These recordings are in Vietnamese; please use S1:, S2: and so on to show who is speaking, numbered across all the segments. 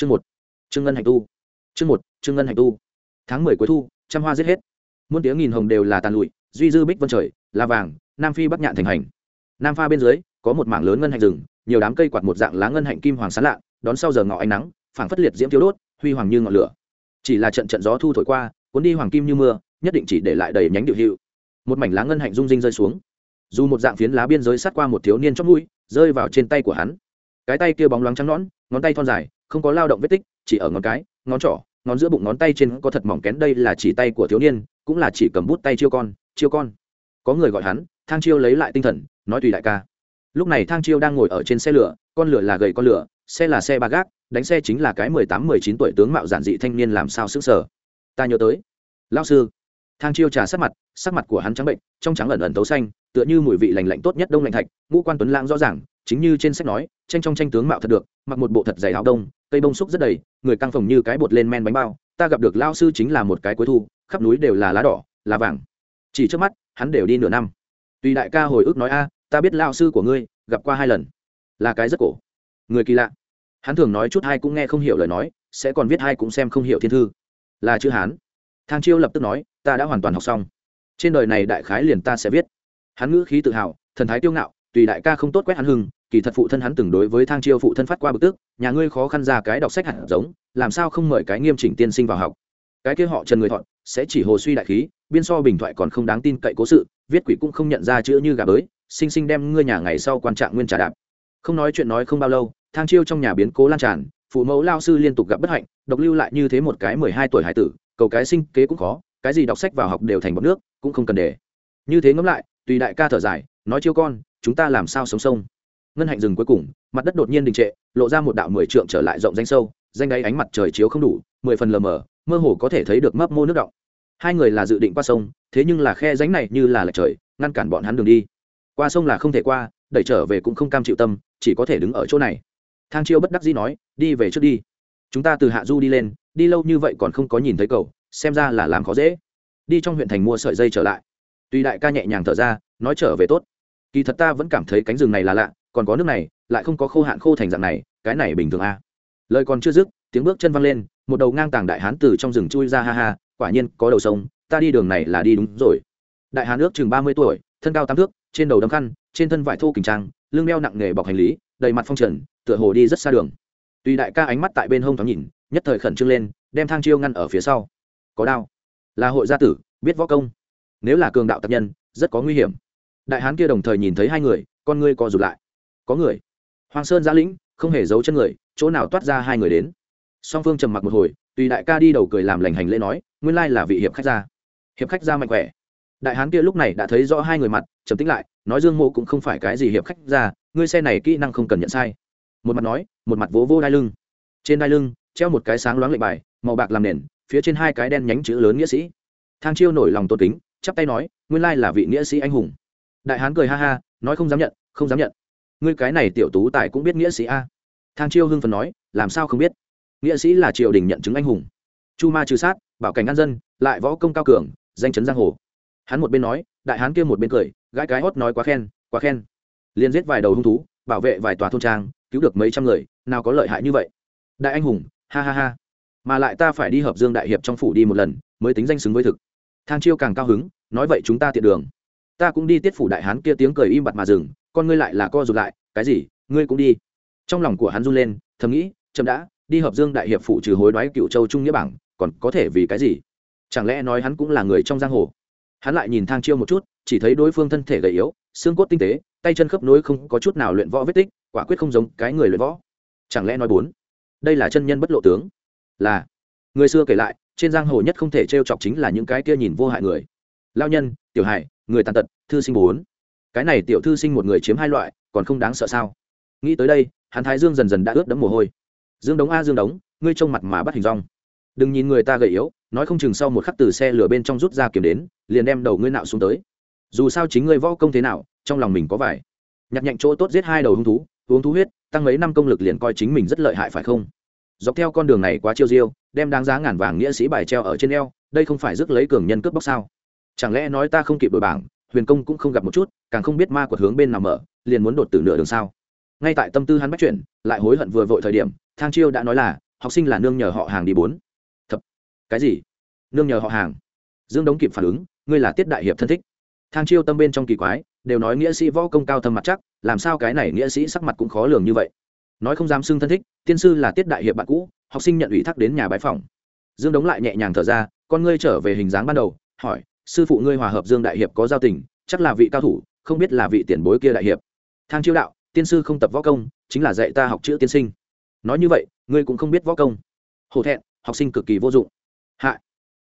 S1: chương một chương ngân hành tu. Chương một chương ngân hành tu. Tháng mười cuối thu, trăm hoa giết hết. Muôn tiếng nghìn hồng đều là tàn lụi, duy dư bích vân trời là vàng, nam phi bắc nhạn thành hành. Nam pha bên dưới, có một mảng lớn ngân hạnh rừng, nhiều đám cây quạt một dạng lá ngân hạnh kim hoàng sán lạ, đón sau giờ ngọ ánh nắng, phảng phất liệt diễm thiếu đốt, huy hoàng như ngọn lửa. Chỉ là trận trận gió thu thổi qua, cuốn đi hoàng kim như mưa, nhất định chỉ để lại đầy nhánh điệu hiệu. Một mảnh lá ngân hạnh rung rinh rơi xuống. Dù một dạng phiến lá biên giới sát qua một thiếu niên trong mũi, rơi vào trên tay của hắn. Cái tay kia bóng loáng trắng nõn, ngón tay thon dài không có lao động vết tích, chỉ ở ngón cái, ngón trỏ, ngón giữa bụng ngón tay trên có thật mỏng kén đây là chỉ tay của thiếu niên, cũng là chỉ cầm bút tay chiêu con chiêu con. Có người gọi hắn, thang chiêu lấy lại tinh thần, nói tùy đại ca. Lúc này thang chiêu đang ngồi ở trên xe lửa, con lửa là gầy con lửa, xe là xe ba gác, đánh xe chính là cái mười tám, mười chín tuổi tướng mạo giản dị thanh niên làm sao sức sở ta nhớ tới. Lao sư. Thang chiêu trà sắc mặt sắc mặt của hắn trắng bệnh, trong trắng ẩn ẩn tấu xanh, tựa như mùi vị lành lạnh tốt nhất đông lạnh thạch, ngũ quan tuấn lãng rõ ràng chính như trên sách nói, tranh trong tranh tướng mạo thật được, mặc một bộ thật dày áo đông, cây bông xúc rất đầy, người căng phồng như cái bột lên men bánh bao, ta gặp được lao sư chính là một cái cuối thu, khắp núi đều là lá đỏ, lá vàng. Chỉ trước mắt, hắn đều đi nửa năm. Tùy đại ca hồi ức nói, a, ta biết lao sư của ngươi, gặp qua hai lần. Là cái rất cổ. Người kỳ lạ. Hắn thường nói chút hai cũng nghe không hiểu lời nói, sẽ còn viết hai cũng xem không hiểu thiên thư. Là chữ hán. Thang chiêu lập tức nói, ta đã hoàn toàn học xong. Trên đời này đại khái liền ta sẽ viết. Hắn ngữ khí tự hào, thần thái tiêu ngạo, tùy đại ca không tốt quét hắn hưng kỳ thật phụ thân hắn từng đối với thang chiêu phụ thân phát qua bực tức, nhà ngươi khó khăn ra cái đọc sách hạt giống, làm sao không mời cái nghiêm chỉnh tiên sinh vào học? Cái kia họ trần người thọn sẽ chỉ hồ suy đại khí, biên so bình thoại còn không đáng tin cậy cố sự, viết quỷ cũng không nhận ra chữ như gà bới, sinh sinh đem ngươi nhà ngày sau quan trạng nguyên trà đạp. Không nói chuyện nói không bao lâu, thang chiêu trong nhà biến cố lan tràn, phụ mẫu lao sư liên tục gặp bất hạnh, độc lưu lại như thế một cái mười hai tuổi hải tử, cầu cái sinh kế cũng khó, cái gì đọc sách vào học đều thành bọc nước, cũng không cần để. Như thế ngẫm lại, tùy đại ca thở dài, nói chiêu con, chúng ta làm sao sống sông? Ngân hạnh rừng cuối cùng, mặt đất đột nhiên đình trệ, lộ ra một đạo mười trượng trở lại rộng danh sâu danh đáy ánh mặt trời chiếu không đủ, mười phần lờ mờ, mơ hồ có thể thấy được mấp mô nước động. Hai người là dự định qua sông, thế nhưng là khe ránh này như là lệch trời, ngăn cản bọn hắn đường đi. Qua sông là không thể qua, đẩy trở về cũng không cam chịu tâm, chỉ có thể đứng ở chỗ này. Thang chiêu bất đắc dĩ nói, đi về trước đi. Chúng ta từ hạ du đi lên, đi lâu như vậy còn không có nhìn thấy cầu, xem ra là làm khó dễ. Đi trong huyện thành mua sợi dây trở lại. Tuy đại ca nhẹ nhàng thở ra, nói, trở về tốt. Kỳ thật ta vẫn cảm thấy cánh rừng này là lạ còn có nước này, lại không có khô hạn khô thành dạng này, cái này bình thường a à. lời còn chưa dứt, tiếng bước chân văng lên, một đầu ngang tàng đại hán từ trong rừng chui ra ha ha, quả nhiên có đầu sông, ta đi đường này là đi đúng rồi. Đại hán ước chừng ba mươi tuổi, thân cao tám thước, trên đầu đấm khăn, trên thân vải thô kình trang, lưng đeo nặng nghề bọc hành lý, đầy mặt phong trần, tựa hồ đi rất xa đường. Tuy đại ca ánh mắt tại bên hông thoáng nhìn, nhất thời khẩn trương lên, đem thang chiêu ngăn ở phía sau. Có đao. Là hội gia tử, biết võ công. Nếu là cường đạo tập nhân, rất có nguy hiểm. Đại hán kia đồng thời nhìn thấy hai người, con ngươi co rụt lại có người. Hoàng sơn giã lĩnh, không hề giấu chân người, chỗ nào toát ra hai người đến. Song phương trầm mặc một hồi, tùy đại ca đi đầu cười làm lành hành lễ nói, nguyên lai là vị hiệp khách gia. Hiệp khách gia mạnh khỏe. Đại hán kia lúc này đã thấy rõ hai người mặt, trầm tính lại, nói dương mộ cũng không phải cái gì hiệp khách gia, ngươi xe này kỹ năng không cần nhận sai. Một mặt nói, một mặt vỗ vô đai lưng. Trên đai lưng, treo một cái sáng loáng lệnh bài, màu bạc làm nền, phía trên hai cái đen nhánh chữ lớn nghĩa sĩ. Thang chiêu nổi lòng tôn kính, chắp tay nói, nguyên lai là vị nghĩa sĩ anh hùng. Đại hán cười ha ha, nói không dám nhận, không dám nhận ngươi cái này tiểu tú tài cũng biết nghĩa sĩ a. Thang chiêu hưng phần nói, làm sao không biết? Nghĩa sĩ là triều đình nhận chứng anh hùng. Chu ma trừ sát, bảo cảnh an dân, lại võ công cao cường, danh chấn giang hồ. Hắn một bên nói, đại hán kia một bên cười, gãi cái hót nói quá khen quá khen. Liền giết vài đầu hung thú, bảo vệ vài tòa thôn trang, cứu được mấy trăm người, nào có lợi hại như vậy. Đại anh hùng, ha ha ha. Mà lại ta phải đi hợp dương đại hiệp trong phủ đi một lần, mới tính danh xứng với thực. Thang chiêu càng cao hứng, nói vậy chúng ta tiện đường. Ta cũng đi tiết phủ đại hán kia tiếng cười im bặt mà dừng con ngươi lại là co rụt lại, cái gì? Ngươi cũng đi. Trong lòng của hắn run lên, thầm nghĩ, chậm đã, đi hợp dương đại hiệp phụ trừ hối đoái cựu châu trung nghĩa bảng, còn có thể vì cái gì? Chẳng lẽ nói hắn cũng là người trong giang hồ? Hắn lại nhìn thang chiêu một chút, chỉ thấy đối phương thân thể gầy yếu, xương cốt tinh tế, tay chân khớp nối không có chút nào luyện võ vết tích, quả quyết không giống cái người luyện võ. Chẳng lẽ nói bốn? Đây là chân nhân bất lộ tướng. Là. Người xưa kể lại, trên giang hồ nhất không thể t r e o chọc chính là những cái kia nhìn vô hại người. Lao nhân, tiểu hải người tàn tật, thư sinh bốn cái này tiểu thư sinh một người chiếm hai loại, còn không đáng sợ sao? Nghĩ tới đây, hắn thái dương dần dần đã ướt đẫm mồ hôi. Dương đống a, dương đống, ngươi trông mặt mà bắt hình rong. Đừng nhìn người ta gầy yếu, nói không chừng sau một khắc từ xe lửa bên trong rút ra kiểm đến, liền đem đầu ngươi nạo xuống tới. Dù sao chính ngươi võ công thế nào, trong lòng mình có vải nhặt nhạnh chỗ tốt giết hai đầu hung thú, uống thú huyết, tăng mấy năm công lực liền coi chính mình rất lợi hại phải không? Dọc theo con đường này quá chiêu diêu, đem đáng giá ngàn vàng nghĩa sĩ bài treo ở trên eo, đây không phải rước lấy cường nhân cướp bóc sao? Chẳng lẽ nói ta không kịp đổi bảng huyền công cũng không gặp một chút, càng không biết ma quật hướng bên nào mở, liền muốn đột tử nửa đường sao ngay tại tâm tư hắn bắt chuyển lại hối hận vừa vội thời điểm, thang chiêu đã nói là, học sinh là nương nhờ họ hàng đi bốn. Thập. Cái gì? Nương nhờ họ hàng. Dương đống kịp phản ứng, ngươi là tiết đại hiệp thân thích. Thang chiêu tâm bên trong kỳ quái, đều nói nghĩa sĩ võ công cao thâm mặt chắc, làm sao cái này nghĩa sĩ sắc mặt cũng khó lường như vậy. Nói không dám xưng thân thích, tiên sư là tiết đại hiệp bạn cũ, học sinh nhận ủy thác đến nhà bái phòng dương đống lại nhẹ nhàng thở ra, con ngươi trở về hình dáng ban đầu, hỏi sư phụ ngươi hòa hợp dương đại hiệp có giao tình, chắc là vị cao thủ, không biết là vị tiền bối kia đại hiệp. Thang chiêu đạo, tiên sư không tập võ công, chính là dạy ta học chữ tiên sinh. Nói như vậy, ngươi cũng không biết võ công. Hổ thẹn, học sinh cực kỳ vô dụng. Hạ.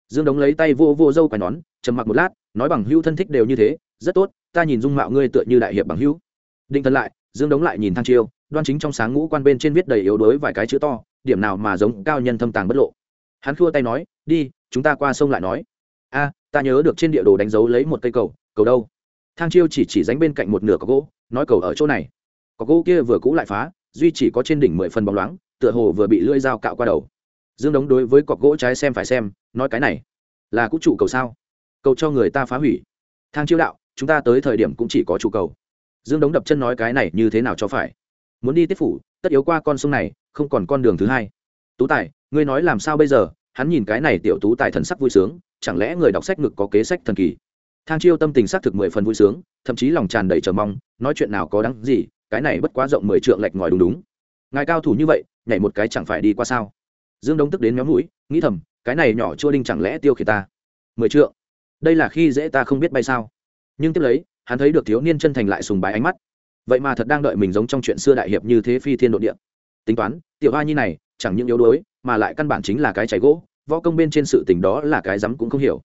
S1: Dương đống lấy tay vô vô dâu quài nón, trầm mặc một lát, nói bằng hữu thân thích đều như thế, rất tốt, ta nhìn dung mạo ngươi tựa như đại hiệp bằng hữu. Định thân lại, dương đống lại nhìn thang chiêu, đoan chính trong sáng ngũ quan bên trên viết đầy yếu đuối vài cái chữ to, điểm nào mà giống cao nhân thâm tàng bất lộ. Hắn khua tay nói, đi, chúng ta qua sông lại nói. A ta nhớ được trên địa đồ đánh dấu lấy một cây cầu cầu đâu? Thang chiêu chỉ chỉ dánh bên cạnh một nửa có gỗ, nói cầu ở chỗ này. Có gỗ kia vừa cũ lại phá, duy chỉ có trên đỉnh mười phần bóng loáng, tựa hồ vừa bị lưỡi dao cạo qua đầu. Dương đống đối với cọc gỗ trái xem phải xem, nói cái này, là cũng trụ cầu sao? Cầu cho người ta phá hủy. Thang chiêu đạo, chúng ta tới thời điểm cũng chỉ có trụ cầu. Dương đống đập chân nói cái này như thế nào cho phải? Muốn đi tiếp phủ, tất yếu qua con sông này, không còn con đường thứ hai. Tú tài, ngươi nói làm sao bây giờ? Hắn nhìn cái này tiểu tú tài thần sắc vui sướng chẳng lẽ người đọc sách ngực có kế sách thần kỳ? Thang chiêu tâm tình xác thực mười phần vui sướng, thậm chí lòng tràn đầy chờ mong, nói chuyện nào có đáng gì, cái này bất quá rộng mười trượng lệch ngòi đúng đúng. Ngài cao thủ như vậy, nhảy một cái chẳng phải đi qua sao? Dương đông tức đến méo mũi, nghĩ thầm, cái này nhỏ chua đinh chẳng lẽ tiêu khiển ta? Mười trượng? Đây là khi dễ ta không biết bay sao? Nhưng tiếp lấy, hắn thấy được thiếu niên chân thành lại sùng bái ánh mắt. Vậy mà thật đang đợi mình giống trong chuyện xưa đại hiệp như thế phi thiên độ địa. Tính toán, tiểu hoa nhi này, chẳng những yếu đuối, mà lại căn bản chính là cái cháy gỗ võ công bên trên sự tình đó là cái rắm cũng không hiểu.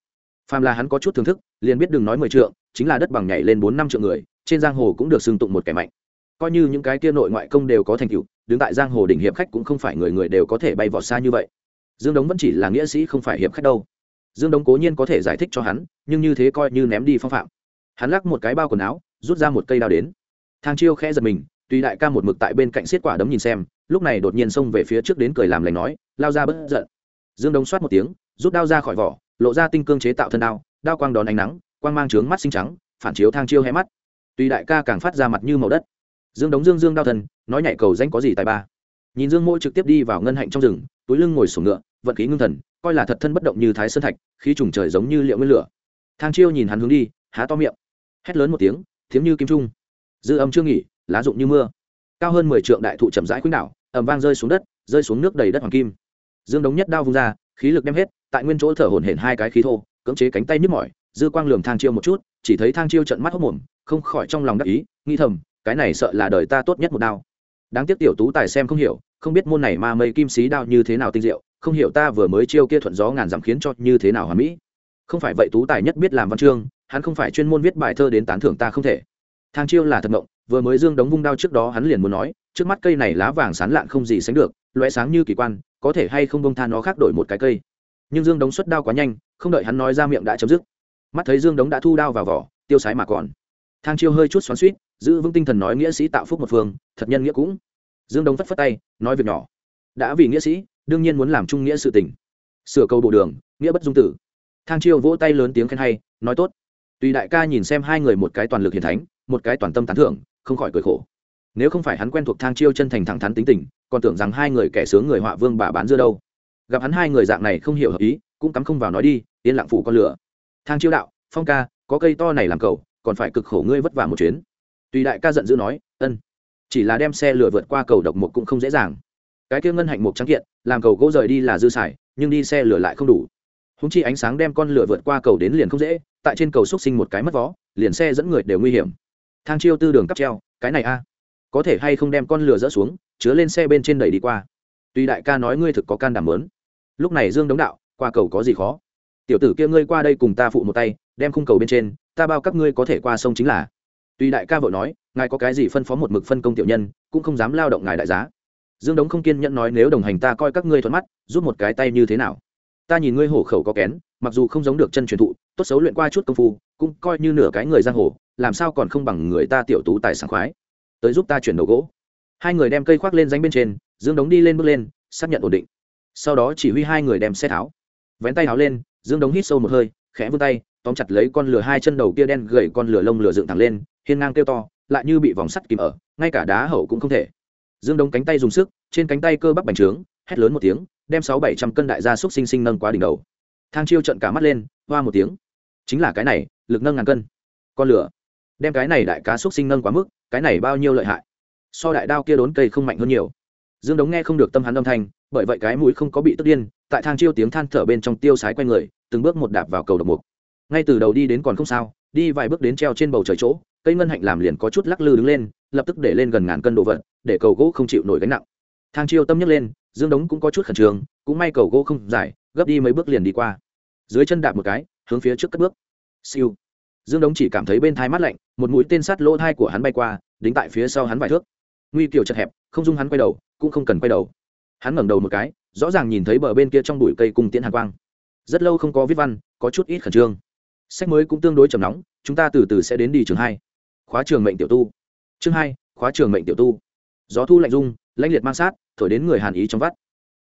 S1: Phàm là hắn có chút thưởng thức, liền biết đừng nói mười trượng, chính là đất bằng nhảy lên bốn năm trượng người, trên giang hồ cũng được xưng tụng một kẻ mạnh. Coi như những cái kia nội ngoại công đều có thành tựu, đứng tại giang hồ đỉnh hiệp khách cũng không phải người người đều có thể bay vọt xa như vậy. Dương đống vẫn chỉ là nghĩa sĩ không phải hiệp khách đâu. Dương đống cố nhiên có thể giải thích cho hắn, nhưng như thế coi như ném đi phong phạm. Hắn lắc một cái bao quần áo, rút ra một cây đao đến. Thang chiêu khẽ giật mình, tùy đại ca một mực tại bên cạnh xiết quả đấm nhìn xem, lúc này đột nhiên xông về phía trước đến cười làm lành nói, lao ra bất giận dương Đông xoát một tiếng, rút đao ra khỏi vỏ, lộ ra tinh cương chế tạo thân đao đao quang đón ánh nắng, quang mang trướng mắt xinh trắng, phản chiếu thang chiêu hé mắt. Tuy đại ca càng phát ra mặt như màu đất. Dương đống dương dương đao thần, nói nhảy cầu danh có gì tài ba? Nhìn dương mỗi trực tiếp đi vào ngân hạnh trong rừng, túi lưng ngồi sổ ngựa, vận khí ngưng thần, coi là thật thân bất động như thái sơn thạch, khí trùng trời giống như liệu nguyên lửa. Thang chiêu nhìn hắn hướng đi, há to miệng, hét lớn một tiếng, thiếm như kim trung, dư âm chưa nghỉ, lá rụng như mưa. Cao hơn mười trượng đại thụ chậm rãi khuynh đảo ẩm vang rơi xuống đất, rơi xuống nước đầy đất hoàng kim dương đống nhất đao vung ra, khí lực đem hết, tại nguyên chỗ thở hổn hển hai cái khí thô, cưỡng chế cánh tay nhức mỏi, dư quang lường thang chiêu một chút, chỉ thấy thang chiêu trận mắt hốc mồm, không khỏi trong lòng đắc ý, nghĩ thầm, cái này sợ là đời ta tốt nhất một đao. Đáng tiếc tiểu tú tài xem không hiểu, không biết môn này ma mây kim xí đao như thế nào tinh diệu, không hiểu ta vừa mới chiêu kia thuận gió ngàn giảm khiến cho như thế nào hoàn mỹ. Không phải vậy tú tài nhất biết làm văn chương, hắn không phải chuyên môn viết bài thơ đến tán thưởng ta không thể. Thang chiêu là thật mộng vừa mới dương đống vung đao trước đó hắn liền muốn nói, trước mắt cây này lá vàng sán lạn không gì sánh được loé sáng như kỳ quan, có thể hay không bông tha nó khác đổi một cái cây. Nhưng dương đống xuất đao quá nhanh, không đợi hắn nói ra miệng đã chấm dứt. Mắt thấy dương đống đã thu đao vào vỏ, tiêu sái mà còn. Thang chiêu hơi chút xoắn suýt giữ vững tinh thần nói nghĩa sĩ tạo phúc một phương, thật nhân nghĩa cũng. Dương đống phất phất tay, nói việc nhỏ. Đã vì nghĩa sĩ, đương nhiên muốn làm trung nghĩa sự tình. Sửa câu bộ đường, nghĩa bất dung tử. Thang chiêu vỗ tay lớn tiếng khen hay, nói tốt. Tùy đại ca nhìn xem hai người một cái toàn lực hiền thánh, một cái toàn tâm tán thưởng, không khỏi cười khổ nếu không phải hắn quen thuộc thang chiêu chân thành thẳng thắn tính tình, còn tưởng rằng hai người kẻ sướng người họa vương bà bán dưa đâu. Gặp hắn hai người dạng này không hiểu hợp ý, cũng cắm không vào nói đi, yên lặng phủ con lửa. Thang chiêu đạo, phong ca, có cây to này làm cầu, còn phải cực khổ ngươi vất vả một chuyến. Tùy đại ca giận dữ nói, ân, chỉ là đem xe lửa vượt qua cầu độc một cũng không dễ dàng. Cái kia ngân hạnh mục trắng kiện, làm cầu gỗ rời đi là dư xài, nhưng đi xe lửa lại không đủ. Húng chi ánh sáng đem con lửa vượt qua cầu đến liền không dễ, tại trên cầu xúc sinh một cái mất vó, liền xe dẫn người đều nguy hiểm. Thang chiêu tư đường cắp treo, cái này a có thể hay không đem con lửa dỡ xuống, chứa lên xe bên trên đẩy đi qua. Tuy đại ca nói ngươi thực có can đảm lớn. Lúc này dương đống đạo, qua cầu có gì khó? Tiểu tử kia ngươi qua đây cùng ta phụ một tay, đem khung cầu bên trên, ta bao các ngươi có thể qua sông chính là. Tuy đại ca vội nói, ngài có cái gì phân phó một mực phân công tiểu nhân, cũng không dám lao động ngài đại giá. Dương đống không kiên nhẫn nói nếu đồng hành ta coi các ngươi thuận mắt, giúp một cái tay như thế nào? Ta nhìn ngươi hổ khẩu có kén, mặc dù không giống được chân truyền thụ, tốt xấu luyện qua chút công phu, cũng coi như nửa cái người giang hồ, làm sao còn không bằng người ta tiểu tú tài sản khoái? Tới giúp ta chuyển đầu gỗ. Hai người đem cây khoác lên danh bên trên, dương đống đi lên bước lên, xác nhận ổn định. Sau đó chỉ huy hai người đem xe tháo. Vén tay tháo lên, dương đống hít sâu một hơi, khẽ vươn tay, tóm chặt lấy con lửa hai chân đầu kia đen gầy con lửa lông lửa dựng thẳng lên, hiên ngang kêu to, lại như bị vòng sắt kìm ở, ngay cả đá hậu cũng không thể. Dương đống cánh tay dùng sức, trên cánh tay cơ bắp bành trướng, hét lớn một tiếng, đem sáu bảy trăm cân đại gia súc sinh sinh nâng qua đỉnh đầu. Thang chiêu trận cả mắt lên, hoa một tiếng. Chính là cái này, lực nâng ngàn cân. Con lửa. Đem cái này đại cá súc sinh nâng quá mức cái này bao nhiêu lợi hại? So đại đao kia đốn cây không mạnh hơn nhiều. Dương đống nghe không được tâm hắn âm thanh, bởi vậy cái mũi không có bị tức điên, tại thang chiêu tiếng than thở bên trong tiêu sái q u a y người, từng bước một đạp vào cầu độc mục. Ngay từ đầu đi đến còn không sao, đi vài bước đến treo trên bầu trời chỗ, cây ngân hạnh làm liền có chút lắc lư đứng lên, lập tức để lên gần ngàn cân đồ vật, để cầu gỗ không chịu nổi gánh nặng. Thang chiêu tâm nhấc lên, dương đống cũng có chút khẩn trương, cũng may cầu gỗ không dài, gấp đi mấy bước liền đi qua. Dưới chân đạp một cái, hướng phía trước cất bước. Siêu dương đống chỉ cảm thấy bên thai mát lạnh, một mũi tên sắt lỗ thai của hắn bay qua, đính tại phía sau hắn vài thước. Nguy kiểu chật hẹp, không dung hắn quay đầu, cũng không cần quay đầu. Hắn ngẩng đầu một cái, rõ ràng nhìn thấy bờ bên kia trong bụi cây cung tiễn hàn quang. Rất lâu không có viết văn, có chút ít khẩn trương. Sách mới cũng tương đối trầm nóng, chúng ta từ từ sẽ đến đi trường hai. Khóa trường mệnh tiểu tu. Chương hai, khóa trường mệnh tiểu tu. Gió thu lạnh dung lãnh liệt mang sát, thổi đến người hàn ý trong vắt.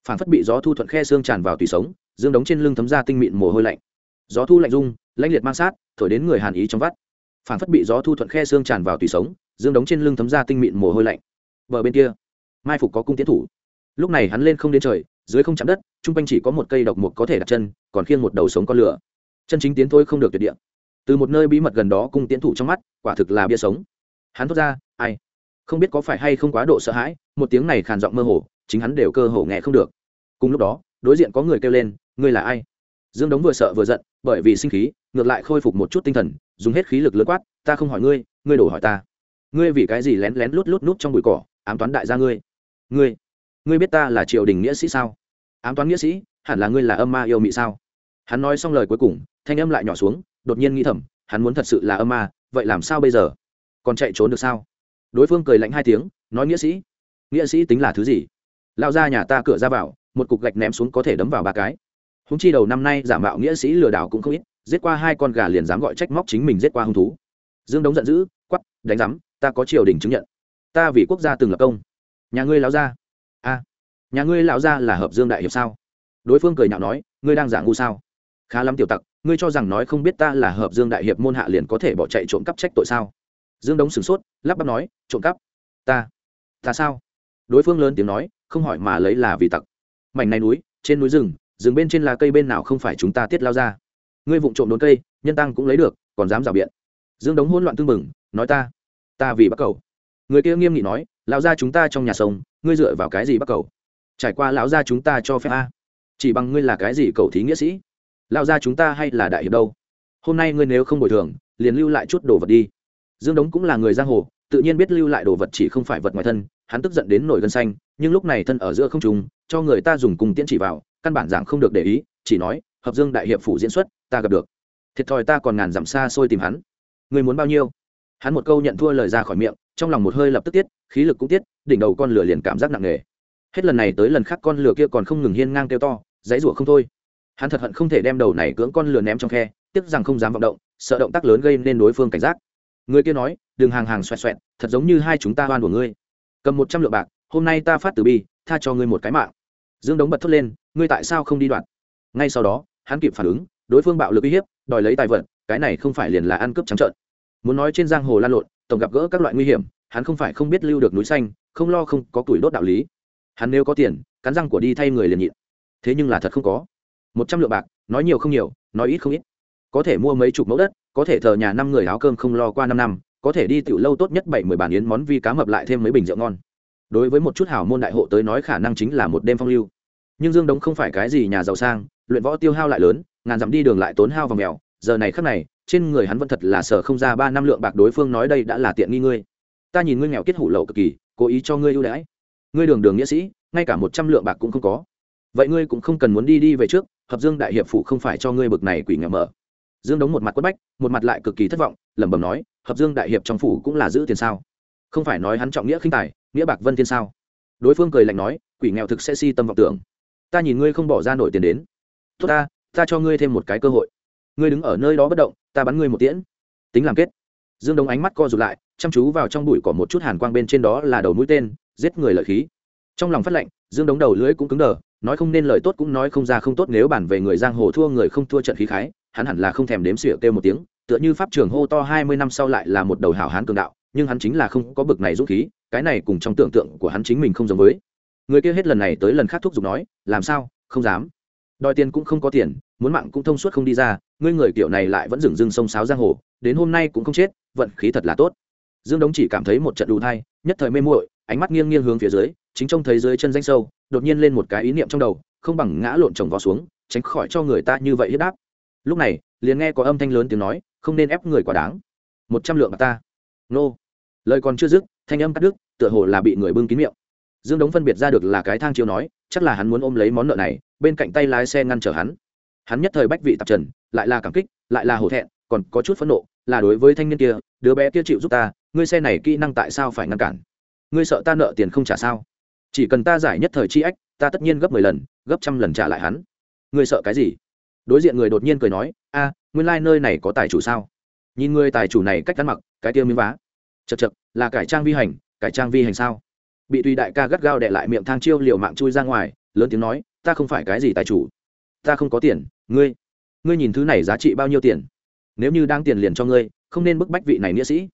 S1: Phản phất bị gió thu thuận khe xương tràn vào tùy sống, dương đống trên lưng thấm ra tinh mịn mồ hôi lạnh. Gió thu lạnh dung lãnh liệt mang sát, thổi đến người hàn ý trong vắt. Phản phất bị gió thu thuận khe xương tràn vào tùy sống, dương đống trên lưng thấm ra tinh mịn mồ hôi lạnh. Bờ bên kia, mai phục có cung tiến thủ. Lúc này hắn lên không đến trời, dưới không chạm đất chung quanh chỉ có một cây độc mục có thể đặt chân, còn khiêng một đầu sống con lửa. Chân chính tiến thôi không được tuyệt địa. Từ một nơi bí mật gần đó cung tiến thủ trong mắt, quả thực là bia sống. Hắn thốt ra, ai? Không biết có phải hay không quá độ sợ hãi? Một tiếng này khàn giọng mơ hồ, chính hắn đều cơ hồ nghe không được. Cùng lúc đó, đối diện có người kêu lên, ngươi là ai? Dương đống vừa sợ vừa giận, bởi vì sinh khí ngược lại khôi phục một chút tinh thần, dùng hết khí lực lớn quát, ta không hỏi ngươi ngươi đổ hỏi ta. Ngươi vì cái gì lén lén lút lút nút trong bụi cỏ, ám toán đại gia ngươi? Ngươi ngươi biết ta là triều đình nghĩa sĩ sao? Ám toán nghĩa sĩ, hẳn là ngươi là âm ma yêu mị sao? Hắn nói xong lời cuối cùng, thanh âm lại nhỏ xuống, đột nhiên nghĩ thầm, hắn muốn thật sự là âm ma, vậy làm sao bây giờ? Còn chạy trốn được sao? Đối phương cười lạnh hai tiếng, nói nghĩa sĩ. Nghĩa sĩ tính là thứ gì? Lao ra nhà ta cửa ra vào, một cục gạch ném xuống có thể đấm vào ba cái. Húng chi đầu năm nay giả mạo nghĩa sĩ lừa đảo cũng không ít giết qua hai con gà liền dám gọi trách móc chính mình giết qua hung thú. Dương đống giận dữ quắp đánh rắm ta có triều đình chứng nhận. Ta vì quốc gia từng lập công. Nhà ngươi lão gia. A, nhà ngươi lão gia là hợp dương đại hiệp sao? Đối phương cười nhạo nói, ngươi đang giả ngu sao? Khá lắm tiểu tặc, ngươi cho rằng nói không biết ta là hợp dương đại hiệp môn hạ liền có thể bỏ chạy trộm cắp trách tội sao? Dương đống sửng sốt, lắp bắp nói, trộm cắp? Ta ta sao? Đối phương lớn tiếng nói, không hỏi mà lấy là vì tặc. Mảnh này núi, trên núi rừng rừng bên trên là cây bên nào không phải chúng ta tiết lao ra? Ngươi vụng trộm đốn cây, nhân tăng cũng lấy được, còn dám rào biện. Dương đống hỗn loạn tương mừng nói ta ta vì bắc cầu. Người kia nghiêm nghị nói, lão gia chúng ta trong nhà sông, ngươi dựa vào cái gì bắc cầu? Trải qua lão gia chúng ta cho phép a. Chỉ bằng ngươi là cái gì cầu thí nghĩa sĩ? Lão gia chúng ta hay là đại hiệp đâu? Hôm nay ngươi nếu không bồi thường, liền lưu lại chút đồ vật đi. Dương đống cũng là người giang hồ, tự nhiên biết lưu lại đồ vật chỉ không phải vật ngoài thân, hắn tức giận đến nổi gân xanh, nhưng lúc này thân ở giữa không trùng cho người ta dùng cùng tiễn chỉ vào, căn bản giảng không được để ý, chỉ nói, hợp dương đại hiệp phủ diễn xuất ta gặp được. Thiệt thòi ta còn ngàn dặm xa xôi tìm hắn. Người muốn bao nhiêu? Hắn một câu nhận thua lời ra khỏi miệng, trong lòng một hơi lập tức tiết, khí lực cũng tiết, đỉnh đầu con lửa liền cảm giác nặng nề. Hết lần này tới lần khác con lửa kia còn không ngừng hiên ngang kêu to, dãy rủa không thôi. Hắn thật hận không thể đem đầu này cưỡng con lửa ném trong khe, tiếc rằng không dám vọng động, sợ động tác lớn gây nên đối phương cảnh giác. Người kia nói, đừng hàng hàng xoẹt xoẹt, thật giống như hai chúng ta oan của ngươi. Cầm một trăm lượng bạc, hôm nay ta phát từ bi, tha cho ngươi một cái mạng. Dương đống bật thốt lên, ngươi tại sao không đi đoạn? Ngay sau đó, hắn kịp phản ứng đối phương bạo lực uy hiếp, đòi lấy tài vật, cái này không phải liền là ăn cướp trắng trợn. Muốn nói trên giang hồ lan lộn, tổng gặp gỡ các loại nguy hiểm, hắn không phải không biết lưu được núi xanh, không lo không có tuổi đốt đạo lý. Hắn nếu có tiền, cắn răng của đi thay người liền nhịn. Thế nhưng là thật không có. Một trăm lượng bạc, nói nhiều không nhiều, nói ít không ít. Có thể mua mấy chục mẫu đất, có thể thờ nhà năm người áo cơm không lo qua năm năm, có thể đi tiểu lâu tốt nhất bảy mười bàn yến món vi cá mập lại thêm mấy bình rượu ngon. Đối với một chút hảo môn đại hộ tới nói khả năng chính là một đêm phong lưu. Nhưng dương đống không phải cái gì nhà giàu sang, luyện võ tiêu hao lại lớn ngàn dặm đi đường lại tốn hao vào mèo, giờ này khắc này, trên người hắn vẫn thật là sở không ra ba năm lượng bạc đối phương nói đây đã là tiện nghi ngươi. Ta nhìn ngươi nghèo kết hủ lậu cực kỳ, cố ý cho ngươi ưu đãi. Ngươi đường đường nghĩa sĩ, ngay cả một trăm lượng bạc cũng không có. Vậy ngươi cũng không cần muốn đi đi về trước, hợp dương đại hiệp phụ không phải cho ngươi bực này quỷ nghèo mở. Dương đống một mặt quất bách, một mặt lại cực kỳ thất vọng, lẩm bẩm nói, hợp dương đại hiệp trong phủ cũng là giữ tiền sao? Không phải nói hắn trọng nghĩa khinh tài, nghĩa bạc vân thiên sao? Đối phương cười lạnh nói, quỷ nghèo thực sẽ si tâm vọng tưởng. Ta nhìn ngươi không bỏ ra nổi tiền đến. Tốt ta ta cho ngươi thêm một cái cơ hội. Ngươi đứng ở nơi đó bất động, ta bắn ngươi một tiễn. Tính làm kết. Dương đông ánh mắt co rụt lại, chăm chú vào trong bụi cỏ một chút hàn quang bên trên đó là đầu mũi tên, giết người lợi khí. Trong lòng phát lệnh, dương đống đầu lưỡi cũng cứng đờ, nói không nên lời tốt cũng nói không ra không tốt nếu bản về người giang hồ thua người không thua trận khí khái, hắn hẳn là không thèm đếm xỉa kêu một tiếng, tựa như pháp trường hô to hai mươi năm sau lại là một đầu hảo hán cường đạo, nhưng hắn chính là không có bực này dũng khí, cái này cùng trong tưởng tượng của hắn chính mình không giống với. Người kia hết lần này tới lần khác thúc giục nói, làm sao? Không dám đòi tiền cũng không có tiền, muốn mạng cũng thông suốt không đi ra, ngươi người kiểu này lại vẫn dừng dưng sông sáo giang hồ, đến hôm nay cũng không chết, vận khí thật là tốt. Dương đống chỉ cảm thấy một trận đủ thai, nhất thời mê muội, ánh mắt nghiêng nghiêng hướng phía dưới, chính trông thấy dưới chân danh sâu, đột nhiên lên một cái ý niệm trong đầu, không bằng ngã lộn chồng vào xuống, tránh khỏi cho người ta như vậy hiếp đáp. Lúc này, liền nghe có âm thanh lớn tiếng nói, không nên ép người quá đáng. Một trăm lượng bạc ta. Nô. Lời còn chưa dứt, thanh âm cắt đứt, tựa hồ là bị người bưng kín miệng. Dương đống phân biệt ra được là cái thang chiêu nói chắc là hắn muốn ôm lấy món nợ này, bên cạnh tay lái xe ngăn trở hắn. Hắn nhất thời bách vị tạp trần, lại là cảm kích, lại là hổ thẹn, còn có chút phẫn nộ, là đối với thanh niên kia, đứa bé kia chịu giúp ta, ngươi xe này kỹ năng tại sao phải ngăn cản? Ngươi sợ ta nợ tiền không trả sao? Chỉ cần ta giải nhất thời chi ách, ta tất nhiên gấp mười lần, gấp trăm lần trả lại hắn. Ngươi sợ cái gì? Đối diện người đột nhiên cười nói, a, nguyên lai、like、nơi này có tài chủ sao? Nhìn người tài chủ này cách ăn mặc, cái tiêu miếng vá. Chật chật, là cải trang vi hành, cải trang vi hành sao? Bị tùy đại ca gắt gao đệ lại miệng thang chiêu liều mạng chui ra ngoài, lớn tiếng nói, ta không phải cái gì tài chủ, ta không có tiền, ngươi ngươi nhìn thứ này giá trị bao nhiêu tiền? Nếu như đang tiền liền cho ngươi, không nên bức bách vị này nghĩa sĩ.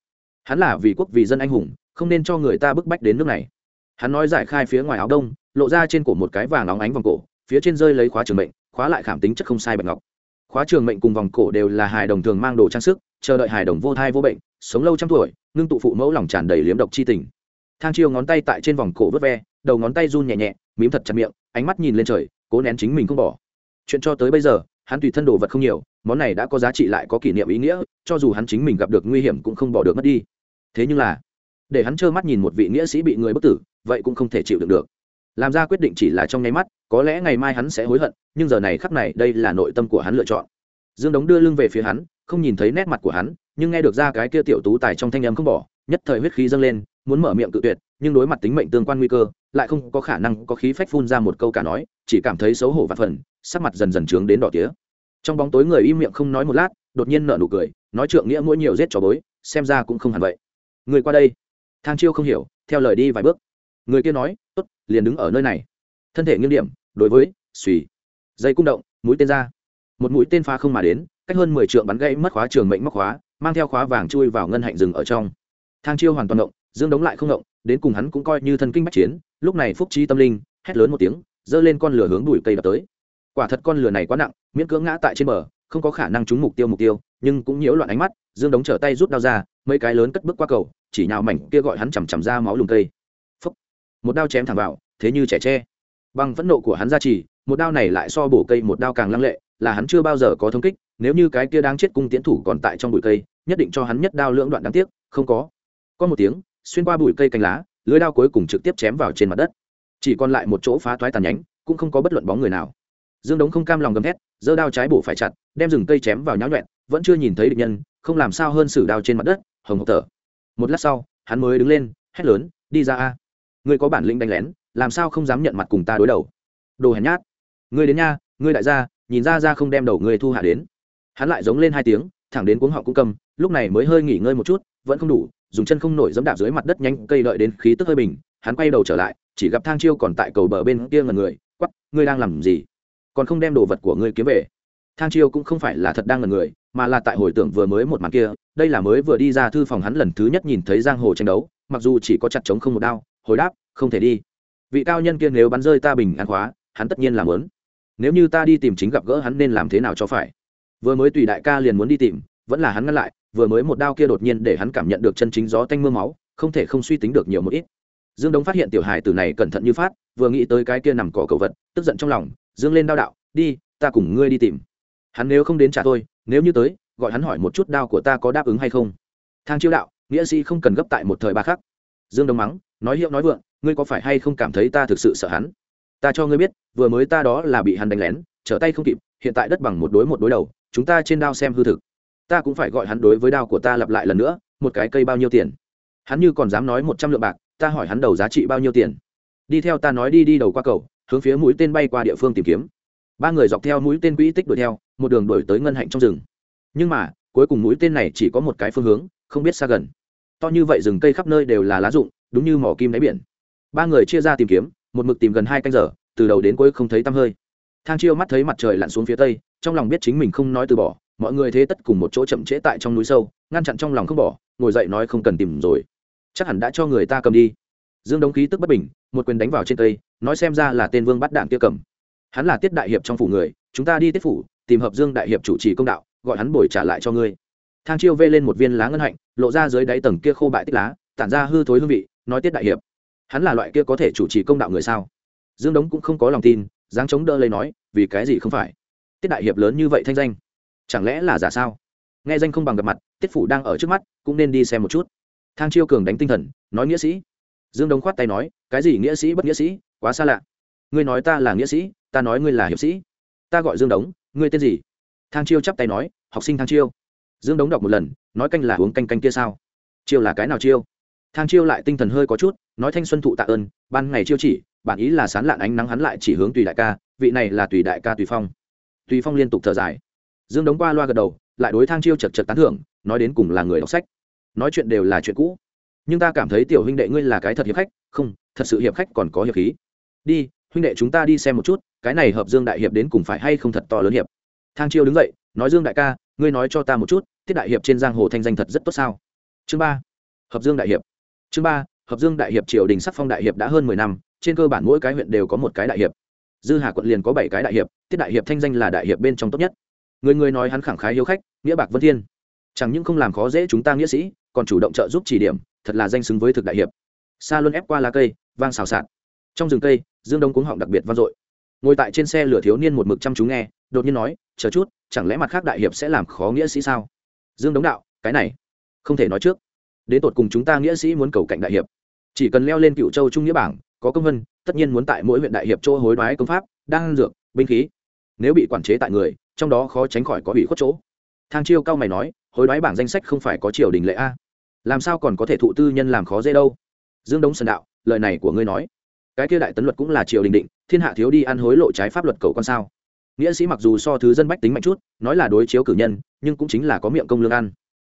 S1: Hắn là vì quốc vì dân anh hùng, không nên cho người ta bức bách đến nước này. Hắn nói giải khai phía ngoài áo đông, lộ ra trên cổ một cái vàng óng ánh vòng cổ, phía trên rơi lấy khóa trường mệnh, khóa lại khảm tính chất không sai bạch ngọc. Khóa trường mệnh cùng vòng cổ đều là hài đồng thường mang đồ trang sức, chờ đợi hài đồng vô thai vô bệnh, sống lâu trăm tuổi, ngưng tụ phụ mẫu lòng tràn đầy liếm độc chi tình thang chiêu ngón tay tại trên vòng cổ vớt ve, đầu ngón tay run nhẹ nhẹ, mím thật chặt miệng, ánh mắt nhìn lên trời, cố nén chính mình không bỏ. Chuyện cho tới bây giờ, hắn tùy thân đồ vật không nhiều, món này đã có giá trị lại có kỷ niệm ý nghĩa, cho dù hắn chính mình gặp được nguy hiểm cũng không bỏ được mất đi. Thế nhưng là, để hắn trơ mắt nhìn một vị nghĩa sĩ bị người bất tử, vậy cũng không thể chịu đựng được. Làm ra quyết định chỉ là trong nháy mắt, có lẽ ngày mai hắn sẽ hối hận, nhưng giờ này khắc này đây là nội tâm của hắn lựa chọn. Dương đống đưa lưng về phía hắn, không nhìn thấy nét mặt của hắn, nhưng nghe được ra cái kia tiểu tú tài trong thanh âm không bỏ, nhất thời huyết khí dâng lên muốn mở miệng cự tuyệt, nhưng đối mặt tính mệnh tương quan nguy cơ, lại không có khả năng có khí phách phun ra một câu cả nói, chỉ cảm thấy xấu hổ và phần, sắc mặt dần dần trướng đến đỏ tía. Trong bóng tối người im miệng không nói một lát, đột nhiên nở nụ cười, nói trượng nghĩa mỗi nhiều giết trò bối, xem ra cũng không hẳn vậy. Người qua đây. Thang chiêu không hiểu, theo lời đi vài bước. Người kia nói, tốt, liền đứng ở nơi này. Thân thể nghiêm điểm, đối với, suy. Dây cung động, mũi tên ra. Một mũi tên pha không mà đến, cách hơn mười trượng bắn gãy mất khóa trường mệnh móc khóa, mang theo khóa vàng chui vào ngân hạnh rừng ở trong. Thang chiêu hoàn toàn động dương đống lại không động, đến cùng hắn cũng coi như thân kinh bách chiến, lúc này phúc trí tâm linh, hét lớn một tiếng, giơ lên con lửa hướng đùi cây đập tới. Quả thật con lửa này quá nặng, miễn cưỡng ngã tại trên bờ, không có khả năng trúng mục tiêu mục tiêu, nhưng cũng nhiễu loạn ánh mắt, dương đống trở tay rút đao ra, mấy cái lớn cất bước qua cầu, chỉ nhào mảnh kia gọi hắn chằm chằm ra máu lùng cây. Phúc. một đao chém thẳng vào, thế như trẻ tre. Bằng phẫn nộ của hắn ra chỉ một đao này lại so bổ cây một đao càng lăng lệ, là hắn chưa bao giờ có thông kích, nếu như cái kia đang chết cung tiến thủ còn tại trong bụi cây, nhất định cho hắn nhất đao lưỡng đoạn đáng tiếc, không có. Có một tiếng xuyên qua bụi cây cành lá, lưới đao cuối cùng trực tiếp chém vào trên mặt đất. Chỉ còn lại một chỗ phá toái tàn nhánh, cũng không có bất luận bóng người nào. Dương đống không cam lòng gầm thét, giơ đao trái bổ phải chặt, đem rừng cây chém vào nháo nhuẹn vẫn chưa nhìn thấy địch nhân, không làm sao hơn sử đao trên mặt đất, hồng hộc thở. Một lát sau, hắn mới đứng lên, hét lớn, đi ra a. Ngươi có bản lĩnh đánh lén, làm sao không dám nhận mặt cùng ta đối đầu? Đồ hèn nhát. Ngươi đến nha, ngươi đại gia, nhìn ra ra không đem đầu ngươi thu hạ đến. Hắn lại giống lên hai tiếng, thẳng đến cuống họng cũng cầm, lúc này mới hơi nghỉ ngơi một chút, vẫn không đủ dùng chân không nổi dẫm đạp dưới mặt đất nhanh, cây đợi đến khí tức hơi bình, hắn quay đầu trở lại, chỉ gặp thang chiêu còn tại cầu bờ bên kia ngần người quắp ngươi đang làm gì? Còn không đem đồ vật của ngươi kiếm về? Thang chiêu cũng không phải là thật đang ngần người, mà là tại hồi tưởng vừa mới một màn kia, đây là mới vừa đi ra thư phòng hắn lần thứ nhất nhìn thấy giang hồ tranh đấu, mặc dù chỉ có chặt trống không một đao, hồi đáp, không thể đi. Vị cao nhân kia nếu bắn rơi ta bình an khóa, hắn tất nhiên làm lớn. Nếu như ta đi tìm chính gặp gỡ hắn nên làm thế nào cho phải? Vừa mới tùy đại ca liền muốn đi tìm, vẫn là hắn ngăn lại vừa mới một đao kia đột nhiên để hắn cảm nhận được chân chính gió tanh mưa máu, không thể không suy tính được nhiều một ít. Dương đống phát hiện tiểu hài từ này cẩn thận như phát, vừa nghĩ tới cái kia nằm cỏ cầu vật, tức giận trong lòng, dương lên đao đạo, đi, ta cùng ngươi đi tìm. Hắn nếu không đến trả tôi, nếu như tới, gọi hắn hỏi một chút đao của ta có đáp ứng hay không. Thang chiêu đạo, nghĩa sĩ không cần gấp tại một thời ba khắc. Dương đống mắng, nói hiệu nói vượng, ngươi có phải hay không cảm thấy ta thực sự sợ hắn? Ta cho ngươi biết, vừa mới ta đó là bị hắn đánh lén, trở tay không kịp, hiện tại đất bằng một đối một đối đầu, chúng ta trên đao xem hư thực ta cũng phải gọi hắn đối với đao của ta lặp lại lần nữa, một cái cây bao nhiêu tiền? Hắn như còn dám nói một trăm lượng bạc, ta hỏi hắn đầu giá trị bao nhiêu tiền? Đi theo ta nói đi đi đầu qua cầu, hướng phía mũi tên bay qua địa phương tìm kiếm. Ba người dọc theo mũi tên quỹ tích đuổi theo, một đường đuổi tới ngân hạnh trong rừng. Nhưng mà, cuối cùng mũi tên này chỉ có một cái phương hướng, không biết xa gần. To như vậy rừng cây khắp nơi đều là lá rụng, đúng như mỏ kim đáy biển. Ba người chia ra tìm kiếm, một mực tìm gần hai canh giờ, từ đầu đến cuối không thấy tăm hơi. Thang chiêu mắt thấy mặt trời lặn xuống phía tây, trong lòng biết chính mình không nói từ bỏ mọi người thế tất cùng một chỗ chậm trễ tại trong núi sâu, ngăn chặn trong lòng không bỏ, ngồi dậy nói không cần tìm rồi. Chắc hẳn đã cho người ta cầm đi. Dương đống khí tức bất bình, một quyền đánh vào trên cây, nói xem ra là tên vương bắt đạn kia cầm. Hắn là tiết đại hiệp trong phủ người, chúng ta đi tiết phủ, tìm hợp dương đại hiệp chủ trì công đạo, gọi hắn bồi trả lại cho ngươi. Thang chiêu vê lên một viên lá ngân hạnh, lộ ra dưới đáy tầng kia khô bại tích lá, tản ra hư thối hương vị, nói tiết đại hiệp, hắn là loại kia có thể chủ trì công đạo người sao? Dương đống cũng không có lòng tin, dáng chống đỡ lấy nói, vì cái gì không phải? Tiết đại hiệp lớn như vậy thanh danh chẳng lẽ là giả sao? Nghe danh không bằng gặp mặt, tiết phủ đang ở trước mắt, cũng nên đi xem một chút. Thang chiêu cường đánh tinh thần, nói nghĩa sĩ. Dương Đông khoát tay nói, cái gì nghĩa sĩ bất nghĩa sĩ, quá xa lạ. Ngươi nói ta là nghĩa sĩ, ta nói ngươi là hiệp sĩ. Ta gọi dương đống, ngươi tên gì? Thang chiêu chắp tay nói, học sinh thang chiêu. Dương đống đọc một lần, nói canh là uống canh canh kia sao? Chiêu là cái nào chiêu? Thang chiêu lại tinh thần hơi có chút, nói thanh xuân thụ tạ ơn, ban ngày chiêu chỉ, bản ý là sán lạn ánh nắng hắn lại chỉ hướng tùy đại ca, vị này là tùy đại ca tùy phong. Tùy phong liên tục thở dài dương đống qua loa gật đầu, lại đối thang chiêu chật chật tán thưởng, nói đến cùng là người đọc sách. Nói chuyện đều là chuyện cũ. Nhưng ta cảm thấy tiểu huynh đệ ngươi là cái thật hiệp khách, không, thật sự hiệp khách còn có hiệp khí. Đi, huynh đệ chúng ta đi xem một chút, cái này hợp dương đại hiệp đến cùng phải hay không thật to lớn hiệp. Thang chiêu đứng dậy, nói dương đại ca, ngươi nói cho ta một chút tiết đại hiệp trên giang hồ thanh danh thật rất tốt sao? Chương ba, hợp dương đại hiệp. Chương ba, hợp dương đại hiệp triều đình sắc phong đại hiệp đã hơn mười năm, trên cơ bản mỗi cái huyện đều có một cái đại hiệp. Dư hà quận liền có bảy cái đại hiệp tiết đại hiệp thanh danh là đại hiệp bên trong tốt nhất người người nói hắn khẳng khái hiếu khách, nghĩa bạc vân thiên. Chẳng những không làm khó dễ chúng ta nghĩa sĩ, còn chủ động trợ giúp chỉ điểm, thật là danh xứng với thực đại hiệp. Xa luôn ép qua lá cây, vang xào xạc. Trong rừng cây, dương đông cuống họng đặc biệt vang dội. Ngồi tại trên xe lửa thiếu niên một mực chăm chú nghe, đột nhiên nói, chờ chút, chẳng lẽ mặt khác đại hiệp sẽ làm khó nghĩa sĩ sao? Dương đống đạo, cái này, không thể nói trước. Đến tột cùng chúng ta nghĩa sĩ muốn cầu cạnh đại hiệp. Chỉ cần leo lên cựu châu trung nghĩa bảng, có công vân, tất nhiên muốn tại mỗi huyện đại hiệp chỗ hối đoái công pháp đang dược, binh khí nếu bị quản chế tại người, trong đó khó tránh khỏi có bị khuất chỗ. Thang chiêu cao mày nói, hối đoái bảng danh sách không phải có triều đình lệ a? Làm sao còn có thể thụ tư nhân làm khó dễ đâu? Dương đống sơn đạo, lời này của ngươi nói. Cái kia đại tấn luật cũng là triều đình định, thiên hạ thiếu đi ăn hối lộ trái pháp luật cầu con sao? Nghĩa sĩ mặc dù so thứ dân bách tính mạnh chút, nói là đối chiếu cử nhân, nhưng cũng chính là có miệng công lương ăn.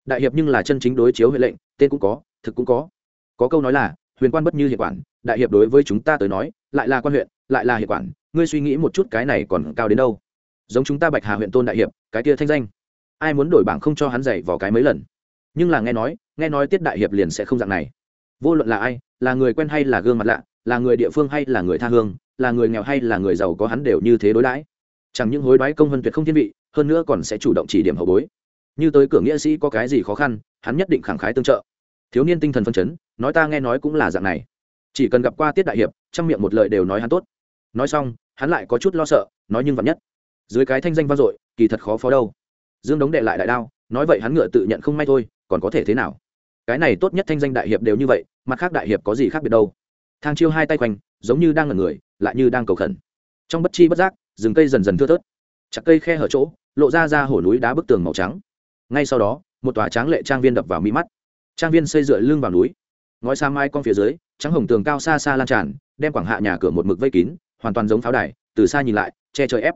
S1: Đại hiệp nhưng là chân chính đối chiếu huệ lệnh, tên cũng có, thực cũng có. Có câu nói là, huyền quan bất như hiệp quản, đại hiệp đối với chúng ta tới nói, lại là quan huyện lại là hiệp quản, ngươi suy nghĩ một chút cái này còn cao đến đâu. Giống chúng ta bạch hà huyện tôn đại hiệp, cái kia thanh danh, ai muốn đổi bảng không cho hắn dạy vào cái mấy lần. Nhưng là nghe nói nghe nói tiết đại hiệp liền sẽ không dạng này. Vô luận là ai, là người quen hay là gương mặt lạ, là người địa phương hay là người tha hương, là người nghèo hay là người giàu có hắn đều như thế đối đãi. Chẳng những hối đoái công hơn tuyệt không thiên vị, hơn nữa còn sẽ chủ động chỉ điểm hậu bối. Như tới cửa nghĩa sĩ có cái gì khó khăn, hắn nhất định khẳng khái tương trợ. Thiếu niên tinh thần phân chấn, nói ta nghe nói cũng là dạng này. Chỉ cần gặp qua tiết đại hiệp, trong miệng một lời đều nói hắn tốt nói xong, hắn lại có chút lo sợ, nói nhưng vặn nhất. Dưới cái thanh danh vang dội, kỳ thật khó phó đâu. Dương đống đệ lại đại đao, nói vậy hắn ngựa tự nhận không may thôi, còn có thể thế nào? Cái này tốt nhất thanh danh đại hiệp đều như vậy, mặt khác đại hiệp có gì khác biệt đâu? Thang chiêu hai tay quanh, giống như đang ngẩn người, lại như đang cầu khẩn. Trong bất chi bất giác, rừng cây dần dần thưa thớt. Chặt cây khe hở chỗ, lộ ra ra hổ núi đá bức tường màu trắng. Ngay sau đó, một tòa tráng lệ trang viên đập vào mi mắt. Trang viên xây dựa lưng vào núi. Ngói xa mai con phía dưới, trắng hồng tường cao xa xa lan tràn, đem quảng hạ nhà cửa một mực vây kín hoàn toàn giống pháo đài, từ xa nhìn lại, che trời ép.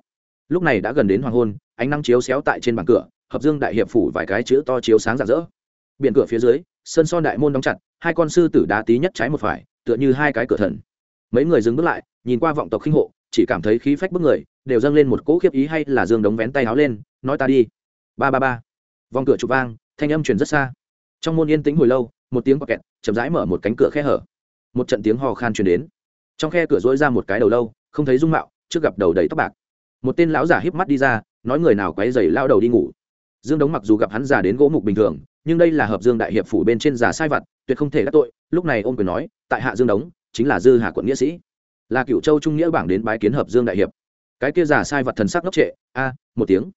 S1: Lúc này đã gần đến hoàng hôn, ánh nắng chiếu xéo tại trên bảng cửa, hợp dương đại hiệp phủ vài cái chữ to chiếu sáng rạng rỡ. Biển cửa phía dưới sân son đại môn đóng chặt, hai con sư tử đá tí nhất trái một phải, tựa như hai cái cửa thần. Mấy người dừng bước lại, nhìn qua vọng tộc khinh hộ, chỉ cảm thấy khí phách bức người, đều dâng lên một cỗ khiếp ý hay là dương đống vén tay áo lên, nói ta đi. Ba ba ba. Vòng cửa chụp vang, thanh âm truyền rất xa. Trong môn yên tĩnh hồi lâu, một tiếng quạt kẹt, chậm rãi mở một cánh cửa khe hở. Một trận tiếng hò khan truyền đến trong khe cửa dỗi ra một cái đầu lâu, không thấy dung mạo, trước gặp đầu đầy tóc bạc. Một tên lão giả híp mắt đi ra, nói người nào quấy dày lao đầu đi ngủ. Dương đống mặc dù gặp hắn già đến gỗ mục bình thường, nhưng đây là hợp dương đại hiệp phủ bên trên già sai vặt, tuyệt không thể các tội, lúc này ông quyền nói, tại hạ dương đống, chính là dư hà quận nghĩa sĩ. Là cựu châu trung nghĩa bảng đến bái kiến hợp dương đại hiệp. Cái kia giả sai vật thần sắc ngốc trệ, a, một tiếng.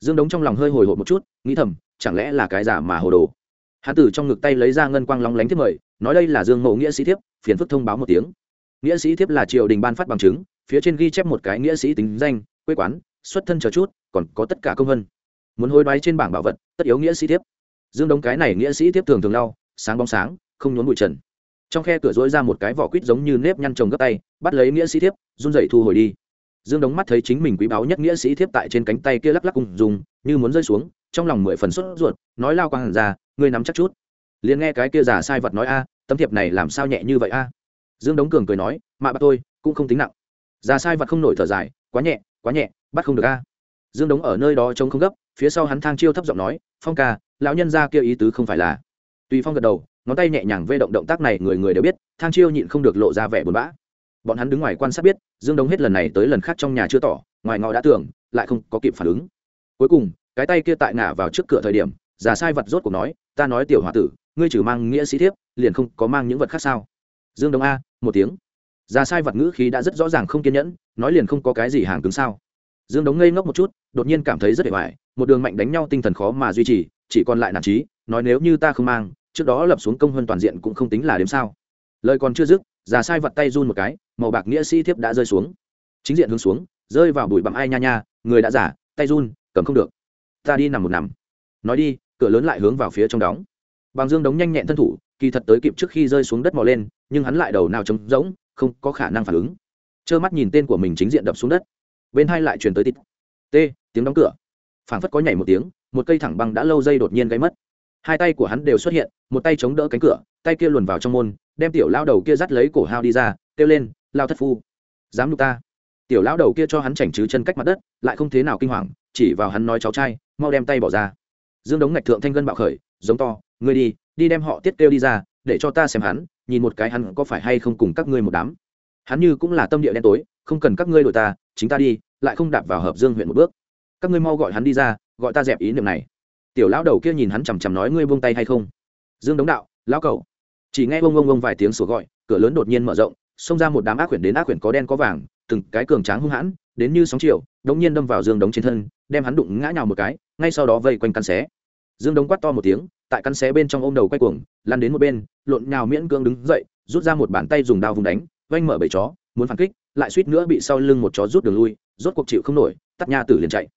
S1: Dương đống trong lòng hơi hồi hộp một chút, nghĩ thầm, chẳng lẽ là cái giả mà hồ đồ? Hán tử trong ngực tay lấy ra ngân quang lóng lánh thiếp mời, nói đây là dương mộ nghĩa sĩ thiếp, phiền phức thông báo một tiếng nghĩa sĩ thiếp là triều đình ban phát bằng chứng, phía trên ghi chép một cái nghĩa sĩ tính danh, quê quán, xuất thân chờ chút, còn có tất cả công vân. Muốn hối đoái trên bảng bảo vật, tất yếu nghĩa sĩ thiếp. Dương đống cái này nghĩa sĩ thiếp thường thường lau, sáng bóng sáng, không nhốn bụi trần. Trong khe cửa dối ra một cái vỏ quýt giống như nếp nhăn trồng gấp tay, bắt lấy nghĩa sĩ thiếp, run dậy thu hồi đi. Dương đống mắt thấy chính mình quý báu nhất nghĩa sĩ thiếp tại trên cánh tay kia lắc lắc cùng dùng, như muốn rơi xuống, trong lòng mười phần sốt ruột, nói lao quang hẳn ra, ngươi nắm chắc chút. Liền nghe cái kia giả sai vật nói a, tấm thiệp này làm sao nhẹ như vậy a? Dương đống cường cười nói, mạ bắt tôi, cũng không tính nặng. Già sai vật không nổi thở dài, quá nhẹ quá nhẹ, bắt không được a. Dương đống ở nơi đó trông không gấp, phía sau hắn thang chiêu thấp giọng nói, phong ca, lão nhân ra kia ý tứ không phải là tùy phong gật đầu, ngón tay nhẹ nhàng vê động động tác này người người đều biết, thang chiêu nhịn không được lộ ra vẻ buồn bã. Bọn hắn đứng ngoài quan sát biết, dương đống hết lần này tới lần khác trong nhà chưa tỏ, ngoài ngọ đã tưởng, lại không có kịp phản ứng. Cuối cùng, cái tay kia tại ngả vào trước cửa thời điểm, già sai vật rốt cuộc nói, ta nói tiểu h tử, ngươi trừ mang nghĩa sĩ thiếp, liền không có mang những vật khác sao? Dương đống a một tiếng. Già sai vật ngữ khí đã rất rõ ràng không kiên nhẫn, nói liền không có cái gì hàng cứng sao. Dương đống ngây ngốc một chút, đột nhiên cảm thấy rất hề hoài một đường mạnh đánh nhau tinh thần khó mà duy trì, chỉ còn lại nản trí, nói nếu như ta không mang, trước đó lập xuống công hơn toàn diện cũng không tính là đếm sao. Lời còn chưa dứt già sai vật tay run một cái, màu bạc nghĩa sĩ thiếp đã rơi xuống. Chính diện hướng xuống, rơi vào bụi bặm ai nha nha, người đã giả, tay run, cầm không được. Ta đi nằm một nằm. Nói đi, cửa lớn lại hướng vào phía trong đóng bằng dương đống nhanh nhẹn thân thủ, kỳ thật tới kịp trước khi rơi xuống đất mò lên, nhưng hắn lại đầu nào trống rỗng, không có khả năng phản ứng. Trơ mắt nhìn tên của mình chính diện đập xuống đất. Bên hai lại truyền tới tít. T, tiếng đóng cửa. Phảng phất có nhảy một tiếng, một cây thẳng băng đã lâu dây đột nhiên gãy mất. Hai tay của hắn đều xuất hiện, một tay chống đỡ cánh cửa, tay kia luồn vào trong môn, đem tiểu lao đầu kia dắt lấy cổ hao đi ra, kêu lên, lao thất phu, dám nhục ta. Tiểu lão đầu kia cho hắn chảnh chứ chân cách mặt đất, lại không thế nào kinh hoàng, chỉ vào hắn nói, cháu trai, mau đem tay bỏ ra. Dương đống ngạch thượng thanh gân bạo khởi, giống to ngươi đi đi đem họ tiết kêu đi ra, để cho ta xem hắn, nhìn một cái hắn có phải hay không cùng các ngươi một đám. Hắn như cũng là tâm địa đen tối, không cần các ngươi đội ta, chính ta đi, lại không đạp vào hợp dương huyện một bước. Các ngươi mau gọi hắn đi ra, gọi ta dẹp ý niệm này. Tiểu lão đầu kia nhìn hắn chằm chằm nói ngươi buông tay hay không? Dương đống đạo, lão cậu. Chỉ nghe bông bông bông vài tiếng sủa gọi, cửa lớn đột nhiên mở rộng, xông ra một đám ác quyển đến ác quyển có đen có vàng, từng cái cường tráng hung hãn, đến như sóng chiều, đống nhiên đâm vào dương đống trên thân, đem hắn đụng ngã nhào một cái, ngay sau đó vây quanh căn xé. Dương đống quát to một tiếng tại căn xé bên trong ôm đầu quay cuồng, lăn đến một bên, lộn nhào miễn cương đứng dậy, rút ra một bàn tay dùng đao vùng đánh vanh mở bầy chó, muốn phản kích, lại suýt nữa bị sau lưng một chó rút đường lui, rốt cuộc chịu không nổi, tắt nha tử liền chạy.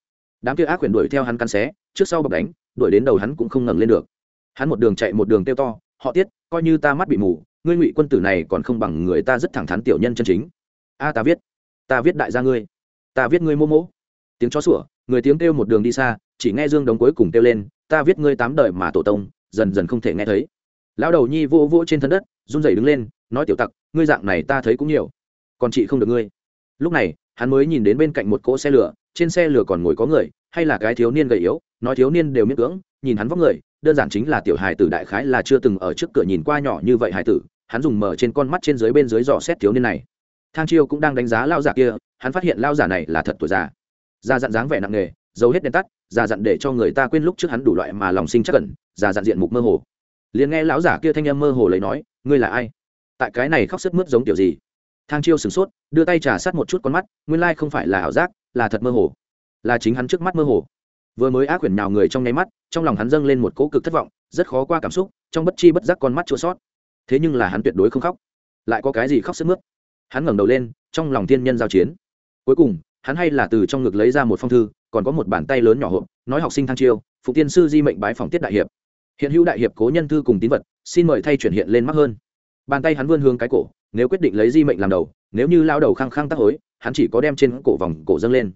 S1: Đám kia ác quyển đuổi theo hắn căn xé, trước sau bọc đánh, đuổi đến đầu hắn cũng không ngẩng lên được. Hắn một đường chạy một đường tiêu to, họ tiết, coi như ta mắt bị mù, ngươi ngụy quân tử này còn không bằng người ta rất thẳng thắn tiểu nhân chân chính. A, ta viết ta viết đại gia ngươi, ta viết ngươi mô mỗ tiếng chó sủa, người tiếng kêu một đường đi xa, chỉ nghe dương đống cuối cùng kêu lên, ta viết ngươi tám đời mà tổ tông, dần dần không thể nghe thấy. Lão đầu nhi vô vô trên thân đất, run rẩy đứng lên, nói tiểu tặc, ngươi dạng này ta thấy cũng nhiều, còn chị không được ngươi. Lúc này, hắn mới nhìn đến bên cạnh một cỗ xe lửa, trên xe lửa còn ngồi có người, hay là cái thiếu niên gầy yếu, nói thiếu niên đều miễn cưỡng, nhìn hắn vóc người, đơn giản chính là tiểu hài tử đại khái là chưa từng ở trước cửa nhìn qua nhỏ như vậy hài tử, hắn dùng mở trên con mắt trên dưới bên dưới dò xét thiếu niên này. Thang chiêu cũng đang đánh giá lao giả kia, hắn phát hiện lao giả này là thật tuổi già già dặn dáng vẻ nặng nề, giấu hết đèn tắt già dặn để cho người ta quên lúc trước hắn đủ loại mà lòng sinh chắc cẩn già dặn diện mục mơ hồ. Liền nghe lão giả kia thanh âm mơ hồ lấy nói, ngươi là ai? Tại cái này khóc sức mướt giống kiểu gì? Thang chiêu sửng sốt, đưa tay trà sát một chút con mắt, nguyên lai không phải là ảo giác, là thật mơ hồ. Là chính hắn trước mắt mơ hồ. Vừa mới ác quyển nào người trong nháy mắt, trong lòng hắn dâng lên một cỗ cực thất vọng, rất khó qua cảm xúc, trong bất chi bất giác con mắt chua sót thế nhưng là hắn tuyệt đối không khóc. Lại có cái gì khóc sức mướt? Hắn ngẩng đầu lên, trong lòng thiên nhân giao chiến. Cuối cùng hắn hay là từ trong ngực lấy ra một phong thư, còn có một bàn tay lớn nhỏ hộp, nói học sinh thăng chiêu, phụ tiên sư di mệnh bái phòng tiết đại hiệp. Hiện hữu đại hiệp cố nhân thư cùng tín vật, xin mời thay chuyển hiện lên mắc hơn. Bàn tay hắn vươn hướng cái cổ, nếu quyết định lấy di mệnh làm đầu, nếu như lao đầu khăng khăng tắc hối, hắn chỉ có đem trên cổ vòng cổ dâng lên.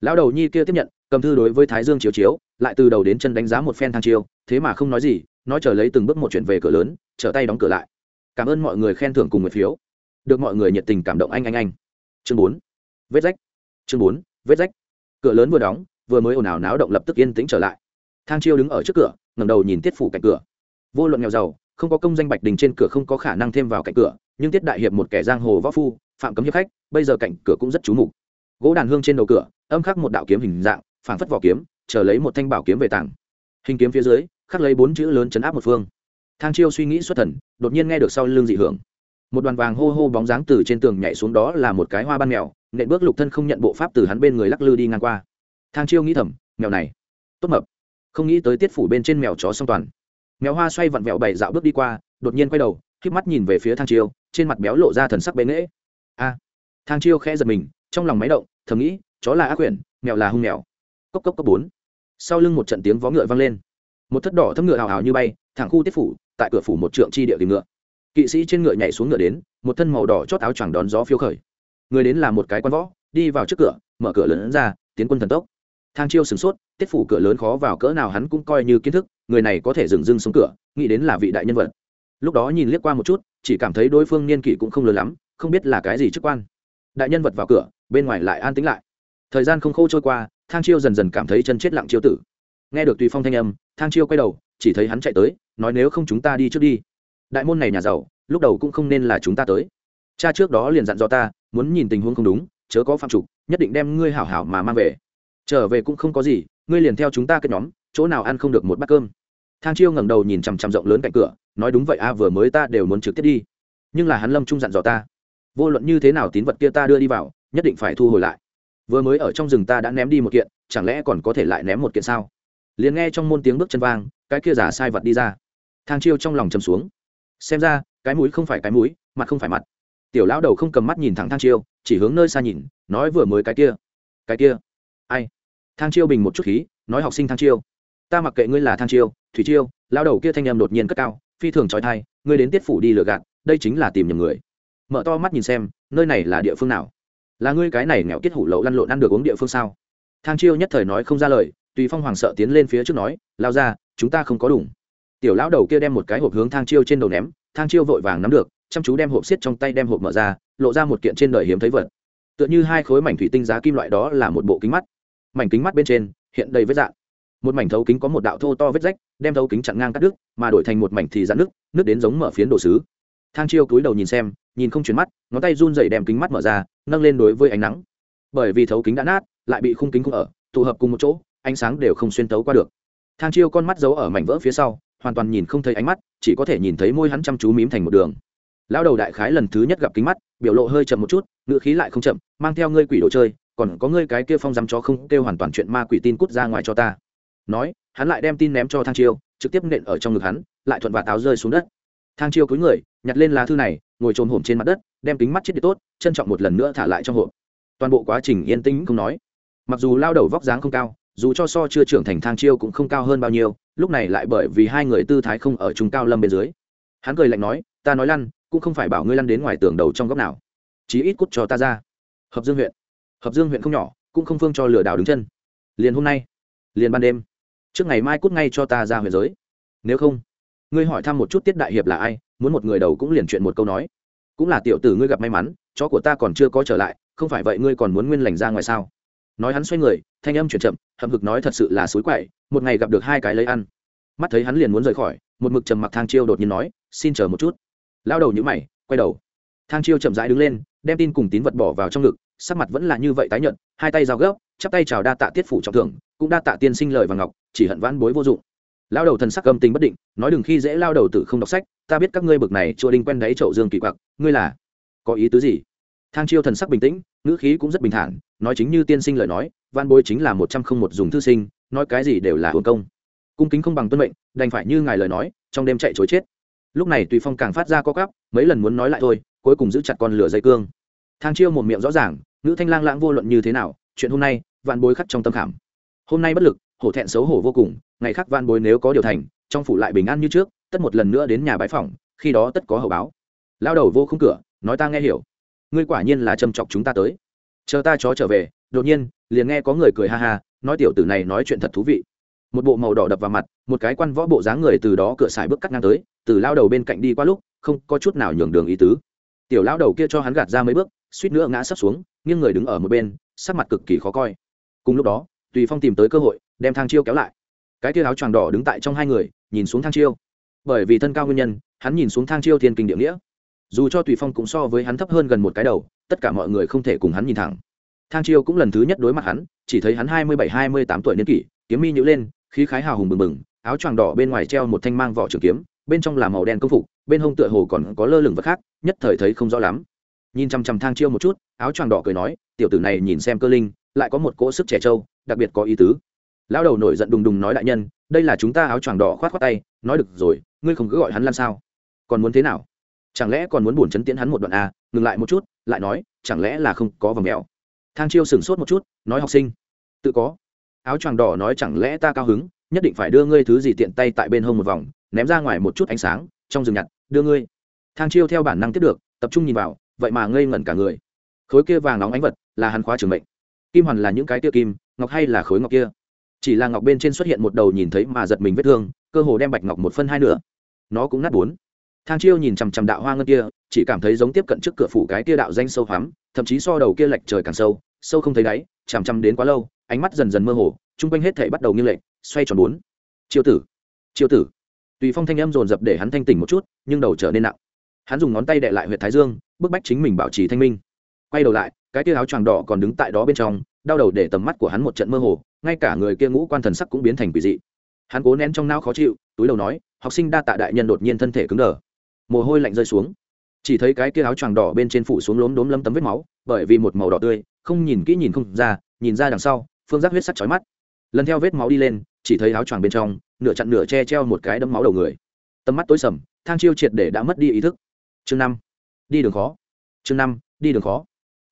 S1: Lao đầu nhi kia tiếp nhận, cầm thư đối với thái dương chiếu chiếu, lại từ đầu đến chân đánh giá một phen thang chiêu, thế mà không nói gì, nói chờ lấy từng bước một chuyện về cửa lớn, trở tay đóng cửa lại. Cảm ơn mọi người khen thưởng cùng một phiếu. Được mọi người nhiệt tình cảm động anh anh anh. Chương bốn. Vết rách chương bốn, vết rách. Cửa lớn vừa đóng, vừa mới ồn ào náo động lập tức yên tĩnh trở lại. Thang chiêu đứng ở trước cửa ngầm đầu nhìn tiết phủ cạnh cửa. Vô luận nghèo giàu, không có công danh bạch đình trên cửa không có khả năng thêm vào cạnh cửa, nhưng tiết đại hiệp một kẻ giang hồ võ phu, phạm cấm hiệp khách, bây giờ cạnh cửa cũng rất trú mục. Gỗ đàn hương trên đầu cửa, âm khắc một đạo kiếm hình dạng, phảng phất vỏ kiếm, chờ lấy một thanh bảo kiếm về tảng. Hình kiếm phía dưới, khắc lấy bốn chữ lớn chấn áp một phương. Thang chiêu suy nghĩ xuất thần, đột nhiên nghe được sau lưng dị hưởng. Một đoàn vàng hô hô bóng dáng từ trên tường nhảy xuống đó là một cái hoa ban mèo nện bước lục thân không nhận bộ pháp từ hắn bên người lắc lư đi ngang qua. Thang chiêu nghĩ thầm, mèo này, tốt mập. Không nghĩ tới tiết phủ bên trên mèo chó song toàn. Mèo hoa xoay vặn vẹo bảy dạo bước đi qua, đột nhiên quay đầu k mắt nhìn về phía thang chiêu, trên mặt béo lộ ra thần sắc bế nghễ. A! Thang chiêu khẽ giật mình, trong lòng máy động, thầm nghĩ, chó là ác quyển mèo là hung mèo. Cốc cốc cốc bốn. Sau lưng một trận tiếng vó ngựa vang lên. Một thất đỏ thấm ngựa hào hào như bay, thẳng khu tiết phủ, tại cửa phủ một trượng chi địa tìm ngựa. Kỵ sĩ trên ngựa nhảy xuống ngựa đến, một thân màu đỏ chót áo choàng đón gió phiêu khởi người đến là một cái quan võ, đi vào trước cửa, mở cửa lớn ra, tiến quân thần tốc. Thang chiêu sửng sốt, tiết phủ cửa lớn khó vào cỡ nào hắn cũng coi như kiến thức, người này có thể dừng dưng xuống cửa, nghĩ đến là vị đại nhân vật. Lúc đó nhìn liếc qua một chút, chỉ cảm thấy đối phương niên kỷ cũng không lớn lắm, không biết là cái gì chức quan. Đại nhân vật vào cửa, bên ngoài lại an tính lại. Thời gian không khô trôi qua, thang chiêu dần dần cảm thấy chân chết lặng chiêu tử. Nghe được tùy phong thanh âm, thang chiêu quay đầu, chỉ thấy hắn chạy tới, nói nếu không chúng ta đi trước đi. Đại môn này nhà giàu, lúc đầu cũng không nên là chúng ta tới cha trước đó liền dặn dò ta, muốn nhìn tình huống không đúng, chớ có phạm trục nhất định đem ngươi hảo hảo mà mang về. Trở về cũng không có gì, ngươi liền theo chúng ta kết nhóm, chỗ nào ăn không được một bát cơm. Thang chiêu ngẩng đầu nhìn chằm chằm rộng lớn cạnh cửa, nói đúng vậy a, vừa mới ta đều muốn trực tiếp đi. Nhưng là hắn lâm trung dặn dò ta, vô luận như thế nào tín vật kia ta đưa đi vào, nhất định phải thu hồi lại. Vừa mới ở trong rừng ta đã ném đi một kiện, chẳng lẽ còn có thể lại ném một kiện sao? Liền nghe trong môn tiếng bước chân vang, cái kia giả sai vật đi ra. Thang chiêu trong lòng chầm xuống. Xem ra, cái mũi không phải cái mũi, mặt không phải mặt tiểu lão đầu không cầm mắt nhìn thẳng thang chiêu, chỉ hướng nơi xa nhìn, nói vừa mới cái kia. Cái kia? Ai? Thang chiêu bình một chút khí, nói học sinh thang chiêu. Ta mặc kệ ngươi là thang chiêu, thủy chiêu, lão đầu kia thanh em đột nhiên cất cao, phi thường trói thai ngươi đến tiết phủ đi lừa gạt, đây chính là tìm nhầm người. Mở to mắt nhìn xem, nơi này là địa phương nào? Là ngươi cái này nghèo kết hủ lậu lăn lộn ăn được uống địa phương sao? Thang chiêu nhất thời nói không ra lời, tùy phong hoàng sợ tiến lên phía trước nói lao ra chúng ta không có đủ tiểu lão đầu kia đem một cái hộp hướng thang chiêu trên đầu ném, thang chiêu vội vàng nắm được chăm chú đem hộp xiết trong tay đem hộp mở ra, lộ ra một kiện trên đời hiếm thấy vật. Tựa như hai khối mảnh thủy tinh giá kim loại đó là một bộ kính mắt. Mảnh kính mắt bên trên, hiện đầy vết dạn. Một mảnh thấu kính có một đạo thô to vết rách, đem thấu kính chặn ngang cắt đứt, mà đổi thành một mảnh thì dạn nước nước đến giống mở phiến đồ sứ. Thang chiêu cúi đầu nhìn xem, nhìn không chuyển mắt, ngón tay run dậy đem kính mắt mở ra, nâng lên đối với ánh nắng. Bởi vì thấu kính đã nát, lại bị khung kính cũng ở, tụ hợp cùng một chỗ, ánh sáng đều không xuyên tấu qua được. Thang chiêu con mắt giấu ở mảnh vỡ phía sau, hoàn toàn nhìn không thấy ánh mắt, chỉ có thể nhìn thấy môi hắn chăm chú mím thành một đường lão đầu đại khái lần thứ nhất gặp kính mắt, biểu lộ hơi chậm một chút, ngữ khí lại không chậm, mang theo ngươi quỷ đồ chơi, còn có ngươi cái kia phong dám chó không kêu hoàn toàn chuyện ma quỷ tin cút ra ngoài cho ta. Nói, hắn lại đem tin ném cho thang chiêu, trực tiếp nện ở trong ngực hắn, lại thuận và táo rơi xuống đất. Thang chiêu cúi người, nhặt lên lá thư này, ngồi trồm hổm trên mặt đất, đem kính mắt chết đi tốt, trân trọng một lần nữa thả lại trong hộp. Toàn bộ quá trình yên tĩnh không nói. Mặc dù lao đầu vóc dáng không cao, dù cho so chưa trưởng thành thang chiêu cũng không cao hơn bao nhiêu, lúc này lại bởi vì hai người tư thái không ở chúng cao lâm bên dưới. Hắn cười lạnh nói ta nói lăn, cũng không phải bảo ngươi lăn đến ngoài tường đầu trong góc nào. Chí ít cút cho ta ra. Hợp dương huyện. Hợp dương huyện không nhỏ, cũng không phương cho lừa đảo đứng chân. Liền hôm nay, liền ban đêm. Trước ngày mai cút ngay cho ta ra huyện giới. Nếu không, ngươi hỏi thăm một chút tiết đại hiệp là ai, muốn một người đầu cũng liền chuyện một câu nói. Cũng là tiểu tử ngươi gặp may mắn, chó của ta còn chưa có trở lại, không phải vậy ngươi còn muốn nguyên lành ra ngoài sao? Nói hắn xoay người, thanh âm chuyển chậm, hậm hực nói thật sự là suối quậy, một ngày gặp được hai cái lấy ăn. Mắt thấy hắn liền muốn rời khỏi, một mực trầm mặc thang chiêu đột nhiên nói, xin chờ một chút lao đầu nhữ mày, quay đầu. Thang chiêu chậm rãi đứng lên, đem tin cùng tín vật bỏ vào trong ngực, sắc mặt vẫn là như vậy tái nhận hai tay giao gấp, chắp tay chào đa tạ tiết phủ trọng thưởng, cũng đa tạ tiên sinh lời và ngọc, chỉ hận vãn bối vô dụng. Lao đầu thần sắc âm tình bất định, nói đừng khi dễ lao đầu tự không đọc sách, ta biết các ngươi bực này, chua đinh quen đáy chậu dương kỳ quặc, ngươi là có ý tứ gì? Thang chiêu thần sắc bình tĩnh, ngữ khí cũng rất bình thản, nói chính như tiên sinh lời nói văn bối chính là một trăm không một dùng thư sinh, nói cái gì đều là hồn công. Cung kính không bằng tuân mệnh, đành phải như ngài lời nói, trong đêm chạy chối chết lúc này tùy phong càng phát ra co cắp mấy lần muốn nói lại thôi, cuối cùng giữ chặt con lửa dây cương. Thang chiêu một miệng rõ ràng, ngữ thanh lang lãng vô luận như thế nào, chuyện hôm nay, vạn bối khắc trong tâm khảm. Hôm nay bất lực, hổ thẹn xấu hổ vô cùng, ngày khác vạn bối nếu có điều thành, trong phủ lại bình an như trước, tất một lần nữa đến nhà bái phòng khi đó tất có hậu báo. Lao đầu vô khung cửa, nói ta nghe hiểu. Ngươi quả nhiên là châm chọc chúng ta tới. Chờ ta chó trở về, đột nhiên, liền nghe có người cười ha ha, nói tiểu tử này nói chuyện thật thú vị một bộ màu đỏ đập vào mặt, một cái quan võ bộ dáng người từ đó cửa xài bước cắt ngang tới, từ lao đầu bên cạnh đi qua lúc, không có chút nào nhường đường ý tứ. Tiểu lao đầu kia cho hắn gạt ra mấy bước, suýt nữa ngã sấp xuống, nghiêng người đứng ở một bên, sắc mặt cực kỳ khó coi. Cùng lúc đó, tùy phong tìm tới cơ hội, đem thang chiêu kéo lại. Cái kia áo choàng đỏ đứng tại trong hai người, nhìn xuống thang chiêu. Bởi vì thân cao nguyên nhân, hắn nhìn xuống thang chiêu thiên kinh địa nghĩa. Dù cho tùy phong cũng so với hắn thấp hơn gần một cái đầu, tất cả mọi người không thể cùng hắn nhìn thẳng. Thang chiêu cũng lần thứ nhất đối mặt hắn, chỉ thấy hắn hai mươi bảy, hai mươi tám tuổi niên kỷ, kiếm mi nhữ lên khí khái hào hùng bừng bừng, áo choàng đỏ bên ngoài treo một thanh mang vỏ trường kiếm, bên trong là màu đen công phục, bên hông tựa hồ còn có lơ lửng vật khác, nhất thời thấy không rõ lắm. Nhìn chằm chằm thang chiêu một chút, áo choàng đỏ cười nói, tiểu tử này nhìn xem cơ linh, lại có một cỗ sức trẻ trâu, đặc biệt có ý tứ. Lão đầu nổi giận đùng đùng nói đại nhân, đây là chúng ta áo choàng đỏ khoát khoát tay, nói được rồi, ngươi không cứ gọi hắn lan sao? Còn muốn thế nào? Chẳng lẽ còn muốn buồn chấn tiến hắn một đoạn a ngừng lại một chút, lại nói, chẳng lẽ là không có vòng mèo thang chiêu sửng sốt một chút, nói, học sinh, tự có áo choàng đỏ nói chẳng lẽ ta cao hứng, nhất định phải đưa ngươi thứ gì tiện tay tại bên hông một vòng, ném ra ngoài một chút ánh sáng, trong rừng nhặt, đưa ngươi. Thang chiêu theo bản năng tiếp được, tập trung nhìn vào, vậy mà ngây ngẩn cả người. Khối kia vàng nóng ánh vật là hắn khóa trường mệnh. Kim hoàn là những cái kia kim, ngọc hay là khối ngọc kia? Chỉ là ngọc bên trên xuất hiện một đầu nhìn thấy mà giật mình vết thương, cơ hồ đem bạch ngọc một phân hai nửa. Nó cũng nát bốn. Thang chiêu nhìn chằm chằm đạo hoa ngân kia, chỉ cảm thấy giống tiếp cận trước cửa phủ cái kia đạo danh sâu hoắm, thậm chí so đầu kia lệch trời càng sâu sâu không thấy đáy, chằm chằm đến quá lâu ánh mắt dần dần mơ hồ, chung quanh hết thể bắt đầu nghiêng lệch, xoay tròn bốn. Chiêu tử chiêu tử. Tùy phong thanh âm dồn dập để hắn thanh tỉnh một chút, nhưng đầu trở nên nặng. Hắn dùng ngón tay đệ lại huyện thái dương, bức bách chính mình bảo trì thanh minh. Quay đầu lại, cái tia áo choàng đỏ còn đứng tại đó bên trong, đau đầu để tầm mắt của hắn một trận mơ hồ, ngay cả người kia ngũ quan thần sắc cũng biến thành quỷ dị. Hắn cố nén trong não khó chịu, túi đầu nói, học sinh đa tạ đại nhân đột nhiên thân thể cứng đờ. Mồ hôi lạnh rơi xuống. Chỉ thấy cái kia áo choàng đỏ bên trên phủ xuống lốm đốm lấm tấm vết máu, bởi vì một màu đỏ tươi, không nhìn kỹ nhìn không ra, nhìn ra đằng sau phương giác huyết sắc chói mắt. Lần theo vết máu đi lên, chỉ thấy áo choàng bên trong, nửa chặn nửa che treo một cái đấm máu đầu người. Tầm mắt tối sầm, thang chiêu triệt để đã mất đi ý thức. Chương năm, đi đường khó. Chương năm, đi đường khó.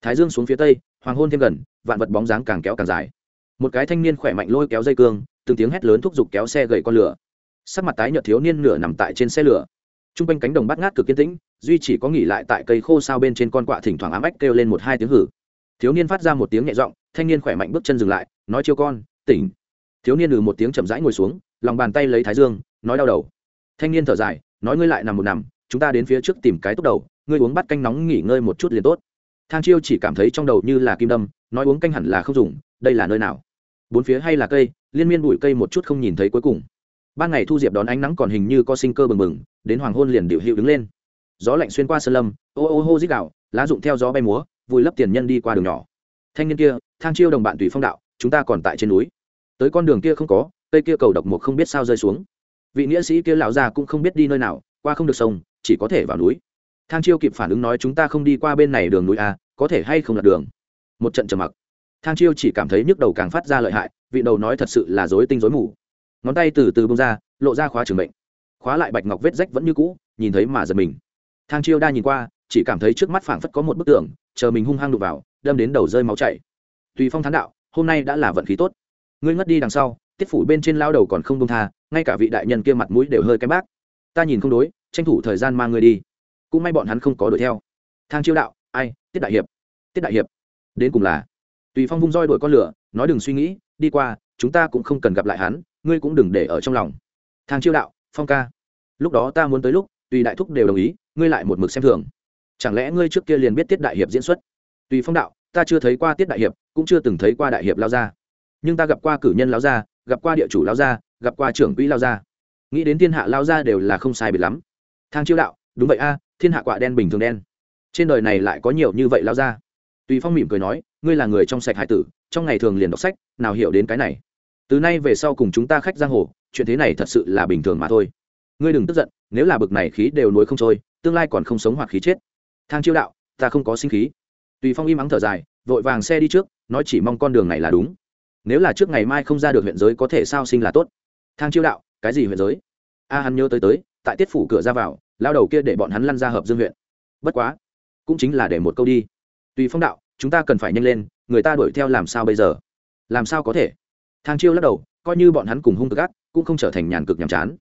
S1: Thái dương xuống phía tây, hoàng hôn thêm gần, vạn vật bóng dáng càng kéo càng dài. Một cái thanh niên khỏe mạnh lôi kéo dây cương, từng tiếng hét lớn thúc giục kéo xe gậy con lửa. Sắc mặt tái nhợt thiếu niên nửa nằm tại trên xe lửa. T r u n g quanh cánh đồng bắt ngát cực kiên tĩnh, duy chỉ có nghỉ lại tại cây khô sao bên trên con quạ thỉnh thoảng ám ách kêu lên một hai tiếng hử thiếu niên phát ra một tiếng nhẹ giọng, thanh niên khỏe mạnh bước chân dừng lại, nói, chiêu con, tỉnh. Thiếu niên ừ một tiếng chậm rãi ngồi xuống, lòng bàn tay lấy thái dương, nói đau đầu. Thanh niên thở dài, nói, ngươi lại nằm một nằm, chúng ta đến phía trước tìm cái tốt đầu, ngươi uống bát canh nóng nghỉ ngơi một chút liền tốt. Thang chiêu chỉ cảm thấy trong đầu như là kim đâm, nói, uống canh hẳn là không dùng, đây là nơi nào? Bốn phía hay là cây, liên miên bụi cây một chút không nhìn thấy cuối cùng. Ban ngày thu diệp đón ánh nắng còn hình như có sinh cơ bừng bừng, đến hoàng hôn liền điệu hiệu đứng lên. Gió lạnh xuyên qua sơn lâm, ô ô hô dít gạo lá rụng theo gió bay múa vùi lấp tiền nhân đi qua đường nhỏ. Thanh niên kia, thang chiêu đồng bạn tùy phong đạo, chúng ta còn tại trên núi. Tới con đường kia không có, cây kia cầu độc một không biết sao rơi xuống. Vị nghĩa sĩ kia lão già cũng không biết đi nơi nào, qua không được sông, chỉ có thể vào núi. Thang chiêu kịp phản ứng nói chúng ta không đi qua bên này đường núi a có thể hay không lật đường. Một trận trầm mặc. Thang chiêu chỉ cảm thấy nhức đầu càng phát ra lợi hại, vị đầu nói thật sự là dối tinh dối mù. Ngón tay từ từ bông ra, lộ ra khóa trường bệnh khóa lại bạch ngọc vết rách vẫn như cũ, nhìn thấy mà giật mình. Thang chiêu đa nhìn qua, chỉ cảm thấy trước mắt phảng phất có một bức tường chờ mình hung hăng đụng vào, đâm đến đầu rơi máu chảy. Tùy phong thán đạo, hôm nay đã là vận khí tốt. Ngươi ngất đi đằng sau, tiết phủ bên trên lao đầu còn không công tha, ngay cả vị đại nhân kia mặt mũi đều hơi cái bác. Ta nhìn không đối, tranh thủ thời gian mang ngươi đi. Cũng may bọn hắn không có đuổi theo. Thang chiêu đạo, ai, tiết đại hiệp. Tiết đại hiệp. Đến cùng là. Tùy phong vung roi đuổi con lửa, nói đừng suy nghĩ, đi qua, chúng ta cũng không cần gặp lại hắn, ngươi cũng đừng để ở trong lòng. Thang chiêu đạo, phong ca. Lúc đó ta muốn tới lúc, tùy đại thúc đều đồng ý, ngươi lại một mực xem thường chẳng lẽ ngươi trước kia liền biết tiết đại hiệp diễn xuất? Tùy phong đạo, ta chưa thấy qua tiết đại hiệp, cũng chưa từng thấy qua đại hiệp lao gia. Nhưng ta gặp qua cử nhân lao gia, gặp qua địa chủ lao gia, gặp qua trưởng quỹ lao gia. Nghĩ đến thiên hạ lao gia đều là không sai biệt lắm. Thang chiêu đạo, đúng vậy a, thiên hạ quạ đen bình thường đen. Trên đời này lại có nhiều như vậy lao gia. Tùy phong mỉm cười nói, ngươi là người trong sạch hải tử, trong ngày thường liền đọc sách, nào hiểu đến cái này. Từ nay về sau cùng chúng ta khách giang hồ, chuyện thế này thật sự là bình thường mà thôi. Ngươi đừng tức giận, nếu là bực này khí đều nuối không trôi, tương lai còn không sống hoặc khí chết thang chiêu đạo, ta không có sinh khí. Tùy phong im ắng thở dài, vội vàng xe đi trước, nói chỉ mong con đường này là đúng. Nếu là trước ngày mai không ra được huyện giới có thể sao sinh là tốt. Thang chiêu đạo, cái gì huyện giới? A hắn nhớ tới tới, tại tiết phủ cửa ra vào, lao đầu kia để bọn hắn lăn ra hợp dương huyện. Bất quá, cũng chính là để một câu đi. Tùy phong đạo, chúng ta cần phải nhanh lên, người ta đuổi theo làm sao bây giờ? Làm sao có thể? Thang chiêu lắc đầu, coi như bọn hắn cùng hung cực ác, cũng không trở thành nhàn cực nhàm chán.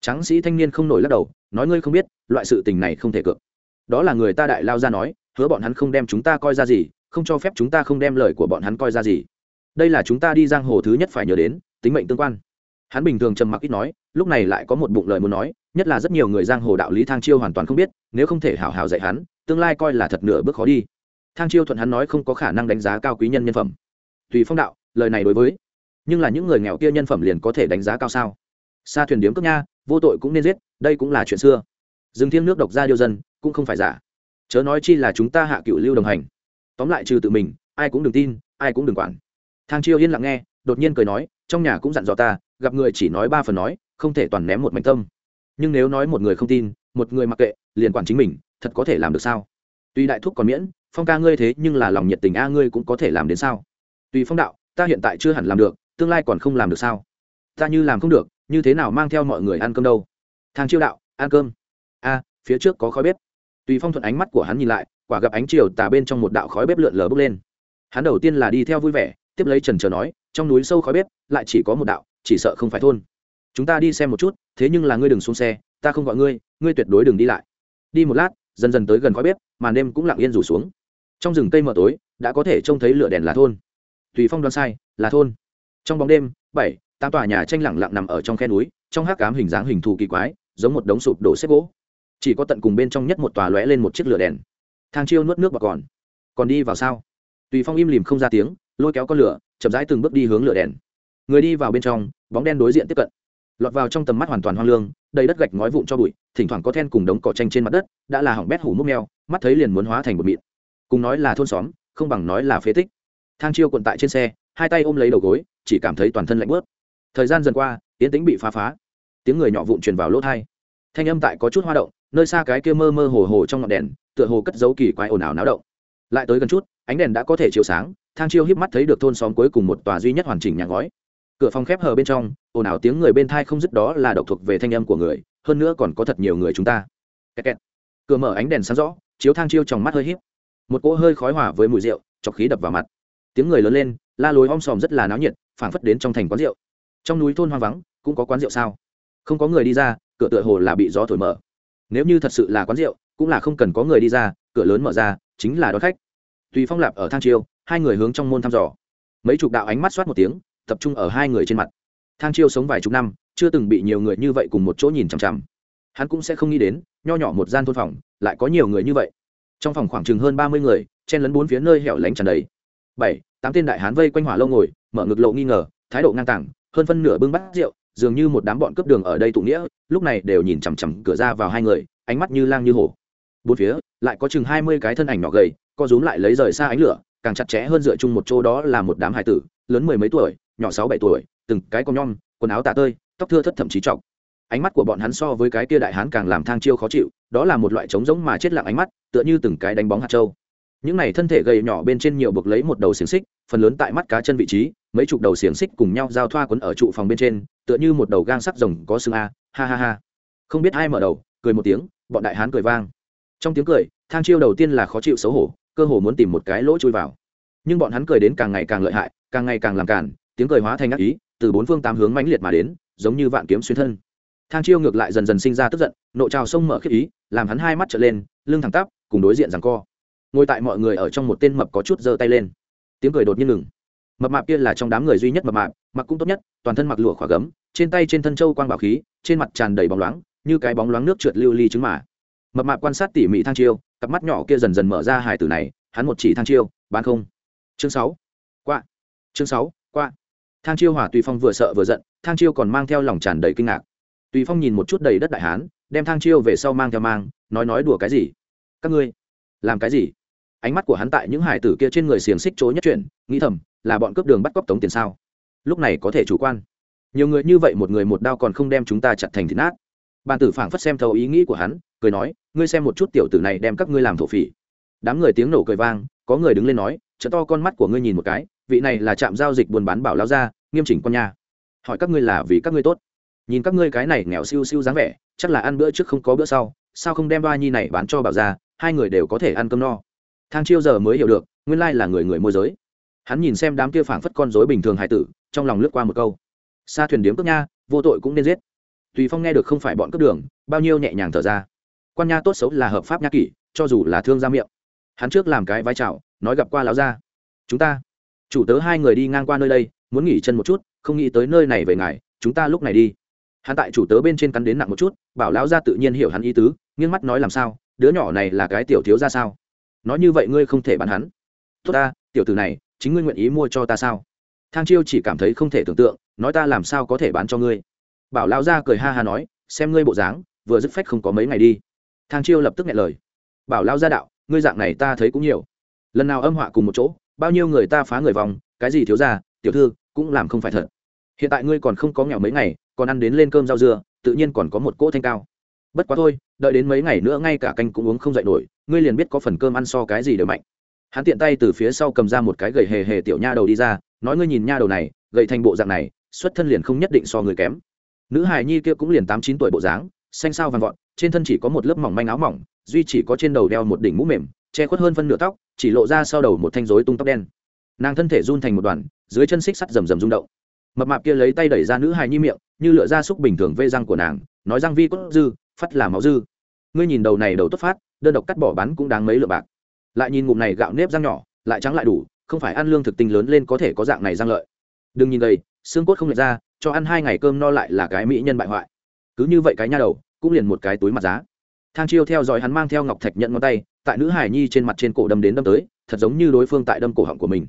S1: Tráng sĩ thanh niên không nổi lắc đầu, nói ngươi không biết, loại sự tình này không thể cược đó là người ta đại lao ra nói, hứa bọn hắn không đem chúng ta coi ra gì, không cho phép chúng ta không đem lời của bọn hắn coi ra gì. Đây là chúng ta đi giang hồ thứ nhất phải nhớ đến, tính mệnh tương quan. Hắn bình thường trầm mặc ít nói, lúc này lại có một bụng lời muốn nói, nhất là rất nhiều người giang hồ đạo lý thang chiêu hoàn toàn không biết, nếu không thể hào hào dạy hắn, tương lai coi là thật nửa bước khó đi. Thang chiêu thuận hắn nói không có khả năng đánh giá cao quý nhân nhân phẩm. Tùy phong đạo, lời này đối với, nhưng là những người nghèo kia nhân phẩm liền có thể đánh giá cao sao? Xa thuyền điếm cướp nha, vô tội cũng nên giết, đây cũng là chuyện xưa. Dừng thiêng nước độc ra điêu dân cũng không phải giả. Chớ nói chi là chúng ta hạ cựu lưu đồng hành. Tóm lại trừ tự mình, ai cũng đừng tin, ai cũng đừng quản. Thang chiêu yên lặng nghe, đột nhiên cười nói, trong nhà cũng dặn dò ta, gặp người chỉ nói ba phần nói, không thể toàn ném một mảnh tâm. Nhưng nếu nói một người không tin, một người mặc kệ, liền quản chính mình, thật có thể làm được sao? Tuy đại thúc còn miễn, phong ca ngươi thế nhưng là lòng nhiệt tình a, ngươi cũng có thể làm đến sao? Tùy phong đạo, ta hiện tại chưa hẳn làm được, tương lai còn không làm được sao? Ta như làm không được, như thế nào mang theo mọi người ăn cơm đâu? Thang chiêu đạo, ăn cơm. A, phía trước có khói bếp tùy phong thuận ánh mắt của hắn nhìn lại, quả gặp ánh chiều tà bên trong một đạo khói bếp lượn lờ bốc lên. Hắn đầu tiên là đi theo vui vẻ, tiếp lấy trần trờ nói, trong núi sâu khói bếp, lại chỉ có một đạo, chỉ sợ không phải thôn. Chúng ta đi xem một chút, thế nhưng là ngươi đừng xuống xe, ta không gọi ngươi ngươi tuyệt đối đừng đi lại. Đi một lát, dần dần tới gần khói bếp, màn đêm cũng lặng yên rủ xuống. Trong rừng cây mờ tối, đã có thể trông thấy lửa đèn là thôn. Tùy phong đoán sai, là thôn. Trong bóng đêm, bảy, tám tòa nhà tranh lẳng lặng nằm ở trong khe núi, trong hát cám hình dáng hình thù kỳ quái, giống một đống sụp đổ xếp gỗ chỉ có tận cùng bên trong nhất một tòa lóe lên một chiếc lửa đèn. Thang chiêu nuốt nước vào còn. Còn đi vào sao? Tùy phong im lìm không ra tiếng, lôi kéo con lửa, chậm rãi từng bước đi hướng lửa đèn. Người đi vào bên trong, bóng đen đối diện tiếp cận. Lọt vào trong tầm mắt hoàn toàn hoang lương, đầy đất gạch ngói vụn cho bụi, thỉnh thoảng có then cùng đống cỏ tranh trên mặt đất, đã là hỏng bét hủ múc meo, mắt thấy liền muốn hóa thành một mịn. Cùng nói là thôn xóm, không bằng nói là phế tích. Thang chiêu cuộn tại trên xe, hai tay ôm lấy đầu gối, chỉ cảm thấy toàn thân lạnh bớt thời gian dần qua, yến tính bị phá phá. Tiếng người nhỏ vụn truyền vào lỗ thai. Thanh âm tại có chút hoa động nơi xa cái kia mơ mơ hồ hồ trong ngọn đèn, tựa hồ cất dấu kỳ quái ồn ào náo động. Lại tới gần chút, ánh đèn đã có thể chiếu sáng, thang chiêu híp mắt thấy được thôn xóm cuối cùng một tòa duy nhất hoàn chỉnh nhà ngói. Cửa phòng khép hờ bên trong, ồn ào tiếng người bên thai không dứt đó là độc thuộc về thanh âm của người, hơn nữa còn có thật nhiều người chúng ta. Kẹt kẹt. cửa mở ánh đèn sáng rõ, chiếu thang chiêu trong mắt hơi híp. Một cỗ hơi khói hỏa với mùi rượu, chọc khí đập vào mặt. Tiếng người lớn lên, la lối om sòm rất là náo nhiệt, phảng phất đến trong thành quán rượu. Trong núi thôn hoang vắng, cũng có quán rượu sao? Không có người đi ra, cửa tựa hồ là bị gió thổi mở nếu như thật sự là quán rượu, cũng là không cần có người đi ra, cửa lớn mở ra, chính là đón khách. Tùy phong lạp ở thang chiêu, hai người hướng trong môn thăm dò. Mấy chục đạo ánh mắt soát một tiếng, tập trung ở hai người trên mặt. Thang chiêu sống vài chục năm, chưa từng bị nhiều người như vậy cùng một chỗ nhìn chằm chằm. Hắn cũng sẽ không nghĩ đến, nho nhỏ một gian thôn phòng, lại có nhiều người như vậy. Trong phòng khoảng chừng hơn ba mươi người, chen lấn bốn phía nơi hẻo lánh tràn đầy. Bảy, tám tên đại hán vây quanh hỏa lâu ngồi, mở ngực lộ nghi ngờ, thái độ ngang tàng, hơn phân nửa bưng bát rượu dường như một đám bọn cướp đường ở đây tụ nghĩa, lúc này đều nhìn chằm chằm cửa ra vào hai người, ánh mắt như lang như hổ. Bốn phía, lại có chừng hai mươi cái thân ảnh nhỏ gầy, co rúm lại lấy rời xa ánh lửa, càng chặt chẽ hơn dựa chung một chỗ đó là một đám hải tử, lớn mười mấy tuổi, nhỏ sáu bảy tuổi, từng cái con nhom, quần áo tả tơi, tóc thưa thất thậm chí trọng ánh mắt của bọn hắn so với cái kia đại hán càng làm thang chiêu khó chịu, đó là một loại trống giống mà chết lặng ánh mắt, tựa như từng cái đánh bóng hạt trâu những này thân thể gầy nhỏ bên trên nhiều bực lấy một đầu xiềng xích phần lớn tại mắt cá chân vị trí, mấy chục đầu xiềng xích cùng nhau giao thoa quấn ở trụ phòng bên trên, tựa như một đầu gang sắc rồng có xương a, ha ha ha. Không biết ai mở đầu, cười một tiếng, bọn đại hán cười vang. Trong tiếng cười, thang chiêu đầu tiên là khó chịu xấu hổ, cơ hồ muốn tìm một cái lỗ chui vào. Nhưng bọn hắn cười đến càng ngày càng lợi hại, càng ngày càng làm cản tiếng cười hóa thành ác ý, từ bốn phương tám hướng mãnh liệt mà đến, giống như vạn kiếm xuyên thân. Thang chiêu ngược lại dần dần sinh ra tức giận, nộ trào sông mở khiếp ý, làm hắn hai mắt trở lên, lưng thẳng tắp, cùng đối diện rằng co. Ngồi tại mọi người ở trong một tên mập có chút giơ tay lên tiếng cười đột nhiên ngừng. Mập mạp kia là trong đám người duy nhất mập mạp, mặc cũng tốt nhất, toàn thân mặc lụa khỏa gấm, trên tay trên thân châu quang bảo khí, trên mặt tràn đầy bóng loáng, như cái bóng loáng nước trượt lưu ly trứng mà. Mập mạp quan sát tỉ mỉ thang chiêu, cặp mắt nhỏ kia dần dần mở ra hài tử này, hắn một chỉ thang chiêu, bán không. Chương sáu, qua. Chương sáu, qua. Thang chiêu hỏa tùy phong vừa sợ vừa giận, thang chiêu còn mang theo lòng tràn đầy kinh ngạc. Tùy phong nhìn một chút đầy đất đại hán, đem thang chiêu về sau mang theo mang, nói nói đùa cái gì? Các ngươi, làm cái gì? Ánh mắt của hắn tại những hải tử kia trên người xiềng xích chối nhất chuyển nghĩ thầm là bọn cướp đường bắt cóc tống tiền sao? Lúc này có thể chủ quan. Nhiều người như vậy một người một đao còn không đem chúng ta chặt thành thịt nát. Bàn tử phảng phất xem thấu ý nghĩ của hắn cười nói ngươi xem một chút tiểu tử này đem các ngươi làm thổ phỉ. Đám người tiếng nổ cười vang có người đứng lên nói chợ to con mắt của ngươi nhìn một cái vị này là trạm giao dịch buôn bán bảo lao ra nghiêm chỉnh con nhà, hỏi các ngươi là vì các ngươi tốt. Nhìn các ngươi cái này nghèo siêu siêu dáng vẻ chắc là ăn bữa trước không có bữa sau sao không đem ba nhi này bán cho bảo ra hai người đều có thể ăn cơm no thang chiêu giờ mới hiểu được, nguyên lai là người người môi giới. Hắn nhìn xem đám kia phảng phất con dối bình thường hải tử, trong lòng lướt qua một câu. Xa thuyền điếm cướp nha, vô tội cũng nên giết. Tùy phong nghe được không phải bọn cướp đường, bao nhiêu nhẹ nhàng thở ra. Quan nha tốt xấu là hợp pháp nha kỷ, cho dù là thương gia miệng. Hắn trước làm cái vai trào, nói gặp qua láo ra chúng ta, chủ tớ hai người đi ngang qua nơi đây, muốn nghỉ chân một chút, không nghĩ tới nơi này về ngài, chúng ta lúc này đi. Hắn tại chủ tớ bên trên cắn đến nặng một chút, bảo lão ra tự nhiên hiểu hắn ý tứ, nghiêng mắt nói làm sao, đứa nhỏ này là cái tiểu thiếu ra sao? Nói như vậy ngươi không thể bán hắn. Tốt ta, tiểu tử này, chính ngươi nguyện ý mua cho ta sao? Thang chiêu chỉ cảm thấy không thể tưởng tượng, nói ta làm sao có thể bán cho ngươi? Bảo lão ra cười ha ha nói, xem ngươi bộ dáng, vừa dứt phách không có mấy ngày đi. Thang chiêu lập tức nghe lời. Bảo lão ra đạo, ngươi dạng này ta thấy cũng nhiều. Lần nào âm họa cùng một chỗ, bao nhiêu người ta phá người vòng, cái gì thiếu ra tiểu thư, cũng làm không phải thật. Hiện tại ngươi còn không có nghèo mấy ngày, còn ăn đến lên cơm rau dưa, tự nhiên còn có một cỗ thanh cao. Bất quá thôi đợi đến mấy ngày nữa ngay cả canh cũng uống không dậy nổi, ngươi liền biết có phần cơm ăn so cái gì đều mạnh. Hắn tiện tay từ phía sau cầm ra một cái gầy hề hề tiểu nha đầu đi ra, nói ngươi nhìn nha đầu này gầy thành bộ dạng này, xuất thân liền không nhất định so người kém. Nữ hài nhi kia cũng liền tám chín tuổi bộ dáng, xanh sao vàng vọt, trên thân chỉ có một lớp mỏng manh áo mỏng, duy chỉ có trên đầu đeo một đỉnh mũ mềm, che khuất hơn phân nửa tóc, chỉ lộ ra sau đầu một thanh rối tung tóc đen. Nàng thân thể run thành một đoàn, dưới chân xích sắt rầm rầm rung động. Mập mạp kia lấy tay đẩy ra nữ hài nhi miệng, như lựa ra xúc bình thường vê răng của nàng, nói răng vi cốt dư phát là máu dư ngươi nhìn đầu này đầu tốt phát, đơn độc cắt bỏ bán cũng đáng mấy lượng bạc. Lại nhìn ngụm này gạo nếp răng nhỏ, lại trắng lại đủ, không phải ăn lương thực tinh lớn lên có thể có dạng này răng lợi. Đừng nhìn đây xương cốt không lệch ra, cho ăn hai ngày cơm no lại là cái mỹ nhân bại hoại. Cứ như vậy cái nha đầu, cũng liền một cái túi mặt giá. Thang chiêu theo dõi hắn mang theo ngọc thạch nhận ngón tay, tại nữ hải nhi trên mặt trên cổ đâm đến đâm tới, thật giống như đối phương tại đâm cổ họng của mình.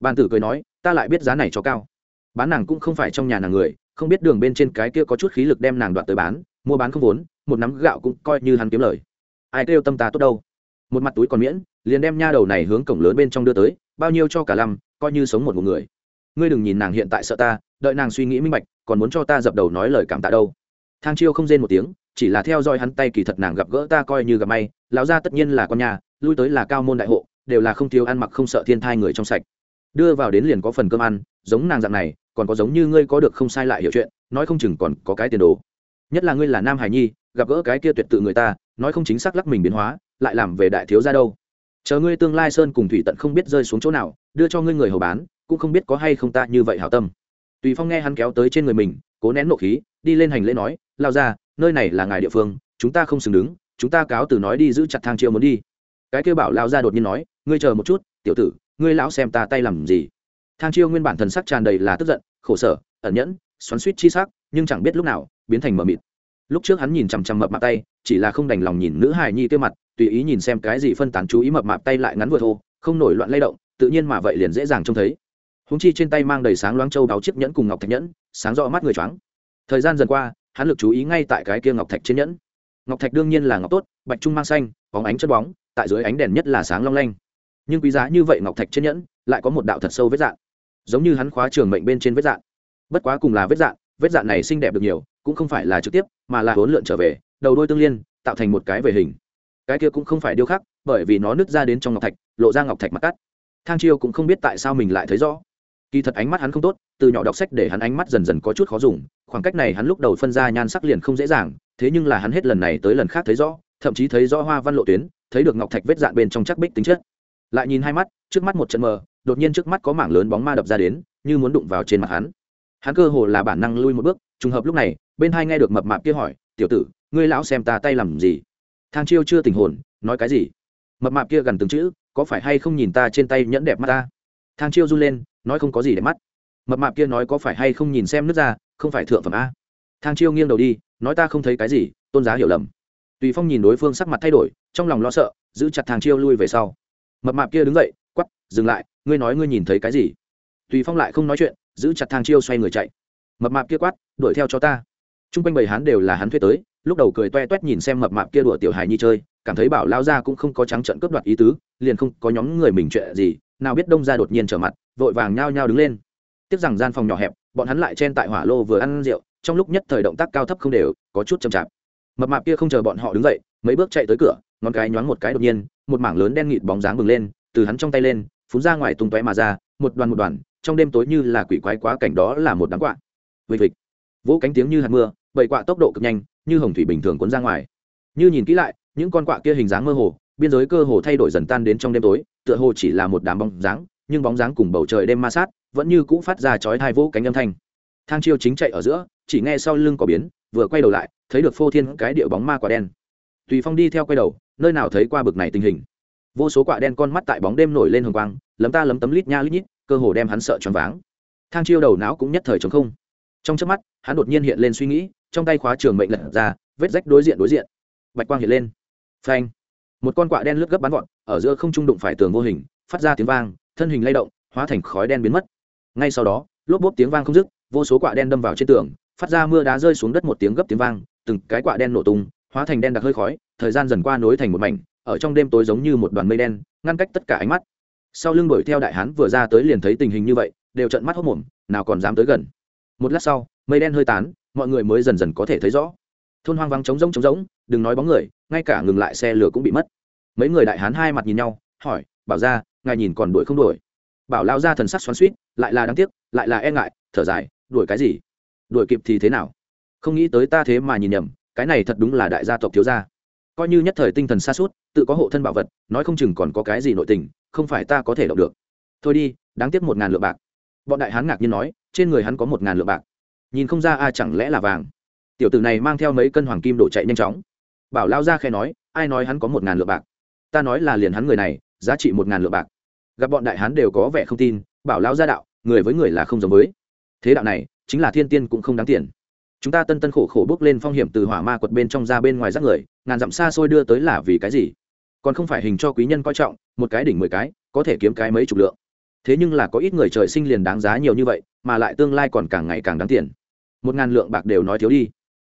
S1: Bàn tử cười nói, ta lại biết giá này cho cao. Bán nàng cũng không phải trong nhà nàng người, không biết đường bên trên cái kia có chút khí lực đem nàng đoạt tới bán, mua bán không vốn một nắm gạo cũng coi như hắn kiếm lời. Ai kêu tâm ta tốt đâu? Một mặt túi còn miễn, liền đem nha đầu này hướng cổng lớn bên trong đưa tới, bao nhiêu cho cả lăm, coi như sống một một người. Ngươi đừng nhìn nàng hiện tại sợ ta, đợi nàng suy nghĩ minh bạch, còn muốn cho ta dập đầu nói lời cảm tạ đâu. Thang chiêu không rên một tiếng, chỉ là theo dõi hắn tay kỳ thật nàng gặp gỡ ta coi như gặp may, lão gia tất nhiên là con nhà, lui tới là cao môn đại hộ, đều là không thiếu ăn mặc không sợ thiên thai người trong sạch. Đưa vào đến liền có phần cơm ăn, giống nàng dạng này, còn có giống như ngươi có được không sai lại hiểu chuyện, nói không chừng còn có cái tiền đồ. Nhất là ngươi là nam hải nhi gặp gỡ cái kia tuyệt tự người ta, nói không chính xác lắc mình biến hóa, lại làm về đại thiếu ra đâu. Chờ ngươi tương lai sơn cùng thủy tận không biết rơi xuống chỗ nào, đưa cho ngươi người hầu bán, cũng không biết có hay không ta như vậy hảo tâm. Tùy phong nghe hắn kéo tới trên người mình, cố nén nộ khí, đi lên hành lễ nói lao ra nơi này là ngài địa phương, chúng ta không xứng đứng, chúng ta cáo từ nói đi giữ chặt thang chiêu muốn đi. Cái kêu bảo lao ra đột nhiên nói, ngươi chờ một chút, tiểu tử, ngươi lão xem ta tay làm gì? Thang chiêu nguyên bản thần sắc tràn đầy là tức giận, khổ sở, ẩn nhẫn, xoắn suýt chi sắc, nhưng chẳng biết lúc nào, biến thành mờ mịt lúc trước hắn nhìn chằm chằm mập mạp tay, chỉ là không đành lòng nhìn nữ hài nhi tiêu mặt, tùy ý nhìn xem cái gì phân tán chú ý mập mạp tay lại ngắn vừa thô, không nổi loạn lay động, tự nhiên mà vậy liền dễ dàng trông thấy. Húng chi trên tay mang đầy sáng loáng châu đáo chiếc nhẫn cùng ngọc thạch nhẫn, sáng rõ mắt người choáng. Thời gian dần qua, hắn lực chú ý ngay tại cái kia ngọc thạch trên nhẫn. Ngọc thạch đương nhiên là ngọc tốt, bạch trung mang xanh, bóng ánh chất bóng, tại dưới ánh đèn nhất là sáng long lanh. Nhưng quý giá như vậy ngọc thạch trên nhẫn, lại có một đạo thật sâu vết dạn. Giống như hắn khóa trường mệnh bên trên vết dạn. Bất quá cùng là vết dạn vết dạn này xinh đẹp được nhiều, cũng không phải là trực tiếp mà là hỗn lượn trở về, đầu đôi tương liên, tạo thành một cái về hình. Cái kia cũng không phải điêu khắc, bởi vì nó nứt ra đến trong ngọc thạch, lộ ra ngọc thạch mặt cắt. Thang chiêu cũng không biết tại sao mình lại thấy rõ. Kỳ thật ánh mắt hắn không tốt, từ nhỏ đọc sách để hắn ánh mắt dần dần có chút khó dùng, khoảng cách này hắn lúc đầu phân ra nhan sắc liền không dễ dàng, thế nhưng là hắn hết lần này tới lần khác thấy rõ, thậm chí thấy rõ hoa văn lộ tuyến, thấy được ngọc thạch vết dạn bên trong chắc bích tính chất. Lại nhìn hai mắt, trước mắt một trận mờ, đột nhiên trước mắt có mảng lớn bóng ma đập ra đến, như muốn đụng vào trên mặt hắn. Hắn cơ hồ là bản năng lui một bước trùng hợp lúc này, bên hai nghe được mập mạp kia hỏi, tiểu tử, ngươi lão xem ta tay làm gì? Thang chiêu chưa tình hồn, nói cái gì? Mập mạp kia gần từng chữ, có phải hay không nhìn ta trên tay nhẫn đẹp mắt ta? Thang chiêu run lên, nói không có gì đẹp mắt. Mập mạp kia nói, có phải hay không nhìn xem nước ra không phải thượng phẩm a? Thang chiêu nghiêng đầu đi, nói ta không thấy cái gì, tôn giá hiểu lầm. Tùy phong nhìn đối phương sắc mặt thay đổi, trong lòng lo sợ, giữ chặt thang chiêu lui về sau. Mập mạp kia đứng dậy quắp dừng lại, ngươi nói ngươi nhìn thấy cái gì? Tùy phong lại không nói chuyện, giữ chặt thang chiêu xoay người chạy mập mạp kia quát, đuổi theo cho ta. T r u n g quanh bầy hán đều là hắn thuê tới, lúc đầu cười toe toét nhìn xem mập mạp kia đùa tiểu hài nhi chơi, cảm thấy bảo lao ra cũng không có trắng trận cướp đoạt ý tứ, liền không có nhóm người mình chuyện gì, nào biết đông ra đột nhiên trở mặt, vội vàng nhao nhao đứng lên. Tiếc rằng gian phòng nhỏ hẹp, bọn hắn lại chen tại hỏa lô vừa ăn rượu, trong lúc nhất thời động tác cao thấp không đều, có chút chậm chạp. Mập mạp kia không chờ bọn họ đứng dậy, mấy bước chạy tới cửa, ngón cái nhoáng một cái đột nhiên, một mảng lớn đen nghịt bóng dáng bừng lên, từ hắn trong tay lên, phun ra ngoài tung tóe mà ra, một đoàn một đoàn, trong đêm tối như là quỷ quái quá cảnh đó là một đám quạ vịt vịt vỗ cánh tiếng như hạt mưa bậy quạ tốc độ cực nhanh, như hồng thủy bình thường cuốn ra ngoài. Như nhìn kỹ lại, những con quạ kia hình dáng mơ hồ, biên giới cơ hồ thay đổi dần tan đến trong đêm tối, tựa hồ chỉ là một đám bóng dáng, nhưng bóng dáng cùng bầu trời đêm ma sát, vẫn như cũ phát ra chói thai vỗ cánh âm thanh. Thang chiêu chính chạy ở giữa, chỉ nghe sau lưng có biến, vừa quay đầu lại, thấy được phô thiên cái điệu bóng ma quả đen. Tùy phong đi theo quay đầu, nơi nào thấy qua bực này tình hình. Vô số quạ đen con mắt tại bóng đêm nổi lên hồng quang, lấm ta lấm tấm lít nha lít nhít, cơ hồ đem hắn sợ choáng váng. Thang chiêu đầu não cũng nhất thời chống không trong chớp mắt, hắn đột nhiên hiện lên suy nghĩ, trong tay khóa trường mệnh lật ra, vết rách đối diện đối diện. Bạch quang hiện lên. Phanh. Một con quạ đen lướt gấp bắn gọn ở giữa không trung đụng phải tường vô hình, phát ra tiếng vang, thân hình lay động, hóa thành khói đen biến mất. Ngay sau đó, lốp bốp tiếng vang không dứt, vô số quạ đen đâm vào trên tường, phát ra mưa đá rơi xuống đất một tiếng gấp tiếng vang, từng cái quạ đen nổ tung, hóa thành đen đặc hơi khói, thời gian dần qua nối thành một mảnh, ở trong đêm tối giống như một đoàn mây đen, ngăn cách tất cả ánh mắt. Sau lưng đuổi theo đại hán vừa ra tới liền thấy tình hình như vậy, đều trận mắt hốc mồm, nào còn dám tới gần một lát sau, mây đen hơi tán, mọi người mới dần dần có thể thấy rõ. Thôn hoang vắng trống rỗng trống rỗng, đừng nói bóng người, ngay cả ngừng lại xe lửa cũng bị mất. Mấy người đại hán hai mặt nhìn nhau, hỏi, bảo ra ngài nhìn còn đuổi không đuổi? Bảo lao ra thần sắc xoắn suýt lại là đáng tiếc, lại là e ngại, thở dài, đuổi cái gì? Đuổi kịp thì thế nào? Không nghĩ tới ta thế mà nhìn nhầm, cái này thật đúng là đại gia tộc thiếu gia. Coi như nhất thời tinh thần xa suốt tự có hộ thân bảo vật, nói không chừng còn có cái gì nội tình, không phải ta có thể động được. Thôi đi, đáng tiếc một ngàn lượng bạc. Bọn đại hán ngạc nhiên nói trên người hắn có một ngàn lượng bạc. Nhìn không ra a, chẳng lẽ là vàng? Tiểu tử này mang theo mấy cân hoàng kim đổ chạy nhanh chóng. Bảo lao ra khe nói, ai nói hắn có một ngàn lượng bạc? Ta nói là liền hắn người này, giá trị một ngàn lượng bạc. Gặp bọn đại hán đều có vẻ không tin, bảo lao ra đạo, người với người là không giống với. Thế đạo này, chính là thiên tiên cũng không đáng tiền. Chúng ta tân tân khổ khổ bước lên phong hiểm từ hỏa ma quật bên trong ra bên ngoài rác người, ngàn dặm xa xôi đưa tới là vì cái gì? Còn không phải hình cho quý nhân coi trọng, một cái đỉnh mười cái, có thể kiếm cái mấy chục lượng. Thế nhưng là có ít người trời sinh liền đáng giá nhiều như vậy mà lại tương lai còn càng ngày càng đáng tiền. Một ngàn lượng bạc đều nói thiếu đi.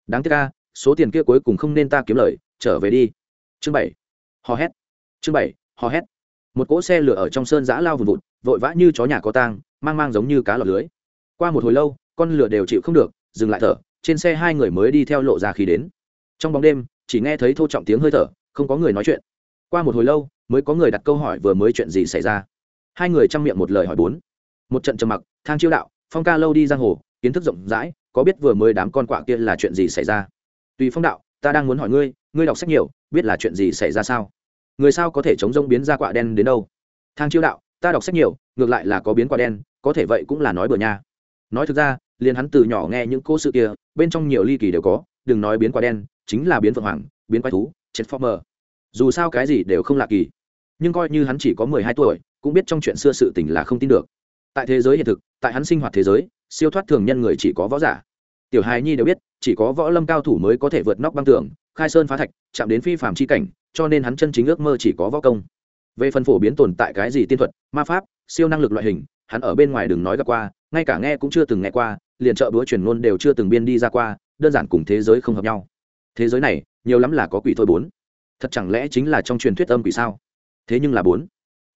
S1: Đáng tiếc ca số tiền kia cuối cùng không nên ta kiếm lời, trở về đi. Chương bảy. Hò hét. Chương bảy, hò hét. Một cỗ xe lửa ở trong sơn giã lao vùn vụt, vội vã như chó nhà có tang, mang mang giống như cá lọt lưới. Qua một hồi lâu, con lửa đều chịu không được, dừng lại thở, trên xe hai người mới đi theo lộ ra khí đến. Trong bóng đêm, chỉ nghe thấy thô trọng tiếng hơi thở, không có người nói chuyện. Qua một hồi lâu, mới có người đặt câu hỏi vừa mới chuyện gì xảy ra. Hai người chăm miệng một lời hỏi bốn. Một trận trầm mặc, thang chiêu đạo phong ca lâu đi giang hồ, kiến thức rộng rãi, có biết vừa mới đám con quạ kia là chuyện gì xảy ra? Tùy phong đạo, ta đang muốn hỏi ngươi ngươi đọc sách nhiều, biết là chuyện gì xảy ra sao? Người sao có thể chống rông biến ra quạ đen đến đâu? Thang chiêu đạo, ta đọc sách nhiều, ngược lại là có biến quạ đen, có thể vậy cũng là nói bừa nha. Nói thực ra, liền hắn từ nhỏ nghe những cô sự kia, bên trong nhiều ly kỳ đều có, đừng nói biến quạ đen, chính là biến vượng hoàng, biến quái thú chết former dù sao cái gì đều không lạ kỳ. Nhưng coi như hắn chỉ có mười hai tuổi, cũng biết trong chuyện xưa sự tình là không tin được tại thế giới hiện thực, tại hắn sinh hoạt thế giới, siêu thoát thường nhân người chỉ có võ giả. Tiểu hài nhi đều biết, chỉ có võ lâm cao thủ mới có thể vượt nóc băng tường, khai sơn phá thạch, chạm đến phi phạm c h i cảnh, cho nên hắn chân chính ước mơ chỉ có võ công. Về phần phổ biến tồn tại cái gì tiên thuật, ma pháp, siêu năng lực loại hình, hắn ở bên ngoài đừng nói gặp qua, ngay cả nghe cũng chưa từng nghe qua, liền trợ búa truyền ngôn đều chưa từng biên đi ra qua, đơn giản cùng thế giới không hợp nhau. Thế giới này, nhiều lắm là có quỷ thôi bốn. Thật chẳng lẽ chính là trong truyền thuyết âm quỷ sao? Thế nhưng là bốn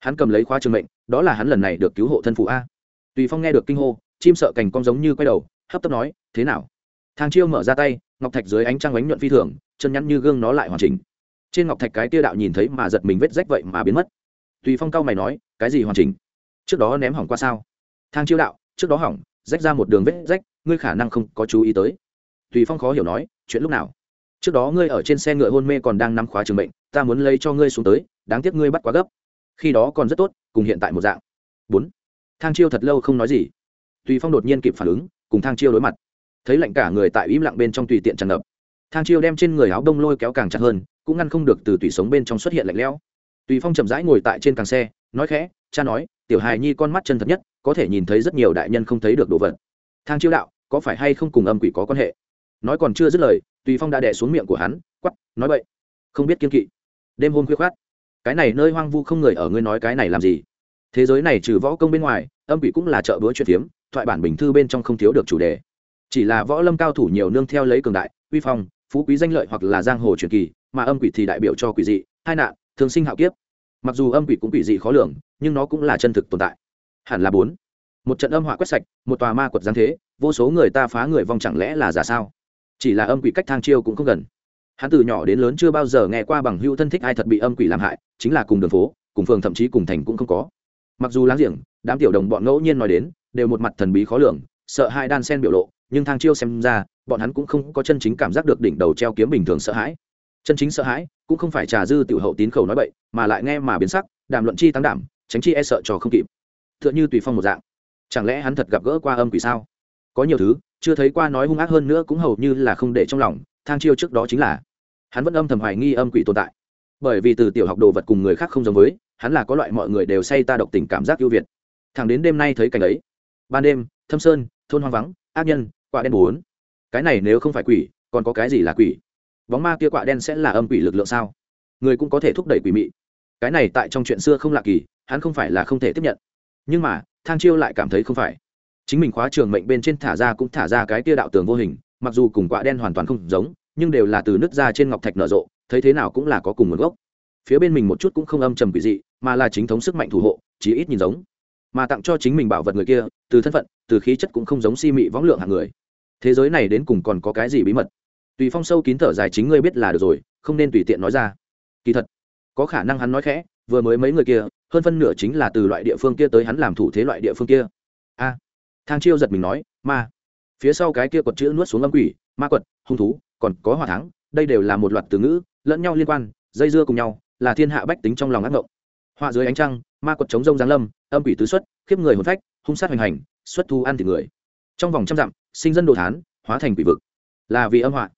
S1: hắn cầm lấy khóa trường mệnh, đó là hắn lần này được cứu hộ thân phụ a. Tùy phong nghe được kinh hô, chim sợ cành cong giống như quay đầu, hấp tấp nói, thế nào? Thang chiêu mở ra tay, ngọc thạch dưới ánh trăng ánh nhuận phi thường, chân nhắn như gương nó lại hoàn chỉnh. Trên ngọc thạch cái tia đạo nhìn thấy mà giật mình vết rách vậy mà biến mất. Tùy phong cao mày nói, cái gì hoàn chỉnh? Trước đó ném hỏng qua sao? Thang chiêu đạo, trước đó hỏng, rách ra một đường vết rách, ngươi khả năng không có chú ý tới. Tùy phong khó hiểu nói, chuyện lúc nào? Trước đó ngươi ở trên xe ngựa hôn mê còn đang nắm khóa trường bệnh ta muốn lấy cho ngươi xuống tới, đáng tiếc ngươi bắt quá gấp khi đó còn rất tốt, cùng hiện tại một dạng. Bốn, thang chiêu thật lâu không nói gì. Tùy phong đột nhiên kịp phản ứng, cùng thang chiêu đối mặt. Thấy lạnh cả người tại im lặng bên trong tùy tiện tràn ngập. Thang chiêu đem trên người áo đông lôi kéo càng chặt hơn, cũng ngăn không được từ tùy sống bên trong xuất hiện lạnh lẽo. Tùy phong chậm rãi ngồi tại trên càng xe, nói khẽ, cha nói, tiểu hài nhi con mắt chân thật nhất, có thể nhìn thấy rất nhiều đại nhân không thấy được đồ vật. Thang chiêu đạo, có phải hay không cùng âm quỷ có quan hệ? Nói còn chưa dứt lời, tùy phong đã đẻ xuống miệng của hắn quắp nói vậy không biết kiên kỵ. Đêm hôm khuya khoát cái này nơi hoang vu không người ở ngươi nói cái này làm gì? Thế giới này trừ võ công bên ngoài, âm quỷ cũng là chợ búa chuyện phiếm, thoại bản bình thư bên trong không thiếu được chủ đề. Chỉ là võ lâm cao thủ nhiều nương theo lấy cường đại, uy phong, phú quý danh lợi hoặc là giang hồ truyền kỳ, mà âm quỷ thì đại biểu cho quỷ dị, hai nạn, thường sinh hạo kiếp. Mặc dù âm quỷ cũng quỷ dị khó lường, nhưng nó cũng là chân thực tồn tại. Hẳn là bốn. Một trận âm họa quét sạch, một tòa ma quật giáng thế, vô số người ta phá người vong chẳng lẽ là giả sao? Chỉ là âm quỷ cách thang chiêu cũng không gần hắn từ nhỏ đến lớn chưa bao giờ nghe qua bằng hữu thân thích ai thật bị âm quỷ làm hại, chính là cùng đường phố, cùng phường thậm chí cùng thành cũng không có. Mặc dù láng giềng, đám tiểu đồng bọn ngẫu nhiên nói đến, đều một mặt thần bí khó lường, sợ hai đan sen biểu lộ, nhưng thang chiêu xem ra, bọn hắn cũng không có chân chính cảm giác được đỉnh đầu treo kiếm bình thường sợ hãi. Chân chính sợ hãi, cũng không phải trà dư tiểu hậu tín khẩu nói bậy, mà lại nghe mà biến sắc, đàm luận chi tăng đảm, tránh chi e sợ trò không kịp. Tựa như tùy phong một dạng. Chẳng lẽ hắn thật gặp gỡ qua âm quỷ sao? Có nhiều thứ, chưa thấy qua nói hung ác hơn nữa cũng hầu như là không để trong lòng thang chiêu trước đó chính là, hắn vẫn âm thầm hoài nghi âm quỷ tồn tại. Bởi vì từ tiểu học đồ vật cùng người khác không giống với, hắn là có loại mọi người đều say ta độc tình cảm giác ưu việt. Thẳng đến đêm nay thấy cảnh ấy, ban đêm, thâm sơn, thôn hoang vắng, ác nhân quạ đen bốn. Cái này nếu không phải quỷ, còn có cái gì là quỷ? Bóng ma kia quạ đen sẽ là âm quỷ lực lượng sao? Người cũng có thể thúc đẩy quỷ mị. Cái này tại trong chuyện xưa không lạ kỳ, hắn không phải là không thể tiếp nhận. Nhưng mà, thang chiêu lại cảm thấy không phải. Chính mình khóa trường mệnh bên trên thả ra cũng thả ra cái kia đạo tường vô hình mặc dù cùng quạ đen hoàn toàn không giống, nhưng đều là từ nước ra trên ngọc thạch nở rộ, thấy thế nào cũng là có cùng nguồn gốc. Phía bên mình một chút cũng không âm trầm quỷ dị, mà là chính thống sức mạnh thủ hộ chỉ ít nhìn giống. Mà tặng cho chính mình bảo vật người kia, từ thân phận, từ khí chất cũng không giống si mị võng lượng hạng người. Thế giới này đến cùng còn có cái gì bí mật? Tùy phong sâu kín thở dài chính ngươi biết là được rồi, không nên tùy tiện nói ra. Kỳ thật, có khả năng hắn nói khẽ, vừa mới mấy người kia, hơn phân nửa chính là từ loại địa phương kia tới hắn làm thủ thế loại địa phương kia. A. Thang chiêu giật mình nói, ma phía sau cái kia quật chữ nuốt xuống âm quỷ, ma quật, hung thú, còn có hỏa thắng, đây đều là một loạt từ ngữ, lẫn nhau liên quan, dây dưa cùng nhau, là thiên hạ bách tính trong lòng ác ngộng họa dưới ánh trăng, ma quật chống rông giáng lâm, âm quỷ tứ xuất, khiếp người hồn phách, hung sát hoành hành, xuất thu ăn thịt người. Trong vòng trăm dặm, sinh dân đồ thán, hóa thành quỷ vực. Là vì âm họa.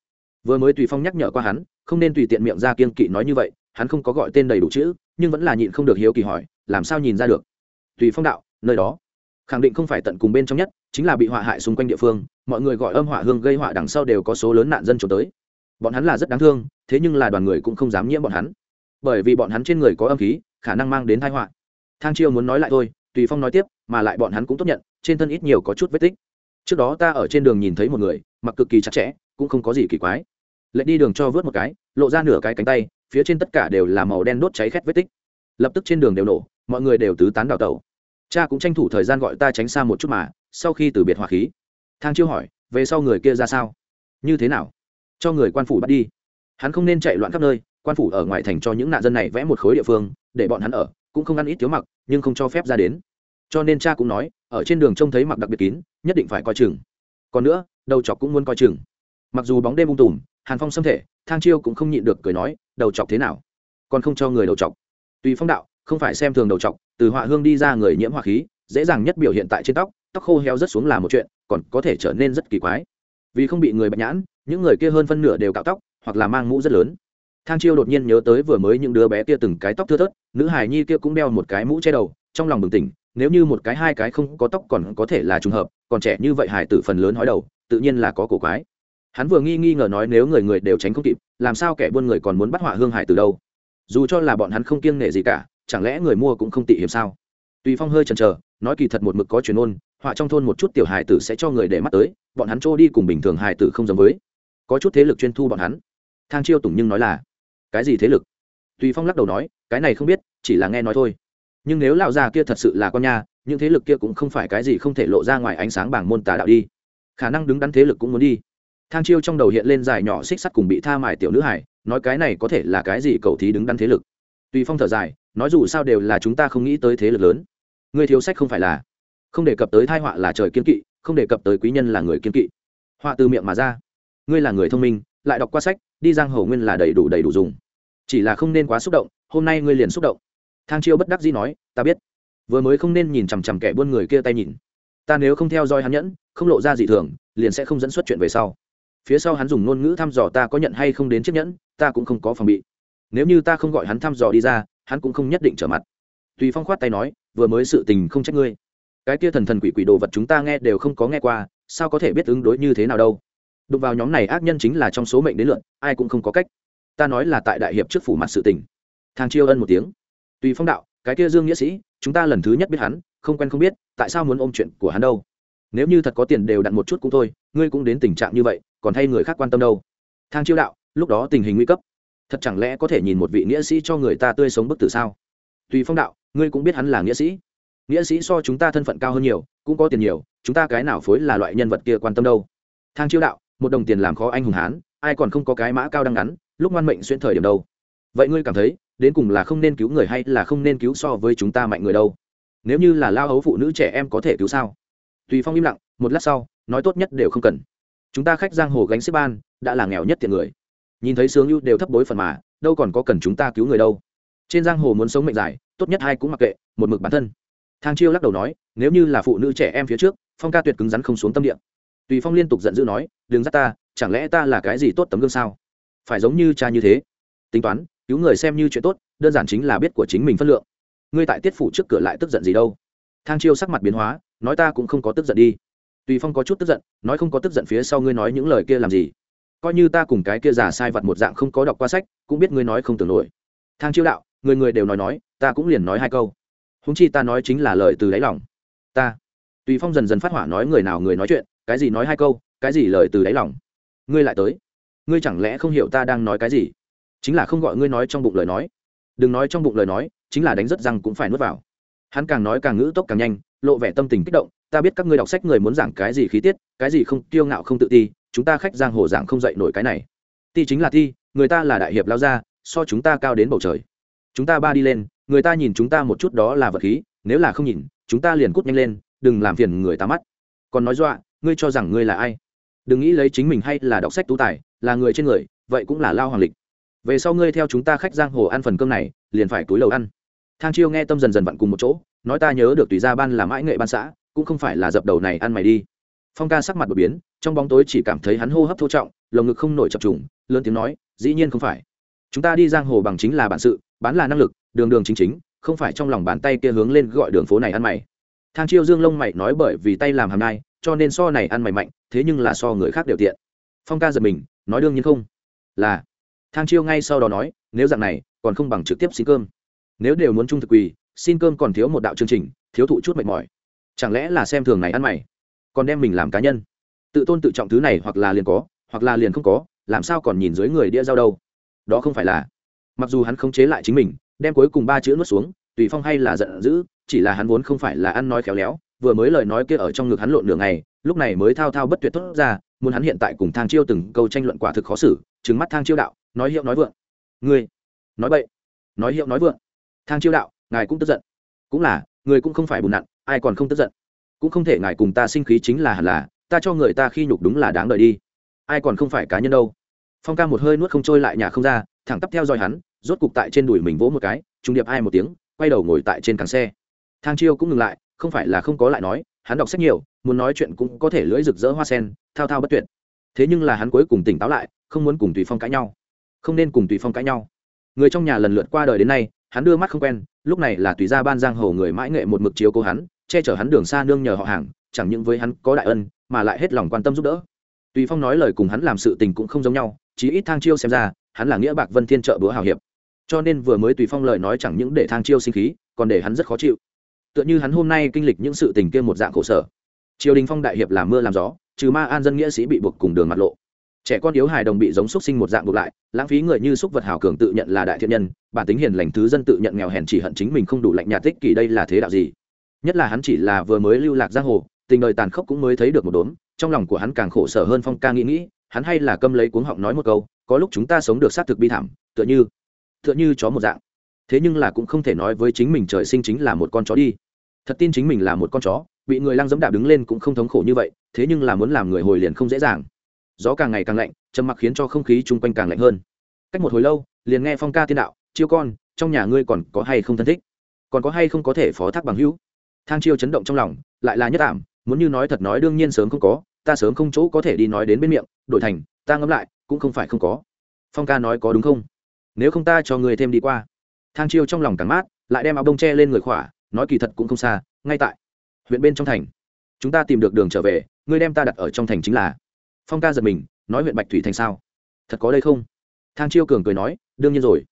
S1: Vừa mới tùy phong nhắc nhở qua hắn, không nên tùy tiện miệng ra kiên kỵ nói như vậy, hắn không có gọi tên đầy đủ chữ, nhưng vẫn là nhịn không được hiếu kỳ hỏi, làm sao nhìn ra được? Tùy phong đạo, nơi đó. Khẳng định không phải tận cùng bên trong nhất, chính là bị họa hại xung quanh địa phương mọi người gọi âm hỏa hương gây họa đằng sau đều có số lớn nạn dân trốn tới. Bọn hắn là rất đáng thương, thế nhưng là đoàn người cũng không dám nhiễm bọn hắn. Bởi vì bọn hắn trên người có âm khí, khả năng mang đến tai họa. Thang chiêu muốn nói lại thôi, tùy phong nói tiếp, mà lại bọn hắn cũng tốt nhận, trên thân ít nhiều có chút vết tích. Trước đó ta ở trên đường nhìn thấy một người, mặc cực kỳ chặt chẽ, cũng không có gì kỳ quái. Lệnh đi đường cho vớt một cái, lộ ra nửa cái cánh tay, phía trên tất cả đều là màu đen đốt cháy khét vết tích. Lập tức trên đường đều nổ, mọi người đều tứ tán đào tẩu. Cha cũng tranh thủ thời gian gọi ta tránh xa một chút mà, sau khi từ biệt hòa khí thang chiêu hỏi, về sau người kia ra sao? Như thế nào? Cho người quan phủ bắt đi. Hắn không nên chạy loạn khắp nơi, quan phủ ở ngoại thành cho những nạn dân này vẽ một khối địa phương, để bọn hắn ở, cũng không ăn ít thiếu mặc, nhưng không cho phép ra đến. Cho nên cha cũng nói, ở trên đường trông thấy mặc đặc biệt kín, nhất định phải coi chừng. Còn nữa, đầu chọc cũng muốn coi chừng. Mặc dù bóng đêm ung tùm, hàn phong xâm thể, thang chiêu cũng không nhịn được cười nói, đầu chọc thế nào? Còn không cho người đầu chọc. Tùy phong đạo, không phải xem thường đầu chọc, từ họa hương đi ra người nhiễm hỏa khí, dễ dàng nhất biểu hiện tại trên tóc tóc khô heo rất xuống là một chuyện còn có thể trở nên rất kỳ quái. Vì không bị người bạch nhãn, những người kia hơn phân nửa đều cạo tóc, hoặc là mang mũ rất lớn. Thang chiêu đột nhiên nhớ tới vừa mới những đứa bé kia từng cái tóc thưa thớt, nữ hài nhi kia cũng đeo một cái mũ che đầu, trong lòng bừng tỉnh, nếu như một cái hai cái không có tóc còn có thể là trùng hợp, còn trẻ như vậy hài tử phần lớn hói đầu, tự nhiên là có cổ quái. Hắn vừa nghi nghi ngờ nói nếu người người đều tránh không kịp, làm sao kẻ buôn người còn muốn bắt họa hương hải từ đâu? Dù cho là bọn hắn không kiêng nể gì cả, chẳng lẽ người mua cũng không tị hiểm sao? Tùy phong hơi chần chờ, nói kỳ thật một mực có truyền ôn, họa trong thôn một chút tiểu hài tử sẽ cho người để mắt tới, bọn hắn trôi đi cùng bình thường hài tử không giống với. Có chút thế lực chuyên thu bọn hắn. Thang chiêu tùng nhưng nói là, cái gì thế lực? Tùy phong lắc đầu nói, cái này không biết, chỉ là nghe nói thôi. Nhưng nếu lão già kia thật sự là con nha, những thế lực kia cũng không phải cái gì không thể lộ ra ngoài ánh sáng bảng môn tà đạo đi. Khả năng đứng đắn thế lực cũng muốn đi. Thang chiêu trong đầu hiện lên dài nhỏ xích sắt cùng bị tha mài tiểu nữ hải nói cái này có thể là cái gì cầu thí đứng đắn thế lực. Tùy phong thở dài, nói dù sao đều là chúng ta không nghĩ tới thế lực lớn người thiếu sách không phải là, không đề cập tới thai họa là trời kiên kỵ, không đề cập tới quý nhân là người kiên kỵ. Họa từ miệng mà ra. Ngươi là người thông minh, lại đọc qua sách, đi giang hồ nguyên là đầy đủ đầy đủ dùng. Chỉ là không nên quá xúc động, hôm nay ngươi liền xúc động. Thang chiêu bất đắc dĩ nói, ta biết. Vừa mới không nên nhìn chằm chằm kẻ buôn người kia tay nhìn. Ta nếu không theo dõi hắn nhẫn, không lộ ra gì thường, liền sẽ không dẫn xuất chuyện về sau. Phía sau hắn dùng ngôn ngữ thăm dò ta có nhận hay không đến chiếc nhẫn, ta cũng không có phòng bị. Nếu như ta không gọi hắn thăm dò đi ra, hắn cũng không nhất định trở mặt tùy phong khoát tay nói, vừa mới sự tình không trách ngươi. Cái kia thần thần quỷ quỷ đồ vật chúng ta nghe đều không có nghe qua, sao có thể biết ứng đối như thế nào đâu? Đụng vào nhóm này ác nhân chính là trong số mệnh đến lượn ai cũng không có cách. Ta nói là tại đại hiệp trước phủ mặt sự tình. Thang chiêu ân một tiếng. Tùy phong đạo, cái kia dương nghĩa sĩ, chúng ta lần thứ nhất biết hắn, không quen không biết, tại sao muốn ôm chuyện của hắn đâu? Nếu như thật có tiền đều đặn một chút cũng thôi, ngươi cũng đến tình trạng như vậy, còn thay người khác quan tâm đâu? Thang chiêu đạo, lúc đó tình hình nguy cấp, thật chẳng lẽ có thể nhìn một vị nghĩa sĩ cho người ta tươi sống bức tử sao? Tùy phong đạo ngươi cũng biết hắn là nghĩa sĩ. Nghĩa sĩ so chúng ta thân phận cao hơn nhiều, cũng có tiền nhiều, chúng ta cái nào phối là loại nhân vật kia quan tâm đâu. Thang chiêu đạo, một đồng tiền làm khó anh hùng hán, ai còn không có cái mã cao đăng ngắn, lúc ngoan mệnh xuyên thời điểm đâu. Vậy ngươi cảm thấy, đến cùng là không nên cứu người hay là không nên cứu so với chúng ta mạnh người đâu? Nếu như là lao hấu phụ nữ trẻ em có thể cứu sao? Tùy phong im lặng, một lát sau, nói tốt nhất đều không cần. Chúng ta khách giang hồ gánh xếp ban, đã là nghèo nhất tiền người. Nhìn thấy sướng ưu đều thấp bối phần mà, đâu còn có cần chúng ta cứu người đâu? Trên giang hồ muốn sống mệnh dài, tốt nhất hai cũng mặc kệ, một mực bản thân. Thang chiêu lắc đầu nói, nếu như là phụ nữ trẻ em phía trước, phong ca tuyệt cứng rắn không xuống tâm điện tùy phong liên tục giận dữ nói, đừng dắt ta, chẳng lẽ ta là cái gì tốt tấm gương sao? Phải giống như cha như thế. Tính toán, cứu người xem như chuyện tốt, đơn giản chính là biết của chính mình phân lượng. Ngươi tại tiết phủ trước cửa lại tức giận gì đâu? Thang chiêu sắc mặt biến hóa, nói, ta cũng không có tức giận đi. Tùy phong có chút tức giận, nói, không có tức giận phía sau ngươi nói những lời kia làm gì? Coi như ta cùng cái kia giả sai vặt một dạng không có đọc qua sách, cũng biết ngươi nói không tưởng nổi. Thang chiêu đạo người người đều nói nói, ta cũng liền nói hai câu. Húng chi ta nói chính là lời từ đáy lòng. Ta. Tùy phong dần dần phát hỏa nói người nào người nói chuyện, cái gì nói hai câu, cái gì lời từ đáy lòng. Ngươi lại tới. Ngươi chẳng lẽ không hiểu ta đang nói cái gì? Chính là không gọi ngươi nói trong bụng lời nói. Đừng nói trong bụng lời nói, chính là đánh rất răng cũng phải nuốt vào. Hắn càng nói càng ngữ tốc càng nhanh, lộ vẻ tâm tình kích động, ta biết các ngươi đọc sách người muốn giảng cái gì khí tiết, cái gì không, kiêu ngạo không tự ti, chúng ta khách giang hồ giảng không dạy nổi cái này. Ti chính là ti, người ta là đại hiệp lao ra so chúng ta cao đến bầu trời chúng ta ba đi lên, người ta nhìn chúng ta một chút đó là vật khí, nếu là không nhìn, chúng ta liền cút nhanh lên, đừng làm phiền người ta mắt. Còn nói dọa, ngươi cho rằng ngươi là ai? Đừng nghĩ lấy chính mình hay là đọc sách tú tài, là người trên người, vậy cũng là lao hoàng lịch. Về sau ngươi theo chúng ta khách giang hồ ăn phần cơm này, liền phải túi lầu ăn. Thang chiêu nghe tâm dần dần vặn cùng một chỗ, nói ta nhớ được tùy gia ban là mãi nghệ ban xã, cũng không phải là dập đầu này ăn mày đi. Phong ca sắc mặt đột biến, trong bóng tối chỉ cảm thấy hắn hô hấp thô trọng, lồng ngực không nổi chập trùng, lớn tiếng nói, dĩ nhiên không phải chúng ta đi giang hồ bằng chính là bản sự, bán là năng lực, đường đường chính chính, không phải trong lòng bàn tay kia hướng lên gọi đường phố này ăn mày. Thang chiêu dương lông mày nói bởi vì tay làm hàm nai, cho nên so này ăn mày mạnh, thế nhưng là so người khác đều tiện. Phong ca giật mình, nói đương nhiên không. Là. Thang chiêu ngay sau đó nói, nếu dạng này, còn không bằng trực tiếp xin cơm. Nếu đều muốn trung thực quỳ, xin cơm còn thiếu một đạo chương trình, thiếu thụ chút mệt mỏi. Chẳng lẽ là xem thường này ăn mày? Còn đem mình làm cá nhân? Tự tôn tự trọng thứ này hoặc là liền có, hoặc là liền không có, làm sao còn nhìn dưới người đĩa dao đâu? Đó không phải là. Mặc dù hắn không chế lại chính mình, đem cuối cùng ba chữ nuốt xuống, tùy phong hay là giận dữ, chỉ là hắn vốn không phải là ăn nói khéo léo, vừa mới lời nói kia ở trong ngực hắn lộn nửa ngày, lúc này mới thao thao bất tuyệt thốt ra, muốn hắn hiện tại cùng thang chiêu từng câu tranh luận quả thực khó xử trứng mắt thang chiêu đạo, nói hiệu nói vượng. Ngươi, nói bậy, nói hiệu nói vượng. Thang chiêu đạo, ngài cũng tức giận. Cũng là, người cũng không phải bùn nặn, ai còn không tức giận. Cũng không thể ngài cùng ta sinh khí chính là hẳn là, ta cho người ta khi nhục đúng là đáng đợi đi. Ai còn không phải cá nhân đâu phong ca một hơi nuốt không trôi lại nhà không ra, thẳng tắp theo dõi hắn, rốt cục tại trên đùi mình vỗ một cái, trung điệp ai một tiếng, quay đầu ngồi tại trên càng xe. Thang chiêu cũng ngừng lại, không phải là không có lại nói, hắn đọc sách nhiều, muốn nói chuyện cũng có thể lưỡi rực rỡ hoa sen, thao thao bất tuyệt. Thế nhưng là hắn cuối cùng tỉnh táo lại, không muốn cùng tùy phong cãi nhau. Không nên cùng tùy phong cãi nhau. Người trong nhà lần lượt qua đời đến nay, hắn đưa mắt không quen, lúc này là tùy ra ban giang hồ người mãi nghệ một mực chiếu cố hắn, che chở hắn đường xa nương nhờ họ hàng, chẳng những với hắn có đại ân, mà lại hết lòng quan tâm giúp đỡ. Tùy phong nói lời cùng hắn làm sự tình cũng không giống nhau chí ít thang chiêu xem ra, hắn là nghĩa bạc vân thiên trợ bữa hào hiệp. Cho nên vừa mới tùy phong lời nói chẳng những để thang chiêu sinh khí, còn để hắn rất khó chịu. Tựa như hắn hôm nay kinh lịch những sự tình kia một dạng khổ sở. Triều đình phong đại hiệp làm mưa làm gió, trừ ma an dân nghĩa sĩ bị buộc cùng đường mặt lộ. Trẻ con yếu hài đồng bị giống xúc sinh một dạng buộc lại, lãng phí người như xúc vật hào cường tự nhận là đại thiện nhân, bản tính hiền lành thứ dân tự nhận nghèo hèn chỉ hận chính mình không đủ lạnh nhà tích kỳ đây là thế đạo gì. Nhất là hắn chỉ là vừa mới lưu lạc giang hồ, tình đời tàn khốc cũng mới thấy được một đốm, trong lòng của hắn càng khổ sở hơn phong ca nghĩ nghĩ hắn hay là câm lấy cuống họng nói một câu, có lúc chúng ta sống được xác thực bi thảm, tựa như tựa như chó một dạng. Thế nhưng là cũng không thể nói với chính mình trời sinh chính là một con chó đi. Thật tin chính mình là một con chó, bị người lăng dẫm đạp đứng lên cũng không thống khổ như vậy, thế nhưng là muốn làm người hồi liền không dễ dàng. Gió càng ngày càng lạnh, trầm mặc khiến cho không khí chung quanh càng lạnh hơn. Cách một hồi lâu, liền nghe phong ca tiên đạo, chiêu con, trong nhà ngươi còn có hay không thân thích? Còn có hay không có thể phó thác bằng hữu? Thang chiêu chấn động trong lòng, lại là nhất ảm, muốn như nói thật nói đương nhiên sớm không có ta sớm không chỗ có thể đi nói đến bên miệng, đổi thành, ta ngẫm lại, cũng không phải không có. Phong ca nói có đúng không? Nếu không ta cho người thêm đi qua. Thang chiêu trong lòng càng mát, lại đem áo bông tre lên người khỏa, nói kỳ thật cũng không xa, ngay tại huyện bên trong thành. Chúng ta tìm được đường trở về, ngươi đem ta đặt ở trong thành chính là. Phong ca giật mình, nói huyện bạch thủy thành sao? Thật có đây không? Thang chiêu cường cười nói, đương nhiên rồi.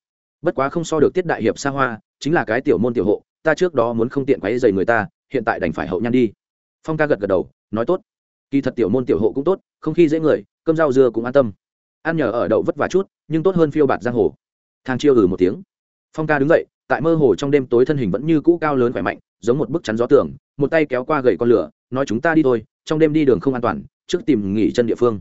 S1: Bất quá không so được tiết đại hiệp xa hoa, chính là cái tiểu môn tiểu hộ, ta trước đó muốn không tiện quấy dày người ta, hiện tại đành phải hậu nhan đi. Phong ca gật gật đầu, nói tốt kỳ thật tiểu môn tiểu hộ cũng tốt, không khi dễ người, cơm rau dưa cũng an tâm. Ăn nhờ ở đậu vất vả chút, nhưng tốt hơn phiêu bạt giang hồ. Thang chiêu ừ một tiếng. Phong ca đứng dậy, tại mơ hồ trong đêm tối thân hình vẫn như cũ cao lớn khỏe mạnh, giống một bức chắn gió tường, một tay kéo qua gậy con lửa, nói chúng ta đi thôi, trong đêm đi đường không an toàn, trước tìm nghỉ chân địa phương.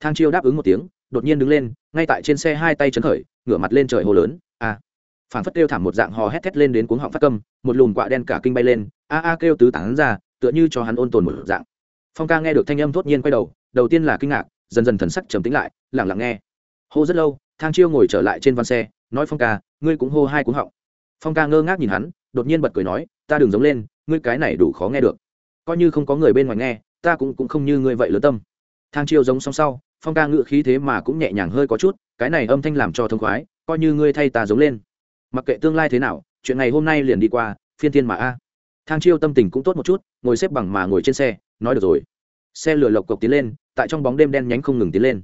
S1: Thang chiêu đáp ứng một tiếng, đột nhiên đứng lên, ngay tại trên xe hai tay chấn khởi, ngửa mặt lên trời hồ lớn, a! Phản phất kêu thảm một dạng hò hét thét lên đến cuống họng phát câm, một lùm quạ đen cả kinh bay lên, a a! kêu tứ tán ra, tựa như cho hắn ôn tồn một dạng phong ca nghe được thanh âm thốt nhiên quay đầu đầu tiên là kinh ngạc, dần dần thần sắc trầm tĩnh lại lẳng lặng nghe. Hô rất lâu, thang chiêu ngồi trở lại trên van xe, nói phong ca, ngươi cũng hô hai cuống họng. Phong ca ngơ ngác nhìn hắn, đột nhiên bật cười nói, ta đừng giống lên, ngươi cái này đủ khó nghe được. Coi như không có người bên ngoài nghe, ta cũng cũng không như ngươi vậy lớn tâm. Thang chiêu giống song sau, phong ca ngự khí thế mà cũng nhẹ nhàng hơi có chút, cái này âm thanh làm cho thông khoái, coi như ngươi thay ta giống lên. Mặc kệ tương lai thế nào, chuyện ngày hôm nay liền đi qua, phiên thiên mà a thang chiêu tâm tình cũng tốt một chút, ngồi xếp bằng mà ngồi trên xe, nói được rồi. Xe lửa lộc cộc tiến lên, tại trong bóng đêm đen nhánh không ngừng tiến lên.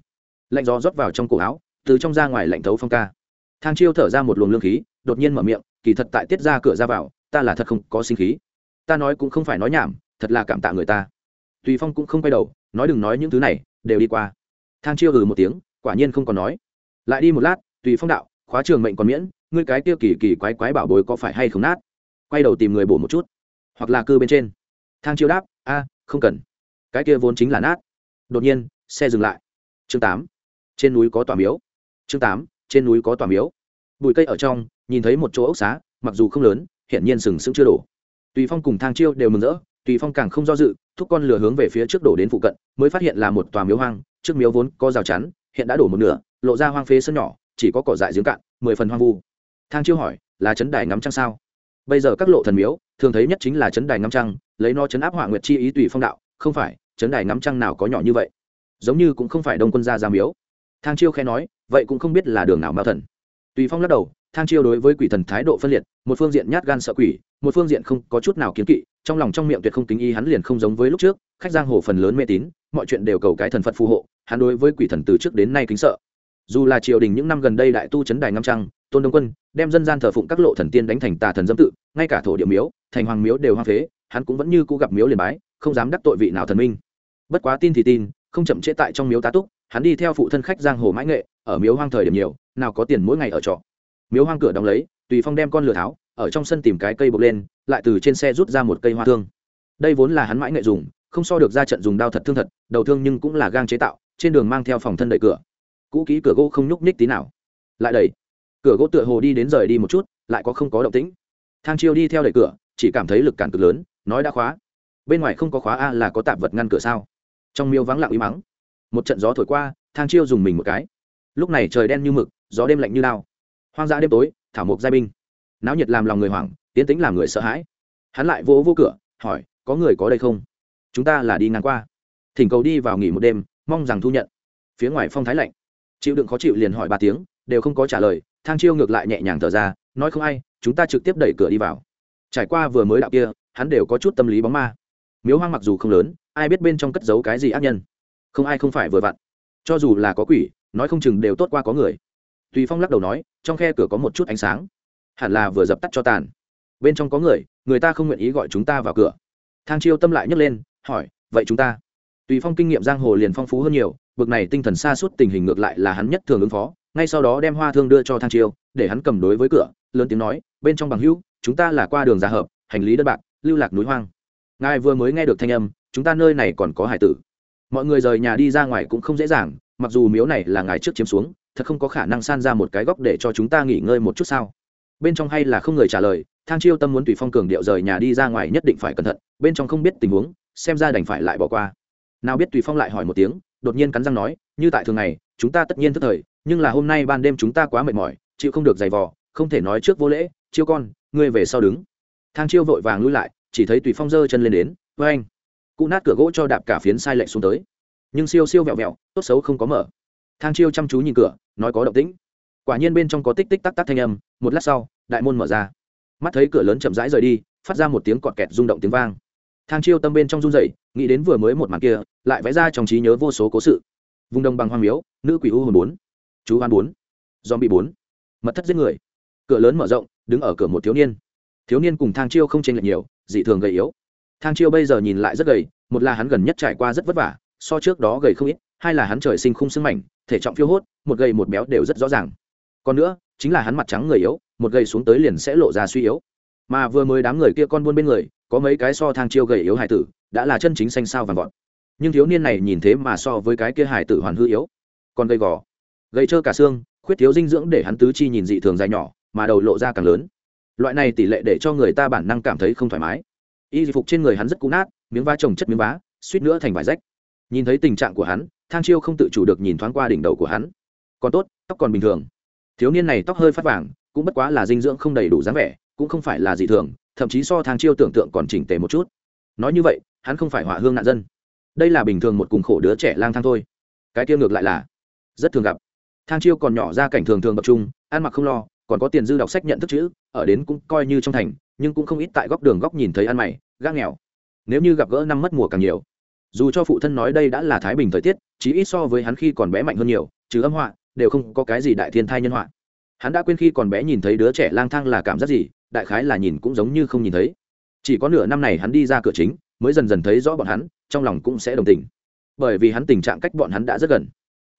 S1: Lạnh gió rót vào trong cổ áo, từ trong ra ngoài lạnh thấu phong ca. Thang chiêu thở ra một luồng lương khí, đột nhiên mở miệng, kỳ thật tại tiết ra cửa ra vào, ta là thật không có sinh khí. Ta nói cũng không phải nói nhảm, thật là cảm tạ người ta. Tùy phong cũng không quay đầu, nói đừng nói những thứ này, đều đi qua. Thang chiêu hừ một tiếng, quả nhiên không còn nói. Lại đi một lát, tùy phong đạo, khóa trường mệnh còn miễn, ngươi cái kia kỳ kỳ quái quái bảo bối có phải hay không nát? Quay đầu tìm người bổ một chút hoặc là cư bên trên. Thang chiêu đáp, a, không cần. Cái kia vốn chính là nát. Đột nhiên, xe dừng lại. Chương tám. Trên núi có tòa miếu. Chương tám, trên núi có tòa miếu. Bụi cây ở trong, nhìn thấy một chỗ ốc xá, mặc dù không lớn, hiển nhiên sừng sững chưa đổ. Tùy phong cùng thang chiêu đều mừng rỡ, tùy phong càng không do dự, thúc con lửa hướng về phía trước đổ đến phụ cận, mới phát hiện là một tòa miếu hoang, trước miếu vốn có rào chắn, hiện đã đổ một nửa, lộ ra hoang phế sân nhỏ, chỉ có cỏ dại giếng cạn, mười phần hoang vu. Thang chiêu hỏi, là trấn đài ngắm trăng sao? Bây giờ các lộ thần miếu thường thấy nhất chính là chấn đài ngắm trăng, lấy nó chấn áp hỏa nguyệt chi ý tùy phong đạo, không phải, chấn đài ngắm trăng nào có nhỏ như vậy. Giống như cũng không phải đông quân gia giam miếu. Thang chiêu khẽ nói, vậy cũng không biết là đường nào mao thần. Tùy phong lắc đầu, thang chiêu đối với quỷ thần thái độ phân liệt, một phương diện nhát gan sợ quỷ, một phương diện không có chút nào kiến kỵ, trong lòng trong miệng tuyệt không kính y hắn liền không giống với lúc trước, khách giang hồ phần lớn mê tín, mọi chuyện đều cầu cái thần phật phù hộ, hắn đối với quỷ thần từ trước đến nay kính sợ. Dù là triều đình những năm gần đây đại tu chấn đài ngắm trăng tôn đông quân đem dân gian thờ phụng các lộ thần tiên đánh thành tà thần dâm tự, ngay cả thổ địa miếu, thành hoàng miếu đều hoang phế, hắn cũng vẫn như cũ gặp miếu liền bái, không dám đắc tội vị nào thần minh. Bất quá tin thì tin, không chậm trễ tại trong miếu tá túc, hắn đi theo phụ thân khách giang hồ mãi nghệ, ở miếu hoang thời điểm nhiều, nào có tiền mỗi ngày ở trọ. Miếu hoang cửa đóng lấy, tùy phong đem con lửa tháo, ở trong sân tìm cái cây bột lên, lại từ trên xe rút ra một cây hoa thương. Đây vốn là hắn mãi nghệ dùng, không so được ra trận dùng đao thật thương thật, đầu thương nhưng cũng là gang chế tạo, trên đường mang theo phòng thân đẩy cửa. Cũ kỹ cửa gỗ không nhúc nhích tí nào. Lại đẩy cửa gỗ tựa hồ đi đến rời đi một chút, lại có không có động tĩnh. Thang chiêu đi theo đẩy cửa, chỉ cảm thấy lực cản cực lớn, nói đã khóa. Bên ngoài không có khóa a là có tạp vật ngăn cửa sao? Trong miêu vắng lặng im mắng. Một trận gió thổi qua, thang chiêu dùng mình một cái. Lúc này trời đen như mực, gió đêm lạnh như lao. Hoang dã đêm tối, thảo mộc giai binh. Náo nhiệt làm lòng người hoảng, tiến tính làm người sợ hãi. Hắn lại vỗ vô cửa, hỏi, có người có đây không? Chúng ta là đi ngang qua. Thỉnh cầu đi vào nghỉ một đêm, mong rằng thu nhận. Phía ngoài phong thái lạnh. Chịu đựng khó chịu liền hỏi ba tiếng đều không có trả lời, thang chiêu ngược lại nhẹ nhàng thở ra, nói không ai, chúng ta trực tiếp đẩy cửa đi vào. Trải qua vừa mới đạo kia, hắn đều có chút tâm lý bóng ma. Miếu hoang mặc dù không lớn, ai biết bên trong cất giấu cái gì ác nhân. Không ai không phải vừa vặn. Cho dù là có quỷ, nói không chừng đều tốt qua có người. Tùy phong lắc đầu nói, trong khe cửa có một chút ánh sáng. Hẳn là vừa dập tắt cho tàn. Bên trong có người người ta không nguyện ý gọi chúng ta vào cửa. Thang chiêu tâm lại nhấc lên, hỏi, vậy chúng ta? Tùy phong kinh nghiệm giang hồ liền phong phú hơn nhiều, bực này tinh thần xa suốt tình hình ngược lại là hắn nhất thường ứng phó ngay sau đó đem hoa thương đưa cho thang chiêu, để hắn cầm đối với cửa, lớn tiếng nói, bên trong bằng hữu, chúng ta là qua đường gia hợp, hành lý đơn bạc, lưu lạc núi hoang. Ngài vừa mới nghe được thanh âm, chúng ta nơi này còn có hải tử. Mọi người rời nhà đi ra ngoài cũng không dễ dàng, mặc dù miếu này là ngài trước chiếm xuống, thật không có khả năng san ra một cái góc để cho chúng ta nghỉ ngơi một chút sao? Bên trong hay là không người trả lời, thang chiêu tâm muốn tùy phong cường điệu rời nhà đi ra ngoài nhất định phải cẩn thận, bên trong không biết tình huống, xem ra đành phải lại bỏ qua. Nào biết tùy phong lại hỏi một tiếng, đột nhiên cắn răng nói, như tại thường ngày, chúng ta tất nhiên thức thời nhưng là hôm nay ban đêm chúng ta quá mệt mỏi, chịu không được giày vò, không thể nói trước vô lễ, chiêu con, ngươi về sau đứng. Thang chiêu vội vàng lui lại, chỉ thấy tùy phong giơ chân lên đến với anh cụ nát cửa gỗ cho đạp cả phiến sai lệch xuống tới. Nhưng siêu siêu vẹo vẹo, tốt xấu không có mở. Thang chiêu chăm chú nhìn cửa, nói có động tĩnh. Quả nhiên bên trong có tích tích tắc tắc thanh âm, một lát sau, đại môn mở ra. Mắt thấy cửa lớn chậm rãi rời đi, phát ra một tiếng cọt kẹt rung động tiếng vang. Thang chiêu tâm bên trong run dậy nghĩ đến vừa mới một màn kia, lại vẽ ra trong trí nhớ vô số cố sự. Vùng đông bằng hoang miếu, nữ quỷ u hồn bốn chú hoan bốn. Dòm bị bốn. Mật thất giết người. Cửa lớn mở rộng, đứng ở cửa một thiếu niên. Thiếu niên cùng thang chiêu không chênh lệch nhiều, dị thường gầy yếu. Thang chiêu bây giờ nhìn lại rất gầy, một là hắn gần nhất trải qua rất vất vả, so trước đó gầy không ít, hai là hắn trời sinh khung xương mảnh, thể trọng phiêu hốt, một gầy một béo đều rất rõ ràng. Còn nữa, chính là hắn mặt trắng người yếu, một gầy xuống tới liền sẽ lộ ra suy yếu. Mà vừa mới đám người kia con buôn bên người, có mấy cái so thang chiêu gầy yếu hải tử, đã là chân chính xanh sao vàng vọt. Nhưng thiếu niên này nhìn thế mà so với cái kia hải tử hoàn hư yếu. Còn gầy gò gầy trơ cả xương, khuyết thiếu dinh dưỡng để hắn tứ chi nhìn dị thường dài nhỏ, mà đầu lộ ra càng lớn. Loại này tỷ lệ để cho người ta bản năng cảm thấy không thoải mái. Y phục trên người hắn rất cũ nát, miếng vá trồng chất miếng vá, suýt nữa thành vải rách. Nhìn thấy tình trạng của hắn, thang chiêu không tự chủ được nhìn thoáng qua đỉnh đầu của hắn. Còn tốt, tóc còn bình thường. Thiếu niên này tóc hơi phát vàng, cũng bất quá là dinh dưỡng không đầy đủ dáng vẻ, cũng không phải là dị thường, thậm chí so thang chiêu tưởng tượng còn chỉnh tề một chút. Nói như vậy, hắn không phải hỏa hương nạn dân. Đây là bình thường một cùng khổ đứa trẻ lang thang thôi. Cái tiêu ngược lại là rất thường gặp thang chiêu còn nhỏ ra cảnh thường thường tập trung, ăn mặc không lo, còn có tiền dư đọc sách nhận thức chữ, ở đến cũng coi như trong thành, nhưng cũng không ít tại góc đường góc nhìn thấy ăn mày, gác nghèo. Nếu như gặp gỡ năm mất mùa càng nhiều, dù cho phụ thân nói đây đã là thái bình thời tiết, chí ít so với hắn khi còn bé mạnh hơn nhiều chứ âm họa, đều không có cái gì đại thiên thai nhân họa. Hắn đã quên khi còn bé nhìn thấy đứa trẻ lang thang là cảm giác gì, đại khái là nhìn cũng giống như không nhìn thấy. Chỉ có nửa năm này hắn đi ra cửa chính, mới dần dần thấy rõ bọn hắn, trong lòng cũng sẽ đồng tình. Bởi vì hắn tình trạng cách bọn hắn đã rất gần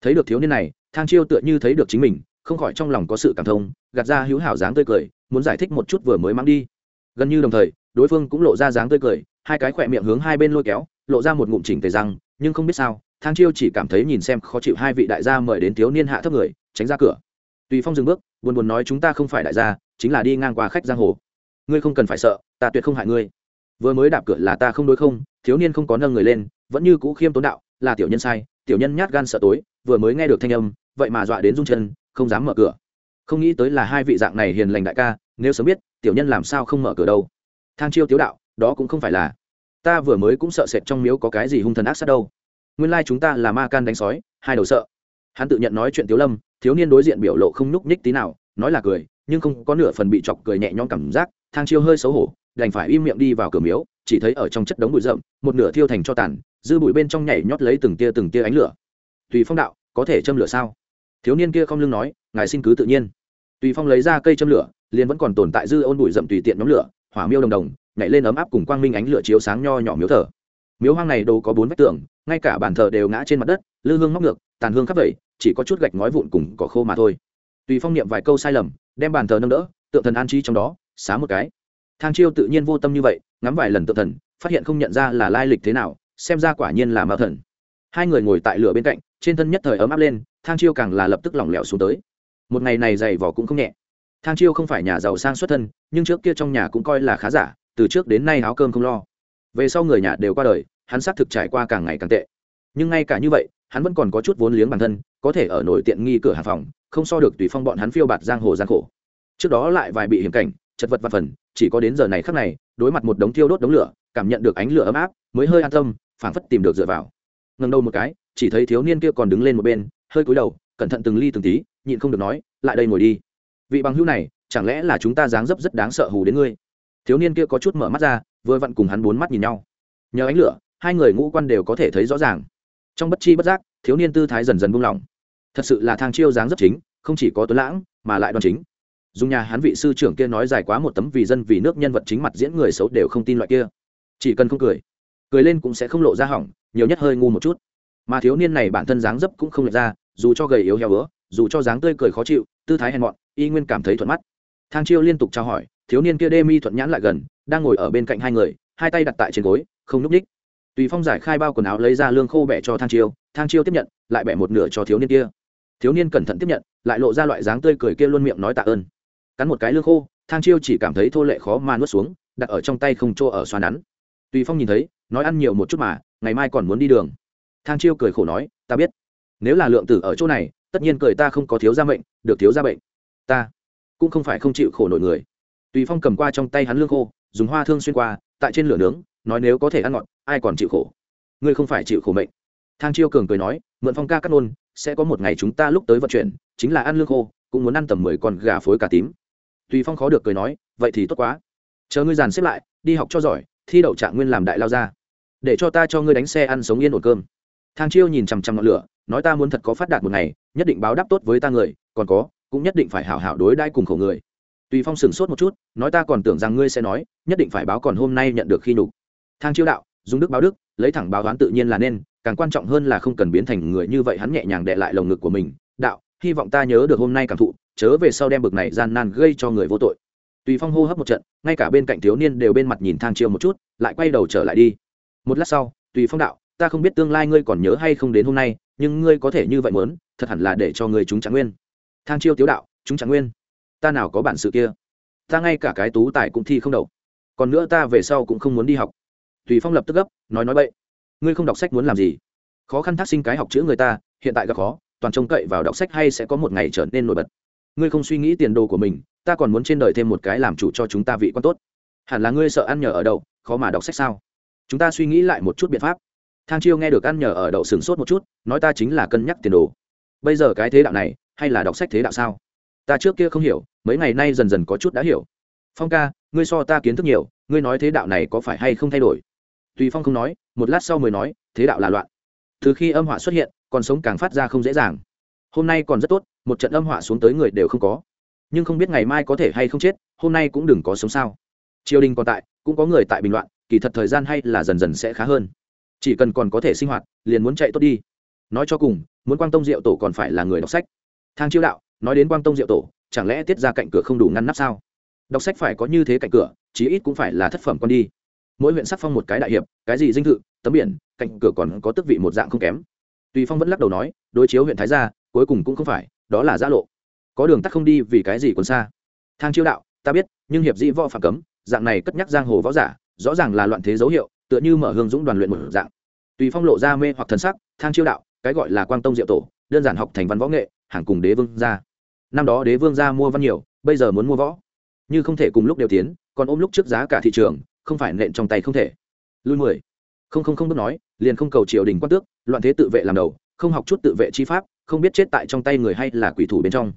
S1: thấy được thiếu niên này, thang chiêu tựa như thấy được chính mình, không khỏi trong lòng có sự cảm thông, gạt ra hữu hảo dáng tươi cười, muốn giải thích một chút vừa mới mang đi. Gần như đồng thời, đối phương cũng lộ ra dáng tươi cười, hai cái khỏe miệng hướng hai bên lôi kéo, lộ ra một ngụm chỉnh tề răng, nhưng không biết sao, thang chiêu chỉ cảm thấy nhìn xem khó chịu hai vị đại gia mời đến thiếu niên hạ thấp người, tránh ra cửa. Tùy phong dừng bước, buồn buồn nói chúng ta không phải đại gia, chính là đi ngang qua khách giang hồ. Ngươi không cần phải sợ, ta tuyệt không hại ngươi. Vừa mới đạp cửa là ta không đối không, thiếu niên không có nâng người lên, vẫn như cũ khiêm tốn đạo, là tiểu nhân sai tiểu nhân nhát gan sợ tối, vừa mới nghe được thanh âm, vậy mà dọa đến rung chân, không dám mở cửa. Không nghĩ tới là hai vị dạng này hiền lành đại ca, nếu sớm biết, tiểu nhân làm sao không mở cửa đâu. Thang chiêu tiếu đạo, đó cũng không phải là. Ta vừa mới cũng sợ sệt trong miếu có cái gì hung thần ác sát đâu. Nguyên lai chúng ta là ma can đánh sói, hai đầu sợ. Hắn tự nhận nói chuyện tiếu lâm, thiếu niên đối diện biểu lộ không nhúc nhích tí nào, nói là cười, nhưng không có nửa phần bị chọc cười nhẹ nhõm cảm giác, thang chiêu hơi xấu hổ, đành phải im miệng đi vào cửa miếu chỉ thấy ở trong chất đống bụi rậm, một nửa thiêu thành cho tàn, dư bụi bên trong nhảy nhót lấy từng tia từng tia ánh lửa. Tùy phong đạo, có thể châm lửa sao? Thiếu niên kia không lưng nói, ngài xin cứ tự nhiên. Tùy phong lấy ra cây châm lửa, liền vẫn còn tồn tại dư ôn bụi rậm tùy tiện nhóm lửa, hỏa miêu đồng đồng, nhảy lên ấm áp cùng quang minh ánh lửa chiếu sáng nho nhỏ miếu thờ. Miếu hoang này đồ có bốn vách tường, ngay cả bàn thờ đều ngã trên mặt đất, lư hương móc ngược, tàn hương khắp vẩy, chỉ có chút gạch ngói vụn cùng cỏ khô mà thôi. Tùy phong niệm vài câu sai lầm, đem bàn thờ nâng đỡ, tượng thần an trí trong đó, xá một cái thang chiêu tự nhiên vô tâm như vậy, ngắm vài lần tượng thần, phát hiện không nhận ra là lai lịch thế nào, xem ra quả nhiên là mao thần. Hai người ngồi tại lửa bên cạnh, trên thân nhất thời ấm áp lên, thang chiêu càng là lập tức lỏng lẻo xuống tới. Một ngày này dày vỏ cũng không nhẹ. Thang chiêu không phải nhà giàu sang xuất thân, nhưng trước kia trong nhà cũng coi là khá giả, từ trước đến nay áo cơm không lo. Về sau người nhà đều qua đời, hắn xác thực trải qua càng ngày càng tệ. Nhưng ngay cả như vậy, hắn vẫn còn có chút vốn liếng bản thân, có thể ở nổi tiện nghi cửa hàng phòng, không so được tùy phong bọn hắn phiêu bạt giang hồ gian khổ. Trước đó lại vài bị hiểm cảnh chật vật và phần, chỉ có đến giờ này khắc này, đối mặt một đống thiêu đốt đống lửa, cảm nhận được ánh lửa ấm áp, mới hơi an tâm, phảng phất tìm được dựa vào. Ngần đầu một cái, chỉ thấy thiếu niên kia còn đứng lên một bên, hơi cúi đầu, cẩn thận từng ly từng tí, nhịn không được nói, lại đây ngồi đi. Vị bằng hữu này, chẳng lẽ là chúng ta dáng dấp rất đáng sợ hù đến ngươi? Thiếu niên kia có chút mở mắt ra, vừa vặn cùng hắn bốn mắt nhìn nhau. Nhờ ánh lửa, hai người ngũ quan đều có thể thấy rõ ràng. Trong bất chi bất giác, thiếu niên tư thái dần dần buông lỏng. Thật sự là thang chiêu dáng dấp chính, không chỉ có tuấn lãng, mà lại đoan chính dùng nhà hắn vị sư trưởng kia nói dài quá một tấm vì dân vì nước nhân vật chính mặt diễn người xấu đều không tin loại kia. Chỉ cần không cười cười lên cũng sẽ không lộ ra hỏng, nhiều nhất hơi ngu một chút. Mà thiếu niên này bản thân dáng dấp cũng không lệch ra, dù cho gầy yếu heo bữa dù cho dáng tươi cười khó chịu, tư thái hèn mọn, y nguyên cảm thấy thuận mắt. Thang chiêu liên tục trao hỏi, thiếu niên kia đê mi thuận nhãn lại gần, đang ngồi ở bên cạnh hai người, hai tay đặt tại trên gối, không núp ních tùy phong giải khai bao quần áo lấy ra lương khô bẻ cho thang chiêu thang chiêu tiếp nhận, lại bẻ một nửa cho thiếu niên kia. Thiếu niên cẩn thận tiếp nhận, lại lộ ra loại dáng tươi cười kia luôn miệng nói tạ ơn cắn một cái lương khô, thang chiêu chỉ cảm thấy thô lệ khó mà nuốt xuống, đặt ở trong tay không chỗ ở xoa nắn. Tùy phong nhìn thấy, nói ăn nhiều một chút mà, ngày mai còn muốn đi đường. Thang chiêu cười khổ nói, ta biết. Nếu là lượng tử ở chỗ này, tất nhiên cười ta không có thiếu gia bệnh được thiếu gia bệnh. Ta cũng không phải không chịu khổ nổi người. Tùy phong cầm qua trong tay hắn lương khô, dùng hoa thương xuyên qua, tại trên lửa nướng, nói nếu có thể ăn ngọt, ai còn chịu khổ? Ngươi không phải chịu khổ mệnh. Thang chiêu cường cười nói, mượn phong ca cắt nôn, sẽ có một ngày chúng ta lúc tới vận chuyển, chính là ăn lương khô, cũng muốn ăn tầm mười con gà phối cả tím tùy phong khó được cười nói, vậy thì tốt quá. Chờ ngươi dàn xếp lại, đi học cho giỏi, thi đậu trạng nguyên làm đại lao ra. Để cho ta cho ngươi đánh xe ăn sống yên ổn cơm. Thang chiêu nhìn chằm chằm ngọn lửa, nói ta muốn thật có phát đạt một ngày, nhất định báo đáp tốt với ta người, còn có, cũng nhất định phải hảo hảo đối đãi cùng khổ người. Tùy phong sửng sốt một chút, nói ta còn tưởng rằng ngươi sẽ nói, nhất định phải báo còn hôm nay nhận được khi nhục. Thang chiêu đạo, dùng đức báo đức, lấy thẳng báo đoán tự nhiên là nên, càng quan trọng hơn là không cần biến thành người như vậy. Hắn nhẹ nhàng đệ lại lồng ngực của mình, đạo, hy vọng ta nhớ được hôm nay cảm thụ chớ về sau đem bực này gian nan gây cho người vô tội. Tùy phong hô hấp một trận, ngay cả bên cạnh thiếu niên đều bên mặt nhìn thang chiêu một chút, lại quay đầu trở lại đi. Một lát sau, tùy phong đạo, ta không biết tương lai ngươi còn nhớ hay không đến hôm nay, nhưng ngươi có thể như vậy muốn, thật hẳn là để cho người chúng trạng nguyên. Thang chiêu tiếu đạo chúng trạng nguyên? Ta nào có bản sự kia? Ta ngay cả cái tú tài cũng thi không đậu. Còn nữa ta về sau cũng không muốn đi học. Tùy phong lập tức gấp, nói nói bậy. Ngươi không đọc sách muốn làm gì? Khó khăn thác sinh cái học chữ người ta, hiện tại gặp khó, toàn trông cậy vào đọc sách hay sẽ có một ngày trở nên nổi bật ngươi không suy nghĩ tiền đồ của mình, ta còn muốn trên đời thêm một cái làm chủ cho chúng ta vị quan tốt. Hẳn là ngươi sợ ăn nhờ ở đậu, khó mà đọc sách sao? Chúng ta suy nghĩ lại một chút biện pháp. Thang chiêu nghe được ăn nhờ ở đậu sừng sốt một chút, nói ta chính là cân nhắc tiền đồ. Bây giờ cái thế đạo này, hay là đọc sách thế đạo sao? Ta trước kia không hiểu, mấy ngày nay dần dần có chút đã hiểu. Phong ca, ngươi so ta kiến thức nhiều, ngươi nói thế đạo này có phải hay không thay đổi? Tùy phong không nói, một lát sau mới nói, thế đạo là loạn. Từ khi âm họa xuất hiện, còn sống càng phát ra không dễ dàng hôm nay còn rất tốt, một trận âm họa xuống tới người đều không có. Nhưng không biết ngày mai có thể hay không chết, hôm nay cũng đừng có sống sao. Triều đình còn tại, cũng có người tại bình loạn, kỳ thật thời gian hay là dần dần sẽ khá hơn. Chỉ cần còn có thể sinh hoạt, liền muốn chạy tốt đi. Nói cho cùng, muốn quang tông diệu tổ còn phải là người đọc sách. Thang chiêu đạo, nói đến quang tông diệu tổ, chẳng lẽ tiết ra cạnh cửa không đủ ngăn nắp sao? Đọc sách phải có như thế cạnh cửa, chí ít cũng phải là thất phẩm con đi. Mỗi huyện sắc phong một cái đại hiệp, cái gì dinh thự, tấm biển, cạnh cửa còn có tước vị một dạng không kém. Tùy phong vẫn lắc đầu nói, đối chiếu huyện thái gia cuối cùng cũng không phải, đó là giã lộ. Có đường tắt không đi vì cái gì còn xa. Thang chiêu đạo, ta biết, nhưng hiệp dĩ võ phạm cấm, dạng này cất nhắc giang hồ võ giả, rõ ràng là loạn thế dấu hiệu, tựa như mở hương dũng đoàn luyện một dạng. Tùy phong lộ ra mê hoặc thần sắc, thang chiêu đạo, cái gọi là quang tông diệu tổ, đơn giản học thành văn võ nghệ, hàng cùng đế vương gia. Năm đó đế vương gia mua văn nhiều, bây giờ muốn mua võ. Như không thể cùng lúc đều tiến, còn ôm lúc trước giá cả thị trường, không phải nện trong tay không thể. Lui mười. Không không không bước nói, liền không cầu triều đình quan tước, loạn thế tự vệ làm đầu, không học chút tự vệ chi pháp không biết chết tại trong tay người hay là quỷ thủ bên trong.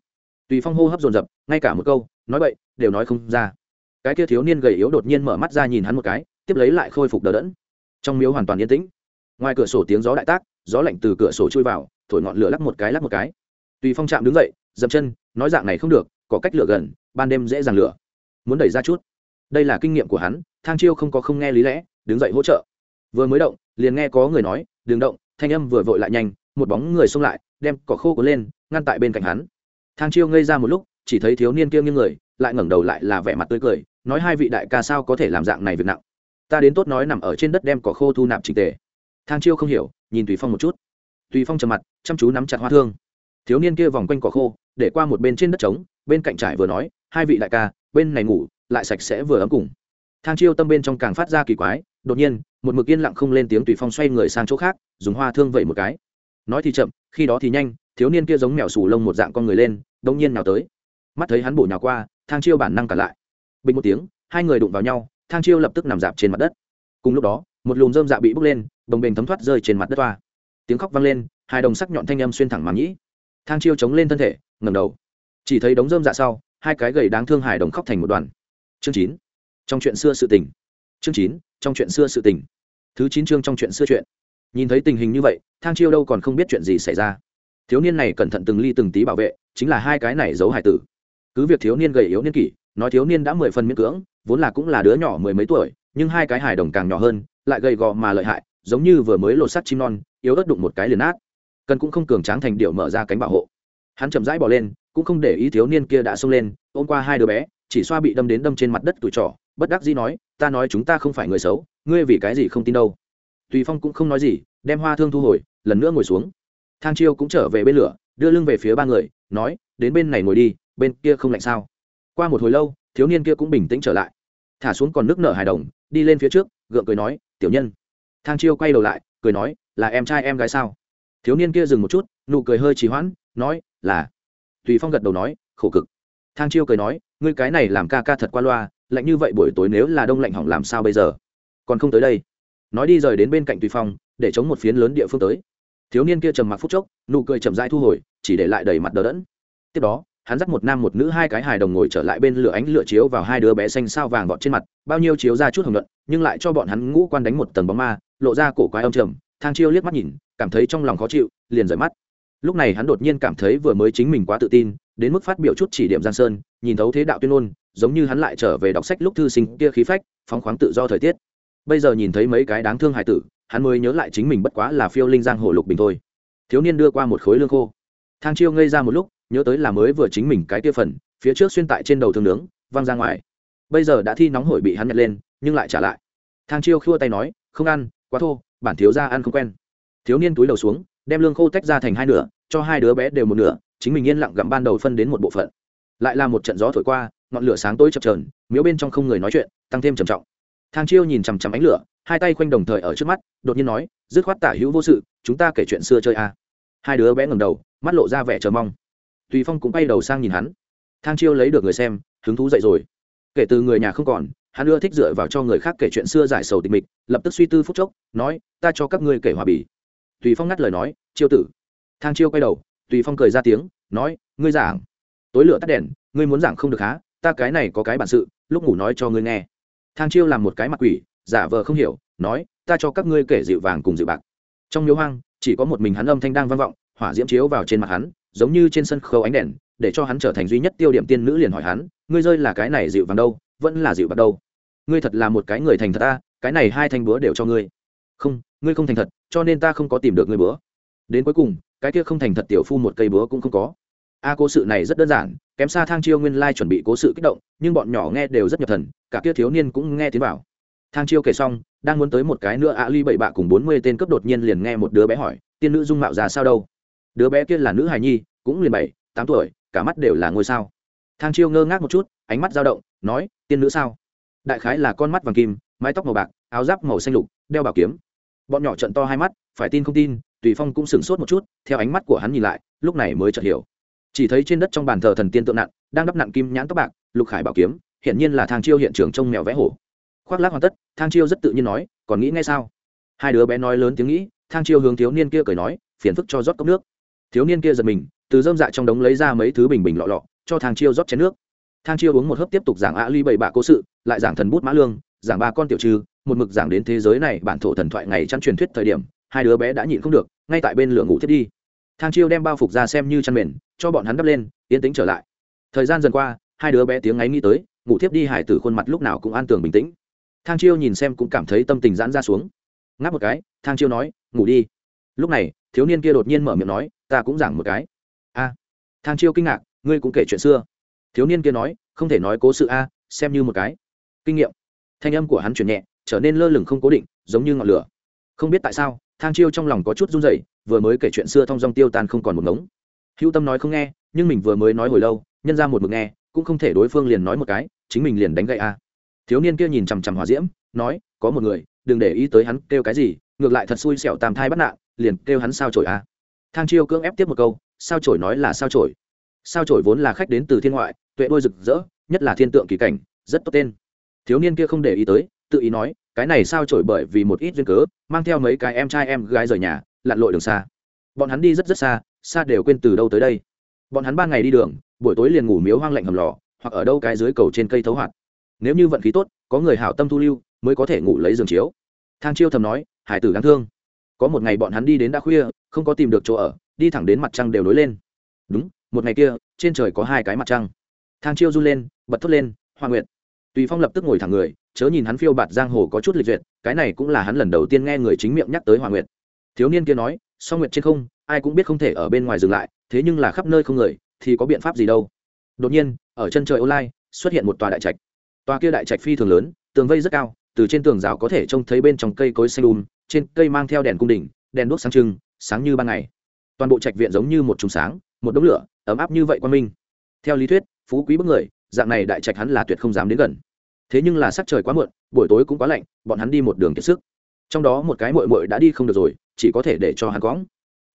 S1: Tùy phong hô hấp dồn dập, ngay cả một câu, nói vậy đều nói không ra. Cái kia thiếu niên gầy yếu đột nhiên mở mắt ra nhìn hắn một cái, tiếp lấy lại khôi phục đờ đẫn. Trong miếu hoàn toàn yên tĩnh. Ngoài cửa sổ tiếng gió đại tác, gió lạnh từ cửa sổ chui vào, thổi ngọn lửa lắc một cái lắc một cái. Tùy phong chạm đứng dậy, dậm chân, nói dạng này không được, có cách lửa gần, ban đêm dễ dàng lửa muốn đẩy ra chút. Đây là kinh nghiệm của hắn, thang chiêu không có không nghe lý lẽ, đứng dậy hỗ trợ. Vừa mới động, liền nghe có người nói, đừng động. Thanh âm vừa vội lại nhanh, một bóng người xông lại đem cỏ khô cuốn lên, ngăn tại bên cạnh hắn. Thang chiêu ngây ra một lúc, chỉ thấy thiếu niên kia nghiêng người, lại ngẩng đầu lại là vẻ mặt tươi cười, nói hai vị đại ca sao có thể làm dạng này việc nặng? Ta đến tốt nói nằm ở trên đất đem cỏ khô thu nạp trình tề. Thang chiêu không hiểu, nhìn tùy phong một chút. Tùy phong trầm mặt, chăm chú nắm chặt hoa thương. Thiếu niên kia vòng quanh cỏ khô, để qua một bên trên đất trống, bên cạnh trải vừa nói, hai vị đại ca, bên này ngủ, lại sạch sẽ vừa ấm cùng. Thang chiêu tâm bên trong càng phát ra kỳ quái, đột nhiên, một mực yên lặng không lên tiếng tùy phong xoay người sang chỗ khác, dùng hoa thương vậy một cái nói thì chậm, khi đó thì nhanh, thiếu niên kia giống mèo sù lông một dạng con người lên, đông nhiên nào tới. Mắt thấy hắn bổ nhào qua, thang chiêu bản năng cả lại. Bình một tiếng, hai người đụng vào nhau, thang chiêu lập tức nằm dạp trên mặt đất. Cùng lúc đó, một lùm dơm dạ bị bốc lên bồng bềnh thấm thoát rơi trên mặt đất toa. Tiếng khóc vang lên, hai đồng sắc nhọn thanh âm xuyên thẳng màng nhĩ. Thang chiêu chống lên thân thể ngầm đầu. Chỉ thấy đống dơm dạ sau, hai cái gầy đáng thương hài đồng khóc thành một đoàn. Chương chín. Trong chuyện xưa sự tình. Chương chín, trong chuyện xưa sự tình. Thứ chín chương trong chuyện xưa chuyện nhìn thấy tình hình như vậy, thang chiêu đâu còn không biết chuyện gì xảy ra. Thiếu niên này cẩn thận từng ly từng tí bảo vệ, chính là hai cái này giấu hải tử. Cứ việc thiếu niên gầy yếu niên kỷ, nói thiếu niên đã mười phần miễn cưỡng, vốn là cũng là đứa nhỏ mười mấy tuổi, nhưng hai cái hài đồng càng nhỏ hơn, lại gầy gò mà lợi hại, giống như vừa mới lột sắt chim non, yếu ớt đụng một cái liền nát. Cần cũng không cường tráng thành điệu mở ra cánh bảo hộ. Hắn chậm rãi bỏ lên, cũng không để ý thiếu niên kia đã xông lên, ôm qua hai đứa bé, chỉ xoa bị đâm đến đâm trên mặt đất tuổi trỏ, bất đắc dĩ nói, ta nói chúng ta không phải người xấu, ngươi vì cái gì không tin đâu? Tùy phong cũng không nói gì, đem hoa thương thu hồi, lần nữa ngồi xuống. Thang chiêu cũng trở về bên lửa, đưa lưng về phía ba người, nói, đến bên này ngồi đi, bên kia không lạnh sao? Qua một hồi lâu, thiếu niên kia cũng bình tĩnh trở lại. Thả xuống còn nước nở hài đồng, đi lên phía trước, gượng cười nói, tiểu nhân. Thang chiêu quay đầu lại, cười nói, là em trai em gái sao? Thiếu niên kia dừng một chút, nụ cười hơi trì hoãn, nói, là. Tùy phong gật đầu nói, khổ cực. Thang chiêu cười nói, ngươi cái này làm ca ca thật qua loa, lạnh như vậy buổi tối nếu là đông lạnh hỏng làm sao bây giờ? Còn không tới đây nói đi rời đến bên cạnh tùy phong, để chống một phiến lớn địa phương tới. Thiếu niên kia trầm mặc phút chốc, nụ cười chậm rãi thu hồi, chỉ để lại đầy mặt đờ đẫn. Tiếp đó, hắn dắt một nam một nữ hai cái hài đồng ngồi trở lại bên lửa ánh lửa chiếu vào hai đứa bé xanh sao vàng vọt trên mặt, bao nhiêu chiếu ra chút hồng luận, nhưng lại cho bọn hắn ngũ quan đánh một tầng bóng ma, lộ ra cổ quái âm trầm, thang chiêu liếc mắt nhìn, cảm thấy trong lòng khó chịu, liền rời mắt. Lúc này hắn đột nhiên cảm thấy vừa mới chính mình quá tự tin, đến mức phát biểu chút chỉ điểm giang sơn, nhìn thấu thế đạo tuyên ngôn, giống như hắn lại trở về đọc sách lúc thư sinh kia khí phách, phóng khoáng tự do thời tiết bây giờ nhìn thấy mấy cái đáng thương hài tử, hắn mới nhớ lại chính mình bất quá là phiêu linh giang hồ lục bình thôi. Thiếu niên đưa qua một khối lương khô. Thang chiêu ngây ra một lúc, nhớ tới là mới vừa chính mình cái kia phần, phía trước xuyên tại trên đầu thương nướng, văng ra ngoài. Bây giờ đã thi nóng hổi bị hắn nhặt lên, nhưng lại trả lại. Thang chiêu khua tay nói, không ăn, quá thô, bản thiếu ra ăn không quen. Thiếu niên túi đầu xuống, đem lương khô tách ra thành hai nửa, cho hai đứa bé đều một nửa, chính mình yên lặng gặm ban đầu phân đến một bộ phận. Lại là một trận gió thổi qua, ngọn lửa sáng tối chập trờn miếu bên trong không người nói chuyện, tăng thêm trầm trọng thang chiêu nhìn chằm chằm ánh lửa, hai tay khoanh đồng thời ở trước mắt, đột nhiên nói, dứt khoát tả hữu vô sự, chúng ta kể chuyện xưa chơi a à. hai đứa bé ngầm đầu, mắt lộ ra vẻ chờ mong. Tùy phong cũng bay đầu sang nhìn hắn. Thang chiêu lấy được người xem, hứng thú dậy rồi. Kể từ người nhà không còn, hắn ưa thích dựa vào cho người khác kể chuyện xưa giải sầu tịch mịch, lập tức suy tư phút chốc, nói, ta cho các ngươi kể hòa bì. Tùy phong ngắt lời nói, chiêu tử. Thang chiêu quay đầu, tùy phong cười ra tiếng, nói, ngươi giảng. Tối lửa tắt đèn, ngươi muốn giảng không được há, ta cái này có cái bản sự, lúc ngủ nói cho ngươi nghe thang chiêu làm một cái mặt quỷ, giả vờ không hiểu, nói, ta cho các ngươi kể dịu vàng cùng dịu bạc. Trong miếu hoang, chỉ có một mình hắn âm thanh đang vang vọng, hỏa diễm chiếu vào trên mặt hắn, giống như trên sân khấu ánh đèn, để cho hắn trở thành duy nhất tiêu điểm tiên nữ liền hỏi hắn, ngươi rơi là cái này dịu vàng đâu, vẫn là dịu bạc đâu? Ngươi thật là một cái người thành thật ta cái này hai thanh búa đều cho ngươi. Không ngươi không thành thật, cho nên ta không có tìm được ngươi búa. Đến cuối cùng, cái kia không thành thật tiểu phu một cây búa cũng không có a cố sự này rất đơn giản, kém xa thang chiêu nguyên lai chuẩn bị cố sự kích động, nhưng bọn nhỏ nghe đều rất nhập thần, cả kia thiếu niên cũng nghe tiếng vào. Thang chiêu kể xong, đang muốn tới một cái nữa, A ly bảy bạ cùng bốn mươi tên cấp đột nhiên liền nghe một đứa bé hỏi, tiên nữ dung mạo già sao đâu? Đứa bé kia là nữ hài nhi, cũng liền bảy, tám tuổi, cả mắt đều là ngôi sao. Thang chiêu ngơ ngác một chút, ánh mắt dao động, nói, tiên nữ sao? Đại khái là con mắt vàng kim, mái tóc màu bạc, áo giáp màu xanh lục, đeo bảo kiếm. Bọn nhỏ trận to hai mắt, phải tin không tin, tùy phong cũng sửng sốt một chút, theo ánh mắt của hắn nhìn lại, lúc này mới chợt hiểu chỉ thấy trên đất trong bàn thờ thần tiên tượng nặng, đang đắp nặng kim nhãn tóc bạc, lục khải bảo kiếm, hiển nhiên là thang chiêu hiện trường trông mèo vẽ hổ. Khoác lác hoàn tất, thang chiêu rất tự nhiên nói, còn nghĩ ngay sao? Hai đứa bé nói lớn tiếng nghĩ, thang chiêu hướng thiếu niên kia cười nói, phiền phức cho rót cốc nước. Thiếu niên kia giật mình, từ dơm dạ trong đống lấy ra mấy thứ bình bình lọ lọ, cho thang chiêu rót chén nước. Thang chiêu uống một hớp tiếp tục giảng ạ ly bảy bạ cố sự, lại giảng thần bút mã lương, giảng ba con tiểu trừ, một mực giảng đến thế giới này bản thổ thần thoại ngày chăn truyền thuyết thời điểm, hai đứa bé đã nhịn không được, ngay tại bên lửa ngủ thiết đi. Thang chiêu đem bao phục ra xem như chăn mền cho bọn hắn đắp lên, yên tĩnh trở lại. Thời gian dần qua, hai đứa bé tiếng ngáy nghĩ tới, ngủ thiếp đi hải tử khuôn mặt lúc nào cũng an tường bình tĩnh. Thang chiêu nhìn xem cũng cảm thấy tâm tình giãn ra xuống. Ngáp một cái, thang chiêu nói, ngủ đi. Lúc này, thiếu niên kia đột nhiên mở miệng nói, ta cũng giảng một cái. A. Thang chiêu kinh ngạc, ngươi cũng kể chuyện xưa. Thiếu niên kia nói, không thể nói cố sự a, xem như một cái. Kinh nghiệm. Thanh âm của hắn chuyển nhẹ, trở nên lơ lửng không cố định, giống như ngọn lửa. Không biết tại sao, thang chiêu trong lòng có chút run rẩy, vừa mới kể chuyện xưa thong dong tiêu tan không còn một ngống hữu tâm nói không nghe, nhưng mình vừa mới nói hồi lâu, nhân ra một mực nghe, cũng không thể đối phương liền nói một cái, chính mình liền đánh gậy a. Thiếu niên kia nhìn chằm chằm hòa diễm, nói, có một người, đừng để ý tới hắn kêu cái gì, ngược lại thật xui xẻo tam thai bắt nạn liền kêu hắn sao trổi a. Thang chiêu cưỡng ép tiếp một câu, sao trổi nói là sao trổi sao trổi vốn là khách đến từ thiên ngoại, tuệ đôi rực rỡ, nhất là thiên tượng kỳ cảnh, rất tốt tên. Thiếu niên kia không để ý tới, tự ý nói, cái này sao trổi bởi vì một ít duyên cớ, mang theo mấy cái em trai em gái rời nhà, lặn lội đường xa. Bọn hắn đi rất rất xa xa đều quên từ đâu tới đây. Bọn hắn ba ngày đi đường, buổi tối liền ngủ miếu hoang lạnh hầm lò, hoặc ở đâu cái dưới cầu trên cây thấu hoạt. Nếu như vận khí tốt, có người hảo tâm thu lưu, mới có thể ngủ lấy giường chiếu. Thang chiêu thầm nói, hải tử đáng thương. Có một ngày bọn hắn đi đến đã khuya, không có tìm được chỗ ở, đi thẳng đến mặt trăng đều nối lên. Đúng, một ngày kia, trên trời có hai cái mặt trăng. Thang chiêu run lên, bật thốt lên, hoa nguyện tùy phong lập tức ngồi thẳng người, chớ nhìn hắn phiêu bạt giang hồ có chút lịch duyệt, cái này cũng là hắn lần đầu tiên nghe người chính miệng nhắc tới hoa nguyện thiếu niên kia nói so nguyệt trên không ai cũng biết không thể ở bên ngoài dừng lại thế nhưng là khắp nơi không người thì có biện pháp gì đâu. Đột nhiên ở chân trời ô lai xuất hiện một tòa đại trạch. Tòa kia đại trạch phi thường lớn tường vây rất cao từ trên tường rào có thể trông thấy bên trong cây cối xanh đùm trên cây mang theo đèn cung đỉnh, đèn đuốc sáng trưng sáng như ban ngày. Toàn bộ trạch viện giống như một trùng sáng một đống lửa ấm áp như vậy quan minh. Theo lý thuyết phú quý bức người dạng này đại trạch hắn là tuyệt không dám đến gần. Thế nhưng là sắc trời quá muộn buổi tối cũng quá lạnh bọn hắn đi một đường kiệt sức. Trong đó một cái mội mội đã đi không được rồi chỉ có thể để cho hắn cóng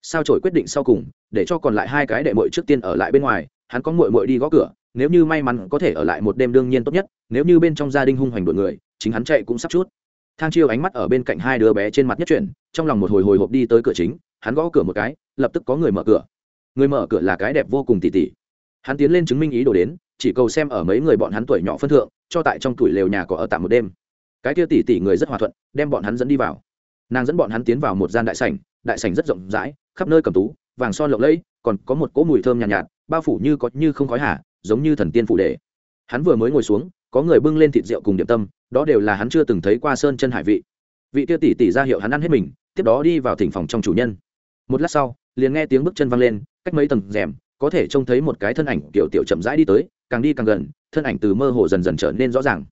S1: sao trổi quyết định sau cùng, để cho còn lại hai cái đệ mội trước tiên ở lại bên ngoài, hắn có mội mội đi gõ cửa, nếu như may mắn có thể ở lại một đêm đương nhiên tốt nhất, nếu như bên trong gia đình hung hoành đội người, chính hắn chạy cũng sắp chút. Thang chiêu ánh mắt ở bên cạnh hai đứa bé trên mặt nhất chuyển, trong lòng một hồi hồi hộp đi tới cửa chính, hắn gõ cửa một cái, lập tức có người mở cửa. Người mở cửa là cái đẹp vô cùng tỉ tỉ. Hắn tiến lên chứng minh ý đồ đến, chỉ cầu xem ở mấy người bọn hắn tuổi nhỏ phân thượng, cho tại trong tuổi lều nhà có ở tạm một đêm. Cái kia tỉ tỉ người rất hòa thuận, đem bọn hắn dẫn đi vào nàng dẫn bọn hắn tiến vào một gian đại sảnh đại sảnh rất rộng rãi khắp nơi cầm tú vàng son lộng lẫy còn có một cỗ mùi thơm nhàn nhạt, nhạt bao phủ như có như không khói hả giống như thần tiên phủ đề. Hắn vừa mới ngồi xuống có người bưng lên thịt rượu cùng điểm tâm đó đều là hắn chưa từng thấy qua sơn chân hải vị. Vị kia tỷ tỷ ra hiệu hắn ăn hết mình tiếp đó đi vào thỉnh phòng trong chủ nhân. Một lát sau liền nghe tiếng bước chân văng lên cách mấy tầng rèm có thể trông thấy một cái thân ảnh tiểu tiểu chậm rãi đi tới càng đi càng gần thân ảnh từ mơ hồ dần dần trở nên rõ ràng.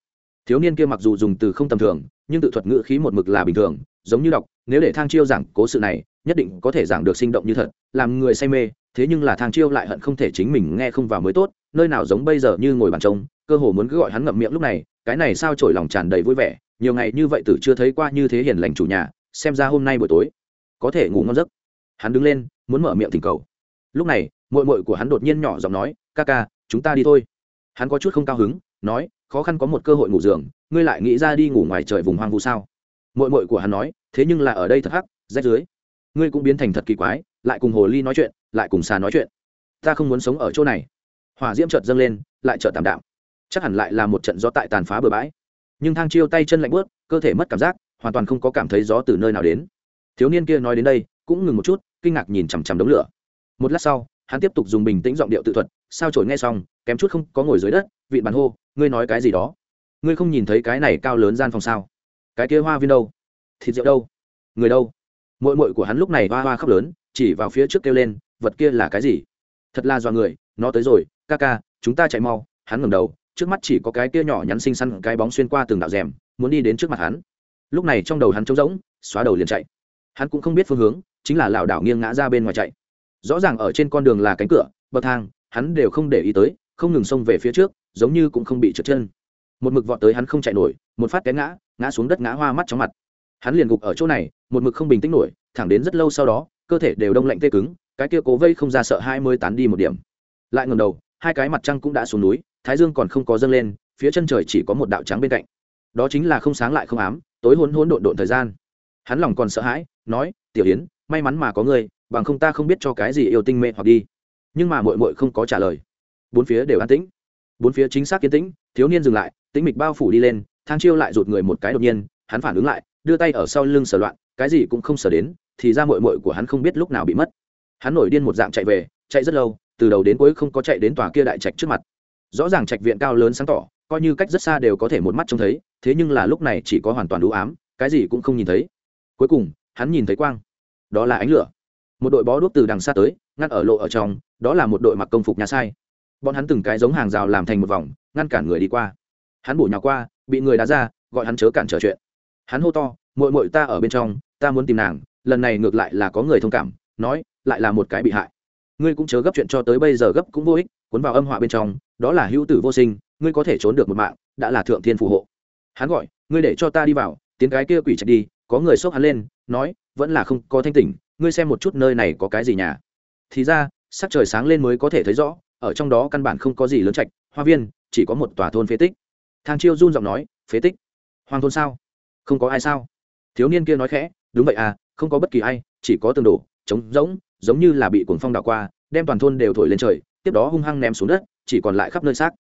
S1: Thiếu niên kia mặc dù dùng từ không tầm thường nhưng tự thuật ngữ khí một mực là bình thường giống như đọc, nếu để thang chiêu giảng cố sự này, nhất định có thể giảng được sinh động như thật, làm người say mê, thế nhưng là thang chiêu lại hận không thể chính mình nghe không vào mới tốt, nơi nào giống bây giờ như ngồi bàn trông, cơ hồ muốn cứ gọi hắn ngậm miệng lúc này, cái này sao trổi lòng tràn đầy vui vẻ, nhiều ngày như vậy tử chưa thấy qua như thế hiền lành chủ nhà, xem ra hôm nay buổi tối, có thể ngủ ngon giấc. Hắn đứng lên, muốn mở miệng thỉnh cầu. Lúc này mội mội của hắn đột nhiên nhỏ giọng nói, ca ca, chúng ta đi thôi. Hắn có chút không cao hứng, nói, khó khăn có một cơ hội ngủ giường, ngươi lại nghĩ ra đi ngủ ngoài trời vùng hoang vu sao? Mội mội của hắn nói, thế nhưng là ở đây thật hắc, rách dưới ngươi cũng biến thành thật kỳ quái, lại cùng hồ ly nói chuyện, lại cùng xà nói chuyện. Ta không muốn sống ở chỗ này. Hỏa diễm chợt dâng lên, lại chợt tạm đạm. Chắc hẳn lại là một trận gió tại tàn phá bờ bãi. Nhưng thang chiêu tay chân lạnh bớt cơ thể mất cảm giác, hoàn toàn không có cảm thấy gió từ nơi nào đến. Thiếu niên kia nói đến đây, cũng ngừng một chút, kinh ngạc nhìn chằm chằm đống lửa. Một lát sau, hắn tiếp tục dùng bình tĩnh giọng điệu tự thuật, sao trổi nghe xong, kém chút không có ngồi dưới đất vị bàn hô, ngươi nói cái gì đó? Ngươi không nhìn thấy cái này cao lớn gian phòng sao? Cái kia hoa viên đâu? Thịt rượu đâu? Người đâu? Mội mội của hắn lúc này hoa hoa khóc lớn, chỉ vào phía trước kêu lên, vật kia là cái gì? Thật là do người, nó tới rồi, ca ca, chúng ta chạy mau. Hắn ngẩng đầu, trước mắt chỉ có cái kia nhỏ nhắn xinh xắn, cái bóng xuyên qua từng đạo rèm, muốn đi đến trước mặt hắn. Lúc này trong đầu hắn trống rỗng, xóa đầu liền chạy. Hắn cũng không biết phương hướng, chính là lảo đảo nghiêng ngã ra bên ngoài chạy. Rõ ràng ở trên con đường là cánh cửa, bậc thang, hắn đều không để ý tới, không ngừng xông về phía trước, giống như cũng không bị trượt chân. Một mực vọt tới hắn không chạy nổi, một phát té ngã ngã xuống đất ngã hoa mắt chóng mặt. Hắn liền gục ở chỗ này, một mực không bình tĩnh nổi, thẳng đến rất lâu sau đó, cơ thể đều đông lạnh tê cứng, cái kia cố vây không ra sợ hai mươi tán đi một điểm. Lại ngầm đầu, hai cái mặt trăng cũng đã xuống núi, thái dương còn không có dâng lên, phía chân trời chỉ có một đạo trắng bên cạnh. Đó chính là không sáng lại không ám, tối hôn hôn độn độn thời gian. Hắn lòng còn sợ hãi, nói, tiểu yến, may mắn mà có người bằng không ta không biết cho cái gì yêu tinh mê hoặc đi. Nhưng mà mội mội không có trả lời. Bốn phía đều an tĩnh. Bốn phía chính xác kiến tĩnh, thiếu niên dừng lại, tĩnh mịch bao phủ đi lên thang chiêu lại rụt người một cái đột nhiên, hắn phản ứng lại, đưa tay ở sau lưng sờ loạn, cái gì cũng không sờ đến, thì ra mội mội của hắn không biết lúc nào bị mất. Hắn nổi điên một dạng chạy về, chạy rất lâu, từ đầu đến cuối không có chạy đến tòa kia đại trạch trước mặt. Rõ ràng trạch viện cao lớn sáng tỏ, coi như cách rất xa đều có thể một mắt trông thấy, thế nhưng là lúc này chỉ có hoàn toàn đủ ám, cái gì cũng không nhìn thấy. Cuối cùng, hắn nhìn thấy quang. Đó là ánh lửa. Một đội bó đuốc từ đằng xa tới, ngăn ở lộ ở trong, đó là một đội mặc công phục nhà sai. Bọn hắn từng cái giống hàng rào làm thành một vòng, ngăn cản người đi qua. Hắn bổ nhào qua bị người đá ra, gọi hắn chớ cản trở chuyện. Hắn hô to mội mội ta ở bên trong, ta muốn tìm nàng, lần này ngược lại là có người thông cảm, nói, lại là một cái bị hại. Ngươi cũng chớ gấp chuyện cho tới bây giờ gấp cũng vô ích, cuốn vào âm họa bên trong, đó là hữu tử vô sinh, ngươi có thể trốn được một mạng, đã là thượng thiên phù hộ. Hắn gọi, ngươi để cho ta đi vào, tiến cái kia quỷ chạy đi, có người xốc hắn lên, nói, vẫn là không có thanh tỉnh, ngươi xem một chút nơi này có cái gì nhà. Thì ra, sắc trời sáng lên mới có thể thấy rõ, ở trong đó căn bản không có gì lớn trạch, hoa viên, chỉ có một tòa thôn phế tích thang chiêu run giọng nói, phế tích. Hoàng thôn sao? Không có ai sao? Thiếu niên kia nói khẽ, đúng vậy à không có bất kỳ ai, chỉ có tường đổ, trống rỗng, giống như là bị cuồng phong đảo qua, đem toàn thôn đều thổi lên trời, tiếp đó hung hăng ném xuống đất, chỉ còn lại khắp nơi xác.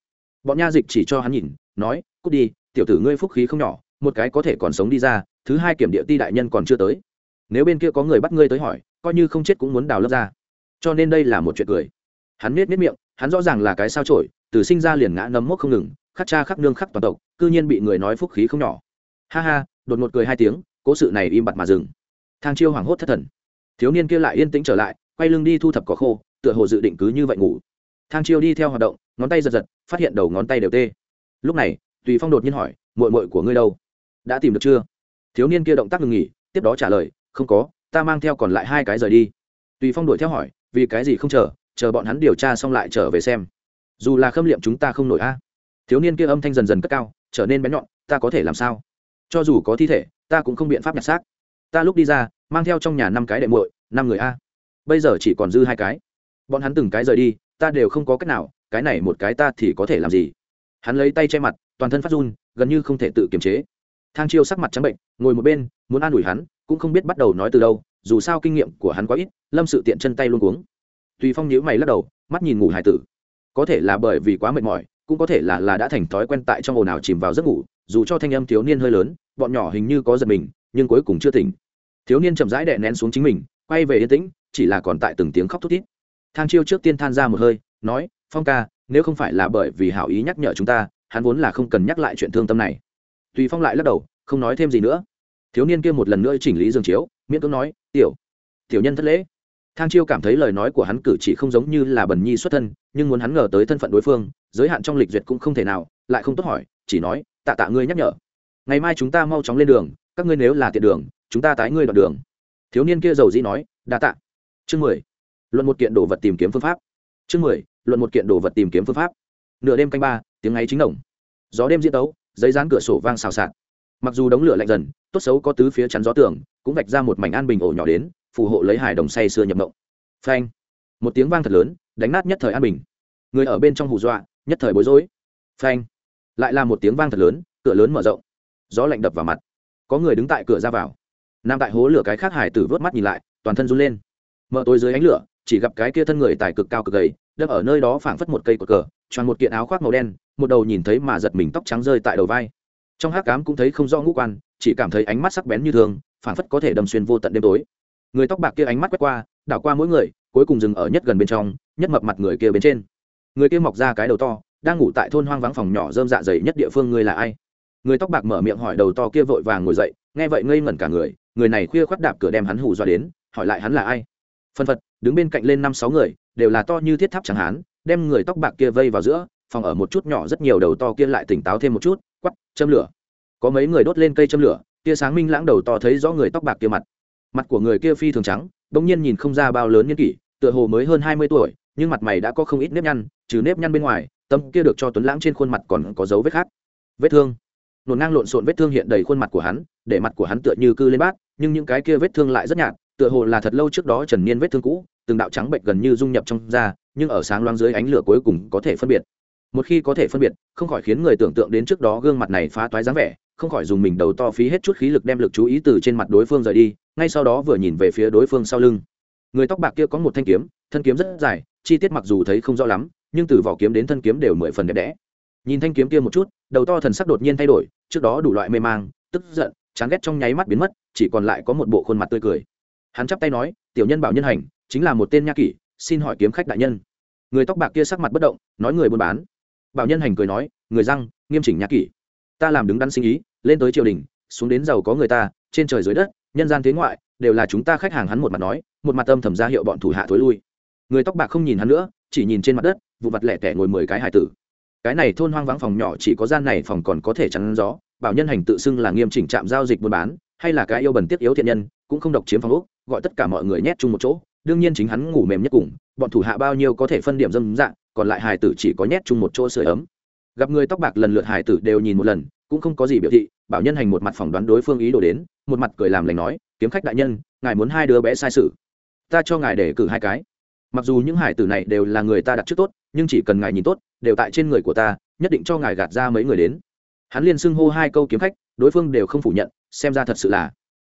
S1: Bọn nha dịch chỉ cho hắn nhìn, nói, cút đi, tiểu tử ngươi phúc khí không nhỏ, một cái có thể còn sống đi ra, thứ hai kiểm địa ti đại nhân còn chưa tới. Nếu bên kia có người bắt ngươi tới hỏi, coi như không chết cũng muốn đào lớp ra. Cho nên đây là một chuyện cười. Hắn nết nết miệng, hắn rõ ràng là cái sao trổi từ sinh ra liền ngã nấm mốc không ngừng khắc cha khắc nương khắc toàn tộc, cư nhiên bị người nói phúc khí không nhỏ. Ha ha, đột ngột cười hai tiếng, cố sự này im bặt mà dừng. Thang chiêu hoảng hốt thất thần. Thiếu niên kia lại yên tĩnh trở lại, quay lưng đi thu thập cỏ khô, tựa hồ dự định cứ như vậy ngủ. Thang chiêu đi theo hoạt động, ngón tay giật giật, phát hiện đầu ngón tay đều tê. Lúc này, tùy phong đột nhiên hỏi mội mội của ngươi đâu? Đã tìm được chưa? Thiếu niên kia động tác ngừng nghỉ, tiếp đó trả lời, không có, ta mang theo còn lại hai cái rời đi. Tùy phong đuổi theo hỏi, vì cái gì không chờ? Chờ bọn hắn điều tra xong lại trở về xem. Dù là khâm liệm chúng ta không nổi a thiếu niên kia âm thanh dần dần cất cao, trở nên bén nhọn, ta có thể làm sao? Cho dù có thi thể, ta cũng không biện pháp nhặt xác. Ta lúc đi ra, mang theo trong nhà năm cái đệ muội, năm người a. Bây giờ chỉ còn dư hai cái. Bọn hắn từng cái rời đi, ta đều không có cách nào, cái này một cái ta thì có thể làm gì? Hắn lấy tay che mặt, toàn thân phát run, gần như không thể tự kiềm chế. Thang chiêu sắc mặt trắng bệnh, ngồi một bên, muốn an ủi hắn, cũng không biết bắt đầu nói từ đâu, dù sao kinh nghiệm của hắn quá ít, lâm sự tiện chân tay luôn cuống. Tùy phong nhíu mày lắc đầu, mắt nhìn ngủ hải tử. Có thể là bởi vì quá mệt mỏi cũng có thể là là đã thành thói quen tại trong ồn ào chìm vào giấc ngủ, dù cho thanh âm thiếu niên hơi lớn, bọn nhỏ hình như có giật mình, nhưng cuối cùng chưa tỉnh. Thiếu niên chậm rãi đè nén xuống chính mình, quay về yên tĩnh, chỉ là còn tại từng tiếng khóc thút thít. Thang chiêu trước tiên than ra một hơi, nói, phong ca, nếu không phải là bởi vì hảo ý nhắc nhở chúng ta, hắn vốn là không cần nhắc lại chuyện thương tâm này. Tùy phong lại lắc đầu, không nói thêm gì nữa. Thiếu niên kia một lần nữa chỉnh lý dương chiếu, miễn cưỡng nói, tiểu tiểu nhân thất lễ thang chiêu cảm thấy lời nói của hắn cử chỉ không giống như là bần nhi xuất thân, nhưng muốn hắn ngờ tới thân phận đối phương, giới hạn trong lịch duyệt cũng không thể nào, lại không tốt hỏi, chỉ nói, tạ tạ ngươi nhắc nhở. Ngày mai chúng ta mau chóng lên đường, các ngươi nếu là tiện đường, chúng ta tái ngươi đoạn đường. Thiếu niên kia giàu dĩ nói, đa tạ. Chương mười. Luận một kiện đồ vật tìm kiếm phương pháp. Chương mười. Luận một kiện đồ vật tìm kiếm phương pháp. Nửa đêm canh ba, tiếng ấy chính đồng gió đêm diễn tấu, giấy dán cửa sổ vang xào xạc. Mặc dù đống lửa lạnh dần, tốt xấu có tứ phía chắn gió tường, cũng vạch ra một mảnh an bình ổ nhỏ đến phù hộ lấy hải đồng say sưa nhập mộng. Phanh. Một tiếng vang thật lớn, đánh nát nhất thời an bình. Người ở bên trong hù dọa, nhất thời bối rối. Phanh. Lại là một tiếng vang thật lớn, cửa lớn mở rộng. Gió lạnh đập vào mặt. Có người đứng tại cửa ra vào. Nam tại hố lửa cái khác hải tử vớt mắt nhìn lại, toàn thân run lên. Mở tối dưới ánh lửa, chỉ gặp cái kia thân người tài cực cao cực gầy, đâm ở nơi đó phảng phất một cây cột cờ, choàng một kiện áo khoác màu đen, một đầu nhìn thấy mà giật mình tóc trắng rơi tại đầu vai. Trong hát cám cũng thấy không rõ ngũ quan, chỉ cảm thấy ánh mắt sắc bén như thường, phảng phất có thể đâm xuyên vô tận đêm tối người tóc bạc kia ánh mắt quét qua, đảo qua mỗi người, cuối cùng dừng ở nhất gần bên trong, nhất mập mặt người kia bên trên. Người kia mọc ra cái đầu to, đang ngủ tại thôn hoang vắng phòng nhỏ dơm dạ dày nhất địa phương ngươi là ai? Người tóc bạc mở miệng hỏi đầu to kia vội vàng ngồi dậy, nghe vậy ngây ngẩn cả người người này khuya khoác đạp cửa đem hắn hù dọa đến, hỏi lại hắn là ai? Phân phật, đứng bên cạnh lên năm sáu người, đều là to như thiết tháp chẳng hán, đem người tóc bạc kia vây vào giữa, phòng ở một chút nhỏ rất nhiều đầu to kia lại tỉnh táo thêm một chút, quắp, châm lửa. Có mấy người đốt lên cây châm lửa, tia sáng minh lãng đầu to thấy rõ người tóc bạc kia mặt mặt của người kia phi thường trắng, bỗng nhiên nhìn không ra bao lớn nhân kỷ, tựa hồ mới hơn hai mươi tuổi, nhưng mặt mày đã có không ít nếp nhăn, trừ nếp nhăn bên ngoài tâm kia được cho tuấn lãng trên khuôn mặt còn có dấu vết khác. Vết thương. Nổn ngang lộn xộn vết thương hiện đầy khuôn mặt của hắn, để mặt của hắn tựa như cư lên bát, nhưng những cái kia vết thương lại rất nhạt, tựa hồ là thật lâu trước đó trần niên vết thương cũ, từng đạo trắng bệnh gần như dung nhập trong da, nhưng ở sáng loáng dưới ánh lửa cuối cùng có thể phân biệt. Một khi có thể phân biệt, không khỏi khiến người tưởng tượng đến trước đó gương mặt này phá toái dáng vẻ không khỏi dùng mình đầu to phí hết chút khí lực đem lực chú ý từ trên mặt đối phương rời đi, ngay sau đó vừa nhìn về phía đối phương sau lưng. Người tóc bạc kia có một thanh kiếm, thân kiếm rất dài, chi tiết mặc dù thấy không rõ lắm, nhưng từ vỏ kiếm đến thân kiếm đều mười phần đẹp đẽ. Nhìn thanh kiếm kia một chút, đầu to thần sắc đột nhiên thay đổi, trước đó đủ loại mê mang, tức giận, chán ghét trong nháy mắt biến mất, chỉ còn lại có một bộ khuôn mặt tươi cười. Hắn chắp tay nói, tiểu nhân bảo nhân hành, chính là một tên nha kỷ, xin hỏi kiếm khách đại nhân. Người tóc bạc kia sắc mặt bất động, nói người buôn bán. Bảo nhân hành cười nói, người răng, nghiêm chỉnh nha kỷ ta làm đứng đắn sinh ý, lên tới triều đình, xuống đến giàu có người ta, trên trời dưới đất, nhân gian thế ngoại, đều là chúng ta khách hàng hắn một mặt nói, một mặt âm thầm ra hiệu bọn thủ hạ thối lui. Người tóc bạc không nhìn hắn nữa, chỉ nhìn trên mặt đất, vụ mặt lẻ tẻ ngồi mười cái hải tử. Cái này thôn hoang vắng phòng nhỏ chỉ có gian này phòng còn có thể chắn gió, bảo nhân hành tự xưng là nghiêm chỉnh trạm giao dịch buôn bán, hay là cái yêu bẩn tiết yếu thiện nhân, cũng không độc chiếm phòng úc gọi tất cả mọi người nhét chung một chỗ, đương nhiên chính hắn ngủ mềm nhất cùng, bọn thủ hạ bao nhiêu có thể phân điểm dâm dạng, còn lại hài tử chỉ có nhét chung một chỗ sưởi ấm gặp người tóc bạc lần lượt hải tử đều nhìn một lần, cũng không có gì biểu thị, bảo nhân hành một mặt phỏng đoán đối phương ý đồ đến, một mặt cười làm lành nói, kiếm khách đại nhân, ngài muốn hai đứa bé sai sự. Ta cho ngài để cử hai cái. Mặc dù những hải tử này đều là người ta đặt trước tốt, nhưng chỉ cần ngài nhìn tốt, đều tại trên người của ta, nhất định cho ngài gạt ra mấy người đến. Hắn liền xưng hô hai câu kiếm khách, đối phương đều không phủ nhận, xem ra thật sự là.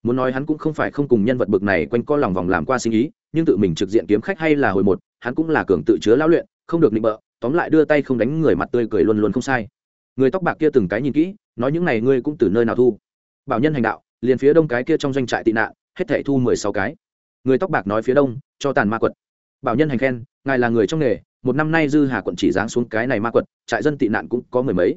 S1: Muốn nói hắn cũng không phải không cùng nhân vật bực này quanh co lòng vòng làm qua sinh ý, nhưng tự mình trực diện kiếm khách hay là hồi một, hắn cũng là cường tự chứa lão luyện, không được định bợ tóm lại đưa tay không đánh người mặt tươi cười luôn luôn không sai. Người tóc bạc kia từng cái nhìn kỹ, nói những này ngươi cũng từ nơi nào thu? Bảo nhân hành đạo, liền phía đông cái kia trong doanh trại tị nạn, hết thảy thu mười sáu cái. Người tóc bạc nói phía đông, cho tàn ma quật. Bảo nhân hành khen, ngài là người trong nghề, một năm nay dư hà quận chỉ giáng xuống cái này ma quật, trại dân tị nạn cũng có mười mấy.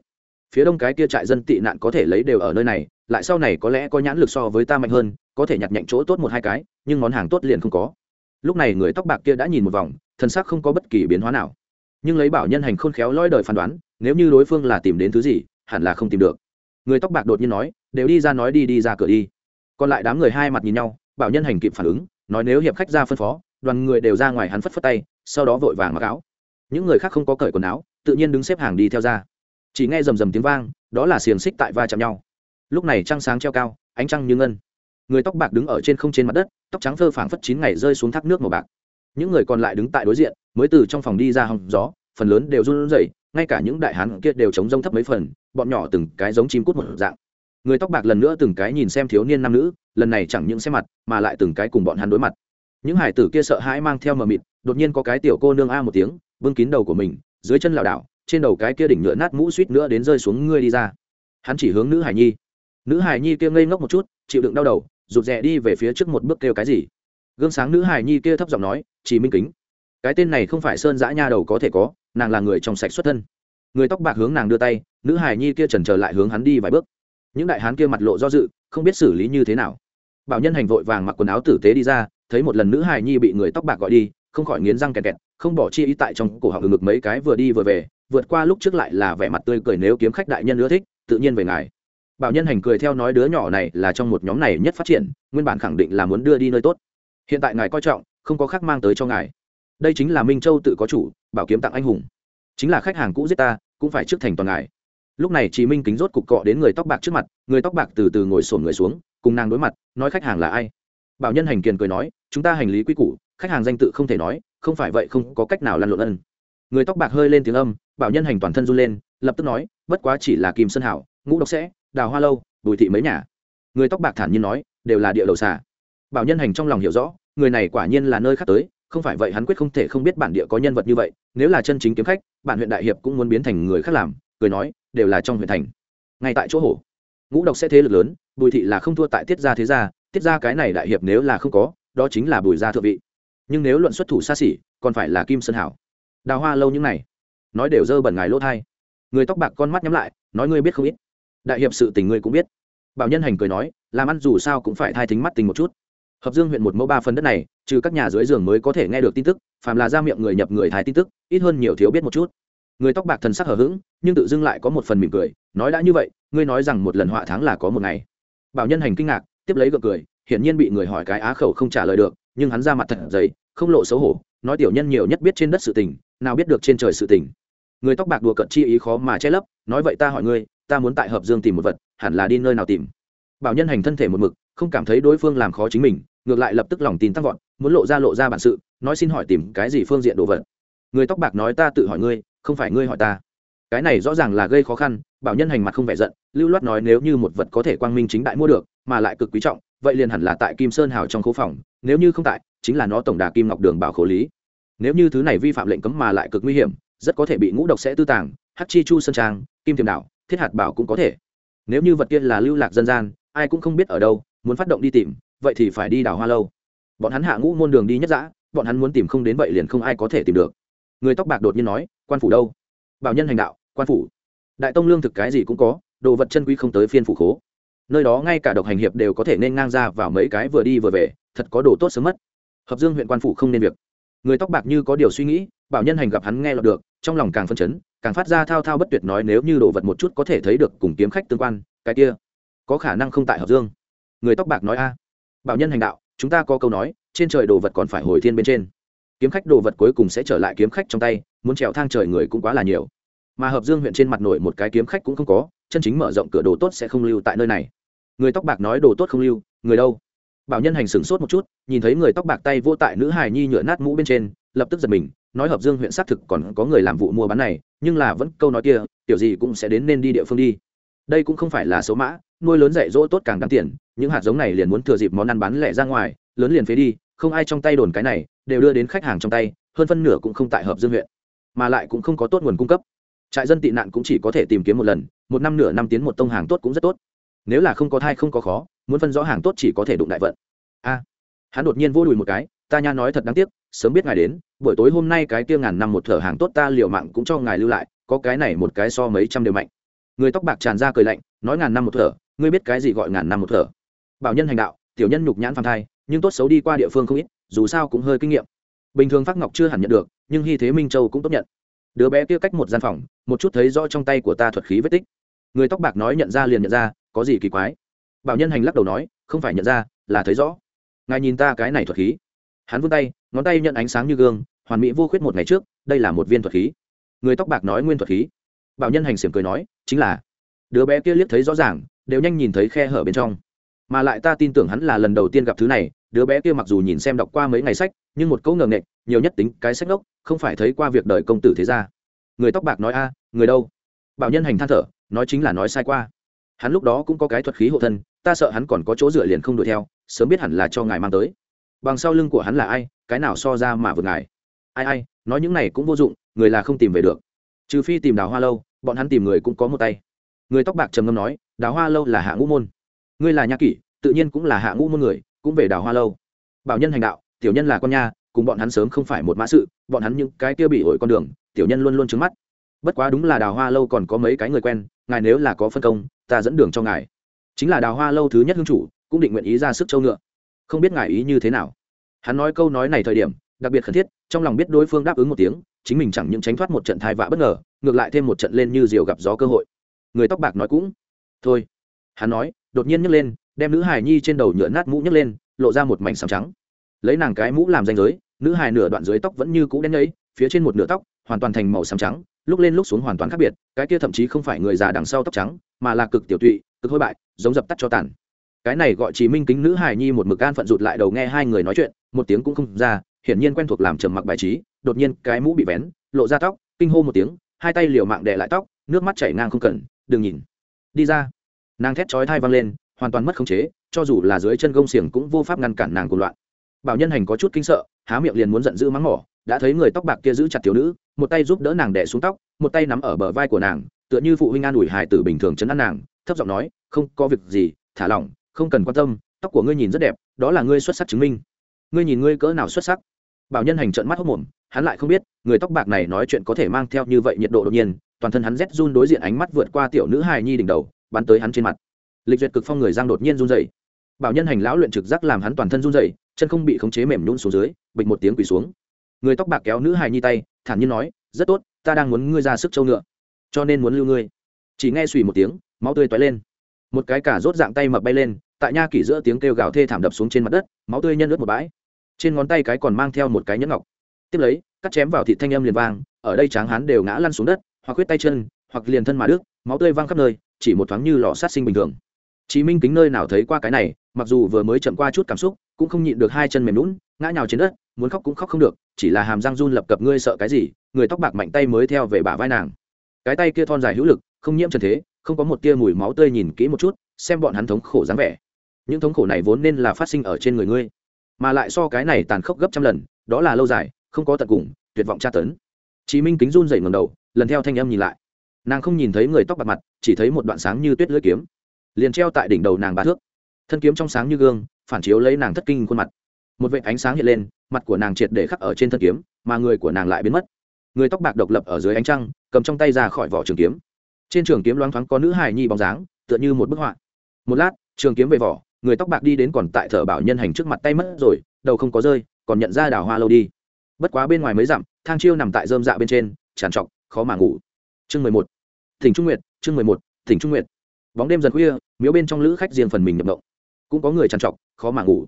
S1: Phía đông cái kia trại dân tị nạn có thể lấy đều ở nơi này, lại sau này có lẽ có nhãn lực so với ta mạnh hơn, có thể nhặt nhạnh chỗ tốt một hai cái, nhưng món hàng tốt liền không có. Lúc này người tóc bạc kia đã nhìn một vòng thân xác không có bất kỳ biến hóa nào nhưng lấy bảo nhân hành khôn khéo lôi đời phán đoán, nếu như đối phương là tìm đến thứ gì, hẳn là không tìm được. Người tóc bạc đột nhiên nói, đều đi ra nói đi đi ra cửa đi. Còn lại đám người hai mặt nhìn nhau, bảo nhân hành kịp phản ứng, nói nếu hiệp khách ra phân phó, đoàn người đều ra ngoài hắn phất phất tay, sau đó vội vàng mặc áo. Những người khác không có cởi quần áo, tự nhiên đứng xếp hàng đi theo ra. Chỉ nghe rầm rầm tiếng vang, đó là xiềng xích tại va chạm nhau. Lúc này trăng sáng treo cao, ánh trăng như ngân. Người tóc bạc đứng ở trên không trên mặt đất, tóc trắng phơ phảng phất chín ngày rơi xuống thác nước màu bạc. Những người còn lại đứng tại đối diện mới từ trong phòng đi ra hòng gió, phần lớn đều run rẩy, ngay cả những đại hán kia đều chống rông thấp mấy phần, bọn nhỏ từng cái giống chim cút một dạng. Người tóc bạc lần nữa từng cái nhìn xem thiếu niên nam nữ, lần này chẳng những xem mặt, mà lại từng cái cùng bọn hắn đối mặt. Những hải tử kia sợ hãi mang theo mờ mịt, đột nhiên có cái tiểu cô nương a một tiếng, bưng kín đầu của mình, dưới chân lảo đảo, trên đầu cái kia đỉnh nhựa nát mũ suýt nữa đến rơi xuống ngươi đi ra. Hắn chỉ hướng nữ hải nhi. Nữ hải nhi kia ngây ngốc một chút, chịu đựng đau đầu, rụt rè đi về phía trước một bước kêu cái gì. Gương sáng nữ hải nhi kia thấp giọng nói, chỉ minh kính cái tên này không phải sơn dã nha đầu có thể có, nàng là người trong sạch xuất thân. Người tóc bạc hướng nàng đưa tay, nữ hài nhi kia trần trở lại hướng hắn đi vài bước. Những đại hán kia mặt lộ do dự, không biết xử lý như thế nào. Bảo nhân hành vội vàng mặc quần áo tử tế đi ra, thấy một lần nữ hài nhi bị người tóc bạc gọi đi, không khỏi nghiến răng kẹt kẹt, không bỏ chi ý tại trong cổ họng ngực mấy cái vừa đi vừa về, vượt qua lúc trước lại là vẻ mặt tươi cười nếu kiếm khách đại nhân ưa thích, tự nhiên về ngài. Bảo nhân hành cười theo nói đứa nhỏ này là trong một nhóm này nhất phát triển, nguyên bản khẳng định là muốn đưa đi nơi tốt. Hiện tại ngài coi trọng, không có khác mang tới cho ngài đây chính là minh châu tự có chủ bảo kiếm tặng anh hùng chính là khách hàng cũ giết ta cũng phải trước thành toàn ngài lúc này chị minh kính rốt cục cọ đến người tóc bạc trước mặt người tóc bạc từ từ ngồi sổn người xuống cùng nàng đối mặt nói khách hàng là ai bảo nhân hành kiền cười nói chúng ta hành lý quy củ khách hàng danh tự không thể nói không phải vậy không có cách nào lăn lộn ân người tóc bạc hơi lên tiếng âm bảo nhân hành toàn thân run lên lập tức nói bất quá chỉ là kim sơn hảo ngũ độc sẽ đào hoa lâu bùi thị mấy nhà người tóc bạc thản nhiên nói đều là địa đầu xà bảo nhân hành trong lòng hiểu rõ người này quả nhiên là nơi khác tới không phải vậy hắn quyết không thể không biết bản địa có nhân vật như vậy, nếu là chân chính kiếm khách, bản huyện đại hiệp cũng muốn biến thành người khác làm, cười nói, đều là trong huyện thành. Ngay tại chỗ hổ ngũ độc sẽ thế lực lớn, bùi thị là không thua tại tiết gia thế gia, tiết gia cái này đại hiệp nếu là không có, đó chính là bùi gia thượng vị. Nhưng nếu luận xuất thủ xa xỉ, còn phải là kim sơn hảo. Đào hoa lâu những này, nói đều dơ bẩn ngài lỗ thai. Người tóc bạc con mắt nhắm lại, nói ngươi biết không ít. Đại hiệp sự tình ngươi cũng biết. Bảo nhân hành cười nói, làm ăn dù sao cũng phải thai thính mắt tình một chút hợp dương huyện một mẫu ba phần đất này, trừ các nhà dưới giường mới có thể nghe được tin tức, phàm là ra miệng người nhập người thái tin tức, ít hơn nhiều thiếu biết một chút. Người tóc bạc thần sắc hờ hững, nhưng tự dưng lại có một phần mỉm cười, nói đã như vậy, ngươi nói rằng một lần họa tháng là có một ngày. Bảo nhân hành kinh ngạc, tiếp lấy gượng cười, hiển nhiên bị người hỏi cái á khẩu không trả lời được, nhưng hắn ra mặt thật dày, không lộ xấu hổ, nói tiểu nhân nhiều nhất biết trên đất sự tình, nào biết được trên trời sự tình. Người tóc bạc đùa cận chi ý khó mà che lấp, nói vậy ta hỏi ngươi, ta muốn tại hợp dương tìm một vật, hẳn là đi nơi nào tìm? Bảo nhân hành thân thể một mực, không cảm thấy đối phương làm khó chính mình ngược lại lập tức lòng tin tăng vọt, muốn lộ ra lộ ra bản sự, nói xin hỏi tìm cái gì phương diện đồ vật. Người tóc bạc nói ta tự hỏi ngươi, không phải ngươi hỏi ta. Cái này rõ ràng là gây khó khăn, bảo nhân hành mặt không vẻ giận, lưu loát nói nếu như một vật có thể quang minh chính đại mua được, mà lại cực quý trọng, vậy liền hẳn là tại kim sơn hào trong khố phòng, nếu như không tại, chính là nó tổng đà kim ngọc đường bảo khố lý. Nếu như thứ này vi phạm lệnh cấm mà lại cực nguy hiểm, rất có thể bị ngũ độc sẽ tư tàng, hắc chi chu sơn trang, kim tiềm đảo, thiết hạt bảo cũng có thể. Nếu như vật kia là lưu lạc dân gian, ai cũng không biết ở đâu, muốn phát động đi tìm vậy thì phải đi đào hoa lâu. Bọn hắn hạ ngũ môn đường đi nhất dã, bọn hắn muốn tìm không đến vậy liền không ai có thể tìm được. Người tóc bạc đột nhiên nói, quan phủ đâu? Bảo nhân hành đạo, quan phủ. Đại tông lương thực cái gì cũng có, đồ vật chân quý không tới phiên phủ khố. Nơi đó ngay cả độc hành hiệp đều có thể nên ngang ra vào mấy cái vừa đi vừa về, thật có đồ tốt sớm mất. Hợp dương huyện quan phủ không nên việc. Người tóc bạc như có điều suy nghĩ, bảo nhân hành gặp hắn nghe lọt được, trong lòng càng phân chấn, càng phát ra thao thao bất tuyệt nói nếu như đồ vật một chút có thể thấy được cùng kiếm khách tương quan, cái kia có khả năng không tại hợp dương. Người tóc bạc nói a bảo nhân hành đạo, chúng ta có câu nói, trên trời đồ vật còn phải hồi thiên bên trên. Kiếm khách đồ vật cuối cùng sẽ trở lại kiếm khách trong tay, muốn trèo thang trời người cũng quá là nhiều. Mà hợp dương huyện trên mặt nổi một cái kiếm khách cũng không có, chân chính mở rộng cửa đồ tốt sẽ không lưu tại nơi này. Người tóc bạc nói đồ tốt không lưu, người đâu? Bảo nhân hành sửng sốt một chút, nhìn thấy người tóc bạc tay vô tại nữ hài nhi nhựa nát mũ bên trên, lập tức giật mình, nói hợp dương huyện xác thực còn có người làm vụ mua bán này, nhưng là vẫn câu nói kia kiểu gì cũng sẽ đến nên đi địa phương đi. Đây cũng không phải là số mã nuôi lớn dạy dỗ tốt càng đáng tiền, những hạt giống này liền muốn thừa dịp món ăn bán lẻ ra ngoài, lớn liền phế đi, không ai trong tay đồn cái này, đều đưa đến khách hàng trong tay, hơn phân nửa cũng không tại hợp dương huyện, mà lại cũng không có tốt nguồn cung cấp. Trại dân tị nạn cũng chỉ có thể tìm kiếm một lần, một năm nửa năm tiến một tông hàng tốt cũng rất tốt. Nếu là không có thai không có khó, muốn phân rõ hàng tốt chỉ có thể đụng đại vận. A, hắn đột nhiên vô đùi một cái, ta nha nói thật đáng tiếc, sớm biết ngài đến, buổi tối hôm nay cái kia ngàn năm một thở hàng tốt ta liều mạng cũng cho ngài lưu lại, có cái này một cái so mấy trăm đều mạnh. Người tóc bạc tràn ra cười lạnh, nói ngàn năm một thở ngươi biết cái gì gọi ngàn năm một thở. Bảo nhân hành đạo, tiểu nhân nhục nhãn phàm thai, nhưng tốt xấu đi qua địa phương không ít, dù sao cũng hơi kinh nghiệm. Bình thường phát ngọc chưa hẳn nhận được, nhưng hy thế minh châu cũng tốt nhận. Đứa bé kia cách một gian phòng, một chút thấy rõ trong tay của ta thuật khí vết tích. Người tóc bạc nói nhận ra liền nhận ra, có gì kỳ quái. Bảo nhân hành lắc đầu nói, không phải nhận ra, là thấy rõ. Ngài nhìn ta cái này thuật khí. Hắn vươn tay, ngón tay nhận ánh sáng như gương, hoàn mỹ vô khuyết một ngày trước, đây là một viên thuật khí. Người tóc bạc nói nguyên thuật khí. Bảo nhân hành xiểm cười nói, chính là. Đứa bé kia liếc thấy rõ ràng đều nhanh nhìn thấy khe hở bên trong. Mà lại ta tin tưởng hắn là lần đầu tiên gặp thứ này, đứa bé kia mặc dù nhìn xem đọc qua mấy ngày sách, nhưng một câu ngờ nghệch nhiều nhất tính cái sách ngốc không phải thấy qua việc đời công tử thế gia. Người tóc bạc nói a, người đâu? Bảo nhân hành than thở, nói chính là nói sai qua. Hắn lúc đó cũng có cái thuật khí hộ thân, ta sợ hắn còn có chỗ dựa liền không đuổi theo, sớm biết hẳn là cho ngài mang tới. Bằng sau lưng của hắn là ai, cái nào so ra mà vượt ngài? Ai ai, nói những này cũng vô dụng, người là không tìm về được. Trừ phi tìm đào hoa lâu, bọn hắn tìm người cũng có một tay người tóc bạc trầm ngâm nói, đào hoa lâu là hạ ngũ môn. Ngươi là nha kỷ, tự nhiên cũng là hạ ngũ môn người, cũng về đào hoa lâu. Bảo nhân hành đạo, tiểu nhân là con nha, cùng bọn hắn sớm không phải một mã sự, bọn hắn những cái kia bị ổi con đường, tiểu nhân luôn luôn trứng mắt. Bất quá đúng là đào hoa lâu còn có mấy cái người quen, ngài nếu là có phân công, ta dẫn đường cho ngài. Chính là đào hoa lâu thứ nhất hương chủ, cũng định nguyện ý ra sức châu ngựa. Không biết ngài ý như thế nào. Hắn nói câu nói này thời điểm, đặc biệt khẩn thiết, trong lòng biết đối phương đáp ứng một tiếng, chính mình chẳng những tránh thoát một trận thai vạ bất ngờ, ngược lại thêm một trận lên như diều gặp gió cơ hội người tóc bạc nói cũng, thôi. Hắn nói, đột nhiên nhấc lên, đem nữ hài nhi trên đầu nhựa nát mũ nhấc lên, lộ ra một mảnh sàm trắng. Lấy nàng cái mũ làm danh giới, nữ hài nửa đoạn dưới tóc vẫn như cũ đen ấy phía trên một nửa tóc hoàn toàn thành màu xám trắng, lúc lên lúc xuống hoàn toàn khác biệt, cái kia thậm chí không phải người già đằng sau tóc trắng, mà là cực tiểu tụy, cực hôi bại, giống dập tắt cho tàn. Cái này gọi chỉ minh kính nữ hài nhi một mực gan phận rụt lại đầu nghe hai người nói chuyện, một tiếng cũng không ra, hiển nhiên quen thuộc làm trầm mặc bài trí, đột nhiên cái mũ bị vén, lộ ra tóc, kinh hô một tiếng, hai tay liều mạng đè lại tóc, nước mắt chảy ngang không cần đừng nhìn. Đi ra. Nàng thét chói thai văng lên, hoàn toàn mất khống chế, cho dù là dưới chân gông xiềng cũng vô pháp ngăn cản nàng cuồng loạn. Bảo nhân hành có chút kinh sợ, há miệng liền muốn giận dữ mắng mỏ, đã thấy người tóc bạc kia giữ chặt thiếu nữ, một tay giúp đỡ nàng đẻ xuống tóc, một tay nắm ở bờ vai của nàng, tựa như phụ huynh an ủi hài tử bình thường chấn an nàng, thấp giọng nói, không có việc gì, thả lỏng, không cần quan tâm, tóc của ngươi nhìn rất đẹp, đó là ngươi xuất sắc chứng minh. Ngươi nhìn ngươi cỡ nào xuất sắc. Bảo nhân hành trận mắt hốc mồm, hắn lại không biết, người tóc bạc này nói chuyện có thể mang theo như vậy nhiệt độ đột nhiên toàn thân hắn rét run đối diện ánh mắt vượt qua tiểu nữ hài nhi đỉnh đầu, bắn tới hắn trên mặt. Lịch duyệt cực phong người giang đột nhiên run dày bảo nhân hành lão luyện trực giác làm hắn toàn thân run dày chân không bị khống chế mềm nhún xuống dưới, bịch một tiếng quỳ xuống. Người tóc bạc kéo nữ hài nhi tay, thản nhiên nói, rất tốt, ta đang muốn ngươi ra sức châu ngựa, cho nên muốn lưu ngươi. Chỉ nghe suy một tiếng, máu tươi toái lên. Một cái cả rốt dạng tay mập bay lên, tại nha kỷ giữa tiếng kêu gào thê thảm đập xuống trên mặt đất, máu tươi nhân ướt một bãi. Trên ngón tay cái còn mang theo một cái nhẫn ngọc. Tiếp lấy, cắt chém vào thịt thanh âm liền vang, ở đây tráng hán đều ngã lăn xuống đất hoặc huyết tay chân, hoặc liền thân mà đức, máu tươi văng khắp nơi, chỉ một thoáng như lò sát sinh bình thường. Chí minh kính nơi nào thấy qua cái này, mặc dù vừa mới chậm qua chút cảm xúc, cũng không nhịn được hai chân mềm lún ngã nhào trên đất, muốn khóc cũng khóc không được, chỉ là hàm răng run lập cập ngươi sợ cái gì, người tóc bạc mạnh tay mới theo về bả vai nàng. Cái tay kia thon dài hữu lực, không nhiễm trần thế, không có một tia mùi máu tươi nhìn kỹ một chút, xem bọn hắn thống khổ dáng vẻ. Những thống khổ này vốn nên là phát sinh ở trên người ngươi, mà lại so cái này tàn khốc gấp trăm lần, đó là lâu dài, không có tận cùng, tuyệt vọng tra tấn. Chí minh kính run dậy ngầm đầu lần theo thanh âm nhìn lại. Nàng không nhìn thấy người tóc bạc mặt, chỉ thấy một đoạn sáng như tuyết lưỡi kiếm. Liền treo tại đỉnh đầu nàng ba thước. Thân kiếm trong sáng như gương, phản chiếu lấy nàng thất kinh khuôn mặt. Một vệt ánh sáng hiện lên, mặt của nàng triệt để khắc ở trên thân kiếm, mà người của nàng lại biến mất. Người tóc bạc độc lập ở dưới ánh trăng, cầm trong tay ra khỏi vỏ trường kiếm. Trên trường kiếm loáng thoáng có nữ hài nhi bóng dáng, tựa như một bức họa. Một lát, trường kiếm về vỏ, người tóc bạc đi đến còn tại thở bảo nhân hành trước mặt tay mất rồi, đầu không có rơi, còn nhận ra đào hoa lâu đi. Bất quá bên ngoài mới dặm, thang chiêu nằm tại dơm dạ bên trên tràn trọc khó mà ngủ. Chương mười một. Thỉnh trung nguyệt, chương mười một. Thỉnh trung nguyệt. Bóng đêm dần khuya, miếu bên trong lữ khách riêng phần mình nhập động cũng có người trằn trọc, khó mà ngủ.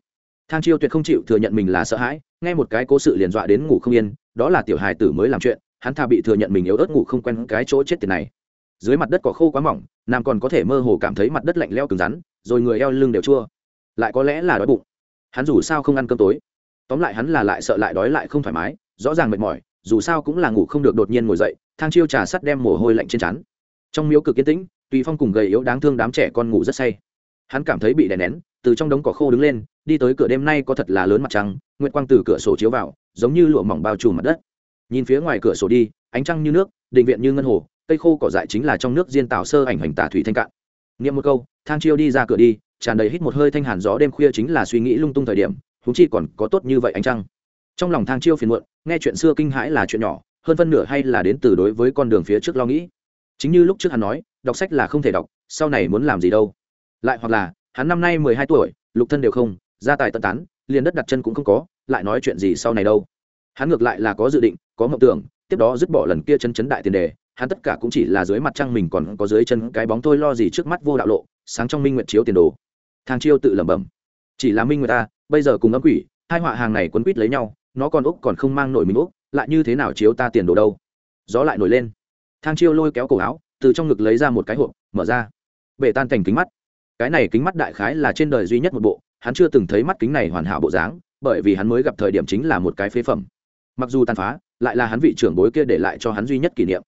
S1: Thang chiêu tuyệt không chịu thừa nhận mình là sợ hãi, nghe một cái cố sự liền dọa đến ngủ không yên, đó là tiểu hài tử mới làm chuyện, hắn thà bị thừa nhận mình yếu ớt ngủ không quen cái chỗ chết tiền này. Dưới mặt đất cỏ khô quá mỏng, nam còn có thể mơ hồ cảm thấy mặt đất lạnh leo cứng rắn, rồi người eo lưng đều chua. Lại có lẽ là đói bụng. Hắn dù sao không ăn cơm tối. Tóm lại hắn là lại sợ lại đói lại không thoải mái, rõ ràng mệt mỏi, dù sao cũng là ngủ không được đột nhiên ngồi dậy thang chiêu trà sắt đem mồ hôi lạnh trên trán. Trong miếu cực yên tĩnh, tùy phong cùng gầy yếu đáng thương đám trẻ con ngủ rất say. Hắn cảm thấy bị đè nén, từ trong đống cỏ khô đứng lên, đi tới cửa đêm nay có thật là lớn mặt trăng, nguyệt quang từ cửa sổ chiếu vào, giống như lụa mỏng bao trùm mặt đất. Nhìn phía ngoài cửa sổ đi, ánh trăng như nước, định viện như ngân hồ, cây khô cỏ dại chính là trong nước diên tạo sơ ảnh hành tả thủy thanh cạn. Nghiệm một câu, thang chiêu đi ra cửa đi, tràn đầy hít một hơi thanh hàn gió đêm khuya chính là suy nghĩ lung tung thời điểm húng chi còn có tốt như vậy ánh trăng. Trong lòng thang chiêu phiền muộn, nghe chuyện xưa kinh hãi là chuyện nhỏ hơn phân nửa hay là đến từ đối với con đường phía trước lo nghĩ. Chính như lúc trước hắn nói, đọc sách là không thể đọc, sau này muốn làm gì đâu. Lại hoặc là, hắn năm nay mười hai tuổi, lục thân đều không, gia tài tận tán, liền đất đặt chân cũng không có, lại nói chuyện gì sau này đâu. Hắn ngược lại là có dự định, có mộng tưởng, tiếp đó dứt bỏ lần kia chân chấn đại tiền đề, hắn tất cả cũng chỉ là dưới mặt trăng mình còn có dưới chân cái bóng thôi lo gì trước mắt vô đạo lộ, sáng trong minh nguyện chiếu tiền đồ. Thang chiêu tự lẩm bẩm. Chỉ là minh người ta, bây giờ cùng âm quỷ, hai họa hàng này quấn quýt lấy nhau, nó còn úc còn không mang nổi mình úc lại như thế nào chiếu ta tiền đồ đâu? Gió lại nổi lên. Thang chiêu lôi kéo cổ áo, từ trong ngực lấy ra một cái hộp, mở ra. Bể tan thành kính mắt. Cái này kính mắt đại khái là trên đời duy nhất một bộ, hắn chưa từng thấy mắt kính này hoàn hảo bộ dáng, bởi vì hắn mới gặp thời điểm chính là một cái phế phẩm. Mặc dù tàn phá, lại là hắn vị trưởng bối kia để lại cho hắn duy nhất kỷ niệm.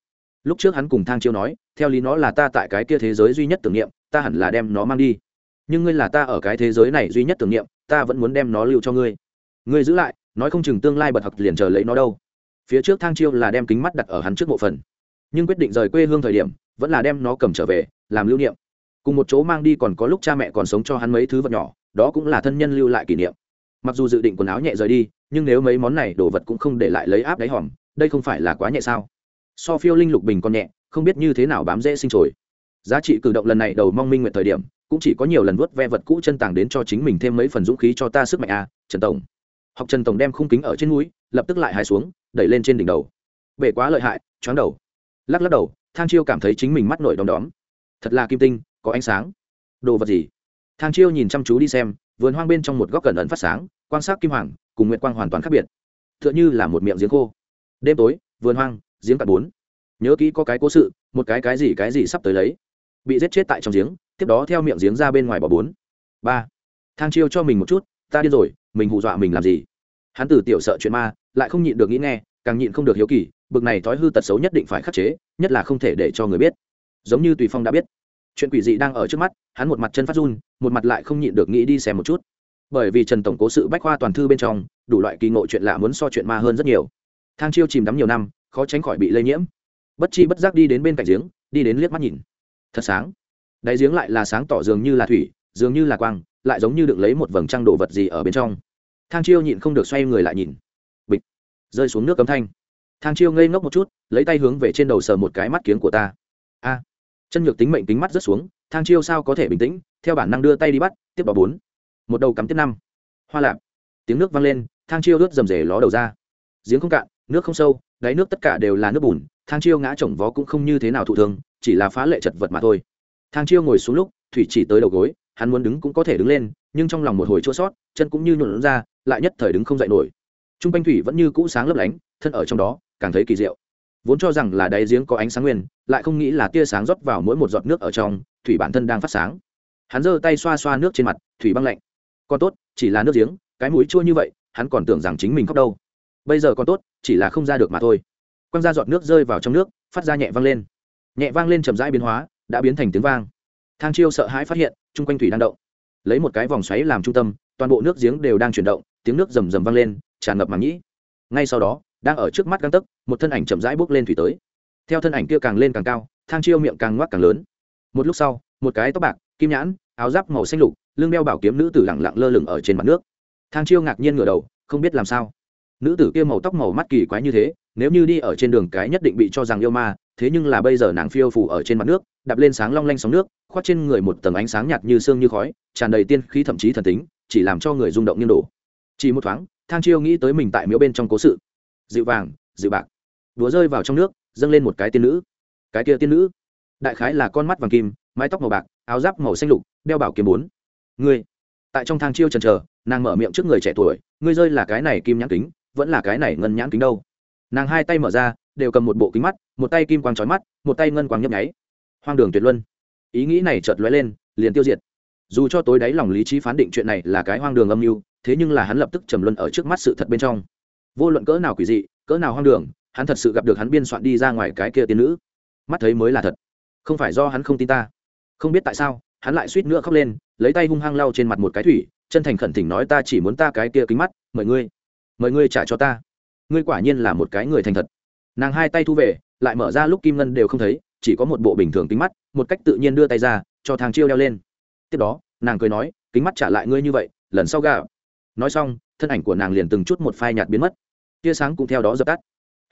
S1: Lúc trước hắn cùng thang chiêu nói, theo lý nó là ta tại cái kia thế giới duy nhất tưởng niệm, ta hẳn là đem nó mang đi. Nhưng ngươi là ta ở cái thế giới này duy nhất tưởng niệm, ta vẫn muốn đem nó lưu cho ngươi. Ngươi giữ lại, nói không chừng tương lai bật học liền chờ lấy nó đâu phía trước thang chiêu là đem kính mắt đặt ở hắn trước bộ phần. Nhưng quyết định rời quê hương thời điểm vẫn là đem nó cầm trở về làm lưu niệm. Cùng một chỗ mang đi còn có lúc cha mẹ còn sống cho hắn mấy thứ vật nhỏ đó cũng là thân nhân lưu lại kỷ niệm. Mặc dù dự định quần áo nhẹ rời đi nhưng nếu mấy món này đồ vật cũng không để lại lấy áp đáy hòm đây không phải là quá nhẹ sao? So phiêu linh lục bình còn nhẹ không biết như thế nào bám dễ sinh trồi. Giá trị cử động lần này đầu mong minh nguyện thời điểm cũng chỉ có nhiều lần vuốt ve vật cũ chân tàng đến cho chính mình thêm mấy phần dũng khí cho ta sức mạnh a à, trần tổng. Học trần tổng đem khung kính ở trên núi lập tức lại hai xuống đẩy lên trên đỉnh đầu. Bể quá lợi hại, choáng đầu. Lắc lắc đầu, thang chiêu cảm thấy chính mình mắt nổi đom đóm. Thật là kim tinh, có ánh sáng. Đồ vật gì? Thang chiêu nhìn chăm chú đi xem, vườn hoang bên trong một góc cẩn ẩn phát sáng quan sát kim hoàng, cùng nguyệt quang hoàn toàn khác biệt. T h ư ợ n h ư là một miệng giếng khô. Đêm tối, vườn hoang, giếng cạn bốn. Nhớ kỹ có cái cố sự, một cái cái gì cái gì sắp tới lấy. Bị giết chết tại trong giếng, tiếp đó theo miệng giếng ra bên ngoài bỏ bốn. Ba. Thang chiêu cho mình một chút, ta điên rồi, mình hù dọa mình làm gì? Hắn từ tiểu sợ chuyện ma lại không nhịn được nghĩ nghe, càng nhịn không được hiếu kỳ, bực này thói hư tật xấu nhất định phải khắc chế, nhất là không thể để cho người biết. Giống như tùy phong đã biết, chuyện quỷ dị đang ở trước mắt, hắn một mặt chân phát run, một mặt lại không nhịn được nghĩ đi xem một chút. Bởi vì trần tổng cố sự bách khoa toàn thư bên trong, đủ loại kỳ ngộ chuyện lạ muốn so chuyện ma hơn rất nhiều. Thang chiêu chìm đắm nhiều năm, khó tránh khỏi bị lây nhiễm. Bất chi bất giác đi đến bên cạnh giếng, đi đến liếc mắt nhìn. Thật sáng. Đáy giếng lại là sáng tỏ dường như là thủy, dường như là quang, lại giống như được lấy một vầng trăng đồ vật gì ở bên trong. Thang chiêu nhịn không được xoay người lại nhìn rơi xuống nước cấm thanh. Thang chiêu ngây ngốc một chút, lấy tay hướng về trên đầu sờ một cái mắt kiếng của ta. A. Chân nhược tính mệnh tính mắt rớt xuống, thang chiêu sao có thể bình tĩnh, theo bản năng đưa tay đi bắt, tiếp vào bốn. Một đầu cắm tiếp năm. Hoa lạp. Tiếng nước vang lên, thang chiêu ướt dầm rề ló đầu ra. Giếng không cạn, nước không sâu, đáy nước tất cả đều là nước bùn, thang chiêu ngã chồng vó cũng không như thế nào thụ thương, chỉ là phá lệ chật vật mà thôi. Thang chiêu ngồi xuống lúc, thủy chỉ tới đầu gối, hắn muốn đứng cũng có thể đứng lên, nhưng trong lòng một hồi chua sót, chân cũng như nhuộn ra, lại nhất thời đứng không dậy nổi t r u n g quanh thủy vẫn như cũ sáng lấp lánh, thân ở trong đó, càng thấy kỳ diệu. Vốn cho rằng là đáy giếng có ánh sáng nguyên, lại không nghĩ là tia sáng rót vào mỗi một giọt nước ở trong, thủy bản thân đang phát sáng. Hắn giơ tay xoa xoa nước trên mặt, thủy băng lạnh. Còn tốt, chỉ là nước giếng, cái mũi chua như vậy, hắn còn tưởng rằng chính mình khóc đâu. Bây giờ còn tốt, chỉ là không ra được mà thôi. Quăng ra giọt nước rơi vào trong nước, phát ra nhẹ vang lên. Nhẹ vang lên chậm rãi biến hóa, đã biến thành tiếng vang. Thang chiêu sợ hãi phát hiện, chung quanh thủy đang động. Lấy một cái vòng xoáy làm trung tâm, toàn bộ nước giếng đều đang chuyển động, tiếng nước rầm rầm vang lên tràn ngập màng nhĩ. Ngay sau đó, đang ở trước mắt găng tấc, một thân ảnh chậm rãi bước lên thủy tới. Theo thân ảnh kia càng lên càng cao, thang chiêu miệng càng ngoác càng lớn. Một lúc sau, một cái tóc bạc, kim nhãn, áo giáp màu xanh lục, lưng đeo bảo kiếm nữ tử lẳng lặng lơ lửng ở trên mặt nước. Thang chiêu ngạc nhiên ngửa đầu, không biết làm sao. Nữ tử kia màu tóc màu mắt kỳ quái như thế, nếu như đi ở trên đường cái nhất định bị cho rằng yêu ma, thế nhưng là bây giờ nàng phiêu phủ ở trên mặt nước, đạp lên sáng long lanh sóng nước, khoác trên người một tầng ánh sáng nhạt như sương như khói, tràn đầy tiên khí thậm chí thần tính, chỉ làm cho người rung động như đổ. Chỉ một thoáng thang chiêu nghĩ tới mình tại miếu bên trong cố sự. Dịu vàng, dịu bạc. Đúa rơi vào trong nước, dâng lên một cái tiên nữ. Cái kia tiên nữ? Đại khái là con mắt vàng kim, mái tóc màu bạc, áo giáp màu xanh lục, đeo bảo kiếm bốn. Ngươi. Tại trong thang chiêu trần trờ nàng mở miệng trước người trẻ tuổi, ngươi rơi là cái này kim nhãn kính, vẫn là cái này ngân nhãn kính đâu? Nàng hai tay mở ra, đều cầm một bộ kính mắt, một tay kim quang trói mắt, một tay ngân quang nhấp nháy. Hoang đường tuyệt luân. Ý nghĩ này chợt lóe lên, liền tiêu diệt. Dù cho tối đáy lòng lý trí phán định chuyện này là cái hoang đường âm mưu thế nhưng là hắn lập tức trầm luân ở trước mắt sự thật bên trong. Vô luận cỡ nào quỷ dị, cỡ nào hoang đường, hắn thật sự gặp được hắn biên soạn đi ra ngoài cái kia tiên nữ. Mắt thấy mới là thật. Không phải do hắn không tin ta. Không biết tại sao, hắn lại suýt nữa khóc lên, lấy tay hung hăng lau trên mặt một cái thủy, chân thành khẩn thỉnh nói ta chỉ muốn ta cái kia kính mắt, mời ngươi mời ngươi trả cho ta. Ngươi quả nhiên là một cái người thành thật. Nàng hai tay thu về, lại mở ra lúc kim ngân đều không thấy, chỉ có một bộ bình thường kính mắt, một cách tự nhiên đưa tay ra, cho thang chiêu đeo lên. Tiếp đó, nàng cười nói, kính mắt trả lại ngươi như vậy, lần sau gặp nói xong, thân ảnh của nàng liền từng chút một phai nhạt biến mất. Tia sáng cũng theo đó dập tắt.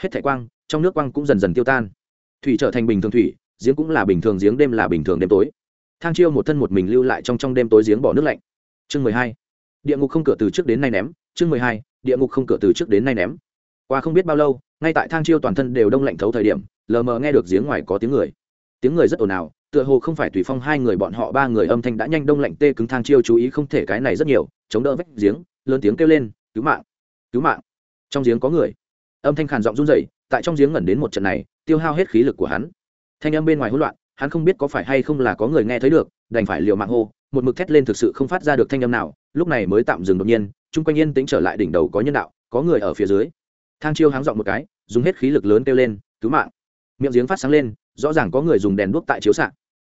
S1: Hết thảy quang, trong nước quang cũng dần dần tiêu tan. Thủy trở thành bình thường thủy, giếng cũng là bình thường giếng, đêm là bình thường đêm tối. Thang chiêu một thân một mình lưu lại trong trong đêm tối giếng bỏ nước lạnh. Chương mười hai. Địa ngục không cửa từ trước đến nay ném. Chương mười hai. Địa ngục không cửa từ trước đến nay ném. Qua không biết bao lâu, ngay tại thang chiêu toàn thân đều đông lạnh thấu thời điểm, lờ mờ nghe được giếng ngoài có tiếng người. Tiếng người rất ồn ào, tựa hồ không phải tùy phong hai người, bọn họ ba người âm thanh đã nhanh đông lạnh tê cứng thang chiêu chú ý không thể cái này rất nhiều chống đỡ vách giếng, lớn tiếng kêu lên, cứu mạng! Cứu mạng! Trong giếng có người. Âm thanh khàn giọng run rẩy, tại trong giếng ngẩn đến một trận này, tiêu hao hết khí lực của hắn. Thanh âm bên ngoài hỗn loạn, hắn không biết có phải hay không là có người nghe thấy được, đành phải liều mạng hô, một mực thét lên thực sự không phát ra được thanh âm nào, lúc này mới tạm dừng đột nhiên, chung quanh yên tĩnh trở lại đỉnh đầu có nhân đạo, có người ở phía dưới. Thang chiêu háng giọng một cái, dùng hết khí lực lớn kêu lên, cứu mạng! Miệng giếng phát sáng lên, rõ ràng có người dùng đèn đuốc tại chiếu s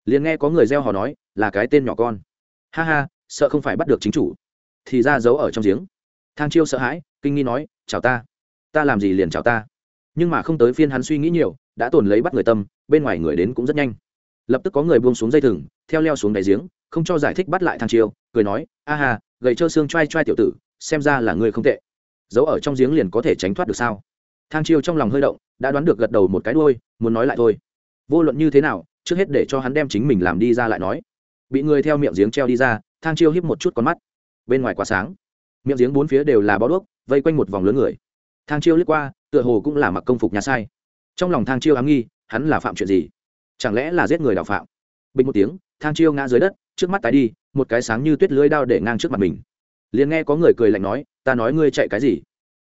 S1: liền nghe có người reo hò nói, là cái tên nhỏ con. Ha ha, sợ không phải bắt được chính chủ thì ra giấu ở trong giếng. Thang chiêu sợ hãi, kinh nghi nói, chào ta ta làm gì liền chào ta? Nhưng mà không tới phiên hắn suy nghĩ nhiều, đã tồn lấy bắt người tâm, bên ngoài người đến cũng rất nhanh. Lập tức có người buông xuống dây thừng, theo leo xuống đáy giếng, không cho giải thích bắt lại thang chiêu, cười nói, a hà gầy trơ xương t r a i t r a i tiểu tử, xem ra là người không tệ. Giấu ở trong giếng liền có thể tránh thoát được sao? Thang chiêu trong lòng hơi động, đã đoán được gật đầu một cái đôi muốn nói lại thôi. Vô luận như thế nào, trước hết để cho hắn đem chính mình làm đi ra lại nói. Bị người theo miệng giếng treo đi ra, thang chiêu hiếp một chút con mắt bên ngoài quá sáng. Miệng giếng bốn phía đều là bó đuốc, vây quanh một vòng lớn người. Thang chiêu lướt qua, tựa hồ cũng là mặc công phục nhà sai. Trong lòng thang chiêu ám nghi, hắn là phạm chuyện gì? Chẳng lẽ là giết người đào phạm? Bình một tiếng, thang chiêu ngã dưới đất, trước mắt tái đi, một cái sáng như tuyết lưới đao để ngang trước mặt mình. Liền nghe có người cười lạnh nói, ta nói ngươi chạy cái gì?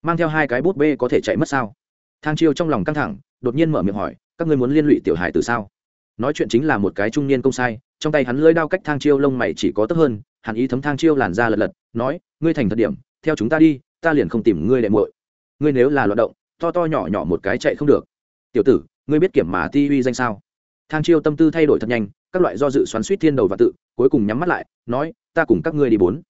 S1: Mang theo hai cái bút bê có thể chạy mất sao? Thang chiêu trong lòng căng thẳng, đột nhiên mở miệng hỏi, các ngươi muốn liên lụy tiểu hải từ sao? Nói chuyện chính là một cái trung niên công sai, trong tay hắn lưới đao cách thang chiêu lông mày chỉ có tấp hơn hàn ý thấm thang chiêu làn ra lật lật, nói, ngươi thành thật điểm, theo chúng ta đi, ta liền không tìm ngươi đệ muội. Ngươi nếu là loạt động, to to nhỏ nhỏ một cái chạy không được. Tiểu tử, ngươi biết kiểm mà ti uy danh sao? Thang chiêu tâm tư thay đổi thật nhanh, các loại do dự xoắn suýt thiên đầu và tự, cuối cùng nhắm mắt lại, nói, ta cùng các ngươi đi bốn.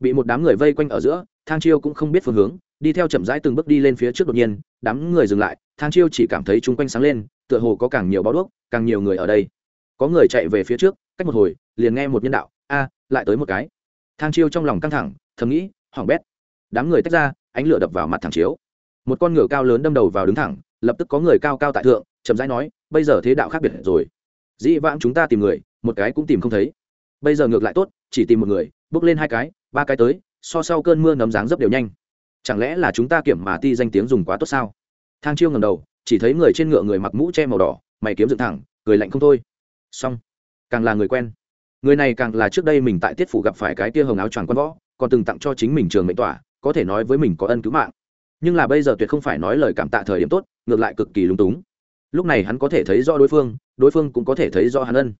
S1: Bị một đám người vây quanh ở giữa, thang chiêu cũng không biết phương hướng, đi theo chậm rãi từng bước đi lên phía trước đột nhiên, đám người dừng lại, thang chiêu chỉ cảm thấy chung quanh sáng lên, tựa hồ có càng nhiều báo đuốc, càng nhiều người ở đây có người chạy về phía trước, cách một hồi, liền nghe một nhân đạo, a, lại tới một cái. Thang chiêu trong lòng căng thẳng, thầm nghĩ hỏng bét. Đám người tách ra, ánh lửa đập vào mặt thẳng chiếu. Một con ngựa cao lớn đâm đầu vào đứng thẳng, lập tức có người cao cao tại thượng, chậm rãi nói, bây giờ thế đạo khác biệt rồi. Dĩ vãng chúng ta tìm người, một cái cũng tìm không thấy. Bây giờ ngược lại tốt, chỉ tìm một người, bước lên hai cái, ba cái tới, so sau cơn mưa nấm dáng dấp đều nhanh. Chẳng lẽ là chúng ta kiểm mà ti danh tiếng dùng quá tốt sao? Thang chiêu ngầm đầu, chỉ thấy người trên ngựa người mặc mũ che màu đỏ, mày kiếm dựng thẳng, cười lạnh không thôi xong. Càng là người quen. Người này càng là trước đây mình tại tiết phủ gặp phải cái tia hồng áo choàng quan võ, còn từng tặng cho chính mình trường mệnh tỏa có thể nói với mình có ân cứu mạng. Nhưng là bây giờ tuyệt không phải nói lời cảm tạ thời điểm tốt, ngược lại cực kỳ lúng túng. Lúc này hắn có thể thấy rõ đối phương đối phương cũng có thể thấy rõ hắn ân.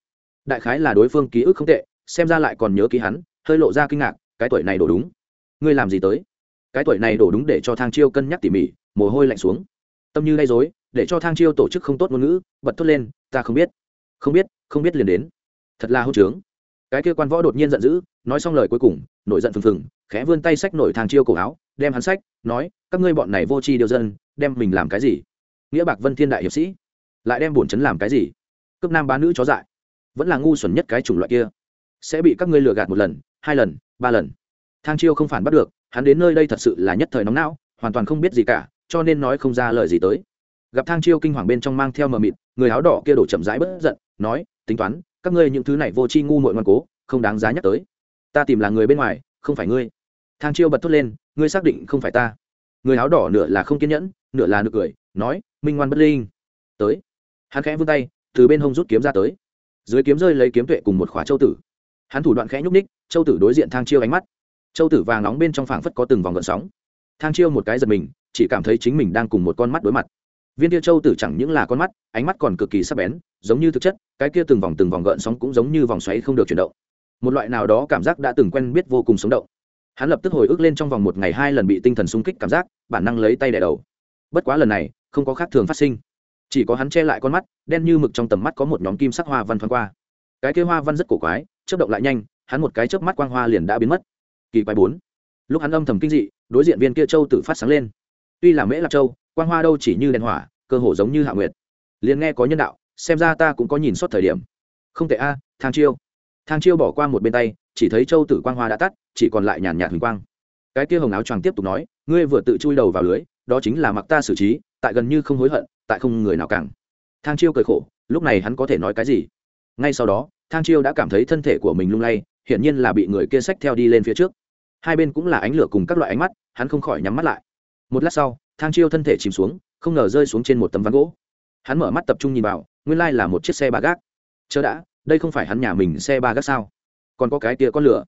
S1: Đại khái là đối phương ký ức không tệ, xem ra lại còn nhớ ký hắn, hơi lộ ra kinh ngạc, cái tuổi này đổ đúng. Ngươi làm gì tới? Cái tuổi này đổ đúng để cho thang chiêu cân nhắc tỉ mỉ, mồ hôi lạnh xuống. Tâm như gây dối để cho thang chiêu tổ chức không tốt ngôn ngữ, bật thốt lên, ta không biết không biết không biết liền đến. Thật là hôn trướng. Cái kia quan võ đột nhiên giận dữ, nói xong lời cuối cùng, nổi giận phừng phừng, khẽ vươn tay sách nổi thang chiêu cổ áo, đem hắn sách nói, các ngươi bọn này vô tri điều dân, đem mình làm cái gì? Nghĩa bạc vân thiên đại hiệp sĩ, lại đem bổn chấn làm cái gì? Cấp nam bán nữ chó dại, vẫn là ngu xuẩn nhất cái chủng loại kia. Sẽ bị các ngươi lừa gạt một lần, hai lần, ba lần. Thang chiêu không phản bắt được, hắn đến nơi đây thật sự là nhất thời nóng não, hoàn toàn không biết gì cả, cho nên nói không ra lời gì tới. Gặp thang chiêu kinh hoàng bên trong mang theo mờ mịt, người áo đỏ kia đổ chậm rãi bất giận nói, tính toán, các ngươi những thứ này vô tri ngu muội ngoan cố, không đáng giá nhắc tới. Ta tìm là người bên ngoài, không phải ngươi. Thang chiêu bật thốt lên, ngươi xác định không phải ta. Người áo đỏ nửa là không kiên nhẫn, nửa là nực cười, nói, minh ngoan bất linh. Tới. Hắn khẽ vươn tay, từ bên hông rút kiếm ra tới. Dưới kiếm rơi lấy kiếm tuệ cùng một khóa châu tử. Hắn thủ đoạn khẽ nhúc ních châu tử đối diện thang chiêu ánh mắt. Châu tử vàng nóng bên trong phảng phất có từng vòng gợn sóng. Thang chiêu một cái giật mình, chỉ cảm thấy chính mình đang cùng một con mắt đối mặt viên tia châu tử chẳng những là con mắt, ánh mắt còn cực kỳ sắc bén, giống như thực chất, cái kia từng vòng từng vòng gợn sóng cũng giống như vòng xoáy không được chuyển động. Một loại nào đó cảm giác đã từng quen biết vô cùng sống động. Hắn lập tức hồi ức lên trong vòng một ngày hai lần bị tinh thần sung kích cảm giác, bản năng lấy tay đẻ đầu. Bất quá lần này, không có khác thường phát sinh. Chỉ có hắn che lại con mắt, đen như mực trong tầm mắt có một nhóm kim sắc hoa văn thoáng qua. Cái kia hoa văn rất cổ quái, chớp động lại nhanh, hắn một cái chớp mắt quang hoa liền đã biến mất. Kỳ quái bốn. Lúc hắn âm thầm kinh dị, đối diện viên kia châu tự phát sáng lên. Tuy là mễ lạc châu quang hoa đâu chỉ như đèn hỏa, cơ hồ giống như hạ nguyệt. Liền nghe có nhân đạo, xem ra ta cũng có nhìn suốt thời điểm. Không tệ a, thang chiêu. Thang chiêu bỏ qua một bên tay, chỉ thấy châu tử quang hoa đã tắt, chỉ còn lại nhàn nhạt huỳnh quang. Cái kia hồng áo choàng tiếp tục nói, ngươi vừa tự chui đầu vào lưới, đó chính là mặc ta xử trí, tại gần như không hối hận, tại không người nào càng thang chiêu cười khổ, lúc này hắn có thể nói cái gì? Ngay sau đó, thang chiêu đã cảm thấy thân thể của mình lung lay, hiển nhiên là bị người kia sách theo đi lên phía trước. Hai bên cũng là ánh lửa cùng các loại ánh mắt, hắn không khỏi nhắm mắt lại. Một lát sau thang chiêu thân thể chìm xuống, không ngờ rơi xuống trên một tấm ván gỗ. Hắn mở mắt tập trung nhìn vào, nguyên lai là một chiếc xe ba gác. Chớ đã, đây không phải hắn nhà mình xe ba gác sao? Còn có cái kia con lửa.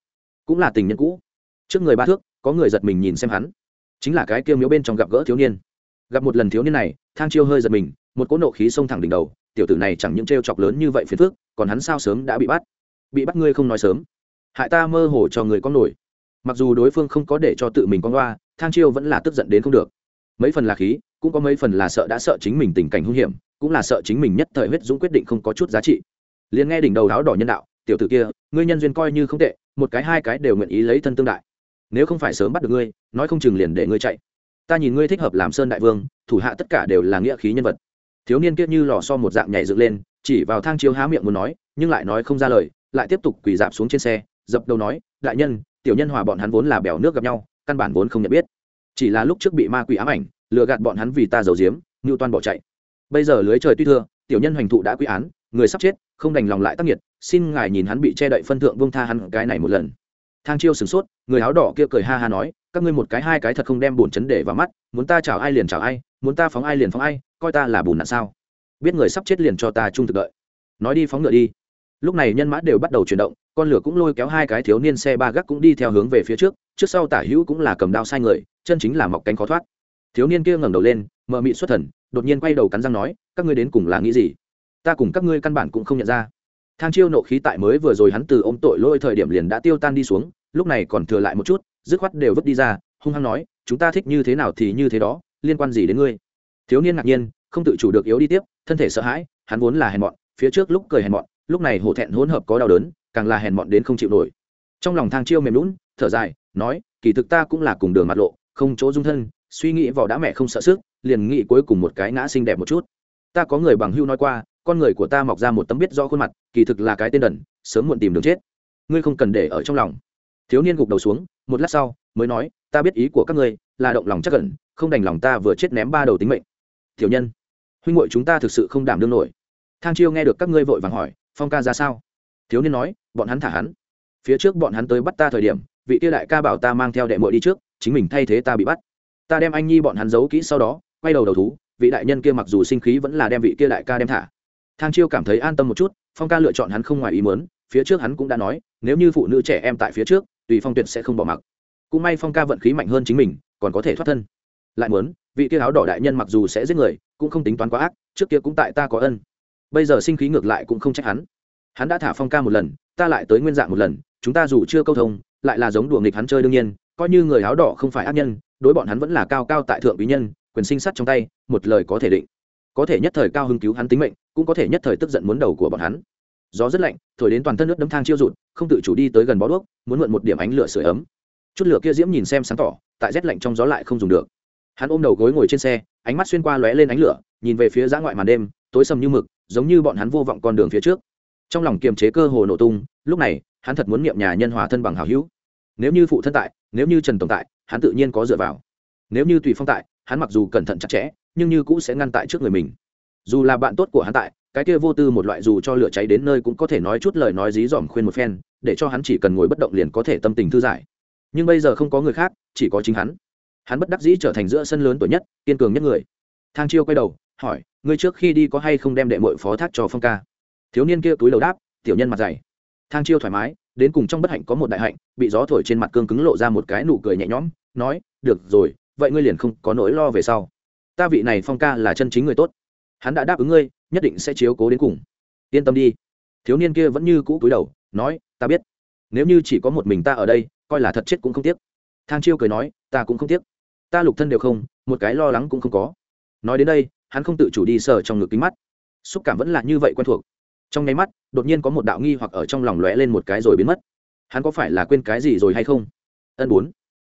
S1: Cũng là tình nhân cũ. Trước người ba thước, có người giật mình nhìn xem hắn. Chính là cái kia miếu bên trong gặp gỡ thiếu niên. Gặp một lần thiếu niên này, thang chiêu hơi giật mình, một cỗ nộ khí xông thẳng đỉnh đầu, tiểu tử này chẳng những t chọc lớn như vậy phiền phước còn hắn sao sớm đã bị bắt? Bị bắt ngươi không nói sớm. Hại ta mơ hồ cho người con nổi. Mặc dù đối phương không có để cho tự mình con loa, thang chiêu vẫn là tức giận đến không được mấy phần là khí, cũng có mấy phần là sợ đã sợ chính mình tình cảnh hung hiểm, cũng là sợ chính mình nhất thời huyết dũng quyết định không có chút giá trị. Liền nghe đỉnh đầu áo đỏ nhân đạo, tiểu tử kia, ngươi nhân duyên coi như không tệ, một cái hai cái đều nguyện ý lấy thân tương đại. Nếu không phải sớm bắt được ngươi, nói không chừng liền để ngươi chạy. Ta nhìn ngươi thích hợp làm sơn đại vương, thủ hạ tất cả đều là nghĩa khí nhân vật. Thiếu niên kiết như lò so một dạng nhảy dựng lên, chỉ vào thang chiếu há miệng muốn nói, nhưng lại nói không ra lời, lại tiếp tục quỳ dạp xuống trên xe, dập đầu nói, đại nhân, tiểu nhân hòa bọn hắn vốn là bèo nước gặp nhau, căn bản vốn không nhận biết chỉ là lúc trước bị ma quỷ ám ảnh, lừa gạt bọn hắn vì ta giấu giếm ngưu toan bỏ chạy. Bây giờ lưới trời tuy thưa, tiểu nhân hoành thụ đã quy án, người sắp chết, không đành lòng lại tác nghiệt, xin ngài nhìn hắn bị che đậy phân thượng vương tha hắn cái này một lần. Thang chiêu sửng sốt, người áo đỏ kia cười ha ha nói, các ngươi một cái hai cái thật không đem bùn chấn để vào mắt, muốn ta chào ai liền chào ai, muốn ta phóng ai liền phóng ai, coi ta là bùn nạn sao? Biết người sắp chết liền cho ta trung thực đợi. Nói đi phóng ngựa đi. Lúc này nhân mã đều bắt đầu chuyển động con lửa cũng lôi kéo hai cái thiếu niên xe ba gác cũng đi theo hướng về phía trước trước sau tả hữu cũng là cầm đao sai người, chân chính là mọc cánh khó thoát. Thiếu niên kia ngẩng đầu lên mợ mị xuất thần, đột nhiên quay đầu cắn răng nói, các ngươi đến cùng là nghĩ gì? Ta cùng các ngươi căn bản cũng không nhận ra. Thang chiêu nộ khí tại mới vừa rồi hắn từ ôm tội lôi thời điểm liền đã tiêu tan đi xuống, lúc này còn thừa lại một chút, dứt khoát đều vứt đi ra, hung hăng nói, chúng ta thích như thế nào thì như thế đó, liên quan gì đến ngươi? Thiếu niên ngạc nhiên, không tự chủ được yếu đi tiếp, thân thể sợ hãi, hắn vốn là hèn mọn, phía trước lúc cười hèn mọn, lúc này hổ thẹn hỗn hợp có đau đớn càng là hèn mọn đến không chịu nổi. Trong lòng thang chiêu mềm lún thở dài, nói, kỳ thực ta cũng là cùng đường mặt lộ, không chỗ dung thân, suy nghĩ vào đã mẹ không sợ sức, liền nghĩ cuối cùng một cái ngã xinh đẹp một chút. Ta có người bằng hưu nói qua, con người của ta mọc ra một tấm biết do khuôn mặt, kỳ thực là cái tên đần, sớm muộn tìm đường chết. Ngươi không cần để ở trong lòng. Thiếu niên gục đầu xuống, một lát sau, mới nói, ta biết ý của các ngươi, là động lòng chắc cẩn không đành lòng ta vừa chết ném ba đầu tính mệnh. Tiểu nhân, huynh hội chúng ta thực sự không đảm đương nổi. Thang chiêu nghe được các ngươi vội vàng hỏi, phong ca ra sao? Thiếu niên nói bọn hắn thả hắn. Phía trước bọn hắn tới bắt ta thời điểm, vị tiêu đại ca bảo ta mang theo đệ mội đi trước, chính mình thay thế ta bị bắt. Ta đem anh nhi bọn hắn giấu kỹ sau đó, quay đầu đầu thú, vị đại nhân kia mặc dù sinh khí vẫn là đem vị kia đại ca đem thả. Thang chiêu cảm thấy an tâm một chút, phong ca lựa chọn hắn không ngoài ý muốn, phía trước hắn cũng đã nói, nếu như phụ nữ trẻ em tại phía trước, tùy phong tuyệt sẽ không bỏ mặc. Cũng may phong ca vận khí mạnh hơn chính mình, còn có thể thoát thân. Lại muốn, vị kia áo đỏ đại nhân mặc dù sẽ giết người, cũng không tính toán quá ác, trước kia cũng tại ta có ân. Bây giờ sinh khí ngược lại cũng không trách hắn. Hắn đã thả phong ca một lần ta lại tới nguyên dạng một lần, chúng ta dù chưa câu thông, lại là giống đùa nghịch hắn chơi đương nhiên, coi như người áo đỏ không phải ác nhân, đối bọn hắn vẫn là cao cao tại thượng quý nhân, quyền sinh sát trong tay, một lời có thể định. Có thể nhất thời cao hứng cứu hắn tính mệnh, cũng có thể nhất thời tức giận muốn đầu của bọn hắn. Gió rất lạnh, thổi đến toàn thân nước đấm thang chiêu rụt, không tự chủ đi tới gần bó đuốc, muốn mượn một điểm ánh lửa sửa ấm. Chút lửa kia diễm nhìn xem sáng tỏ, tại rét lạnh trong gió lại không dùng được. Hắn ôm đầu gối ngồi trên xe, ánh mắt xuyên qua lóe lên ánh lửa, nhìn về phía giã ngoại màn đêm, tối sầm như mực, giống như bọn hắn vô vọng con đường phía trước trong lòng kiềm chế cơ hồ nổ tung, lúc này, hắn thật muốn niệm nhà nhân hòa thân bằng hào hữu. Nếu như phụ thân tại, nếu như trần tổng tại, hắn tự nhiên có dựa vào. Nếu như tùy phong tại, hắn mặc dù cẩn thận chặt chẽ, nhưng như cũ sẽ ngăn tại trước người mình. Dù là bạn tốt của hắn tại, cái kia vô tư một loại dù cho lửa cháy đến nơi cũng có thể nói chút lời nói dí dỏm khuyên một phen, để cho hắn chỉ cần ngồi bất động liền có thể tâm tình thư giải. Nhưng bây giờ không có người khác, chỉ có chính hắn. Hắn bất đắc dĩ trở thành giữa sân lớn tuổi nhất, kiên cường nhất người. Thang chiêu quay đầu, hỏi, ngươi trước khi đi có hay không đem đệ mội phó thác cho phong ca? Thiếu niên kia túi đầu đáp, tiểu nhân mặt dày. Thang chiêu thoải mái, đến cùng trong bất hạnh có một đại hạnh, bị gió thổi trên mặt cương cứng lộ ra một cái nụ cười nhẹ nhõm, nói, được rồi, vậy ngươi liền không có nỗi lo về sau. Ta vị này phong ca là chân chính người tốt. Hắn đã đáp ứng ngươi, nhất định sẽ chiếu cố đến cùng. Yên tâm đi. Thiếu niên kia vẫn như cũ cúi đầu, nói, ta biết. Nếu như chỉ có một mình ta ở đây, coi là thật chết cũng không tiếc. Thang chiêu cười nói, ta cũng không tiếc. Ta lục thân đều không, một cái lo lắng cũng không có. Nói đến đây, hắn không tự chủ đi sờ trong ngực kính mắt. Xúc cảm vẫn là như vậy quen thuộc trong nháy mắt, đột nhiên có một đạo nghi hoặc ở trong lòng lóe lên một cái rồi biến mất. Hắn có phải là quên cái gì rồi hay không? Ân bốn.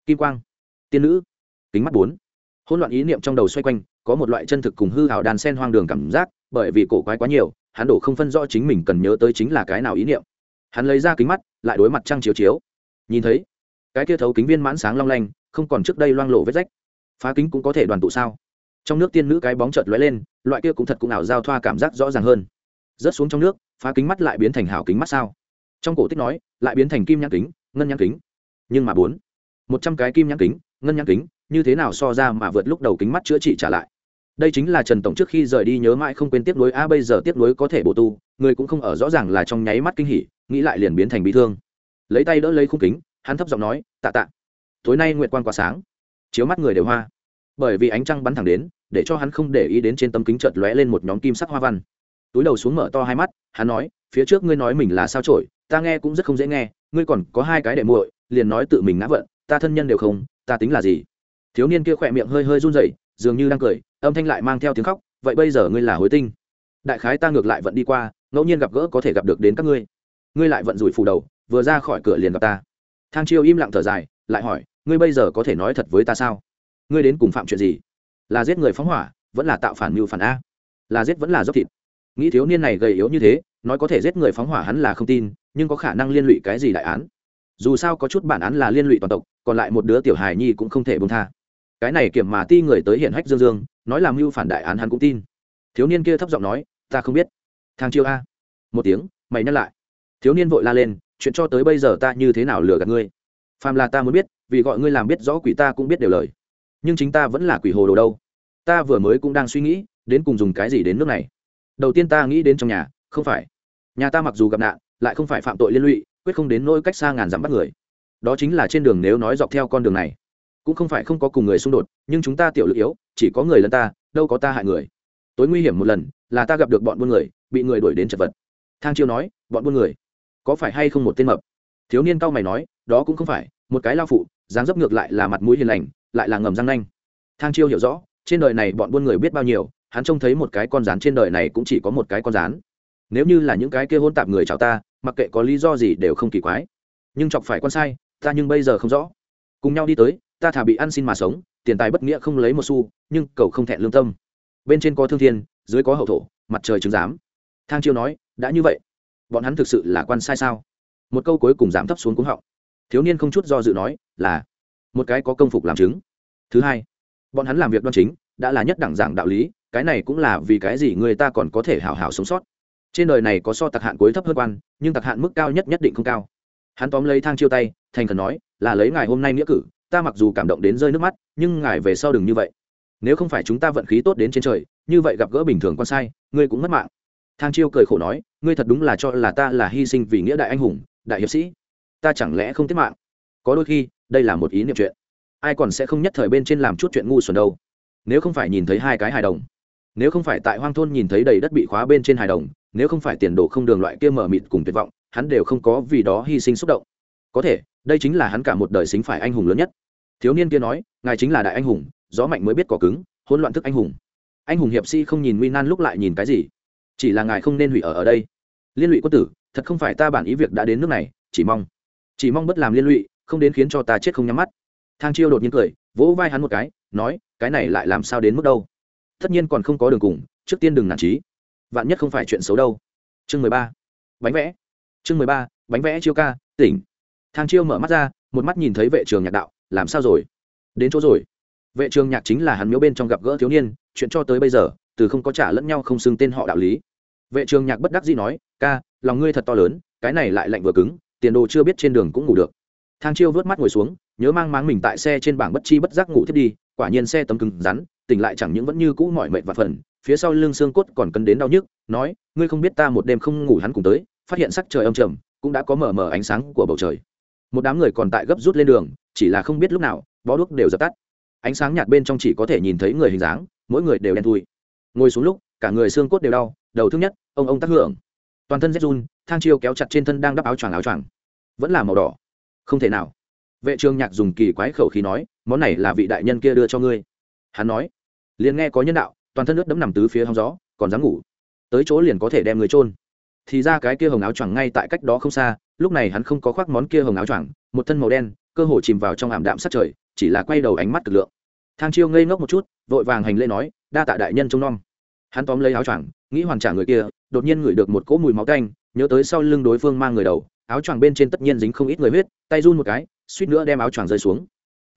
S1: Kim quang. Tiên nữ. Kính mắt bốn. Hỗn loạn ý niệm trong đầu xoay quanh, có một loại chân thực cùng hư hào đàn sen hoang đường cảm giác, bởi vì cổ quái quá nhiều, hắn đổ không phân rõ chính mình cần nhớ tới chính là cái nào ý niệm. Hắn lấy ra kính mắt, lại đối mặt trăng chiếu chiếu. Nhìn thấy, cái kia thấu kính viên mãn sáng long lanh, không còn trước đây loang lộ vết rách. Phá kính cũng có thể đoàn tụ sao? Trong nước tiên nữ cái bóng chợt lóe lên, loại kia cũng thật cũng ảo giao thoa cảm giác rõ ràng hơn rớt xuống trong nước, phá kính mắt lại biến thành hảo kính mắt sao? Trong cổ tích nói, lại biến thành kim nhãn kính, ngân nhãn kính. Nhưng mà bốn, một trăm cái kim nhãn kính, ngân nhãn kính, như thế nào so ra mà vượt lúc đầu kính mắt chữa trị trả lại? Đây chính là trần tổng trước khi rời đi nhớ mãi không quên tiếp nối, a, bây giờ tiếp nối có thể bổ tu, người cũng không ở rõ ràng là trong nháy mắt kinh hỉ, nghĩ lại liền biến thành bị thương. Lấy tay đỡ lấy khung kính, hắn thấp giọng nói, tạ tạ, tối nay nguyệt quan quá sáng, chiếu mắt người đều hoa. Bởi vì ánh trăng bắn thẳng đến, để cho hắn không để ý đến trên tấm kính chợt lóe lên một nhóm kim sắc hoa văn túi đầu xuống mở to hai mắt, hắn nói, phía trước ngươi nói mình là sao trổi ta nghe cũng rất không dễ nghe, ngươi còn có hai cái để muội, liền nói tự mình ngã vận, ta thân nhân đều không, ta tính là gì? Thiếu niên kia khỏe miệng hơi hơi run rẩy, dường như đang cười, âm thanh lại mang theo tiếng khóc, vậy bây giờ ngươi là hối tinh. Đại khái ta ngược lại vẫn đi qua, ngẫu nhiên gặp gỡ có thể gặp được đến các ngươi. Ngươi lại vận rủi phù đầu, vừa ra khỏi cửa liền gặp ta. Thang chiêu im lặng thở dài, lại hỏi, ngươi bây giờ có thể nói thật với ta sao? Ngươi đến cùng phạm chuyện gì? Là giết người phóng hỏa, vẫn là tạo phản mưu phản a? Là giết vẫn là dốc thịt? Nghĩ thiếu niên này gầy yếu như thế, nói có thể giết người phóng hỏa hắn là không tin, nhưng có khả năng liên lụy cái gì đại án? Dù sao có chút bản án là liên lụy toàn tộc, còn lại một đứa tiểu hài nhi cũng không thể bông tha. Cái này kiểm mà ti người tới hiện hách dương dương, nói làm mưu phản đại án hắn cũng tin. Thiếu niên kia thấp giọng nói, ta không biết. Thang chiêu a. Một tiếng, mày nhắc lại. Thiếu niên vội la lên, chuyện cho tới bây giờ ta như thế nào lừa gạt ngươi? Phàm là ta muốn biết, vì gọi ngươi làm biết rõ quỷ ta cũng biết đều lời. Nhưng chính ta vẫn là quỷ hồ đồ đâu. Ta vừa mới cũng đang suy nghĩ, đến cùng dùng cái gì đến nước này? Đầu tiên ta nghĩ đến trong nhà, không phải. Nhà ta mặc dù gặp nạn, lại không phải phạm tội liên lụy, quyết không đến nỗi cách xa ngàn dặm bắt người. Đó chính là trên đường nếu nói dọc theo con đường này. Cũng không phải không có cùng người xung đột, nhưng chúng ta tiểu lực yếu, chỉ có người lân ta, đâu có ta hại người. Tối nguy hiểm một lần, là ta gặp được bọn buôn người, bị người đuổi đến chật vật. Thang chiêu nói, bọn buôn người, có phải hay không một tên mập? Thiếu niên cao mày nói, đó cũng không phải, một cái lao phụ, dáng dấp ngược lại là mặt mũi hiền lành, lại là ngầm răng nanh. Thang chiêu hiểu rõ, trên đời này bọn buôn người biết bao nhiêu hắn trông thấy một cái con rán trên đời này cũng chỉ có một cái con rán. Nếu như là những cái kia hôn tạp người chào ta, mặc kệ có lý do gì đều không kỳ quái. Nhưng chọc phải con sai, ta nhưng bây giờ không rõ. Cùng nhau đi tới, ta thả bị ăn xin mà sống, tiền tài bất nghĩa không lấy một xu, nhưng cầu không thẹn lương tâm. Bên trên có thương thiên, dưới có hậu thổ, mặt trời chứng giám. Thang chiêu nói, đã như vậy, bọn hắn thực sự là quan sai sao? Một câu cuối cùng giảm thấp xuống cúng họng. Thiếu niên không chút do dự nói, là, một cái có công phục làm chứng. Thứ hai, bọn hắn làm việc đoan chính, đã là nhất đẳng giảng đạo lý cái này cũng là vì cái gì người ta còn có thể hảo hảo sống sót. Trên đời này có so tặc hạn cuối thấp hơn quan, nhưng tặc hạn mức cao nhất nhất định không cao. Hắn tóm lấy thang chiêu tay, thành khẩn nói, là lấy ngài hôm nay nghĩa cử, ta mặc dù cảm động đến rơi nước mắt, nhưng ngài về sau đừng như vậy. Nếu không phải chúng ta vận khí tốt đến trên trời, như vậy gặp gỡ bình thường con sai, ngươi cũng mất mạng. Thang chiêu cười khổ nói, ngươi thật đúng là cho là ta là hy sinh vì nghĩa đại anh hùng, đại hiệp sĩ. Ta chẳng lẽ không tiết mạng? Có đôi khi, đây là một ý niệm chuyện. Ai còn sẽ không nhất thời bên trên làm chút chuyện ngu xuẩn đâu. Nếu không phải nhìn thấy hai cái hài đồng nếu không phải tại hoang thôn nhìn thấy đầy đất bị khóa bên trên hài đồng, nếu không phải tiền đồ không đường loại kia mở mịt cùng tuyệt vọng, hắn đều không có vì đó hy sinh xúc động. Có thể, đây chính là hắn cả một đời xính phải anh hùng lớn nhất. Thiếu niên kia nói, ngài chính là đại anh hùng, gió mạnh mới biết cỏ cứng, hỗn loạn thức anh hùng. Anh hùng hiệp sĩ không nhìn nguy nan lúc lại nhìn cái gì? Chỉ là ngài không nên hủy ở ở đây. Liên lụy quân tử, thật không phải ta bản ý việc đã đến nước này, chỉ mong chỉ mong bất làm liên lụy, không đến khiến cho ta chết không nhắm mắt. Thang chiêu đột nhiên cười, vỗ vai hắn một cái, nói, cái này lại làm sao đến mức đâu? Tất nhiên còn không có đường cùng, trước tiên đừng nản trí vạn nhất không phải chuyện xấu đâu. Chương mười ba. Bánh vẽ. Chương mười ba, bánh vẽ chiêu ca, tỉnh. Thang chiêu mở mắt ra, một mắt nhìn thấy vệ trường nhạc đạo, làm sao rồi? Đến chỗ rồi. Vệ trường nhạc chính là hắn miếu bên trong gặp gỡ thiếu niên, chuyện cho tới bây giờ, từ không có trả lẫn nhau không xưng tên họ đạo lý. Vệ trường nhạc bất đắc dĩ nói, ca, lòng ngươi thật to lớn, cái này lại lạnh vừa cứng, tiền đồ chưa biết trên đường cũng ngủ được. Thang chiêu vớt mắt ngồi xuống, nhớ mang máng mình tại xe trên bảng bất chi bất giác ngủ thiết đi, quả nhiên xe tấm cứng rắn tỉnh lại chẳng những vẫn như cũ mỏi mệt và phần, phía sau lưng xương cốt còn cấn đến đau nhức, nói, ngươi không biết ta một đêm không ngủ hắn cùng tới, phát hiện sắc trời âm trầm, cũng đã có mờ mờ ánh sáng của bầu trời. Một đám người còn tại gấp rút lên đường, chỉ là không biết lúc nào, bó đuốc đều dập tắt. Ánh sáng nhạt bên trong chỉ có thể nhìn thấy người hình dáng, mỗi người đều đen thui. Ngồi xuống lúc, cả người xương cốt đều đau, đầu thứ nhất, ông ông tác hưởng. Toàn thân rét run, thang chiêu kéo chặt trên thân đang đắp áo choàng áo choàng. Vẫn là màu đỏ. Không thể nào. Vệ trường nhạc dùng kỳ quái khẩu khí nói, món này là vị đại nhân kia đưa cho ngươi. Hắn nói liền nghe có nhân đạo, toàn thân nước đẫm nằm tứ phía hóng gió, còn dám ngủ. Tới chỗ liền có thể đem người trôn thì ra cái kia hồng áo choàng ngay tại cách đó không xa, lúc này hắn không có khoác món kia hồng áo choàng, một thân màu đen, cơ hồ chìm vào trong ảm đạm sát trời, chỉ là quay đầu ánh mắt cực lượng. Thang chiêu ngây ngốc một chút, vội vàng hành lễ nói, đa tạ đại nhân trông nom. Hắn tóm lấy áo choàng, nghĩ hoàn trả người kia, đột nhiên ngửi được một cỗ mùi máu tanh, nhớ tới sau lưng đối phương mang người đầu, áo choàng bên trên tất nhiên dính không ít người huyết, tay run một cái, suýt nữa đem áo choàng rơi xuống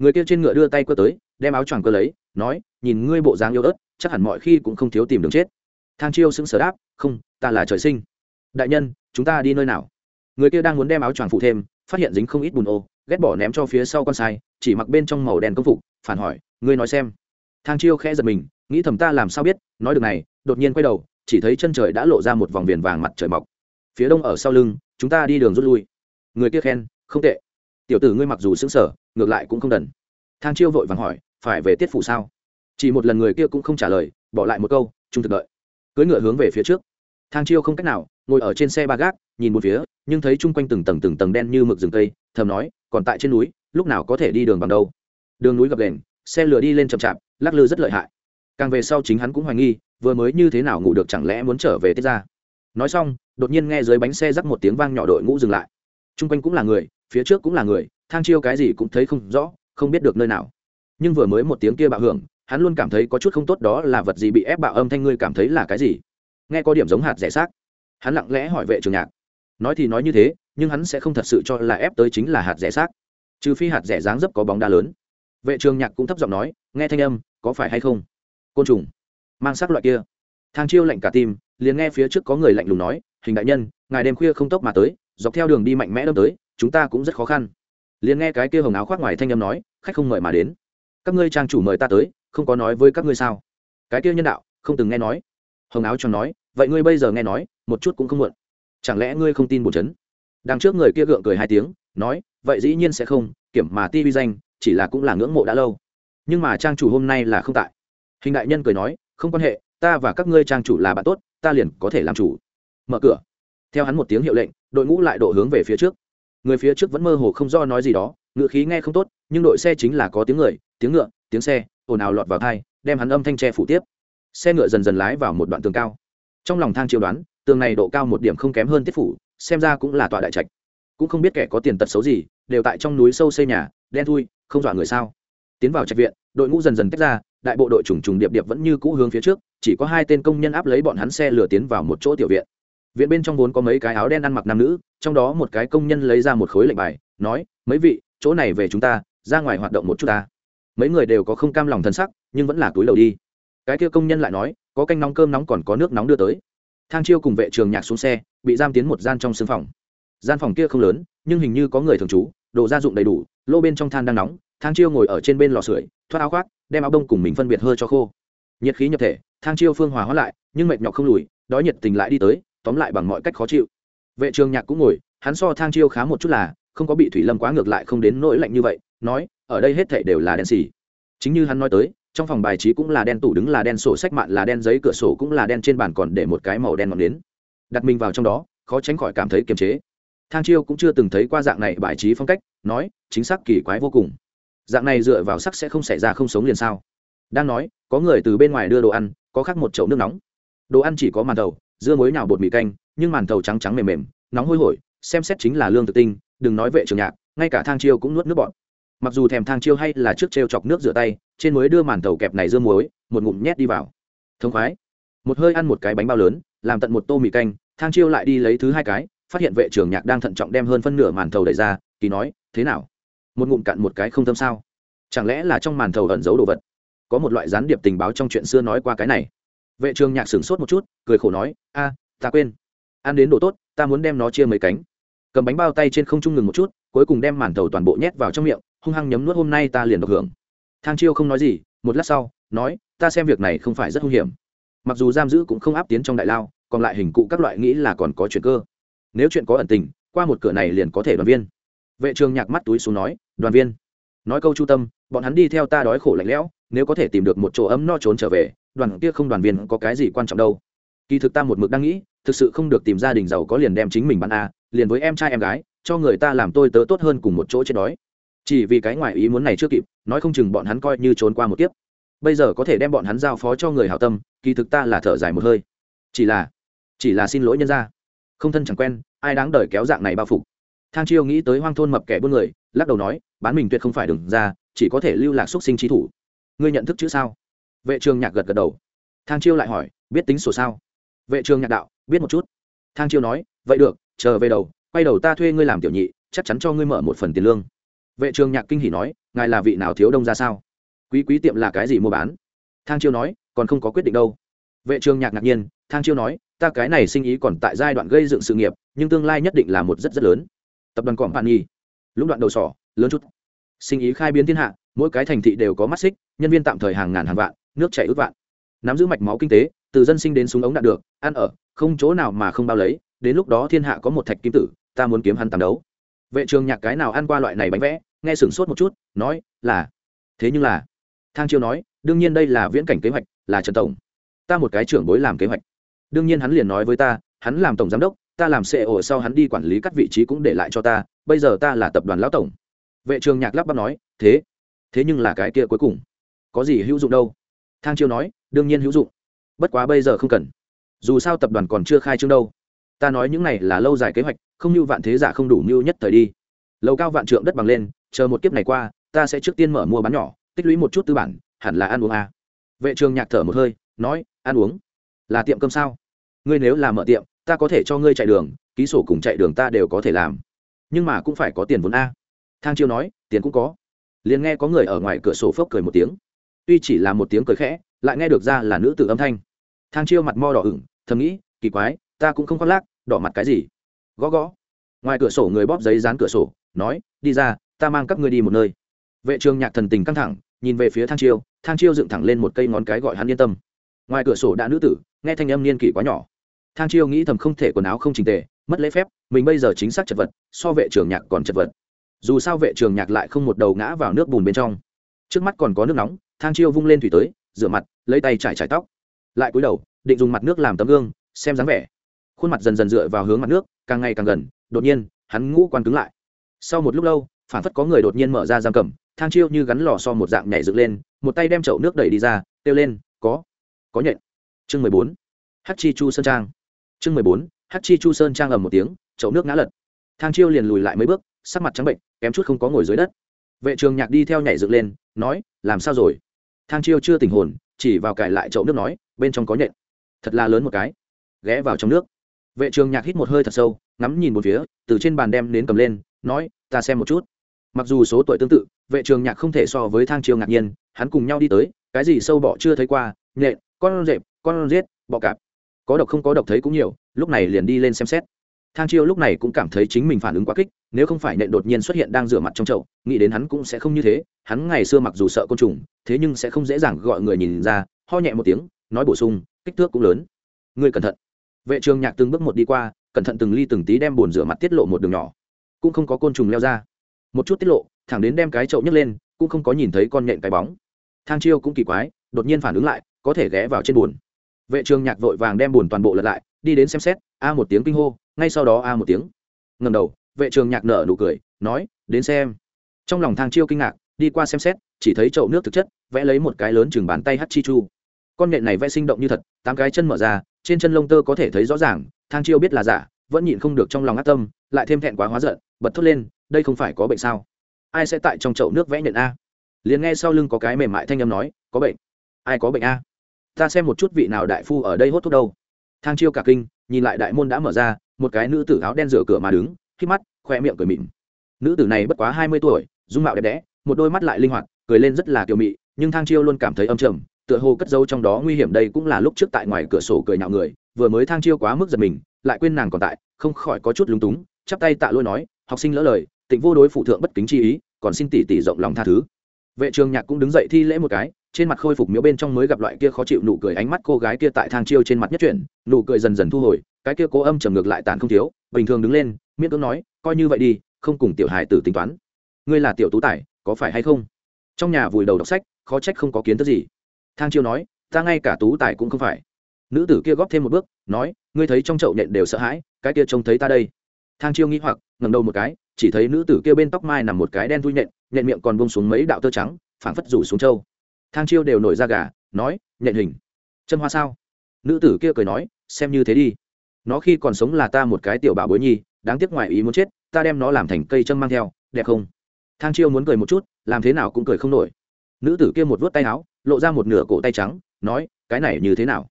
S1: người kia trên ngựa đưa tay cơ tới, đem áo choàng cơ lấy, nói, nhìn ngươi bộ dáng yếu ớt, chắc hẳn mọi khi cũng không thiếu tìm đường chết. Thang chiêu sững sờ đáp, không, ta là trời sinh. Đại nhân, chúng ta đi nơi nào? Người kia đang muốn đem áo choàng phụ thêm, phát hiện dính không ít bùn ô, ghét bỏ ném cho phía sau con sai, chỉ mặc bên trong màu đen công phục, phản hỏi, ngươi nói xem. Thang chiêu khẽ giật mình, nghĩ thầm ta làm sao biết, nói được này, đột nhiên quay đầu, chỉ thấy chân trời đã lộ ra một vòng viền vàng mặt trời mọc. Phía đông ở sau lưng, chúng ta đi đường rút lui. Người kia khen, không tệ tiểu tử ngươi mặc dù xứng sở, ngược lại cũng không đần. Thang chiêu vội vàng hỏi, phải về tiết phủ sao? Chỉ một lần người kia cũng không trả lời, bỏ lại một câu, trung thực đợi. Cưỡi ngựa hướng về phía trước. Thang chiêu không cách nào, ngồi ở trên xe ba gác, nhìn một phía, nhưng thấy chung quanh từng tầng từng tầng đen như mực rừng cây, thầm nói, còn tại trên núi, lúc nào có thể đi đường bằng đâu? Đường núi gập đền xe lửa đi lên chậm chạp, lắc lư rất lợi hại. Càng về sau chính hắn cũng hoài nghi, vừa mới như thế nào ngủ được chẳng lẽ muốn trở về tiết ra. Nói xong, đột nhiên nghe dưới bánh xe rắc một tiếng vang nhỏ đội ngũ dừng lại chung quanh cũng là người, phía trước cũng là người, thang chiêu cái gì cũng thấy không rõ, không biết được nơi nào. Nhưng vừa mới một tiếng kia bạo hưởng, hắn luôn cảm thấy có chút không tốt đó là vật gì bị ép bạo âm thanh ngươi cảm thấy là cái gì? Nghe có điểm giống hạt rẻ xác. Hắn lặng lẽ hỏi vệ trường nhạc. Nói thì nói như thế, nhưng hắn sẽ không thật sự cho là ép tới chính là hạt rẻ xác. Trừ phi hạt rẻ dáng dấp có bóng đá lớn. Vệ trường nhạc cũng thấp giọng nói, nghe thanh âm, có phải hay không? Côn trùng. Mang sắc loại kia. Thang chiêu lạnh cả tim, liền nghe phía trước có người lạnh lùng nói hình đại nhân, ngài đêm khuya không tốc mà tới, dọc theo đường đi mạnh mẽ đâm tới, chúng ta cũng rất khó khăn. Liền nghe cái kia hồng áo khoác ngoài thanh âm nói, khách không mời mà đến. Các ngươi trang chủ mời ta tới, không có nói với các ngươi sao? Cái kia nhân đạo, không từng nghe nói. Hồng áo cho nói, vậy ngươi bây giờ nghe nói, một chút cũng không muộn. Chẳng lẽ ngươi không tin bổn chấn? Đằng trước người kia gượng cười hai tiếng, nói, vậy dĩ nhiên sẽ không, kiểm mà ti vi danh, chỉ là cũng là ngưỡng mộ đã lâu. Nhưng mà trang chủ hôm nay là không tại. Hình đại nhân cười nói, không quan hệ, ta và các ngươi trang chủ là bạn tốt, ta liền có thể làm chủ mở cửa. Theo hắn một tiếng hiệu lệnh, đội ngũ lại độ hướng về phía trước. Người phía trước vẫn mơ hồ không do nói gì đó, ngựa khí nghe không tốt, nhưng đội xe chính là có tiếng người, tiếng ngựa, tiếng xe, ồn ào lọt vào thai đem hắn âm thanh tre phủ tiếp. Xe ngựa dần dần lái vào một đoạn tường cao. Trong lòng thang chiêu đoán, tường này độ cao một điểm không kém hơn tiết phủ, xem ra cũng là tọa đại trạch. Cũng không biết kẻ có tiền tật xấu gì, đều tại trong núi sâu xây nhà, đen thui, không dọa người sao. Tiến vào trạch viện, đội ngũ dần dần tách ra, đại bộ đội trùng trùng điệp điệp vẫn như cũ hướng phía trước, chỉ có hai tên công nhân áp lấy bọn hắn xe lửa tiến vào một chỗ tiểu viện viện bên trong vốn có mấy cái áo đen ăn mặc nam nữ, trong đó một cái công nhân lấy ra một khối lệnh bài, nói, mấy vị, chỗ này về chúng ta, ra ngoài hoạt động một chút ta. Mấy người đều có không cam lòng thân sắc, nhưng vẫn là túi lầu đi. Cái kia công nhân lại nói, có canh nóng cơm nóng còn có nước nóng đưa tới. Thang chiêu cùng vệ trường nhạc xuống xe, bị giam tiến một gian trong sưng phòng. Gian phòng kia không lớn, nhưng hình như có người thường trú, đồ gia dụng đầy đủ, lô bên trong than đang nóng, thang chiêu ngồi ở trên bên lò sưởi, thoát áo khoác, đem áo đông cùng mình phân biệt hơi cho khô. Nhiệt khí nhập thể, thang chiêu phương hòa hóa lại, nhưng mệt nhọc không lùi, đói nhiệt tình lại đi tới tóm lại bằng mọi cách khó chịu. Vệ trường nhạc cũng ngồi, hắn so thang chiêu khá một chút là, không có bị thủy lâm quá ngược lại không đến nỗi lạnh như vậy, nói, ở đây hết thảy đều là đen xì. Chính như hắn nói tới, trong phòng bài trí cũng là đen tủ đứng là đen sổ sách mạn, là đen giấy cửa sổ cũng là đen trên bàn còn để một cái màu đen ngọn nến. Đặt mình vào trong đó, khó tránh khỏi cảm thấy kiềm chế. Thang chiêu cũng chưa từng thấy qua dạng này bài trí phong cách, nói, chính xác kỳ quái vô cùng. Dạng này dựa vào sắc sẽ không xảy ra không sống liền sao? Đang nói, có người từ bên ngoài đưa đồ ăn, có khác một chậu nước nóng. Đồ ăn chỉ có màn đầu dưa muối nào bột mì canh, nhưng màn thầu trắng trắng mềm mềm, nóng hôi hổi, xem xét chính là lương thực tinh, đừng nói vệ trường nhạc, ngay cả thang chiêu cũng nuốt nước bọt. Mặc dù thèm thang chiêu hay là trước t chọc nước rửa tay, trên mới đưa màn thầu kẹp này dưa muối, một ngụm nhét đi vào. Thông khoái. Một hơi ăn một cái bánh bao lớn, làm tận một tô mì canh, thang chiêu lại đi lấy thứ hai cái, phát hiện vệ trưởng nhạc đang thận trọng đem hơn phân nửa màn thầu đẩy ra, kỳ nói, thế nào? Một ngụm cặn một cái không tâm sao? Chẳng lẽ là trong màn thầu ẩn giấu đồ vật? Có một loại gián điệp tình báo trong chuyện xưa nói qua cái này vệ trường nhạc sửng sốt một chút, cười khổ nói, a, ta quên. Ăn đến đồ tốt, ta muốn đem nó chia mấy cánh. Cầm bánh bao tay trên không trung ngừng một chút, cuối cùng đem màn thầu toàn bộ nhét vào trong miệng, hung hăng nhấm nuốt, hôm nay ta liền được hưởng. Thang chiêu không nói gì, một lát sau, nói, ta xem việc này không phải rất hung hiểm. Mặc dù giam giữ cũng không áp tiến trong đại lao, còn lại hình cụ các loại nghĩ là còn có chuyện cơ. Nếu chuyện có ẩn tình, qua một cửa này liền có thể đoàn viên. Vệ trường nhạc mắt túi xuống nói, đoàn viên. Nói câu chu tâm, bọn hắn đi theo ta đói khổ lạnh lẽo, nếu có thể tìm được một chỗ ấm no trốn trở về đoàn kia không đoàn viên có cái gì quan trọng đâu. Kỳ thực ta một mực đang nghĩ, thực sự không được tìm gia đình giàu có liền đem chính mình bán a, liền với em trai em gái, cho người ta làm tôi tớ tốt hơn cùng một chỗ chết đói. Chỉ vì cái ngoại ý muốn này chưa kịp, nói không chừng bọn hắn coi như trốn qua một kiếp. Bây giờ có thể đem bọn hắn giao phó cho người hảo tâm, kỳ thực ta là thở dài một hơi. Chỉ là chỉ là xin lỗi nhân ra không thân chẳng quen, ai đáng đời kéo dạng này bao phục. Thang chiêu nghĩ tới hoang thôn mập kẻ buôn người, lắc đầu nói, bán mình tuyệt không phải đừng ra, chỉ có thể lưu lạc xúc sinh trí thủ. Ngươi nhận thức chữ sao? Vệ trường nhạc gật gật đầu. Thang chiêu lại hỏi, biết tính sổ sao? Vệ trường nhạc đạo, biết một chút. Thang chiêu nói, vậy được, chờ về đầu, quay đầu ta thuê ngươi làm tiểu nhị, chắc chắn cho ngươi mở một phần tiền lương. Vệ trường nhạc kinh hỉ nói, ngài là vị nào thiếu đông ra sao? Quý quý tiệm là cái gì mua bán? Thang chiêu nói, còn không có quyết định đâu. Vệ trường nhạc ngạc nhiên, thang chiêu nói, ta cái này sinh ý còn tại giai đoạn gây dựng sự nghiệp, nhưng tương lai nhất định là một rất rất lớn. Tập đoàn cọm bạn nhi lúc đoạn đầu sỏ, lớn chút. Sinh ý khai biến thiên hạ, mỗi cái thành thị đều có mắt xích, nhân viên tạm thời hàng ngàn hàng vạn nước chảy ước vạn. Nắm giữ mạch máu kinh tế, từ dân sinh đến súng ống đạn được, ăn ở, không chỗ nào mà không bao lấy, đến lúc đó thiên hạ có một thạch kim tử, ta muốn kiếm hắn tàn đấu. Vệ trường nhạc cái nào ăn qua loại này bánh vẽ, nghe sửng sốt một chút, nói, là. Thế nhưng là, thang chiêu nói, đương nhiên đây là viễn cảnh kế hoạch, là trần tổng. Ta một cái trưởng bối làm kế hoạch. Đương nhiên hắn liền nói với ta, hắn làm tổng giám đốc, ta làm sệ ổ sau hắn đi quản lý các vị trí cũng để lại cho ta, bây giờ ta là tập đoàn lão tổng. Vệ trường nhạc lắp bắp nói, thế thế nhưng là cái kia cuối cùng. Có gì hữu dụng đâu? Thang chiêu nói, đương nhiên hữu dụng. Bất quá bây giờ không cần. Dù sao tập đoàn còn chưa khai trương đâu. Ta nói những này là lâu dài kế hoạch, không như vạn thế giả không đủ mưu nhất thời đi. Lầu cao vạn trượng đất bằng lên, chờ một kiếp này qua, ta sẽ trước tiên mở mua bán nhỏ, tích lũy một chút tư bản, hẳn là ăn uống à. vệ trường nhạc thở một hơi, nói, ăn uống? Là tiệm cơm sao? Ngươi nếu là mở tiệm, ta có thể cho ngươi chạy đường, ký sổ cùng chạy đường ta đều có thể làm. Nhưng mà cũng phải có tiền vốn a. Thang chiêu nói, tiền cũng có. Liền nghe có người ở ngoài cửa sổ phốc cười một tiếng tuy chỉ là một tiếng cười khẽ, lại nghe được ra là nữ tử âm thanh. Thang chiêu mặt mo đỏ ửng, thầm nghĩ, kỳ quái, ta cũng không khoác lác, đỏ mặt cái gì? Gõ gõ. Ngoài cửa sổ người bóp giấy dán cửa sổ, nói, đi ra, ta mang các ngươi đi một nơi. Vệ trường nhạc thần tình căng thẳng, nhìn về phía thang chiêu thang chiêu dựng thẳng lên một cây ngón cái gọi hắn yên tâm. Ngoài cửa sổ đã nữ tử, nghe thanh âm niên kỷ quá nhỏ. Thang chiêu nghĩ thầm không thể quần áo không trình tề, mất lễ phép, mình bây giờ chính xác chật vật, so vệ trường nhạc còn chật vật. Dù sao vệ trường nhạc lại không một đầu ngã vào nước bùn bên trong. Trước mắt còn có nước nóng thang chiêu vung lên thủy tới, rửa mặt, lấy tay trải trải tóc. Lại cúi đầu, định dùng mặt nước làm tấm gương, xem dáng vẻ. Khuôn mặt dần dần dựa vào hướng mặt nước, càng ngày càng gần, đột nhiên, hắn ngũ quan cứng lại. Sau một lúc lâu, phản phất có người đột nhiên mở ra giam cầm, thang chiêu như gắn lò so một dạng nhảy dựng lên, một tay đem chậu nước đẩy đi ra, kêu lên, có có nhện. Chương mười bốn hát chi chu sơn trang. Chương mười bốn hát chi chu sơn trang ầm một tiếng, chậu nước ngã lật. Thang chiêu liền lùi lại mấy bước, sắc mặt trắng bệnh, kém chút không có ngồi dưới đất. Vệ trường nhạc đi theo nhảy dựng lên, nói, làm sao rồi? Thang chiêu chưa tình hồn, chỉ vào cải lại chậu nước nói, bên trong có nhện. Thật là lớn một cái. Ghé vào trong nước. Vệ trường nhạc hít một hơi thật sâu, ngắm nhìn một phía, từ trên bàn đem đến cầm lên, nói, ta xem một chút. Mặc dù số tuổi tương tự, vệ trường nhạc không thể so với thang chiêu ngạc nhiên, hắn cùng nhau đi tới, cái gì sâu bọ chưa thấy qua, nhện, con rệp, con rết, bọ cạp. Có độc không có độc thấy cũng nhiều, lúc này liền đi lên xem xét thang chiêu lúc này cũng cảm thấy chính mình phản ứng quá kích, nếu không phải nện đột nhiên xuất hiện đang rửa mặt trong chậu, nghĩ đến hắn cũng sẽ không như thế, hắn ngày xưa mặc dù sợ côn trùng, thế nhưng sẽ không dễ dàng gọi người nhìn ra, ho nhẹ một tiếng, nói bổ sung, kích thước cũng lớn. Ngươi cẩn thận. Vệ trường nhạc từng bước một đi qua, cẩn thận từng ly từng tí đem bồn rửa mặt tiết lộ một đường nhỏ. Cũng không có côn trùng leo ra. Một chút tiết lộ, thẳng đến đem cái chậu nhấc lên, cũng không có nhìn thấy con nhện cái bóng. Thang chiêu cũng kỳ quái, đột nhiên phản ứng lại, có thể ghé vào trên bồn. Vệ trường nhạc vội vàng đem bồn toàn bộ lật lại đi đến xem xét, a một tiếng kinh hô, ngay sau đó a một tiếng. Ngầm đầu, vệ trường nhạc nở nụ cười, nói, đến xem. Trong lòng thang chiêu kinh ngạc, đi qua xem xét, chỉ thấy chậu nước thực chất, vẽ lấy một cái lớn chừng bàn tay hát chi chu. Con nghệ này vẽ sinh động như thật, tám cái chân mở ra, trên chân lông tơ có thể thấy rõ ràng, thang chiêu biết là giả, vẫn nhịn không được trong lòng ác tâm, lại thêm thẹn quá hóa giận, bật thốt lên, đây không phải có bệnh sao? Ai sẽ tại trong chậu nước vẽ nhện a? Liền nghe sau lưng có cái mềm mại thanh âm nói, có bệnh. Ai có bệnh a? Ta xem một chút vị nào đại phu ở đây hốt thuốc đâu thang chiêu cả kinh, nhìn lại đại môn đã mở ra, một cái nữ tử áo đen rửa cửa mà đứng khi mắt khoe miệng cười mịn. Nữ tử này bất quá hai mươi tuổi, dung mạo đẹp đẽ, một đôi mắt lại linh hoạt, cười lên rất là kiều mị, nhưng thang chiêu luôn cảm thấy âm trầm, tựa hồ cất dấu trong đó nguy hiểm đây cũng là lúc trước tại ngoài cửa sổ cười nhạo người, vừa mới thang chiêu quá mức giật mình, lại quên nàng còn tại, không khỏi có chút lúng túng, chắp tay tạ lôi nói, học sinh lỡ lời, tịnh vô đối phụ thượng bất kính chi ý, còn xin tỷ tỷ rộng lòng tha thứ. Vệ trường nhạc cũng đứng dậy thi lễ một cái trên mặt khôi phục miếu bên trong mới gặp loại kia khó chịu nụ cười, ánh mắt cô gái kia tại thang chiêu trên mặt nhất chuyển, nụ cười dần dần thu hồi, cái kia cố âm trầm ngược lại tàn không thiếu, bình thường đứng lên, miễn cưỡng nói, coi như vậy đi, không cùng tiểu hài tử tính toán. Ngươi là tiểu tú tài, có phải hay không? Trong nhà vùi đầu đọc sách, khó trách không có kiến thức gì. Thang chiêu nói, ta ngay cả tú tài cũng không phải. Nữ tử kia góp thêm một bước, nói, ngươi thấy trong chậu nhện đều sợ hãi, cái kia trông thấy ta đây. Thang chiêu nghĩ hoặc ngầm đầu một cái, chỉ thấy nữ tử kia bên tóc mai nằm một cái đen thui nhện nhện miệng còn bông xuống mấy đạo tơ trắng, phảng phất rủ xuống trâu thang chiêu đều nổi ra gà, nói, nhện hình. Chân hoa sao? Nữ tử kia cười nói, xem như thế đi. Nó khi còn sống là ta một cái tiểu bảo bối nhi, đáng tiếc ngoài ý muốn chết, ta đem nó làm thành cây chân mang theo, đẹp không? Thang chiêu muốn cười một chút, làm thế nào cũng cười không nổi. Nữ tử kia một vớt tay áo, lộ ra một nửa cổ tay trắng, nói, cái này như thế nào?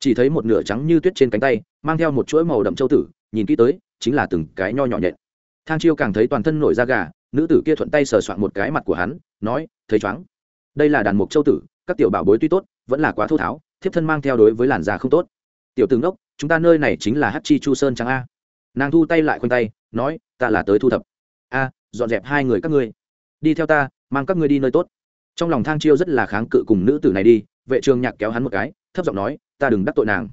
S1: Chỉ thấy một nửa trắng như tuyết trên cánh tay, mang theo một chuỗi màu đậm châu tử, nhìn kỹ tới, chính là từng cái nho nhỏ nhện. Thang chiêu càng thấy toàn thân nổi da gà, nữ tử kia thuận tay sờ soạn một cái mặt của hắn, nói, thấy chóng đây là đàn mục châu tử, các tiểu bảo bối tuy tốt, vẫn là quá thô tháo, thiếp thân mang theo đối với làn da không tốt. Tiểu tướng đốc chúng ta nơi này chính là hát chi chu sơn trắng a. Nàng thu tay lại khoanh tay, nói, ta là tới thu thập. A, dọn dẹp hai người các ngươi. Đi theo ta, mang các ngươi đi nơi tốt. Trong lòng thang chiêu rất là kháng cự cùng nữ tử này đi, vệ trường nhạc kéo hắn một cái, thấp giọng nói, ta đừng đắc tội nàng.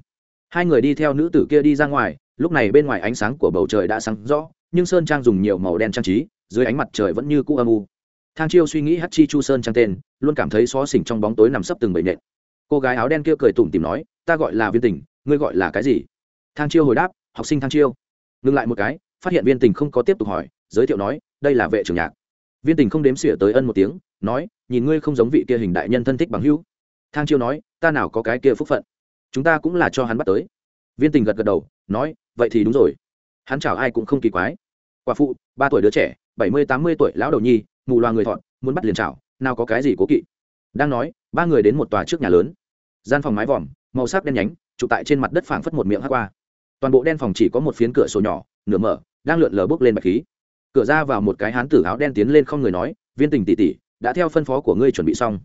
S1: Hai người đi theo nữ tử kia đi ra ngoài, lúc này bên ngoài ánh sáng của bầu trời đã sáng rõ, nhưng sơn trang dùng nhiều màu đen trang trí, dưới ánh mặt trời vẫn như cũ âm u thang chiêu suy nghĩ hát chi chu sơn trang tên, luôn cảm thấy xó xỉnh trong bóng tối nằm sấp từng bầy nện. Cô gái áo đen kia cười tủm tìm nói, ta gọi là viên tình, ngươi gọi là cái gì? Thang chiêu hồi đáp, học sinh thang chiêu. Ngừng lại một cái, phát hiện viên tình không có tiếp tục hỏi, giới thiệu nói, đây là vệ trưởng nhạc. Viên tình không đếm xỉa tới ân một tiếng, nói, nhìn ngươi không giống vị kia hình đại nhân thân thích bằng hữu. Thang chiêu nói, ta nào có cái kia phúc phận. Chúng ta cũng là cho hắn bắt tới. Viên tình gật gật đầu, nói, vậy thì đúng rồi. Hắn chào ai cũng không kỳ quái. Quả phụ, ba tuổi đứa trẻ, bảy mươi tám mươi tuổi lão đầu nhi mù loa người thọn muốn bắt liền chảo, nào có cái gì cố kỵ. Đang nói ba người đến một tòa trước nhà lớn. Gian phòng mái vòm màu sắc đen nhánh trụ tại trên mặt đất phảng phất một miệng hắc qua. Toàn bộ đen phòng chỉ có một phiến cửa sổ nhỏ nửa mở đang lượn lờ bước lên bạch khí. Cửa ra vào một cái hán tử áo đen tiến lên không người nói viên tình tỉ tỉ đã theo phân phó của ngươi chuẩn bị xong.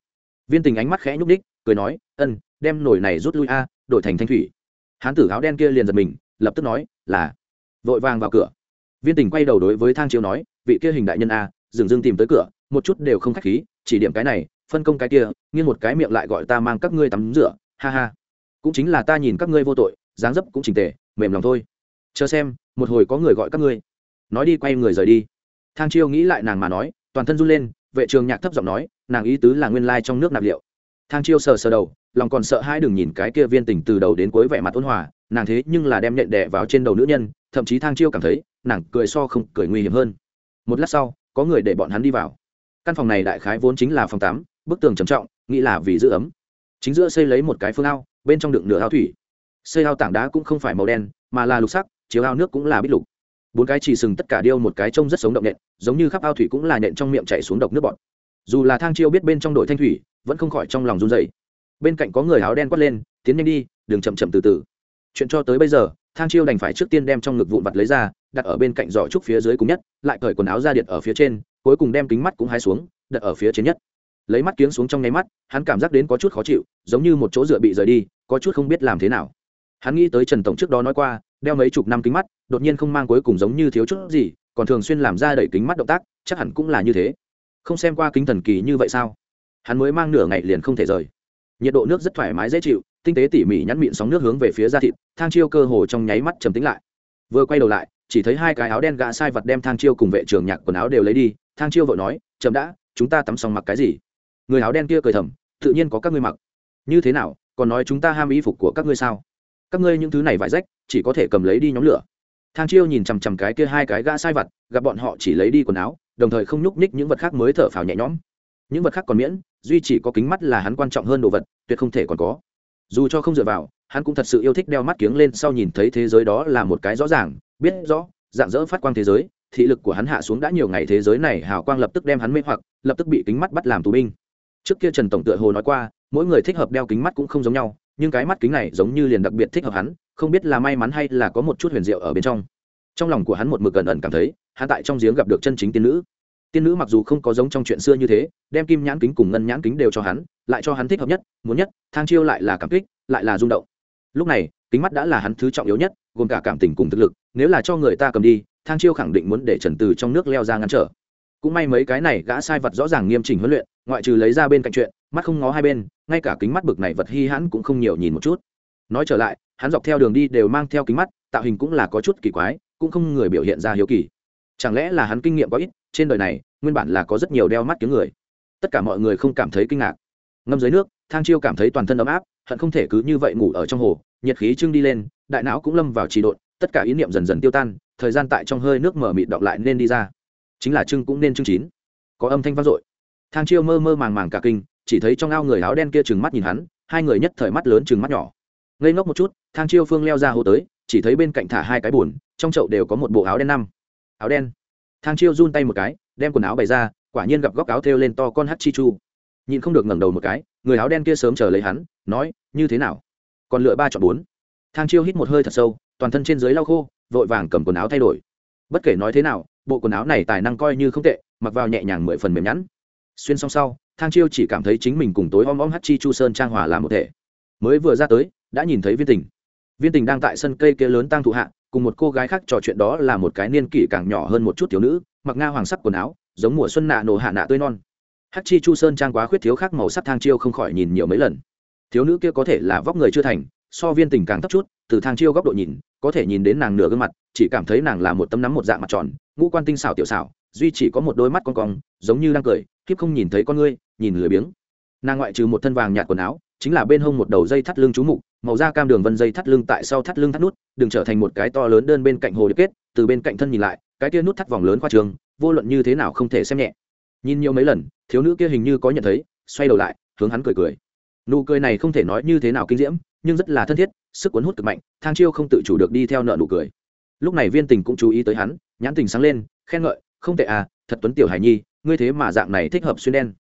S1: Viên tình ánh mắt khẽ nhúc đích cười nói ân đem nồi này rút lui a đổi thành thanh thủy. Hán tử áo đen kia liền giật mình lập tức nói là. Vội vàng vào cửa. Viên tình quay đầu đối với thang chiếu nói vị kia hình đại nhân a dừng dưng tìm tới cửa, một chút đều không khách khí, chỉ điểm cái này, phân công cái kia, nghiêng một cái miệng lại gọi ta mang các ngươi tắm rửa, ha ha. Cũng chính là ta nhìn các ngươi vô tội, dáng dấp cũng trình tề, mềm lòng thôi. Chờ xem, một hồi có người gọi các ngươi. Nói đi, quay người rời đi. Thang chiêu nghĩ lại nàng mà nói, toàn thân run lên, vệ trường nhạc thấp giọng nói, nàng ý tứ là nguyên lai trong nước nạp liệu. Thang chiêu sờ sờ đầu, lòng còn sợ hai đừng nhìn cái kia viên tình từ đầu đến cuối vẻ mặt ôn hòa, nàng thế nhưng là đem nhện đẻ vào trên đầu nữ nhân, thậm chí thang chiêu cảm thấy, nàng cười so không cười nguy hiểm hơn. Một lát sau có người để bọn hắn đi vào. Căn phòng này đại khái vốn chính là phòng tắm, bức tường trầm trọng, nghĩ là vì giữ ấm. Chính giữa xây lấy một cái phương ao, bên trong đựng nửa ao thủy. Xây ao tảng đá cũng không phải màu đen, mà là lục sắc, chiếu ao nước cũng là bít lục. Bốn cái chỉ sừng tất cả điêu một cái trông rất sống động nện, giống như khắp ao thủy cũng là nện trong miệng chảy xuống độc nước bọt. Dù là thang chiêu biết bên trong đội thanh thủy, vẫn không khỏi trong lòng run dày bên cạnh có người áo đen quát lên, tiến nhanh đi, đừng chậm chậm từ từ. Chuyện cho tới bây giờ, thang chiêu đành phải trước tiên đem trong ngực vụn vặt lấy ra đặt ở bên cạnh giỏ trúc phía dưới cùng nhất, lại cởi quần áo ra điện ở phía trên, cuối cùng đem kính mắt cũng hái xuống, đặt ở phía trên nhất. Lấy mắt kiếng xuống trong nháy mắt, hắn cảm giác đến có chút khó chịu, giống như một chỗ dựa bị rời đi, có chút không biết làm thế nào. Hắn nghĩ tới trần tổng trước đó nói qua, đeo mấy chục năm kính mắt, đột nhiên không mang cuối cùng giống như thiếu chút gì, còn thường xuyên làm ra đẩy kính mắt động tác, chắc hẳn cũng là như thế. Không xem qua kính thần kỳ như vậy sao? Hắn mới mang nửa ngày liền không thể rời. Nhiệt độ nước rất thoải mái dễ chịu, tinh tế tỉ mỉ nhắn mịn sóng nước hướng về phía da thịt, thang chiêu cơ hồ trong nháy mắt trầm tính lại. Vừa quay đầu lại chỉ thấy hai cái áo đen gã sai vật đem thang chiêu cùng vệ trường nhạc quần áo đều lấy đi, thang chiêu vội nói, chậm đã, chúng ta tắm xong mặc cái gì? Người áo đen kia cười thầm, tự nhiên có các ngươi mặc. Như thế nào, còn nói chúng ta ham y phục của các ngươi sao? Các ngươi những thứ này vải rách, chỉ có thể cầm lấy đi nhóm lửa. Thang chiêu nhìn chằm chằm cái kia hai cái gã sai vặt gặp bọn họ chỉ lấy đi quần áo, đồng thời không nhúc nhích những vật khác mới thở phào nhẹ nhõm. Những vật khác còn miễn, duy chỉ có kính mắt là hắn quan trọng hơn đồ vật, tuyệt không thể còn có. Dù cho không dựa vào, hắn cũng thật sự yêu thích đeo mắt kiếng lên sau nhìn thấy thế giới đó là một cái rõ ràng biết rõ, dạng dỡ phát quang thế giới, thị lực của hắn hạ xuống đã nhiều ngày thế giới này hào quang lập tức đem hắn mê hoặc, lập tức bị kính mắt bắt làm tù binh. Trước kia trần tổng tựa hồ nói qua, mỗi người thích hợp đeo kính mắt cũng không giống nhau, nhưng cái mắt kính này giống như liền đặc biệt thích hợp hắn, không biết là may mắn hay là có một chút huyền diệu ở bên trong. Trong lòng của hắn một mực gần ẩn cảm thấy, hắn tại trong giếng gặp được chân chính tiên nữ. Tiên nữ mặc dù không có giống trong chuyện xưa như thế, đem kim nhãn kính cùng ngân nhãn kính đều cho hắn, lại cho hắn thích hợp nhất, muốn nhất, thang chiêu lại là cảm kích, lại là rung động lúc này, kính mắt đã là hắn thứ trọng yếu nhất, gồm cả cảm tình cùng thực lực, nếu là cho người ta cầm đi, thang chiêu khẳng định muốn để trần từ trong nước leo ra ngăn trở. Cũng may mấy cái này gã sai vật rõ ràng nghiêm chỉnh huấn luyện, ngoại trừ lấy ra bên cạnh chuyện, mắt không ngó hai bên, ngay cả kính mắt bực này vật hy hãn cũng không nhiều nhìn một chút. Nói trở lại, hắn dọc theo đường đi đều mang theo kính mắt, tạo hình cũng là có chút kỳ quái, cũng không người biểu hiện ra hiếu kỳ. Chẳng lẽ là hắn kinh nghiệm có ít, trên đời này, nguyên bản là có rất nhiều đeo mắt kiếm người. Tất cả mọi người không cảm thấy kinh ngạc. Ngâm dưới nước, thang chiêu cảm thấy toàn thân ấm áp hận không thể cứ như vậy ngủ ở trong hồ, nhiệt khí trưng đi lên, đại não cũng lâm vào trì độn, tất cả ý niệm dần dần tiêu tan, thời gian tại trong hơi nước mở mịt đọng lại nên đi ra. Chính là trưng cũng nên trưng chín. Có âm thanh vang dội. Thang chiêu mơ mơ màng màng cả kinh, chỉ thấy trong ao người áo đen kia trừng mắt nhìn hắn, hai người nhất thời mắt lớn trừng mắt nhỏ. Ngây ngốc một chút, thang chiêu phương leo ra hồ tới, chỉ thấy bên cạnh thả hai cái bùn trong chậu đều có một bộ áo đen năm. Áo đen. Thang chiêu run tay một cái, đem quần áo bày ra, quả nhiên gặp góc áo thêu lên to con hát chi chu nhìn không được ngẩng đầu một cái, người áo đen kia sớm chờ lấy hắn, nói, như thế nào? Còn lựa ba chọn bốn. Thang chiêu hít một hơi thật sâu, toàn thân trên dưới lau khô, vội vàng cầm quần áo thay đổi. Bất kể nói thế nào, bộ quần áo này tài năng coi như không tệ, mặc vào nhẹ nhàng mười phần mềm nhẵn. Xuyên xong sau, thang chiêu chỉ cảm thấy chính mình cùng tối om om hát chi chu sơn trang hòa làm một thể. Mới vừa ra tới, đã nhìn thấy viên tình. Viên tình đang tại sân cây kia lớn tăng thụ hạ, cùng một cô gái khác trò chuyện đó là một cái niên kỷ càng nhỏ hơn một chút thiếu nữ, mặc nga hoàng sắc quần áo, giống mùa xuân nạ nổ hạ nạ tươi non. Hắc chi chu sơn trang quá khuyết thiếu khác màu sắc thang chiêu không khỏi nhìn nhiều mấy lần. Thiếu nữ kia có thể là vóc người chưa thành, so viên tình càng thấp chút, từ thang chiêu góc độ nhìn, có thể nhìn đến nàng nửa gương mặt, chỉ cảm thấy nàng là một tấm nắm một dạng mặt tròn, ngũ quan tinh xảo tiểu xảo, duy chỉ có một đôi mắt con cong, giống như đang cười, kiếp không nhìn thấy con ngươi, nhìn lười biếng. Nàng ngoại trừ một thân vàng nhạt quần áo, chính là bên hông một đầu dây thắt lưng chú mục, màu da cam đường vân dây thắt lưng tại sau thắt lưng thắt nút, đừng trở thành một cái to lớn đơn bên cạnh hồ điệp kết, từ bên cạnh thân nhìn lại, cái kia nút thắt vòng lớn khoa trường, vô luận như thế nào không thể xem nhẹ nhìn nhiều mấy lần, thiếu nữ kia hình như có nhận thấy, xoay đầu lại, hướng hắn cười cười. Nụ cười này không thể nói như thế nào kinh diễm, nhưng rất là thân thiết, sức cuốn hút cực mạnh, thang chiêu không tự chủ được đi theo nợ nụ cười. Lúc này viên tình cũng chú ý tới hắn, nhãn tình sáng lên, khen ngợi, không tệ à thật tuấn tiểu hải nhi, ngươi thế mà dạng này thích hợp xuyên đen.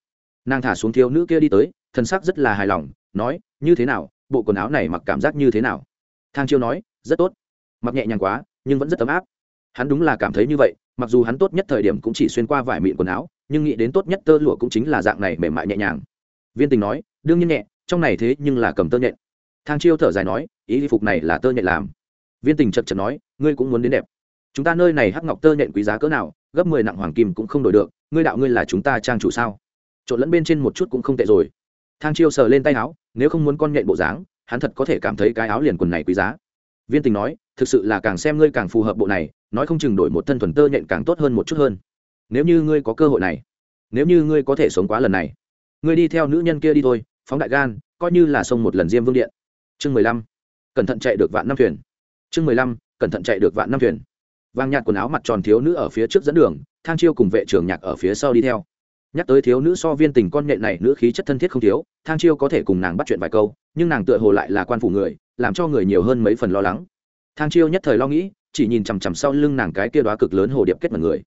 S1: Nàng thả xuống thiếu nữ kia đi tới thân sắc rất là hài lòng, nói, như thế nào, bộ quần áo này mặc cảm giác như thế nào? Thang chiêu nói, rất tốt. Mặc nhẹ nhàng quá, nhưng vẫn rất ấm áp. Hắn đúng là cảm thấy như vậy mặc dù hắn tốt nhất thời điểm cũng chỉ xuyên qua vải mịn quần áo, nhưng nghĩ đến tốt nhất tơ lụa cũng chính là dạng này mềm mại nhẹ nhàng. Viên tình nói, đương nhiên nhẹ, trong này thế nhưng là cầm tơ nhện. Thang chiêu thở dài nói, ý phục này là tơ nhện làm. Viên tình chật chật nói, ngươi cũng muốn đến đẹp. Chúng ta nơi này hắc ngọc tơ nhện quý giá cỡ nào, gấp mười nặng hoàng kim cũng không đổi được, ngươi đạo ngươi là chúng ta trang chủ sao? Trộn lẫn bên trên một chút cũng không tệ rồi. Thang chiêu sờ lên tay áo, nếu không muốn con nhện bộ dáng, hắn thật có thể cảm thấy cái áo liền quần này quý giá. Viên tình nói, thực sự là càng xem ngươi càng phù hợp bộ này nói không chừng đổi một thân thuần tơ nhện càng tốt hơn một chút hơn. Nếu như ngươi có cơ hội này, nếu như ngươi có thể sống quá lần này, ngươi đi theo nữ nhân kia đi thôi, phóng đại gan, coi như là sông một lần diêm vương điện. Chương mười lăm, cẩn thận chạy được vạn năm thuyền. Chương mười lăm, cẩn thận chạy được vạn năm thuyền. Vàng nhạt quần áo mặt tròn thiếu nữ ở phía trước dẫn đường, thang chiêu cùng vệ trưởng nhạc ở phía sau đi theo. Nhắc tới thiếu nữ so viên tình con nhện này nữ khí chất thân thiết không thiếu, thang chiêu có thể cùng nàng bắt chuyện vài câu, nhưng nàng tựa hồ lại là quan phủ người, làm cho người nhiều hơn mấy phần lo lắng. Thang chiêu nhất thời lo nghĩ chỉ nhìn chằm chằm sau lưng nàng cái kia đoá cực lớn hồ điệp kết mật người.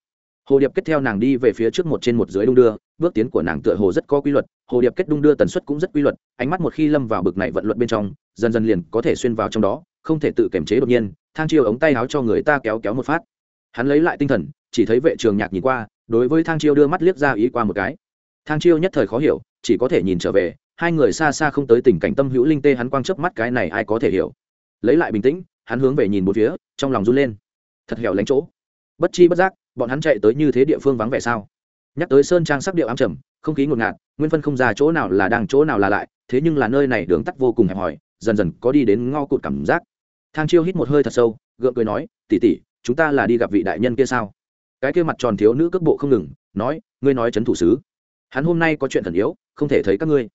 S1: Hồ điệp kết theo nàng đi về phía trước một trên một dưới đung đưa, bước tiến của nàng tựa hồ rất có quy luật, hồ điệp kết đung đưa tần suất cũng rất quy luật, ánh mắt một khi lâm vào bực này vận luận bên trong, dần dần liền có thể xuyên vào trong đó, không thể tự kiềm chế đột nhiên, thang chiêu ống tay áo cho người ta kéo kéo một phát. Hắn lấy lại tinh thần, chỉ thấy vệ trường nhạc nhìn qua, đối với thang chiêu đưa mắt liếc ra ý qua một cái. Thang chiêu nhất thời khó hiểu, chỉ có thể nhìn trở về, hai người xa xa không tới tình cảnh tâm hữu linh tê hắn quang chớp mắt cái này ai có thể hiểu. Lấy lại bình tĩnh hắn hướng về nhìn một phía, trong lòng run lên. Thật hẻo lánh chỗ. Bất chi bất giác, bọn hắn chạy tới như thế địa phương vắng vẻ sao? Nhắc tới sơn trang sắc điệu ám trầm, không khí ngột ngạt, nguyên phân không ra chỗ nào là đang chỗ nào là lại, thế nhưng là nơi này đường tắt vô cùng hẹp hòi, dần dần có đi đến ngao cụt cảm giác. Thang chiêu hít một hơi thật sâu, gượng cười nói tỉ tỉ chúng ta là đi gặp vị đại nhân kia sao? Cái kia mặt tròn thiếu nữ cước bộ không ngừng, nói, ngươi nói chấn thủ sứ. Hắn hôm nay có chuyện thần yếu, không thể thấy các ngươi.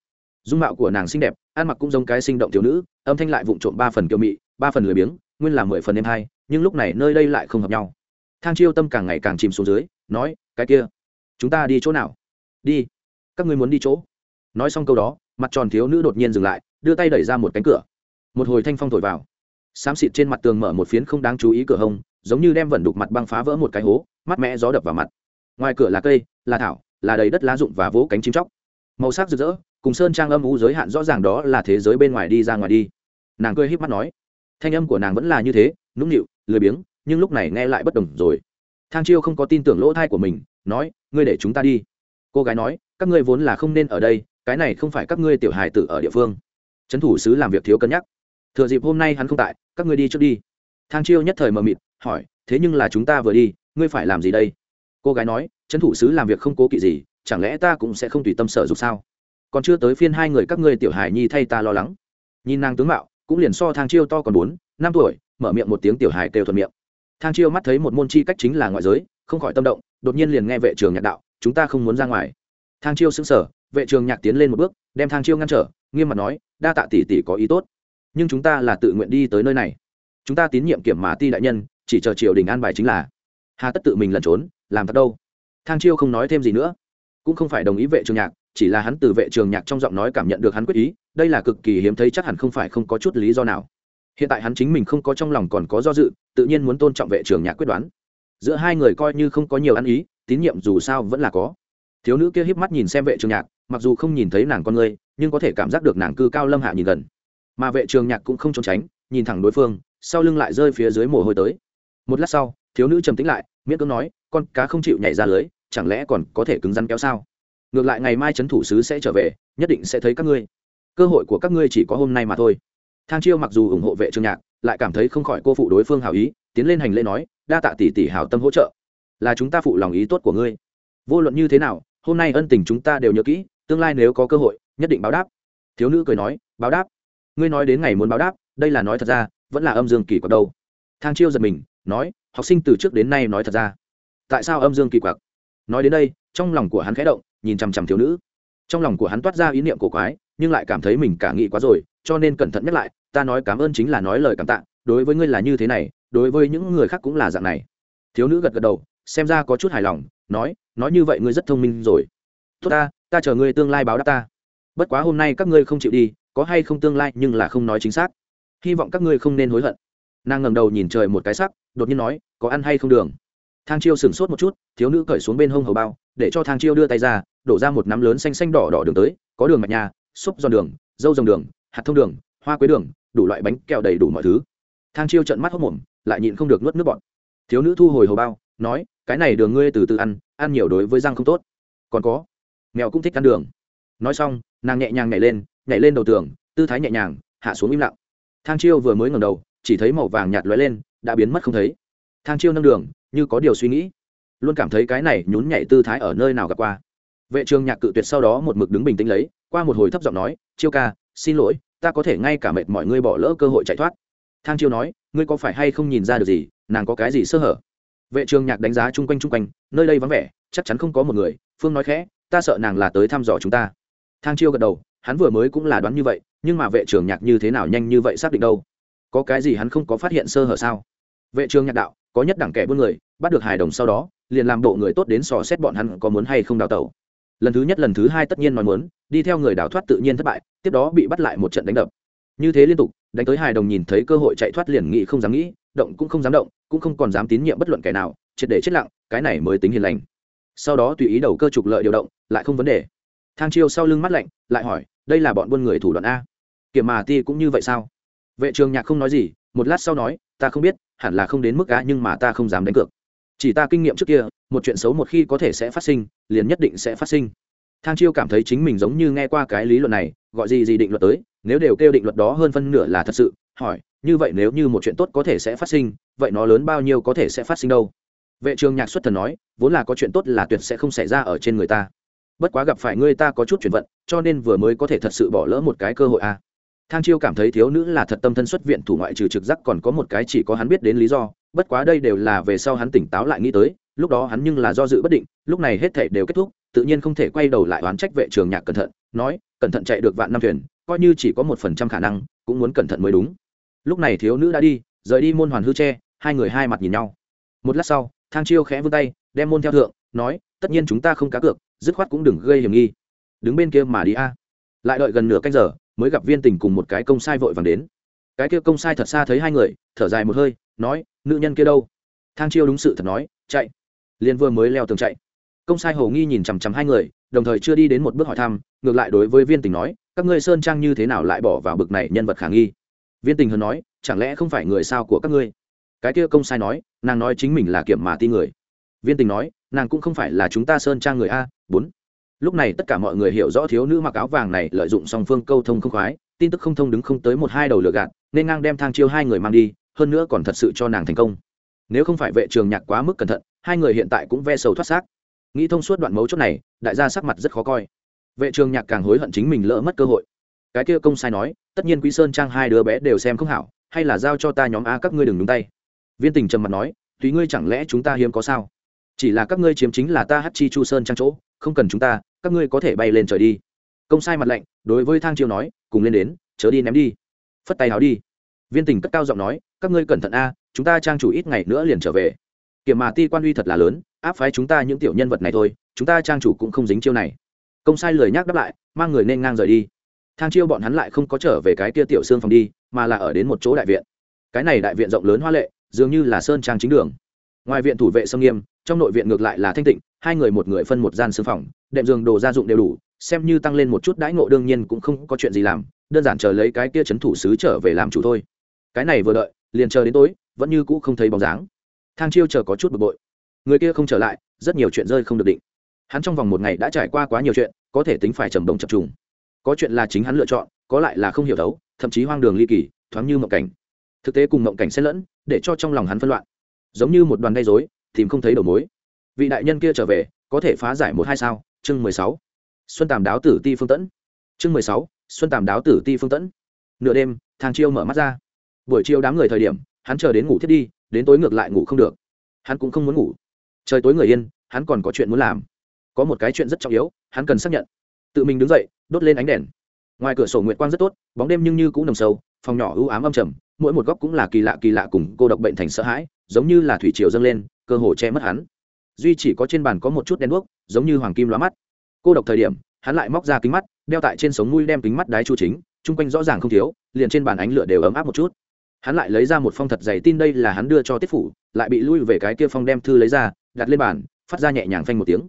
S1: Dung mạo của nàng xinh đẹp, ăn mặc cũng giống cái sinh động thiếu nữ, âm thanh lại vụn trộm ba phần kiều mị ba phần lười biếng, nguyên là mười phần em hai, nhưng lúc này nơi đây lại không hợp nhau. Thang chiêu tâm càng ngày càng chìm xuống dưới, nói, cái kia, chúng ta đi chỗ nào? Đi, các ngươi muốn đi chỗ. Nói xong câu đó, mặt tròn thiếu nữ đột nhiên dừng lại, đưa tay đẩy ra một cánh cửa. Một hồi thanh phong thổi vào. Xám xịt trên mặt tường mở một phiến không đáng chú ý cửa hông, giống như đem vẩn đục mặt băng phá vỡ một cái hố mắt mẹ gió đập vào mặt. Ngoài cửa là cây, là thảo, là đầy đất lá rụng và vỗ cánh chim chóc. Màu sắc rực rỡ, cùng sơn trang âm u giới hạn rõ ràng đó là thế giới bên ngoài đi ra ngoài đi. Nàng cười híp mắt nói thanh âm của nàng vẫn là như thế, nũng nịu, lười biếng, nhưng lúc này nghe lại bất đồng rồi. Thang chiêu không có tin tưởng lỗ thai của mình, nói, ngươi để chúng ta đi. Cô gái nói, các ngươi vốn là không nên ở đây, cái này không phải các ngươi tiểu hài tử ở địa phương. Trấn thủ sứ làm việc thiếu cân nhắc. Thừa dịp hôm nay hắn không tại, các ngươi đi trước đi. Thang chiêu nhất thời mờ mịt, hỏi, thế nhưng là chúng ta vừa đi, ngươi phải làm gì đây? Cô gái nói, trấn thủ sứ làm việc không cố kỵ gì, chẳng lẽ ta cũng sẽ không tùy tâm sở dục sao? Còn chưa tới phiên hai người các ngươi tiểu hài nhi thay ta lo lắng. Nhìn nàng tướng mạo cũng liền so thang chiêu to còn bốn, năm tuổi, mở miệng một tiếng tiểu hài kêu thuận miệng. Thang chiêu mắt thấy một môn chi cách chính là ngoại giới, không khỏi tâm động, đột nhiên liền nghe vệ trường nhạc đạo, chúng ta không muốn ra ngoài. Thang chiêu xứng sở vệ trường nhạc tiến lên một bước, đem thang chiêu ngăn trở, nghiêm mặt nói, đa tạ tỷ tỷ có ý tốt, nhưng chúng ta là tự nguyện đi tới nơi này. Chúng ta tín nhiệm kiểm mà ti đại nhân, chỉ chờ triều đình an bài chính là. Hà tất tự mình lẩn trốn, làm thật đâu? Thang chiêu không nói thêm gì nữa. Cũng không phải đồng ý vệ trường nhạc, chỉ là hắn từ vệ trường nhạc trong giọng nói cảm nhận được hắn quyết ý đây là cực kỳ hiếm thấy, chắc hẳn không phải không có chút lý do nào. Hiện tại hắn chính mình không có trong lòng còn có do dự, tự nhiên muốn tôn trọng vệ trường nhạc quyết đoán. Giữa hai người coi như không có nhiều ăn ý, tín nhiệm dù sao vẫn là có. Thiếu nữ kia híp mắt nhìn xem vệ trường nhạc, mặc dù không nhìn thấy nàng con người, nhưng có thể cảm giác được nàng cư cao lâm hạ nhìn gần. Mà vệ trường nhạc cũng không trốn tránh, nhìn thẳng đối phương, sau lưng lại rơi phía dưới mồ hôi tới. Một lát sau, thiếu nữ trầm tĩnh lại, miễn cưỡng nói, con cá không chịu nhảy ra lưới, chẳng lẽ còn có thể cứng rắn kéo sao? Ngược lại ngày mai trấn thủ sứ sẽ trở về, nhất định sẽ thấy các ngươi cơ hội của các ngươi chỉ có hôm nay mà thôi. Thang chiêu mặc dù ủng hộ vệ trường nhạc, lại cảm thấy không khỏi cô phụ đối phương hào ý, tiến lên hành lễ nói, đa tạ tỷ tỷ hào tâm hỗ trợ. Là chúng ta phụ lòng ý tốt của ngươi. Vô luận như thế nào, hôm nay ân tình chúng ta đều nhớ kỹ, tương lai nếu có cơ hội, nhất định báo đáp. Thiếu nữ cười nói, báo đáp. Ngươi nói đến ngày muốn báo đáp, đây là nói thật ra, vẫn là âm dương kỳ quặc đâu. Thang chiêu giật mình, nói, học sinh từ trước đến nay nói thật ra. Tại sao âm dương kỳ quặc? Nói đến đây, trong lòng của hắn khẽ động, nhìn chằm chằm thiếu nữ. Trong lòng của hắn toát ra ý niệm cổ quái nhưng lại cảm thấy mình cả nghĩ quá rồi, cho nên cẩn thận nhắc lại, ta nói cảm ơn chính là nói lời cảm tạ, đối với ngươi là như thế này, đối với những người khác cũng là dạng này. Thiếu nữ gật gật đầu, xem ra có chút hài lòng, nói nói như vậy ngươi rất thông minh rồi. Tốt ta ta chờ ngươi tương lai báo đáp ta. Bất quá hôm nay các ngươi không chịu đi, có hay không tương lai nhưng là không nói chính xác. Hy vọng các ngươi không nên hối hận. Nàng ngẩng đầu nhìn trời một cái sắc, đột nhiên nói, có ăn hay không đường? Thang chiêu sửng sốt một chút, thiếu nữ cởi xuống bên hông hầu bao, để cho thang chiêu đưa tay ra, đổ ra một nắm lớn xanh xanh đỏ đỏ đường tới, có đường mạch nhà xúc giòn đường, dâu dòng đường, hạt thông đường, hoa quế đường, đủ loại bánh kẹo đầy đủ mọi thứ. Thang chiêu trận mắt hốc mồm, lại nhịn không được nuốt nước bọt. Thiếu nữ thu hồi hầu bao, nói, cái này đường ngươi từ từ ăn ăn nhiều đối với răng không tốt. Còn có. Mèo cũng thích ăn đường. Nói xong, nàng nhẹ nhàng nhảy lên nhảy lên đầu tường, tư thái nhẹ nhàng, hạ xuống im lặng. Thang chiêu vừa mới ngầm đầu, chỉ thấy màu vàng nhạt lóe lên, đã biến mất không thấy. Thang chiêu nâng đường, như có điều suy nghĩ. Luôn cảm thấy cái này nhún nhảy tư thái ở nơi nào gặp qua. Vệ trường nhạc cự tuyệt sau đó một mực đứng bình tĩnh lấy qua một hồi thấp giọng nói, chiêu ca, xin lỗi, ta có thể ngay cả mệt mọi ngươi bỏ lỡ cơ hội chạy thoát. Thang chiêu nói, ngươi có phải hay không nhìn ra được gì, nàng có cái gì sơ hở? Vệ trường nhạc đánh giá chung quanh chung quanh, nơi đây vắng vẻ, chắc chắn không có một người, phương nói khẽ, ta sợ nàng là tới thăm dò chúng ta. Thang chiêu gật đầu, hắn vừa mới cũng là đoán như vậy, nhưng mà vệ trường nhạc như thế nào nhanh như vậy xác định đâu? Có cái gì hắn không có phát hiện sơ hở sao? Vệ trường nhạc đạo, có nhất đẳng kẻ buôn người, bắt được hài đồng sau đó, liền làm bộ người tốt đến sò xét bọn hắn có muốn hay không đào tẩu lần thứ nhất lần thứ hai tất nhiên nói muốn, đi theo người đào thoát tự nhiên thất bại, tiếp đó bị bắt lại một trận đánh đập. Như thế liên tục, đánh tới hài đồng nhìn thấy cơ hội chạy thoát liền nghĩ không dám nghĩ, động cũng không dám động, cũng không còn dám tín nhiệm bất luận kẻ nào, triệt để chết lặng, cái này mới tính hiền lành. Sau đó tùy ý đầu cơ trục lợi điều động, lại không vấn đề. Thang chiêu sau lưng mắt lạnh, lại hỏi, đây là bọn buôn người thủ đoạn a? Kiểm mà ti cũng như vậy sao? Vệ trường nhạc không nói gì, một lát sau nói, ta không biết, hẳn là không đến mức gã nhưng mà ta không dám đánh cược chỉ ta kinh nghiệm trước kia, một chuyện xấu một khi có thể sẽ phát sinh, liền nhất định sẽ phát sinh. Thang chiêu cảm thấy chính mình giống như nghe qua cái lý luận này, gọi gì gì định luật tới, nếu đều kêu định luật đó hơn phân nửa là thật sự, hỏi, như vậy nếu như một chuyện tốt có thể sẽ phát sinh, vậy nó lớn bao nhiêu có thể sẽ phát sinh đâu? Vệ trường nhạc xuất thần nói, vốn là có chuyện tốt là tuyệt sẽ không xảy ra ở trên người ta. Bất quá gặp phải ngươi ta có chút chuyển vận, cho nên vừa mới có thể thật sự bỏ lỡ một cái cơ hội à. thang chiêu cảm thấy thiếu nữ là thật tâm thân xuất viện thủ ngoại trừ trực giác còn có một cái chỉ có hắn biết đến lý do bất quá đây đều là về sau hắn tỉnh táo lại nghĩ tới, lúc đó hắn nhưng là do dự bất định, lúc này hết thể đều kết thúc, tự nhiên không thể quay đầu lại oán trách vệ trường nhạc cẩn thận, nói, cẩn thận chạy được vạn năm thuyền, coi như chỉ có một phần trăm khả năng, cũng muốn cẩn thận mới đúng. Lúc này thiếu nữ đã đi, rời đi môn hoàn hư tre, hai người hai mặt nhìn nhau. Một lát sau, thang chiêu khẽ vươn tay, đem môn theo thượng, nói, tất nhiên chúng ta không cá cược, dứt khoát cũng đừng gây hiểm nghi. Đứng bên kia mà đi a. Lại đợi gần nửa canh giờ, mới gặp viên tình cùng một cái công sai vội vàng đến. Cái kia công sai thật xa thấy hai người, thở dài một hơi nói, nữ nhân kia đâu? Thang chiêu đúng sự thật nói, chạy. Liên vừa mới leo tường chạy. Công sai hầu nghi nhìn chằm chằm hai người, đồng thời chưa đi đến một bước hỏi thăm, ngược lại đối với viên tình nói, các ngươi sơn trang như thế nào lại bỏ vào bực này nhân vật khả nghi? Viên tình hơn nói, chẳng lẽ không phải người sao của các ngươi? Cái kia công sai nói, nàng nói chính mình là kiểm mà ti người. Viên tình nói, nàng cũng không phải là chúng ta sơn trang người a, bốn. Lúc này tất cả mọi người hiểu rõ thiếu nữ mặc áo vàng này lợi dụng song phương câu thông không khoái, tin tức không thông đứng không tới một hai đầu lửa gạt, nên ngang đem thang chiêu hai người mang đi hơn nữa còn thật sự cho nàng thành công. Nếu không phải vệ trường nhạc quá mức cẩn thận, hai người hiện tại cũng ve sầu thoát xác. Nghĩ thông suốt đoạn mấu chốt này, đại gia sắc mặt rất khó coi. Vệ trường nhạc càng hối hận chính mình lỡ mất cơ hội. Cái kia công sai nói, tất nhiên quý sơn trang hai đứa bé đều xem không hảo, hay là giao cho ta nhóm a các ngươi đừng đúng tay. Viên tình trầm mặt nói, tùy ngươi chẳng lẽ chúng ta hiếm có sao? Chỉ là các ngươi chiếm chính là ta hát chi chu sơn trang chỗ, không cần chúng ta, các ngươi có thể bay lên trời đi. Công sai mặt lạnh, đối với thang chiêu nói, cùng lên đến, chớ đi ném đi. Phất tay áo đi. Viên tình cất cao giọng nói các ngươi cẩn thận a, chúng ta trang chủ ít ngày nữa liền trở về. Kiểm mà ti quan uy thật là lớn, áp phái chúng ta những tiểu nhân vật này thôi, chúng ta trang chủ cũng không dính chiêu này. Công sai lời nhắc đáp lại, mang người nên ngang rời đi. Thang chiêu bọn hắn lại không có trở về cái kia tiểu xương phòng đi, mà là ở đến một chỗ đại viện. Cái này đại viện rộng lớn hoa lệ, dường như là sơn trang chính đường. Ngoài viện thủ vệ sông nghiêm, trong nội viện ngược lại là thanh tịnh, hai người một người phân một gian xương phòng, đệm giường đồ gia dụng đều đủ, xem như tăng lên một chút đãi ngộ đương nhiên cũng không có chuyện gì làm, đơn giản chờ lấy cái kia c h ấ n thủ sứ trở về làm chủ thôi. Cái này vừa đợi liền chờ đến tối, vẫn như cũ không thấy bóng dáng. Thang chiêu chờ có chút bực bội. Người kia không trở lại, rất nhiều chuyện rơi không được định. Hắn trong vòng một ngày đã trải qua quá nhiều chuyện, có thể tính phải trầm đồng chập trùng. Có chuyện là chính hắn lựa chọn, có lại là không hiểu thấu, thậm chí hoang đường ly kỳ, thoáng như mộng cảnh. Thực tế cùng mộng cảnh xen lẫn, để cho trong lòng hắn phân loạn. Giống như một đoàn gây dối tìm không thấy đầu mối. Vị đại nhân kia trở về, có thể phá giải một hai sao? Chương mười sáu. Xuân tàm đáo tử ti phương tẫn. Chương mười sáu, xuân tàm đáo tử ti phương tẫn. Nửa đêm, thang chiêu mở mắt ra buổi chiều đám người thời điểm, hắn chờ đến ngủ thiết đi, đến tối ngược lại ngủ không được. Hắn cũng không muốn ngủ. Trời tối người yên, hắn còn có chuyện muốn làm. Có một cái chuyện rất trọng yếu, hắn cần xác nhận. Tự mình đứng dậy, đốt lên ánh đèn. Ngoài cửa sổ nguyệt quang rất tốt, bóng đêm nhưng như cũng nồng sâu, phòng nhỏ ưu ám âm trầm, mỗi một góc cũng là kỳ lạ kỳ lạ cùng cô độc bệnh thành sợ hãi, giống như là thủy triều dâng lên, cơ hồ che mất hắn. Duy chỉ có trên bàn có một chút đen đuốc, giống như hoàng kim lóa mắt. Cô độc thời điểm, hắn lại móc ra kính mắt, đeo tại trên sống mũi đem kính mắt đái chu chính, chung quanh rõ ràng không thiếu, liền trên bàn ánh lửa đều ấm áp một chút hắn lại lấy ra một phong thật dày tin đây là hắn đưa cho tiết phủ, lại bị lui về cái kia phong đem thư lấy ra, đặt lên bàn, phát ra nhẹ nhàng phanh một tiếng.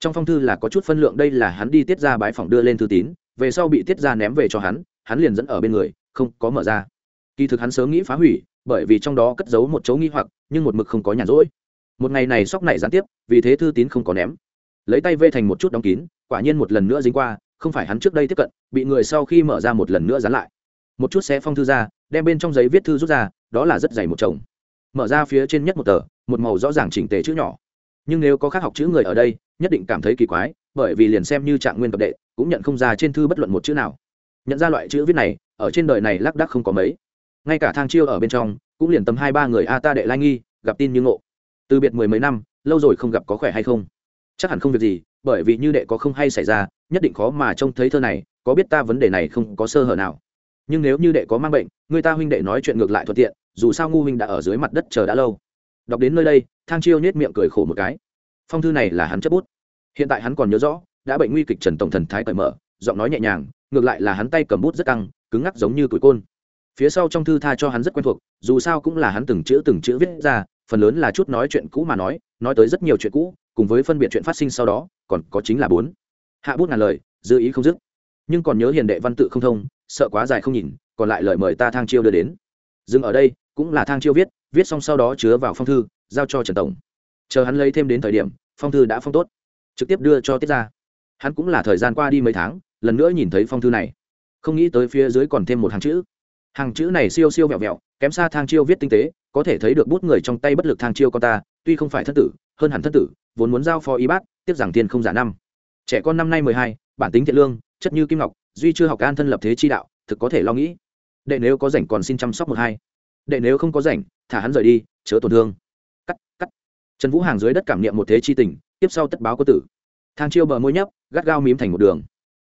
S1: Trong phong thư là có chút phân lượng đây là hắn đi tiết ra bãi phòng đưa lên thư tín, về sau bị tiết ra ném về cho hắn hắn liền dẫn ở bên người, không có mở ra. Kỳ thực hắn sớm nghĩ phá hủy, bởi vì trong đó cất giấu một chỗ nghi hoặc, nhưng một mực không có nhàn rỗi. Một ngày này sóc này gián tiếp, vì thế thư tín không có ném. Lấy tay vê thành một chút đóng kín, quả nhiên một lần nữa dính qua, không phải hắn trước đây tiếp cận, bị người sau khi mở ra một lần nữa dán lại. Một chút sẽ phong thư ra đem bên trong giấy viết thư rút ra, đó là rất dày một chồng. Mở ra phía trên nhất một tờ, một màu rõ ràng chỉnh tề chữ nhỏ. Nhưng nếu có khác học chữ người ở đây, nhất định cảm thấy kỳ quái, bởi vì liền xem như trạng nguyên tập đệ, cũng nhận không ra trên thư bất luận một chữ nào. Nhận ra loại chữ viết này, ở trên đời này lác đác không có mấy. Ngay cả thang chiêu ở bên trong, cũng liền tầm hai ba người a ta đệ lai nghi, gặp tin như ngộ. Từ biệt mười mấy năm, lâu rồi không gặp có khỏe hay không? Chắc hẳn không việc gì, bởi vì như đệ có không hay xảy ra, nhất định khó mà trông thấy thơ này, có biết ta vấn đề này không có sơ hở nào nhưng nếu như đệ có mang bệnh, người ta huynh đệ nói chuyện ngược lại thuận tiện, dù sao ngu huynh đã ở dưới mặt đất chờ đã lâu. Đọc đến nơi đây, thang chiêu nhét miệng cười khổ một cái. Phong thư này là hắn chấp bút. Hiện tại hắn còn nhớ rõ, đã bệnh nguy kịch trần tổng thần thái cởi mở, giọng nói nhẹ nhàng, ngược lại là hắn tay cầm bút rất căng, cứng ngắc giống như tuổi côn. Phía sau trong thư tha cho hắn rất quen thuộc, dù sao cũng là hắn từng chữ từng chữ viết ra, phần lớn là chút nói chuyện cũ mà nói nói tới rất nhiều chuyện cũ, cùng với phân biệt chuyện phát sinh sau đó, còn có chính là bốn. Hạ bút ngàn lời, dư ý không dứt. Nhưng còn nhớ hiền đệ văn tự không thông sợ quá dài không nhìn, còn lại lời mời ta thang chiêu đưa đến. Dừng ở đây, cũng là thang chiêu viết viết xong sau đó chứa vào phong thư, giao cho trần tổng. Chờ hắn lấy thêm đến thời điểm, phong thư đã phong tốt. Trực tiếp đưa cho tiết ra hắn cũng là thời gian qua đi mấy tháng, lần nữa nhìn thấy phong thư này. Không nghĩ tới phía dưới còn thêm một hàng chữ. Hàng chữ này siêu siêu vẹo vẹo, kém xa thang chiêu viết tinh tế, có thể thấy được bút người trong tay bất lực thang chiêu con ta, tuy không phải thân tử, hơn hẳn thân tử, vốn muốn giao phó y bác tiếp giảng tiền không giả năm. Trẻ con năm nay mười hai, bản tính thiện lương chất như kim ngọc, duy chưa học an thân lập thế chi đạo, thực có thể lo nghĩ. Đệ nếu có rảnh còn xin chăm sóc một hai. Đệ nếu không có rảnh, thả hắn rời đi, chớ tổn thương. Cắt cắt. Trần vũ hàng dưới đất cảm niệm một thế chi tình, tiếp sau tất báo có tử. Thang chiêu bờ môi nhấp, gắt gao mím thành một đường.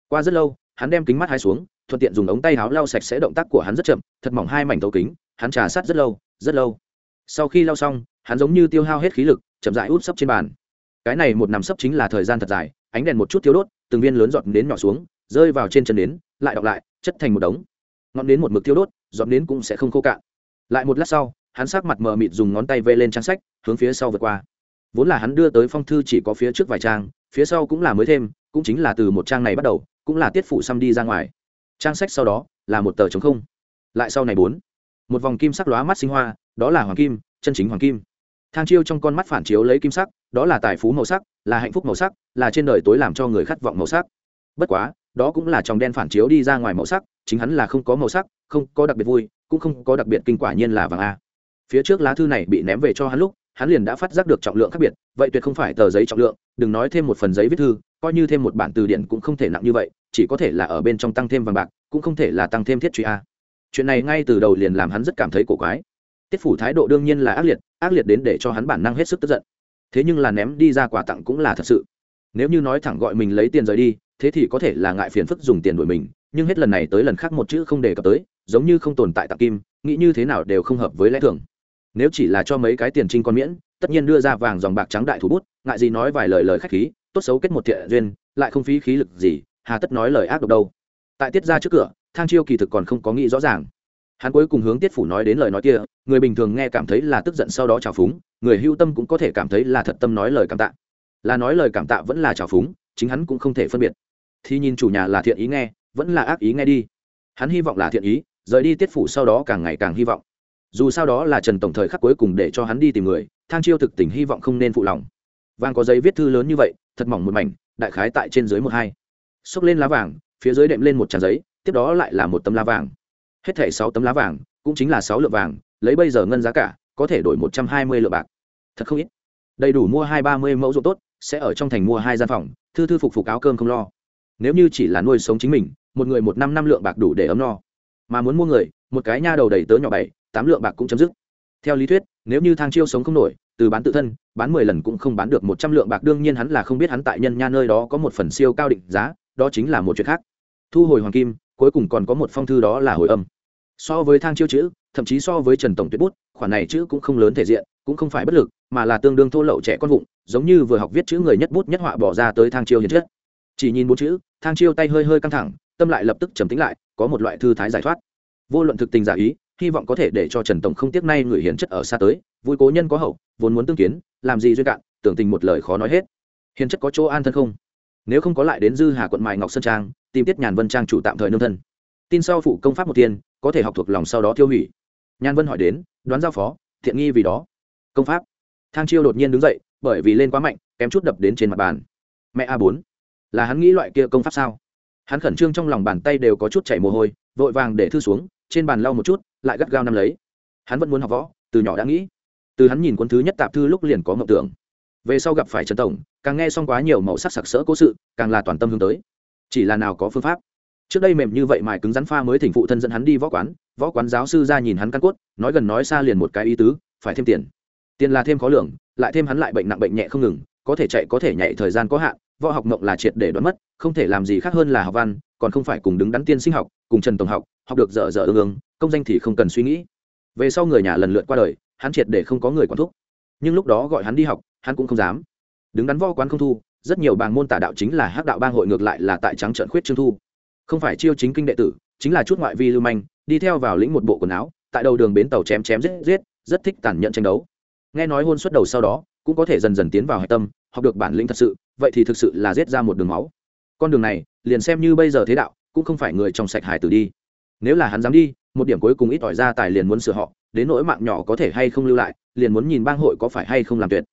S1: Qua rất lâu, hắn đem kính mắt hai xuống, thuận tiện dùng ống tay áo lau sạch sẽ động tác của hắn rất chậm, thật mỏng hai mảnh tấu kính, hắn trà sát rất lâu rất lâu. Sau khi lau xong, hắn giống như tiêu hao hết khí lực, chậm dại út sấp trên bàn. Cái này một nằm sấp chính là thời gian thật dài, ánh đèn một chút thiếu đốt, từng viên lớn giọt đến nhỏ xuống rơi vào trên chân nến, lại đọc lại, chất thành một đống. Ngọn nến một mực thiêu đốt giọt nến cũng sẽ không khô cạn. Lại một lát sau, hắn sắc mặt mờ mịt dùng ngón tay vê lên trang sách, hướng phía sau vượt qua. Vốn là hắn đưa tới phong thư chỉ có phía trước vài trang, phía sau cũng là mới thêm, cũng chính là từ một trang này bắt đầu, cũng là tiết phủ xăm đi ra ngoài. Trang sách sau đó là một tờ chống không. Lại sau này bốn. Một vòng kim sắc lóa mắt sinh hoa, đó là hoàng kim, chân chính hoàng kim. Thang chiêu trong con mắt phản chiếu lấy kim sắc, đó là tài phú màu sắc, là hạnh phúc màu sắc, là trên đời tối làm cho người khát vọng màu sắc. Bất quá đó cũng là tròng đen phản chiếu đi ra ngoài màu sắc, chính hắn là không có màu sắc, không có đặc biệt vui, cũng không có đặc biệt kinh quả nhiên là vàng a. Phía trước lá thư này bị ném về cho hắn lúc, hắn liền đã phát giác được trọng lượng khác biệt, vậy tuyệt không phải tờ giấy trọng lượng, đừng nói thêm một phần giấy viết thư, coi như thêm một bản từ điển cũng không thể nặng như vậy, chỉ có thể là ở bên trong tăng thêm vàng bạc, cũng không thể là tăng thêm thiết truy a. Chuyện này ngay từ đầu liền làm hắn rất cảm thấy cổ quái. Tiết phủ thái độ đương nhiên là ác liệt ác liệt đến để cho hắn bản năng hết sức tức giận. Thế nhưng là ném đi ra quà tặng cũng là thật sự. Nếu như nói thẳng gọi mình lấy tiền rời đi thế thì có thể là ngại phiền phức dùng tiền đổi mình, nhưng hết lần này tới lần khác một chữ không đề cập tới, giống như không tồn tại tặng kim, nghĩ như thế nào đều không hợp với lẽ thường. Nếu chỉ là cho mấy cái tiền trinh con miễn, tất nhiên đưa ra vàng dòng bạc trắng đại thủ bút, ngại gì nói vài lời lời khách khí, tốt xấu kết một thiện duyên, lại không phí khí lực gì, hà tất nói lời ác độc đâu. Tại tiết ra trước cửa, thang chiêu kỳ thực còn không có nghĩ rõ ràng. Hắn cuối cùng hướng tiết phủ nói đến lời nói kia, người bình thường nghe cảm thấy là tức giận sau đó trào phúng, người hưu tâm cũng có thể cảm thấy là thật tâm nói lời cảm tạ. Là nói lời cảm tạ vẫn là trào phúng, chính hắn cũng không thể phân biệt thì nhìn chủ nhà là thiện ý nghe, vẫn là ác ý nghe đi. Hắn hy vọng là thiện ý, rời đi tiết phủ sau đó càng ngày càng hy vọng. Dù sau đó là trần tổng thời khắc cuối cùng để cho hắn đi tìm người, thang chiêu thực tình hy vọng không nên phụ lòng. Vàng có giấy viết thư lớn như vậy, thật mỏng một mảnh, đại khái tại trên dưới một hai. Xốc lên lá vàng, phía dưới đệm lên một tràng giấy, tiếp đó lại là một tấm lá vàng. Hết thẻ sáu tấm lá vàng, cũng chính là sáu lượng vàng, lấy bây giờ ngân giá cả, có thể đổi một trăm hai mươi lượng bạc. Thật không ít. Đầy đủ mua hai ba mươi mẫu ruộng tốt, sẽ ở trong thành mua hai gian phòng, thư thư phục phục áo cơm không lo nếu như chỉ là nuôi sống chính mình, một người một năm năm lượng bạc đủ để ấm no. Mà muốn mua người, một cái nha đầu đầy tớ nhỏ bảy, tám lượng bạc cũng chấm dứt. Theo lý thuyết, nếu như thang chiêu sống không nổi, từ bán tự thân, bán mười lần cũng không bán được một trăm lượng bạc, đương nhiên hắn là không biết hắn tại nhân nha nơi đó có một phần siêu cao định giá, đó chính là một chuyện khác. Thu hồi hoàng kim, cuối cùng còn có một phong thư đó là hồi âm. So với thang chiêu chữ, thậm chí so với trần tổng tuyết bút, khoản này chữ cũng không lớn thể diện, cũng không phải bất lực, mà là tương đương thô lậu trẻ con vụng, giống như vừa học viết chữ người nhất bút nhất họa bỏ ra tới thang chiêu hiến chất chỉ nhìn bốn chữ, thang chiêu tay hơi hơi căng thẳng, tâm lại lập tức trầm tính lại, có một loại thư thái giải thoát. Vô luận thực tình giả ý, hy vọng có thể để cho trần tổng không tiếc nay người hiến chất ở xa tới, vui cố nhân có hậu, vốn muốn tương kiến, làm gì duyên cạn, tưởng tình một lời khó nói hết. Hiến chất có chỗ an thân không? Nếu không có lại đến dư hà quận mài ngọc sơn trang, tìm tiết nhàn vân trang chủ tạm thời nương thân. Tin sau phụ công pháp một tiên có thể học thuộc lòng sau đó tiêu hủy. Nhàn vân hỏi đến, đoán giao phó, thiện nghi vì đó. Công pháp. Thang chiêu đột nhiên đứng dậy, bởi vì lên quá mạnh, kém chút đập đến trên mặt bàn. Mẹ a bốn là hắn nghĩ loại kia công pháp sao? Hắn khẩn trương trong lòng bàn tay đều có chút chảy mồ hôi, vội vàng để thư xuống, trên bàn lau một chút, lại gắt gao nắm lấy. Hắn vẫn muốn học võ, từ nhỏ đã nghĩ. Từ hắn nhìn cuốn thứ nhất tạp thư lúc liền có mộng tưởng. Về sau gặp phải trần tổng, càng nghe xong quá nhiều màu sắc sặc sỡ cố sự, càng là toàn tâm hướng tới. Chỉ là nào có phương pháp. Trước đây mềm như vậy mài cứng rắn pha mới thỉnh phụ thân dẫn hắn đi võ quán võ quán giáo sư ra nhìn hắn căn cốt, nói gần nói xa liền một cái ý tứ, phải thêm tiền. Tiền là thêm khó lường, lại thêm hắn lại bệnh nặng bệnh nhẹ không ngừng, có thể chạy có thể nhảy thời gian có hạn võ học mộng là triệt để đoán mất, không thể làm gì khác hơn là học văn, còn không phải cùng đứng đắn tiên sinh học, cùng trần tổng học học được dở dở ương ương, công danh thì không cần suy nghĩ. Về sau người nhà lần lượt qua đời, hắn triệt để không có người quản thúc. Nhưng lúc đó gọi hắn đi học, hắn cũng không dám. Đứng đắn võ quán không thu, rất nhiều bàng môn tả đạo chính là hắc đạo bang hội ngược lại là tại trắng trận khuyết trương thu. Không phải chiêu chính kinh đệ tử, chính là chút ngoại vi lưu manh, đi theo vào lĩnh một bộ quần áo, tại đầu đường bến tàu chém chém giết giết, rất thích tàn nhẫn tranh đấu. Nghe nói hôn xuất đầu sau đó, cũng có thể dần dần tiến vào hạch tâm học được bản lĩnh thật sự, vậy thì thực sự là giết ra một đường máu. Con đường này, liền xem như bây giờ thế đạo, cũng không phải người trong sạch hải tử đi. Nếu là hắn dám đi, một điểm cuối cùng ít ỏi ra tài liền muốn sửa họ, đến nỗi mạng nhỏ có thể hay không lưu lại, liền muốn nhìn bang hội có phải hay không làm tuyệt.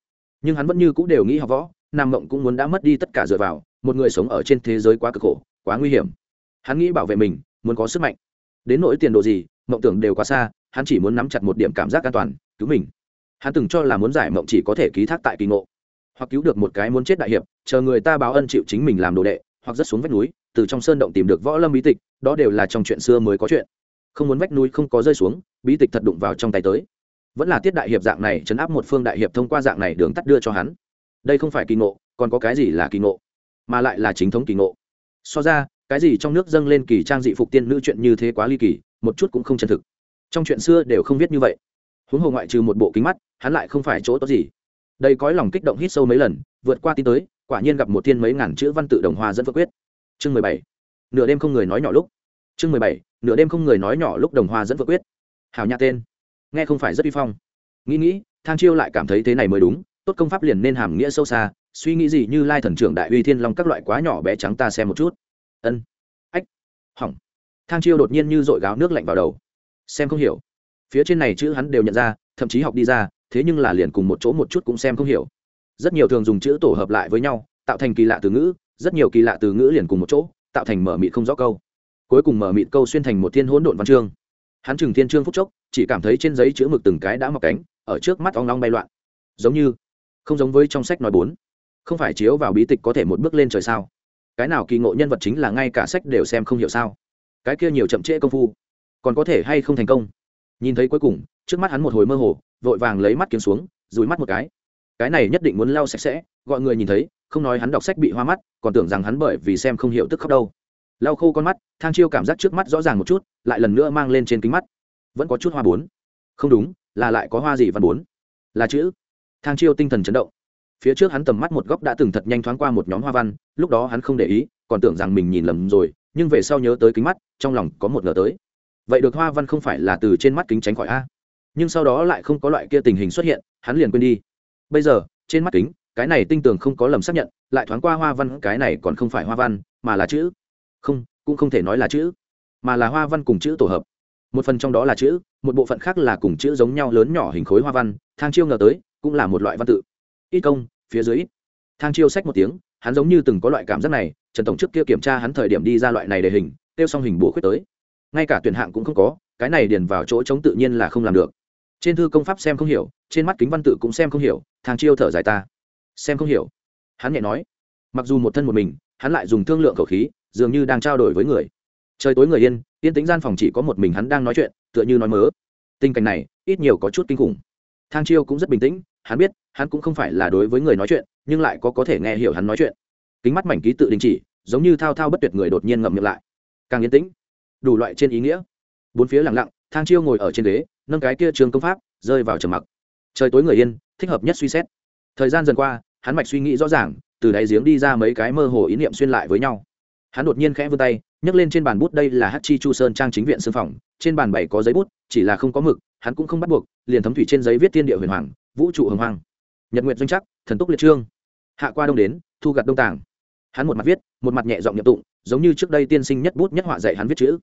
S1: Nhưng hắn vẫn như c ũ đều nghĩ học võ, nam mộng cũng muốn đã mất đi tất cả dựa vào, một người sống ở trên thế giới quá cực khổ, quá nguy hiểm. Hắn nghĩ bảo vệ mình, muốn có sức mạnh. Đến nỗi tiền đồ gì, mộng tưởng đều quá xa, hắn chỉ muốn nắm chặt một điểm cảm giác an toàn, cứu mình. Hắn từng cho là muốn giải mộng chỉ có thể ký thác tại kỳ ngộ hoặc cứu được một cái muốn chết đại hiệp, chờ người ta báo ân chịu chính mình làm đồ đệ, hoặc rất xuống vách núi, từ trong sơn động tìm được võ lâm bí tịch, đó đều là trong chuyện xưa mới có chuyện. Không muốn vách núi không có rơi xuống, bí tịch thật đụng vào trong tay tới. Vẫn là tiết đại hiệp dạng này, chấn áp một phương đại hiệp thông qua dạng này đường tắt đưa cho hắn. Đây không phải kỳ ngộ, còn có cái gì là kỳ ngộ? Mà lại là chính thống kỳ ngộ. So ra, cái gì trong nước dâng lên kỳ trang dị phục tiên nữ chuyện như thế quá ly kỳ, một chút cũng không chân thực. Trong chuyện xưa đều không viết như vậy. Huống hồ ngoại trừ một bộ kính mắt, hắn lại không phải chỗ tốt gì đây cõi lòng kích động hít sâu mấy lần, vượt qua tin tới, quả nhiên gặp một thiên mấy ngàn chữ văn tự đồng hoa dẫn phước quyết. Chương mười bảy. Nửa đêm không người nói nhỏ lúc. Chương mười bảy. Nửa đêm không người nói nhỏ lúc đồng hoa dẫn phước quyết. Hào nhã tên. Nghe không phải rất uy phong. Nghĩ nghĩ, thang chiêu lại cảm thấy thế này mới đúng, tốt công pháp liền nên hàm nghĩa sâu xa, suy nghĩ gì như lai thần trưởng đại uy thiên long các loại quá nhỏ bé trắng ta xem một chút. Ân. Ách. Hỏng. Thang chiêu đột nhiên như dội gáo nước lạnh vào đầu. Xem không hiểu. Phía trên này chữ hắn đều nhận ra, thậm chí học đi ra thế nhưng là liền cùng một chỗ một chút cũng xem không hiểu. Rất nhiều thường dùng chữ tổ hợp lại với nhau, tạo thành kỳ lạ từ ngữ, rất nhiều kỳ lạ từ ngữ liền cùng một chỗ, tạo thành mở mịt không rõ câu. Cuối cùng mở mịt câu xuyên thành một thiên hỗn độn văn chương. Hắn chừng thiên chương phúc chốc, chỉ cảm thấy trên giấy chữ mực từng cái đã mọc cánh, ở trước mắt ong long bay loạn. Giống như, không giống với trong sách nói bốn. Không phải chiếu vào bí tịch có thể một bước lên trời sao? Cái nào kỳ ngộ nhân vật chính là ngay cả sách đều xem không hiểu sao? Cái kia nhiều chậm trễ công phu, còn có thể hay không thành công? Nhìn thấy cuối cùng, trước mắt hắn một hồi mơ hồ vội vàng lấy mắt kiếm xuống, dùi mắt một cái. Cái này nhất định muốn lau sạch sẽ, gọi người nhìn thấy, không nói hắn đọc sách bị hoa mắt, còn tưởng rằng hắn bởi vì xem không hiểu tức khóc đâu. Lau khô con mắt, thang chiêu cảm giác trước mắt rõ ràng một chút, lại lần nữa mang lên trên kính mắt. Vẫn có chút hoa bốn. Không đúng, là lại có hoa gì văn bốn. Là chữ. Thang chiêu tinh thần chấn động. Phía trước hắn tầm mắt một góc đã từng thật nhanh thoáng qua một nhóm hoa văn, lúc đó hắn không để ý, còn tưởng rằng mình nhìn lầm rồi, nhưng về sau nhớ tới kính mắt, trong lòng có một ngờ tới. Vậy được hoa văn không phải là từ trên mắt kính tránh khỏi a? Nhưng sau đó lại không có loại kia tình hình xuất hiện, hắn liền quên đi. Bây giờ, trên mắt kính, cái này tinh tường không có lầm xác nhận, lại thoáng qua hoa văn, cái này còn không phải hoa văn, mà là chữ. Không, cũng không thể nói là chữ, mà là hoa văn cùng chữ tổ hợp. Một phần trong đó là chữ, một bộ phận khác là cùng chữ giống nhau lớn nhỏ hình khối hoa văn, thang chiêu ngờ tới, cũng là một loại văn tự. Ít công, phía dưới ít. Thang chiêu sách một tiếng, hắn giống như từng có loại cảm giác này, trần tổng trước kia kiểm tra hắn thời điểm đi ra loại này để hình, tiêu xong hình bổ khuyết tới. Ngay cả tuyển hạng cũng không có, cái này điền vào chỗ chống tự nhiên là không làm được trên thư công pháp xem không hiểu, trên mắt kính văn tự cũng xem không hiểu, thang chiêu thở dài ta. Xem không hiểu. Hắn nhẹ nói. Mặc dù một thân một mình, hắn lại dùng thương lượng khẩu khí, dường như đang trao đổi với người. Trời tối người yên yên tính gian phòng chỉ có một mình hắn đang nói chuyện, tựa như nói mớ. Tình cảnh này, ít nhiều có chút kinh khủng. Thang chiêu cũng rất bình tĩnh, hắn biết, hắn cũng không phải là đối với người nói chuyện, nhưng lại có có thể nghe hiểu hắn nói chuyện. Kính mắt mảnh ký tự đình chỉ, giống như thao thao bất tuyệt người đột nhiên ngậm miệng lại. Càng yên tĩnh. Đủ loại trên ý nghĩa. Bốn phía lặng lặng, thang chiêu ngồi ở trên ghế nâng cái kia trường công pháp, rơi vào trầm mặc. Trời tối người yên, thích hợp nhất suy xét. Thời gian dần qua, hắn mạch suy nghĩ rõ ràng, từ đáy giếng đi ra mấy cái mơ hồ ý niệm xuyên lại với nhau. Hắn đột nhiên khẽ vươn tay, nhấc lên trên bàn bút đây là hát chi chu sơn trang chính viện sư phòng, trên bàn bảy có giấy bút, chỉ là không có mực, hắn cũng không bắt buộc, liền thấm thủy trên giấy viết thiên địa huyền hoàng, vũ trụ hồng hoàng nhật nguyện doanh chắc, thần túc liệt trương. Hạ qua đông đến, thu gặt đông tàng. Hắn một mặt viết, một mặt nhẹ giọng nhậm tụng, giống như trước đây tiên sinh nhất bút nhất họa dạy hắn viết chữ.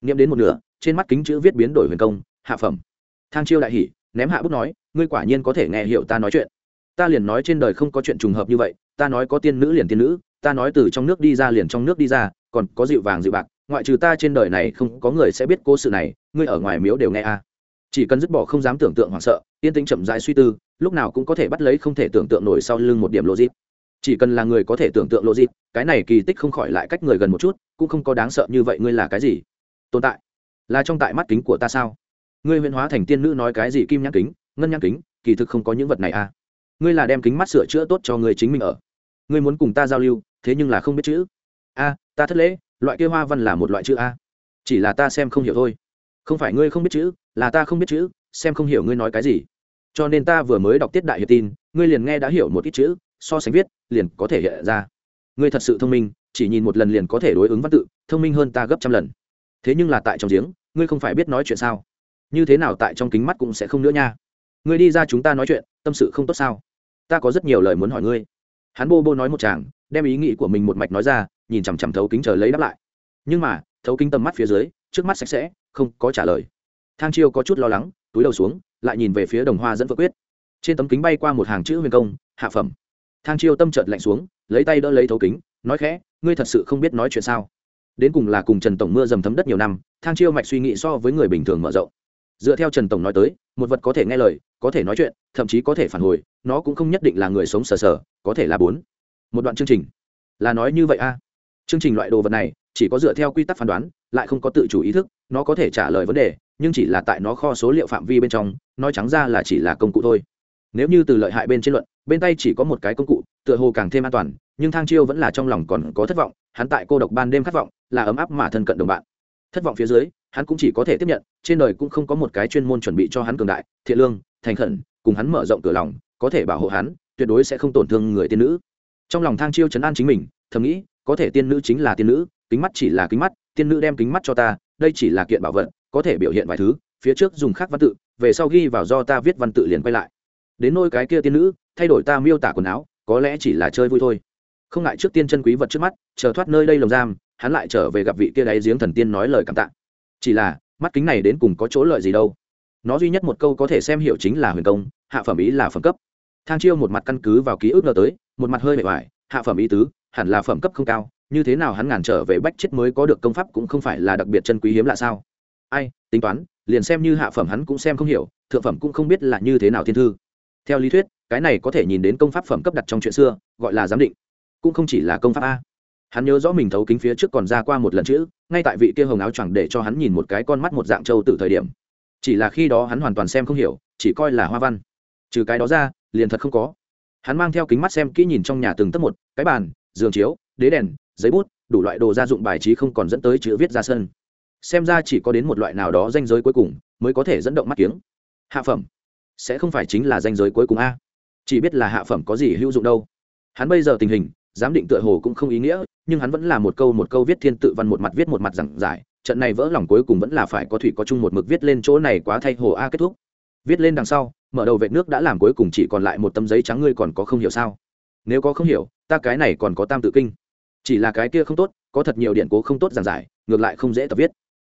S1: Nghiệm đến một nửa, trên mắt kính chữ viết biến đổi huyền công, hạ phẩm thang chiêu đại hỉ, ném hạ bút nói, ngươi quả nhiên có thể nghe hiểu ta nói chuyện. Ta liền nói trên đời không có chuyện trùng hợp như vậy, ta nói có tiên nữ liền tiên nữ, ta nói từ trong nước đi ra liền trong nước đi ra, còn có dịu vàng dịu bạc, ngoại trừ ta trên đời này không có người sẽ biết cố sự này, ngươi ở ngoài miếu đều nghe a. Chỉ cần dứt bỏ không dám tưởng tượng hoảng sợ, yên tĩnh chậm rãi suy tư, lúc nào cũng có thể bắt lấy không thể tưởng tượng nổi sau lưng một điểm logic. Chỉ cần là người có thể tưởng tượng logic, cái này kỳ tích không khỏi lại cách người gần một chút, cũng không có đáng sợ như vậy ngươi là cái gì. Tồn tại, là trong tại mắt kính của ta sao? Ngươi huyễn hóa thành tiên nữ nói cái gì kim nhãn kính, ngân nhãn kính, kỳ thực không có những vật này à. Ngươi là đem kính mắt sửa chữa tốt cho người chính mình ở. Ngươi muốn cùng ta giao lưu, thế nhưng là không biết chữ. A ta thất lễ, loại kia hoa văn là một loại chữ a chỉ là ta xem không hiểu thôi. Không phải ngươi không biết chữ, là ta không biết chữ, xem không hiểu ngươi nói cái gì. Cho nên ta vừa mới đọc tiết đại hiệp tin, ngươi liền nghe đã hiểu một ít chữ, so sánh viết, liền có thể hiện ra. Ngươi thật sự thông minh, chỉ nhìn một lần liền có thể đối ứng văn tự, thông minh hơn ta gấp trăm lần. Thế nhưng là tại trong giếng, ngươi không phải biết nói chuyện sao? Như thế nào tại trong kính mắt cũng sẽ không nữa nha. Ngươi đi ra chúng ta nói chuyện, tâm sự không tốt sao? Ta có rất nhiều lời muốn hỏi ngươi. Hắn bô bô nói một chàng, đem ý nghĩ của mình một mạch nói ra, nhìn chằm chằm thấu kính chờ lấy đáp lại. Nhưng mà, thấu kính tầm mắt phía dưới, trước mắt sạch sẽ, không có trả lời. Thang chiêu có chút lo lắng, túi đầu xuống, lại nhìn về phía đồng hoa dẫn vợ quyết. Trên tấm kính bay qua một hàng chữ huyền công, hạ phẩm. Thang chiêu tâm trợt lạnh xuống, lấy tay đỡ lấy thấu kính, nói khẽ, ngươi thật sự không biết nói chuyện sao? Đến cùng là cùng trần tổng mưa dầm thấm đất nhiều năm, thang chiêu mạch suy nghĩ so với người bình thường mở rộng dựa theo trần tổng nói tới, một vật có thể nghe lời, có thể nói chuyện, thậm chí có thể phản hồi, nó cũng không nhất định là người sống sờ sờ, có thể là bốn. Một đoạn chương trình. Là nói như vậy a. Chương trình loại đồ vật này, chỉ có dựa theo quy tắc phán đoán, lại không có tự chủ ý thức, nó có thể trả lời vấn đề, nhưng chỉ là tại nó kho số liệu phạm vi bên trong, nói trắng ra là chỉ là công cụ thôi. Nếu như từ lợi hại bên trên luận, bên tay chỉ có một cái công cụ, tựa hồ càng thêm an toàn, nhưng thang chiêu vẫn là trong lòng còn có thất vọng, hắn tại cô độc ban đêm khát vọng, là ấm áp mà thân cận đồng bạn. Thất vọng phía dưới hắn cũng chỉ có thể tiếp nhận, trên đời cũng không có một cái chuyên môn chuẩn bị cho hắn cường đại, thiện lương, thành khẩn, cùng hắn mở rộng cửa lòng, có thể bảo hộ hắn, tuyệt đối sẽ không tổn thương người tiên nữ. Trong lòng thang chiêu chấn an chính mình, thầm nghĩ, có thể tiên nữ chính là tiên nữ, kính mắt chỉ là kính mắt, tiên nữ đem kính mắt cho ta, đây chỉ là kiện bảo vật, có thể biểu hiện vài thứ, phía trước dùng khác văn tự, về sau ghi vào do ta viết văn tự liền quay lại. Đến nôi cái kia tiên nữ, thay đổi ta miêu tả quần áo, có lẽ chỉ là chơi vui thôi. Không ngại trước tiên chân quý vật trước mắt, chờ thoát nơi đây lồng giam, hắn lại trở về gặp vị kia đáy giếng thần tiên nói lời cảm tạ chỉ là, mắt kính này đến cùng có chỗ lợi gì đâu. Nó duy nhất một câu có thể xem hiểu chính là huyền công, hạ phẩm ý là phẩm cấp. Thang chiêu một mặt căn cứ vào ký ức ngờ tới, một mặt hơi bề ngoài, hạ phẩm ý tứ, hẳn là phẩm cấp không cao, như thế nào hắn ngàn trở về bách chết mới có được công pháp cũng không phải là đặc biệt chân quý hiếm lạ sao. Ai, tính toán, liền xem như hạ phẩm hắn cũng xem không hiểu, thượng phẩm cũng không biết là như thế nào thiên thư. Theo lý thuyết, cái này có thể nhìn đến công pháp phẩm cấp đặt trong chuyện xưa, gọi là giám định. Cũng không chỉ là công pháp a hắn nhớ rõ mình thấu kính phía trước còn ra qua một lần chữ, ngay tại vị kia hồng áo choàng để cho hắn nhìn một cái con mắt một dạng trâu từ thời điểm. Chỉ là khi đó hắn hoàn toàn xem không hiểu, chỉ coi là hoa văn. Trừ cái đó ra, liền thật không có. Hắn mang theo kính mắt xem kỹ nhìn trong nhà từng tấc một, cái bàn, giường chiếu, đế đèn, giấy bút, đủ loại đồ gia dụng bài trí không còn dẫn tới chữ viết ra sân. Xem ra chỉ có đến một loại nào đó danh giới cuối cùng mới có thể dẫn động mắt kiếng. Hạ phẩm. Sẽ không phải chính là danh giới cuối cùng a. Chỉ biết là hạ phẩm có gì hữu dụng đâu. Hắn bây giờ tình hình giám định tựa hồ cũng không ý nghĩa, nhưng hắn vẫn là một câu một câu viết thiên tự văn một mặt viết một mặt giảng giải. Trận này vỡ lòng cuối cùng vẫn là phải có thủy có chung một mực viết lên chỗ này quá thay hồ a kết thúc. Viết lên đằng sau, mở đầu vệ nước đã làm cuối cùng chỉ còn lại một tấm giấy trắng ngươi còn có không hiểu sao? Nếu có không hiểu, ta cái này còn có tam tự kinh. Chỉ là cái kia không tốt, có thật nhiều điện cố không tốt giảng giải, ngược lại không dễ tập viết.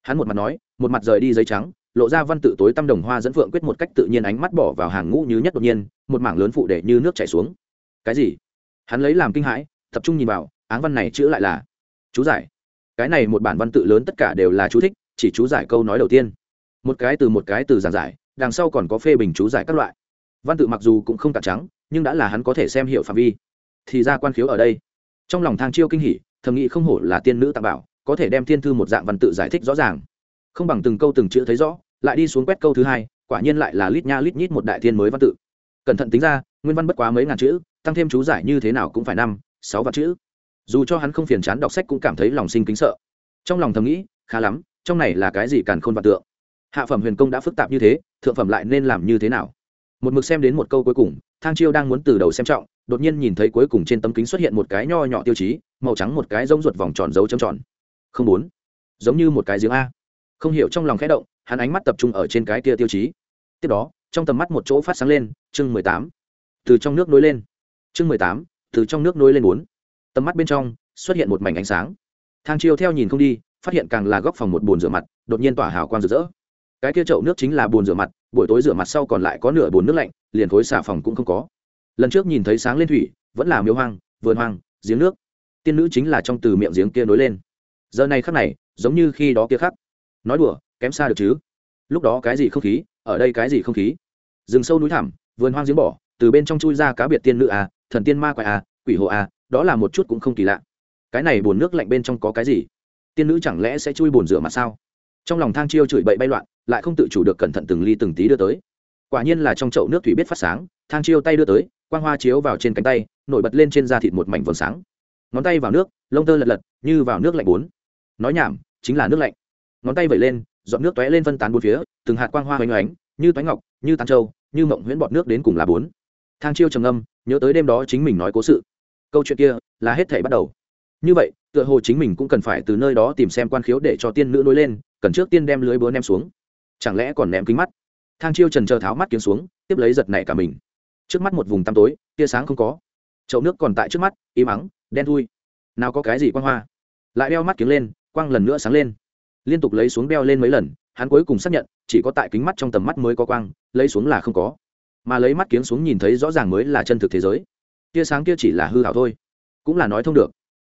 S1: Hắn một mặt nói, một mặt rời đi giấy trắng, lộ ra văn tự tối tăm đồng hoa dẫn phượng quyết một cách tự nhiên ánh mắt bỏ vào hàng ngũ như nhất đột nhiên, một mảng lớn phụ để như nước chảy xuống. Cái gì? Hắn lấy làm kinh hãi, tập trung nhìn vào, áng văn này chữ lại là, chú giải. Cái này một bản văn tự lớn tất cả đều là chú thích, chỉ chú giải câu nói đầu tiên. Một cái từ một cái từ giảng giải, đằng sau còn có phê bình chú giải các loại. Văn tự mặc dù cũng không cạn trắng, nhưng đã là hắn có thể xem hiểu phạm vi. Thì ra quan khiếu ở đây. Trong lòng thang chiêu kinh hỉ, thầm nghĩ không hổ là tiên nữ tạm bảo, có thể đem thiên thư một dạng văn tự giải thích rõ ràng. Không bằng từng câu từng chữ thấy rõ, lại đi xuống quét câu thứ hai, quả nhiên lại là lít nha lít nhít một đại thiên mới văn tự. Cẩn thận tính ra nguyên văn bất quá mấy ngàn chữ, tăng thêm chú giải như thế nào cũng phải năm, sáu vạn chữ. Dù cho hắn không phiền chán đọc sách cũng cảm thấy lòng sinh kính sợ. Trong lòng thầm nghĩ, khá lắm, trong này là cái gì càn khôn vạn tượng? Hạ phẩm huyền công đã phức tạp như thế, thượng phẩm lại nên làm như thế nào? Một mực xem đến một câu cuối cùng, thang chiêu đang muốn từ đầu xem trọng, đột nhiên nhìn thấy cuối cùng trên tấm kính xuất hiện một cái nho nhỏ tiêu chí, màu trắng một cái rông ruột vòng tròn dấu chấm tròn. Không bốn. Giống như một cái giếng a. Không hiểu trong lòng khẽ động, hắn ánh mắt tập trung ở trên cái kia tiêu chí. Tiếp đó, trong tầm mắt một chỗ phát sáng lên, chương mười tám từ trong nước nối lên. Chương mười tám, từ trong nước nối lên bốn. Tầm mắt bên trong, xuất hiện một mảnh ánh sáng. Thang chiêu theo nhìn không đi, phát hiện càng là góc phòng một bồn rửa mặt, đột nhiên tỏa hào quang rực rỡ. Cái kia chậu nước chính là bồn rửa mặt, buổi tối rửa mặt sau còn lại có nửa bồn nước lạnh, liền khối xà phòng cũng không có. Lần trước nhìn thấy sáng lên thủy, vẫn là miếu hoang, vườn hoang, giếng nước. Tiên nữ chính là trong từ miệng giếng kia nối lên. Giờ này khắc này, giống như khi đó kia khắc. Nói đùa, kém xa được chứ. Lúc đó cái gì không khí, ở đây cái gì không khí? Rừng sâu núi thẳm, vườn hoang giếng bỏ từ bên trong chui ra cá biệt tiên nữ à thần tiên ma quái à quỷ hồ à đó là một chút cũng không kỳ lạ. Cái này bồn nước lạnh bên trong có cái gì? Tiên nữ chẳng lẽ sẽ chui bồn rửa mặt sao? Trong lòng thang chiêu chửi bậy bay loạn, lại không tự chủ được cẩn thận từng ly từng tí đưa tới. Quả nhiên là trong chậu nước thủy biết phát sáng, thang chiêu tay đưa tới, quang hoa chiếu vào trên cánh tay, nổi bật lên trên da thịt một mảnh vầng sáng. Ngón tay vào nước, lông tơ lật lật, như vào nước lạnh bốn. Nói nhảm, chính là nước lạnh. Ngón tay vẩy lên dọn nước tóe lên phân tán bốn phía, từng hạt quang hoa hoành oánh như toánh ngọc, như tán trâu như mộng huyễn bọt nước đến cùng là bốn thang chiêu trầm âm nhớ tới đêm đó chính mình nói cố sự. Câu chuyện kia là hết thể bắt đầu. Như vậy, tựa hồ chính mình cũng cần phải từ nơi đó tìm xem quan khiếu để cho tiên nữ nối lên, cần trước tiên đem lưới búa ném xuống. Chẳng lẽ còn ném kính mắt? Thang chiêu trần chờ tháo mắt kiếm xuống, tiếp lấy giật này cả mình. Trước mắt một vùng tăm tối, tia sáng không có. Chậu nước còn tại trước mắt, im ắng, đen thui. Nào có cái gì quang hoa? Lại đeo mắt kiếm lên, quang lần nữa sáng lên. Liên tục lấy xuống đeo lên mấy lần, hắn cuối cùng xác nhận, chỉ có tại kính mắt trong tầm mắt mới có quang, lấy xuống là không có mà lấy mắt kiếm xuống nhìn thấy rõ ràng mới là chân thực thế giới. Tia sáng kia chỉ là hư hảo thôi, cũng là nói thông được.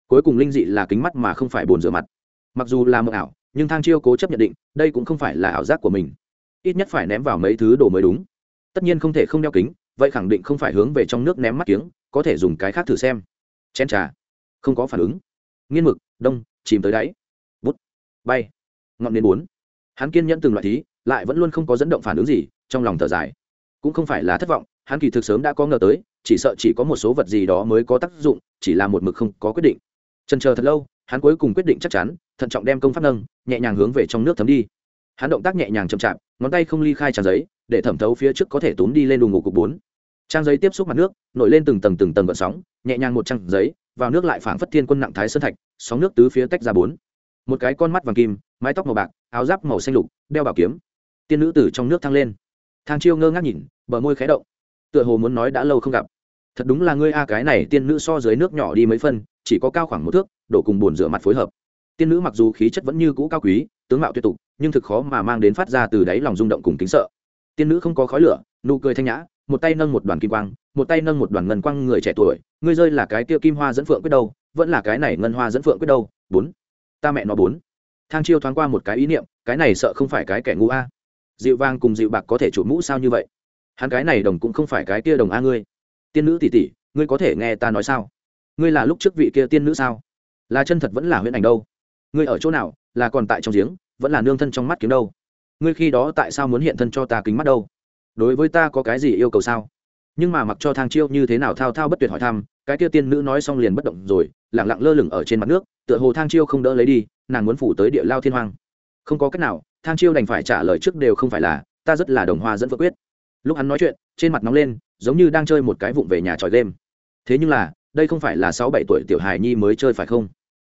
S1: Cuối cùng linh dị là kính mắt mà không phải bồn rửa mặt. Mặc dù là mờ ảo, nhưng thang chiêu cố chấp nhận định, đây cũng không phải là ảo giác của mình. Ít nhất phải ném vào mấy thứ đồ mới đúng. Tất nhiên không thể không đeo kính, vậy khẳng định không phải hướng về trong nước ném mắt kiếng, có thể dùng cái khác thử xem. Chén trà. Không có phản ứng. Nghiên mực, đông, chìm tới đáy. Bút. Bay. Ngọn đến bốn. Hắn kiên nhẫn từng loại thí, lại vẫn luôn không có dẫn động phản ứng gì, trong lòng thở dài cũng không phải là thất vọng, hắn kỳ thực sớm đã có ngờ tới, chỉ sợ chỉ có một số vật gì đó mới có tác dụng, chỉ là một mực không có quyết định. Trần chờ thật lâu, hắn cuối cùng quyết định chắc chắn, thận trọng đem công pháp nâng, nhẹ nhàng hướng về trong nước thấm đi. Hắn động tác nhẹ nhàng chậm chạp, ngón tay không ly khai tràn giấy, để thẩm thấu phía trước có thể túm đi lên đùng ngủ cục bốn. Trang giấy tiếp xúc mặt nước, nổi lên từng tầng từng tầng gợn sóng, nhẹ nhàng một trang giấy, vào nước lại phảng phất thiên quân nặng thái sơn thạch, sóng nước tứ phía tách ra bốn. Một cái con mắt vàng kim, mái tóc màu bạc, áo giáp màu xanh lục, đeo bảo kiếm. Tiên nữ tử trong nước thăng lên thang chiêu ngơ ngác nhìn, bờ môi khé động. Tựa hồ muốn nói đã lâu không gặp. Thật đúng là ngươi a, cái này tiên nữ so dưới nước nhỏ đi mấy phân, chỉ có cao khoảng một thước đổ cùng bồn rửa mặt phối hợp. Tiên nữ mặc dù khí chất vẫn như cũ cao quý, tướng mạo tuyệt tục, nhưng thực khó mà mang đến phát ra từ đáy lòng rung động cùng kính sợ. Tiên nữ không có khói lửa, nụ cười thanh nhã, một tay nâng một đoàn kim quang, một tay nâng một đoàn ngân quang người trẻ tuổi, ngươi rơi là cái kia kim hoa dẫn phượng quyết đâu, vẫn là cái này ngân hoa dẫn phượng quyết đâu, bốn. Ta mẹ nó bốn. Thang chiêu thoáng qua một cái ý niệm, cái này sợ không phải cái kẻ ngu a dịu vang cùng dịu bạc có thể chủ mũ sao như vậy? Hắn cái này đồng cũng không phải cái kia đồng a ngươi. Tiên nữ tỷ tỷ, ngươi có thể nghe ta nói sao? Ngươi là lúc trước vị kia tiên nữ sao? Là chân thật vẫn là huyễn ảnh đâu? Ngươi ở chỗ nào, là còn tại trong giếng, vẫn là nương thân trong mắt kiếm đâu? Ngươi khi đó tại sao muốn hiện thân cho ta kính mắt đâu? Đối với ta có cái gì yêu cầu sao? Nhưng mà mặc cho thang chiêu như thế nào thao thao bất tuyệt hỏi thăm, cái kia tiên nữ nói xong liền bất động rồi, lẳng lặng lơ lửng ở trên mặt nước, tựa hồ thang chiêu không đỡ lấy đi, nàng muốn phủ tới địa lao thiên hoàng không có cách nào thang chiêu đành phải trả lời trước đều không phải là, ta rất là đồng hoa dẫn vượt quyết. Lúc hắn nói chuyện, trên mặt nóng lên, giống như đang chơi một cái vụng về nhà tròi game. Thế nhưng là, đây không phải là sáu bảy tuổi tiểu hài nhi mới chơi phải không?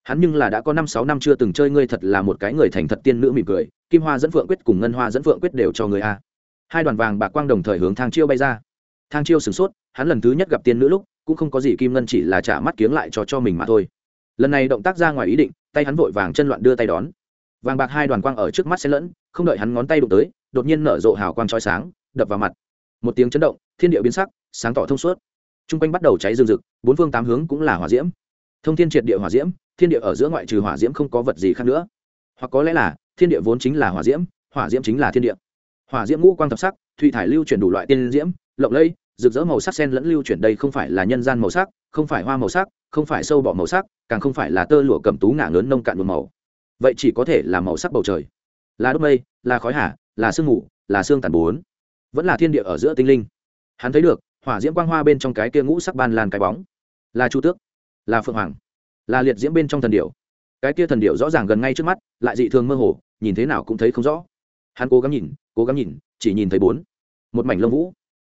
S1: Hắn nhưng là đã có năm sáu năm chưa từng chơi ngươi thật là một cái người thành thật tiên nữ mỉm cười, kim hoa dẫn phượng quyết cùng ngân hoa dẫn phượng quyết đều cho người a. Hai đoàn vàng bạc quang đồng thời hướng thang chiêu bay ra. Thang chiêu sửng sốt, hắn lần thứ nhất gặp tiên nữ lúc, cũng không có gì kim ngân chỉ là trả mắt kiếng lại cho cho mình mà thôi. Lần này động tác ra ngoài ý định, tay hắn vội vàng chân loạn đưa tay đón vàng bạc hai đoàn quang ở trước mắt xen lẫn, không đợi hắn ngón tay đụng tới, đột nhiên nở rộ hào quang trói sáng, đập vào mặt. Một tiếng chấn động, thiên địa biến sắc, sáng tỏ thông suốt. T r u n g quanh bắt đầu cháy rừng rực, bốn phương tám hướng cũng là hỏa diễm. Thông thiên triệt địa hỏa diễm, thiên địa ở giữa ngoại trừ hỏa diễm không có vật gì khác nữa. Hoặc có lẽ là, thiên địa vốn chính là hỏa diễm hỏa diễm chính là thiên địa. Hỏa diễm ngũ quang thập sắc thụy thải lưu chuyển đủ loại tiên diễm, lộng lẫy, rực rỡ màu sắc sen lẫn lưu chuyển đây không phải là nhân gian màu sắc, không phải hoa màu sắc, không phải sâu bọ màu sắc, càng không phải là tơ lụa cầm tú ngả lớn nông cạn một màu vậy chỉ có thể là màu sắc bầu trời. Là đốt mây, là khói hả là sương mù, là xương tàn bốn vẫn là thiên địa ở giữa tinh linh. Hắn thấy được, hỏa diễm quang hoa bên trong cái kia ngũ sắc ban lan cái bóng. Là chu tước, là phượng hoàng, là liệt diễm bên trong thần điệu cái kia thần điệu rõ ràng gần ngay trước mắt, lại dị thường mơ hồ, nhìn thế nào cũng thấy không rõ. Hắn cố gắng nhìn, cố gắng nhìn, chỉ nhìn thấy bốn. Một mảnh lông vũ.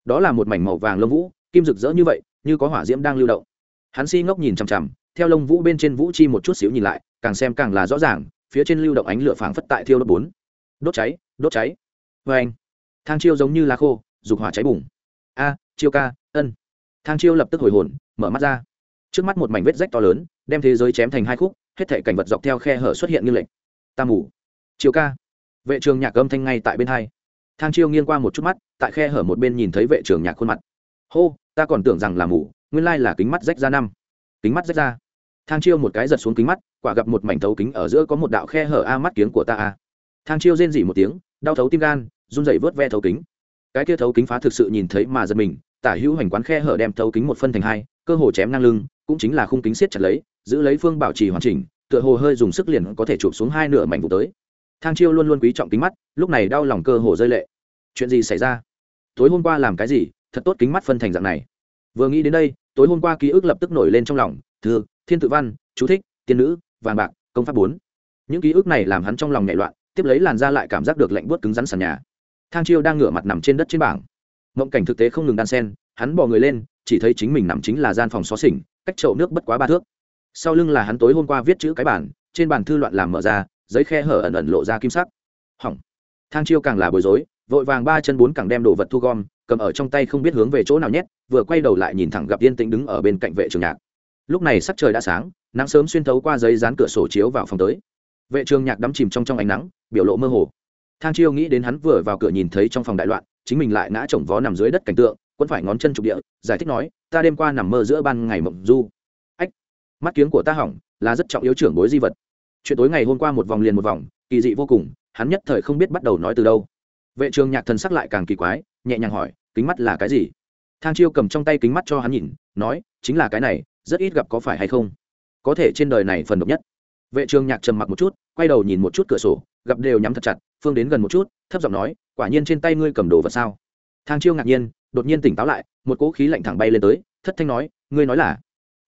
S1: Đó là một mảnh màu vàng lông vũ, kim rực rỡ như vậy, như có hỏa diễm đang lưu động. Hắn si ngốc nhìn chằm chằm, theo lông vũ bên trên vũ chi một chút xíu nhìn lại, càng xem càng là rõ ràng phía trên lưu động ánh lửa phảng phất tại thiêu đốt bốn. Đốt cháy đốt cháy. Vê anh, thang chiêu giống như lá khô, dục hỏa cháy bùng. A, chiêu ca, ân. Thang chiêu lập tức hồi hồn, mở mắt ra. Trước mắt một mảnh vết rách to lớn, đem thế giới chém thành hai khúc, hết thể cảnh vật dọc theo khe hở xuất hiện như lệnh. Ta mù. Chiêu ca. Vệ trường nhạc âm thanh ngay tại bên hai. Thang chiêu nghiêng qua một chút mắt, tại khe hở một bên nhìn thấy vệ trường nhạc khuôn mặt. Hô, ta còn tưởng rằng là mù, nguyên lai là kính mắt rách ra năm. Kính mắt rách ra thang chiêu một cái giật xuống kính mắt, quả gặp một mảnh thấu kính ở giữa có một đạo khe hở a mắt kiếng của ta a. Thang chiêu rên dỉ một tiếng, đau thấu tim gan, run dậy vớt ve thấu kính. Cái kia thấu kính phá thực sự nhìn thấy mà giật mình, tả hữu hành quán khe hở đem thấu kính một phân thành hai, cơ hồ chém ngang lưng, cũng chính là khung kính siết chặt lấy, giữ lấy phương bảo trì hoàn chỉnh, tựa hồ hơi dùng sức liền có thể chụp xuống hai nửa mảnh vụ tới. Thang chiêu luôn luôn quý trọng kính mắt, lúc này đau lòng cơ hồ rơi lệ. Chuyện gì xảy ra? Tối hôm qua làm cái gì? Thật tốt kính mắt phân thành dạng này. Vừa nghĩ đến đây, tối hôm qua ký ức lập tức nổi lên trong lòng thưa thiên tự văn, chú thích, tiên nữ, vàng bạc, công pháp bốn. Những ký ức này làm hắn trong lòng nhẹ loạn, tiếp lấy làn ra lại cảm giác được lạnh buốt cứng rắn sàn nhà. Thang chiêu đang ngửa mặt nằm trên đất trên bảng. Mộng cảnh thực tế không ngừng đan sen, hắn bỏ người lên, chỉ thấy chính mình nằm chính là gian phòng xó xỉnh, cách chậu nước bất quá ba thước. Sau lưng là hắn tối hôm qua viết chữ cái bản, trên bàn thư loạn làm mở ra, giấy khe hở ẩn ẩn lộ ra kim sắc. Hỏng. Thang chiêu càng là bối rối, vội vàng ba chân bốn càng đem đồ vật thu gom, cầm ở trong tay không biết hướng về chỗ nào nhét, vừa quay đầu lại nhìn thẳng gặp yên tĩnh đứng ở bên cạnh vệ trường nhạc lúc này sắc trời đã sáng, nắng sớm xuyên thấu qua giấy dán cửa sổ chiếu vào phòng tới. Vệ trường nhạc đắm chìm trong trong ánh nắng, biểu lộ mơ hồ. Thang chiêu nghĩ đến hắn vừa vào cửa nhìn thấy trong phòng đại loạn, chính mình lại ngã chồng vó nằm dưới đất cảnh tượng quân phải ngón chân trục địa, giải thích nói, ta đêm qua nằm mơ giữa ban ngày mộng du. Ách, mắt kiếng của ta hỏng, là rất trọng yếu trưởng bối di vật. Chuyện tối ngày hôm qua một vòng liền một vòng, kỳ dị vô cùng, hắn nhất thời không biết bắt đầu nói từ đâu. Vệ trường nhạc thần sắc lại càng kỳ quái, nhẹ nhàng hỏi, kính mắt là cái gì? Thang chiêu cầm trong tay kính mắt cho hắn nhìn, nói, chính là cái này rất ít gặp có phải hay không. Có thể trên đời này phần độc nhất. Vệ trường nhạc trầm mặc một chút, quay đầu nhìn một chút cửa sổ, gặp đều nhắm thật chặt, phương đến gần một chút, thấp giọng nói, quả nhiên trên tay ngươi cầm đồ vật sao? Thang chiêu ngạc nhiên, đột nhiên tỉnh táo lại, một cỗ khí lạnh thẳng bay lên tới, thất thanh nói, ngươi nói là?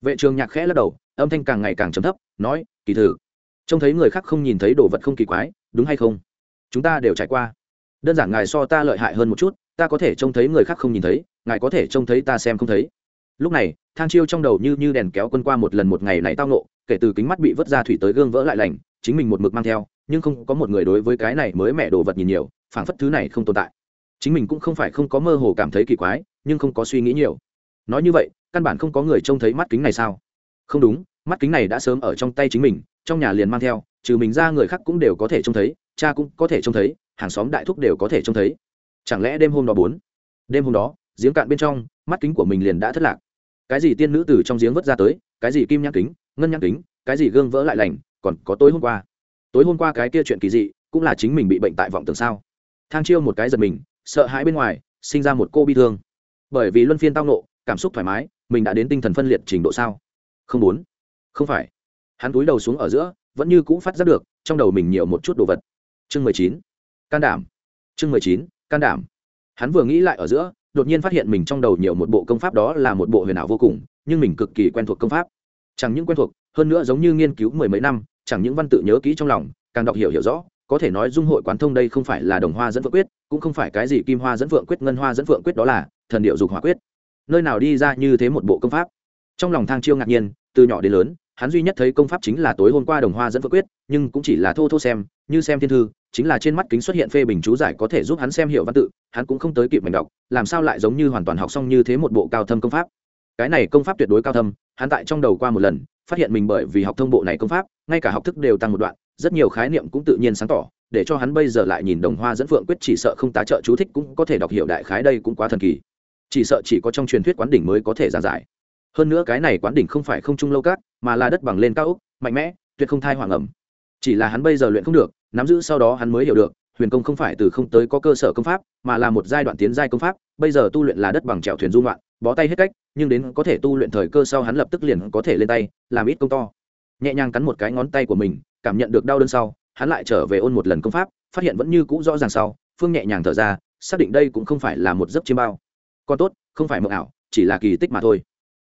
S1: Vệ trường nhạc khẽ lắc đầu, âm thanh càng ngày càng trầm thấp, nói, kỳ thử. Trông thấy người khác không nhìn thấy đồ vật không kỳ quái, đúng hay không? Chúng ta đều trải qua. Đơn giản ngài so ta lợi hại hơn một chút, ta có thể trông thấy người khác không nhìn thấy, ngài có thể trông thấy ta xem không thấy lúc này, thang chiêu trong đầu như như đèn kéo quân qua một lần một ngày này tao nộ kể từ kính mắt bị vứt ra thủy tới gương vỡ lại lành, chính mình một mực mang theo, nhưng không có một người đối với cái này mới mẹ đồ vật nhìn nhiều, phảng phất thứ này không tồn tại. Chính mình cũng không phải không có mơ hồ cảm thấy kỳ quái, nhưng không có suy nghĩ nhiều. Nói như vậy, căn bản không có người trông thấy mắt kính này sao? Không đúng, mắt kính này đã sớm ở trong tay chính mình, trong nhà liền mang theo, trừ mình ra người khác cũng đều có thể trông thấy, cha cũng có thể trông thấy, hàng xóm đại thúc đều có thể trông thấy. Chẳng lẽ đêm hôm đó bốn? Đêm hôm đó, giếng cạn bên trong, mắt kính của mình liền đã thất lạc cái gì tiên nữ từ trong giếng vớt ra tới, cái gì kim nhãn kính, ngân nhãn kính, cái gì gương vỡ lại lành, còn có tối hôm qua. Tối hôm qua cái kia chuyện kỳ dị, cũng là chính mình bị bệnh tại vọng tưởng sao. Thang chiêu một cái giật mình, sợ hãi bên ngoài, sinh ra một cô bi thương. Bởi vì luân phiên tao nộ cảm xúc thoải mái, mình đã đến tinh thần phân liệt trình độ sao? Không muốn. Không phải. Hắn túi đầu xuống ở giữa, vẫn như cũ phát giác được, trong đầu mình nhiều một chút đồ vật. Chương mười chín. Can đảm. Chương mười chín. Can đảm. Hắn vừa nghĩ lại ở giữa đột nhiên phát hiện mình trong đầu nhiều một bộ công pháp đó là một bộ huyền ảo vô cùng, nhưng mình cực kỳ quen thuộc công pháp. Chẳng những quen thuộc, hơn nữa giống như nghiên cứu mười mấy năm, chẳng những văn tự nhớ kỹ trong lòng, càng đọc hiểu hiểu rõ, có thể nói dung hội quán thông đây không phải là đồng hoa dẫn vượng quyết, cũng không phải cái gì kim hoa dẫn vượng quyết, ngân hoa dẫn vượng quyết đó là thần điệu dục hỏa quyết. Nơi nào đi ra như thế một bộ công pháp? Trong lòng thang chiêu ngạc nhiên, từ nhỏ đến lớn, hắn duy nhất thấy công pháp chính là tối hôm qua đồng hoa dẫn vượng quyết, nhưng cũng chỉ là thô thô xem như xem thiên thư, chính là trên mắt kính xuất hiện phê bình chú giải có thể giúp hắn xem hiểu văn tự, hắn cũng không tới kịp mình đọc, làm sao lại giống như hoàn toàn học xong như thế một bộ cao thâm công pháp. Cái này công pháp tuyệt đối cao thâm, hắn tại trong đầu qua một lần, phát hiện mình bởi vì học thông bộ này công pháp, ngay cả học thức đều tăng một đoạn, rất nhiều khái niệm cũng tự nhiên sáng tỏ, để cho hắn bây giờ lại nhìn đồng hoa dẫn phượng quyết chỉ sợ không tá trợ chú thích cũng có thể đọc hiểu đại khái đây cũng quá thần kỳ. Chỉ sợ chỉ có trong truyền thuyết quán đỉnh mới có thể giảng giải. Hơn nữa cái này quán đỉnh không phải không trung lâu cát, mà là đất bằng lên cao úc mạnh mẽ, tuyệt không thai hoàng ẩm. Chỉ là hắn bây giờ luyện không được nắm giữ sau đó hắn mới hiểu được, huyền công không phải từ không tới có cơ sở công pháp, mà là một giai đoạn tiến giai công pháp, bây giờ tu luyện là đất bằng trèo thuyền dung loạn bó tay hết cách, nhưng đến có thể tu luyện thời cơ sau hắn lập tức liền có thể lên tay, làm ít công to. Nhẹ nhàng cắn một cái ngón tay của mình, cảm nhận được đau đớn sau, hắn lại trở về ôn một lần công pháp, phát hiện vẫn như cũ rõ ràng sau, phương nhẹ nhàng thở ra, xác định đây cũng không phải là một giấc chiêm bao. Còn tốt, không phải mộng ảo, chỉ là kỳ tích mà thôi.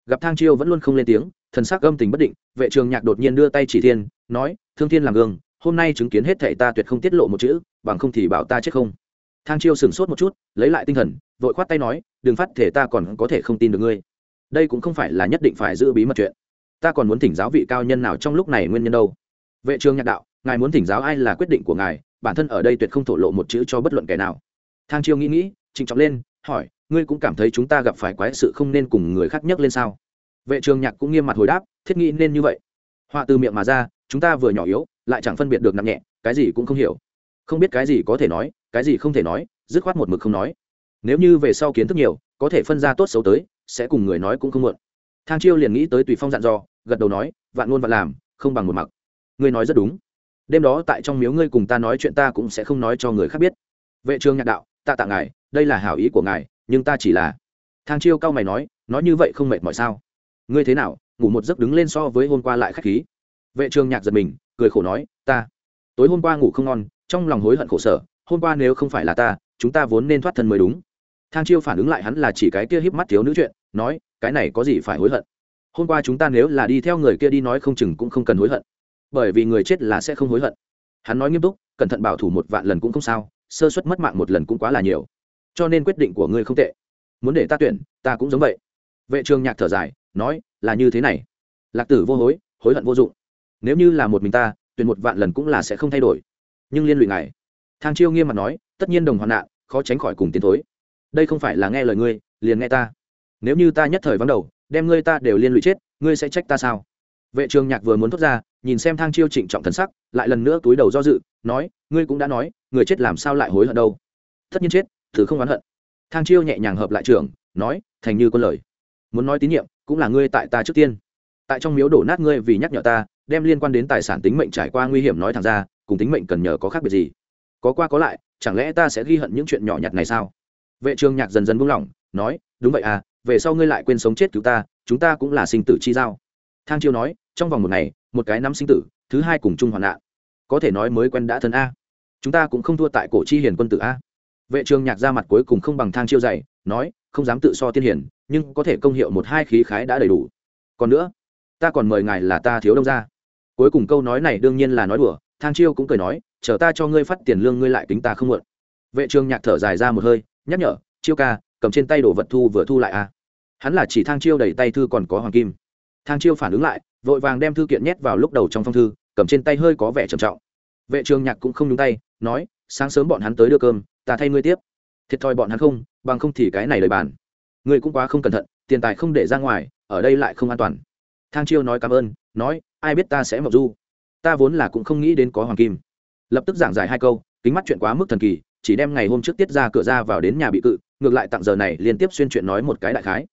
S1: Gặp thang chiêu vẫn luôn không lên tiếng, thần sắc gâm tình bất định, vệ trường nhạc đột nhiên đưa tay chỉ thiên, nói, thương thiên làm gương hôm nay chứng kiến hết thệ ta tuyệt không tiết lộ một chữ, bằng không thì bảo ta chết không. Thang chiêu sửng sốt một chút, lấy lại tinh thần, vội khoát tay nói, đừng phát thể ta còn có thể không tin được ngươi. Đây cũng không phải là nhất định phải giữ bí mật chuyện. Ta còn muốn thỉnh giáo vị cao nhân nào trong lúc này nguyên nhân đâu. Vệ trường nhạc đạo, ngài muốn thỉnh giáo ai là quyết định của ngài, bản thân ở đây tuyệt không thổ lộ một chữ cho bất luận kẻ nào. Thang chiêu nghĩ nghĩ, trịnh trọng lên, hỏi, ngươi cũng cảm thấy chúng ta gặp phải quái sự không nên cùng người khác nhắc lên sao? Vệ trường nhạc cũng nghiêm mặt hồi đáp, thiết nghĩ nên như vậy. Họa từ miệng mà ra, chúng ta vừa nhỏ yếu lại chẳng phân biệt được nặng nhẹ, cái gì cũng không hiểu. Không biết cái gì có thể nói, cái gì không thể nói, dứt khoát một mực không nói. Nếu như về sau kiến thức nhiều, có thể phân ra tốt xấu tới, sẽ cùng người nói cũng không muộn. Thang chiêu liền nghĩ tới tùy phong dặn dò, gật đầu nói, vạn ngôn vạn làm, không bằng một mặc. Ngươi nói rất đúng. Đêm đó tại trong miếu ngươi cùng ta nói chuyện ta cũng sẽ không nói cho người khác biết. Vệ trường nhạc đạo ta tạ ngài, đây là hảo ý của ngài, nhưng ta chỉ là thang chiêu cao mày nói nói như vậy không mệt mỏi sao? Ngươi thế nào, ngủ một giấc đứng lên so với hôm qua lại khách khí. Vệ trường nhạc giật mình cười khổ nói, ta, tối hôm qua ngủ không ngon, trong lòng hối hận khổ sở, hôm qua nếu không phải là ta, chúng ta vốn nên thoát thân mới đúng. Thang chiêu phản ứng lại hắn là chỉ cái kia híp mắt thiếu nữ chuyện, nói, cái này có gì phải hối hận? Hôm qua chúng ta nếu là đi theo người kia đi nói không chừng cũng không cần hối hận, bởi vì người chết là sẽ không hối hận. Hắn nói nghiêm túc, cẩn thận bảo thủ một vạn lần cũng không sao, sơ suất mất mạng một lần cũng quá là nhiều, cho nên quyết định của ngươi không tệ. Muốn để ta tuyển, ta cũng giống vậy. Vệ trường nhạc thở dài, nói, là như thế này. Lạc tử vô hối hối hận vô dụng nếu như là một mình ta, tuyển một vạn lần cũng là sẽ không thay đổi. Nhưng liên lụy ngài. Thang chiêu nghiêm mặt nói, tất nhiên đồng hoạn nạn, khó tránh khỏi cùng tiến thối. Đây không phải là nghe lời ngươi, liền nghe ta. Nếu như ta nhất thời vắng đầu, đem ngươi ta đều liên lụy chết, ngươi sẽ trách ta sao? Vệ trường nhạc vừa muốn thốt ra, nhìn xem thang chiêu trịnh trọng thần sắc, lại lần nữa túi đầu do dự, nói, ngươi cũng đã nói, người chết làm sao lại hối hận đâu? Tất nhiên chết thử không oán hận. Thang chiêu nhẹ nhàng hợp lại trường nói, thành như con lời. Muốn nói tín nhiệm, cũng là ngươi tại ta trước tiên. Tại trong miếu đổ nát ngươi vì nhắc nhở ta đem liên quan đến tài sản tính mệnh trải qua nguy hiểm nói thẳng ra, cùng tính mệnh cần nhờ có khác biệt gì? Có qua có lại, chẳng lẽ ta sẽ ghi hận những chuyện nhỏ nhặt này sao? Vệ trường nhạc dần dần buông lỏng, nói, đúng vậy à về sau ngươi lại quên sống chết cứu ta, chúng ta cũng là sinh tử chi giao. Thang chiêu nói, trong vòng một ngày, một cái năm sinh tử, thứ hai cùng chung hoạn nạn. Có thể nói mới quen đã thân a. Chúng ta cũng không thua tại cổ chi hiền quân tử a. Vệ trường nhạc ra mặt cuối cùng không bằng thang chiêu dày nói, không dám tự so tiên hiển nhưng có thể công hiệu một hai khí khái đã đầy đủ. Còn nữa, ta còn mời ngài là ta thiếu đông ra cuối cùng câu nói này đương nhiên là nói đùa, thang chiêu cũng cười nói, chờ ta cho ngươi phát tiền lương ngươi lại kính ta không muộn. Vệ trường nhạc thở dài ra một hơi, nhắc nhở, chiêu ca, cầm trên tay đồ vật thu vừa thu lại a. Hắn là chỉ thang chiêu đầy tay thư còn có hoàng kim. Thang chiêu phản ứng lại, vội vàng đem thư kiện nhét vào lúc đầu trong phong thư, cầm trên tay hơi có vẻ trầm trọng. Vệ trường nhạc cũng không nhúng tay, nói, sáng sớm bọn hắn tới đưa cơm, ta thay ngươi tiếp. Thiệt thòi bọn hắn không, bằng không thì cái này lời bàn. Ngươi cũng quá không cẩn thận, tiền tài không để ra ngoài, ở đây lại không an toàn thang chiêu nói cảm ơn, nói, ai biết ta sẽ mộng du? Ta vốn là cũng không nghĩ đến có hoàng kim. Lập tức giảng giải hai câu, kính mắt chuyện quá mức thần kỳ, chỉ đem ngày hôm trước tiết ra cửa ra vào đến nhà bị cự, ngược lại tặng giờ này liên tiếp xuyên chuyện nói một cái đại khái.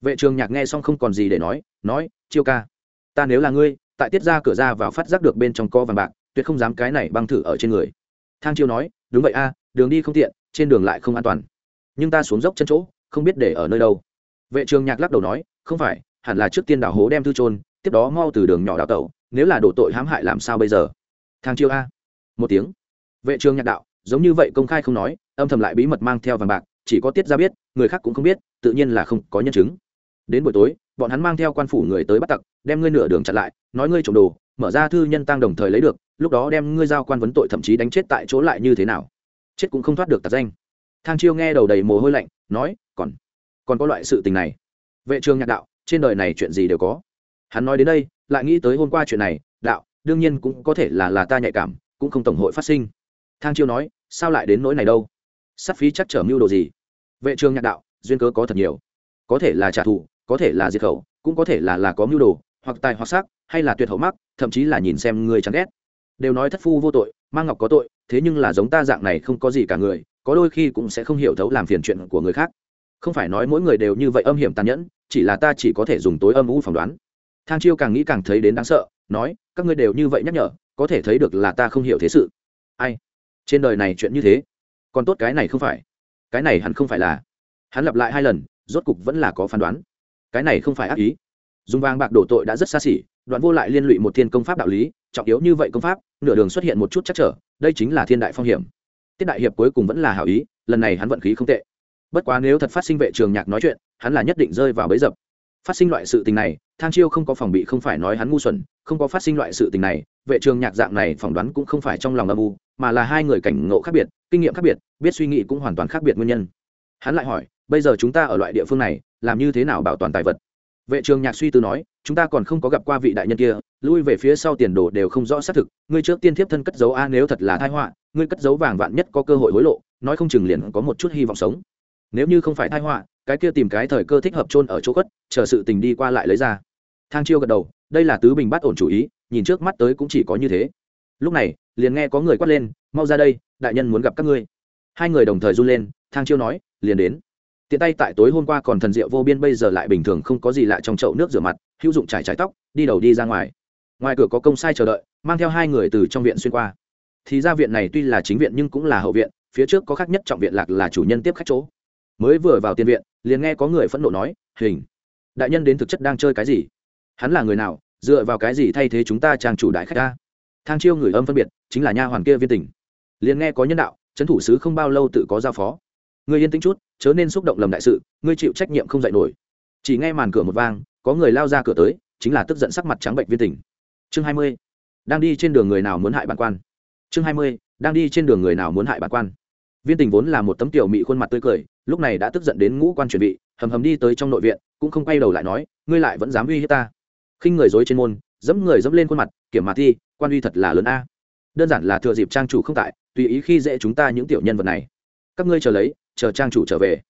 S1: Vệ trường nhạc nghe xong không còn gì để nói nói, chiêu ca, ta nếu là ngươi, tại tiết ra cửa ra vào phát giác được bên trong co vàng bạc, tuyệt không dám cái này băng thử ở trên người. Thang chiêu nói, đúng vậy a, đường đi không tiện, trên đường lại không an toàn. Nhưng ta xuống dốc chân chỗ, không biết để ở nơi đâu. Vệ trường nhạc lắc đầu nói, không phải hẳn là trước tiên đào hố đem thư trôn tiếp đó mau từ đường nhỏ đào tẩu, nếu là đổ tội hãm hại làm sao bây giờ? Thang chiêu a. Một tiếng. Vệ trường nhạc đạo, giống như vậy công khai không nói, âm thầm lại bí mật mang theo vàng bạc, chỉ có tiết ra biết, người khác cũng không biết, tự nhiên là không có nhân chứng. Đến buổi tối, bọn hắn mang theo quan phủ người tới bắt tặc, đem ngươi nửa đường chặn lại, nói ngươi trộm đồ, mở ra thư nhân tăng đồng thời lấy được, lúc đó đem ngươi giao quan vấn tội thậm chí đánh chết tại chỗ lại như thế nào? Chết cũng không thoát được tạc danh. Thang chiêu nghe đầu đầy mồ hôi lạnh, nói, còn còn có loại sự tình này. Vệ trường nhạc đạo trên đời này chuyện gì đều có. Hắn nói đến đây, lại nghĩ tới hôm qua chuyện này, đạo, đương nhiên cũng có thể là là ta nhạy cảm, cũng không tổng hội phát sinh. Thang chiêu nói, sao lại đến nỗi này đâu? Sắt phí chắc trở mưu đồ gì? Vệ trường nhạc đạo, duyên cớ có thật nhiều. Có thể là trả thù, có thể là diệt khẩu, cũng có thể là là có mưu đồ, hoặc tài hoặc sắc, hay là tuyệt hậu mắc, thậm chí là nhìn xem người chán ghét. Đều nói thất phu vô tội mang ngọc có tội, thế nhưng là giống ta dạng này không có gì cả người, có đôi khi cũng sẽ không hiểu thấu làm phiền chuyện của người khác. Không phải nói mỗi người đều như vậy âm hiểm tàn nhẫn chỉ là ta chỉ có thể dùng tối âm u phỏng đoán. Thang chiêu càng nghĩ càng thấy đến đáng sợ, nói, các ngươi đều như vậy nhắc nhở, có thể thấy được là ta không hiểu thế sự. Ai? Trên đời này chuyện như thế, còn tốt cái này không phải. Cái này hẳn không phải là. Hắn lặp lại hai lần, rốt cục vẫn là có phán đoán. Cái này không phải ác ý. Dùng vàng bạc đổ tội đã rất xa xỉ, đoạn vô lại liên lụy một thiên công pháp đạo lý, trọng yếu như vậy công pháp, nửa đường xuất hiện một chút chắc trở, đây chính là thiên đại phong hiểm. Tiết đại hiệp cuối cùng vẫn là hảo ý, lần này hắn vận khí không tệ. Bất quá nếu thật phát sinh vệ trường nhạc nói chuyện hắn là nhất định rơi vào bẫy dập. Phát sinh loại sự tình này, thang chiêu không có phòng bị, không phải nói hắn ngu xuẩn, không có phát sinh loại sự tình này, vệ trường nhạc dạng này phỏng đoán cũng không phải trong lòng âm u, mà là hai người cảnh ngộ khác biệt, kinh nghiệm khác biệt, biết suy nghĩ cũng hoàn toàn khác biệt nguyên nhân. Hắn lại hỏi, bây giờ chúng ta ở loại địa phương này, làm như thế nào bảo toàn tài vật? Vệ trường nhạc suy tư nói, chúng ta còn không có gặp qua vị đại nhân kia, lui về phía sau tiền đồ đều không rõ xác thực, ngươi trước tiên thiếp thân cất dấu a, nếu thật là thai họa, ngươi cất dấu vàng vạn nhất có cơ hội hối lộ, nói không chừng liền có một chút hy vọng sống. Nếu như không phải thai họa cái kia tìm cái thời cơ thích hợp chôn ở chỗ quất chờ sự tình đi qua lại lấy ra. Thang chiêu gật đầu, đây là tứ bình bắt ổn chủ ý, nhìn trước mắt tới cũng chỉ có như thế. Lúc này, liền nghe có người quát lên, mau ra đây, đại nhân muốn gặp các ngươi. Hai người đồng thời run lên, thang chiêu nói, liền đến. Tiện tay tại tối hôm qua còn thần diệu vô biên, bây giờ lại bình thường không có gì lạ trong chậu nước rửa mặt, hữu dụng trải trái tóc, đi đầu đi ra ngoài. Ngoài cửa có công sai chờ đợi, mang theo hai người từ trong viện xuyên qua. Thì ra viện này tuy là chính viện nhưng cũng là hậu viện, phía trước có khác nhất trọng viện lạc là chủ nhân tiếp khách chỗ mới vừa vào tiền viện, liền nghe có người phẫn nộ nói, hình, đại nhân đến thực chất đang chơi cái gì? Hắn là người nào, dựa vào cái gì thay thế chúng ta trang chủ đại khách ta? Thang chiêu người âm phân biệt, chính là nha hoàn kia viên tỉnh liền nghe có nhân đạo, trấn thủ sứ không bao lâu tự có giao phó. Người yên tĩnh chút, chớ nên xúc động lầm đại sự, ngươi chịu trách nhiệm không dạy nổi. Chỉ nghe màn cửa một vang, có người lao ra cửa tới, chính là tức giận sắc mặt trắng bệnh viên tỉnh chương hai mươi, đang đi trên đường người nào muốn hại bản quan? Chương hai mươi, đang đi trên đường người nào muốn hại bản quan? Viên tình vốn là một tấm tiểu mị khuôn mặt tươi cười, lúc này đã tức giận đến ngũ quan chuẩn bị, hầm hầm đi tới trong nội viện, cũng không quay đầu lại nói, ngươi lại vẫn dám uy hiếp ta? Khinh người dối trên môn, dẫm người dẫm lên khuôn mặt, kiểm mà thi, quan uy thật là lớn a. Đơn giản là thừa dịp trang chủ không tại, tùy ý khi dễ chúng ta những tiểu nhân vật này. Các ngươi chờ lấy, chờ trang chủ trở về.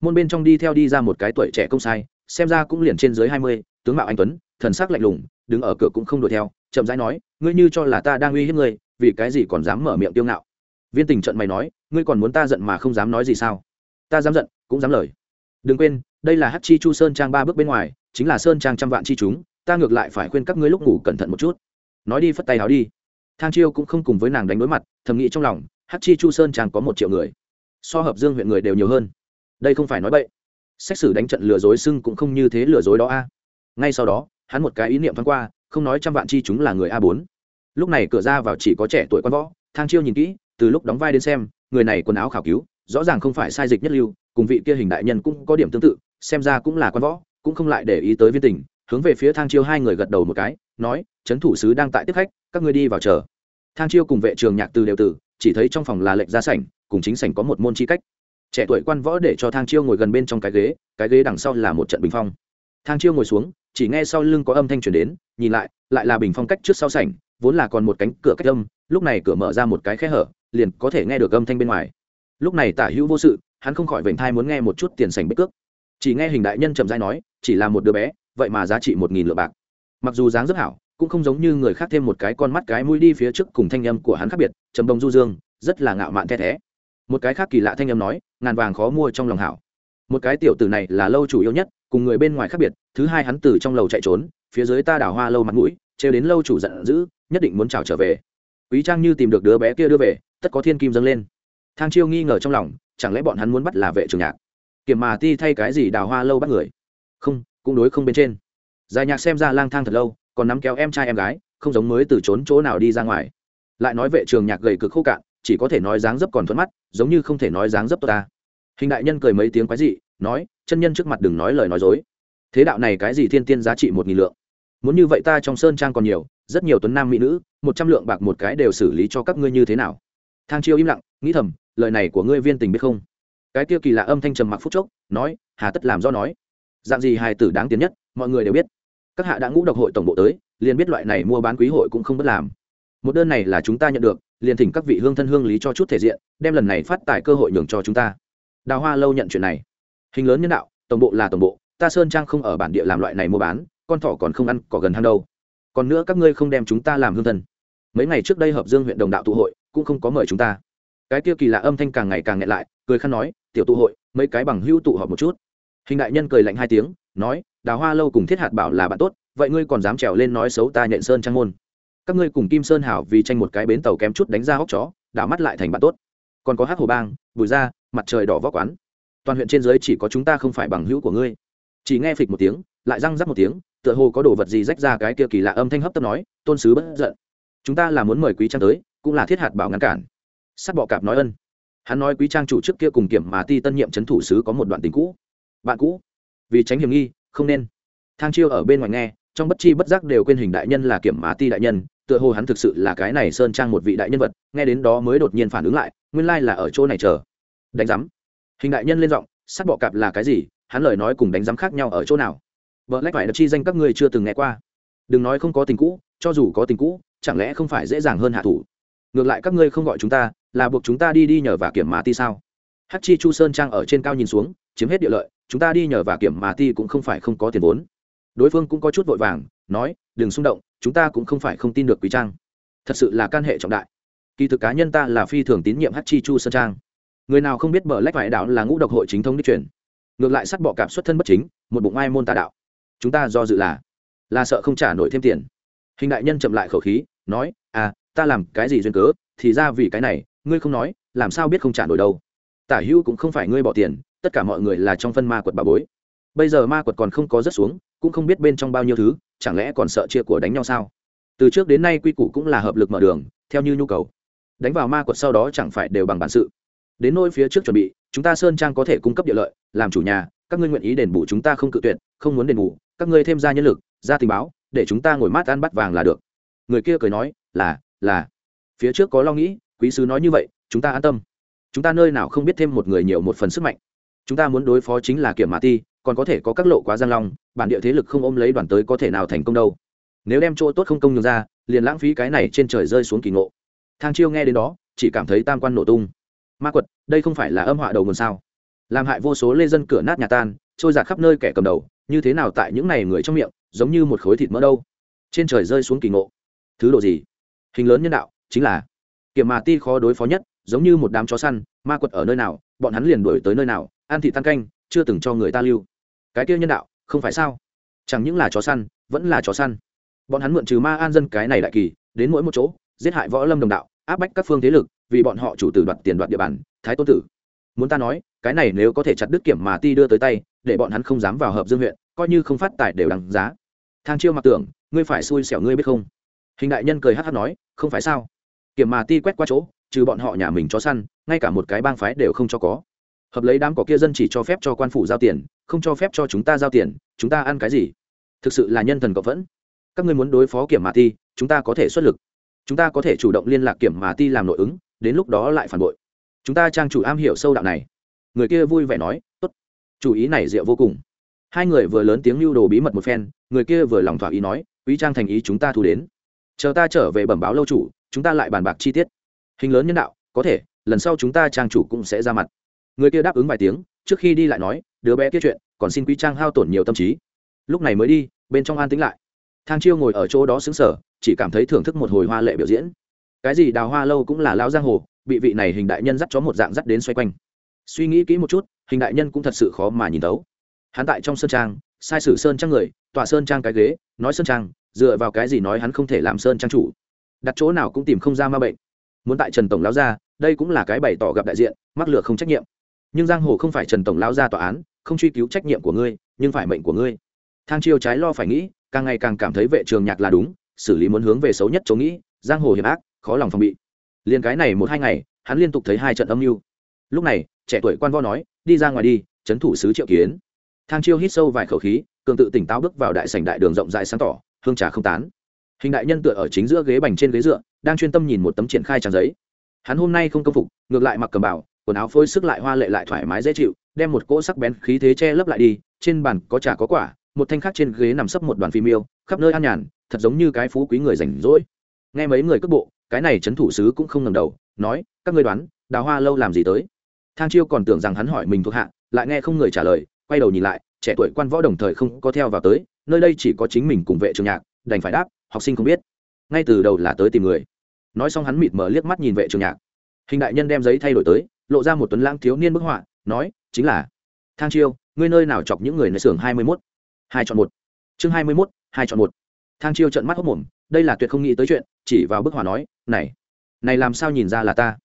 S1: Môn bên trong đi theo đi ra một cái tuổi trẻ công sai, xem ra cũng liền trên dưới hai mươi, tướng mạo anh tuấn, thần sắc lạnh lùng, đứng ở cửa cũng không đuổi theo, chậm rãi nói, ngươi như cho là ta đang uy hiếp ngươi, vì cái gì còn dám mở miệng tiêu ngạo? Viên tình trận mày nói, ngươi còn muốn ta giận mà không dám nói gì sao? Ta dám giận, cũng dám lời. Đừng quên, đây là hát chi chu sơn trang ba bước bên ngoài, chính là sơn trang trăm vạn chi chúng, ta ngược lại phải khuyên các ngươi lúc ngủ cẩn thận một chút. Nói đi, phất tay áo đi. Thang chiêu cũng không cùng với nàng đánh đối mặt, thầm nghĩ trong lòng hát chi chu sơn trang có một triệu người. So hợp dương huyện người đều nhiều hơn. Đây không phải nói bậy. Xét xử đánh trận lừa dối xưng cũng không như thế lừa dối đó a. Ngay sau đó, hắn một cái ý niệm thoáng qua, không nói trăm vạn chi chúng là người a bốn. Lúc này cửa ra vào chỉ có trẻ tuổi con võ, thang chiêu nhìn kỹ từ lúc đóng vai đến xem, người này quần áo khảo cứu, rõ ràng không phải sai dịch nhất lưu, cùng vị kia hình đại nhân cũng có điểm tương tự, xem ra cũng là quan võ, cũng không lại để ý tới viên tình, hướng về phía thang chiêu hai người gật đầu một cái, nói, trấn thủ sứ đang tại tiếp khách, các ngươi đi vào chờ. Thang chiêu cùng vệ trường nhạc từ đều tử, chỉ thấy trong phòng là lệnh ra sảnh, cùng chính sảnh có một môn chi cách. Trẻ tuổi quan võ để cho thang chiêu ngồi gần bên trong cái ghế cái ghế đằng sau là một trận bình phong. Thang chiêu ngồi xuống, chỉ nghe sau lưng có âm thanh truyền đến, nhìn lại lại là bình phong cách trước sau sảnh, vốn là còn một cánh cửa cách âm, lúc này cửa mở ra một cái khe hở liền có thể nghe được âm thanh bên ngoài. Lúc này tả hữu vô sự, hắn không khỏi vểnh thai muốn nghe một chút tiền sành bích cước. Chỉ nghe hình đại nhân trầm dai nói, chỉ là một đứa bé, vậy mà giá trị một nghìn lượng bạc. Mặc dù dáng rất hảo, cũng không giống như người khác thêm một cái con mắt cái mũi đi phía trước cùng thanh âm của hắn khác biệt, trầm đông du dương, rất là ngạo mạn the thé một cái khác kỳ lạ thanh âm nói, ngàn vàng khó mua trong lòng hảo. Một cái tiểu tử này là lâu chủ yêu nhất, cùng người bên ngoài khác biệt, thứ hai hắn từ trong lầu chạy trốn, phía dưới ta đảo hoa lâu mặt mũi, trêu đến lâu chủ giận dữ, nhất định muốn chào trở về. Quý trang như tìm được đứa bé kia đưa về tất có thiên kim dâng lên. Thang chiêu nghi ngờ trong lòng, chẳng lẽ bọn hắn muốn bắt là vệ trường nhạc? Kiểm mà ti thay cái gì đào hoa lâu bắt người? Không, cũng đối không bên trên. Gia nhạc xem ra lang thang thật lâu, còn nắm kéo em trai em gái, không giống mới từ trốn chỗ nào đi ra ngoài. Lại nói vệ trường nhạc gầy cực khô cạn, chỉ có thể nói dáng dấp còn thuận mắt, giống như không thể nói dáng dấp tốt ta. Hình đại nhân cười mấy tiếng quái dị, nói, chân nhân trước mặt đừng nói lời nói dối. Thế đạo này cái gì thiên tiên giá trị một nghìn lượng? Muốn như vậy ta trong sơn trang còn nhiều, rất nhiều tuấn nam mỹ nữ, một trăm lượng bạc một cái đều xử lý cho các ngươi như thế nào? Thang chiêu im lặng, nghĩ thầm, lời này của ngươi viên tình biết không? Cái kia kỳ lạ âm thanh trầm mặc phút chốc, nói, hà tất làm do nói. Dạng gì hài tử đáng tiến nhất, mọi người đều biết. Các hạ đã ngũ độc hội tổng bộ tới, liền biết loại này mua bán quý hội cũng không bất làm. Một đơn này là chúng ta nhận được, liền thỉnh các vị hương thân hương lý cho chút thể diện, đem lần này phát tài cơ hội nhường cho chúng ta. Đào hoa lâu nhận chuyện này. Hình lớn nhân đạo, tổng bộ là tổng bộ, ta sơn trang không ở bản địa làm loại này mua bán, con thỏ còn không ăn cỏ gần hang đâu. Còn nữa các ngươi không đem chúng ta làm hương thân. Mấy ngày trước đây hợp dương huyện đồng đạo tụ hội cũng không có mời chúng ta. Cái kia kỳ lạ âm thanh càng ngày càng nghẹn lại, cười khăn nói, tiểu tụ hội, mấy cái bằng hữu tụ họp một chút. Hình đại nhân cười lạnh hai tiếng, nói, đào hoa lâu cùng thiết hạt bảo là bạn tốt, vậy ngươi còn dám trèo lên nói xấu ta nhện sơn trang môn? Các ngươi cùng kim sơn hảo vì tranh một cái bến tàu kém chút đánh ra hóc chó, đảo mắt lại thành bạn tốt. Còn có hát hồ bang, bùi ra mặt trời đỏ vóc quán. Toàn huyện trên dưới chỉ có chúng ta không phải bằng hữu của ngươi. Chỉ nghe phịch một tiếng, lại răng rắc một tiếng, tựa hồ có đồ vật gì rách ra cái kia kỳ lạ âm thanh hấp tấp nói, tôn sứ bất giận. Chúng ta là muốn mời quý trang tới cũng là thiết hạt bảo ngăn cản. Sắt bọ cạp nói ân. Hắn nói quý trang chủ trước kia cùng kiểm mà ti tân nhiệm c h ấ n thủ sứ có một đoạn tình cũ. Bạn cũ. Vì tránh hiểm nghi, không nên. Thang chiêu ở bên ngoài nghe, trong bất chi bất giác đều quên hình đại nhân là kiểm mà ti đại nhân, tựa hồ hắn thực sự là cái này sơn trang một vị đại nhân vật, nghe đến đó mới đột nhiên phản ứng lại, nguyên lai là ở chỗ này chờ. Đánh giám. Hình đại nhân lên giọng, sắt bọ cạp là cái gì? Hắn lời nói cùng đánh giám khác nhau ở chỗ nào? Vợ lách phải được chi danh các ngươi chưa từng nghe qua. Đừng nói không có tình cũ, cho dù có tình cũ, chẳng lẽ không phải dễ dàng hơn hạ thủ? Ngược lại các ngươi không gọi chúng ta, là buộc chúng ta đi đi nhờ và kiểm mà ti sao? Hắc chi chu sơn trang ở trên cao nhìn xuống, chiếm hết địa lợi, chúng ta đi nhờ và kiểm mà ti cũng không phải không có tiền vốn. Đối phương cũng có chút vội vàng, nói, đừng xung động, chúng ta cũng không phải không tin được quý trang. Thật sự là can hệ trọng đại. Kỳ thực cá nhân ta là phi thường tín nhiệm hắc chi chu sơn trang. Người nào không biết bờ lách vải đạo là ngũ độc hội chính thống đi truyền. Ngược lại sắt bọ cạp xuất thân bất chính, một bụng ai môn tà đạo. Chúng ta do dự là là sợ không trả nổi thêm tiền. Hình đại nhân chậm lại khẩu khí, nói à ta làm cái gì duyên cớ, thì ra vì cái này, ngươi không nói, làm sao biết không trả nổi đâu. Tả hữu cũng không phải ngươi bỏ tiền, tất cả mọi người là trong phân ma quật bà bối. Bây giờ ma quật còn không có rất xuống, cũng không biết bên trong bao nhiêu thứ, chẳng lẽ còn sợ chia của đánh nhau sao? Từ trước đến nay quy củ cũng là hợp lực mở đường, theo như nhu cầu. Đánh vào ma quật sau đó chẳng phải đều bằng bản sự. Đến nôi phía trước chuẩn bị, chúng ta sơn trang có thể cung cấp địa lợi, làm chủ nhà, các ngươi nguyện ý đền bù chúng ta không cự tuyệt, không muốn đền bù, các ngươi thêm ra nhân lực, ra tình báo, để chúng ta ngồi mát ăn bắt vàng là được. Người kia cười nói, là là, phía trước có lo nghĩ, quý sứ nói như vậy, chúng ta an tâm. Chúng ta nơi nào không biết thêm một người nhiều một phần sức mạnh. Chúng ta muốn đối phó chính là kiểm mã ti, còn có thể có các lộ quá giang long, bản địa thế lực không ôm lấy đoàn tới có thể nào thành công đâu. Nếu đem chỗ tốt không công nhường ra, liền lãng phí cái này trên trời rơi xuống kỳ ngộ. Thang chiêu nghe đến đó, chỉ cảm thấy tam quan nổ tung. Ma quật, đây không phải là âm họa đầu nguồn sao? Làm hại vô số lê dân cửa nát nhà tan, trôi giạt khắp nơi kẻ cầm đầu, như thế nào tại những này người trong miệng, giống như một khối thịt mỡ đâu? Trên trời rơi xuống kỳ ngộ. Thứ độ gì? Hình lớn nhân đạo, chính là, kiểm mà ti khó đối phó nhất, giống như một đám chó săn, ma quật ở nơi nào, bọn hắn liền đuổi tới nơi nào, ăn thị tan canh, chưa từng cho người ta lưu. Cái kia nhân đạo, không phải sao? Chẳng những là chó săn, vẫn là chó săn. Bọn hắn mượn trừ ma an dân cái này đại kỳ, đến mỗi một chỗ, giết hại võ lâm đồng đạo, áp bách các phương thế lực, vì bọn họ chủ tử đoạt tiền đoạt địa bàn, thái tôn tử. Muốn ta nói, cái này nếu có thể chặt đứt kiểm mà ti đưa tới tay, để bọn hắn không dám vào hợp dương huyện, coi như không phát tài đều đằng giá. Thang chiêu mặc tưởng, ngươi phải xui xẻo ngươi biết không? Hình đại nhân cười hát hát nói, không phải sao? Kiểm mà ti quét qua chỗ, trừ bọn họ nhà mình cho săn, ngay cả một cái bang phái đều không cho có. Hợp lấy đám cỏ kia dân chỉ cho phép cho quan phủ giao tiền, không cho phép cho chúng ta giao tiền, chúng ta ăn cái gì? Thực sự là nhân thần cộng vẫn. Các ngươi muốn đối phó kiểm mà ti, chúng ta có thể xuất lực. Chúng ta có thể chủ động liên lạc kiểm mà ti làm nội ứng, đến lúc đó lại phản bội. Chúng ta trang chủ am hiểu sâu đạo này. Người kia vui vẻ nói, tốt. Chủ ý này diệu vô cùng. Hai người vừa lớn tiếng lưu đồ bí mật một phen, người kia vừa lòng thỏa ý nói, quý trang thành ý chúng ta thu đến chờ ta trở về bẩm báo lâu chủ, chúng ta lại bàn bạc chi tiết. Hình lớn nhân đạo, có thể, lần sau chúng ta trang chủ cũng sẽ ra mặt. Người kia đáp ứng vài tiếng, trước khi đi lại nói, đứa bé kia chuyện, còn xin quý trang hao tổn nhiều tâm trí. Lúc này mới đi, bên trong an tính lại. Thang chiêu ngồi ở chỗ đó xứng sở chỉ cảm thấy thưởng thức một hồi hoa lệ biểu diễn. Cái gì đào hoa lâu cũng là lao giang hồ, bị vị này hình đại nhân dắt chó một dạng dắt đến xoay quanh. Suy nghĩ kỹ một chút, hình đại nhân cũng thật sự khó mà nhìn tấu hắn tại trong sơn trang, sai sử sơn trang người, tòa sơn trang cái ghế, nói sơn trang dựa vào cái gì nói hắn không thể làm sơn trang chủ? Đặt chỗ nào cũng tìm không ra ma bệnh. Muốn tại trần tổng lão gia, đây cũng là cái bày tỏ gặp đại diện, mắc lừa không trách nhiệm. Nhưng giang hồ không phải trần tổng lão gia tòa án, không truy cứu trách nhiệm của ngươi, nhưng phải mệnh của ngươi. Thang chiêu trái lo phải nghĩ, càng ngày càng cảm thấy vệ trường nhạc là đúng, xử lý muốn hướng về xấu nhất chỗ nghĩ, giang hồ hiểm ác, khó lòng phòng bị. Liền cái này một hai ngày, hắn liên tục thấy hai trận âm mưu. Lúc này, trẻ tuổi quan vo nói, đi ra ngoài đi, trấn thủ sứ triệu kiến. Thang chiêu hít sâu vài khẩu khí, cường tự tỉnh táo bước vào đại sảnh đại đường rộng rãi sáng tỏ hương trà không tán. Hình đại nhân tựa ở chính giữa ghế bành trên ghế dựa, đang chuyên tâm nhìn một tấm triển khai trang giấy. Hắn hôm nay không công phục, ngược lại mặc cầm bảo, quần áo phôi sức lại hoa lệ lại thoải mái dễ chịu, đem một cỗ sắc bén khí thế che lấp lại đi, trên bàn có trà có quả, một thanh khác trên ghế nằm sấp một đoàn phim yêu, khắp nơi an nhàn, thật giống như cái phú quý người rảnh rỗi. Nghe mấy người cước bộ, cái này trấn thủ sứ cũng không ngầm đầu, nói, các ngươi đoán, đào hoa lâu làm gì tới? Thang chiêu còn tưởng rằng hắn hỏi mình thuộc hạ, lại nghe không người trả lời, quay đầu nhìn lại, trẻ tuổi quan võ đồng thời không có theo vào tới nơi đây chỉ có chính mình cùng vệ trường nhạc, đành phải đáp, học sinh không biết. Ngay từ đầu là tới tìm người. Nói xong hắn mịt mờ liếc mắt nhìn vệ trường nhạc. Hình đại nhân đem giấy thay đổi tới, lộ ra một tuấn lãng thiếu niên bức họa, nói, chính là, thang chiêu, ngươi nơi nào chọc những người nơi xưởng hai mươi mốt? Hai chọn một. Chương hai mươi mốt, hai chọn một. Thang chiêu trận mắt hốc mồm, đây là tuyệt không nghĩ tới chuyện, chỉ vào bức họa nói, này này làm sao nhìn ra là ta?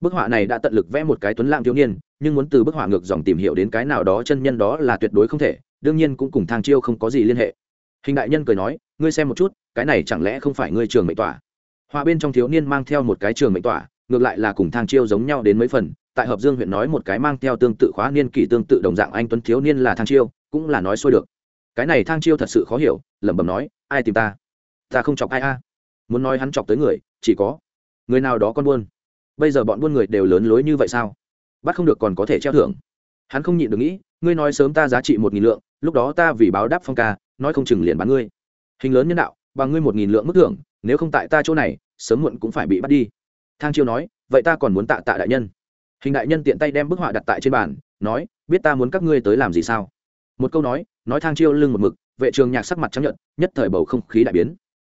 S1: Bức họa này đã tận lực vẽ một cái tuấn lãng thiếu niên, nhưng muốn từ bức họa ngược dòng tìm hiểu đến cái nào đó chân nhân đó là tuyệt đối không thể đương nhiên cũng cùng thang chiêu không có gì liên hệ. Hình đại nhân cười nói, ngươi xem một chút, cái này chẳng lẽ không phải ngươi trường mệnh tỏa? Họa bên trong thiếu niên mang theo một cái trường mệnh tỏa, ngược lại là cùng thang chiêu giống nhau đến mấy phần, tại hợp dương huyện nói một cái mang theo tương tự khóa niên kỷ tương tự đồng dạng anh tuấn thiếu niên là thang chiêu, cũng là nói xuôi được. Cái này thang chiêu thật sự khó hiểu, lẩm bẩm nói, ai tìm ta? Ta không chọc ai a. Muốn nói hắn chọc tới người, chỉ có người nào đó con buôn. Bây giờ bọn buôn người đều lớn lối như vậy sao? Bắt không được còn có thể treo thưởng hắn không nhịn được nghĩ, ngươi nói sớm ta giá trị một nghìn lượng, lúc đó ta vì báo đáp phong ca, nói không chừng liền bán ngươi. Hình lớn nhân đạo, bằng ngươi một nghìn lượng mức thưởng, nếu không tại ta chỗ này, sớm muộn cũng phải bị bắt đi. Thang chiêu nói, vậy ta còn muốn tạ tạ đại nhân. Hình đại nhân tiện tay đem bức họa đặt tại trên bàn, nói, biết ta muốn các ngươi tới làm gì sao? Một câu nói nói thang chiêu lưng một mực, vệ trường nhạc sắc mặt chấp nhận nhất thời bầu không khí đại biến.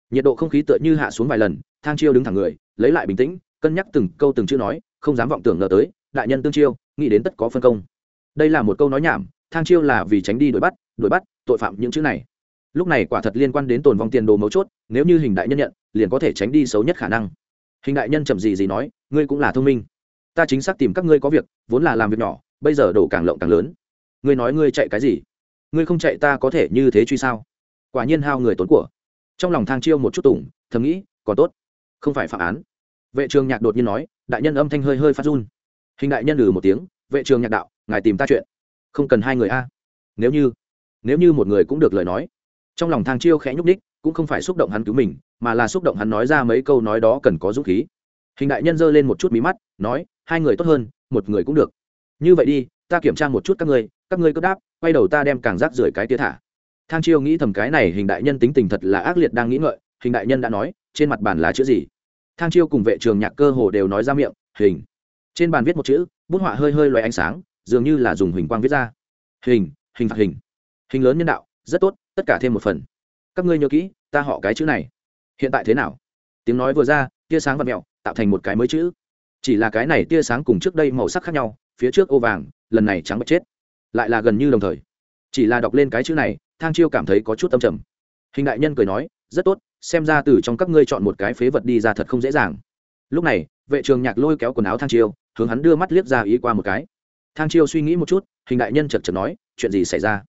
S1: Nhiệt độ không khí tựa như hạ xuống vài lần, thang chiêu đứng thẳng người, lấy lại bình tĩnh, cân nhắc từng câu từng chữ nói, không dám vọng tưởng ngờ tới, đại nhân tương chiêu, nghĩ đến tất có phân công đây là một câu nói nhảm, thang chiêu là vì tránh đi đuổi bắt đuổi bắt, tội phạm những chữ này. Lúc này quả thật liên quan đến tồn vong tiền đồ mấu chốt, nếu như hình đại nhân nhận, liền có thể tránh đi xấu nhất khả năng. Hình đại nhân chậm gì gì nói, ngươi cũng là thông minh. Ta chính xác tìm các ngươi có việc, vốn là làm việc nhỏ, bây giờ đổ càng lộng càng lớn. Ngươi nói ngươi chạy cái gì? Ngươi không chạy ta có thể như thế truy sao? Quả nhiên hao người tốn của. Trong lòng thang chiêu một chút tủng, thầm nghĩ, còn tốt. Không phải phạm án. Vệ trường nhạc đột nhiên nói, đại nhân âm thanh hơi hơi phát run. Hình đại nhân lừ một tiếng, vệ trường nhạc đạo ngài tìm ta chuyện. Không cần hai người a. Nếu như nếu như một người cũng được lời nói. Trong lòng thang chiêu khẽ nhúc ních cũng không phải xúc động hắn cứu mình, mà là xúc động hắn nói ra mấy câu nói đó cần có dũng khí. Hình đại nhân giơ lên một chút mí mắt, nói, hai người tốt hơn, một người cũng được. Như vậy đi, ta kiểm tra một chút các ngươi các ngươi cứ đáp, quay đầu ta đem càng rác rưởi cái tía thả. Thang chiêu nghĩ thầm cái này hình đại nhân tính tình thật là ác liệt đang nghĩ ngợi, hình đại nhân đã nói, trên mặt bàn là chữ gì? Thang chiêu cùng vệ trường nhạc cơ hồ đều nói ra miệng, hình. Trên bàn viết một chữ, bút họa hơi hơi loay ánh sáng dường như là dùng huỳnh quang viết ra. Hình hình phạt hình. Hình lớn nhân đạo, rất tốt, tất cả thêm một phần. Các ngươi nhớ kỹ, ta họ cái chữ này. Hiện tại thế nào? Tiếng nói vừa ra, tia sáng và mẹo tạo thành một cái mới chữ. Chỉ là cái này tia sáng cùng trước đây màu sắc khác nhau, phía trước ô vàng, lần này trắng bật chết. Lại là gần như đồng thời. Chỉ là đọc lên cái chữ này, thang chiêu cảm thấy có chút tâm trầm. Hình đại nhân cười nói, rất tốt, xem ra từ trong các ngươi chọn một cái phế vật đi ra thật không dễ dàng. Lúc này, vệ trường nhạc lôi kéo quần áo thang chiêu, hướng hắn đưa mắt liếc ra ý qua một cái thang chiêu suy nghĩ một chút, hình đại nhân chật chật nói, chuyện gì xảy ra?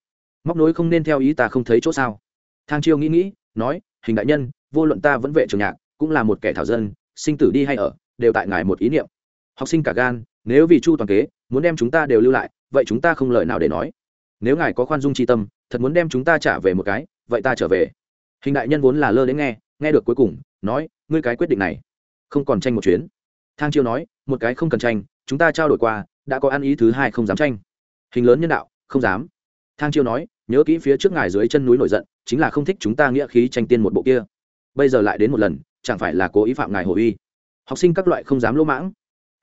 S1: Móc nối không nên theo ý ta không thấy chỗ sao? Thang chiêu nghĩ nghĩ, nói, hình đại nhân, vô luận ta vẫn vệ trường nhạc, cũng là một kẻ thảo dân, sinh tử đi hay ở, đều tại ngài một ý niệm. Học sinh cả gan, nếu vì chu toàn kế, muốn đem chúng ta đều lưu lại, vậy chúng ta không lời nào để nói. Nếu ngài có khoan dung tri tâm, thật muốn đem chúng ta trả về một cái, vậy ta trở về. Hình đại nhân vốn là lơ đến nghe nghe được cuối cùng, nói, ngươi cái quyết định này, không còn tranh một chuyến. Thang chiêu nói, một cái không cần tranh, chúng ta trao đổi qua đã có ăn ý thứ hai không dám tranh. Hình lớn nhân đạo, không dám. Thang chiêu nói, nhớ kỹ phía trước ngài dưới chân núi nổi giận, chính là không thích chúng ta nghĩa khí tranh tiên một bộ kia. Bây giờ lại đến một lần, chẳng phải là cố ý phạm ngài hồ uy. Học sinh các loại không dám lỗ mãng.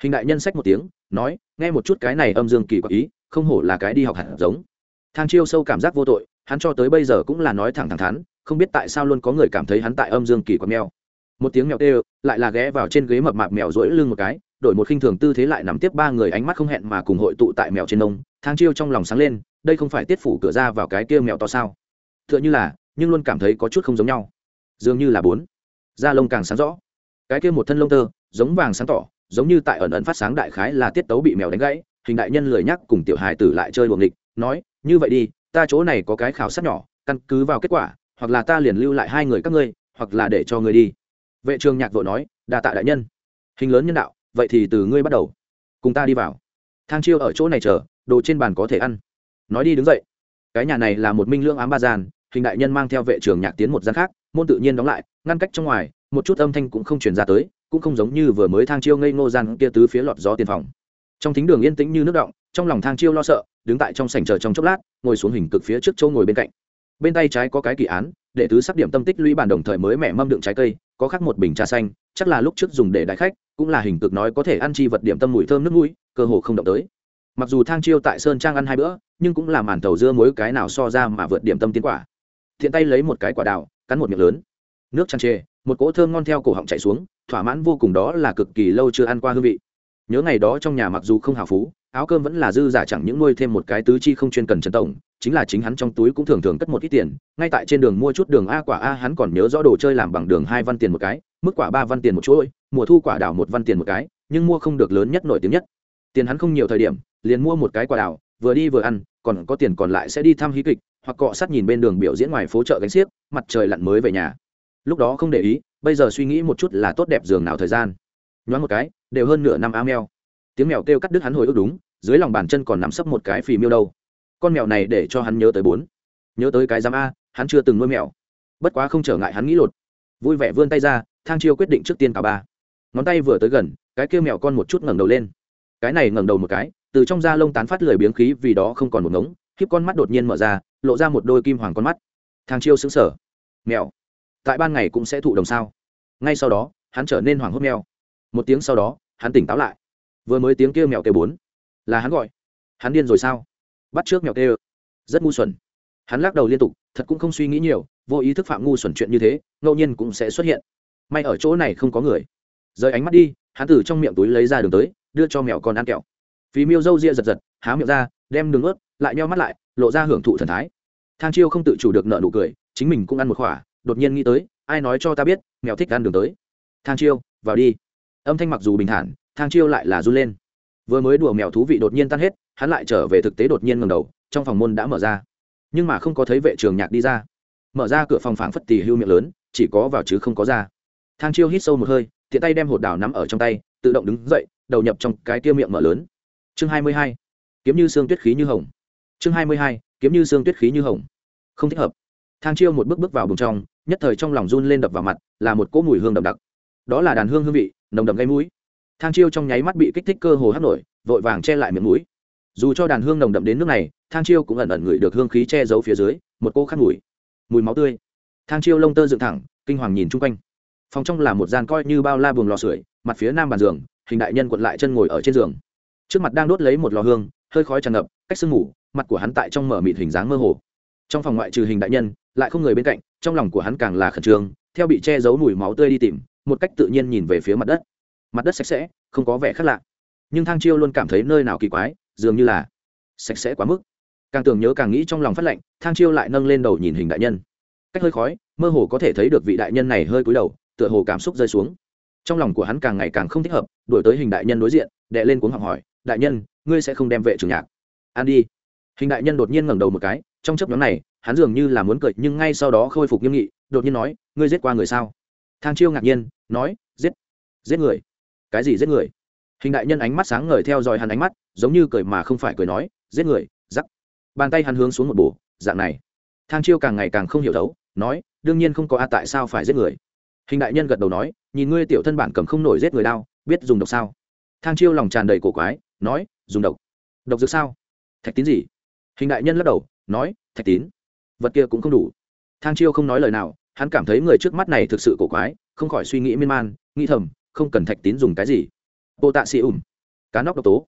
S1: Hình đại nhân sách một tiếng, nói, nghe một chút cái này âm dương kỳ quặc ý, không hổ là cái đi học hẳn giống. Thang chiêu sâu cảm giác vô tội, hắn cho tới bây giờ cũng là nói thẳng thẳng thắn, không biết tại sao luôn có người cảm thấy hắn tại âm dương kỳ quặc mèo. Một tiếng mèo tê, lại là ghé vào trên ghế mập mạp mèo rỗi lưng một cái đổi một khinh thường tư thế lại nằm tiếp ba người ánh mắt không hẹn mà cùng hội tụ tại mèo trên nông thang chiêu trong lòng sáng lên, đây không phải tiết phủ cửa ra vào cái kia mèo to sao? T h ư ợ n h ư là, nhưng luôn cảm thấy có chút không giống nhau. Dường như là bốn. Da lông càng sáng rõ. Cái kia một thân lông tơ, giống vàng sáng tỏ, giống như tại ẩn ẩn phát sáng đại khái là tiết tấu bị mèo đánh gãy, hình đại nhân lười nhắc cùng tiểu hài tử lại chơi buồng địch nói, như vậy đi, ta chỗ này có cái khảo sát nhỏ, căn cứ vào kết quả, hoặc là ta liền lưu lại hai người các ngươi, hoặc là để cho ngươi đi. Vệ trường nhạc vội nói, đa tạ đại nhân. Hình lớn nhân đạo vậy thì từ ngươi bắt đầu. Cùng ta đi vào. Thang chiêu ở chỗ này chờ, đồ trên bàn có thể ăn. Nói đi đứng dậy. Cái nhà này là một minh lương ám ba gian, hình đại nhân mang theo vệ trường nhạc tiến một gian khác, môn tự nhiên đóng lại, ngăn cách trong ngoài, một chút âm thanh cũng không chuyển ra tới, cũng không giống như vừa mới thang chiêu ngây ngô gian kia tứ phía lọt gió tiền phòng. Trong thính đường yên tĩnh như nước động, trong lòng thang chiêu lo sợ, đứng tại trong sảnh chờ trong chốc lát, ngồi xuống hình cực phía trước châu ngồi bên cạnh. Bên tay trái có cái kỳ án, đệ tứ sắp điểm tâm tích lũy bản đồng thời mới mẹ mâm đựng trái cây, có khác một bình trà xanh, chắc là lúc trước dùng để đại khách cũng là hình cực nói có thể ăn chi vật điểm tâm mùi thơm nước mũi, cơ hồ không động tới. Mặc dù thang chiêu tại sơn trang ăn hai bữa, nhưng cũng là màn tàu dưa muối cái nào so ra mà vượt điểm tâm tiến quả. Thiện tay lấy một cái quả đào, cắn một miệng lớn. Nước chăn chê một cỗ thơm ngon theo cổ họng chạy xuống, thỏa mãn vô cùng đó là cực kỳ lâu chưa ăn qua hương vị. Nhớ ngày đó trong nhà mặc dù không hào phú, áo cơm vẫn là dư giả chẳng những nuôi thêm một cái tứ chi không chuyên cần trần tổng, chính là chính hắn trong túi cũng thường thường cất một ít tiền, ngay tại trên đường mua chút đường a quả a, hắn còn nhớ rõ đồ chơi làm bằng đường hai văn tiền một cái mức quả ba văn tiền một chuỗi, mùa thu quả đào một văn tiền một cái, nhưng mua không được lớn nhất nổi tiếng nhất. Tiền hắn không nhiều thời điểm, liền mua một cái quả đào vừa đi vừa ăn, còn có tiền còn lại sẽ đi thăm hí kịch, hoặc cọ sát nhìn bên đường biểu diễn ngoài phố chợ gánh xiếc, mặt trời lặn mới về nhà. Lúc đó không để ý, bây giờ suy nghĩ một chút là tốt đẹp giường nào thời gian. Nhoáng một cái, đều hơn nửa năm a mèo. Tiếng mèo kêu cắt đứt hắn hồi ức đúng, dưới lòng bàn chân còn nắm sấp một cái phì miêu đâu. Con mèo này để cho hắn nhớ tới bốn. Nhớ tới cái giám a, hắn chưa từng nuôi mèo. Bất quá không trở ngại hắn nghĩ lột. Vui vẻ vươn tay ra thang chiêu quyết định trước tiên cả ba. Ngón tay vừa tới gần, cái kia mèo con một chút ngẩng đầu lên. Cái này ngẩng đầu một cái, từ trong da lông tán phát lười biếng khí vì đó không còn một ngống khiếp con mắt đột nhiên mở ra, lộ ra một đôi kim hoàng con mắt. Thang chiêu xứng sở mèo, tại ban ngày cũng sẽ thụ đồng sao? Ngay sau đó, hắn trở nên hoảng hốt mèo. Một tiếng sau đó, hắn tỉnh táo lại. Vừa mới tiếng kia mèo kêu bốn. Là hắn gọi. Hắn điên rồi sao? Bắt trước mèo kêu. Rất ngu xuẩn. Hắn lắc đầu liên tục, thật cũng không suy nghĩ nhiều, vô ý thức phạm ngu xuẩn chuyện như thế, ngẫu nhiên cũng sẽ xuất hiện may ở chỗ này không có người. Rời ánh mắt đi, hắn từ trong miệng túi lấy ra đường tới, đưa cho mèo con ăn kẹo. Phí miêu râu ria giật giật, há miệng ra, đem đường ướt, lại nheo mắt lại, lộ ra hưởng thụ thần thái. Thang chiêu không tự chủ được nợ nụ cười, chính mình cũng ăn một khỏa, đột nhiên nghĩ tới, ai nói cho ta biết mèo thích ăn đường tới. Thang chiêu, vào đi. Âm thanh mặc dù bình thản, thang chiêu lại là run lên. Vừa mới đùa mèo thú vị đột nhiên tan hết, hắn lại trở về thực tế đột nhiên ngầm đầu, trong phòng môn đã mở ra. Nhưng mà không có thấy vệ trường nhạc đi ra. Mở ra cửa phòng phảng phất tì hưu miệng lớn, chỉ có vào chứ không có ra thang chiêu hít sâu một hơi, tiện tay đem hột đào nắm ở trong tay, tự động đứng dậy, đầu nhập trong cái tia miệng mở lớn. Chương hai mươi hai, kiếm như xương tuyết khí như hồng. Chương hai mươi hai, kiếm như xương tuyết khí như hồng. Không thích hợp. Thang chiêu một bước bước vào bùng trong, nhất thời trong lòng run lên đập vào mặt, là một cỗ mùi hương đậm đặc. Đó là đàn hương hương vị, nồng đậm gây mũi. Thang chiêu trong nháy mắt bị kích thích cơ hồ hát nổi, vội vàng che lại miệng mũi. Dù cho đàn hương nồng đậm đến nước này, thang chiêu cũng ẩn ẩn ngửi được hương khí che giấu phía dưới, một cô khát mùi. Mùi máu tươi. Thang chiêu lông tơ dựng thẳng, kinh hoàng nhìn chung quanh phòng trong là một gian coi như bao la buồng lò sưởi, mặt phía nam bàn giường, hình đại nhân quật lại chân ngồi ở trên giường. Trước mặt đang đốt lấy một lò hương, hơi khói tràn ngập, cách sương ngủ mặt của hắn tại trong mở mịt hình dáng mơ hồ. Trong phòng ngoại trừ hình đại nhân, lại không người bên cạnh, trong lòng của hắn càng là khẩn trương, theo bị che giấu mùi máu tươi đi tìm, một cách tự nhiên nhìn về phía mặt đất. Mặt đất sạch sẽ, không có vẻ khác lạ. Nhưng thang chiêu luôn cảm thấy nơi nào kỳ quái, dường như là sạch sẽ quá mức. Càng tưởng nhớ càng nghĩ trong lòng phát lạnh, thang chiêu lại nâng lên đầu nhìn hình đại nhân. Cách hơi khói, mơ hồ có thể thấy được vị đại nhân này hơi cúi đầu tựa hồ cảm xúc rơi xuống. Trong lòng của hắn càng ngày càng không thích hợp đổi tới hình đại nhân đối diện, đệ lên cuống học hỏi, đại nhân, ngươi sẽ không đem vệ trường nhạc? An đi. Hình đại nhân đột nhiên ngẩng đầu một cái, trong chấp nhóm này, hắn dường như là muốn cười, nhưng ngay sau đó khôi phục nghiêm nghị, đột nhiên nói, ngươi giết qua người sao? Thang chiêu ngạc nhiên, nói, giết. Giết người? Cái gì giết người? Hình đại nhân ánh mắt sáng ngời theo dõi hắn ánh mắt, giống như cười mà không phải cười nói, giết người giắc bàn tay hắn hướng xuống một bổ, dạng này. Thang chiêu càng ngày càng không hiểu đấu nói, đương nhiên không có a, tại sao phải giết người? Hình đại nhân gật đầu nói, nhìn ngươi tiểu thân bản cầm không nổi giết người đao, biết dùng độc sao? Thang chiêu lòng tràn đầy cổ quái, nói, dùng độc. Độc dược sao? Thạch tín gì? Hình đại nhân lắc đầu, nói, thạch tín. Vật kia cũng không đủ. Thang chiêu không nói lời nào, hắn cảm thấy người trước mắt này thực sự cổ quái, không khỏi suy nghĩ miên man, nghĩ thầm, không cần thạch tín dùng cái gì. Bộ tạ xì ủm cá nóc độc tố.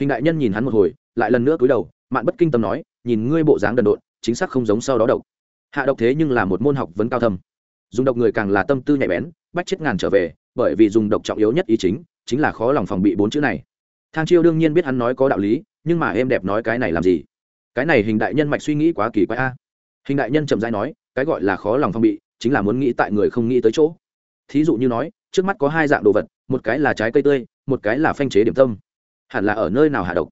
S1: Hình đại nhân nhìn hắn một hồi, lại lần nữa cúi đầu, mạn bất kinh tâm nói, nhìn ngươi bộ dáng đần độn, chính xác không giống sau đó độc. Hạ độc thế nhưng là một môn học vấn cao thâm dùng độc người càng là tâm tư nhạy bén, bách chết ngàn trở về, bởi vì dùng độc trọng yếu nhất ý chính chính là khó lòng phòng bị bốn chữ này. Thang chiêu đương nhiên biết hắn nói có đạo lý, nhưng mà em đẹp nói cái này làm gì? Cái này hình đại nhân mạch suy nghĩ quá kỳ quái a. Hình đại nhân chậm dãi nói, cái gọi là khó lòng phòng bị, chính là muốn nghĩ tại người không nghĩ tới chỗ. Thí dụ như nói, trước mắt có hai dạng đồ vật, một cái là trái cây tươi, một cái là phanh chế điểm tâm. Hẳn là ở nơi nào hạ độc?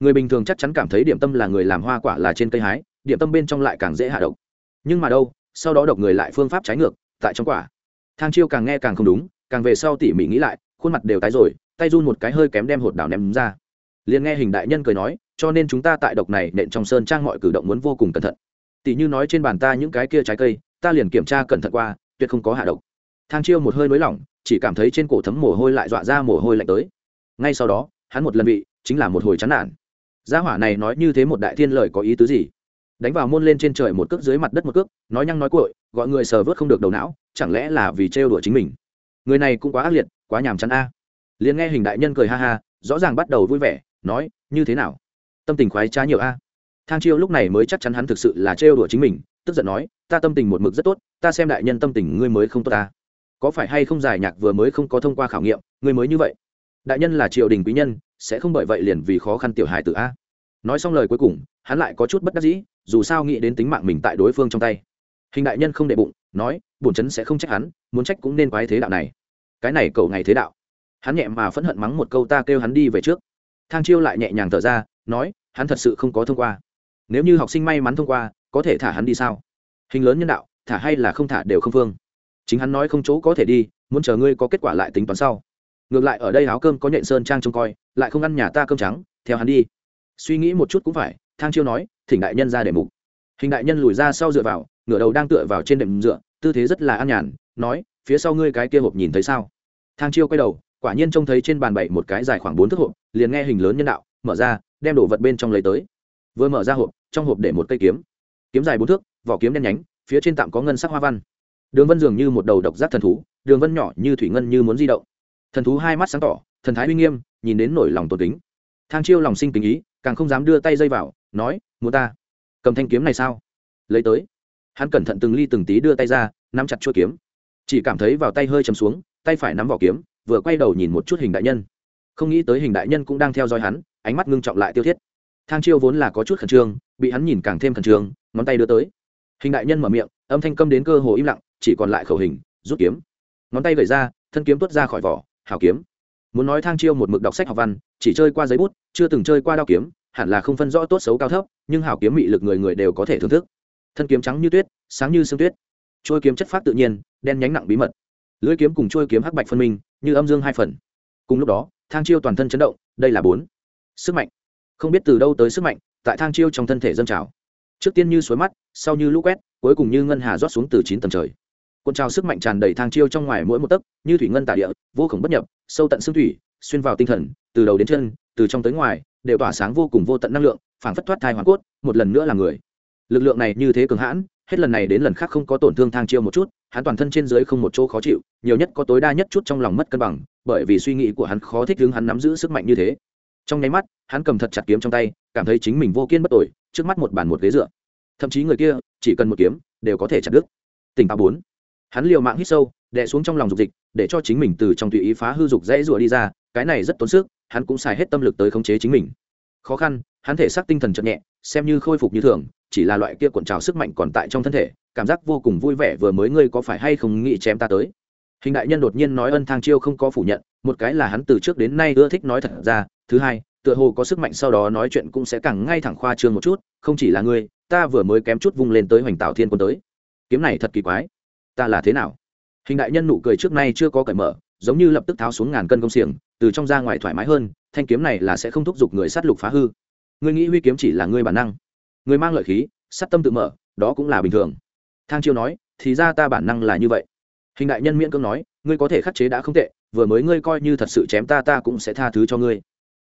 S1: Người bình thường chắc chắn cảm thấy điểm tâm là người làm hoa quả là trên cây hái, điểm tâm bên trong lại càng dễ hạ độc. Nhưng mà đâu sau đó độc người lại phương pháp trái ngược, tại trong quả. Thang chiêu càng nghe càng không đúng, càng về sau tỉ mỉ nghĩ lại, khuôn mặt đều tái rồi, tay run một cái hơi kém đem hột đảo ném ra. Liền nghe hình đại nhân cười nói, cho nên chúng ta tại độc này nện trong sơn trang mọi cử động muốn vô cùng cẩn thận. Tỉ như nói trên bàn ta những cái kia trái cây, ta liền kiểm tra cẩn thận qua, tuyệt không có hạ độc. Thang chiêu một hơi nới lỏng, chỉ cảm thấy trên cổ thấm mồ hôi lại dọa ra mồ hôi lạnh tới. Ngay sau đó, hắn một lần bị, chính là một hồi chán nản. Gia hỏa này nói như thế một đại thiên lời có ý tứ gì? Đánh vào môn lên trên trời một cước dưới mặt đất một cước, nói nhăng nói cội gọi người sờ vớt không được đầu não, chẳng lẽ là vì trêu đùa chính mình? Người này cũng quá ác liệt, quá nhàm chán a. À. liền nghe hình đại nhân cười ha ha, rõ ràng bắt đầu vui vẻ, nói, như thế nào? Tâm tình khoái trá nhiều a. Thang chiêu lúc này mới chắc chắn hắn thực sự là trêu đùa chính mình, tức giận nói, ta tâm tình một mực rất tốt, ta xem đại nhân tâm tình ngươi mới không tốt ta. Có phải hay không giải nhạc vừa mới không có thông qua khảo nghiệm, ngươi mới như vậy? Đại nhân là triều đình quý nhân, sẽ không bởi vậy liền vì khó khăn tiểu hài tử a. Nói xong lời cuối cùng hắn lại có chút bất đắc dĩ, dù sao nghĩ đến tính mạng mình tại đối phương trong tay. Hình đại nhân không đệ bụng, nói, bổn chấn sẽ không trách hắn, muốn trách cũng nên quái thế đạo này. Cái này cầu ngày thế đạo. Hắn nhẹ mà phẫn hận mắng một câu, ta kêu hắn đi về trước. Thang chiêu lại nhẹ nhàng thở ra, nói, hắn thật sự không có thông qua. Nếu như học sinh may mắn thông qua, có thể thả hắn đi sao? Hình lớn nhân đạo, thả hay là không thả đều không phương. Chính hắn nói không chỗ có thể đi, muốn chờ ngươi có kết quả lại tính toán sau. Ngược lại ở đây áo cơm có nhện sơn trang trông coi, lại không ăn nhà ta cơm trắng, theo hắn đi. Suy nghĩ một chút cũng phải thang chiêu nói, thỉnh đại nhân ra để mục. Hình đại nhân lùi ra sau dựa vào, ngửa đầu đang tựa vào trên đệm dựa, tư thế rất là an nhàn, nói, phía sau ngươi cái kia hộp nhìn thấy sao? Thang chiêu quay đầu, quả nhiên trông thấy trên bàn bậy một cái dài khoảng bốn thước hộp, liền nghe hình lớn nhân đạo, mở ra, đem đồ vật bên trong lấy tới. Vừa mở ra hộp, trong hộp để một cây kiếm. Kiếm dài bốn thước, vỏ kiếm đen nhánh, phía trên tạm có ngân sắc hoa văn. Đường vân dường như một đầu độc giác thần thú, đường vân nhỏ như thủy ngân như muốn di động. Thần thú hai mắt sáng tỏ, thần thái uy nghiêm, nhìn đến nổi lòng tột kính. Thang chiêu lòng sinh tình ý càng không dám đưa tay dây vào, nói, muốn ta cầm thanh kiếm này sao? Lấy tới. Hắn cẩn thận từng ly từng tí đưa tay ra, nắm chặt chuôi kiếm. Chỉ cảm thấy vào tay hơi chấm xuống, tay phải nắm vỏ kiếm, vừa quay đầu nhìn một chút hình đại nhân. Không nghĩ tới hình đại nhân cũng đang theo dõi hắn, ánh mắt ngưng trọng lại tiêu thiết. Thang chiêu vốn là có chút khẩn trương, bị hắn nhìn càng thêm khẩn trương, ngón tay đưa tới. Hình đại nhân mở miệng, âm thanh câm đến cơ hồ im lặng, chỉ còn lại khẩu hình, rút kiếm. Ngón tay gầy ra, thân kiếm tuốt ra khỏi vỏ, hào kiếm muốn nói thang chiêu một mực đọc sách học văn, chỉ chơi qua giấy bút, chưa từng chơi qua đao kiếm, hẳn là không phân rõ tốt xấu cao thấp, nhưng hào kiếm mị lực người người đều có thể thưởng thức. Thân kiếm trắng như tuyết, sáng như sương tuyết. Trôi kiếm chất phát tự nhiên, đen nhánh nặng bí mật. Lưỡi kiếm cùng trôi kiếm hắc bạch phân minh, như âm dương hai phần. Cùng lúc đó, thang chiêu toàn thân chấn động, đây là bốn. Sức mạnh. Không biết từ đâu tới sức mạnh, tại thang chiêu trong thân thể dâng trào. Trước tiên như suối mắt, sau như lũ quét, cuối cùng như ngân hà rót xuống từ chín tầng trời cuộn trào sức mạnh tràn đầy thang chiêu trong ngoài mỗi một tấc, như thủy ngân tả địa, vô khổng bất nhập, sâu tận xương thủy, xuyên vào tinh thần, từ đầu đến chân, từ trong tới ngoài, đều tỏa sáng vô cùng vô tận năng lượng, phảng phất thoát thai hoàn cốt, một lần nữa là người. Lực lượng này như thế cường hãn, hết lần này đến lần khác không có tổn thương thang chiêu một chút, hắn toàn thân trên dưới không một chỗ khó chịu, nhiều nhất có tối đa nhất chút trong lòng mất cân bằng, bởi vì suy nghĩ của hắn khó thích đứng hắn nắm giữ sức mạnh như thế. Trong nháy mắt, hắn cầm thật chặt kiếm trong tay, cảm thấy chính mình vô kiên bất tội trước mắt một bàn một ghế dựa. Thậm chí người kia, chỉ cần một kiếm, đều có thể chặt đứt. Tỉnh táo bốn hắn liều mạng hít sâu, đè xuống trong lòng dục dịch, để cho chính mình từ trong tùy ý phá hư dục dễ rủa đi ra, cái này rất tốn sức, hắn cũng xài hết tâm lực tới khống chế chính mình. Khó khăn, hắn thể xác tinh thần chậm nhẹ, xem như khôi phục như thường, chỉ là loại kia cuộn trào sức mạnh còn tại trong thân thể, cảm giác vô cùng vui vẻ vừa mới ngươi có phải hay không nghĩ chém ta tới. Hình đại nhân đột nhiên nói ân thang chiêu không có phủ nhận, một cái là hắn từ trước đến nay ưa thích nói thật ra, thứ hai, tựa hồ có sức mạnh sau đó nói chuyện cũng sẽ càng ngay thẳng khoa trương một chút, không chỉ là ngươi, ta vừa mới kém chút vung lên tới hoành tạo thiên quân tới. Kiếm này thật kỳ quái ta là thế nào? Hình đại nhân nụ cười trước nay chưa có cởi mở, giống như lập tức tháo xuống ngàn cân công xiềng, từ trong ra ngoài thoải mái hơn, thanh kiếm này là sẽ không thúc giục người sát lục phá hư. Người nghĩ huy kiếm chỉ là ngươi bản năng. Người mang lợi khí, sát tâm tự mở, đó cũng là bình thường. Thang chiêu nói, thì ra ta bản năng là như vậy. Hình đại nhân miễn cưỡng nói, ngươi có thể khắc chế đã không tệ, vừa mới ngươi coi như thật sự chém ta ta cũng sẽ tha thứ cho ngươi.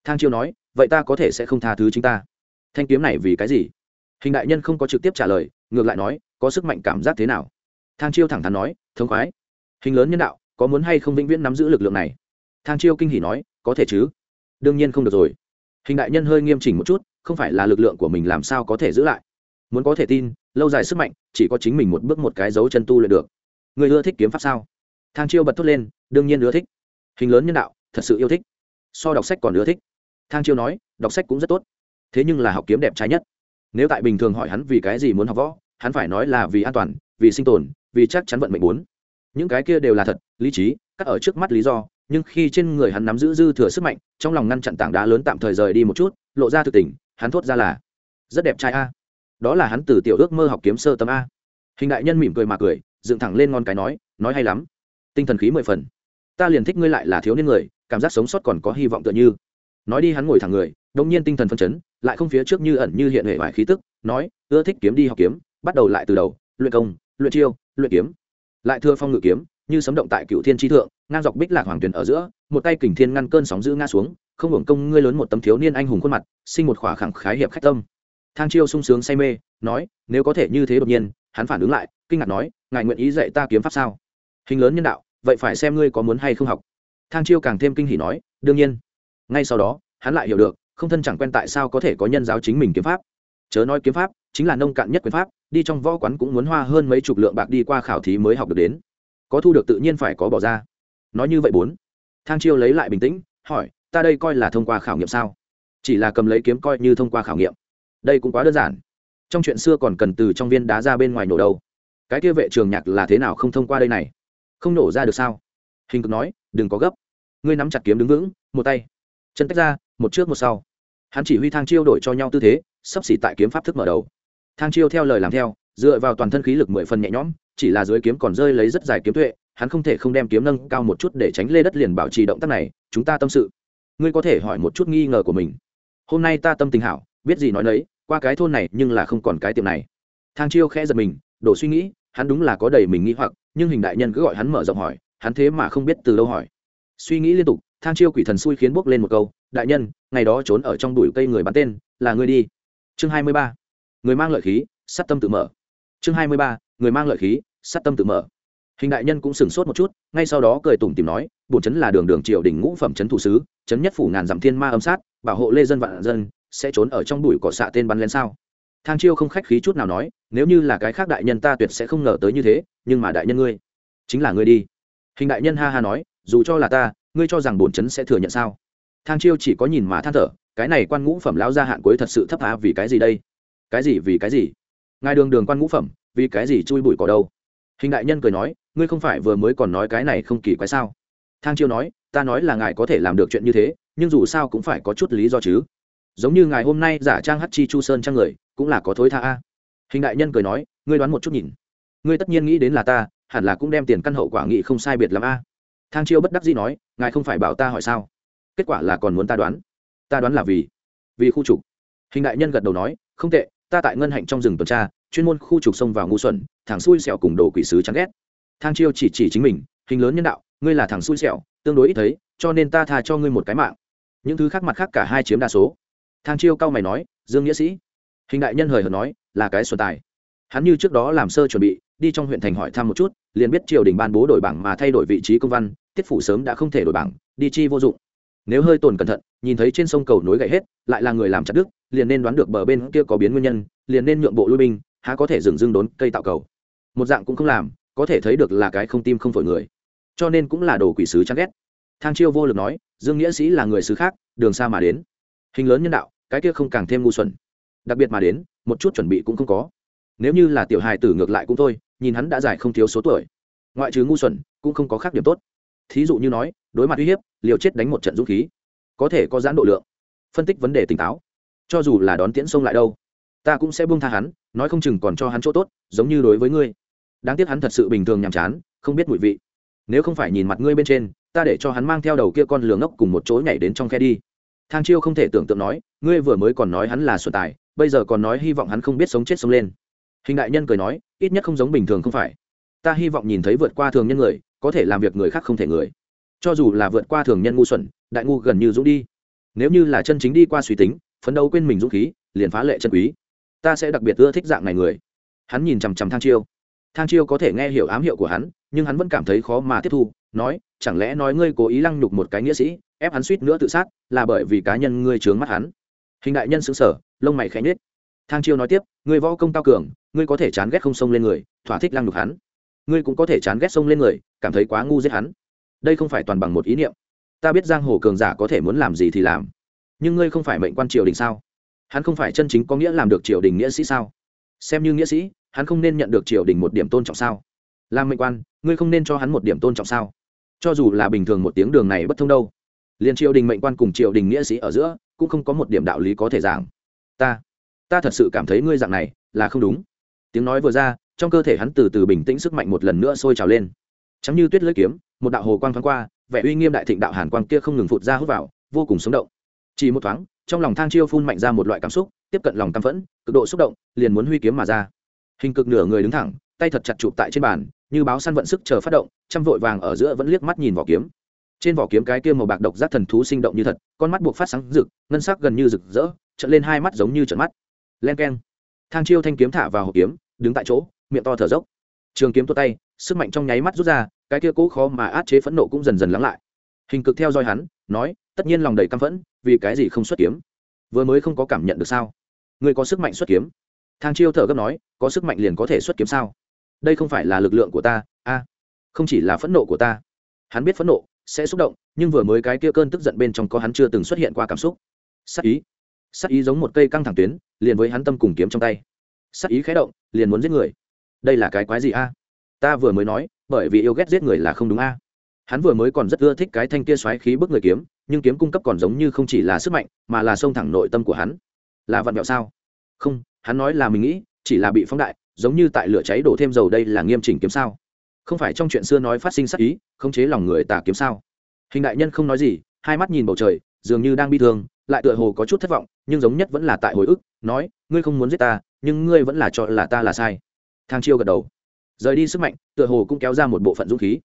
S1: Thang chiêu nói, vậy ta có thể sẽ không tha thứ chính ta. Thanh kiếm này vì cái gì? Hình đại nhân không có trực tiếp trả lời, ngược lại nói, có sức mạnh cảm giác thế nào? Thang chiêu thẳng thắn nói, thống khoái. Hình lớn nhân đạo, có muốn hay không vĩnh viễn nắm giữ lực lượng này? Thang chiêu kinh hỉ nói, có thể chứ. Đương nhiên không được rồi. Hình đại nhân hơi nghiêm chỉnh một chút, không phải là lực lượng của mình làm sao có thể giữ lại? Muốn có thể tin, lâu dài sức mạnh, chỉ có chính mình một bước một cái dấu chân tu luyện được. Người ưa thích kiếm pháp sao? Thang chiêu bật thốt lên, đương nhiên ưa thích. Hình lớn nhân đạo, thật sự yêu thích. So đọc sách còn ưa thích. Thang chiêu nói, đọc sách cũng rất tốt. Thế nhưng là học kiếm đẹp trái nhất. Nếu tại bình thường hỏi hắn vì cái gì muốn học võ, hắn phải nói là vì an toàn, vì sinh tồn vì chắc chắn vận mệnh muốn những cái kia đều là thật, lý trí, cắt ở trước mắt lý do, nhưng khi trên người hắn nắm giữ dư thừa sức mạnh, trong lòng ngăn chặn tảng đá lớn tạm thời rời đi một chút, lộ ra thực tình, hắn thốt ra là, rất đẹp trai a. Đó là hắn từ tiểu ước mơ học kiếm sơ tâm a. Hình đại nhân mỉm cười mà cười, dựng thẳng lên ngon cái nói nói hay lắm. Tinh thần khí mười phần. Ta liền thích ngươi lại là thiếu niên người, cảm giác sống sót còn có hy vọng tựa như. Nói đi hắn ngồi thẳng người đông nhiên tinh thần phân chấn, lại không phía trước như ẩn như hiện hệ vải khí tức, nói, ưa thích kiếm đi học kiếm, bắt đầu lại từ đầu, luyện công, luyện chiêu luyện kiếm. Lại thưa phong ngự kiếm, như sấm động tại cựu thiên tri thượng, ngang dọc bích lạc hoàng tuyển ở giữa, một tay kình thiên ngăn cơn sóng giữ ngã xuống, không hưởng công ngươi lớn một tấm thiếu niên anh hùng khuôn mặt, sinh một khỏa khẳng khái hiệp khách tâm. Thang chiêu sung sướng say mê, nói, nếu có thể như thế đột nhiên, hắn phản ứng lại, kinh ngạc nói, ngài nguyện ý dạy ta kiếm pháp sao? Hình lớn nhân đạo, vậy phải xem ngươi có muốn hay không học. Thang chiêu càng thêm kinh hỉ nói, đương nhiên. Ngay sau đó, hắn lại hiểu được, không thân chẳng quen tại sao có thể có nhân giáo chính mình kiếm pháp. Chớ nói kiếm pháp, chính là nông cạn nhất quyền pháp đi trong võ quán cũng muốn hoa hơn mấy chục lượng bạc đi qua khảo thí mới học được đến. Có thu được tự nhiên phải có bỏ ra. Nói như vậy bốn. Thang chiêu lấy lại bình tĩnh, hỏi, ta đây coi là thông qua khảo nghiệm sao? Chỉ là cầm lấy kiếm coi như thông qua khảo nghiệm. Đây cũng quá đơn giản. Trong chuyện xưa còn cần từ trong viên đá ra bên ngoài nổ đầu cái kia vệ trường nhạc là thế nào không thông qua đây này? Không nổ ra được sao? Hình cực nói, đừng có gấp. Ngươi nắm chặt kiếm đứng vững, một tay. Chân tách ra, một trước một sau. Hắn chỉ huy thang chiêu đổi cho nhau tư thế, sắp xỉ tại kiếm pháp thức mở đầu thang chiêu theo lời làm theo, dựa vào toàn thân khí lực mười phần nhẹ nhõm, chỉ là dưới kiếm còn rơi lấy rất dài kiếm tuệ, hắn không thể không đem kiếm nâng cao một chút để tránh lê đất liền bảo trì động tác này, chúng ta tâm sự. Ngươi có thể hỏi một chút nghi ngờ của mình. Hôm nay ta tâm tình hảo, biết gì nói đấy qua cái thôn này nhưng là không còn cái tiệm này. Thang chiêu khẽ giật mình, đổ suy nghĩ, hắn đúng là có đầy mình nghĩ hoặc, nhưng hình đại nhân cứ gọi hắn mở rộng hỏi, hắn thế mà không biết từ đâu hỏi. Suy nghĩ liên tục, thang chiêu quỷ thần xui khiến bốc lên một câu, đại nhân, ngày đó trốn ở trong bụi cây người bắn tên, là ngươi đi. Chương hai mươi ba người mang lợi khí, sắt tâm tự mở. Chương hai mươi ba, người mang lợi khí, sắt tâm tự mở. Hình đại nhân cũng sửng sốt một chút, ngay sau đó cười tủm tìm nói, bổn chấn là đường đường triều đình ngũ phẩm chấn thủ sứ, chấn nhất phủ ngàn dặm thiên ma âm sát, bảo hộ lê dân vạn dân, sẽ trốn ở trong bụi cỏ xạ tên bắn lên sao? Thang chiêu không khách khí chút nào nói, nếu như là cái khác đại nhân ta tuyệt sẽ không ngờ tới như thế, nhưng mà đại nhân ngươi, chính là ngươi đi. Hình đại nhân ha ha nói, dù cho là ta, ngươi cho rằng bổn chấn sẽ thừa nhận sao? Thang chiêu chỉ có nhìn mà than thở, cái này quan ngũ phẩm lão gia hạn cuối thật sự thấp á vì cái gì đây? Cái gì vì cái gì? Ngài đường đường quan ngũ phẩm, vì cái gì chui bụi cỏ đâu? Hình đại nhân cười nói, ngươi không phải vừa mới còn nói cái này không kỳ quái sao? Thang chiêu nói, ta nói là ngài có thể làm được chuyện như thế, nhưng dù sao cũng phải có chút lý do chứ. Giống như ngài hôm nay giả trang hát chi chu sơn trang người, cũng là có thối tha a. Hình đại nhân cười nói, ngươi đoán một chút nhìn. Ngươi tất nhiên nghĩ đến là ta, hẳn là cũng đem tiền căn hậu quả nghị không sai biệt l a. Thang chiêu bất đắc dĩ nói, ngài không phải bảo ta hỏi sao? Kết quả là còn muốn ta đoán. Ta đoán là vì vì khu trục. Hình đại nhân gật đầu nói, không tệ ta tại ngân hạnh trong rừng tuần tra, chuyên môn khu trục sông vào ngu xuẩn, thằng xui xẻo cùng đồ quỷ sứ chán ghét. Thang chiêu chỉ chỉ chính mình, hình lớn nhân đạo, ngươi là thằng xui xẻo, tương đối ít thấy, cho nên ta tha cho ngươi một cái mạng. Những thứ khác mặt khác cả hai chiếm đa số. Thang chiêu cao mày nói, dương nghĩa sĩ. Hình đại nhân hời hợt nói, là cái xuân tài. Hắn như trước đó làm sơ chuẩn bị, đi trong huyện thành hỏi thăm một chút, liền biết triều đình ban bố đổi bảng mà thay đổi vị trí công văn, tiết phủ sớm đã không thể đổi bảng, đi chi vô dụng. Nếu hơi tồn cẩn thận, nhìn thấy trên sông cầu nối gậy hết, lại là người làm chặt đức liền nên đoán được bờ bên kia có biến nguyên nhân, liền nên nhượng bộ lui binh, há có thể dừng dưng đốn cây tạo cầu. Một dạng cũng không làm, có thể thấy được là cái không tim không phổi người. Cho nên cũng là đồ quỷ sứ chán ghét. Thang chiêu vô lực nói, dương nghĩa sĩ là người sứ khác, đường xa mà đến. Hình lớn nhân đạo, cái kia không càng thêm ngu xuẩn. Đặc biệt mà đến, một chút chuẩn bị cũng không có. Nếu như là tiểu hài tử ngược lại cũng thôi, nhìn hắn đã dài không thiếu số tuổi. Ngoại trừ ngu xuẩn, cũng không có khác điểm tốt. Thí dụ như nói, đối mặt uy hiếp, liều chết đánh một trận dũng khí. Có thể có giãn độ lượng. Phân tích vấn đề tỉnh táo cho dù là đón tiễn sông lại đâu, ta cũng sẽ buông tha hắn, nói không chừng còn cho hắn chỗ tốt, giống như đối với ngươi. Đáng tiếc hắn thật sự bình thường nhàm chán, không biết mùi vị. Nếu không phải nhìn mặt ngươi bên trên, ta để cho hắn mang theo đầu kia con lường ngốc cùng một chỗ nhảy đến trong khe đi. Thang chiêu không thể tưởng tượng nói, ngươi vừa mới còn nói hắn là sổ tài, bây giờ còn nói hy vọng hắn không biết sống chết sống lên. Hình đại nhân cười nói, ít nhất không giống bình thường không phải. Ta hy vọng nhìn thấy vượt qua thường nhân người, có thể làm việc người khác không thể người. Cho dù là vượt qua thường nhân ngu xuẩn, đại ngu gần như dũng đi. Nếu như là chân chính đi qua suy tính phấn đấu quên mình dũng khí, liền phá lệ chân quý. Ta sẽ đặc biệt ưa thích dạng này người. Hắn nhìn chằm chằm thang chiêu. Thang chiêu có thể nghe hiểu ám hiệu của hắn, nhưng hắn vẫn cảm thấy khó mà tiếp thu, nói, chẳng lẽ nói ngươi cố ý lăng nhục một cái nghĩa sĩ, ép hắn suýt nữa tự sát, là bởi vì cá nhân ngươi trướng mắt hắn? Hình đại nhân xứng sở lông mày khẽ nhết thang chiêu nói tiếp, ngươi võ công cao cường, ngươi có thể chán ghét không xông lên người, thỏa thích lăng nhục hắn. Ngươi cũng có thể chán ghét xông lên người, cảm thấy quá ngu giết hắn. Đây không phải toàn bằng một ý niệm. Ta biết giang hồ cường giả có thể muốn làm gì thì làm nhưng ngươi không phải mệnh quan triều đình sao? Hắn không phải chân chính có nghĩa làm được triều đình nghĩa sĩ sao? Xem như nghĩa sĩ, hắn không nên nhận được triều đình một điểm tôn trọng sao? Làm mệnh quan, ngươi không nên cho hắn một điểm tôn trọng sao? Cho dù là bình thường một tiếng đường này bất thông đâu. Liền triều đình mệnh quan cùng triều đình nghĩa sĩ ở giữa, cũng không có một điểm đạo lý có thể giảng. Ta ta thật sự cảm thấy ngươi dạng này là không đúng. Tiếng nói vừa ra, trong cơ thể hắn từ từ bình tĩnh sức mạnh một lần nữa sôi trào lên. Chẳng như tuyết lưỡi kiếm, một đạo hồ quang thoáng qua, vẻ uy nghiêm đại thịnh đạo hàn quang kia không ngừng phụt ra hút vào, vô cùng sống động chỉ một thoáng, trong lòng thang chiêu phun mạnh ra một loại cảm xúc, tiếp cận lòng căm phẫn, cực độ xúc động, liền muốn huy kiếm mà ra. Hình cực nửa người đứng thẳng, tay thật chặt chụp tại trên bàn, như báo săn vận sức chờ phát động, chăm vội vàng ở giữa vẫn liếc mắt nhìn vỏ kiếm. Trên vỏ kiếm cái kia màu bạc độc giác thần thú sinh động như thật, con mắt buộc phát sáng rực, ngân sắc gần như rực rỡ trận lên hai mắt giống như trận mắt. Len keng. Thang chiêu thanh kiếm thả vào hộp kiếm, đứng tại chỗ, miệng to thở dốc. Trường kiếm tua tay, sức mạnh trong nháy mắt rút ra, cái kia cố khó mà át chế phẫn nộ cũng dần dần lắng lại. Hình cực theo dõi hắn, nói tất nhiên lòng đầy căm phẫn, vì cái gì không xuất kiếm? Vừa mới không có cảm nhận được sao? Người có sức mạnh xuất kiếm. Thang chiêu thở gấp nói, có sức mạnh liền có thể xuất kiếm sao? Đây không phải là lực lượng của ta, a, không chỉ là phẫn nộ của ta. Hắn biết phẫn nộ sẽ xúc động, nhưng vừa mới cái kia cơn tức giận bên trong có hắn chưa từng xuất hiện qua cảm xúc. Sắc ý. Sắc ý giống một cây căng thẳng tuyến, liền với hắn tâm cùng kiếm trong tay. Sắc ý khé động, liền muốn giết người. Đây là cái quái gì, a? Ta vừa mới nói, bởi vì yêu ghét giết người là không đúng, a. Hắn vừa mới còn rất ưa thích cái thanh kia xoáy khí bức người kiếm nhưng kiếm cung cấp còn giống như không chỉ là sức mạnh, mà là xông thẳng nội tâm của hắn. Là vặn vẹo sao? Không, hắn nói là mình nghĩ, chỉ là bị phóng đại, giống như tại lửa cháy đổ thêm dầu đây là nghiêm chỉnh kiếm sao? Không phải trong chuyện xưa nói phát sinh sắc ý, khống chế lòng người tà kiếm sao? Hình đại nhân không nói gì, hai mắt nhìn bầu trời, dường như đang bi thương, lại tựa hồ có chút thất vọng, nhưng giống nhất vẫn là tại hồi ức, nói, ngươi không muốn giết ta, nhưng ngươi vẫn là cho là ta là sai. Thang chiêu gật đầu. Rời đi sức mạnh, tựa hồ cũng kéo ra một bộ phận dũng khí.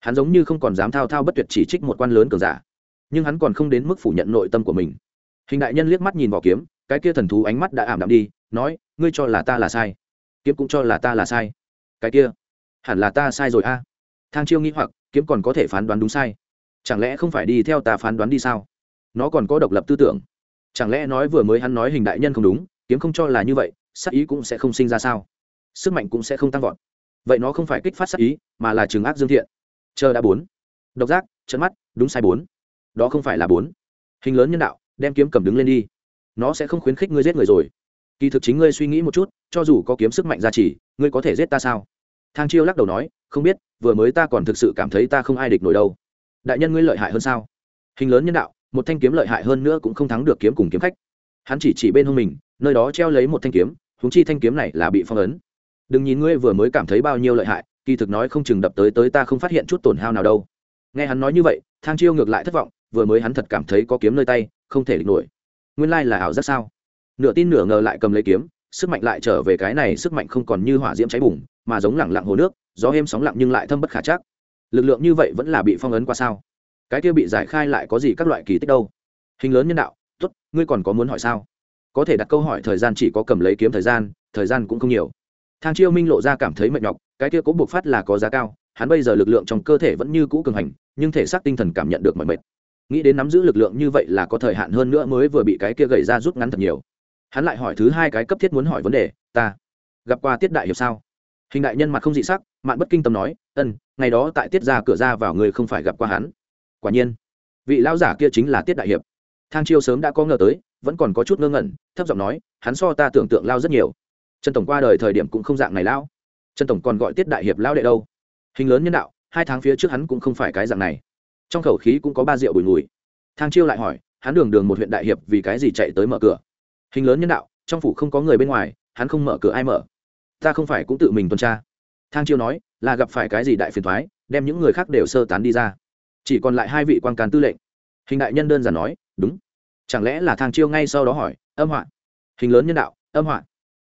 S1: Hắn giống như không còn dám thao thao bất tuyệt chỉ trích một quan lớn cường giả nhưng hắn còn không đến mức phủ nhận nội tâm của mình. Hình đại nhân liếc mắt nhìn vỏ kiếm, cái kia thần thú ánh mắt đã ảm đạm đi, nói, ngươi cho là ta là sai. Kiếm cũng cho là ta là sai. Cái kia, hẳn là ta sai rồi a. Thang chiêu nghĩ hoặc, kiếm còn có thể phán đoán đúng sai. Chẳng lẽ không phải đi theo ta phán đoán đi sao? Nó còn có độc lập tư tưởng. Chẳng lẽ nói vừa mới hắn nói hình đại nhân không đúng, kiếm không cho là như vậy sắc ý cũng sẽ không sinh ra sao? Sức mạnh cũng sẽ không tăng vọt. Vậy nó không phải kích phát sắc ý, mà là trường ác dương thiện. Chờ đã bốn. Độc giác, trận mắt, đúng sai bốn đó không phải là bốn. Hình lớn nhân đạo, đem kiếm cầm đứng lên đi. Nó sẽ không khuyến khích ngươi giết người rồi. Kỳ thực chính ngươi suy nghĩ một chút, cho dù có kiếm sức mạnh gia trì ngươi có thể giết ta sao? Thang chiêu lắc đầu nói, không biết, vừa mới ta còn thực sự cảm thấy ta không ai địch nổi đâu. Đại nhân ngươi lợi hại hơn sao? Hình lớn nhân đạo, một thanh kiếm lợi hại hơn nữa cũng không thắng được kiếm cùng kiếm khách. Hắn chỉ chỉ bên hông mình, nơi đó treo lấy một thanh kiếm húng chi thanh kiếm này là bị phong ấn. Đừng nhìn ngươi vừa mới cảm thấy bao nhiêu lợi hại, kỳ thực nói không chừng đập tới tới ta không phát hiện chút tổn hao nào đâu. Nghe hắn nói như vậy, thang chiêu ngược lại thất vọng vừa mới hắn thật cảm thấy có kiếm nơi tay, không thể địch nổi. Nguyên lai là ảo giác sao? Nửa tin nửa ngờ lại cầm lấy kiếm, sức mạnh lại trở về cái này sức mạnh không còn như hỏa diễm cháy bùng, mà giống lẳng lặng hồ nước, gió êm sóng lặng nhưng lại thâm bất khả chắc. Lực lượng như vậy vẫn là bị phong ấn qua sao? Cái kia bị giải khai lại có gì các loại kỳ tích đâu? Hình lớn nhân đạo, tốt, ngươi còn có muốn hỏi sao? Có thể đặt câu hỏi thời gian chỉ có cầm lấy kiếm thời gian thời gian cũng không nhiều. Thang chiêu minh lộ ra cảm thấy mệt nhọc, cái kia cố buộc phát là có giá cao, hắn bây giờ lực lượng trong cơ thể vẫn như cũ cường hành, nhưng thể xác tinh thần cảm nhận được mọi mệt nghĩ đến nắm giữ lực lượng như vậy là có thời hạn hơn nữa mới vừa bị cái kia gậy ra rút ngắn thật nhiều. Hắn lại hỏi thứ hai cái cấp thiết muốn hỏi vấn đề, ta gặp qua tiết đại hiệp sao? Hình đại nhân mặt không dị sắc, mạn bất kinh tâm nói ân ngày đó tại tiết ra cửa ra vào người không phải gặp qua hắn. Quả nhiên, vị lão giả kia chính là tiết đại hiệp. Thang chiêu sớm đã có ngờ tới, vẫn còn có chút ngơ ngẩn, thấp giọng nói, hắn so ta tưởng tượng lao rất nhiều. Trần tổng qua đời thời điểm cũng không dạng này lão. Trần tổng còn gọi tiết đại hiệp lão đệ đâu? Hình lớn nhân đạo, hai tháng phía trước hắn cũng không phải cái dạng này trong khẩu khí cũng có ba rượu bùi ngùi. Thang chiêu lại hỏi, hắn đường đường một huyện đại hiệp vì cái gì chạy tới mở cửa? Hình lớn nhân đạo, trong phủ không có người bên ngoài, hắn không mở cửa ai mở? Ta không phải cũng tự mình tuần tra. Thang chiêu nói, là gặp phải cái gì đại phiền thoái, đem những người khác đều sơ tán đi ra. Chỉ còn lại hai vị quan cán tư lệnh. Hình đại nhân đơn giản nói, đúng. Chẳng lẽ là thang chiêu ngay sau đó hỏi, âm hoạn. hình lớn nhân đạo, âm hoạn.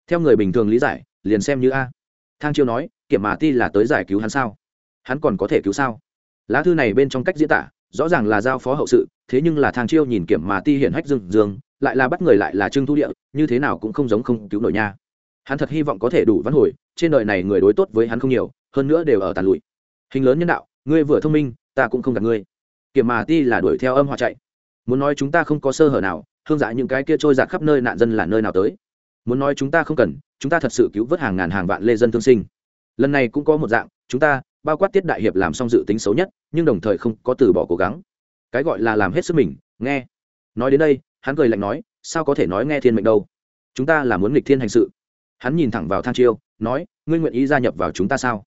S1: theo người bình thường lý giải, liền xem như a. Thang chiêu nói, kiểm mà ti là tới giải cứu hắn sao? Hắn còn có thể cứu sao? Lá thư này bên trong cách diễn tả, rõ ràng là giao phó hậu sự, thế nhưng là thang chiêu nhìn kiểm mà ti hiển hách dương dương, lại là bắt người lại là trương thu địa, như thế nào cũng không giống không cứu nổi nha. Hắn thật hy vọng có thể đủ văn hồi, trên đời này người đối tốt với hắn không nhiều, hơn nữa đều ở tàn lụi. Hình lớn nhân đạo, ngươi vừa thông minh, ta cũng không gặp ngươi. Kiểm mà ti là đuổi theo âm hòa chạy. Muốn nói chúng ta không có sơ hở nào, hương dạ những cái kia trôi giạt khắp nơi nạn dân là nơi nào tới? Muốn nói chúng ta không cần, chúng ta thật sự cứu vớt hàng ngàn hàng vạn lê dân thương sinh. Lần này cũng có một dạng, chúng ta bao quát tiết đại hiệp làm xong dự tính xấu nhất nhưng đồng thời không có từ bỏ cố gắng. Cái gọi là làm hết sức mình nghe. Nói đến đây hắn cười lạnh nói sao có thể nói nghe thiên mệnh đâu? Chúng ta là muốn nghịch thiên hành sự. Hắn nhìn thẳng vào thang chiêu nói ngươi nguyện ý gia nhập vào chúng ta sao?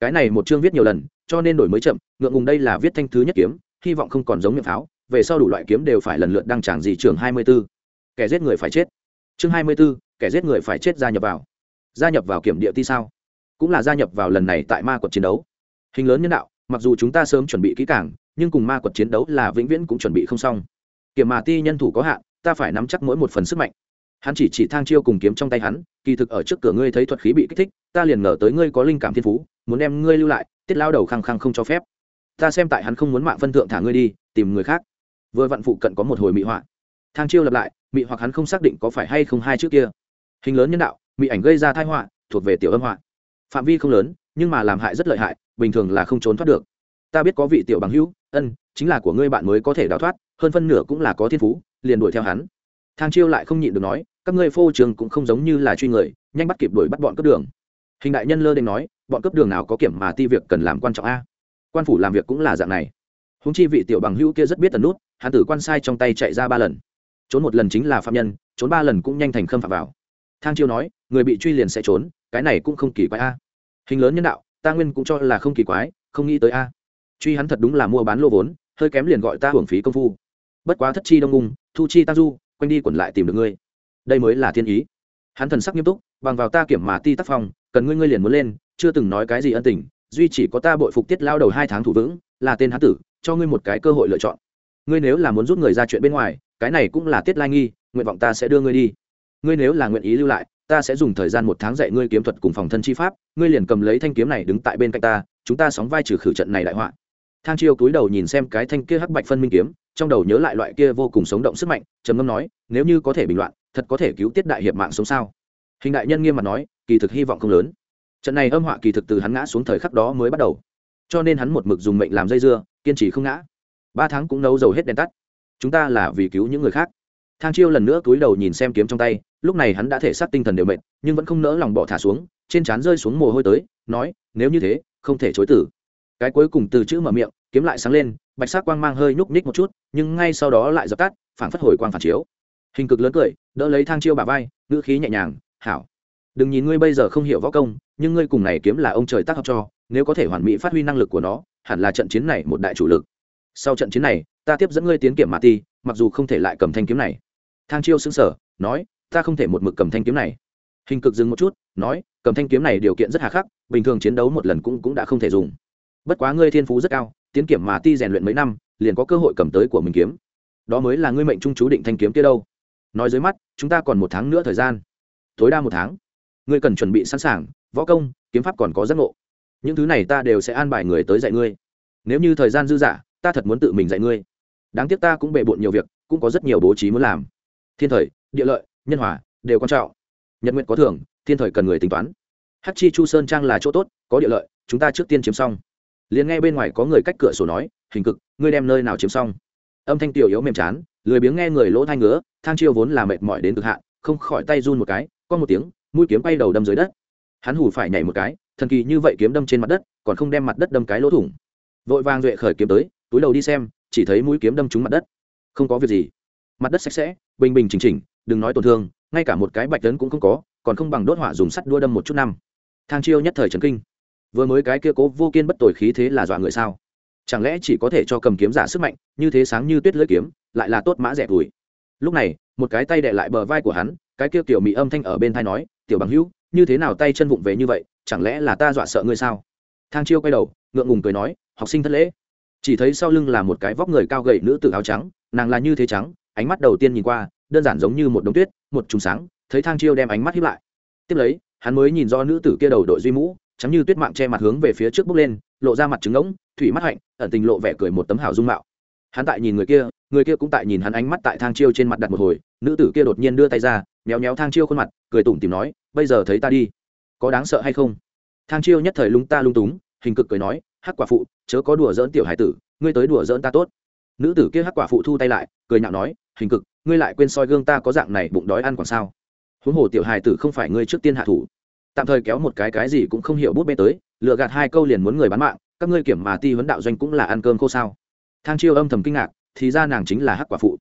S1: Cái này một chương viết nhiều lần cho nên đổi mới chậm ngượng ngùng đây là viết thanh thứ nhất kiếm hy vọng không còn giống miệng pháo về sau đủ loại kiếm đều phải lần lượt đăng tràng gì trường hai mươi 24. kẻ giết người phải chết. Chương hai mươi 24, kẻ giết người phải chết gia nhập vào. Gia nhập vào kiểm địa ti sao? Cũng là gia nhập vào lần này tại ma quật chiến đấu hình lớn nhân đạo, mặc dù chúng ta sớm chuẩn bị kỹ càng, nhưng cùng ma quật chiến đấu là vĩnh viễn cũng chuẩn bị không xong. Kiểm mà ti nhân thủ có hạn, ta phải nắm chắc mỗi một phần sức mạnh. Hắn chỉ chỉ thang chiêu cùng kiếm trong tay hắn, kỳ thực ở trước cửa ngươi thấy thuật khí bị kích thích, ta liền ngờ tới ngươi có linh cảm thiên phú, muốn đem ngươi lưu lại, tiết lao đầu khăng khăng không cho phép. Ta xem tại hắn không muốn mạng phân thượng thả ngươi đi, tìm người khác. Vừa vặn phụ cận có một hồi mị họa. Thang chiêu lặp lại, mị hoặc hắn không xác định có phải hay không hai trước kia. Hình lớn nhân đạo, mị ảnh gây ra thai họa, thuộc về tiểu âm họa. Phạm vi không lớn nhưng mà làm hại rất lợi hại, bình thường là không trốn thoát được. Ta biết có vị tiểu bằng hữu, ân, chính là của ngươi bạn mới có thể đào thoát, hơn phân nửa cũng là có thiên phú, liền đuổi theo hắn. Thang chiêu lại không nhịn được nói, các ngươi phô trường cũng không giống như là truy người, nhanh bắt kịp đuổi bắt bọn cướp đường. Hình đại nhân lơ đ nói, bọn cướp đường nào có kiểm mà ti việc cần làm quan trọng a? Quan phủ làm việc cũng là dạng này. Húng chi vị tiểu bằng hữu kia rất biết tần nút, hắn tử quan sai trong tay chạy ra ba lần. Trốn một lần chính là phạm nhân, trốn ba lần cũng nhanh thành khâm phạm vào. Thang chiêu nói, người bị truy liền sẽ trốn, cái này cũng không kỳ quái a hình lớn nhân đạo, ta nguyên cũng cho là không kỳ quái, không nghĩ tới a. Truy hắn thật đúng là mua bán lô vốn, hơi kém liền gọi ta hưởng phí công phu. Bất quá thất chi đông ngung thu chi tăng du, quanh đi quẩn lại tìm được ngươi. Đây mới là thiên ý. Hắn thần sắc nghiêm túc, bằng vào ta kiểm mà ti tác phong, cần ngươi ngươi liền muốn lên, chưa từng nói cái gì ân tình, duy chỉ có ta bội phục tiết lao đầu hai tháng thủ vững, là tên hán tử, cho ngươi một cái cơ hội lựa chọn. Ngươi nếu là muốn rút người ra chuyện bên ngoài, cái này cũng là tiết lai nghi, nguyện vọng ta sẽ đưa ngươi đi. Ngươi nếu là nguyện ý lưu lại ta sẽ dùng thời gian một tháng dạy ngươi kiếm thuật cùng phòng thân chi pháp, ngươi liền cầm lấy thanh kiếm này đứng tại bên cạnh ta, chúng ta sóng vai trừ khử trận này đại họa. Thang chiêu cúi đầu nhìn xem cái thanh kia hắc bạch phân minh kiếm, trong đầu nhớ lại loại kia vô cùng sống động sức mạnh, trầm ngâm nói, nếu như có thể bình loạn, thật có thể cứu tiết đại hiệp mạng sống sao? Hình đại nhân nghiêm mặt nói, kỳ thực hy vọng không lớn. Trận này âm họa kỳ thực từ hắn ngã xuống thời khắc đó mới bắt đầu. Cho nên hắn một mực dùng mệnh làm dây dưa, kiên trì không ngã. Ba tháng cũng nấu dầu hết đèn tắt. Chúng ta là vì cứu những người khác thang chiêu lần nữa cúi đầu nhìn xem kiếm trong tay, lúc này hắn đã thể xác tinh thần đều mệt, nhưng vẫn không nỡ lòng bỏ thả xuống, trên trán rơi xuống mồ hôi tới, nói, nếu như thế, không thể chối tử cái cuối cùng từ chữ mở miệng, kiếm lại sáng lên, bạch sắc quang mang hơi nhúc nhích một chút, nhưng ngay sau đó lại dập tắt phản phất hồi quang phản chiếu. Hình cực lớn cười, đỡ lấy thang chiêu bà vai, ngữ khí nhẹ nhàng, hảo. Đừng nhìn ngươi bây giờ không hiểu võ công, nhưng ngươi cùng này kiếm là ông trời tác hợp cho, nếu có thể hoàn mỹ phát huy năng lực của nó, hẳn là trận chiến này một đại chủ lực. Sau trận chiến này, ta tiếp dẫn ngươi tiến kiểm mã ti, mặc dù không thể lại cầm thanh kiếm này thang chiêu xứng sở nói, ta không thể một mực cầm thanh kiếm này. Hình cực dừng một chút, nói, cầm thanh kiếm này điều kiện rất hà khắc, bình thường chiến đấu một lần cũng cũng đã không thể dùng. Bất quá ngươi thiên phú rất cao, tiến kiểm mà ti rèn luyện mấy năm, liền có cơ hội cầm tới của mình kiếm. Đó mới là ngươi mệnh trung chú định thanh kiếm kia đâu. Nói dưới mắt, chúng ta còn một tháng nữa thời gian. Tối đa một tháng. Ngươi cần chuẩn bị sẵn sàng, võ công, kiếm pháp còn có rất ngộ. Những thứ này ta đều sẽ an bài người tới dạy ngươi. Nếu như thời gian dư dả, ta thật muốn tự mình dạy ngươi. Đáng tiếc ta cũng bề bộn nhiều việc, cũng có rất nhiều bố trí muốn làm thiên thời, địa lợi, nhân hòa, đều quan trọng. Nhật nguyện có thưởng, thiên thời cần người tính toán. Hắc chi chu sơn trang là chỗ tốt, có địa lợi, chúng ta trước tiên chiếm xong. Liền nghe bên ngoài có người cách cửa sổ nói, hình cực, ngươi đem nơi nào chiếm xong? Âm thanh tiểu yếu mềm chán, lười biếng nghe người lỗ thai ngứa, thang chiêu vốn là mệt mỏi đến cực hạn, không khỏi tay run một cái, có một tiếng, mũi kiếm bay đầu đâm dưới đất. Hắn hủ phải nhảy một cái, thần kỳ như vậy kiếm đâm trên mặt đất, còn không đem mặt đất đâm cái lỗ thủng. Vội vàng duệ khởi kiếm tới, túi đầu đi xem, chỉ thấy mũi kiếm đâm trúng mặt đất. Không có việc gì mặt đất sạch sẽ, bình bình chỉnh chỉnh, đừng nói tổn thương, ngay cả một cái bạch tấn cũng không có, còn không bằng đốt hỏa dùng sắt đua đâm một chút năm. Thang chiêu nhất thời trấn kinh. Vừa mới cái kia cố vô kiên bất tồi khí thế là dọa người sao? Chẳng lẽ chỉ có thể cho cầm kiếm giả sức mạnh, như thế sáng như tuyết lưỡi kiếm, lại là tốt mã rẻ tuổi? Lúc này, một cái tay đệ lại bờ vai của hắn, cái kia tiểu mỹ âm thanh ở bên thai nói, tiểu bằng hữu, như thế nào tay chân vụng về như vậy, chẳng lẽ là ta dọa sợ ngươi sao? Thang chiêu quay đầu, ngượng ngùng cười nói, học sinh thất lễ. Chỉ thấy sau lưng là một cái vóc người cao gầy nữ tử áo trắng, nàng là như thế trắng ánh mắt đầu tiên nhìn qua, đơn giản giống như một đống tuyết, một trùng sáng, thấy thang chiêu đem ánh mắt hiếp lại. Tiếp lấy, hắn mới nhìn do nữ tử kia đầu đội duy mũ chắm như tuyết mạng che mặt hướng về phía trước bước lên, lộ ra mặt trứng ngỗng, thủy mắt hạnh, ẩn tình lộ vẻ cười một tấm hảo dung mạo. Hắn tại nhìn người kia người kia cũng tại nhìn hắn ánh mắt tại thang chiêu trên mặt đặt một hồi, nữ tử kia đột nhiên đưa tay ra, méo méo thang chiêu khuôn mặt, cười tủm tìm nói, bây giờ thấy ta đi. Có đáng sợ hay không? Thang chiêu nhất thời lung ta lung túng, hình cực cười nói, hắc quả phụ, chớ có đùa dỡn tiểu hải tử, ngươi tới đùa dỡn ta tốt nữ tử kia hắc quả phụ thu tay lại, cười nhạo nói, hình cực, ngươi lại quên soi gương ta có dạng này bụng đói ăn còn sao? Huống hồ tiểu hài tử không phải ngươi trước tiên hạ thủ. Tạm thời kéo một cái cái gì cũng không hiểu bút bê tới lựa gạt hai câu liền muốn người bán mạng, các ngươi kiểm mà ti huấn đạo doanh cũng là ăn cơm khô sao? Thang chiêu âm thầm kinh ngạc, thì ra nàng chính là hắc quả phụ.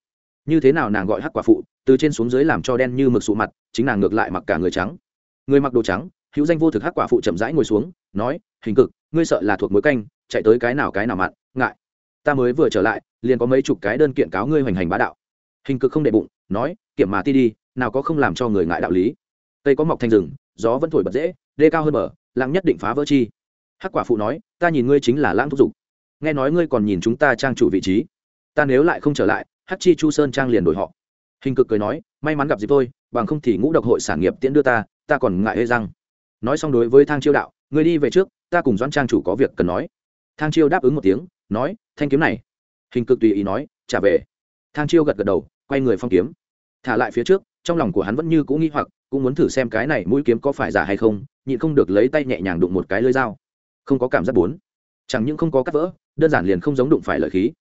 S1: Như thế nào nàng gọi hắc quả phụ, từ trên xuống dưới làm cho đen như mực sụ mặt, chính nàng ngược lại mặc cả người trắng. Người mặc đồ trắng, hữu danh vô thực hắc quả phụ chậm rãi ngồi xuống, nói, hình cực, ngươi sợ là thuộc mối canh, chạy tới cái nào cái nào mặn, ngại. Ta mới vừa trở lại liền có mấy chục cái đơn kiện cáo ngươi hoành hành bá đạo. Hình cực không đệ bụng, nói, kiểm mà ti đi, nào có không làm cho người ngại đạo lý. Cây có mọc thành rừng, gió vẫn thổi bật dễ, đê cao hơn bờ lãng nhất định phá vỡ chi. Hắc quả phụ nói, ta nhìn ngươi chính là lãng thúc dục. Nghe nói ngươi còn nhìn chúng ta trang chủ vị trí. Ta nếu lại không trở lại, hắc chi chu sơn trang liền đổi họ. Hình cực cười nói, may mắn gặp dịp tôi bằng không thì ngũ độc hội sản nghiệp tiễn đưa ta ta còn ngại hê răng. Nói xong đối với thang chiêu đạo, ngươi đi về trước, ta cùng doãn trang chủ có việc cần nói. Thang chiêu đáp ứng một tiếng, nói, thanh kiếm này hình cực tùy ý nói, trả về. Thang chiêu gật gật đầu, quay người phong kiếm. Thả lại phía trước, trong lòng của hắn vẫn như cũng nghi hoặc, cũng muốn thử xem cái này mũi kiếm có phải giả hay không, nhịn không được lấy tay nhẹ nhàng đụng một cái lưới dao. Không có cảm giác bốn chẳng những không có cắt vỡ, đơn giản liền không giống đụng phải lợi khí.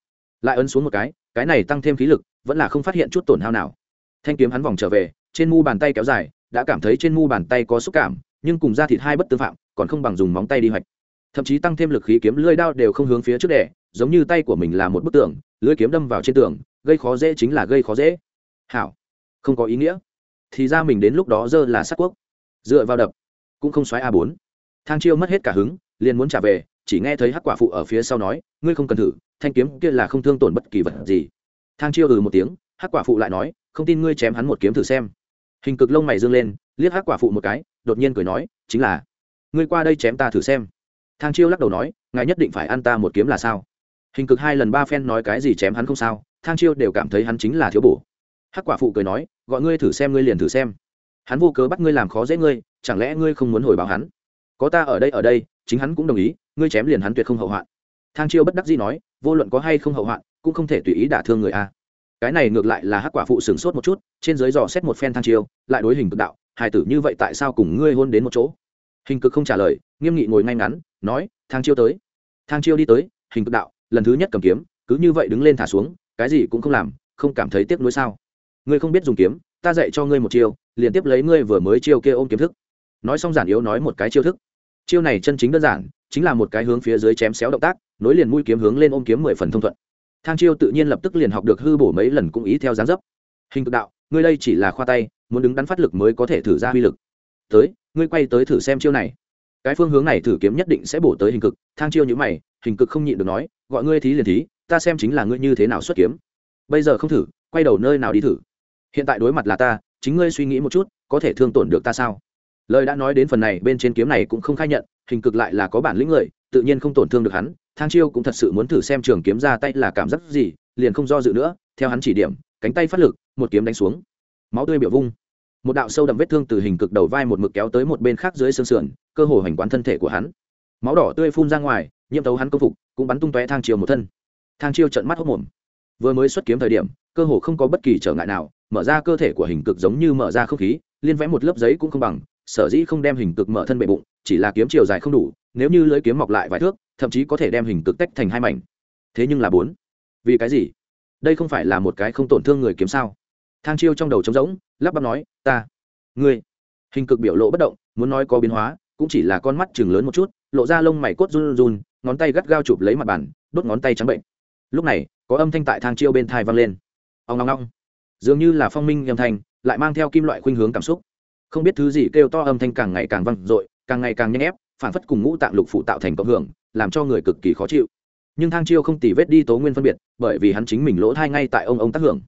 S1: Lại ấn xuống một cái cái này tăng thêm khí lực, vẫn là không phát hiện chút tổn hao nào. Thanh kiếm hắn vòng trở về, trên mu bàn tay kéo dài, đã cảm thấy trên mu bàn tay có xúc cảm, nhưng cùng da thịt hai bất tương phạm, còn không bằng dùng móng tay đi hoạch thậm chí tăng thêm lực khí kiếm lưỡi đao đều không hướng phía trước đẻ giống như tay của mình là một bức tường, lưỡi kiếm đâm vào trên tường, gây khó dễ chính là gây khó dễ. Hảo. Không có ý nghĩa. Thì ra mình đến lúc đó dơ là sát quốc. Dựa vào đập. Cũng không xoáy a bốn. Thang chiêu mất hết cả hứng, liền muốn trả về, chỉ nghe thấy hắc quả phụ ở phía sau nói, ngươi không cần thử, thanh kiếm kia là không thương tổn bất kỳ vật gì. Thang chiêu ừ một tiếng, hắc quả phụ lại nói, không tin ngươi chém hắn một kiếm thử xem. Hình cực lông mày dương lên, liếc hắc quả phụ một cái, đột nhiên cười nói, chính là, ngươi qua đây chém ta thử xem thang chiêu lắc đầu nói, ngài nhất định phải ăn ta một kiếm là sao? Hình cực hai lần ba phen nói cái gì chém hắn không sao, thang chiêu đều cảm thấy hắn chính là thiếu bổ. Hắc quả phụ cười nói, gọi ngươi thử xem, ngươi liền thử xem. Hắn vô cớ bắt ngươi làm khó dễ ngươi, chẳng lẽ ngươi không muốn hồi báo hắn? Có ta ở đây ở đây, chính hắn cũng đồng ý, ngươi chém liền hắn tuyệt không hậu hoạn. Thang chiêu bất đắc dĩ nói, vô luận có hay không hậu hoạn, cũng không thể tùy ý đả thương người a. Cái này ngược lại là hắc quả phụ sửng sốt một chút, trên dưới dò xét một phen thang chiêu, lại đối hình cực đạo, hài tử như vậy tại sao cùng ngươi hôn đến một chỗ? Hình cực không trả lời, nghiêm nghị ngồi ngay ngắn, nói, thang chiêu tới. Thang chiêu đi tới, hình cực đạo, lần thứ nhất cầm kiếm, cứ như vậy đứng lên thả xuống, cái gì cũng không làm, không cảm thấy tiếc nuối sao? Ngươi không biết dùng kiếm, ta dạy cho ngươi một chiêu, liền tiếp lấy ngươi vừa mới chiêu kia ôm kiếm thức. Nói xong giản yếu nói một cái chiêu thức. Chiêu này chân chính đơn giản, chính là một cái hướng phía dưới chém xéo động tác, nối liền mũi kiếm hướng lên ôm kiếm mười phần thông thuận. Thang chiêu tự nhiên lập tức liền học được hư bổ mấy lần cũng ý theo dáng dấp. Hình cực đạo, ngươi đây chỉ là khoa tay, muốn đứng đắn phát lực mới có thể thử ra uy lực. Tới ngươi quay tới thử xem chiêu này. Cái phương hướng này thử kiếm nhất định sẽ bổ tới hình cực, thang chiêu như mày, hình cực không nhịn được nói, gọi ngươi thí liền thí, ta xem chính là ngươi như thế nào xuất kiếm. Bây giờ không thử, quay đầu nơi nào đi thử. Hiện tại đối mặt là ta, chính ngươi suy nghĩ một chút, có thể thương tổn được ta sao? Lời đã nói đến phần này, bên trên kiếm này cũng không khai nhận, hình cực lại là có bản lĩnh người, tự nhiên không tổn thương được hắn, thang chiêu cũng thật sự muốn thử xem trường kiếm ra tay là cảm giác gì, liền không do dự nữa, theo hắn chỉ điểm, cánh tay phát lực, một kiếm đánh xuống. Máu tươi biểu vung một đạo sâu đậm vết thương từ hình cực đầu vai một mực kéo tới một bên khác dưới xương sườn, cơ hồ hành quán thân thể của hắn. Máu đỏ tươi phun ra ngoài, nhiễm tấu hắn công phục, cũng bắn tung tóe thang chiều một thân. Thang chiêu trận mắt hốc mồm. Vừa mới xuất kiếm thời điểm, cơ hồ không có bất kỳ trở ngại nào, mở ra cơ thể của hình cực giống như mở ra không khí, liên vẽ một lớp giấy cũng không bằng, sở dĩ không đem hình cực mở thân bệ bụng, chỉ là kiếm chiều dài không đủ, nếu như lưỡi kiếm mọc lại vài thước, thậm chí có thể đem hình cực tách thành hai mảnh. Thế nhưng là bốn. Vì cái gì? Đây không phải là một cái không tổn thương người kiếm sao? Thang chiêu trong đầu trống rỗng, lắp bắp nói, ta, ngươi. Hình cực biểu lộ bất động, muốn nói có biến hóa, cũng chỉ là con mắt chừng lớn một chút, lộ ra lông mày cốt run run ngón tay gắt gao chụp lấy mặt bàn, đốt ngón tay trắng bệnh. Lúc này, có âm thanh tại thang chiêu bên thai vang lên. Ông long long dường như là phong minh nhầm thành lại mang theo kim loại khuynh hướng cảm xúc. Không biết thứ gì kêu to âm thanh càng ngày càng vang dội, càng ngày càng nhanh ép, phản phất cùng ngũ tạng lục phụ tạo thành cộng hưởng, làm cho người cực kỳ khó chịu. Nhưng thang chiêu không tỉ vết đi tố nguyên phân biệt, bởi vì hắn chính mình lỗ thai ngay tại ông ông tác hưởng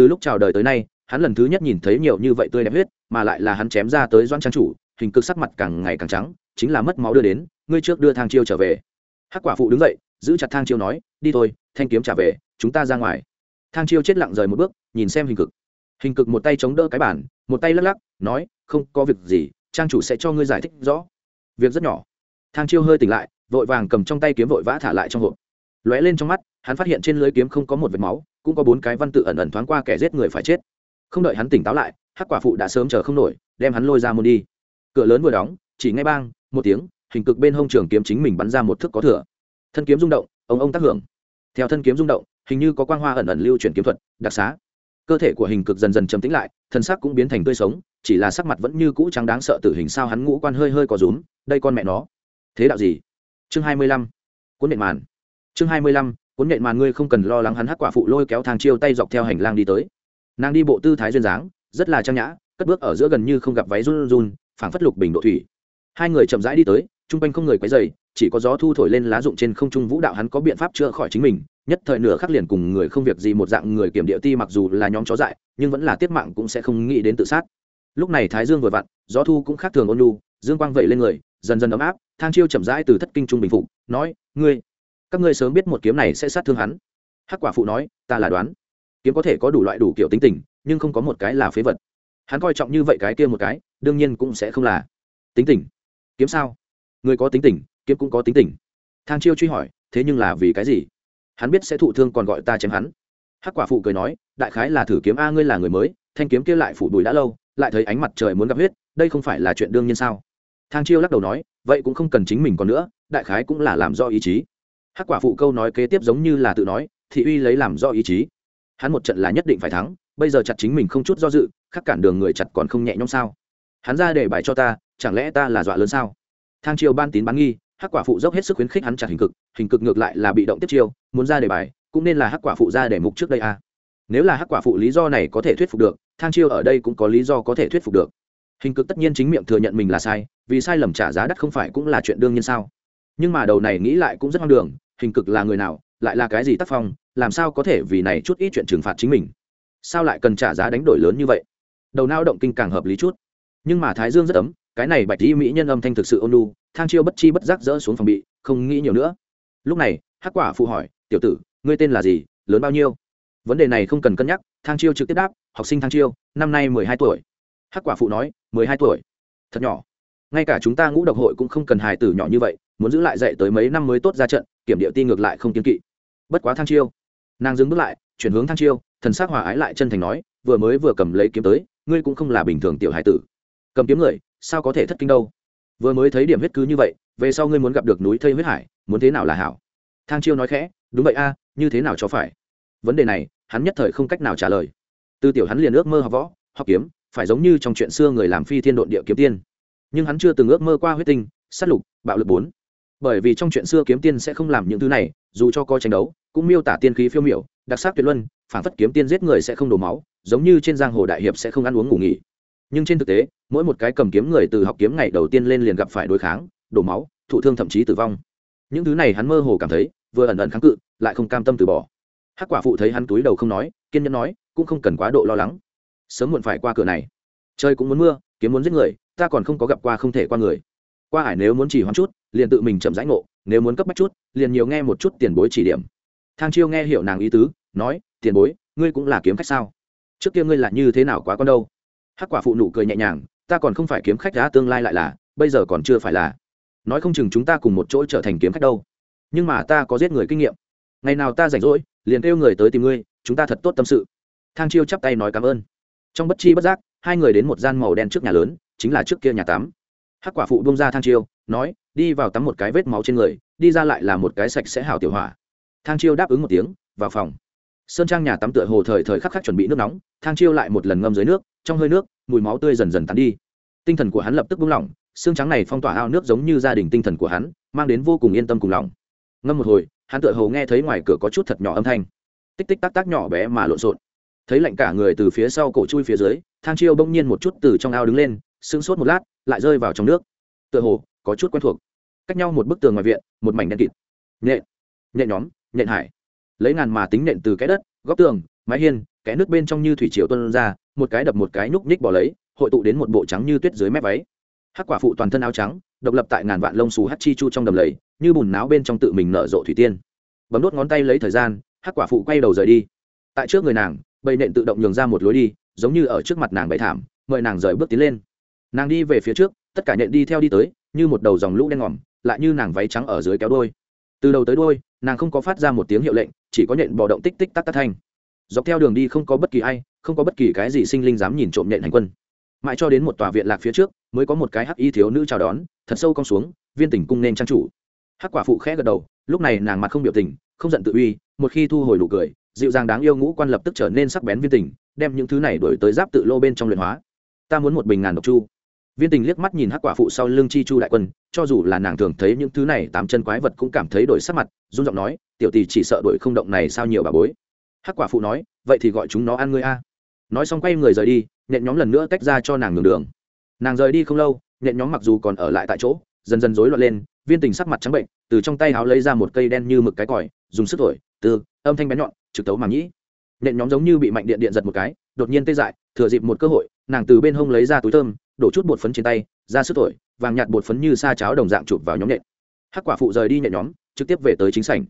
S1: từ lúc chào đời tới nay, hắn lần thứ nhất nhìn thấy nhiều như vậy tươi đẹp huyết, mà lại là hắn chém ra tới doan trang chủ, hình cực sắc mặt càng ngày càng trắng, chính là mất máu đưa đến, ngươi trước đưa thang chiêu trở về. Hắc quả phụ đứng dậy, giữ chặt thang chiêu nói, đi thôi, thanh kiếm trả về, chúng ta ra ngoài. Thang chiêu chết lặng rời một bước, nhìn xem hình cực. Hình cực một tay chống đỡ cái bản, một tay lắc lắc, nói, không có việc gì, trang chủ sẽ cho ngươi giải thích rõ. Việc rất nhỏ. Thang chiêu hơi tỉnh lại, vội vàng cầm trong tay kiếm vội vã thả lại trong hộp. Lóe lên trong mắt, hắn phát hiện trên lưới kiếm không có một vệt máu cũng có bốn cái văn tự ẩn ẩn thoáng qua kẻ giết người phải chết. Không đợi hắn tỉnh táo lại, hắc quả phụ đã sớm chờ không nổi, đem hắn lôi ra môn đi. Cửa lớn vừa đóng, chỉ ngay bang, một tiếng, hình cực bên hông trường kiếm chính mình bắn ra một thước có thừa. Thân kiếm rung động, ông ông tác hưởng. Theo thân kiếm rung động, hình như có quang hoa ẩn ẩn lưu chuyển kiếm thuật, đặc xá. Cơ thể của hình cực dần dần trầm tĩnh lại, thân sắc cũng biến thành tươi sống, chỉ là sắc mặt vẫn như cũ trắng đáng sợ tử hình sao hắn ngũ quan hơi hơi có rúm, đây con mẹ nó. Thế đạo gì? Chương hai mươi lăm. Cuốn điện màn. Chương hai mươi lăm cuốn nhện màn ngươi không cần lo lắng hắn hắc quả phụ lôi kéo thang chiêu tay dọc theo hành lang đi tới. Nàng đi bộ tư thái duyên dáng, rất là trang nhã, cất bước ở giữa gần như không gặp váy run run, phảng phất lục bình độ thủy. Hai người chậm rãi đi tới, chung quanh không người quấy dày chỉ có gió thu thổi lên lá rụng trên không trung vũ đạo hắn có biện pháp chữa khỏi chính mình, nhất thời nửa khắc liền cùng người không việc gì một dạng người kiểm địa ti mặc dù là nhóm chó dại, nhưng vẫn là tiết mạng cũng sẽ không nghĩ đến tự sát. Lúc này thái dương vừa vặn, gió thu cũng khác thường ôn lu dương quang vẩy lên người, dần dần ấm áp, thang chiêu chậm rãi từ thất kinh trung bình phục, nói, ngươi các ngươi sớm biết một kiếm này sẽ sát thương hắn. Hắc quả phụ nói, ta là đoán. Kiếm có thể có đủ loại đủ kiểu tính tình, nhưng không có một cái là phế vật. Hắn coi trọng như vậy cái kia một cái, đương nhiên cũng sẽ không là. Tính tình. Kiếm sao? Người có tính tình, kiếm cũng có tính tình. Thang chiêu truy hỏi, thế nhưng là vì cái gì? Hắn biết sẽ thụ thương còn gọi ta chém hắn. Hắc quả phụ cười nói, đại khái là thử kiếm a ngươi là người mới, thanh kiếm kia lại phủ bùi đã lâu, lại thấy ánh mặt trời muốn gặp huyết, đây không phải là chuyện đương nhiên sao? Thang chiêu lắc đầu nói, vậy cũng không cần chính mình còn nữa, đại khái cũng là làm do ý chí hắc quả phụ câu nói kế tiếp giống như là tự nói, thị uy lấy làm do ý chí. Hắn một trận là nhất định phải thắng, bây giờ chặt chính mình không chút do dự, khắc cản đường người chặt còn không nhẹ nhõm sao? Hắn ra để bài cho ta, chẳng lẽ ta là dọa lớn sao? Thang chiều ban tín bán nghi, hắc quả phụ dốc hết sức khuyến khích hắn chặt hình cực hình cực ngược lại là bị động tiếp chiêu, muốn ra để bài, cũng nên là hắc quả phụ ra để mục trước đây a. À. nếu là hắc quả phụ lý do này có thể thuyết phục được, thang chiêu ở đây cũng có lý do có thể thuyết phục được. Hình cực tất nhiên chính miệng thừa nhận mình là sai, vì sai lầm trả giá đắt không phải cũng là chuyện đương nhiên sao? Nhưng mà đầu này nghĩ lại cũng rất hoang đường, hình cực là người nào, lại là cái gì tác phong, làm sao có thể vì này chút ít chuyện trừng phạt chính mình? Sao lại cần trả giá đánh đổi lớn như vậy? Đầu não động kinh càng hợp lý chút. Nhưng mà thái dương rất ấm, cái này bạch y mỹ nhân âm thanh thực sự ôn lu thang chiêu bất chi bất giác dỡ xuống phòng bị, không nghĩ nhiều nữa. Lúc này, hắc quả phụ hỏi, tiểu tử, ngươi tên là gì, lớn bao nhiêu? Vấn đề này không cần cân nhắc, thang chiêu trực tiếp đáp, học sinh thang chiêu, năm nay mười hai tuổi. Hắc quả phụ nói, mười hai tuổi? Thật nhỏ. Ngay cả chúng ta ngũ độc hội cũng không cần hài tử nhỏ như vậy muốn giữ lại dạy tới mấy năm mới tốt ra trận, kiểm điệu ti ngược lại không kiên kỵ. Bất quá thang chiêu. Nàng dừng bước lại, chuyển hướng thang chiêu, thần s á c hòa ái lại chân thành nói, vừa mới vừa cầm lấy kiếm tới, ngươi cũng không là bình thường tiểu hải tử. Cầm kiếm người, sao có thể thất kinh đâu? Vừa mới thấy điểm huyết cứ như vậy, về sau ngươi muốn gặp được núi thây huyết hải, muốn thế nào là hảo? Thang chiêu nói khẽ, đúng vậy a, như thế nào cho phải? Vấn đề này, hắn nhất thời không cách nào trả lời. Từ tiểu hắn liền ước mơ học võ, học kiếm, phải giống như trong chuyện xưa người làm phi thiên độn địa kiếm tiên. Nhưng hắn chưa từng ước mơ qua huyết tinh s á t lục, bạo lực bốn bởi vì trong chuyện xưa kiếm tiên sẽ không làm những thứ này, dù cho coi tranh đấu, cũng miêu tả tiên khí phiêu miểu, đặc sắc tuyệt luân, phản phất kiếm tiên giết người sẽ không đổ máu, giống như trên giang hồ đại hiệp sẽ không ăn uống ngủ nghỉ. Nhưng trên thực tế, mỗi một cái cầm kiếm người từ học kiếm ngày đầu tiên lên liền gặp phải đối kháng, đổ máu, thụ thương thậm chí tử vong. Những thứ này hắn mơ hồ cảm thấy, vừa ẩn ẩn kháng cự, lại không cam tâm từ bỏ. Hắc quả phụ thấy hắn túi đầu không nói, kiên nhẫn nói, cũng không cần quá độ lo lắng. Sớm muộn phải qua cửa này. Chơi cũng muốn mưa, kiếm muốn giết người, ta còn không có gặp qua không thể qua người. Qua hải nếu muốn chỉ hoãn chút liền tự mình chậm rãi ngộ, nếu muốn cấp bách chút, liền nhiều nghe một chút tiền bối chỉ điểm. Thang chiêu nghe hiểu nàng ý tứ, nói, tiền bối, ngươi cũng là kiếm khách sao? Trước kia ngươi là như thế nào quá con đâu? Hắc quả phụ nụ cười nhẹ nhàng, ta còn không phải kiếm khách đã tương lai lại là, bây giờ còn chưa phải là. Nói không chừng chúng ta cùng một chỗ trở thành kiếm khách đâu. Nhưng mà ta có giết người kinh nghiệm. Ngày nào ta rảnh rỗi, liền kêu người tới tìm ngươi, chúng ta thật tốt tâm sự. Thang chiêu chắp tay nói cảm ơn. Trong bất chi bất giác, hai người đến một gian màu đen trước nhà lớn, chính là trước kia nhà tắm hắc quả phụ bông ra thang chiêu, nói đi vào tắm một cái vết máu trên người, đi ra lại là một cái sạch sẽ hảo tiểu hỏa. Thang chiêu đáp ứng một tiếng, vào phòng. Sơn trang nhà tắm tựa hồ thời thời khắc khắc chuẩn bị nước nóng, thang chiêu lại một lần ngâm dưới nước, trong hơi nước, mùi máu tươi dần dần tắn đi. Tinh thần của hắn lập tức buông lỏng, xương trắng này phong tỏa ao nước giống như gia đình tinh thần của hắn, mang đến vô cùng yên tâm cùng lòng. Ngâm một hồi, hắn tựa hồ nghe thấy ngoài cửa có chút thật nhỏ âm thanh. Tích tích tắc tắc nhỏ bé mà lộn xộn. Thấy lạnh cả người từ phía sau cổ chui phía dưới, thang chiêu bỗng nhiên một chút từ trong ao đứng lên, sững sốt một lát, lại rơi vào trong nước. Tựa hồ có chút quen thuộc. Cách nhau một bức tường ngoài viện, một mảnh đen kịt. Nhện nhện nhóm, nhện hải. Lấy ngàn mà tính nện từ cái đất, góc tường, mái hiên cái nước bên trong như thủy triều tuân ra, một cái đập một cái nhúc nhích bỏ lấy, hội tụ đến một bộ trắng như tuyết dưới mép váy. Hắc quả phụ toàn thân áo trắng, độc lập tại ngàn vạn lông xù hắt chi chu trong đầm lầy, như bùn náo bên trong tự mình nở rộ thủy tiên. Bấm đốt ngón tay lấy thời gian, hắc quả phụ quay đầu rời đi. Tại trước người nàng, bầy nện tự động nhường ra một lối đi, giống như ở trước mặt nàng bày thảm, mời nàng rời bước tiến lên. Nàng đi về phía trước, tất cả nện đi theo đi tới như một đầu dòng lũ đen ngòm, lại như nàng váy trắng ở dưới kéo đôi. Từ đầu tới đôi nàng không có phát ra một tiếng hiệu lệnh, chỉ có nhện bò động tích tích tắc tắc thanh. Dọc theo đường đi không có bất kỳ ai, không có bất kỳ cái gì sinh linh dám nhìn trộm nhện hành quân. Mãi cho đến một tòa viện lạc phía trước, mới có một cái hắc y thiếu nữ chào đón, thật sâu cong xuống, viên tỉnh cung nên trang chủ. Hắc quả phụ khẽ gật đầu, lúc này nàng mặt không biểu tình, không giận tự uy, một khi thu hồi nụ cười, dịu dàng đáng yêu ngũ quan lập tức trở nên sắc bén viên tình, đem những thứ này đổi tới giáp tự lô bên trong luyện hóa. Ta muốn một bình ngàn độc chu viên tình liếc mắt nhìn hắc quả phụ sau lưng chi chu đại quân, cho dù là nàng thường thấy những thứ này, tám chân quái vật cũng cảm thấy đổi sắc mặt, run giọng nói, tiểu tỷ chỉ sợ đổi không động này sao nhiều bà bối? Hắc quả phụ nói, vậy thì gọi chúng nó ăn ngươi a. Nói xong quay người rời đi, nhện nhóm lần nữa tách ra cho nàng nhường đường. Nàng rời đi không lâu, nhện nhóm mặc dù còn ở lại tại chỗ, dần dần rối loạn lên, viên tình sắc mặt trắng bệnh, từ trong tay áo lấy ra một cây đen như mực cái còi, dùng sức thổi, từ, âm thanh bén nhọn, trực tấu màng nhĩ nhện nhóm giống như bị mạnh điện điện giật một cái, đột nhiên tê dại, thừa dịp một cơ hội, nàng từ bên hông lấy ra túi thơm đổ chút bột phấn trên tay, ra sức thổi, vàng nhạt bột phấn như sa cháo đồng dạng chụp vào nhóm nhện hắc quả phụ rời đi nhện nhóm, trực tiếp về tới chính sảnh.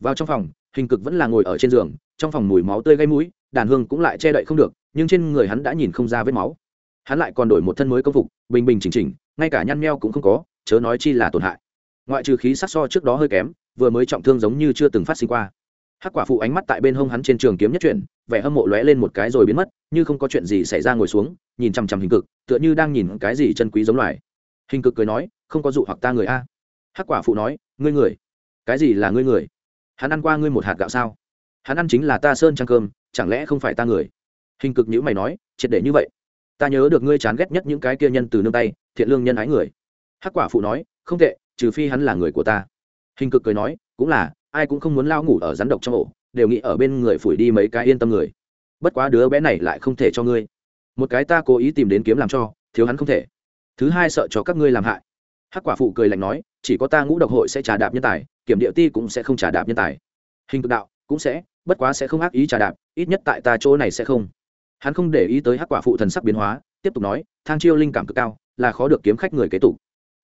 S1: Vào trong phòng, hình cực vẫn là ngồi ở trên giường, trong phòng mùi máu tươi gây mũi, đàn hương cũng lại che đậy không được, nhưng trên người hắn đã nhìn không ra vết máu. Hắn lại còn đổi một thân mới công phục, bình bình chỉnh chỉnh, ngay cả nhăn meo cũng không có, chớ nói chi là tổn hại. Ngoại trừ khí sắc so trước đó hơi kém, vừa mới trọng thương giống như chưa từng phát sinh qua. Hắc quả phụ ánh mắt tại bên hông hắn trên trường kiếm nhất chuyển vẻ hâm mộ lóe lên một cái rồi biến mất, như không có chuyện gì xảy ra ngồi xuống, nhìn chằm chằm hình cực, tựa như đang nhìn cái gì chân quý giống loài. Hình cực cười nói, không có dụ hoặc ta người a. Hắc quả phụ nói, ngươi người. Cái gì là ngươi người? Hắn ăn qua ngươi một hạt gạo sao? Hắn ăn chính là ta sơn trang cơm, chẳng lẽ không phải ta người? Hình cực nhữ mày nói, triệt để như vậy. Ta nhớ được ngươi chán ghét nhất những cái kia nhân từ nương tay, thiện lương nhân ái người. Hắc quả phụ nói, không tệ, trừ phi hắn là người của ta. Hình cực cười nói, cũng là, ai cũng không muốn lao ngủ ở rắn độc trong ổ đều nghĩ ở bên người phủi đi mấy cái yên tâm người. Bất quá đứa bé này lại không thể cho ngươi. Một cái ta cố ý tìm đến kiếm làm cho, thiếu hắn không thể. Thứ hai sợ cho các ngươi làm hại. Hắc quả phụ cười lạnh nói, chỉ có ta ngũ độc hội sẽ trả đạp nhân tài, kiểm địa ti cũng sẽ không trả đạp nhân tài. Hình cực đạo, cũng sẽ, bất quá sẽ không ác ý trả đạp, ít nhất tại ta chỗ này sẽ không. Hắn không để ý tới hắc quả phụ thần sắc biến hóa, tiếp tục nói, thang chiêu linh cảm cực cao, là khó được kiếm khách người kế tục.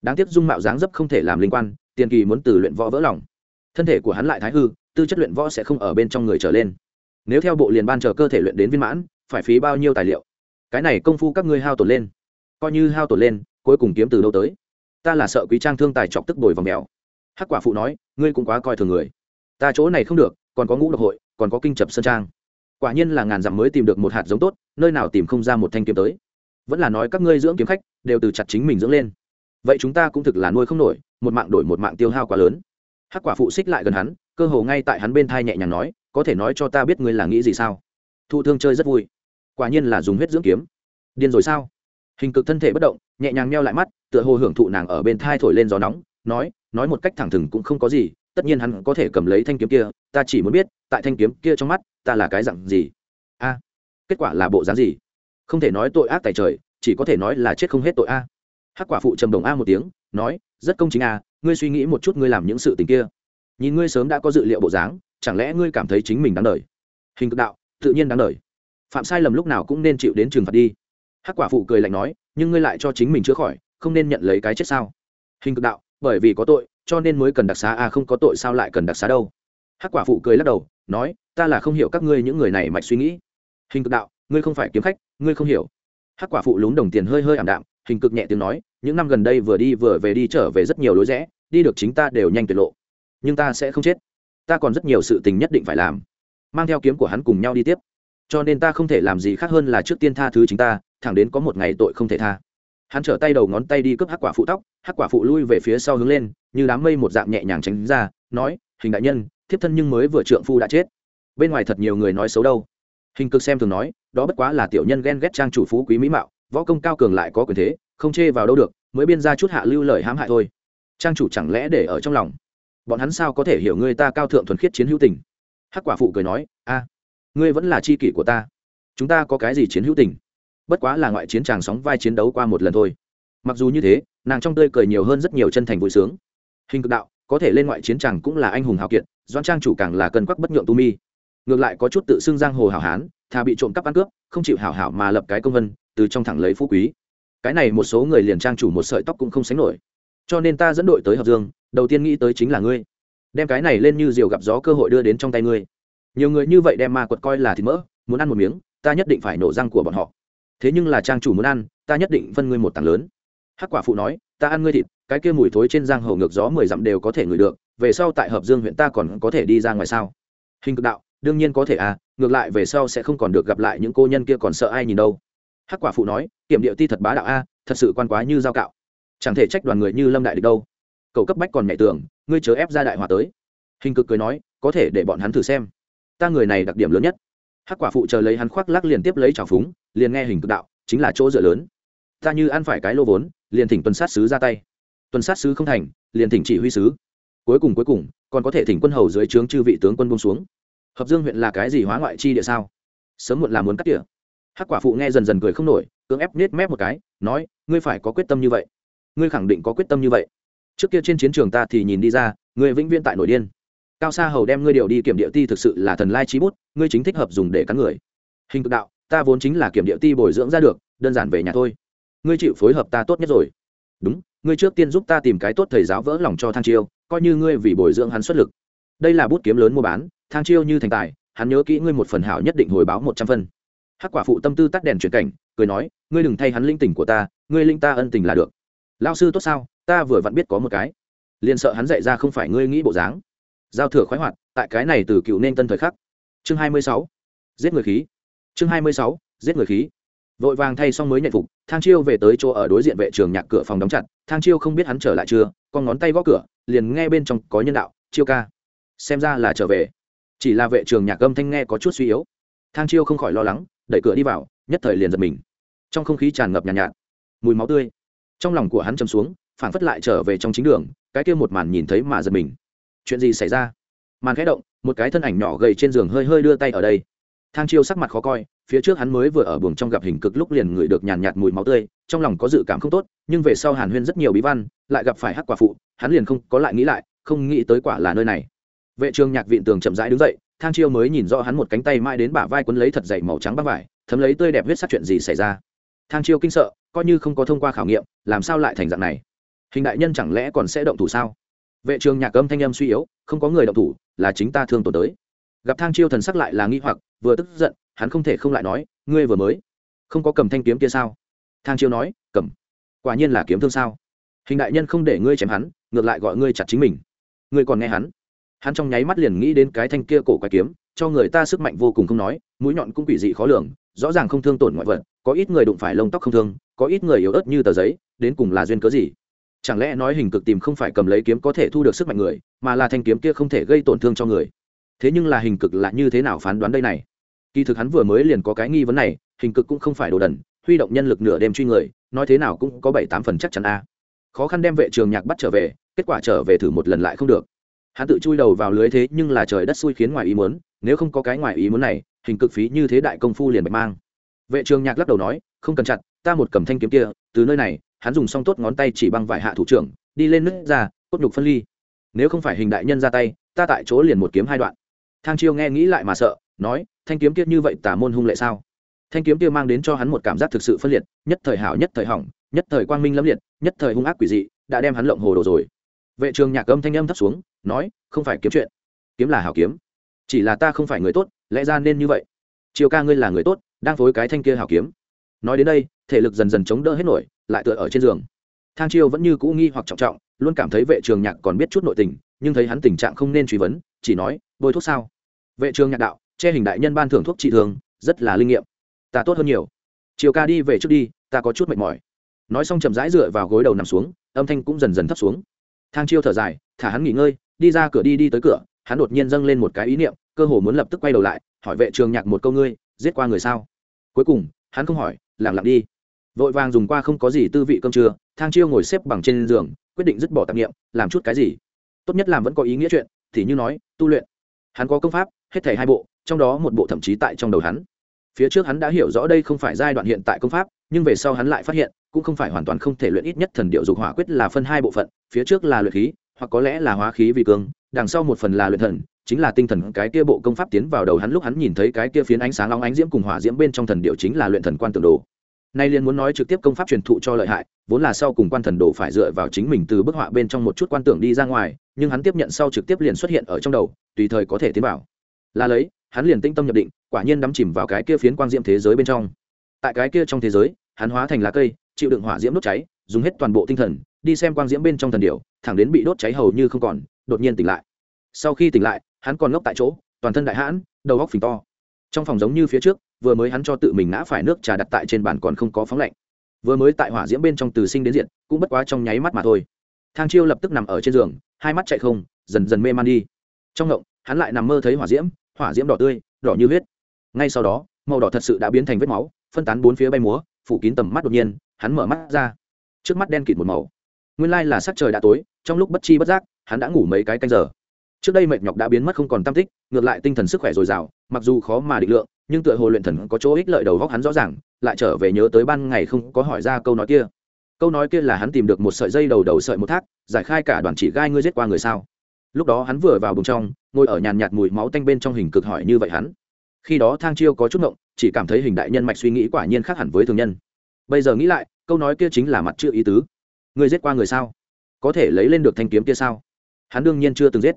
S1: Đáng tiếc dung mạo dáng dấp không thể làm linh quan, tiền kỳ muốn từ luyện võ vỡ lòng thân thể của hắn lại thái hư, tư chất luyện võ sẽ không ở bên trong người trở lên. Nếu theo bộ liền ban chờ cơ thể luyện đến viên mãn, phải phí bao nhiêu tài liệu? Cái này công phu các ngươi hao tổn lên. Coi như hao tổn lên, cuối cùng kiếm từ đâu tới? Ta là sợ quý trang thương tài chọc tức bồi vòng mèo. Hắc quả phụ nói, ngươi cũng quá coi thường người. Ta chỗ này không được, còn có ngũ độc hội, còn có kinh chập sơn trang. Quả nhiên là ngàn dặm mới tìm được một hạt giống tốt, nơi nào tìm không ra một thanh kiếm tới. Vẫn là nói các ngươi dưỡng kiếm khách, đều từ chặt chính mình dưỡng lên. Vậy chúng ta cũng thực là nuôi không nổi, một mạng đổi một mạng tiêu hao quá lớn hắc quả phụ xích lại gần hắn, cơ hồ ngay tại hắn bên thai nhẹ nhàng nói, có thể nói cho ta biết ngươi là nghĩ gì sao? Thụ thương chơi rất vui. Quả nhiên là dùng huyết dưỡng kiếm. Điên rồi sao? Hình cực thân thể bất động, nhẹ nhàng meo lại mắt, tựa hồ hưởng thụ nàng ở bên thai thổi lên gió nóng, nói nói một cách thẳng thừng cũng không có gì, tất nhiên hắn có thể cầm lấy thanh kiếm kia, ta chỉ muốn biết, tại thanh kiếm kia trong mắt, ta là cái dặn gì? A, kết quả là bộ dáng gì? Không thể nói tội ác tại trời, chỉ có thể nói là chết không hết tội a hắc quả phụ trầm đồng a một tiếng, nói, rất công chính a, ngươi suy nghĩ một chút ngươi làm những sự tình kia. Nhìn ngươi sớm đã có dự liệu bộ dáng, chẳng lẽ ngươi cảm thấy chính mình đáng đời? Hình cực đạo, tự nhiên đáng đời. Phạm sai lầm lúc nào cũng nên chịu đến trừng phạt đi. Hắc quả phụ cười lạnh nói, nhưng ngươi lại cho chính mình chữa khỏi, không nên nhận lấy cái chết sao? Hình cực đạo, bởi vì có tội, cho nên mới cần đặc xá a, không có tội sao lại cần đặc xá đâu? Hắc quả phụ cười lắc đầu, nói, ta là không hiểu các ngươi những người này mạch suy nghĩ. Hình cực đạo, ngươi không phải kiếm khách, ngươi không hiểu. Hắc quả phụ lún đồng tiền hơi hơi ảm đạm hình cực nhẹ tiếng nói, những năm gần đây vừa đi vừa về đi trở về rất nhiều lối rẽ, đi được chính ta đều nhanh tuyệt lộ. Nhưng ta sẽ không chết. Ta còn rất nhiều sự tình nhất định phải làm. Mang theo kiếm của hắn cùng nhau đi tiếp. Cho nên ta không thể làm gì khác hơn là trước tiên tha thứ chính ta, thẳng đến có một ngày tội không thể tha. Hắn trở tay đầu ngón tay đi cướp hắc quả phụ tóc, hắc quả phụ lui về phía sau hướng lên, như đám mây một dạng nhẹ nhàng tránh ra, nói, hình đại nhân, thiếp thân nhưng mới vừa trượng phu đã chết. Bên ngoài thật nhiều người nói xấu đâu. Hình cực xem thường nói, đó bất quá là tiểu nhân ghen ghét trang chủ phú quý mỹ mạo võ công cao cường lại có quyền thế, không chê vào đâu được, mới biên ra chút hạ lưu lời hãm hại thôi. Trang chủ chẳng lẽ để ở trong lòng? Bọn hắn sao có thể hiểu người ta cao thượng thuần khiết chiến hữu tình? Hắc quả phụ cười nói, a, ngươi vẫn là c h i kỷ của ta. Chúng ta có cái gì chiến hữu tình? Bất quá là ngoại chiến tràng sóng vai chiến đấu qua một lần thôi. Mặc dù như thế, nàng trong tươi cười nhiều hơn rất nhiều chân thành vui sướng. Hình cực đạo, có thể lên ngoại chiến tràng cũng là anh hùng hào kiệt doan trang chủ càng là cân quắc bất nhượng tu mi. Ngược lại có chút tự xưng giang hồ hảo hán, thà bị trộm cắp ăn cướp, không chịu hảo hảo mà lập cái công vân từ trong thẳng lấy phú quý. Cái này một số người liền trang chủ một sợi tóc cũng không sánh nổi. Cho nên ta dẫn đội tới hợp dương, đầu tiên nghĩ tới chính là ngươi. Đem cái này lên như diều gặp gió cơ hội đưa đến trong tay ngươi. Nhiều người như vậy đem ma quật coi là thịt mỡ, muốn ăn một miếng, ta nhất định phải nổ răng của bọn họ. Thế nhưng là trang chủ muốn ăn, ta nhất định phân ngươi một tảng lớn. Hắc quả phụ nói, ta ăn ngươi thịt, cái kia mùi thối trên giang hồ ngược gió mười dặm đều có thể ngửi được, về sau tại hợp dương huyện ta còn có thể đi ra ngoài sao? Hình cực đạo, đương nhiên có thể à ngược lại về sau sẽ không còn được gặp lại những cô nhân kia còn sợ ai nhìn đâu hắc quả phụ nói, kiểm điệu ti thật bá đạo a, thật sự quan quá như giao cạo. Chẳng thể trách đoàn người như lâm đại địch đâu. Cậu cấp bách còn mẹ tưởng ngươi chớ ép ra đại hòa tới. Hình cực cười nói, có thể để bọn hắn thử xem. Ta người này đặc điểm lớn nhất. Hắc quả phụ chờ lấy hắn khoác lắc liền tiếp lấy trào phúng, liền nghe hình cực đạo, chính là chỗ dựa lớn. Ta như ăn phải cái lô vốn, liền thỉnh tuần sát sứ ra tay. Tuần sát sứ không thành, liền thỉnh chỉ huy sứ. Cuối cùng cuối cùng, còn có thể thỉnh quân hầu dưới trướng chư vị tướng quân buông xuống. Hợp dương huyện là cái gì hóa ngoại chi địa sao? Sớm muộn là muốn cắt tỉa hắc quả phụ nghe dần dần cười không nổi, cưỡng ép nết mép một cái, nói, ngươi phải có quyết tâm như vậy. Ngươi khẳng định có quyết tâm như vậy. Trước kia trên chiến trường ta thì nhìn đi ra, ngươi vĩnh viễn tại nội điên. Cao sa hầu đem ngươi điều đi kiểm địa ti thực sự là thần lai trí bút, ngươi chính thích hợp dùng để cắn người. Hình cực đạo, ta vốn chính là kiểm địa ti bồi dưỡng ra được, đơn giản về nhà thôi. Ngươi chịu phối hợp ta tốt nhất rồi. Đúng, ngươi trước tiên giúp ta tìm cái tốt thầy giáo vỡ lòng cho thang chiêu, coi như ngươi vì bồi dưỡng hắn xuất lực. Đây là bút kiếm lớn mua bán, thang chiêu như thành tài, hắn nhớ kỹ ngươi một phần hảo nhất định hồi báo một trăm phân hắc quả phụ tâm tư tắt đèn chuyển cảnh, cười nói, ngươi đừng thay hắn linh tình của ta, ngươi linh ta ân tình là được. Lao sư tốt sao? Ta vừa vặn biết có một cái. Liền sợ hắn dạy ra không phải ngươi nghĩ bộ dáng. Giao thừa khoái hoạt, tại cái này từ cựu nên tân thời khắc. Chương hai mươi sáu. Giết người khí. Chương hai mươi sáu. Giết người khí. Vội vàng thay xong mới nhận phục, thang chiêu về tới chỗ ở đối diện vệ trường nhạc cửa phòng đóng chặt. Thang chiêu không biết hắn trở lại chưa, con ngón tay gõ cửa, liền nghe bên trong có nhân đạo, chiêu ca. Xem ra là trở về. Chỉ là vệ trường nhạc âm thanh nghe có chút suy yếu. Thang chiêu không khỏi lo lắng đẩy cửa đi vào nhất thời liền giật mình. Trong không khí tràn ngập nhàn nhạt, nhạt mùi máu tươi. Trong lòng của hắn châm xuống phản phất lại trở về trong chính đường cái kia một màn nhìn thấy mà giật mình. Chuyện gì xảy ra? Màn khẽ động một cái thân ảnh nhỏ gầy trên giường hơi hơi đưa tay ở đây. Thang chiêu sắc mặt khó coi phía trước hắn mới vừa ở buồng trong gặp hình cực lúc liền ngửi được nhàn nhạt mùi máu tươi trong lòng có dự cảm không tốt nhưng về sau hàn huyên rất nhiều bí văn lại gặp phải hắc quả phụ hắn liền không có lại nghĩ lại không nghĩ tới quả là nơi này. Vệ trường nhạc vịn tường chậm rãi đứng dậy thang chiêu mới nhìn rõ hắn một cánh tay mãi đến bả vai quấn lấy thật dày màu trắng băng vải, thấm lấy tươi đẹp huyết sắc chuyện gì xảy ra. Thang chiêu kinh sợ, coi như không có thông qua khảo nghiệm, làm sao lại thành dạng này? Hình đại nhân chẳng lẽ còn sẽ động thủ sao? Vệ trường nhạc âm thanh âm suy yếu, không có người động thủ, là chính ta thương tổn tới. Gặp thang chiêu thần sắc lại là nghi hoặc, vừa tức giận, hắn không thể không lại nói, ngươi vừa mới không có cầm thanh kiếm kia sao? Thang chiêu nói, cầm. Quả nhiên là kiếm thương sao? Hình đại nhân không để ngươi chém hắn, ngược lại gọi ngươi chặt chính mình. Ngươi còn nghe hắn? Hắn trong nháy mắt liền nghĩ đến cái thanh kia cổ quái kiếm, cho người ta sức mạnh vô cùng không nói, mũi nhọn cũng quỷ dị khó lường, rõ ràng không thương tổn ngoại vật, có ít người đụng phải lông tóc không thương, có ít người yếu ớt như tờ giấy, đến cùng là duyên cớ gì? Chẳng lẽ nói hình cực tìm không phải cầm lấy kiếm có thể thu được sức mạnh người, mà là thanh kiếm kia không thể gây tổn thương cho người? Thế nhưng là hình cực là như thế nào phán đoán đây này? Kỳ thực hắn vừa mới liền có cái nghi vấn này, hình cực cũng không phải đồ đần, huy động nhân lực nửa đêm truy người, nói thế nào cũng có bảy tám phần chắc chắn a. Khó khăn đem vệ trường nhạc bắt trở về, kết quả trở về thử một lần lại không được hắn tự chui đầu vào lưới thế nhưng là trời đất xui khiến ngoài ý muốn, nếu không có cái ngoài ý muốn này, hình cực phí như thế đại công phu liền bạch mang. Vệ trường nhạc lắc đầu nói, không cần chặt, ta một cầm thanh kiếm kia, từ nơi này, hắn dùng xong tốt ngón tay chỉ băng vải hạ thủ trưởng, đi lên nước ra, cốt nhục phân ly. Nếu không phải hình đại nhân ra tay, ta tại chỗ liền một kiếm hai đoạn. Thang chiêu nghe nghĩ lại mà sợ, nói, thanh kiếm kia như vậy tả môn hung lệ sao? Thanh kiếm kia mang đến cho hắn một cảm giác thực sự phân liệt, nhất thời hảo, nhất thời hỏng, nhất thời quang minh lâm liệt, nhất thời hung ác quỷ dị, đã đem hắn lộng hồ đồ rồi. Vệ trường nhạc âm thanh âm thấp xuống nói, không phải kiếm chuyện, kiếm là hảo kiếm, chỉ là ta không phải người tốt, lẽ ra nên như vậy. Chiều ca ngươi là người tốt, đang phối cái thanh kia hảo kiếm. Nói đến đây, thể lực dần dần chống đỡ hết nổi, lại tựa ở trên giường. Thang chiêu vẫn như cũ nghi hoặc trọng trọng, luôn cảm thấy vệ trường nhạc còn biết chút nội tình, nhưng thấy hắn tình trạng không nên truy vấn, chỉ nói, bôi thuốc sao? Vệ trường nhạc đạo, che hình đại nhân ban thưởng thuốc trị thường rất là linh nghiệm. Ta tốt hơn nhiều. Chiều ca đi về trước đi, ta có chút mệt mỏi. Nói xong chậm rãi dựa vào gối đầu nằm xuống, âm thanh cũng dần dần thấp xuống. Thang chiêu thở dài, thả hắn nghỉ ngơi đi ra cửa đi đi tới cửa, hắn đột nhiên dâng lên một cái ý niệm, cơ hồ muốn lập tức quay đầu lại, hỏi vệ trường nhạc một câu ngươi, giết qua người sao? Cuối cùng, hắn không hỏi lẳng lặng đi. Vội vàng dùng qua không có gì tư vị cơm trưa, thang chiêu ngồi xếp bằng trên giường, quyết định dứt bỏ tạp nghiệm làm chút cái gì? Tốt nhất làm vẫn có ý nghĩa chuyện, thì như nói, tu luyện. Hắn có công pháp, hết thảy hai bộ, trong đó một bộ thậm chí tại trong đầu hắn. Phía trước hắn đã hiểu rõ đây không phải giai đoạn hiện tại công pháp, nhưng về sau hắn lại phát hiện, cũng không phải hoàn toàn không thể luyện ít nhất thần điệu dục hỏa quyết là phân hai bộ phận, phía trước là luyện khí hoặc có lẽ là hóa khí vì cương, đằng sau một phần là luyện thần, chính là tinh thần. Cái kia bộ công pháp tiến vào đầu hắn lúc hắn nhìn thấy cái kia phiến ánh sáng long ánh diễm cùng hỏa diễm bên trong thần điệu chính là luyện thần quan tưởng đồ. Nay liền muốn nói trực tiếp công pháp truyền thụ cho lợi hại, vốn là sau cùng quan thần đồ phải dựa vào chính mình từ bức họa bên trong một chút quan tưởng đi ra ngoài, nhưng hắn tiếp nhận sau trực tiếp liền xuất hiện ở trong đầu, tùy thời có thể tiến vào. Là lấy, hắn liền tinh tâm nhập định, quả nhiên đắm chìm vào cái kia phiến quang diễm thế giới bên trong. Tại cái kia trong thế giới, hắn hóa thành lá cây, chịu đựng hỏa diễm đốt cháy, dùng hết toàn bộ tinh thần đi xem quang diễm bên trong thần điểu, thẳng đến bị đốt cháy hầu như không còn, đột nhiên tỉnh lại. Sau khi tỉnh lại, hắn còn ngốc tại chỗ, toàn thân đại hãn, đầu góc phình to. Trong phòng giống như phía trước, vừa mới hắn cho tự mình ngã phải nước trà đặt tại trên bàn còn không có phóng lạnh. Vừa mới tại hỏa diễm bên trong từ sinh đến diện cũng bất quá trong nháy mắt mà thôi. Thang chiêu lập tức nằm ở trên giường, hai mắt chạy không, dần dần mê man đi. Trong ngộng, hắn lại nằm mơ thấy hỏa diễm hỏa diễm đỏ tươi, đỏ như huyết. Ngay sau đó, màu đỏ thật sự đã biến thành vết máu, phân tán bốn phía bay múa, phủ kín tầm mắt đột nhiên, hắn mở mắt ra. Trước mắt đen kịt một màu nguyên lai là sắc trời đã tối, trong lúc bất chi bất giác, hắn đã ngủ mấy cái canh giờ. Trước đây mệt nhọc đã biến mất không còn tam tích, ngược lại tinh thần sức khỏe dồi dào, mặc dù khó mà định lượng, nhưng tựa hồ luyện thần có chỗ ích lợi đầu góc hắn rõ ràng, lại trở về nhớ tới ban ngày không có hỏi ra câu nói kia. Câu nói kia là hắn tìm được một sợi dây đầu đầu sợi một thác, giải khai cả đoàn chỉ gai ngươi giết qua người sao. Lúc đó hắn vừa vào bùng trong, ngồi ở nhàn nhạt mùi máu tanh bên trong hình cực hỏi như vậy hắn. Khi đó thang chiêu có chút ngộng, chỉ cảm thấy hình đại nhân mạch suy nghĩ quả nhiên khác hẳn với thường nhân. Bây giờ nghĩ lại, câu nói kia chính là mặt chưa ý tứ ngươi giết qua người sao? Có thể lấy lên được thanh kiếm kia sao? Hắn đương nhiên chưa từng giết.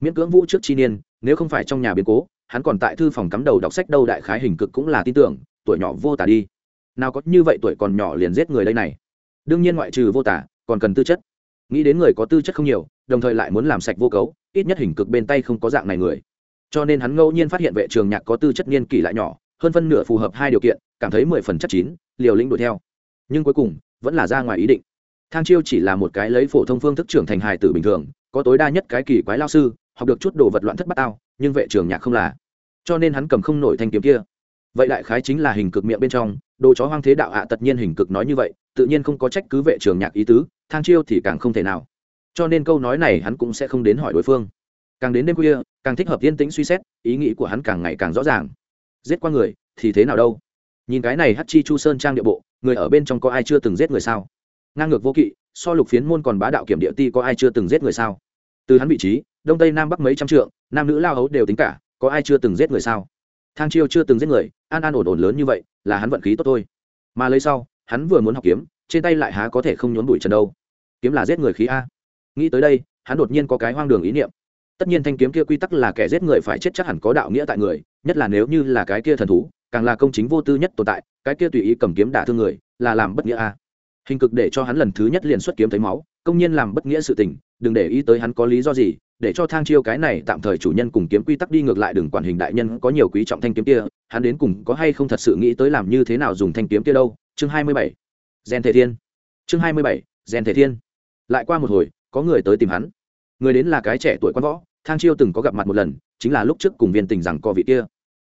S1: Miễn cưỡng vũ trước chi niên, nếu không phải trong nhà biến cố, hắn còn tại thư phòng cắm đầu đọc sách đâu đại khái hình cực cũng là tin tưởng, tuổi nhỏ vô tả đi. Nào có như vậy tuổi còn nhỏ liền giết người đây này. Đương nhiên ngoại trừ vô tả, còn cần tư chất. Nghĩ đến người có tư chất không nhiều, đồng thời lại muốn làm sạch vô cấu, ít nhất hình cực bên tay không có dạng này người. Cho nên hắn ngẫu nhiên phát hiện vệ trường nhạc có tư chất niên kỷ lại nhỏ, hơn phân nửa phù hợp hai điều kiện, cảm thấy mười phần chất chín, liều lĩnh đuổi theo. Nhưng cuối cùng, vẫn là ra ngoài ý định thang chiêu chỉ là một cái lấy phổ thông phương thức trưởng thành hài tử bình thường có tối đa nhất cái kỳ quái lao sư học được chút đồ vật loạn thất bát ao nhưng vệ trường nhạc không là. Cho nên hắn cầm không nổi thanh kiếm kia. Vậy đại khái chính là hình cực miệng bên trong đồ chó hoang thế đạo hạ à, tất nhiên hình cực nói như vậy tự nhiên không có trách cứ vệ trường nhạc ý tứ thang chiêu thì càng không thể nào. Cho nên câu nói này hắn cũng sẽ không đến hỏi đối phương. Càng đến đêm khuya càng thích hợp yên tĩnh suy xét ý nghĩ của hắn càng ngày càng rõ ràng. Giết qua người thì thế nào đâu? Nhìn cái này hát chi chu sơn trang địa bộ người ở bên trong có ai chưa từng giết người sao? Ngang ngược vô kỵ, so lục phiến môn còn bá đạo kiểm địa ti có ai chưa từng giết người sao? Từ hắn vị trí, đông tây nam bắc mấy trăm trượng, nam nữ lao hấu đều tính cả, có ai chưa từng giết người sao? Thang chiêu chưa từng giết người, an an ổn ổn lớn như vậy, là hắn vận khí tốt thôi. Mà lấy sau, hắn vừa muốn học kiếm, trên tay lại há có thể không nhốn bụi trần đâu. Kiếm là giết người khí a. Nghĩ tới đây, hắn đột nhiên có cái hoang đường ý niệm. Tất nhiên thanh kiếm kia quy tắc là kẻ giết người phải chết chắc hẳn có đạo nghĩa tại người, nhất là nếu như là cái kia thần thú, càng là công chính vô tư nhất tồn tại, cái kia tùy ý cầm kiếm đả thương người, là làm bất nghĩa a hình cực để cho hắn lần thứ nhất liền xuất kiếm thấy máu, công nhiên làm bất nghĩa sự tình, đừng để ý tới hắn có lý do gì, để cho thang chiêu cái này tạm thời chủ nhân cùng kiếm quy tắc đi ngược lại đừng quản hình đại nhân có nhiều quý trọng thanh kiếm kia, hắn đến cùng có hay không thật sự nghĩ tới làm như thế nào dùng thanh kiếm kia đâu. Chương hai mươi bảy, gen thể thiên. Chương hai mươi bảy, gen thể thiên. Lại qua một hồi, có người tới tìm hắn. Người đến là cái trẻ tuổi quan võ, thang chiêu từng có gặp mặt một lần, chính là lúc trước cùng viên tình rằng co vị kia.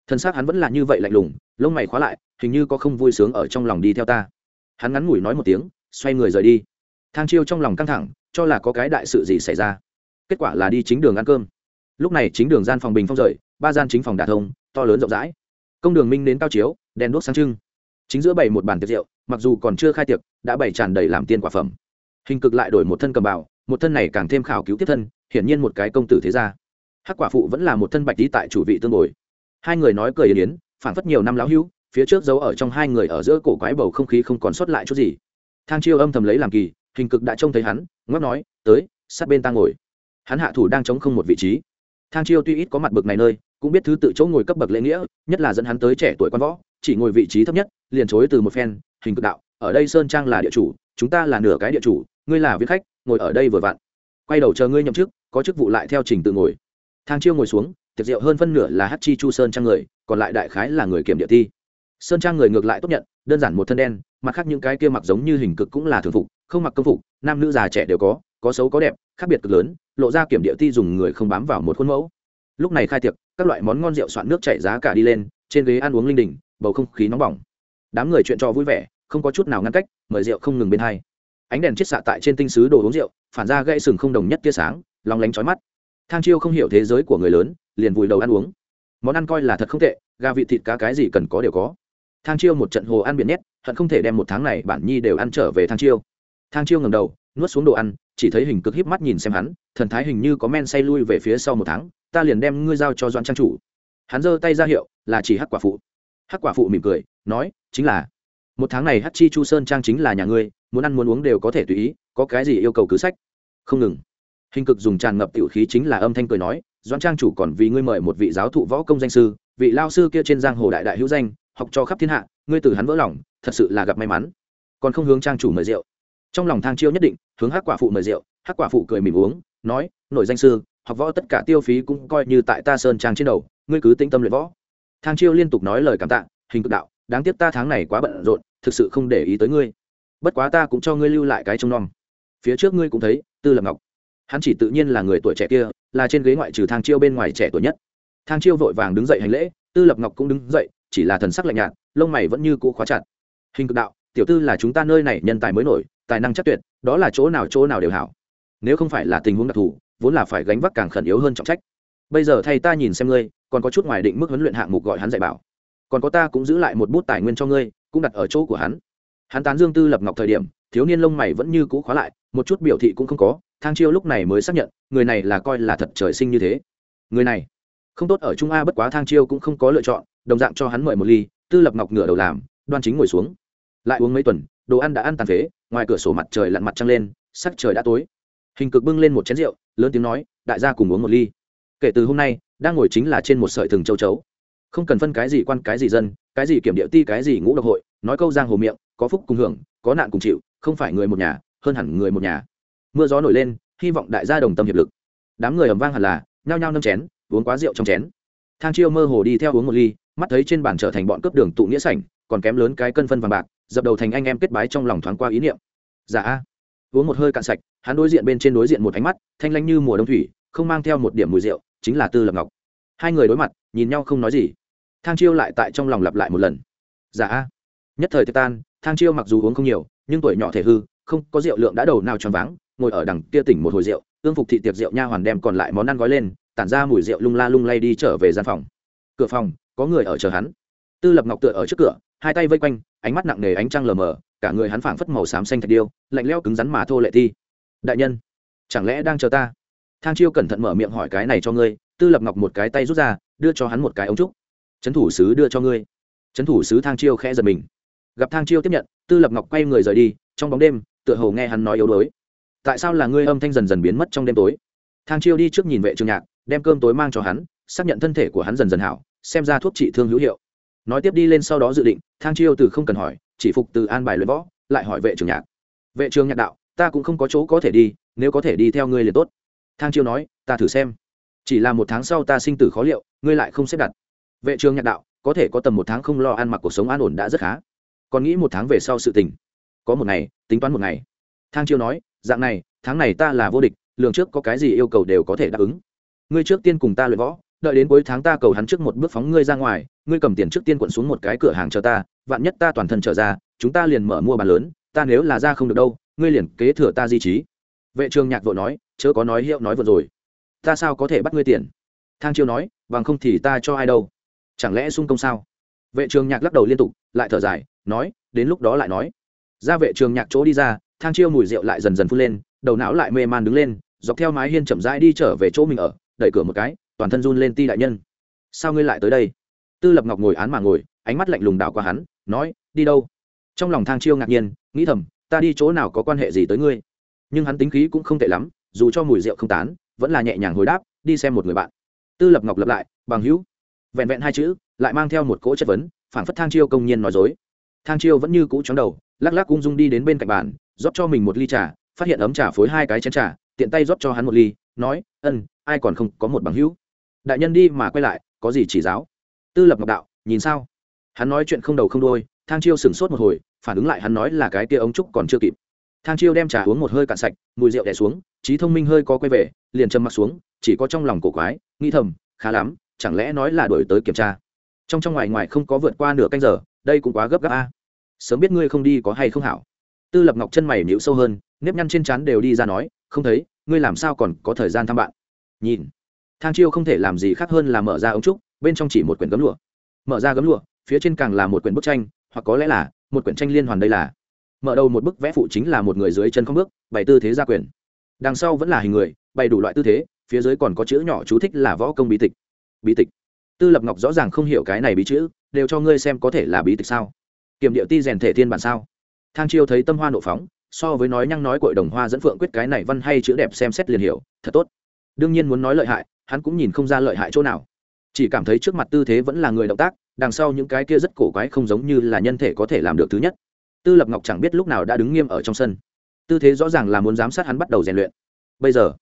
S1: Thân xác hắn vẫn là như vậy lạnh lùng, lông mày khóa lại, hình như có không vui sướng ở trong lòng đi theo ta hắn ngắn ngủi nói một tiếng, xoay người rời đi. Thang chiêu trong lòng căng thẳng, cho là có cái đại sự gì xảy ra. Kết quả là đi chính đường ăn cơm. Lúc này chính đường gian phòng bình phong rời, ba gian chính phòng đà thông, to lớn rộng rãi. Công đường minh đến cao chiếu, đèn đuốc sáng trưng. Chính giữa bày một bàn tiệc rượu, mặc dù còn chưa khai tiệc, đã bày tràn đầy làm tiên quả phẩm. Hình cực lại đổi một thân cầm bào, một thân này càng thêm khảo cứu tiếp thân, hiển nhiên một cái công tử thế gia. Hắc quả phụ vẫn là một thân bạch lý tại chủ vị tương bồi. Hai người nói cười yến yến phản phất nhiều năm lão hữu phía trước giấu ở trong hai người ở giữa cổ quái bầu không khí không còn sót lại chút gì. Thang chiêu âm thầm lấy làm kỳ, hình cực đã trông thấy hắn ngóc nói, tới, sát bên ta ngồi. Hắn hạ thủ đang chống không một vị trí. Thang chiêu tuy ít có mặt bậc này nơi, cũng biết thứ tự chỗ ngồi cấp bậc lễ nghĩa, nhất là dẫn hắn tới trẻ tuổi quan võ, chỉ ngồi vị trí thấp nhất, liền chối từ một phen, hình cực đạo, ở đây sơn trang là địa chủ, chúng ta là nửa cái địa chủ, ngươi là viên khách, ngồi ở đây vừa vặn. Quay đầu chờ ngươi nhậm chức, có chức vụ lại theo trình tự ngồi. Thang chiêu ngồi xuống, tiệc rượu hơn phân nửa là hát chi chu sơn trang người, còn lại đại khái là người kiểm địa thi sơn trang người ngược lại tốt nhận, đơn giản một thân đen, mặt khác những cái kia mặc giống như hình cực cũng là thường phục, không mặc công phục, nam nữ già trẻ đều có có xấu có đẹp, khác biệt cực lớn, lộ ra kiểm địa ti dùng người không bám vào một khuôn mẫu. Lúc này khai tiệc, các loại món ngon rượu soạn nước chảy giá cả đi lên, trên ghế ăn uống linh đình, bầu không khí nóng bỏng. Đám người chuyện trò vui vẻ, không có chút nào ngăn cách, mời rượu không ngừng bên hai. Ánh đèn chiết xạ tại trên tinh sứ đồ uống rượu, phản ra gây sừng không đồng nhất tia sáng lóng lánh trói mắt. Thang chiêu không hiểu thế giới của người lớn, liền vùi đầu ăn uống. Món ăn coi là thật không tệ, gà vị thịt, cá, cái gì cần có đều có thang chiêu một trận hồ ăn biển nhét, hận không thể đem một tháng này bản nhi đều ăn trở về thang chiêu. Thang chiêu ngầm đầu, nuốt xuống đồ ăn, chỉ thấy hình cực híp mắt nhìn xem hắn, thần thái hình như có men say lui về phía sau một tháng, ta liền đem ngươi giao cho doãn trang chủ. Hắn giơ tay ra hiệu, là chỉ hắc quả phụ. Hắc quả phụ mỉm cười, nói, chính là, một tháng này hắc chi chu sơn trang chính là nhà ngươi, muốn ăn muốn uống đều có thể tùy ý, có cái gì yêu cầu cứ sách. Không ngừng. Hình cực dùng tràn ngập tiểu khí chính là âm thanh cười nói, doãn trang chủ còn vì ngươi mời một vị giáo thụ võ công danh sư, vị lao sư kia trên giang hồ đại đại hữu danh học cho khắp thiên hạ, ngươi từ hắn vỡ lòng, thật sự là gặp may mắn. Còn không hướng trang chủ mời rượu. Trong lòng thang chiêu nhất định, hướng hắc quả phụ mời rượu, hắc quả phụ cười mỉm uống, nói nội danh sư, học võ tất cả tiêu phí cũng coi như tại ta sơn trang trên đầu, ngươi cứ tĩnh tâm luyện võ. Thang chiêu liên tục nói lời cảm tạ, hình cực đạo, đáng tiếc ta tháng này quá bận rộn, thực sự không để ý tới ngươi. Bất quá ta cũng cho ngươi lưu lại cái trông nom. Phía trước ngươi cũng thấy, tư lập ngọc. Hắn chỉ tự nhiên là người tuổi trẻ kia, là trên ghế ngoại trừ thang chiêu bên ngoài trẻ tuổi nhất. Thang chiêu vội vàng đứng dậy hành lễ, tư lập ngọc cũng đứng dậy chỉ là thần sắc lạnh nhạt, lông mày vẫn như cũ khóa chặt. Hình cực đạo, tiểu tư là chúng ta nơi này nhân tài mới nổi, tài năng chắc tuyệt, đó là chỗ nào chỗ nào đều hảo. Nếu không phải là tình huống đặc thù, vốn là phải gánh vác càng khẩn yếu hơn trọng trách. Bây giờ thay ta nhìn xem ngươi, còn có chút ngoài định mức huấn luyện hạng mục gọi hắn dạy bảo. Còn có ta cũng giữ lại một bút tài nguyên cho ngươi, cũng đặt ở chỗ của hắn. Hắn tán dương tư lập ngọc thời điểm, thiếu niên lông mày vẫn như cũ khóa lại, một chút biểu thị cũng không có, thang chiêu lúc này mới xác nhận, người này là coi là thật trời sinh như thế. Người này, không tốt ở trung a bất quá thang chiêu cũng không có lựa chọn đồng dạng cho hắn mời một ly, tư lập ngọc ngửa đầu làm, đoan chính ngồi xuống. Lại uống mấy tuần, đồ ăn đã ăn tàn phế, ngoài cửa sổ mặt trời lặn mặt trăng lên, sắc trời đã tối. Hình cực bưng lên một chén rượu, lớn tiếng nói, đại gia cùng uống một ly. Kể từ hôm nay, đang ngồi chính là trên một sợi thừng châu chấu. Không cần phân cái gì quan, cái gì dân, cái gì kiểm địa ti, cái gì ngũ độc hội, nói câu giang hồ miệng, có phúc cùng hưởng, có nạn cùng chịu, không phải người một nhà, hơn hẳn người một nhà. Mưa gió nổi lên, hy vọng đại gia đồng tâm hiệp lực. Đám người ầm vang hẳn là, nhao nhao nâm chén, uống quá rượu trong chén. Thang chiêu mơ hồ đi theo uống một ly mắt thấy trên bàn trở thành bọn cướp đường tụ nghĩa sảnh, còn kém lớn cái cân phân vàng bạc, dập đầu thành anh em kết bái trong lòng thoáng qua ý niệm. Dạ a. Uống một hơi cạn sạch, hắn đối diện bên trên đối diện một ánh mắt, thanh lanh như mùa đông thủy, không mang theo một điểm mùi rượu, chính là tư lập ngọc. Hai người đối mặt, nhìn nhau không nói gì. Thang chiêu lại tại trong lòng lặp lại một lần. Dạ a. Nhất thời tê tan, thang chiêu mặc dù uống không nhiều, nhưng tuổi nhỏ thể hư, không có rượu lượng đã đầu nào tròn váng, ngồi ở đằng kia tỉnh một hồi rượu, ương phục thị tiệc rượu nha hoàn đem còn lại món ăn gói lên, tản ra mùi rượu lung la lung lay đi trở về gian phòng. Cửa phòng có người ở chờ hắn. Tư lập ngọc tựa ở trước cửa, hai tay vây quanh, ánh mắt nặng nề, ánh trăng lờ mờ, cả người hắn phảng phất màu xám xanh thạch điêu, lạnh leo cứng rắn mà thô lệ thi. Đại nhân, chẳng lẽ đang chờ ta? Thang chiêu cẩn thận mở miệng hỏi cái này cho ngươi, tư lập ngọc một cái tay rút ra, đưa cho hắn một cái ống trúc. Trấn thủ sứ đưa cho ngươi. Trấn thủ sứ thang chiêu khẽ giật mình. Gặp thang chiêu tiếp nhận, tư lập ngọc quay người rời đi, trong bóng đêm, tựa hồ nghe hắn nói yếu đuối. Tại sao là ngươi âm thanh dần dần biến mất trong đêm tối? Thang chiêu đi trước nhìn vệ trường nhạc, đem cơm tối mang cho hắn, xác nhận thân thể của hắn dần dần hảo xem ra thuốc trị thương hữu hiệu. Nói tiếp đi lên sau đó dự định, thang chiêu từ không cần hỏi, chỉ phục từ an bài luyện võ, lại hỏi vệ trường nhạc. Vệ trường nhạc đạo, ta cũng không có chỗ có thể đi, nếu có thể đi theo ngươi liền tốt. Thang chiêu nói, ta thử xem. Chỉ là một tháng sau ta sinh tử khó liệu, ngươi lại không xếp đặt. Vệ trường nhạc đạo, có thể có tầm một tháng không lo ăn mặc cuộc sống an ổn đã rất khá. Còn nghĩ một tháng về sau sự tình. Có một ngày, tính toán một ngày. Thang chiêu nói, dạng này, tháng này ta là vô địch, lường trước có cái gì yêu cầu đều có thể đáp ứng. Ngươi trước tiên cùng ta luyện võ đợi đến cuối tháng ta cầu hắn trước một bước phóng ngươi ra ngoài, ngươi cầm tiền trước tiên quận xuống một cái cửa hàng cho ta, vạn nhất ta toàn thân trở ra, chúng ta liền mở mua bàn lớn, ta nếu là ra không được đâu, ngươi liền kế thừa ta di trí. Vệ trường nhạc vội nói, chớ có nói hiệu nói vừa rồi. Ta sao có thể bắt ngươi tiền? Thang chiêu nói, bằng không thì ta cho ai đâu. Chẳng lẽ sung công sao? Vệ trường nhạc lắc đầu liên tục, lại thở dài, nói, đến lúc đó lại nói. Ra vệ trường nhạc chỗ đi ra, thang chiêu mùi rượu lại dần dần phun lên, đầu não lại mê man đứng lên, dọc theo mái hiên chậm rãi đi trở về chỗ mình ở, đẩy cửa một cái toàn thân run lên ti đại nhân. Sao ngươi lại tới đây? Tư lập ngọc ngồi án mà ngồi, ánh mắt lạnh lùng đảo qua hắn, nói, đi đâu? Trong lòng thang chiêu ngạc nhiên, nghĩ thầm, ta đi chỗ nào có quan hệ gì tới ngươi? Nhưng hắn tính khí cũng không tệ lắm, dù cho mùi rượu không tán, vẫn là nhẹ nhàng hồi đáp, đi xem một người bạn. Tư lập ngọc lập lại, bằng hữu. Vẹn vẹn hai chữ, lại mang theo một cỗ chất vấn phản phất thang chiêu công nhiên nói dối. Thang chiêu vẫn như cũ chóng đầu, lắc lắc ung dung đi đến bên cạnh bàn, rót cho mình một ly trà, phát hiện ấm trà phối hai cái chén trà, tiện tay rót cho hắn một ly, nói ân ai còn không có một bằng hữu? Đại nhân đi mà quay lại, có gì chỉ giáo? Tư lập ngọc đạo, nhìn sao? Hắn nói chuyện không đầu không đôi thang chiêu sửng sốt một hồi, phản ứng lại hắn nói là cái kia ống trúc còn chưa kịp. Thang chiêu đem trà uống một hơi cạn sạch, mùi rượu đẻ xuống, trí thông minh hơi có quay về, liền châm mặt xuống, chỉ có trong lòng cổ quái, nghĩ thầm, khá lắm, chẳng lẽ nói là đổi tới kiểm tra? Trong trong ngoài ngoài không có vượt qua nửa canh giờ, đây cũng quá gấp gáp a. Sớm biết ngươi không đi có hay không hảo. Tư lập ngọc chân mày nhịu sâu hơn, nếp nhăn trên trán đều đi ra nói, không thấy, ngươi làm sao còn có thời gian thăm bạn? Nhìn thang chiêu không thể làm gì khác hơn là mở ra ống trúc, bên trong chỉ một quyển gấm lụa. Mở ra gấm lụa, phía trên càng là một quyển bức tranh, hoặc có lẽ là một quyển tranh liên hoàn đây là. Mở đầu một bức vẽ phụ chính là một người dưới chân không bước, bày tư thế gia quyền. Đằng sau vẫn là hình người, bày đủ loại tư thế, phía dưới còn có chữ nhỏ chú thích là võ công bí tịch. Bí tịch. Tư lập ngọc rõ ràng không hiểu cái này bí chữ, đều cho ngươi xem có thể là bí tịch sao? Kiểm điệu ti rèn thể thiên bản sao? Thang chiêu thấy tâm hoa nộ phóng, so với nói nhăng nói cội đồng hoa dẫn phượng quyết cái này văn hay chữ đẹp xem xét liền hiểu, thật tốt. Đương nhiên muốn nói lợi hại hắn cũng nhìn không ra lợi hại chỗ nào. Chỉ cảm thấy trước mặt tư thế vẫn là người động tác đằng sau những cái kia rất cổ quái không giống như là nhân thể có thể làm được thứ nhất. Tư lập ngọc chẳng biết lúc nào đã đứng nghiêm ở trong sân. Tư thế rõ ràng là muốn giám sát hắn bắt đầu rèn luyện. Bây giờ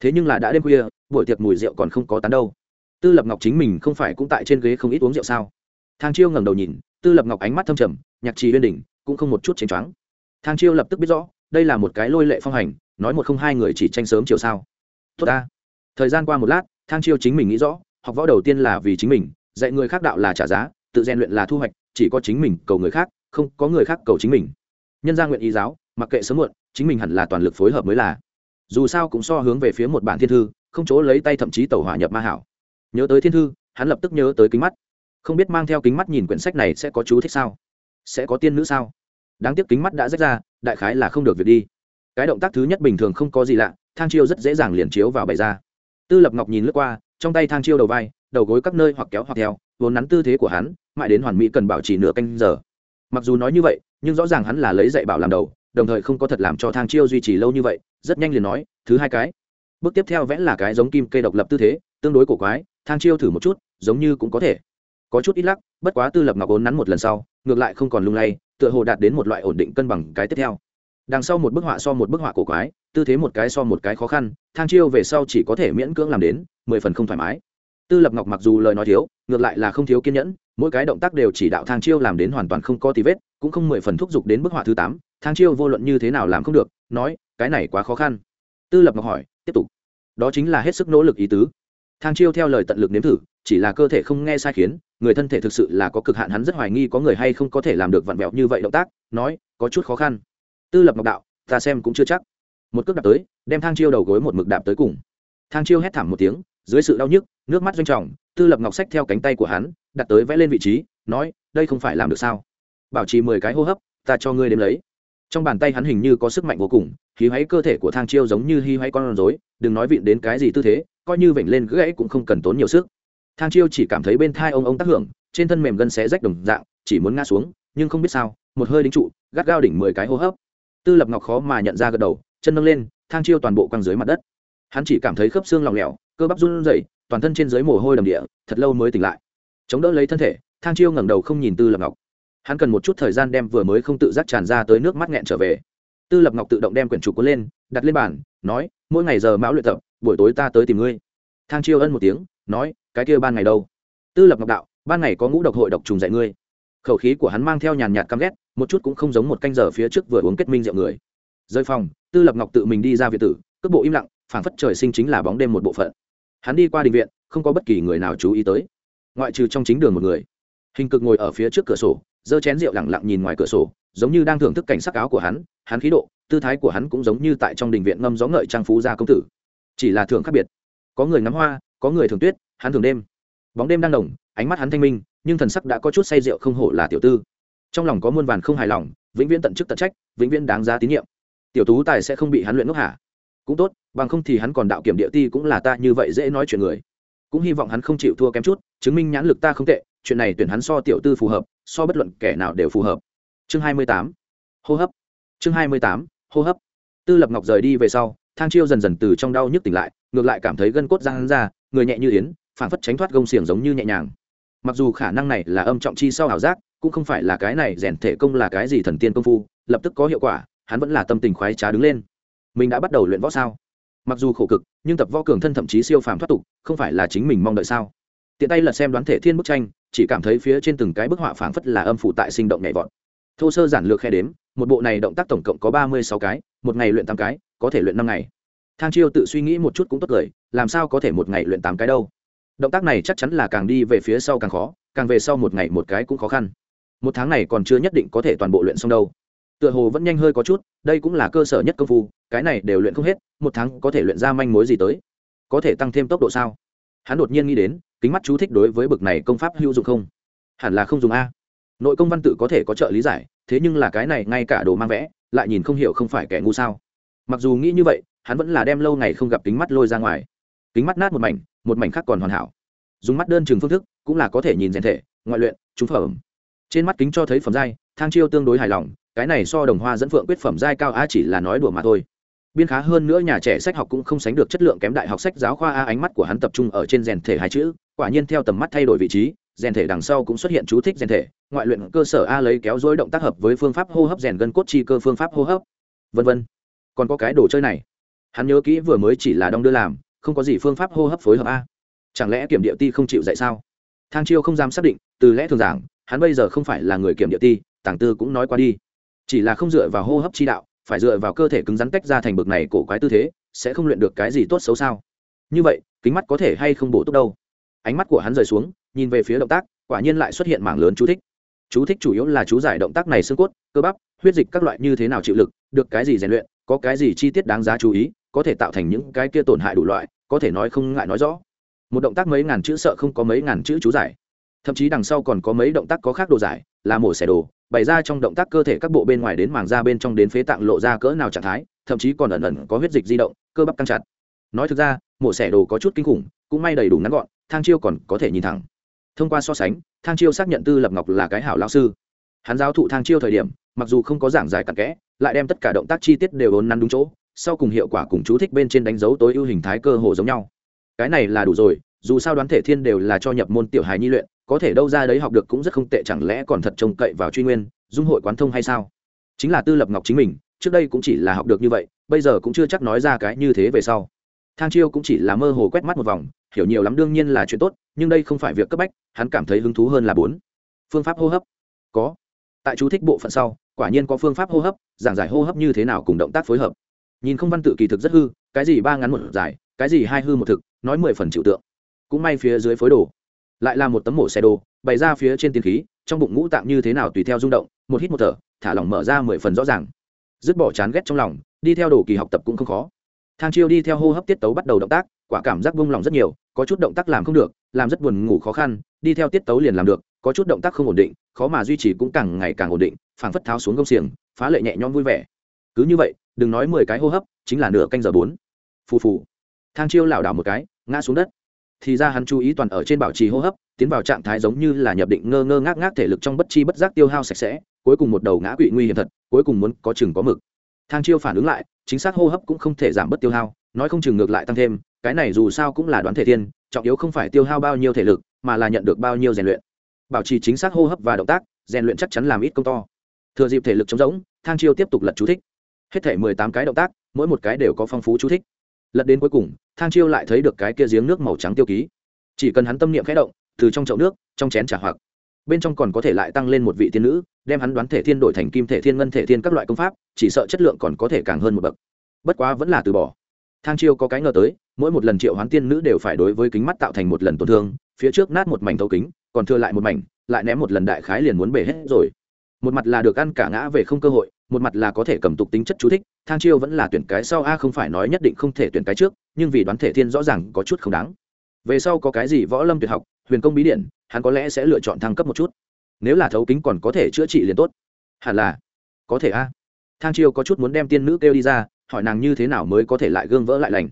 S1: thế nhưng là đã đêm khuya buổi tiệc mùi rượu còn không có tán đâu. Tư lập ngọc chính mình không phải cũng tại trên ghế không ít uống rượu sao? Thang chiêu ngẩng đầu nhìn tư lập ngọc ánh mắt thâm trầm nhạc trì uyên đình, cũng không một chút chênh choáng. Thang chiêu lập tức biết rõ đây là một cái lôi lệ phong hành nói một không hai người chỉ tranh sớm chiều sao. Tốt ta. Thời gian qua một lát thang chiêu chính mình nghĩ rõ, học võ đầu tiên là vì chính mình, dạy người khác đạo là trả giá, tự rèn luyện là thu hoạch, chỉ có chính mình cầu người khác, không có người khác cầu chính mình. Nhân gia nguyện ý giáo, mặc kệ sớm muộn, chính mình hẳn là toàn lực phối hợp mới là. Dù sao cũng so hướng về phía một bản thiên thư, không chỗ lấy tay thậm chí tàu hỏa nhập ma hảo. Nhớ tới thiên thư, hắn lập tức nhớ tới kính mắt. Không biết mang theo kính mắt nhìn quyển sách này sẽ có chú thích sao? Sẽ có tiên nữ sao? Đáng tiếc kính mắt đã rách ra, đại khái là không được việc đi. Cái động tác thứ nhất bình thường không có gì lạ, thang chiêu rất dễ dàng liền chiếu vào bày ra tư lập ngọc nhìn lướt qua, trong tay thang chiêu đầu vai, đầu gối các nơi hoặc kéo hoặc theo, vốn nắn tư thế của hắn, mãi đến hoàn mỹ cần bảo trì nửa canh giờ. Mặc dù nói như vậy, nhưng rõ ràng hắn là lấy dạy bảo làm đầu, đồng thời không có thật làm cho thang chiêu duy trì lâu như vậy, rất nhanh liền nói, thứ hai cái. Bước tiếp theo vẽ là cái giống kim cây độc lập tư thế, tương đối cổ quái, thang chiêu thử một chút, giống như cũng có thể. Có chút ít lắc, bất quá tư lập ngọc ốn nắn một lần sau, ngược lại không còn lung lay, tựa hồ đạt đến một loại ổn định cân bằng cái tiếp theo đằng sau một bức họa so một bức họa cổ quái, tư thế một cái so một cái khó khăn, thang chiêu về sau chỉ có thể miễn cưỡng làm đến mười phần không thoải mái. Tư lập ngọc mặc dù lời nói thiếu, ngược lại là không thiếu kiên nhẫn, mỗi cái động tác đều chỉ đạo thang chiêu làm đến hoàn toàn không có tí vết, cũng không mười phần thúc giục đến bức họa thứ tám, thang chiêu vô luận như thế nào làm không được, nói, cái này quá khó khăn. Tư lập ngọc hỏi, tiếp tục. Đó chính là hết sức nỗ lực ý tứ. Thang chiêu theo lời tận lực nếm thử, chỉ là cơ thể không nghe sai khiến, người thân thể thực sự là có cực hạn, hắn rất hoài nghi có người hay không có thể làm được vặn vẹo như vậy động tác, nói, có chút khó khăn tư lập ngọc đạo, ta xem cũng chưa chắc. Một cước đạp tới, đem thang chiêu đầu gối một mực đạp tới cùng. Thang chiêu hét thảm một tiếng, dưới sự đau nhức, nước mắt doanh trọng tư lập ngọc sách theo cánh tay của hắn, đặt tới vẽ lên vị trí, nói, đây không phải làm được sao? Bảo trì mười cái hô hấp, ta cho ngươi đếm lấy. Trong bàn tay hắn hình như có sức mạnh vô cùng, khí hoáy cơ thể của thang chiêu giống như hy hoáy con rối, đừng nói vịn đến cái gì tư thế, coi như vểnh lên gãy cũng không cần tốn nhiều sức. Thang chiêu chỉ cảm thấy bên thai ông ông tác hưởng, trên thân mềm gân xé rách đồng dạng, chỉ muốn ngã xuống, nhưng không biết sao, một hơi đính trụ, gắt gao đỉnh mười cái hô hấp tư lập ngọc khó mà nhận ra gật đầu, chân nâng lên, thang chiêu toàn bộ quăng dưới mặt đất. Hắn chỉ cảm thấy khớp xương lỏng lẻo, cơ bắp run rẩy, toàn thân trên dưới mồ hôi đầm địa, thật lâu mới tỉnh lại. Chống đỡ lấy thân thể, thang chiêu ngẩng đầu không nhìn tư lập ngọc. Hắn cần một chút thời gian đem vừa mới không tự giác tràn ra tới nước mắt nghẹn trở về. Tư lập ngọc tự động đem quyển trục cuốn lên, đặt lên bàn, nói, mỗi ngày giờ mão luyện tập, buổi tối ta tới tìm ngươi. Thang chiêu ân một tiếng, nói, cái kia ban ngày đâu? Tư lập ngọc đạo, ban ngày có ngũ độc hội độc trùng dạy ngươi. Khẩu khí của hắn mang theo nhàn nhạt căm ghét một chút cũng không giống một canh giờ phía trước vừa uống kết minh rượu người. Rơi phòng, tư lập ngọc tự mình đi ra việt tử, cước bộ im lặng, phảng phất trời sinh chính là bóng đêm một bộ phận. Hắn đi qua đình viện, không có bất kỳ người nào chú ý tới. Ngoại trừ trong chính đường một người. Hình cực ngồi ở phía trước cửa sổ, giơ chén rượu lẳng lặng nhìn ngoài cửa sổ, giống như đang thưởng thức cảnh sắc áo của hắn hắn khí độ, tư thái của hắn cũng giống như tại trong đình viện ngâm gió ngợi trang phú gia công tử. Chỉ là thưởng khác biệt. Có người ngắm hoa, có người thường tuyết, hắn thường đêm. Bóng đêm đang đồng, ánh mắt hắn thanh minh, nhưng thần sắc đã có chút say rượu không hổ là tiểu tư trong lòng có muôn vàn không hài lòng, vĩnh viễn tận chức tận trách, vĩnh viễn đáng giá tín nhiệm. Tiểu tú tài sẽ không bị hắn luyện ngốc hả? Cũng tốt, bằng không thì hắn còn đạo kiểm địa ti cũng là ta như vậy dễ nói chuyện người. Cũng hy vọng hắn không chịu thua kém chút, chứng minh nhãn lực ta không tệ, chuyện này tuyển hắn so tiểu tư phù hợp, so bất luận kẻ nào đều phù hợp. Chương hai mươi tám. Hô hấp. Chương hai mươi tám. Hô hấp. Tư lập ngọc rời đi về sau, thang chiêu dần dần từ trong đau nhức tỉnh lại, ngược lại cảm thấy gân cốt răng ra, người nhẹ như yến phản phất tránh thoát gông xiềng giống như nhẹ nhàng. Mặc dù khả năng này là âm trọng chi sau ảo giác cũng không phải là cái này, rèn thể công là cái gì thần tiên công phu, lập tức có hiệu quả, hắn vẫn là tâm tình khoái trá đứng lên. Mình đã bắt đầu luyện võ sao? Mặc dù khổ cực, nhưng tập võ cường thân thậm chí siêu phàm thoát tục, không phải là chính mình mong đợi sao? Tiện tay lật xem đoán thể thiên bức tranh, chỉ cảm thấy phía trên từng cái bức họa phảng phất là âm phủ tại sinh động nhảy vọt. Thô sơ giản lược khe đếm, một bộ này động tác tổng cộng có ba mươi sáu cái, một ngày luyện tám cái, có thể luyện năm ngày. Thang chiêu tự suy nghĩ một chút cũng tốt cười, làm sao có thể một ngày luyện tám cái đâu? Động tác này chắc chắn là càng đi về phía sau càng khó, càng về sau một ngày một cái cũng khó khăn một tháng này còn chưa nhất định có thể toàn bộ luyện xong đâu. Tựa hồ vẫn nhanh hơi có chút, đây cũng là cơ sở nhất công phu, cái này đều luyện không hết, một tháng có thể luyện ra manh mối gì tới? Có thể tăng thêm tốc độ sao? Hắn đột nhiên nghĩ đến, kính mắt chú thích đối với bực này công pháp hữu dụng không? Hẳn là không dùng a. Nội công văn tự có thể có trợ lý giải, thế nhưng là cái này ngay cả đồ mang vẽ, lại nhìn không hiểu không phải kẻ ngu sao? Mặc dù nghĩ như vậy, hắn vẫn là đem lâu ngày không gặp kính mắt lôi ra ngoài. Kính mắt nát một mảnh một mảnh khác còn hoàn hảo. Dùng mắt đơn chừng phương thức, cũng là có thể nhìn rèn thể, ngoại luyện trúng phẩm trên mắt kính cho thấy phẩm giai, thang chiêu tương đối hài lòng, cái này so đồng hoa dẫn phượng quyết phẩm giai cao a chỉ là nói đùa mà thôi. Biên khá hơn nữa nhà trẻ sách học cũng không sánh được chất lượng kém đại học sách giáo khoa a ánh mắt của hắn tập trung ở trên rèn thể hai chữ, quả nhiên theo tầm mắt thay đổi vị trí, rèn thể đằng sau cũng xuất hiện chú thích rèn thể, ngoại luyện cơ sở a lấy kéo dối động tác hợp với phương pháp hô hấp rèn gân cốt chi cơ phương pháp hô hấp. Vân vân. Còn có cái đồ chơi này. Hắn nhớ kỹ vừa mới chỉ là đong đưa làm, không có gì phương pháp hô hấp phối hợp a chẳng lẽ kiểm địa ti không chịu dạy sao? Thang chiêu không dám xác định, từ lẽ thường giảng hắn bây giờ không phải là người kiểm địa ti, tàng tư cũng nói qua đi. Chỉ là không dựa vào hô hấp chi đạo, phải dựa vào cơ thể cứng rắn tách ra thành bực này cổ quái tư thế, sẽ không luyện được cái gì tốt xấu sao? Như vậy, kính mắt có thể hay không bổ túc đâu? Ánh mắt của hắn rời xuống, nhìn về phía động tác, quả nhiên lại xuất hiện mảng lớn chú thích. Chú thích chủ yếu là chú giải động tác này xương cốt, cơ bắp, huyết dịch các loại như thế nào chịu lực, được cái gì rèn luyện, có cái gì chi tiết đáng giá chú ý, có thể tạo thành những cái kia tổn hại đủ loại, có thể nói không ngại nói rõ. Một động tác mấy ngàn chữ sợ không có mấy ngàn chữ chú giải thậm chí đằng sau còn có mấy động tác có khác đồ giải, là mổ xẻ đồ, bày ra trong động tác cơ thể các bộ bên ngoài đến màng da bên trong đến phế tạng lộ ra cỡ nào trạng thái, thậm chí còn ẩn ẩn có huyết dịch di động, cơ bắp căng chặt. Nói thực ra, mổ xẻ đồ có chút kinh khủng, cũng may đầy đủ ngắn gọn, thang chiêu còn có thể nhìn thẳng. Thông qua so sánh, thang chiêu xác nhận tư lập ngọc là cái hảo lao sư. Hắn giáo thụ thang chiêu thời điểm, mặc dù không có giảng giải cặn kẽ, lại đem tất cả động tác chi tiết đều ốn nắn đúng chỗ, sau cùng hiệu quả cùng chú thích bên trên đánh dấu tối ưu hình thái cơ hồ giống nhau. Cái này là đủ rồi, dù sao đoán thể thiên đều là cho nhập môn tiểu hài nhi luyện có thể đâu ra đấy học được cũng rất không tệ, chẳng lẽ còn thật trông cậy vào truy nguyên, dung hội quán thông hay sao? Chính là tư lập ngọc chính mình, trước đây cũng chỉ là học được như vậy, bây giờ cũng chưa chắc nói ra cái như thế về sau. Thang chiêu cũng chỉ là mơ hồ quét mắt một vòng, hiểu nhiều lắm đương nhiên là chuyện tốt, nhưng đây không phải việc cấp bách, hắn cảm thấy hứng thú hơn là bốn. Phương pháp hô hấp. Có. Tại chú thích bộ phận sau, quả nhiên có phương pháp hô hấp, giảng giải hô hấp như thế nào cùng động tác phối hợp. Nhìn không văn tự kỳ thực rất hư, cái gì ba ngắn một giải cái gì hai hư một thực, nói mười phần chịu tượng. Cũng may phía dưới phối đồ lại là một tấm mổ xe đồ bày ra phía trên tiên khí, trong bụng ngũ tạng như thế nào tùy theo rung động, một hít một thở, thả lỏng mở ra mười phần rõ ràng. Dứt bỏ chán ghét trong lòng, đi theo đồ kỳ học tập cũng không khó. Thang chiêu đi theo hô hấp tiết tấu bắt đầu động tác, quả cảm giác vung lòng rất nhiều, có chút động tác làm không được, làm rất buồn ngủ khó khăn, đi theo tiết tấu liền làm được, có chút động tác không ổn định, khó mà duy trì cũng càng ngày càng ổn định, phảng phất tháo xuống gông xiềng, phá lệ nhẹ nhõm vui vẻ. Cứ như vậy, đừng nói mười cái hô hấp, chính là nửa canh giờ bốn. Phù phù. Thang chiêu lảo đảo một cái, ngã xuống đất thì ra hắn chú ý toàn ở trên bảo trì hô hấp, tiến vào trạng thái giống như là nhập định ngơ ngơ ngác ngác thể lực trong bất chi bất giác tiêu hao sạch sẽ, cuối cùng một đầu ngã quỵ nguy hiểm thật, cuối cùng muốn có chừng có mực. Thang chiêu phản ứng lại, chính xác hô hấp cũng không thể giảm bớt tiêu hao, nói không chừng ngược lại tăng thêm, cái này dù sao cũng là đoán thể thiên, trọng yếu không phải tiêu hao bao nhiêu thể lực, mà là nhận được bao nhiêu rèn luyện. Bảo trì chính xác hô hấp và động tác, rèn luyện chắc chắn làm ít công to. Thừa dịp thể lực chống rỗng, thang chiêu tiếp tục lật chú thích. Hết thể mười tám cái động tác, mỗi một cái đều có phong phú chú thích lật đến cuối cùng, thang chiêu lại thấy được cái kia giếng nước màu trắng tiêu ký. Chỉ cần hắn tâm niệm khẽ động, từ trong chậu nước, trong chén trả hoặc, bên trong còn có thể lại tăng lên một vị tiên nữ, đem hắn đoán thể thiên đổi thành kim thể thiên ngân thể thiên các loại công pháp, chỉ sợ chất lượng còn có thể càng hơn một bậc. Bất quá vẫn là từ bỏ. Thang chiêu có cái ngờ tới, mỗi một lần triệu hoán tiên nữ đều phải đối với kính mắt tạo thành một lần tổn thương, phía trước nát một mảnh thấu kính, còn thừa lại một mảnh, lại ném một lần đại khái liền muốn bể hết rồi. Một mặt là được ăn cả ngã về không cơ hội một mặt là có thể cầm tục tính chất chú thích, thang chiêu vẫn là tuyển cái sau a không phải nói nhất định không thể tuyển cái trước, nhưng vì đoán thể thiên rõ ràng có chút không đáng. Về sau có cái gì võ lâm tuyệt học, huyền công bí điện hắn có lẽ sẽ lựa chọn thăng cấp một chút. Nếu là thấu kính còn có thể chữa trị liền tốt. Hẳn là có thể a. Thang chiêu có chút muốn đem tiên nữ kêu đi ra, hỏi nàng như thế nào mới có thể lại gương vỡ lại lành.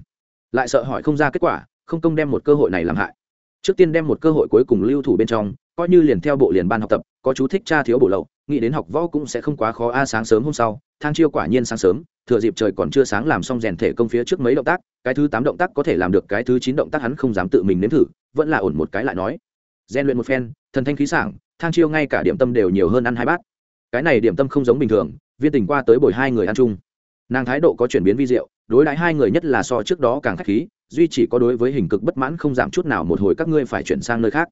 S1: Lại sợ hỏi không ra kết quả, không công đem một cơ hội này làm hại. Trước tiên đem một cơ hội cuối cùng lưu thủ bên trong, coi như liền theo bộ liền ban học tập, có chú thích cha thiếu bổ lậu nghĩ đến học võ cũng sẽ không quá khó. A, sáng sớm hôm sau, thang chiêu quả nhiên sáng sớm, thừa dịp trời còn chưa sáng làm xong rèn thể công phía trước mấy động tác, cái thứ tám động tác có thể làm được, cái thứ chín động tác hắn không dám tự mình nếm thử, vẫn là ổn một cái lại nói. Rèn luyện một phen, thần thanh khí sảng, thang chiêu ngay cả điểm tâm đều nhiều hơn ăn hai bát. Cái này điểm tâm không giống bình thường, viên tình qua tới bồi hai người ăn chung. Nàng thái độ có chuyển biến vi diệu, đối đãi hai người nhất là so trước đó càng k h á c h khí, duy chỉ có đối với hình cực bất mãn không giảm chút nào, một hồi các ngươi phải chuyển sang nơi khác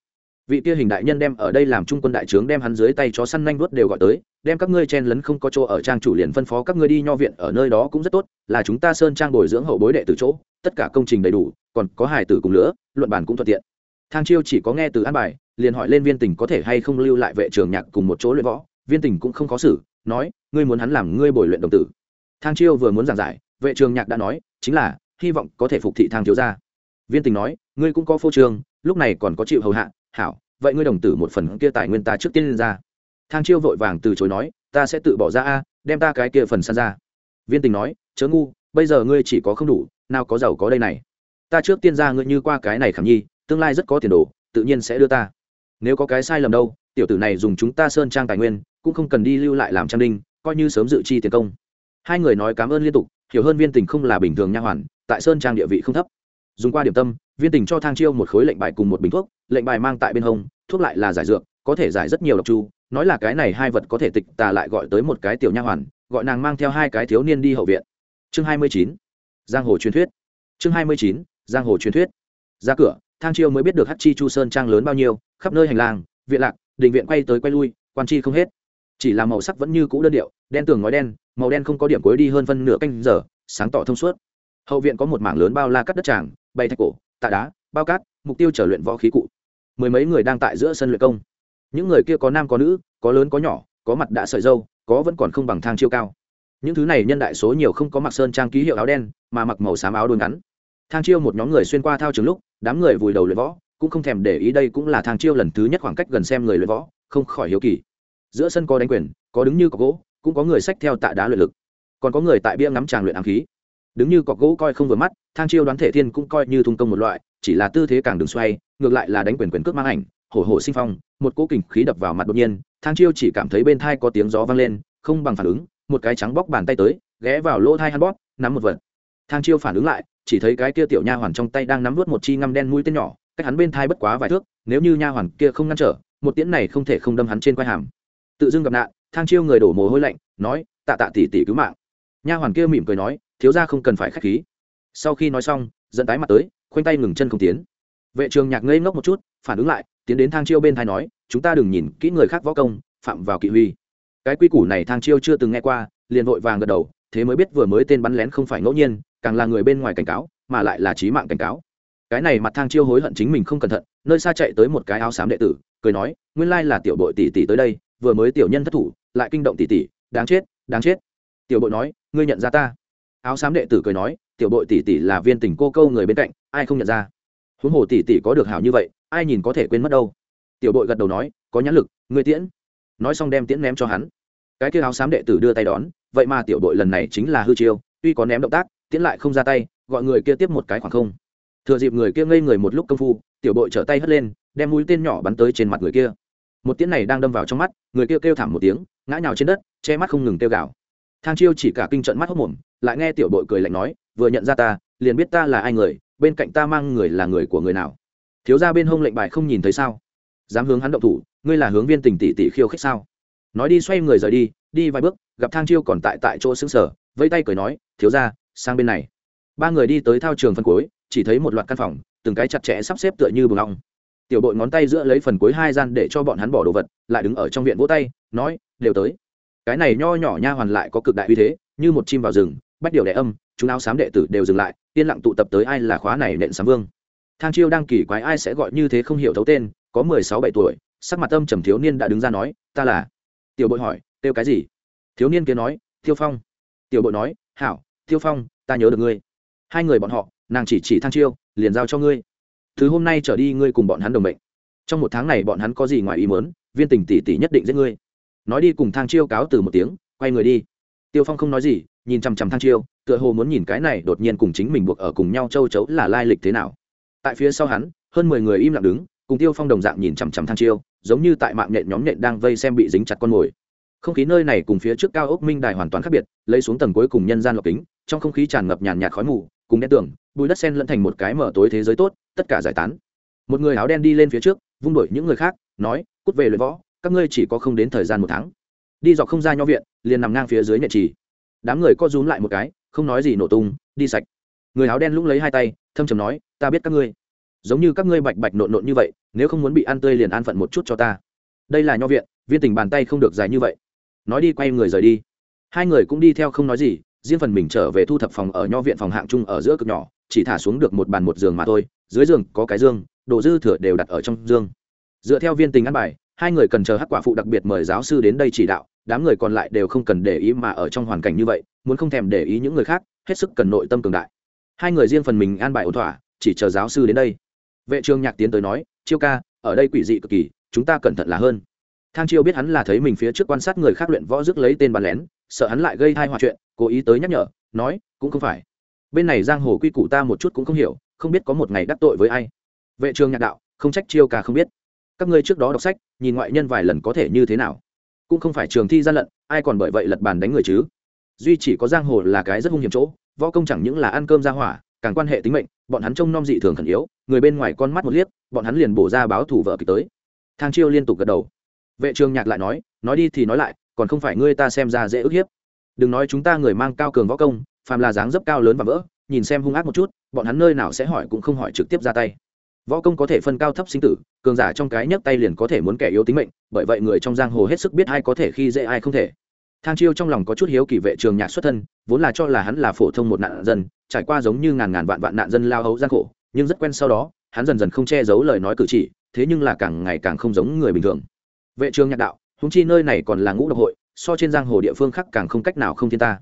S1: vị kia hình đại nhân đem ở đây làm trung quân đại trướng đem hắn dưới tay chó săn nhanh vuốt đều gọi tới, đem các ngươi chen lấn không có chỗ ở trang chủ liền phân phó các ngươi đi nho viện ở nơi đó cũng rất tốt, là chúng ta sơn trang bồi dưỡng hậu bối đệ từ chỗ, tất cả công trình đầy đủ, còn có hài tử cùng nữa luận bản cũng thuận tiện. Thang chiêu chỉ có nghe từ an bài, liền hỏi lên viên tình có thể hay không lưu lại vệ trường nhạc cùng một chỗ luyện võ, viên tình cũng không khó xử, nói, ngươi muốn hắn làm ngươi bồi luyện đồng tử. Thang chiêu vừa muốn giảng giải, vệ trường nhạc đã nói, chính là, hy vọng có thể phục thị thang thiếu gia. Viên tình nói, ngươi cũng có phô trường lúc này còn có chịu hầu hạ hảo, vậy ngươi đồng tử một phần kia tài nguyên ta trước tiên lên ra. Thang chiêu vội vàng từ chối nói, ta sẽ tự bỏ ra a, đem ta cái kia phần san ra. Viên tình nói, chớ ngu, bây giờ ngươi chỉ có không đủ, nào có giàu có đây này. Ta trước tiên ra ngươi như qua cái này khảm nhi, tương lai rất có tiền đồ, tự nhiên sẽ đưa ta. Nếu có cái sai lầm đâu, tiểu tử này dùng chúng ta sơn trang tài nguyên, cũng không cần đi lưu lại làm trang đinh, coi như sớm dự chi tiền công. Hai người nói cảm ơn liên tục, hiểu hơn viên tình không là bình thường nha hoàn, tại sơn trang địa vị không thấp dùng qua điểm tâm, viên tình cho thang chiêu một khối lệnh bài cùng một bình thuốc, lệnh bài mang tại bên hông, thuốc lại là giải dược, có thể giải rất nhiều độc chu. Nói là cái này hai vật có thể tịch tà lại gọi tới một cái tiểu nha hoàn, gọi nàng mang theo hai cái thiếu niên đi hậu viện. Chương hai mươi chín, giang hồ truyền thuyết. Chương hai mươi chín, giang hồ truyền thuyết. Ra cửa, thang chiêu mới biết được hát chi chu sơn trang lớn bao nhiêu, khắp nơi hành lang, viện lạc, đình viện quay tới quay lui, quan chi không hết. Chỉ là màu sắc vẫn như cũ đơn điệu, đen tường ngói đen, màu đen không có điểm cuối đi hơn phân nửa canh giờ, sáng tỏ thông suốt. Hậu viện có một mảng lớn bao la cắt đất tràng bày thạch cổ, tạ đá, bao cát, mục tiêu trở luyện võ khí cụ. Mười mấy người đang tại giữa sân luyện công. Những người kia có nam có nữ, có lớn có nhỏ, có mặt đã sợi dâu, có vẫn còn không bằng thang chiêu cao. Những thứ này nhân đại số nhiều không có mặc sơn trang ký hiệu áo đen, mà mặc màu xám áo đôi ngắn. Thang chiêu một nhóm người xuyên qua thao trường lúc, đám người vùi đầu luyện võ, cũng không thèm để ý đây cũng là thang chiêu lần thứ nhất khoảng cách gần xem người luyện võ, không khỏi hiếu kỳ. Giữa sân có đánh quyền, có đứng như có gỗ, cũng có người sách theo tạ đá luyện lực. Còn có người tại bia ngắm tràng luyện ám khí đứng như cọc gỗ coi không vừa mắt, thang chiêu đoán thể thiên cũng coi như thung công một loại, chỉ là tư thế càng đường xoay, ngược lại là đánh quyền quyền cước mang ảnh, hổ hổ sinh phong, một cỗ kình khí đập vào mặt đột nhiên, thang chiêu chỉ cảm thấy bên thai có tiếng gió vang lên, không bằng phản ứng, một cái trắng bóc bàn tay tới, ghé vào lỗ thai hắn bóp, nắm một vật. Thang chiêu phản ứng lại, chỉ thấy cái kia tiểu nha hoàn trong tay đang nắm vớt một chi ngăm đen mũi tên nhỏ, cách hắn bên thai bất quá vài thước, nếu như nha hoàn kia không ngăn trở, một tiễn này không thể không đâm hắn trên quai hàm. Tự dưng gặp nạn, thang chiêu người đổ mồ hôi lạnh, nói, tạ tạ tỷ tỷ cứu mạng. Nha hoàn kia mỉm cười nói thiếu ra không cần phải k h á c h khí. Sau khi nói xong dẫn tái mặt tới, khoanh tay ngừng chân không tiến. Vệ trường nhạc ngây ngốc một chút, phản ứng lại, tiến đến thang chiêu bên thai nói, chúng ta đừng nhìn kỹ người khác võ công, phạm vào kỵ huy. Cái quy củ này thang chiêu chưa từng nghe qua, liền vội vàng gật đầu, thế mới biết vừa mới tên bắn lén không phải ngẫu nhiên, càng là người bên ngoài cảnh cáo, mà lại là trí mạng cảnh cáo. Cái này mặt thang chiêu hối hận chính mình không cẩn thận, nơi xa chạy tới một cái áo xám đệ tử, cười nói, nguyên lai là tiểu bội tỷ tỷ tới đây, vừa mới tiểu nhân thất thủ, lại kinh động tỷ tỷ, đáng chết đáng chết. Tiểu bội nói, ngươi nhận ra ta? Áo xám đệ tử cười nói, tiểu bội tỷ tỷ là viên tình cô câu người bên cạnh, ai không nhận ra? Huống hồ tỷ tỷ có được hảo như vậy, ai nhìn có thể quên mất đâu. Tiểu bội gật đầu nói, có nhãn lực, ngươi tiễn. Nói xong đem tiễn ném cho hắn. Cái kia áo xám đệ tử đưa tay đón, vậy mà tiểu bội lần này chính là hư chiêu, tuy có ném động tác, tiễn lại không ra tay, gọi người kia tiếp một cái khoảng không. Thừa dịp người kia ngây người một lúc công phu, tiểu bội trở tay hất lên, đem mũi tên nhỏ bắn tới trên mặt người kia. Một tiễn này đang đâm vào trong mắt, người kia kêu thảm một tiếng, ngã nhào trên đất, che mắt không ngừng kêu gào thang chiêu chỉ cả kinh trận mắt hốc mồm, lại nghe tiểu bội cười lạnh nói, vừa nhận ra ta, liền biết ta là ai người, bên cạnh ta mang người là người của người nào. Thiếu ra bên hông lệnh bài không nhìn thấy sao? Dám hướng hắn động thủ, ngươi là hướng viên tình tỷ tỷ khiêu khích sao? Nói đi xoay người rời đi đi vài bước, gặp thang chiêu còn tại tại chỗ xứng sở vẫy tay cười nói, thiếu ra sang bên này. Ba người đi tới thao trường phân cuối, chỉ thấy một loạt căn phòng, từng cái chặt chẽ sắp xếp tựa như bùn long tiểu bội ngón tay giữa lấy phần cuối hai gian để cho bọn hắn bỏ đồ vật, lại đứng ở trong viện vỗ tay, nói, đều tới cái này nho nhỏ nha hoàn lại có cực đại uy thế, như một chim vào rừng, bách điều đẻ âm, chúng áo xám đệ tử đều dừng lại, yên lặng tụ tập tới ai là khóa này nện sám vương. Thang chiêu đang kỳ quái ai sẽ gọi như thế không hiểu thấu tên, có mười sáu bảy tuổi, sắc mặt âm trầm thiếu niên đã đứng ra nói, ta là tiểu bội hỏi, kêu cái gì? Thiếu niên kia nói, tiêu phong. Tiểu bội nói, hảo, tiêu phong, ta nhớ được ngươi. Hai người bọn họ, nàng chỉ chỉ thang chiêu, liền giao cho ngươi. Thứ hôm nay trở đi ngươi cùng bọn hắn đồng mệnh. Trong một tháng này bọn hắn có gì ngoài ý mớn viên tình tỷ tỷ nhất định giết ngươi nói đi cùng thang chiêu cáo từ một tiếng, quay người đi. Tiêu phong không nói gì, nhìn chằm chằm thang chiêu, tựa hồ muốn nhìn cái này đột nhiên cùng chính mình buộc ở cùng nhau châu chấu là lai lịch thế nào. Tại phía sau hắn, hơn mười người im lặng đứng, cùng tiêu phong đồng dạng nhìn chằm chằm thang chiêu, giống như tại mạng nhện nhóm nhện đang vây xem bị dính chặt con mồi. Không khí nơi này cùng phía trước cao ốc minh đài hoàn toàn khác biệt, lấy xuống tầng cuối cùng nhân gian lọc kính, trong không khí tràn ngập nhàn nhạt khói mù, cùng đen tường, bụi đất sen lẫn thành một cái mở tối thế giới tốt, tất cả giải tán. Một người áo đen đi lên phía trước, vung đuổi những người khác, nói, cút về luyện võ các ngươi chỉ có không đến thời gian một tháng. Đi dọc không ra nho viện, liền nằm ngang phía dưới nhện trì. Đám người co rúm lại một cái, không nói gì nổ tung, đi sạch. Người áo đen lũng lấy hai tay, thâm trầm nói, ta biết các ngươi. Giống như các ngươi bạch bạch nộn nộn như vậy, nếu không muốn bị ăn tươi liền an phận một chút cho ta. Đây là nho viện, viên tình bàn tay không được dài như vậy. Nói đi quay người rời đi. Hai người cũng đi theo không nói gì, riêng phần mình trở về thu thập phòng ở nho viện phòng hạng chung ở giữa cực nhỏ, chỉ thả xuống được một bàn một giường mà thôi, dưới giường có cái dương, đồ dư thừa đều đặt ở trong dương. Dựa theo viên tình ăn bài hai người cần chờ hắc quả phụ đặc biệt mời giáo sư đến đây chỉ đạo, đám người còn lại đều không cần để ý mà ở trong hoàn cảnh như vậy, muốn không thèm để ý những người khác, hết sức cần nội tâm cường đại. Hai người riêng phần mình an bài ổn thỏa, chỉ chờ giáo sư đến đây. Vệ trường nhạc tiến tới nói, chiêu ca, ở đây quỷ dị cực kỳ, chúng ta cẩn thận là hơn. Thang chiêu biết hắn là thấy mình phía trước quan sát người khác luyện võ rước lấy tên bàn lén, sợ hắn lại gây thai hòa chuyện, cố ý tới nhắc nhở, nói, cũng không phải. Bên này giang hồ quy củ ta một chút cũng không hiểu, không biết có một ngày đắc tội với ai. Vệ trường nhạc đạo, không trách chiêu ca không biết các ngươi trước đó đọc sách, nhìn ngoại nhân vài lần có thể như thế nào? Cũng không phải trường thi gian lận, ai còn bởi vậy lật bàn đánh người chứ? Duy chỉ có giang hồ là cái rất hung hiểm chỗ, võ công chẳng những là ăn cơm ra hỏa, càng quan hệ tính mệnh, bọn hắn trông nom dị thường khẩn yếu, người bên ngoài con mắt một liếc, bọn hắn liền bổ ra báo thủ vợ kịp tới. Thang chiêu liên tục gật đầu. Vệ trường nhạc lại nói nói đi thì nói lại, còn không phải ngươi ta xem ra dễ ức hiếp. Đừng nói chúng ta người mang cao cường võ công, phàm là dáng dấp cao lớn và vỡ, nhìn xem hung ác một chút, bọn hắn nơi nào sẽ hỏi cũng không hỏi trực tiếp ra tay võ công có thể phân cao thấp sinh tử, cường giả trong cái nhấc tay liền có thể muốn kẻ yếu tính mệnh, bởi vậy người trong giang hồ hết sức biết ai có thể khi dễ ai không thể. Thang chiêu trong lòng có chút hiếu kỳ vệ trường nhạc xuất thân, vốn là cho là hắn là phổ thông một nạn dân, trải qua giống như ngàn ngàn vạn vạn nạn dân lao hấu gian khổ, nhưng rất quen sau đó, hắn dần dần không che giấu lời nói cử chỉ, thế nhưng là càng ngày càng không giống người bình thường. Vệ trường nhạc đạo húng chi nơi này còn là ngũ độc hội, so trên giang hồ địa phương khác càng không cách nào không thiên ta.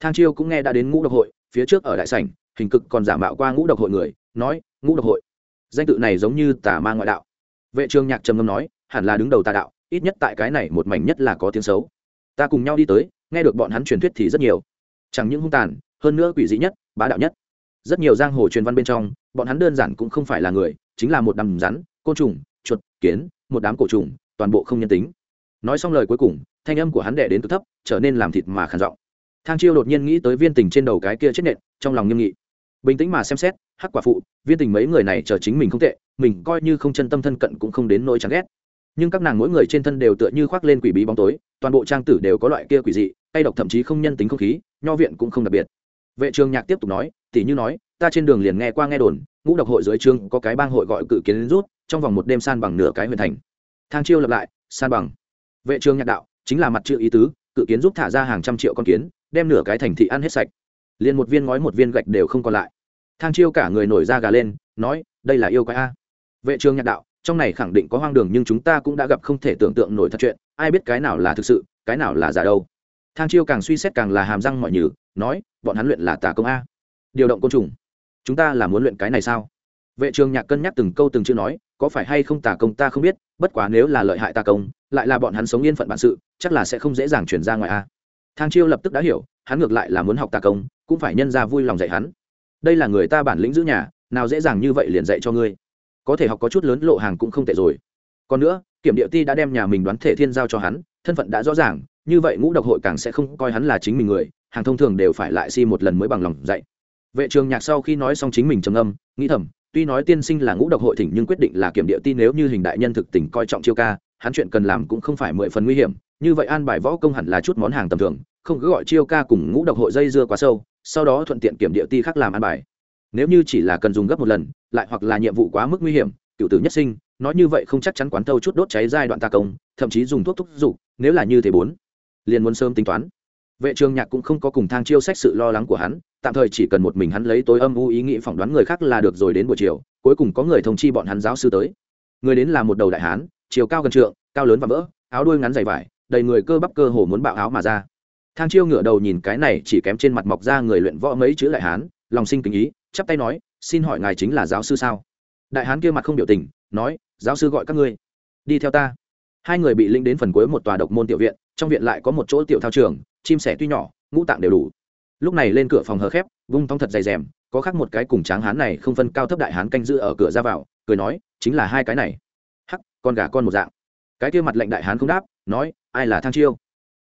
S1: Thang chiêu cũng nghe đã đến ngũ độc hội, phía trước ở đại sảnh, hình cực còn giả mạo qua ngũ độc hội người, nói, ngũ độc hội danh tự này giống như tà ma ngoại đạo. Vệ trường nhạc trầm ngâm nói, hẳn là đứng đầu tà đạo, ít nhất tại cái này một mảnh nhất là có tiếng xấu. Ta cùng nhau đi tới, nghe được bọn hắn truyền thuyết thì rất nhiều. Chẳng những hung tàn, hơn nữa quỷ dị nhất, bá đạo nhất. Rất nhiều giang hồ truyền văn bên trong, bọn hắn đơn giản cũng không phải là người, chính là một đám rắn, côn trùng, chuột, kiến, một đám cổ trùng, toàn bộ không nhân tính. Nói xong lời cuối cùng, thanh âm của hắn đẻ đến cực thấp, trở nên làm thịt mà khản giọng. Thang chiêu đột nhiên nghĩ tới viên tình trên đầu cái kia chết nện, trong lòng nghiêm nghị bình tĩnh mà xem xét, hắc quả phụ, viên tình mấy người này chờ chính mình không tệ, mình coi như không chân tâm thân cận cũng không đến nỗi chán ghét. Nhưng các nàng mỗi người trên thân đều tựa như khoác lên quỷ bí bóng tối, toàn bộ trang tử đều có loại kia quỷ dị, tay độc thậm chí không nhân tính không khí, nho viện cũng không đặc biệt. Vệ trường nhạc tiếp tục nói, tỉ như nói, ta trên đường liền nghe qua nghe đồn, ngũ độc hội dưới trương có cái bang hội gọi cự kiến rút, trong vòng một đêm san bằng nửa cái huyện thành. Thang chiêu lập lại, san bằng. Vệ trường nhạc đạo, chính là mặt chữ ý tứ, cự kiến giúp thả ra hàng trăm triệu con kiến, đem nửa cái thành thị ăn hết sạch liền một viên ngói một viên gạch đều không còn lại. Thang chiêu cả người nổi da gà lên, nói, đây là yêu quái a. Vệ trường nhạc đạo, trong này khẳng định có hoang đường nhưng chúng ta cũng đã gặp không thể tưởng tượng nổi thật chuyện, ai biết cái nào là thực sự, cái nào là giả đâu. Thang chiêu càng suy xét càng là hàm răng mọi nhừ, nói, bọn hắn luyện là tà công a. Điều động côn trùng, chúng ta là muốn luyện cái này sao? Vệ trường nhạc cân nhắc từng câu từng chữ nói, có phải hay không tà công ta không biết, bất quá nếu là lợi hại tà công, lại là bọn hắn sống yên phận bản sự, chắc là sẽ không dễ dàng chuyển ra ngoài a. Thang chiêu lập tức đã hiểu, hắn ngược lại là muốn học tà công cũng phải nhân ra vui lòng dạy hắn. Đây là người ta bản lĩnh giữ nhà, nào dễ dàng như vậy liền dạy cho ngươi. Có thể học có chút lớn, lộ hàng cũng không tệ rồi. Còn nữa, kiểm địa ti đã đem nhà mình đoán thể thiên giao cho hắn, thân phận đã rõ ràng, như vậy ngũ độc hội càng sẽ không coi hắn là chính mình người, hàng thông thường đều phải lại si một lần mới bằng lòng dạy. Vệ trường nhạc sau khi nói xong chính mình trầm âm nghĩ thầm, tuy nói tiên sinh là ngũ độc hội thỉnh nhưng quyết định là kiểm địa ti nếu như hình đại nhân thực tình coi trọng chiêu ca, hắn chuyện cần làm cũng không phải mười phần nguy hiểm như vậy an bài võ công hẳn là chút món hàng tầm thường, không cứ gọi chiêu ca cùng ngũ độc hội dây dưa quá sâu, sau đó thuận tiện kiểm địa ti khác làm an bài. Nếu như chỉ là cần dùng gấp một lần, lại hoặc là nhiệm vụ quá mức nguy hiểm cựu tử nhất sinh, nói như vậy không chắc chắn quán thâu chút đốt cháy giai đoạn ta công, thậm chí dùng thuốc thúc dục nếu là như thế bốn, liền muốn sớm tính toán. Vệ trường nhạc cũng không có cùng thang chiêu sách sự lo lắng của hắn, tạm thời chỉ cần một mình hắn lấy tối âm u ý nghĩ phỏng đoán người khác là được rồi đến buổi chiều, cuối cùng có người thông chi bọn hắn giáo sư tới. Người đến là một đầu đại hán, chiều cao gần trượng, cao lớn và vỡ, áo đuôi ngắn dày vải đầy người cơ bắp cơ hồ muốn bạo áo mà ra. Thang chiêu ngửa đầu nhìn cái này chỉ kém trên mặt mọc ra người luyện võ mấy chữ đại hán, lòng sinh kính ý, chắp tay nói, xin hỏi ngài chính là giáo sư sao? Đại hán kia mặt không biểu tình, nói, giáo sư gọi các ngươi, đi theo ta. Hai người bị linh đến phần cuối một tòa độc môn tiểu viện, trong viện lại có một chỗ tiểu thao trường, chim sẻ tuy nhỏ, ngũ tạng đều đủ. Lúc này lên cửa phòng hờ khép, vung thong thật dày rèm, có khác một cái cùng tráng hán này không phân cao thấp đại hán canh giữ ở cửa ra vào, cười nói, chính là hai cái này. Hắc, con gà con một dạng. Cái kia mặt lệnh đại hán không đáp, nói ai là thang chiêu?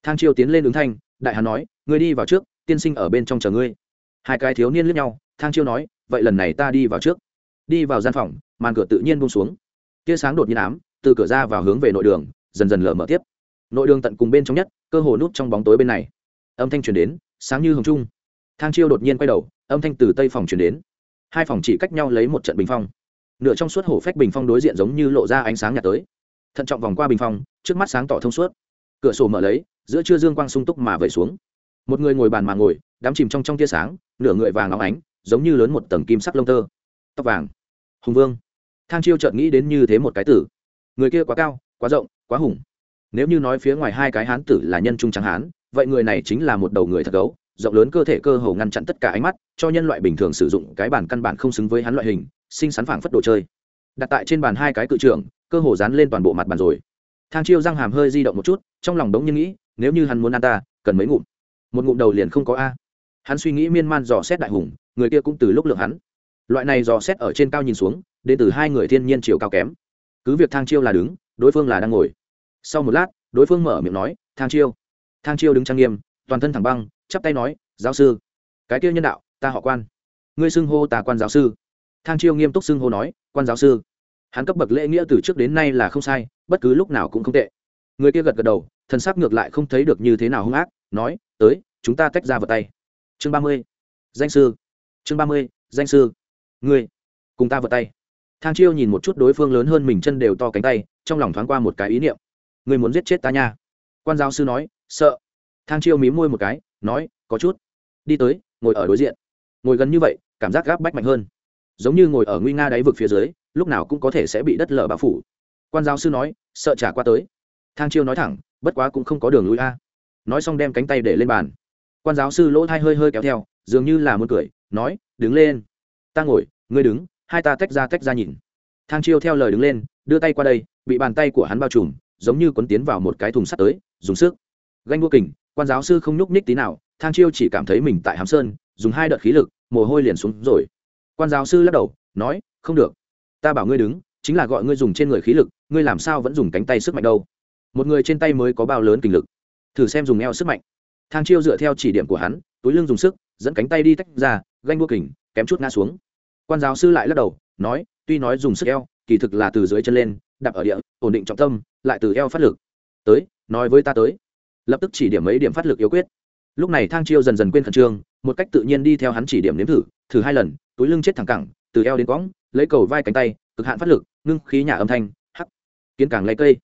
S1: Thang chiêu tiến lên ứng thanh, đại hán nói, ngươi đi vào trước, tiên sinh ở bên trong chờ ngươi. Hai cái thiếu niên lướt nhau, thang chiêu nói, vậy lần này ta đi vào trước. Đi vào gian phòng, màn cửa tự nhiên bung xuống. Tia sáng đột nhiên ám, từ cửa ra vào hướng về nội đường, dần dần lở mở tiếp. Nội đường tận cùng bên trong nhất, cơ hồ nút trong bóng tối bên này. Âm thanh truyền đến, sáng như hồng trung. Thang chiêu đột nhiên quay đầu, âm thanh từ tây phòng truyền đến. Hai phòng chỉ cách nhau lấy một trận bình phong. Nửa trong suốt hổ phách bình phong đối diện giống như lộ ra ánh sáng nhạt tới. Thận trọng vòng qua bình phong, trước mắt sáng tỏ thông suốt cửa sổ mở lấy, giữa trưa dương quang sung túc mà vẩy xuống. Một người ngồi bàn mà ngồi đắm chìm trong trong tia sáng, nửa người vàng óng ánh, giống như lớn một tầng kim sắc lông tơ. Tóc vàng. Hùng vương. Thang chiêu chợt nghĩ đến như thế một cái tử. Người kia quá cao, quá rộng, quá hùng. Nếu như nói phía ngoài hai cái hán tử là nhân trung trắng hán, vậy người này chính là một đầu người thật gấu, rộng lớn cơ thể cơ hồ ngăn chặn tất cả ánh mắt, cho nhân loại bình thường sử dụng cái bản căn bản không xứng với hắn loại hình sinh sắn phảng phất đồ chơi. Đặt tại trên bàn hai cái cự trưởng, cơ hồ dán lên toàn bộ mặt bàn rồi thang chiêu răng hàm hơi di động một chút, trong lòng đống nhiên nghĩ, nếu như hắn muốn ăn ta, cần mấy ngụm? Một ngụm đầu liền không có a. Hắn suy nghĩ miên man dò xét đại hùng, người kia cũng từ lúc lượng hắn. Loại này dò xét ở trên cao nhìn xuống, đến từ hai người thiên nhiên chiều cao kém. Cứ việc thang chiêu là đứng, đối phương là đang ngồi. Sau một lát, đối phương mở miệng nói, thang chiêu. Thang chiêu đứng trang nghiêm, toàn thân thẳng băng, chắp tay nói, giáo sư. Cái kia nhân đạo, ta họ quan. Ngươi xưng hô ta quan giáo sư. Thang chiêu nghiêm túc xưng hô nói, quan giáo sư hắn cấp bậc lễ nghĩa từ trước đến nay là không sai, bất cứ lúc nào cũng không tệ. Người kia gật gật đầu thân sắc ngược lại không thấy được như thế nào hung ác, nói, tới, chúng ta tách ra vào tay. Chương ba mươi, danh sư. Chương ba mươi, danh sư. Ngươi cùng ta vượt tay. Thang chiêu nhìn một chút đối phương lớn hơn mình chân đều to cánh tay, trong lòng thoáng qua một cái ý niệm. Ngươi muốn giết chết ta nha. Quan giáo sư nói, sợ. Thang chiêu mí môi một cái, nói, có chút. Đi tới, ngồi ở đối diện. Ngồi gần như vậy, cảm giác gáp bách mạnh hơn. Giống như ngồi ở nguy nga đáy vực phía dưới lúc nào cũng có thể sẽ bị đất lở bao phủ. Quan giáo sư nói, sợ trả qua tới. Thang chiêu nói thẳng, bất quá cũng không có đường lui a. Nói xong đem cánh tay để lên bàn. Quan giáo sư lỗ thai hơi hơi kéo theo, dường như là muốn cười, nói, đứng lên. Ta ngồi, ngươi đứng, hai ta tách ra tách ra nhìn. Thang chiêu theo lời đứng lên, đưa tay qua đây, bị bàn tay của hắn bao trùm, giống như quấn tiến vào một cái thùng sắt tới, dùng sức. Ganh đua kình, quan giáo sư không nhúc nhích tí nào, thang chiêu chỉ cảm thấy mình tại hàm sơn, dùng hai đợt khí lực, mồ hôi liền xuống rồi. Quan giáo sư lắc đầu, nói, không được ta bảo ngươi đứng, chính là gọi ngươi dùng trên người khí lực, ngươi làm sao vẫn dùng cánh tay sức mạnh đâu? Một người trên tay mới có bao lớn kinh lực? Thử xem dùng eo sức mạnh. Thang chiêu dựa theo chỉ điểm của hắn, túi lưng dùng sức, dẫn cánh tay đi tách ra, ganh đua kình, kém chút ngã xuống. Quan giáo sư lại lắc đầu, nói, tuy nói dùng sức eo, kỳ thực là từ dưới chân lên, đạp ở địa, ổn định trọng tâm, lại từ eo phát lực. Tới, nói với ta tới. Lập tức chỉ điểm mấy điểm phát lực yếu quyết. Lúc này thang chiêu dần dần quên khẩn trương, một cách tự nhiên đi theo hắn chỉ điểm nếm thử thử hai lần, túi lưng chết thẳng cẳng từ eo đến cõng lấy cầu vai cánh tay, cực hạn phát lực, ngưng khí nhà âm thanh, hắc, kiến càng lấy cây.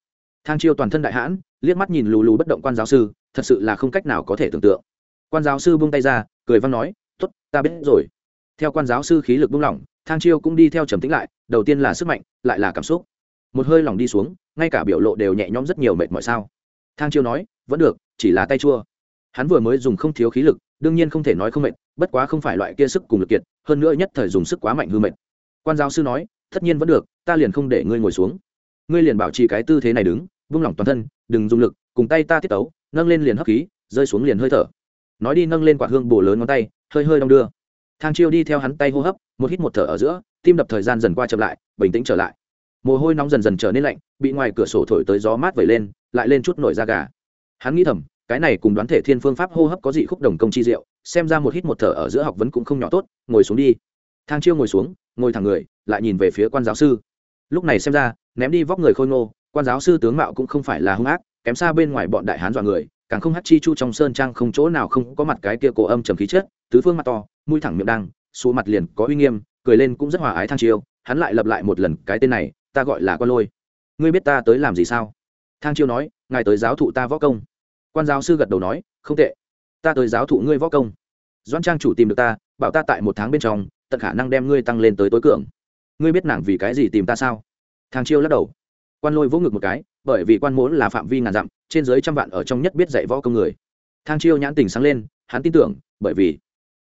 S1: Thang chiêu toàn thân đại hãn, liếc mắt nhìn lù lù bất động quan giáo sư, thật sự là không cách nào có thể tưởng tượng. Quan giáo sư buông tay ra, cười văn nói t ố t ta biết rồi. Theo quan giáo sư khí lực buông lỏng, thang chiêu cũng đi theo trầm tĩnh lại, đầu tiên là sức mạnh, lại là cảm xúc. Một hơi lỏng đi xuống, ngay cả biểu lộ đều nhẹ nhõm rất nhiều mệt mỏi sao. Thang chiêu nói, vẫn được, chỉ là tay chua. Hắn vừa mới dùng không thiếu khí lực đương nhiên không thể nói không mệt, bất quá không phải loại kia sức cùng lực kiệt, hơn nữa nhất thời dùng sức quá mạnh hư mệt. Quan giáo sư nói, tất nhiên vẫn được, ta liền không để ngươi ngồi xuống. Ngươi liền bảo trì cái tư thế này đứng, vung lỏng toàn thân, đừng dùng lực, cùng tay ta tiết tấu, nâng lên liền hấp khí, rơi xuống liền hơi thở. Nói đi nâng lên quả hương bổ lớn ngón tay, hơi hơi đong đưa. Thang chiêu đi theo hắn tay hô hấp, một hít một thở ở giữa, tim đập thời gian dần qua chậm lại, bình tĩnh trở lại. Mồ hôi nóng dần dần trở nên lạnh, bị ngoài cửa sổ thổi tới gió mát vẩy lên, lại lên chút nổi da gà. Hắn nghĩ thầm cái này cùng đoán thể thiên phương pháp hô hấp có dị khúc đồng công chi diệu, xem ra một hít một thở ở giữa học vấn cũng không nhỏ tốt, ngồi xuống đi. Thang chiêu ngồi xuống, ngồi thẳng người, lại nhìn về phía quan giáo sư. Lúc này xem ra, ném đi vóc người khôi ngô, quan giáo sư tướng mạo cũng không phải là hung ác, kém xa bên ngoài bọn đại hán dọa người, càng không hát chi chu trong sơn trang không chỗ nào không có mặt cái kia cổ âm trầm khí chết tứ phương mặt to, mũi thẳng miệng đăng, số mặt liền có uy nghiêm, cười lên cũng rất hòa ái thang chiêu, hắn lại lặp lại một lần cái tên này, ta gọi là quan lôi. Ngươi biết ta tới làm gì sao? Thang chiêu nói, ngài tới giáo thụ ta võ công quan giáo sư gật đầu nói, không tệ. Ta tới giáo thụ ngươi võ công. Doan trang chủ tìm được ta, bảo ta tại một tháng bên trong, tận khả năng đem ngươi tăng lên tới tối cường. Ngươi biết nàng vì cái gì tìm ta sao? Thang chiêu lắc đầu. Quan lôi vỗ ngực một cái, bởi vì quan muốn là phạm vi ngàn dặm, trên dưới trăm vạn ở trong nhất biết dạy võ công người. Thang chiêu nhãn tình sáng lên, hắn tin tưởng, bởi vì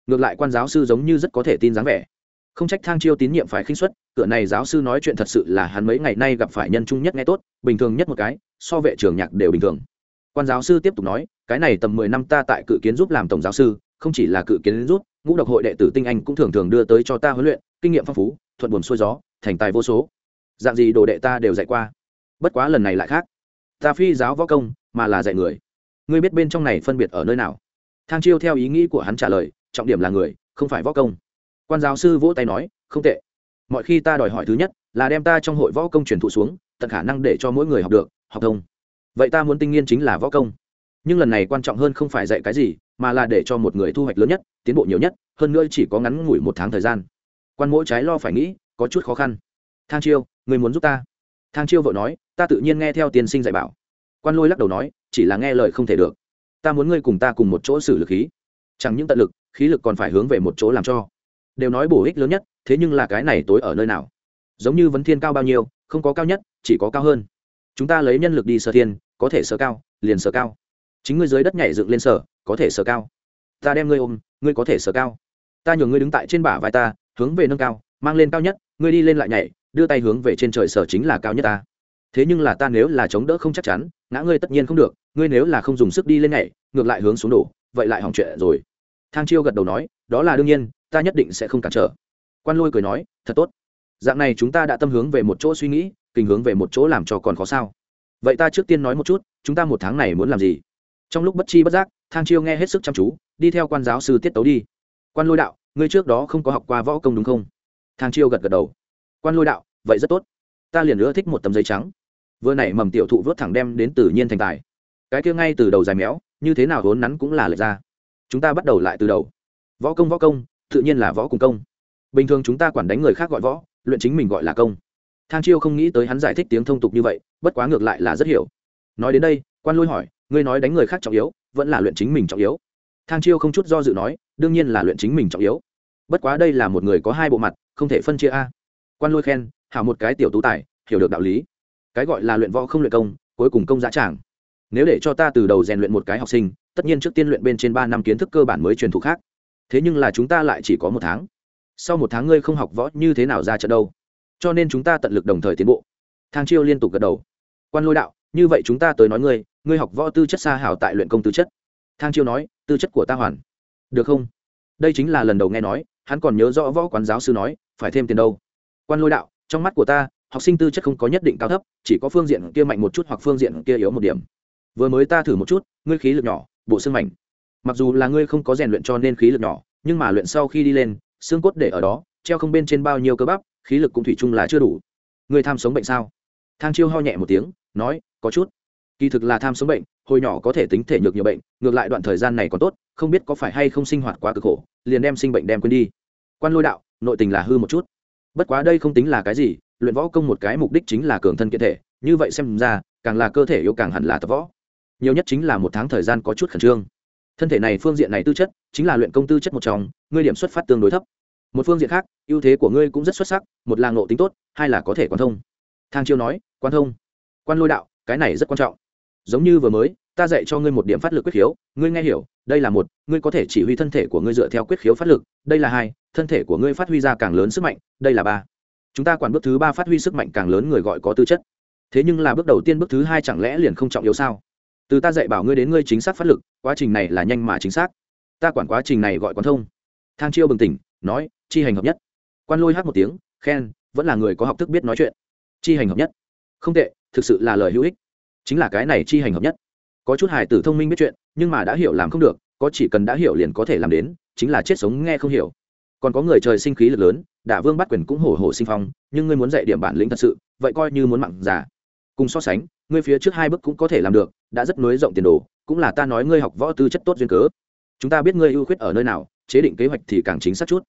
S1: ngược lại quan giáo sư giống như rất có thể tin dáng vẻ. Không trách thang chiêu tín nhiệm phải khinh xuất cửa này giáo sư nói chuyện thật sự là hắn mấy ngày nay gặp phải nhân trung nhất nghe tốt, bình thường nhất một cái, so vệ trường nhạc đều bình thường quan giáo sư tiếp tục nói, cái này tầm mười năm ta tại cự kiến giúp làm tổng giáo sư, không chỉ là cự kiến giúp, ngũ độc hội đệ tử tinh anh cũng thường thường đưa tới cho ta huấn luyện, kinh nghiệm phong phú, thuận buồm xuôi gió, thành tài vô số. Dạng gì đồ đệ ta đều dạy qua. Bất quá lần này lại khác. Ta phi giáo võ công, mà là dạy người. Ngươi biết bên trong này phân biệt ở nơi nào? Thang chiêu theo ý nghĩ của hắn trả lời, trọng điểm là người, không phải võ công. Quan giáo sư vỗ tay nói, không tệ. Mọi khi ta đòi hỏi thứ nhất, là đem ta trong hội võ công truyền thụ xuống, tận khả năng để cho mỗi người học được, học thông vậy ta muốn tinh nghiên chính là võ công. Nhưng lần này quan trọng hơn không phải dạy cái gì, mà là để cho một người thu hoạch lớn nhất, tiến bộ nhiều nhất, hơn nữa chỉ có ngắn ngủi một tháng thời gian. Quan mỗi trái lo phải nghĩ, có chút khó khăn. Thang chiêu, người muốn giúp ta? Thang chiêu vợ nói, ta tự nhiên nghe theo tiên sinh dạy bảo. Quan lôi lắc đầu nói, chỉ là nghe lời không thể được. Ta muốn ngươi cùng ta cùng một chỗ xử lực khí. Chẳng những tận lực, khí lực còn phải hướng về một chỗ làm cho. Đều nói bổ ích lớn nhất, thế nhưng là cái này tối ở nơi nào? Giống như vấn thiên cao bao nhiêu, không có cao nhất, chỉ có cao hơn. Chúng ta lấy nhân lực đi sơ thiên có thể sờ cao liền sờ cao. Chính ngươi dưới đất nhảy dựng lên sờ, có thể sờ cao. Ta đem ngươi ôm ngươi có thể sờ cao. Ta nhường ngươi đứng tại trên bả vai ta hướng về nâng cao mang lên cao nhất ngươi đi lên lại nhảy đưa tay hướng về trên trời sở chính là cao nhất ta. Thế nhưng là ta nếu là chống đỡ không chắc chắn ngã ngươi tất nhiên không được ngươi nếu là không dùng sức đi lên nhảy ngược lại hướng xuống đổ vậy lại hỏng chuyện rồi. Thang chiêu gật đầu nói đó là đương nhiên ta nhất định sẽ không cản trở. Quan lôi cười nói thật tốt. Dạng này chúng ta đã tâm hướng về một chỗ suy nghĩ kinh hướng về một chỗ làm cho còn khó sao vậy ta trước tiên nói một chút, chúng ta một tháng này muốn làm gì? Trong lúc bất chi bất giác, thang chiêu nghe hết sức chăm chú, đi theo quan giáo sư tiết tấu đi. Quan lôi đạo, ngươi trước đó không có học qua võ công đúng không? Thang chiêu gật gật đầu. Quan lôi đạo, vậy rất tốt. Ta liền ưa thích một tấm giấy trắng. Vừa nảy mầm tiểu thụ vớt thẳng đem đến tự nhiên thành tài. Cái kia ngay từ đầu dài méo, như thế nào vốn nắn cũng là lệch ra. Chúng ta bắt đầu lại từ đầu. Võ công võ công, tự nhiên là võ cùng công. Bình thường chúng ta quản đánh người khác gọi võ, luyện chính mình gọi là công thang chiêu không nghĩ tới hắn giải thích tiếng thông tục như vậy, bất quá ngược lại là rất hiểu. Nói đến đây, quan lôi hỏi, ngươi nói đánh người khác trọng yếu, vẫn là luyện chính mình trọng yếu? Thang chiêu không chút do dự nói, đương nhiên là luyện chính mình trọng yếu. Bất quá đây là một người có hai bộ mặt, không thể phân chia a. Quan lôi khen, hảo một cái tiểu tú tài, hiểu được đạo lý. Cái gọi là luyện võ không luyện công, cuối cùng công giá tràng. Nếu để cho ta từ đầu rèn luyện một cái học sinh, tất nhiên trước tiên luyện bên trên ba năm kiến thức cơ bản mới truyền thụ khác. Thế nhưng là chúng ta lại chỉ có một tháng. Sau một tháng ngươi không học võ, như thế nào ra trận đâu? Cho nên chúng ta tận lực đồng thời tiến bộ. Thang chiêu liên tục gật đầu. Quan lôi đạo, như vậy chúng ta tới nói ngươi ngươi học võ tư chất xa hảo tại luyện công tư chất. Thang chiêu nói, tư chất của ta hoàn. Được không? Đây chính là lần đầu nghe nói, hắn còn nhớ rõ võ quán giáo sư nói, phải thêm tiền đâu. Quan lôi đạo, trong mắt của ta, học sinh tư chất không có nhất định cao thấp, chỉ có phương diện kia mạnh một chút hoặc phương diện kia yếu một điểm. Vừa mới ta thử một chút, ngươi khí lực nhỏ, bộ xương mảnh. Mặc dù là ngươi không có rèn luyện cho nên khí lực nhỏ, nhưng mà luyện sau khi đi lên, xương cốt để ở đó, treo không bên trên bao nhiêu cơ bắp khí lực cũng thủy chung là chưa đủ. Người tham sống bệnh sao? Thang chiêu ho nhẹ một tiếng, nói, có chút. Kỳ thực là tham sống bệnh, hồi nhỏ có thể tính thể nhược nhiều bệnh, ngược lại đoạn thời gian này còn tốt, không biết có phải hay không sinh hoạt quá cực khổ, liền đem sinh bệnh đem quên đi. Quan lôi đạo, nội tình là hư một chút. Bất quá đây không tính là cái gì, luyện võ công một cái mục đích chính là cường thân kiện thể, như vậy xem ra, càng là cơ thể yếu càng hẳn là tập võ. Nhiều nhất chính là một tháng thời gian có chút khẩn trương. Thân thể này phương diện này tư chất, chính là luyện công tư chất một trong, ngươi điểm xuất phát tương đối thấp một phương diện khác, ưu thế của ngươi cũng rất xuất sắc, một là ngộ tính tốt, hai là có thể quan thông. Thang chiêu nói quan thông. Quan lôi đạo, cái này rất quan trọng. Giống như vừa mới, ta dạy cho ngươi một điểm phát lực quyết khiếu, ngươi nghe hiểu, đây là một, ngươi có thể chỉ huy thân thể của ngươi dựa theo quyết khiếu phát lực, đây là hai, thân thể của ngươi phát huy ra càng lớn sức mạnh, đây là ba. Chúng ta quản bước thứ ba phát huy sức mạnh càng lớn người gọi có tư chất. Thế nhưng là bước đầu tiên bước thứ hai chẳng lẽ liền không trọng yếu sao? Từ ta dạy bảo ngươi đến ngươi chính xác phát lực, quá trình này là nhanh mà chính xác. Ta quản quá trình này gọi quán thông. Thang chiêu bừng tỉnh, nói chi hành hợp nhất. Quan lôi hát một tiếng, khen, vẫn là người có học thức biết nói chuyện. Chi hành hợp nhất. Không tệ, thực sự là lời hữu ích. Chính là cái này chi hành hợp nhất. Có chút hài tử thông minh biết chuyện, nhưng mà đã hiểu làm không được, có chỉ cần đã hiểu liền có thể làm đến, chính là chết sống nghe không hiểu. Còn có người trời sinh khí lực lớn, đả vương bắt quyền cũng hổ hổ sinh phong, nhưng ngươi muốn dạy điểm bản lĩnh thật sự, vậy coi như muốn mặn giả cùng so sánh, ngươi phía trước hai bước cũng có thể làm được, đã rất nối rộng tiền đồ, cũng là ta nói ngươi học võ tư chất tốt duyên cớ. Chúng ta biết ngươi ưu khuyết ở nơi nào, chế định kế hoạch thì càng chính xác chút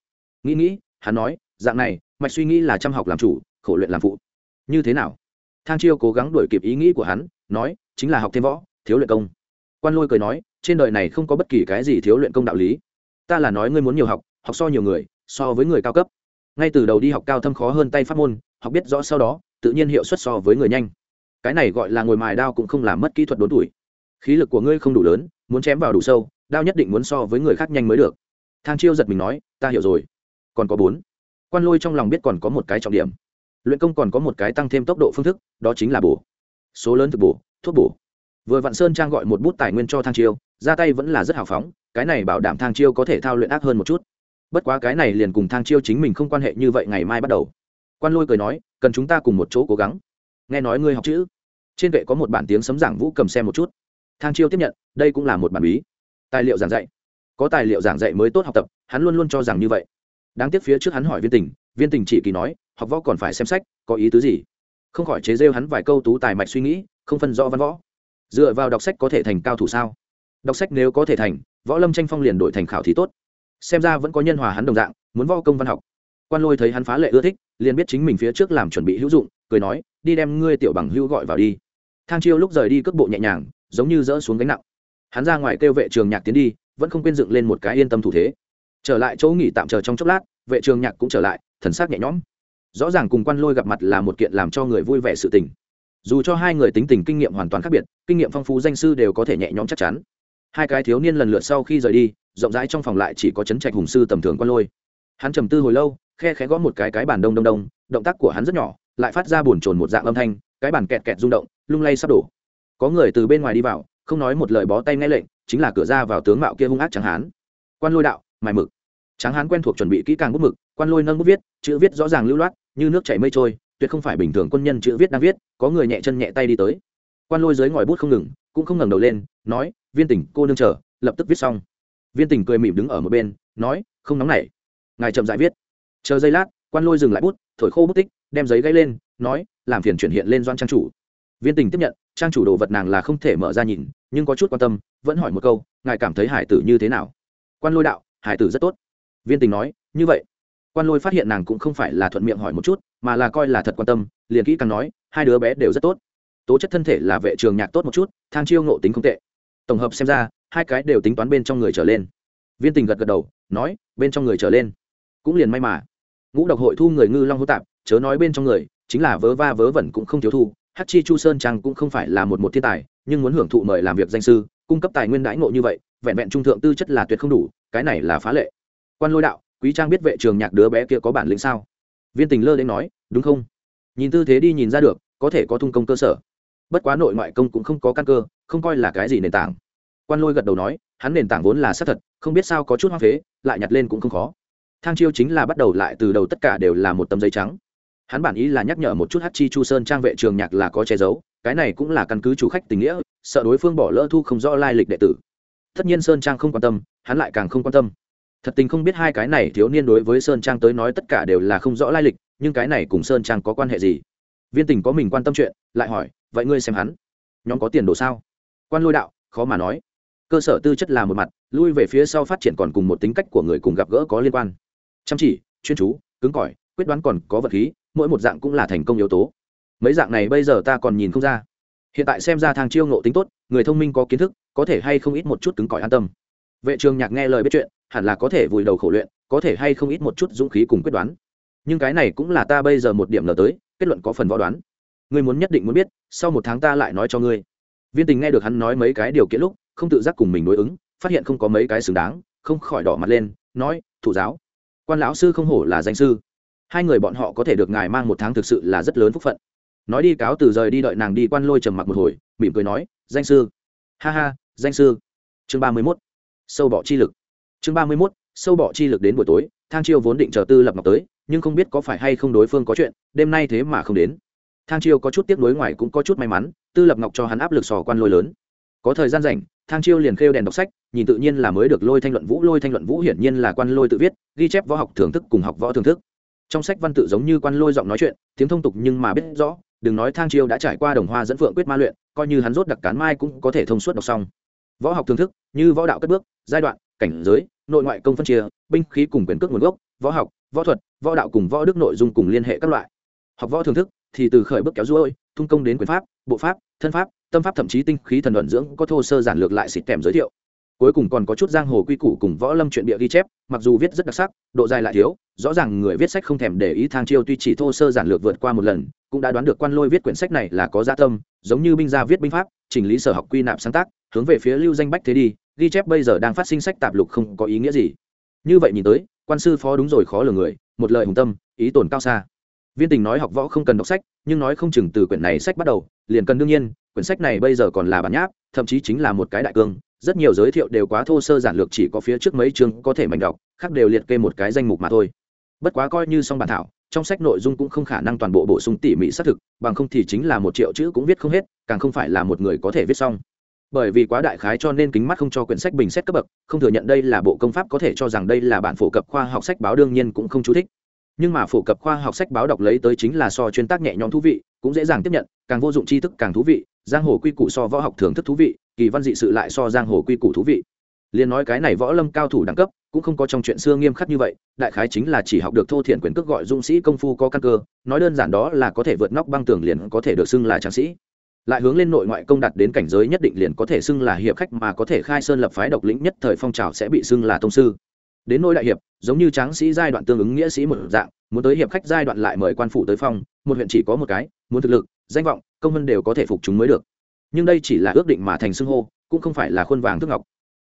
S1: nghĩ nghĩ, hắn nói, dạng này, mạch suy nghĩ là chăm học làm chủ, khổ luyện làm phụ. Như thế nào? Thang chiêu cố gắng đuổi kịp ý nghĩ của hắn, nói, chính là học thêm võ, thiếu luyện công. Quan lôi cười nói, trên đời này không có bất kỳ cái gì thiếu luyện công đạo lý. Ta là nói ngươi muốn nhiều học học so nhiều người, so với người cao cấp. Ngay từ đầu đi học cao thâm khó hơn tay pháp môn, học biết rõ sau đó, tự nhiên hiệu suất so với người nhanh. Cái này gọi là ngồi mài đao cũng không làm mất kỹ thuật đốn tuổi. Khí lực của ngươi không đủ lớn, muốn chém vào đủ sâu, đao nhất định muốn so với người khác nhanh mới được. Thang chiêu giật mình nói, ta hiểu rồi còn có bốn. Quan lôi trong lòng biết còn có một cái trọng điểm. Luyện công còn có một cái tăng thêm tốc độ phương thức, đó chính là bổ. Số lớn thực bổ, thuốc bổ. Vừa vạn sơn trang gọi một bút tài nguyên cho thang chiêu, ra tay vẫn là rất hào phóng, cái này bảo đảm thang chiêu có thể thao luyện ác hơn một chút. Bất quá cái này liền cùng thang chiêu chính mình không quan hệ như vậy ngày mai bắt đầu. Quan lôi cười nói, cần chúng ta cùng một chỗ cố gắng. Nghe nói ngươi học chữ. Trên kệ có một bản tiếng sấm giảng vũ cầm xem một chút. Thang chiêu tiếp nhận, đây cũng là một bản bí. Tài liệu giảng dạy. Có tài liệu giảng dạy mới tốt học tập, hắn luôn luôn cho rằng như vậy đáng tiếc phía trước hắn hỏi viên tình viên tình chỉ kỳ nói, học võ còn phải xem sách, có ý tứ gì? Không khỏi chế rêu hắn vài câu tú tài mạch suy nghĩ, không phân rõ văn võ. Dựa vào đọc sách có thể thành cao thủ sao? Đọc sách nếu có thể thành, võ lâm tranh phong liền đổi thành khảo thì tốt. Xem ra vẫn có nhân hòa hắn đồng dạng, muốn võ công văn học. Quan lôi thấy hắn phá lệ ưa thích, liền biết chính mình phía trước làm chuẩn bị hữu dụng, cười nói, đi đem ngươi tiểu bằng hữu gọi vào đi. Thang chiêu lúc rời đi cước bộ nhẹ nhàng, giống như dỡ xuống gánh nặng. Hắn ra ngoài kêu vệ trường nhạc tiến đi, vẫn không quên dựng lên một cái yên tâm thủ thế trở lại chỗ nghỉ tạm chờ trong chốc lát, vệ trường nhạc cũng trở lại, thần sắc nhẹ nhõm. Rõ ràng cùng quan lôi gặp mặt là một kiện làm cho người vui vẻ sự tình. Dù cho hai người tính tình kinh nghiệm hoàn toàn khác biệt, kinh nghiệm phong phú danh sư đều có thể nhẹ nhõm chắc chắn. Hai cái thiếu niên lần lượt sau khi rời đi, rộng rãi trong phòng lại chỉ có chấn trạch hùng sư tầm thường quan lôi. Hắn trầm tư hồi lâu, khe khẽ gõ một cái cái bàn đông đông đông, động tác của hắn rất nhỏ, lại phát ra buồn chồn một dạng âm thanh, cái bàn kẹt kẹt rung động, lung lay sắp đổ. Có người từ bên ngoài đi vào, không nói một lời bó tay nghe lệnh, chính là cửa ra vào tướng mạo kia hung ác chẳng hán. Quan lôi đạo mài mực. Tráng hán quen thuộc chuẩn bị kỹ càng bút mực, quan lôi nâng bút viết, chữ viết rõ ràng lưu loát, như nước chảy mây trôi, tuyệt không phải bình thường quân nhân chữ viết đang viết, có người nhẹ chân nhẹ tay đi tới. Quan lôi dưới ngòi bút không ngừng, cũng không ngẩng đầu lên, nói, viên tỉnh, cô nương chờ, lập tức viết xong. Viên tỉnh cười mỉm đứng ở một bên, nói, không nóng nảy, ngài chậm dại viết. Chờ giây lát, quan lôi dừng lại bút, thổi khô bút tích, đem giấy gãy lên, nói, làm phiền chuyển hiện lên doan trang chủ. Viên tình tiếp nhận, trang chủ đồ vật nàng là không thể mở ra nhìn, nhưng có chút quan tâm, vẫn hỏi một câu, ngài cảm thấy hải tử như thế nào? Quan lôi đạo hải tử rất tốt. Viên tình nói, như vậy. Quan lôi phát hiện nàng cũng không phải là thuận miệng hỏi một chút, mà là coi là thật quan tâm, liền kỹ càng nói, hai đứa bé đều rất tốt. Tố chất thân thể là vệ trường nhạc tốt một chút, thang chiêu ngộ tính không tệ. Tổng hợp xem ra, hai cái đều tính toán bên trong người trở lên. Viên tình gật gật đầu, nói, bên trong người trở lên. Cũng liền may mà. Ngũ độc hội thu người ngư long hô tạp, chớ nói bên trong người, chính là vớ va vớ vẩn cũng không thiếu thu. Hát chi chu sơn trang cũng không phải là một một thiên tài, nhưng muốn hưởng thụ mời làm việc danh sư, cung cấp tài nguyên đãi ngộ như vậy, vẹn vẹn trung thượng tư chất là tuyệt không đủ cái này là phá lệ. Quan lôi đạo, quý trang biết vệ trường nhạc đứa bé kia có bản lĩnh sao? Viên tình lơ đến nói, đúng không? Nhìn tư thế đi nhìn ra được, có thể có thung công cơ sở. Bất quá nội ngoại công cũng không có căn cơ, không coi là cái gì nền tảng. Quan lôi gật đầu nói, hắn nền tảng vốn là xác thật, không biết sao có chút hoang phế, lại nhặt lên cũng không khó. Thang chiêu chính là bắt đầu lại từ đầu tất cả đều là một tấm giấy trắng. Hắn bản ý là nhắc nhở một chút hát chi chu sơn trang vệ trường nhạc là có che giấu, cái này cũng là căn cứ chủ khách tình nghĩa, sợ đối phương bỏ lỡ thu không rõ lai lịch đệ tử tất nhiên sơn trang không quan tâm, hắn lại càng không quan tâm. Thật tình không biết hai cái này thiếu niên đối với sơn trang tới nói tất cả đều là không rõ lai lịch, nhưng cái này cùng sơn trang có quan hệ gì? Viên tình có mình quan tâm chuyện, lại hỏi, vậy ngươi xem hắn, nhóm có tiền đồ sao? Quan lôi đạo, khó mà nói. Cơ sở tư chất là một mặt, lui về phía sau phát triển còn cùng một tính cách của người cùng gặp gỡ có liên quan. Chăm chỉ, chuyên chú, cứng cỏi, quyết đoán còn có vật khí, mỗi một dạng cũng là thành công yếu tố. Mấy dạng này bây giờ ta còn nhìn không ra hiện tại xem ra thang chiêu ngộ tính tốt, người thông minh có kiến thức, có thể hay không ít một chút cứng cỏi an tâm. Vệ trường nhạc nghe lời biết chuyện, hẳn là có thể vùi đầu khổ luyện, có thể hay không ít một chút dũng khí cùng quyết đoán. Nhưng cái này cũng là ta bây giờ một điểm lờ tới, kết luận có phần võ đoán. Ngươi muốn nhất định muốn biết, sau một tháng ta lại nói cho ngươi. Viên tình nghe được hắn nói mấy cái điều kiện lúc, không tự giác cùng mình đối ứng, phát hiện không có mấy cái xứng đáng, không khỏi đỏ mặt lên, nói, thủ giáo, quan lão sư không hổ là danh sư. Hai người bọn họ có thể được ngài mang một tháng thực sự là rất lớn phúc phận nói đi cáo từ rời đi đợi nàng đi quan lôi trầm mặc một hồi, mỉm cười nói, danh sư. Ha ha, danh sư. Chương ba mươi mốt. Sâu bọ chi lực. Chương ba mươi mốt, sâu bọ chi lực đến buổi tối, thang chiêu vốn định chờ tư lập ngọc tới, nhưng không biết có phải hay không đối phương có chuyện, đêm nay thế mà không đến. Thang chiêu có chút tiếc nuối ngoài cũng có chút may mắn, tư lập ngọc cho hắn áp lực sò quan lôi lớn. Có thời gian rảnh, thang chiêu liền khêu đèn đọc sách, nhìn tự nhiên là mới được lôi thanh luận vũ, lôi thanh luận vũ hiển nhiên là quan lôi tự viết, ghi chép võ học thưởng thức cùng học võ thưởng thức. Trong sách văn tự giống như quan lôi giọng nói chuyện, tiếng thông tục nhưng mà biết rõ đừng nói thang chiêu đã trải qua đồng hoa dẫn phượng quyết ma luyện, coi như hắn rốt đặc cán mai cũng có thể thông suốt đọc xong. Võ học thưởng thức, như võ đạo cất bước, giai đoạn, cảnh giới, nội ngoại công phân chia, binh khí cùng quyền cước nguồn gốc, võ học, võ thuật, võ đạo cùng võ đức nội dung cùng liên hệ các loại. Học võ thưởng thức thì từ khởi bước kéo ruôi, thung công đến quyền pháp, bộ pháp, thân pháp, tâm pháp thậm chí tinh khí thần luận dưỡng có thô sơ giản lược lại xịt kèm giới thiệu cuối cùng còn có chút giang hồ quy củ cùng võ lâm chuyện bịa ghi chép, mặc dù viết rất đặc sắc, độ dài lại thiếu, rõ ràng người viết sách không thèm để ý thang chiêu tuy chỉ thô sơ giản lược vượt qua một lần, cũng đã đoán được quan lôi viết quyển sách này là có gia tâm, giống như binh gia viết binh pháp, chỉnh lý sở học quy nạp sáng tác, hướng về phía lưu danh bách thế đi, ghi chép bây giờ đang phát sinh sách tạp lục không có ý nghĩa gì. Như vậy nhìn tới, quan sư phó đúng rồi khó lường người, một lời hùng tâm, ý tổn cao xa. Viên tình nói học võ không cần đọc sách, nhưng nói không chừng từ quyển này sách bắt đầu, liền cần đương nhiên, quyển sách này bây giờ còn là bản nháp, thậm chí chính là một cái đại cương rất nhiều giới thiệu đều quá thô sơ giản lược, chỉ có phía trước mấy chương có thể mảnh đọc, khác đều liệt kê một cái danh mục mà thôi. Bất quá coi như xong bản thảo, trong sách nội dung cũng không khả năng toàn bộ bổ sung tỉ mỉ xác thực, bằng không thì chính là một triệu chữ cũng viết không hết, càng không phải là một người có thể viết xong. Bởi vì quá đại khái cho nên kính mắt không cho quyển sách bình xét cấp bậc, không thừa nhận đây là bộ công pháp có thể cho rằng đây là bản phổ cập khoa học sách báo đương nhiên cũng không chú thích. Nhưng mà phổ cập khoa học sách báo đọc lấy tới chính là so chuyên tác nhẹ nhõm thú vị, cũng dễ dàng tiếp nhận, càng vô dụng tri thức càng thú vị giang hồ quy củ so võ học thưởng thức thú vị, kỳ văn dị sự lại so giang hồ quy củ thú vị. Liền nói cái này võ lâm cao thủ đẳng cấp, cũng không có trong chuyện xưa nghiêm khắc như vậy, đại khái chính là chỉ học được thô thiện quyền cước gọi dung sĩ công phu có căn cơ, nói đơn giản đó là có thể vượt nóc băng tường liền có thể được xưng là tráng sĩ. Lại hướng lên nội ngoại công đạt đến cảnh giới nhất định liền có thể xưng là hiệp khách mà có thể khai sơn lập phái độc lĩnh nhất thời phong trào sẽ bị xưng là tông sư. Đến nôi đại hiệp, giống như tráng sĩ giai đoạn tương ứng nghĩa sĩ một dạng, muốn tới hiệp khách giai đoạn lại mời quan phủ tới phong, một huyện chỉ có một cái, muốn thực lực danh vọng, công vân đều có thể phục chúng mới được. Nhưng đây chỉ là ước định mà thành xưng hô, cũng không phải là khuôn vàng thức ngọc.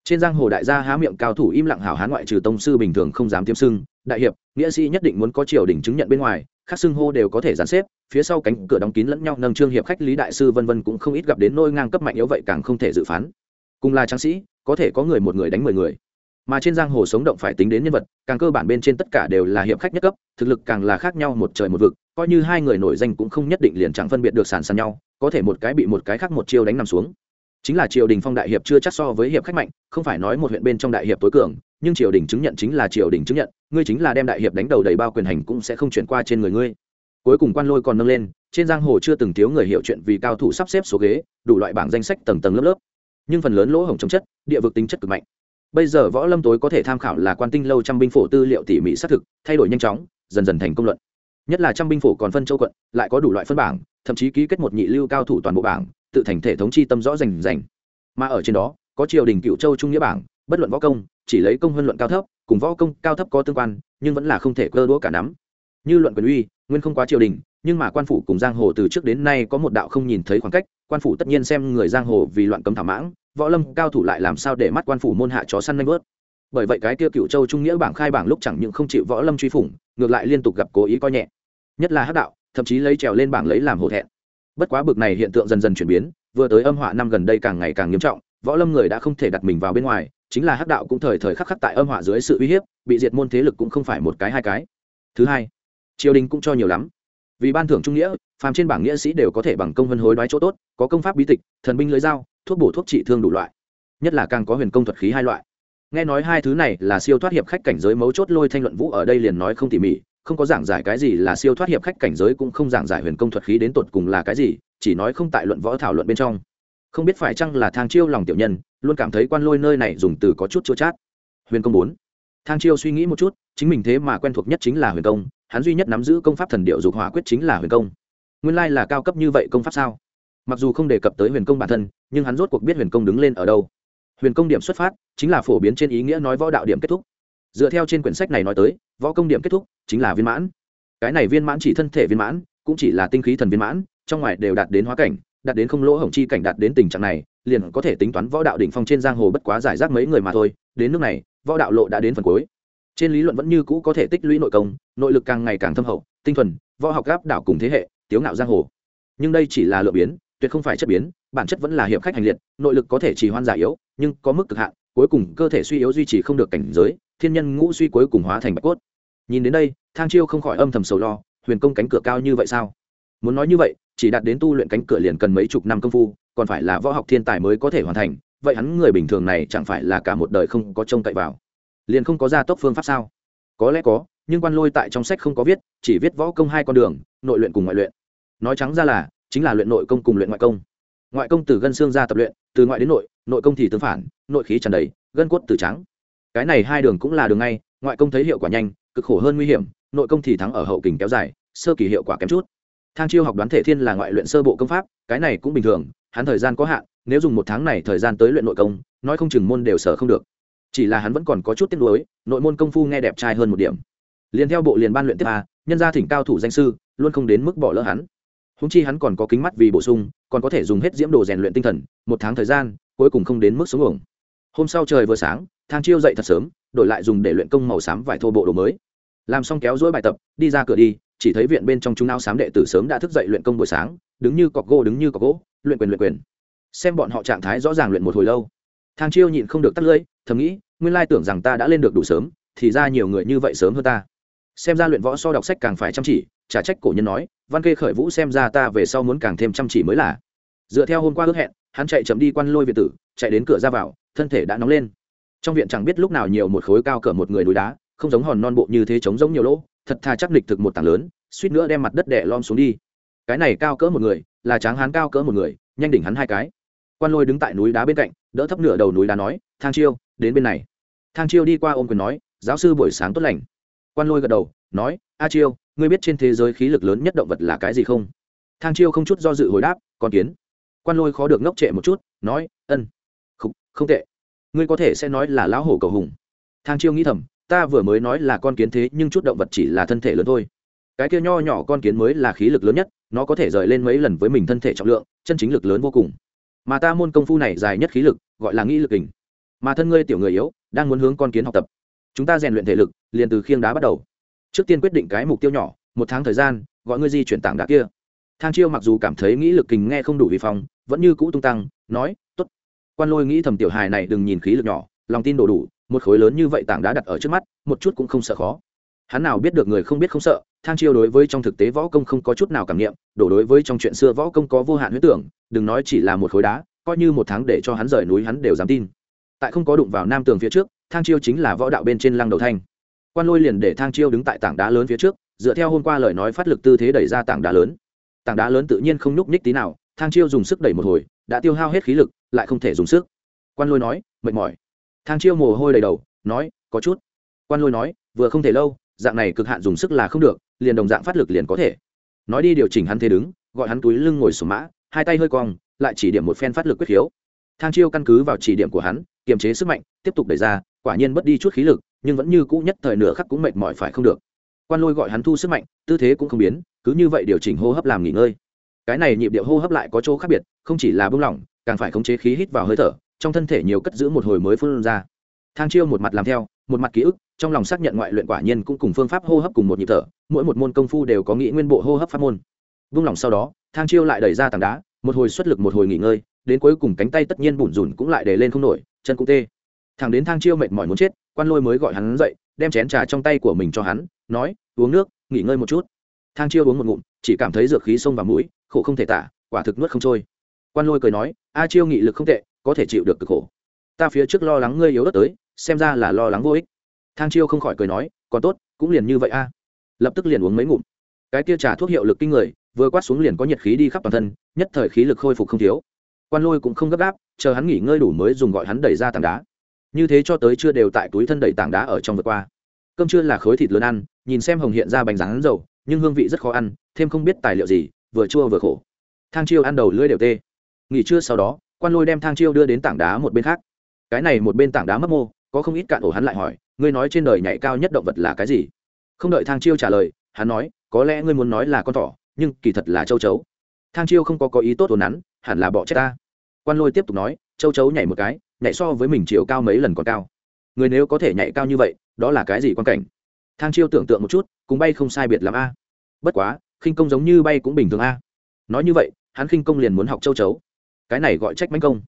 S1: Trên giang hồ đại gia há miệng cao thủ im lặng hảo hán ngoại trừ tông sư bình thường không dám tiêm xưng, đại hiệp, nghĩa sĩ nhất định muốn có triều đình chứng nhận bên ngoài, khác xưng hô đều có thể dàn xếp, phía sau cánh cửa đóng kín lẫn nhau, nâng trương hiệp khách lý đại sư vân vân cũng không ít gặp đến nôi ngang cấp mạnh yếu vậy càng không thể dự phán. Cùng là tráng sĩ, có thể có người một người đánh mười người. Mà trên giang hồ sống động phải tính đến nhân vật, càng cơ bản bên trên tất cả đều là hiệp khách nhất cấp, thực lực càng là khác nhau một trời một vực coi như hai người nổi danh cũng không nhất định liền chẳng phân biệt được sàn sàn nhau, có thể một cái bị một cái khác một chiêu đánh nằm xuống. Chính là triều đình phong đại hiệp chưa chắc so với hiệp khách mạnh, không phải nói một huyện bên trong đại hiệp tối cường, nhưng triều đình chứng nhận chính là triều đình chứng nhận, ngươi chính là đem đại hiệp đánh đầu đầy bao quyền hành cũng sẽ không chuyển qua trên người ngươi. Cuối cùng quan lôi còn nâng lên, trên giang hồ chưa từng thiếu người hiểu chuyện vì cao thủ sắp xếp số ghế, đủ loại bảng danh sách tầng tầng lớp lớp. Nhưng phần lớn lỗ hổng chống chất, địa vực tính chất cực mạnh. Bây giờ võ lâm tối có thể tham khảo là quan tinh lâu trăm binh phổ tư liệu tỉ mỉ xác thực, thay đổi nhanh chóng, dần dần thành công luận nhất là trăm binh phổ còn phân châu quận, lại có đủ loại phân bảng, thậm chí ký kết một nhị lưu cao thủ toàn bộ bảng, tự thành thể thống chi tâm rõ rành rành. Mà ở trên đó, có triều đình cựu châu trung nghĩa bảng, bất luận võ công, chỉ lấy công hơn luận cao thấp, cùng võ công cao thấp có tương quan, nhưng vẫn là không thể cơ đũa cả nắm. Như luận quyền uy, nguyên không quá triều đình, nhưng mà quan phủ cùng giang hồ từ trước đến nay có một đạo không nhìn thấy khoảng cách, quan phủ tất nhiên xem người giang hồ vì loạn cấm thảo mãng, võ lâm cao thủ lại làm sao để mắt quan phủ môn hạ chó săn nanh bớt bởi vậy cái kia cựu châu trung nghĩa bảng khai bảng lúc chẳng những không chịu võ lâm truy phủng, ngược lại liên tục gặp cố ý coi nhẹ nhất là hắc đạo, thậm chí lấy trèo lên bảng lấy làm hổ thẹn. Bất quá bực này hiện tượng dần dần chuyển biến, vừa tới âm họa năm gần đây càng ngày càng nghiêm trọng, võ lâm người đã không thể đặt mình vào bên ngoài, chính là hắc đạo cũng thời thời khắc khắc tại âm họa dưới sự uy hiếp, bị diệt môn thế lực cũng không phải một cái hai cái. Thứ hai, triều đình cũng cho nhiều lắm. Vì ban thưởng trung nghĩa, phàm trên bảng nghĩa sĩ đều có thể bằng công vân hối đoái chỗ tốt, có công pháp bí tịch, thần binh lưới dao, thuốc bổ thuốc trị thương đủ loại. Nhất là càng có huyền công thuật khí hai loại. Nghe nói hai thứ này là siêu thoát hiệp khách cảnh giới mấu chốt lôi thanh luận vũ ở đây liền nói không tỉ mỉ không có giảng giải cái gì là siêu thoát hiệp khách cảnh giới cũng không giảng giải huyền công thuật khí đến tột cùng là cái gì, chỉ nói không tại luận võ thảo luận bên trong. Không biết phải chăng là thang chiêu lòng tiểu nhân, luôn cảm thấy quan lôi nơi này dùng từ có chút chua chát. Huyền công bốn. Thang chiêu suy nghĩ một chút, chính mình thế mà quen thuộc nhất chính là huyền công, hắn duy nhất nắm giữ công pháp thần điệu dục hỏa quyết chính là huyền công. Nguyên lai là cao cấp như vậy công pháp sao? Mặc dù không đề cập tới huyền công bản thân, nhưng hắn rốt cuộc biết huyền công đứng lên ở đâu. Huyền công điểm xuất phát, chính là phổ biến trên ý nghĩa nói võ đạo điểm kết thúc dựa theo trên quyển sách này nói tới, võ công điểm kết thúc chính là viên mãn. Cái này viên mãn chỉ thân thể viên mãn, cũng chỉ là tinh khí thần viên mãn, trong ngoài đều đạt đến hóa cảnh, đạt đến không lỗ hổng chi cảnh đạt đến tình trạng này, liền có thể tính toán võ đạo đỉnh phong trên giang hồ bất quá giải rác mấy người mà thôi, đến nước này, võ đạo lộ đã đến phần cuối. Trên lý luận vẫn như cũ có thể tích lũy nội công, nội lực càng ngày càng thâm hậu, tinh thuần, võ học gáp đảo cùng thế hệ, tiếu ngạo giang hồ. Nhưng đây chỉ là lựa biến, tuyệt không phải chất biến, bản chất vẫn là hiệp khách hành liệt, nội lực có thể chỉ hoan giả yếu, nhưng có mức cực hạn, cuối cùng cơ thể suy yếu duy trì không được cảnh giới thiên nhân ngũ suy cuối cùng hóa thành bạch cốt. Nhìn đến đây, thang chiêu không khỏi âm thầm sầu lo, huyền công cánh cửa cao như vậy sao? Muốn nói như vậy, chỉ đạt đến tu luyện cánh cửa liền cần mấy chục năm công phu, còn phải là võ học thiên tài mới có thể hoàn thành, vậy hắn người bình thường này chẳng phải là cả một đời không có trông cậy vào? Liền không có gia tốc phương pháp sao? Có lẽ có, nhưng quan lôi tại trong sách không có viết, chỉ viết võ công hai con đường, nội luyện cùng ngoại luyện. Nói trắng ra là, chính là luyện nội công cùng luyện ngoại công. Ngoại công từ gân xương ra tập luyện, từ ngoại đến nội nội công thì tương phản, nội khí tràn đầy, gân cốt từ trắng cái này hai đường cũng là đường ngay, ngoại công thấy hiệu quả nhanh, cực khổ hơn nguy hiểm, nội công thì thắng ở hậu kình kéo dài, sơ kỳ hiệu quả kém chút. Thang chiêu học đoán thể thiên là ngoại luyện sơ bộ công pháp, cái này cũng bình thường, hắn thời gian có hạn, nếu dùng một tháng này thời gian tới luyện nội công, nói không chừng môn đều sở không được. Chỉ là hắn vẫn còn có chút tiếc nuối, nội môn công phu nghe đẹp trai hơn một điểm. Liền theo bộ liền ban luyện tiếp a, nhân gia thỉnh cao thủ danh sư, luôn không đến mức bỏ lỡ hắn. Húng chi hắn còn có kính mắt vì bổ sung, còn có thể dùng hết diễm đồ rèn luyện tinh thần, một tháng thời gian, cuối cùng không đến mức xuống ổng hôm sau trời vừa sáng thang chiêu dậy thật sớm, đổi lại dùng để luyện công màu xám vải thô bộ đồ mới. Làm xong kéo dỗi bài tập, đi ra cửa đi, chỉ thấy viện bên trong chúng nao xám đệ tử sớm đã thức dậy luyện công buổi sáng, đứng như cọc gỗ, đứng như cọc gỗ, luyện quyền luyện quyền. Xem bọn họ trạng thái rõ ràng luyện một hồi lâu. Thang chiêu nhịn không được tắt lưỡi, thầm nghĩ, nguyên lai tưởng rằng ta đã lên được đủ sớm, thì ra nhiều người như vậy sớm hơn ta. Xem ra luyện võ so đọc sách càng phải chăm chỉ trả trách cổ nhân nói, văn kê khởi vũ xem ra ta về sau muốn càng thêm chăm chỉ mới là. Dựa theo hôm qua ước hẹn, hắn chạy chậm đi quan lôi viện tử, chạy đến cửa ra vào, thân thể đã nóng lên trong viện chẳng biết lúc nào nhiều một khối cao cỡ một người núi đá không giống hòn non bộ như thế trống giống nhiều lỗ thật thà chắc lịch thực một tảng lớn suýt nữa đem mặt đất đẻ lom xuống đi. Cái này cao cỡ một người là tráng hán cao cỡ một người nhanh đỉnh hắn hai cái. Quan lôi đứng tại núi đá bên cạnh đỡ thấp nửa đầu núi đá nói thang chiêu đến bên này. Thang chiêu đi qua ôm quyền nói giáo sư buổi sáng tốt lành. Quan lôi gật đầu nói a chiêu ngươi biết trên thế giới khí lực lớn nhất động vật là cái gì không? Thang chiêu không chút do dự hồi đáp còn kiến. Quan lôi khó được ngốc trệ một chút nói ân. Không, không tệ ngươi có thể sẽ nói là lão hổ cầu hùng. Thang chiêu nghĩ thầm, ta vừa mới nói là con kiến thế nhưng chút động vật chỉ là thân thể lớn thôi. Cái kia nho nhỏ con kiến mới là khí lực lớn nhất, nó có thể rời lên mấy lần với mình thân thể trọng lượng, chân chính lực lớn vô cùng. Mà ta môn công phu này dài nhất khí lực, gọi là nghĩ lực kình. Mà thân ngươi tiểu người yếu, đang muốn hướng con kiến học tập. Chúng ta rèn luyện thể lực, liền từ khiêng đá bắt đầu. Trước tiên quyết định cái mục tiêu nhỏ, một tháng thời gian, gọi ngươi di chuyển tảng đá kia. Thang chiêu mặc dù cảm thấy nghĩ lực kình nghe không đủ vi phong, vẫn như cũ tung tăng, nói t ố t quan lôi nghĩ thầm tiểu hài này đừng nhìn khí lực nhỏ, lòng tin đổ đủ, một khối lớn như vậy tảng đá đặt ở trước mắt, một chút cũng không sợ khó. Hắn nào biết được người không biết không sợ, thang chiêu đối với trong thực tế võ công không có chút nào cảm nghiệm, đổ đối với trong chuyện xưa võ công có vô hạn huyết tưởng, đừng nói chỉ là một khối đá, coi như một tháng để cho hắn rời núi hắn đều dám tin. Tại không có đụng vào nam tường phía trước, thang chiêu chính là võ đạo bên trên lăng đầu thanh. Quan lôi liền để thang chiêu đứng tại tảng đá lớn phía trước, dựa theo hôm qua lời nói phát lực tư thế đẩy ra tảng đá lớn. Tảng đá lớn tự nhiên không nhúc nhích tí nào, thang chiêu dùng sức đẩy một hồi, đã tiêu hao hết khí lực lại không thể dùng sức. Quan lôi nói, mệt mỏi. Thang chiêu mồ hôi đầy đầu, nói, có chút. Quan lôi nói, vừa không thể lâu, dạng này cực hạn dùng sức là không được, liền đồng dạng phát lực liền có thể. Nói đi điều chỉnh hắn thế đứng, gọi hắn túi lưng ngồi sổ mã, hai tay hơi cong, lại chỉ điểm một phen phát lực quyết khiếu. Thang chiêu căn cứ vào chỉ điểm của hắn, kiềm chế sức mạnh, tiếp tục đẩy ra, quả nhiên mất đi chút khí lực, nhưng vẫn như cũ nhất thời nửa khắc cũng mệt mỏi phải không được. Quan lôi gọi hắn thu sức mạnh, tư thế cũng không biến, cứ như vậy điều chỉnh hô hấp làm nghỉ ngơi. Cái này nhịp điệu hô hấp lại có chỗ khác biệt, không chỉ là bưng lỏng càng phải khống chế khí hít vào hơi thở, trong thân thể nhiều cất giữ một hồi mới phun ra. Thang chiêu một mặt làm theo, một mặt ký ức, trong lòng xác nhận ngoại luyện quả nhiên cũng cùng phương pháp hô hấp cùng một nhịp thở, mỗi một môn công phu đều có nghĩ nguyên bộ hô hấp pháp môn. Vung lòng sau đó, thang chiêu lại đẩy ra tảng đá, một hồi xuất lực một hồi nghỉ ngơi, đến cuối cùng cánh tay tất nhiên bủn rủn cũng lại để lên không nổi, chân cũng tê. Thằng đến thang chiêu mệt mỏi muốn chết, quan lôi mới gọi hắn dậy, đem chén trà trong tay của mình cho hắn, nói, uống nước, nghỉ ngơi một chút. Thang chiêu uống một ngụm, chỉ cảm thấy dược khí xông vào mũi, khổ không thể tả, quả thực nuốt không trôi quan lôi cười nói, a chiêu nghị lực không tệ, có thể chịu được cực khổ. Ta phía trước lo lắng ngươi yếu đất tới, xem ra là lo lắng vô ích. Thang chiêu không khỏi cười nói, còn tốt, cũng liền như vậy a. Lập tức liền uống mấy ngụm. Cái kia trà thuốc hiệu lực kinh người, vừa quát xuống liền có nhiệt khí đi khắp toàn thân, nhất thời khí lực khôi phục không thiếu. Quan lôi cũng không gấp gáp, chờ hắn nghỉ ngơi đủ mới dùng gọi hắn đẩy ra tảng đá. Như thế cho tới chưa đều tại túi thân đẩy tảng đá ở trong vượt qua. Cơm trưa là khối thịt lớn ăn, nhìn xem hồng hiện ra bánh rán dầu, nhưng hương vị rất khó ăn, thêm không biết tài liệu gì, vừa chua vừa khổ. Thang chiêu ăn đầu lưỡi đều tê nghỉ trưa sau đó, quan lôi đem thang chiêu đưa đến tảng đá một bên khác. Cái này một bên tảng đá mấp mô, có không ít cạn ổ hắn lại hỏi, ngươi nói trên đời nhảy cao nhất động vật là cái gì? Không đợi thang chiêu trả lời, hắn nói, có lẽ ngươi muốn nói là con thỏ, nhưng kỳ thật là châu chấu. Thang chiêu không có có ý tốt ồn nắn hẳn là bọ chết ta. Quan lôi tiếp tục nói, châu chấu nhảy một cái, nhảy so với mình chiều cao mấy lần còn cao. Người nếu có thể nhảy cao như vậy, đó là cái gì quan cảnh? Thang chiêu tưởng tượng một chút, cùng bay không sai biệt l a. Bất quá, khinh công giống như bay cũng bình thường a. Nói như vậy, hắn khinh công liền muốn học châu chấu cái này gọi trách mánh công.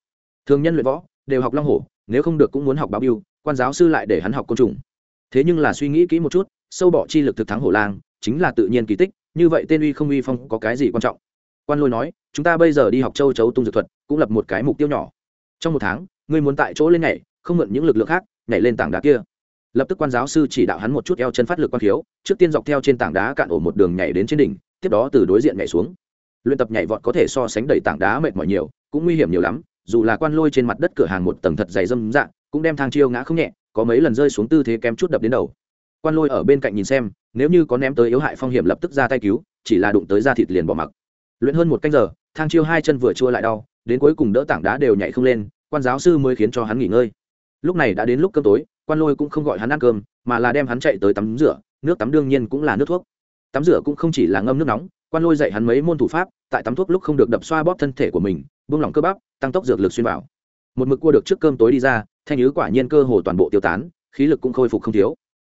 S1: Thường nhân luyện võ, đều học long hổ, nếu không được cũng muốn học báo biêu quan giáo sư lại để hắn học côn trùng. Thế nhưng là suy nghĩ kỹ một chút, sâu bọ chi lực thực thắng hổ lang, chính là tự nhiên kỳ tích, như vậy tên uy không uy phong có cái gì quan trọng? Quan lôi nói, chúng ta bây giờ đi học châu chấu tung dược thuật, cũng lập một cái mục tiêu nhỏ. Trong một tháng, ngươi muốn tại chỗ lên nhảy, không mượn những lực lượng khác, nhảy lên tảng đá kia. Lập tức quan giáo sư chỉ đạo hắn một chút eo chân phát lực quan thiếu trước tiên dọc theo trên tảng đá cạn ổ một đường nhảy đến trên đỉnh, tiếp đó từ đối diện nhảy xuống. Luyện tập nhảy vọt có thể so sánh đẩy tảng đá mệt mỏi nhiều cũng nguy hiểm nhiều lắm, dù là quan lôi trên mặt đất cửa hàng một tầng thật dày dâm dạng cũng đem thang chiêu ngã không nhẹ, có mấy lần rơi xuống tư thế kém chút đập đến đầu. Quan lôi ở bên cạnh nhìn xem, nếu như có ném tới yếu hại phong hiểm lập tức ra tay cứu, chỉ là đụng tới da thịt liền bỏ mặc. Luyện hơn một canh giờ, thang chiêu hai chân vừa chua lại đau, đến cuối cùng đỡ tảng đá đều nhảy không lên, quan giáo sư mới khiến cho hắn nghỉ ngơi. Lúc này đã đến lúc cơm tối, quan lôi cũng không gọi hắn ăn cơm, mà là đem hắn chạy tới tắm rửa, nước tắm đương nhiên cũng là nước thuốc. Tắm rửa cũng không chỉ là ngâm nước nóng quan lôi dạy hắn mấy môn thủ pháp, tại tắm thuốc lúc không được đập xoa bóp thân thể của mình, buông lỏng cơ bắp, tăng tốc dược lực xuyên vào. Một mực cua được trước cơm tối đi ra, thanh nhứ quả nhiên cơ hồ toàn bộ tiêu tán, khí lực cũng khôi phục không thiếu.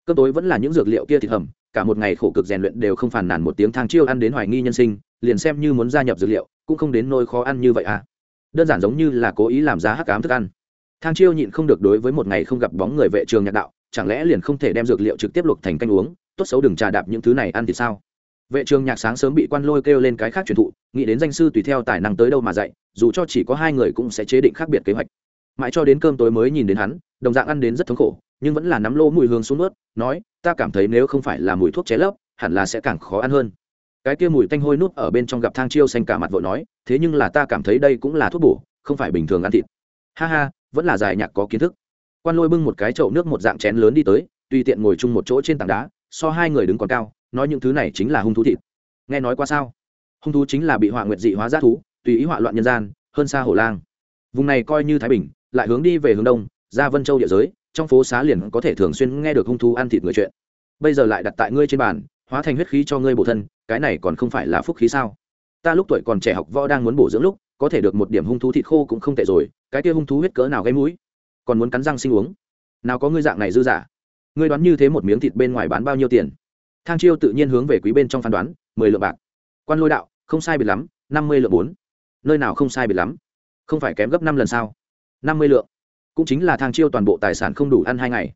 S1: Cơm tối vẫn là những dược liệu kia thịt hầm, cả một ngày khổ cực rèn luyện đều không phản nàn một tiếng thang chiêu ăn đến hoài nghi nhân sinh, liền xem như muốn gia nhập dược liệu, cũng không đến nôi khó ăn như vậy à. Đơn giản giống như là cố ý làm giá hắc cám thức ăn. Thang chiêu nhịn không được đối với một ngày không gặp bóng người vệ trường nhạc đạo, chẳng lẽ liền không thể đem dược liệu trực tiếp luộc thành canh uống, tốt xấu đừng trà đạp những thứ này ăn thì sao? Vệ trường nhạc sáng sớm bị quan lôi kêu lên cái khác truyền thụ, nghĩ đến danh sư tùy theo tài năng tới đâu mà dạy, dù cho chỉ có hai người cũng sẽ chế định khác biệt kế hoạch. Mãi cho đến cơm tối mới nhìn đến hắn, đồng dạng ăn đến rất thống khổ, nhưng vẫn là nắm lô mùi hương xuống ướt nói, ta cảm thấy nếu không phải là mùi thuốc chế lấp, hẳn là sẽ càng khó ăn hơn. Cái kia mùi tanh hôi nút ở bên trong gặp thang chiêu xanh cả mặt vội nói, thế nhưng là ta cảm thấy đây cũng là thuốc bổ, không phải bình thường ăn thịt. Ha ha, vẫn là dài nhạc có kiến thức. Quan lôi bưng một cái chậu nước một dạng chén lớn đi tới, tùy tiện ngồi chung một chỗ trên tảng đá, so hai người đứng còn cao nói những thứ này chính là hung thú thịt. Nghe nói qua sao? Hung thú chính là bị họa nguyệt dị hóa g thú, tùy ý họa loạn nhân gian, hơn xa hổ lang. Vùng này coi như thái bình, lại hướng đi về hướng đông, ra vân châu địa giới, trong phố xá liền có thể thường xuyên nghe được hung thú ăn thịt người chuyện. Bây giờ lại đặt tại ngươi trên bàn, hóa thành huyết khí cho ngươi bổ thân, cái này còn không phải là phúc khí sao? Ta lúc tuổi còn trẻ học võ đang muốn bổ dưỡng lúc, có thể được một điểm hung thú thịt khô cũng không tệ rồi, cái kia hung thú huyết cỡ nào gây mũi? Còn muốn cắn răng sinh uống? Nào có ngươi dạng này dư giả ngươi đoán như thế một miếng thịt bên ngoài bán bao nhiêu tiền? Thang chiêu tự nhiên hướng về quý bên trong phán đoán, mười lượng bạc. Quan lôi đạo, không sai biệt lắm, năm mươi lượng bốn. Nơi nào không sai biệt lắm? Không phải kém gấp năm lần sao? Năm mươi lượng. Cũng chính là thang chiêu toàn bộ tài sản không đủ ăn hai ngày.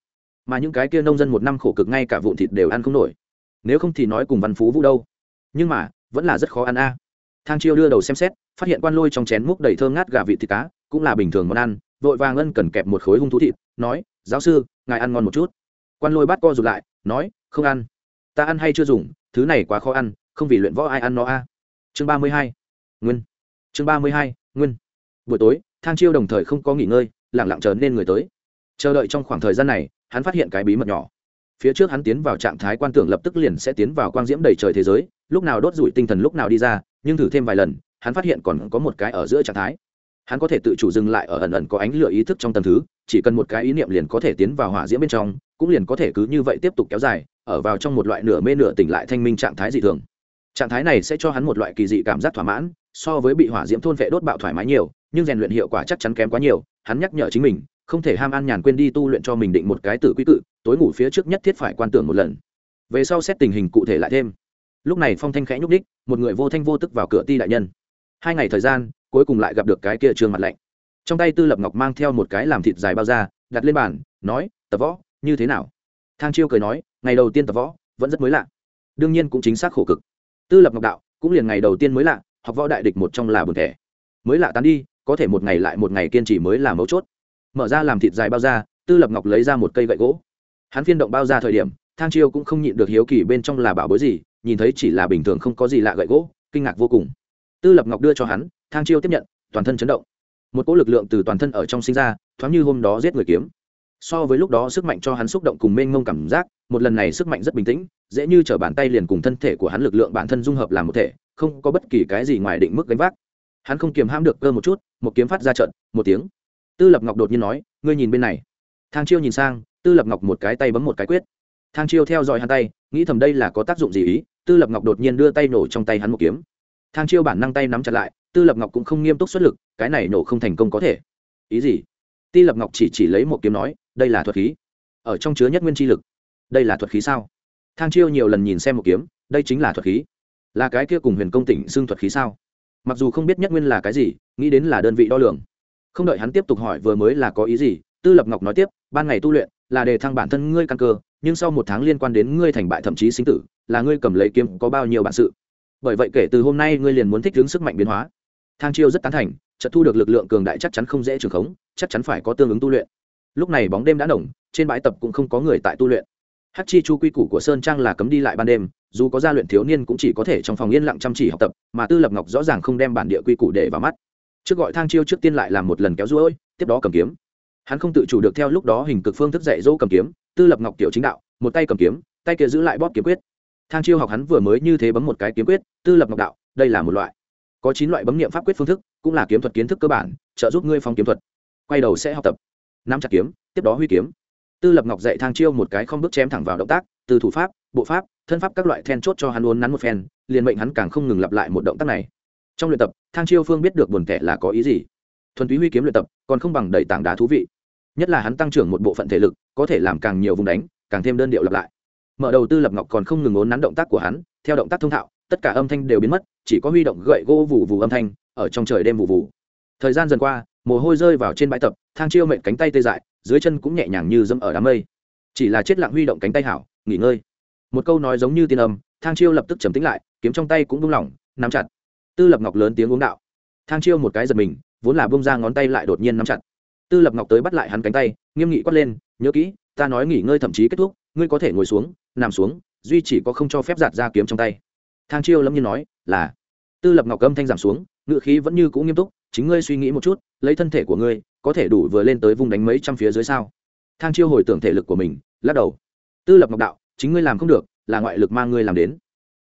S1: Mà những cái kia nông dân một năm khổ cực ngay cả vụn thịt đều ăn không nổi. Nếu không thì nói cùng văn phú vũ đâu. Nhưng mà, vẫn là rất khó ăn a. Thang chiêu đưa đầu xem xét, phát hiện quan lôi trong chén múc đầy thơm ngát gà vịt thịt cá, cũng là bình thường món ăn, vội vàng ân cần kẹp một khối hung thú thịt, nói, giáo sư, ngài ăn ngon một chút. Quan lôi bắt co rụt lại, nói, không ăn ta ăn hay chưa dùng, thứ này quá khó ăn, không vì luyện võ ai ăn nó a. Chương ba mươi hai, nguyên. Chương ba mươi hai, nguyên. Buổi tối, thang chiêu đồng thời không có nghỉ ngơi lẳng lặng chờ nên người tới. Chờ đợi trong khoảng thời gian này, hắn phát hiện cái bí mật nhỏ. Phía trước hắn tiến vào trạng thái quan tưởng lập tức liền sẽ tiến vào quang diễm đầy trời thế giới, lúc nào đốt rủi tinh thần lúc nào đi ra, nhưng thử thêm vài lần, hắn phát hiện còn có một cái ở giữa trạng thái. Hắn có thể tự chủ dừng lại ở ẩn ẩn có ánh lửa ý thức trong tầng thứ, chỉ cần một cái ý niệm liền có thể tiến vào hỏa diễm bên trong cũng liền có thể cứ như vậy tiếp tục kéo dài, ở vào trong một loại nửa mê nửa tỉnh lại thanh minh trạng thái dị thường. Trạng thái này sẽ cho hắn một loại kỳ dị cảm giác thỏa mãn, so với bị hỏa diễm thôn vệ đốt bạo thoải mái nhiều, nhưng rèn luyện hiệu quả chắc chắn kém quá nhiều, hắn nhắc nhở chính mình, không thể ham ăn nhàn quên đi tu luyện cho mình định một cái tử quy cự, tối ngủ phía trước nhất thiết phải quan tưởng một lần. Về sau xét tình hình cụ thể lại thêm. Lúc này phong thanh khẽ nhúc đích một người vô thanh vô tức vào cửa ti đại nhân. Hai ngày thời gian, cuối cùng lại gặp được cái kia trường mặt lạnh. Trong tay tư lập ngọc mang theo một cái làm thịt dài bao da đặt lên bàn, nói tập võ như thế nào? Thang chiêu cười nói, ngày đầu tiên tập võ, vẫn rất mới lạ. Đương nhiên cũng chính xác khổ cực. Tư lập ngọc đạo, cũng liền ngày đầu tiên mới lạ, học võ đại địch một trong là buồn thẻ. Mới lạ tán đi, có thể một ngày lại một ngày kiên trì mới là mấu chốt. Mở ra làm thịt dài bao da, tư lập ngọc lấy ra một cây gậy gỗ. Hắn phiên động bao ra thời điểm, thang chiêu cũng không nhịn được hiếu kỳ bên trong là bảo bối gì, nhìn thấy chỉ là bình thường không có gì lạ gậy gỗ, kinh ngạc vô cùng. Tư lập ngọc đưa cho hắn, thang chiêu tiếp nhận, toàn thân chấn động. Một cỗ lực lượng từ toàn thân ở trong sinh ra, thoáng như hôm đó giết người kiếm so với lúc đó sức mạnh cho hắn xúc động cùng mênh mông cảm giác, một lần này sức mạnh rất bình tĩnh, dễ như t r ở bàn tay liền cùng thân thể của hắn lực lượng bản thân dung hợp làm một thể, không có bất kỳ cái gì ngoài định mức gánh vác. Hắn không kiềm hãm được cơ một chút, một kiếm phát ra trận, một tiếng. Tư lập ngọc đột nhiên nói, ngươi nhìn bên này. Thang chiêu nhìn sang, tư lập ngọc một cái tay bấm một cái quyết. Thang chiêu theo dõi hắn tay, nghĩ thầm đây là có tác dụng gì ý, tư lập ngọc đột nhiên đưa tay nổ trong tay hắn một kiếm. Thang chiêu bản năng tay nắm chặt lại, tư lập ngọc cũng không nghiêm túc xuất lực, cái này nổ không thành công có thể. Ý gì? Ti lập ngọc chỉ chỉ lấy một kiếm nói, đây là thuật khí. Ở trong chứa nhất nguyên chi lực. Đây là thuật khí sao? Thang chiêu nhiều lần nhìn xem một kiếm, đây chính là thuật khí. Là cái kia cùng huyền công tỉnh xưng thuật khí sao? Mặc dù không biết nhất nguyên là cái gì, nghĩ đến là đơn vị đo lường. Không đợi hắn tiếp tục hỏi vừa mới là có ý gì, tư lập ngọc nói tiếp, ban ngày tu luyện là để thăng bản thân ngươi căn cơ, nhưng sau một tháng liên quan đến ngươi thành bại thậm chí sinh tử, là ngươi cầm lấy kiếm có bao nhiêu bản sự. Bởi vậy kể từ hôm nay ngươi liền muốn thích ứng sức mạnh biến hóa thang chiêu rất tán thành, chợt thu được lực lượng cường đại chắc chắn không dễ trường khống, chắc chắn phải có tương ứng tu luyện. Lúc này bóng đêm đã nổng trên bãi tập cũng không có người tại tu luyện. Hát chi chu quy củ của sơn trang là cấm đi lại ban đêm, dù có gia luyện thiếu niên cũng chỉ có thể trong phòng yên lặng chăm chỉ học tập, mà tư lập ngọc rõ ràng không đem bản địa quy củ để vào mắt. Trước gọi thang chiêu trước tiên lại làm một lần kéo ruỗi tiếp đó cầm kiếm. Hắn không tự chủ được theo lúc đó hình cực phương thức dạy dỗ cầm kiếm, tư lập ngọc tiểu chính đạo, một tay cầm kiếm, tay kia giữ lại bóp kiếm quyết. Thang chiêu học hắn vừa mới như thế bấm một cái kiếm quyết, tư lập ngọc đạo, đây là một loại có chín loại bấm nghiệm pháp quyết phương thức, cũng là kiếm thuật kiến thức cơ bản, trợ giúp ngươi phong kiếm thuật. Quay đầu sẽ học tập. Nắm chặt kiếm, tiếp đó huy kiếm. Tư lập ngọc dạy thang chiêu một cái không bước chém thẳng vào động tác, từ thủ pháp, bộ pháp, thân pháp các loại then chốt cho hắn uốn nắn một phen, liền mệnh hắn càng không ngừng lặp lại một động tác này. Trong luyện tập, thang chiêu phương biết được buồn tẻ là có ý gì. Thuần túy huy kiếm luyện tập, còn không bằng đầy tảng đá thú vị. Nhất là hắn tăng trưởng một bộ phận thể lực, có thể làm càng nhiều vùng đánh, càng thêm đơn điệu lặp lại. Mở đầu tư lập ngọc còn không ngừng ốn nắn động tác của hắn, theo động tác thông thạo tất cả âm thanh đều biến mất, chỉ có huy động gậy gỗ vù vù âm thanh ở trong trời đêm vù vù. Thời gian dần qua, mồ hôi rơi vào trên bãi tập, thang chiêu mệnh cánh tay tê dại, dưới chân cũng nhẹ nhàng như dâm ở đám mây. Chỉ là chết lặng huy động cánh tay hảo, nghỉ ngơi. Một câu nói giống như tiên âm, thang chiêu lập tức trầm tĩnh lại, kiếm trong tay cũng buông lỏng, nắm chặt. Tư lập ngọc lớn tiếng uống đạo. Thang chiêu một cái giật mình, vốn là bông ra ngón tay lại đột nhiên nắm chặt. Tư lập ngọc tới bắt lại hắn cánh tay, nghiêm nghị quát lên, nhớ kỹ, ta nói nghỉ ngơi thậm chí kết thúc, ngươi có thể ngồi xuống, nằm xuống, duy chỉ có không cho phép giạt ra kiếm trong tay thang chiêu lâm nhiên nói, là. Tư lập ngọc âm thanh giảm xuống ngựa khí vẫn như cũ nghiêm túc, chính ngươi suy nghĩ một chút, lấy thân thể của ngươi, có thể đủ vừa lên tới vùng đánh mấy trăm phía dưới sao? Thang chiêu hồi tưởng thể lực của mình, lắc đầu. Tư lập ngọc đạo, chính ngươi làm không được, là ngoại lực mang ngươi làm đến.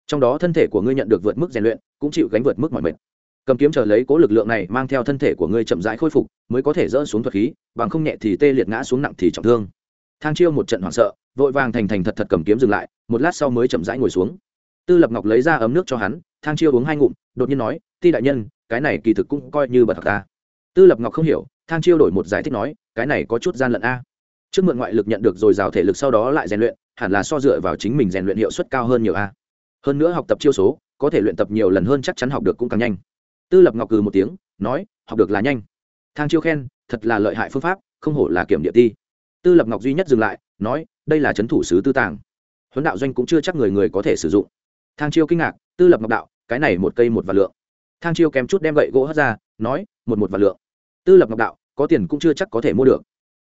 S1: Trong đó thân thể của ngươi nhận được vượt mức rèn luyện, cũng chịu gánh vượt mức mọi mệt. Cầm kiếm chờ lấy cố lực lượng này mang theo thân thể của ngươi chậm rãi khôi phục, mới có thể dỡ xuống thuật khí, bằng không nhẹ thì tê liệt ngã xuống nặng thì trọng thương. Thang chiêu một trận hoảng sợ, vội vàng thành thành thật thật cầm kiếm dừng lại, một lát sau mới chậm rãi ngồi xuống tư lập ngọc lấy ra ấm nước cho hắn, thang chiêu uống hai ngụm, đột nhiên nói, ti đại nhân, cái này kỳ thực cũng coi như bật thật ta. Tư lập ngọc không hiểu, thang chiêu đổi một giải thích nói, cái này có chút gian lận a. Trước mượn ngoại lực nhận được rồi rào thể lực sau đó lại rèn luyện, hẳn là so dựa vào chính mình rèn luyện hiệu suất cao hơn nhiều a. Hơn nữa học tập chiêu số, có thể luyện tập nhiều lần hơn chắc chắn học được cũng càng nhanh. Tư lập ngọc cừ một tiếng, nói, học được là nhanh. Thang chiêu khen, thật là lợi hại phương pháp, không hổ là kiểm địa ti. Tư lập ngọc duy nhất dừng lại, nói, đây là c h ấ n thủ sứ tư tàng. Huấn đạo doanh cũng chưa chắc người người có thể sử dụng thang chiêu kinh ngạc, tư lập ngọc đạo, cái này một cây một vạn lượng. Thang chiêu kém chút đem gậy gỗ hất ra, nói, một một vạn lượng. Tư lập ngọc đạo, có tiền cũng chưa chắc có thể mua được.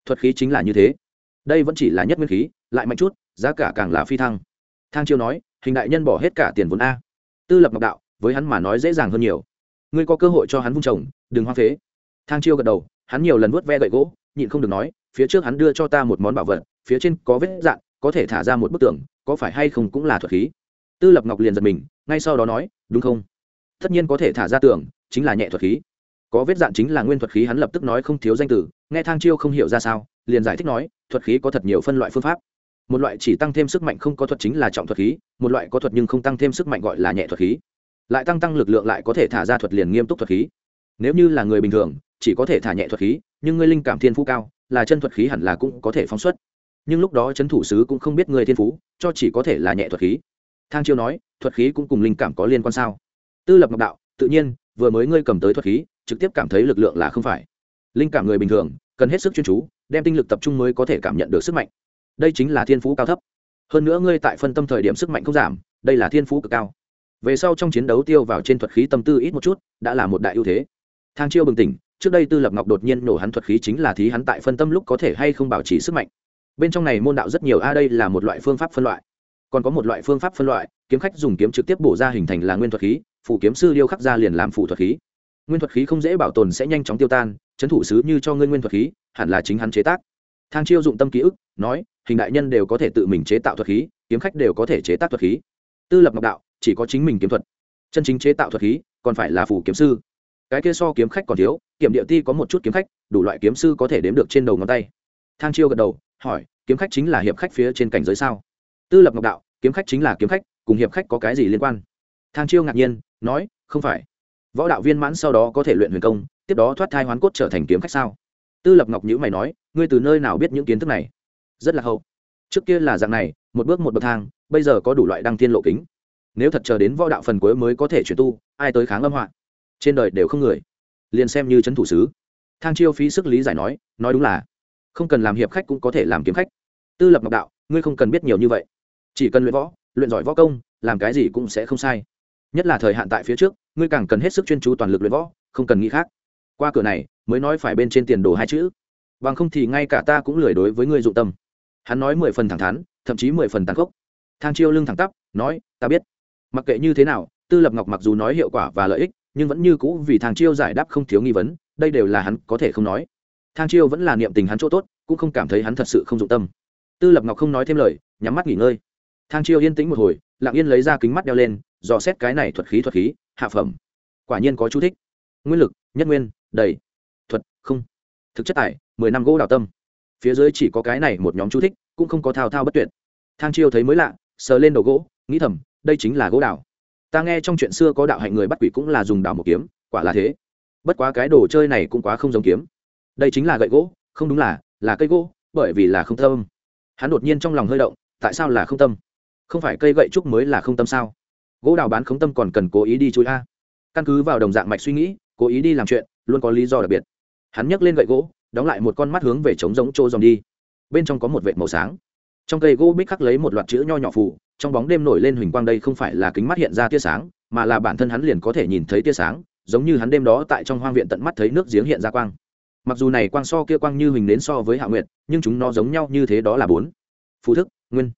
S1: Thuật khí chính là như thế. Đây vẫn chỉ là nhất nguyên khí, lại mạnh chút, giá cả càng là phi thăng. Thang chiêu nói, hình đại nhân bỏ hết cả tiền vốn a. Tư lập ngọc đạo, với hắn mà nói dễ dàng hơn nhiều. Ngươi có cơ hội cho hắn vung trồng, đừng hoang phế. Thang chiêu gật đầu, hắn nhiều lần vuốt ve gậy gỗ, nhịn không được nói, phía trước hắn đưa cho ta một món bảo vật, phía trên có vết dạn, có thể thả ra một bức tường có phải hay không cũng là thuật khí? Tư lập ngọc liền giật mình ngay sau đó nói đúng không? Tất nhiên có thể thả ra tưởng, chính là nhẹ thuật khí. Có vết dạn chính là nguyên thuật khí hắn lập tức nói không thiếu danh từ nghe thang chiêu không hiểu ra sao liền giải thích nói thuật khí có thật nhiều phân loại phương pháp. Một loại chỉ tăng thêm sức mạnh không có thuật chính là trọng thuật khí một loại có thuật nhưng không tăng thêm sức mạnh gọi là nhẹ thuật khí. Lại tăng tăng lực lượng lại có thể thả ra thuật liền nghiêm túc thuật khí. Nếu như là người bình thường chỉ có thể thả nhẹ thuật khí nhưng ngươi linh cảm thiên phú cao là chân thuật khí hẳn là cũng có thể phóng xuất. Nhưng lúc đó trấn thủ sứ cũng không biết người thiên phú cho chỉ có thể là nhẹ thuật khí thang chiêu nói, thuật khí cũng cùng linh cảm có liên quan sao? Tư lập ngọc đạo, tự nhiên, vừa mới ngươi cầm tới thuật khí, trực tiếp cảm thấy lực lượng là không phải. Linh cảm người bình thường, cần hết sức chuyên chú, đem tinh lực tập trung mới có thể cảm nhận được sức mạnh. Đây chính là thiên phú cao thấp. Hơn nữa ngươi tại phân tâm thời điểm sức mạnh không giảm, đây là thiên phú cực cao. Về sau trong chiến đấu tiêu vào trên thuật khí tâm tư ít một chút, đã là một đại ưu thế. Thang chiêu bừng tỉnh, trước đây tư lập ngọc đột nhiên nổ hắn thuật khí chính là thí hắn tại phân tâm lúc có thể hay không bảo trì sức mạnh. Bên trong này môn đạo rất nhiều, a, đây là một loại phương pháp phân loại còn có một loại phương pháp phân loại, kiếm khách dùng kiếm trực tiếp bổ ra hình thành là nguyên thuật khí phủ kiếm sư điêu khắc ra liền làm phủ thuật khí. Nguyên thuật khí không dễ bảo tồn sẽ nhanh chóng tiêu tan trấn thủ sứ như cho ngươi nguyên thuật khí, hẳn là chính hắn chế tác. Thang chiêu dụng tâm ký ức, nói, hình đại nhân đều có thể tự mình chế tạo thuật khí, kiếm khách đều có thể chế tác thuật khí. Tư lập ngọc đạo, chỉ có chính mình kiếm thuật. Chân chính chế tạo thuật khí, còn phải là phủ kiếm sư. Cái kia so kiếm khách còn thiếu, kiểm địa ti có một chút kiếm khách, đủ loại kiếm sư có thể đếm được trên đầu ngón tay. Thang chiêu gật đầu, hỏi, kiếm khách chính là hiệp khách phía trên cảnh giới sao? Tư lập ngọc đạo, kiếm khách chính là kiếm khách, cùng hiệp khách có cái gì liên quan? Thang chiêu ngạc nhiên, nói, không phải. Võ đạo viên mãn sau đó có thể luyện huyền công, tiếp đó thoát thai hoán cốt trở thành kiếm khách sao? Tư lập ngọc nhữ mày nói, ngươi từ nơi nào biết những kiến thức này? Rất là hậu. Trước kia là dạng này, một bước một bậc thang, bây giờ có đủ loại đăng thiên lộ kính. Nếu thật chờ đến võ đạo phần cuối mới có thể chuyển tu, ai tới kháng âm họa? Trên đời đều không người. Liền xem như c thủ sứ. Thang chiêu phí sức lý giải nói nói đúng là, không cần làm hiệp khách cũng có thể làm kiếm khách. Tư lập ngọc đạo, ngươi không cần biết nhiều như vậy chỉ cần luyện võ, luyện giỏi võ công, làm cái gì cũng sẽ không sai. Nhất là thời hạn tại phía trước, ngươi càng cần hết sức chuyên chú toàn lực luyện võ, không cần nghĩ khác. Qua cửa này, mới nói phải bên trên tiền đồ hai chữ. Bằng không thì ngay cả ta cũng lười đối với ngươi dụng tâm. Hắn nói mười phần thẳng thắn, thậm chí mười phần tàn khốc. Thang chiêu lưng thẳng tắp, nói, ta biết. Mặc kệ như thế nào, tư lập ngọc mặc dù nói hiệu quả và lợi ích, nhưng vẫn như cũ vì thang chiêu giải đáp không thiếu nghi vấn, đây đều là hắn có thể không nói. Thang chiêu vẫn là niệm tình hắn chỗ tốt, cũng không cảm thấy hắn thật sự không dụng tâm. Tư lập ngọc không nói thêm lời, nhắm mắt nghỉ ngơi thang chiêu yên tĩnh một hồi, lặng yên lấy ra kính mắt đeo lên, dò xét cái này thuật khí thuật khí, hạ phẩm. Quả nhiên có chú thích. Nguyên lực, nhất nguyên, đầy. Thuật, không. Thực chất tài mười năm gỗ đào tâm. Phía dưới chỉ có cái này một nhóm chú thích, cũng không có thao thao bất tuyệt. Thang chiêu thấy mới lạ, sờ lên đầu gỗ, nghĩ thầm, đây chính là gỗ đào. Ta nghe trong chuyện xưa có đạo hạnh người bắt quỷ cũng là dùng đào một kiếm, quả là thế. Bất quá cái đồ chơi này cũng quá không giống kiếm. Đây chính là gậy gỗ, không đúng là là cây gỗ, bởi vì là không tâm hắn đột nhiên trong lòng hơi động, tại sao là không tâm không phải cây gậy trúc mới là không tâm sao? Gỗ đào bán không tâm còn cần cố ý đi chui a. Căn cứ vào đồng dạng mạch suy nghĩ, cố ý đi làm chuyện, luôn có lý do đặc biệt. Hắn nhấc lên gậy gỗ, đóng lại một con mắt hướng về trống giống trô dòng đi. Bên trong có một vệt màu sáng. Trong cây gỗ bích khắc lấy một loạt chữ nho nhỏ phủ trong bóng đêm nổi lên huỳnh quang đây không phải là kính mắt hiện ra tia sáng, mà là bản thân hắn liền có thể nhìn thấy tia sáng, giống như hắn đêm đó tại trong hoang viện tận mắt thấy nước giếng hiện ra quang. Mặc dù này quang so kia quang như huỳnh nến so với hạ nguyệt, nhưng chúng nó giống nhau như thế đó là bốn. Phù thức, nguyên,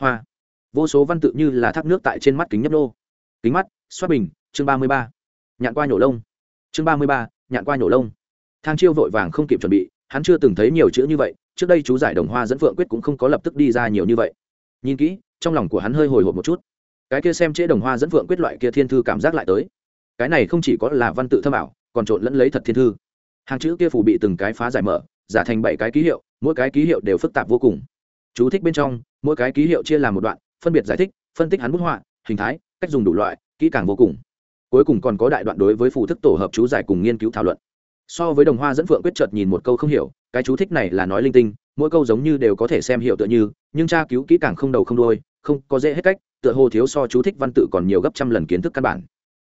S1: hoa vô số văn tự như là thác nước tại trên mắt kính nhấp nô. Kính mắt, xoát bình, chương ba mươi ba. Nhạn qua nhổ lông. Chương ba mươi ba, nhạn qua nhổ lông. Thang chiêu vội vàng không kịp chuẩn bị, hắn chưa từng thấy nhiều chữ như vậy, trước đây chú giải đồng hoa dẫn phượng quyết cũng không có lập tức đi ra nhiều như vậy. Nhìn kỹ, trong lòng của hắn hơi hồi hộp một chút. Cái kia xem chế đồng hoa dẫn phượng quyết loại kia thiên thư cảm giác lại tới. Cái này không chỉ có là văn tự thâm ảo, còn trộn lẫn lấy thật thiên thư. Hàng chữ kia phủ bị từng cái phá giải mở, giả thành bảy cái ký hiệu, mỗi cái ký hiệu đều phức tạp vô cùng. Chú thích bên trong, mỗi cái ký hiệu chia làm một đoạn phân biệt giải thích, phân tích hắn bút họa, hình thái, cách dùng đủ loại, kỹ càng vô cùng. Cuối cùng còn có đại đoạn đối với phụ thức tổ hợp chú giải cùng nghiên cứu thảo luận. So với đồng hoa dẫn phượng quyết chợt nhìn một câu không hiểu, cái chú thích này là nói linh tinh, mỗi câu giống như đều có thể xem hiểu tựa như, nhưng tra cứu kỹ càng không đầu không đôi không có dễ hết cách, tựa hồ thiếu so chú thích văn tự còn nhiều gấp trăm lần kiến thức căn bản.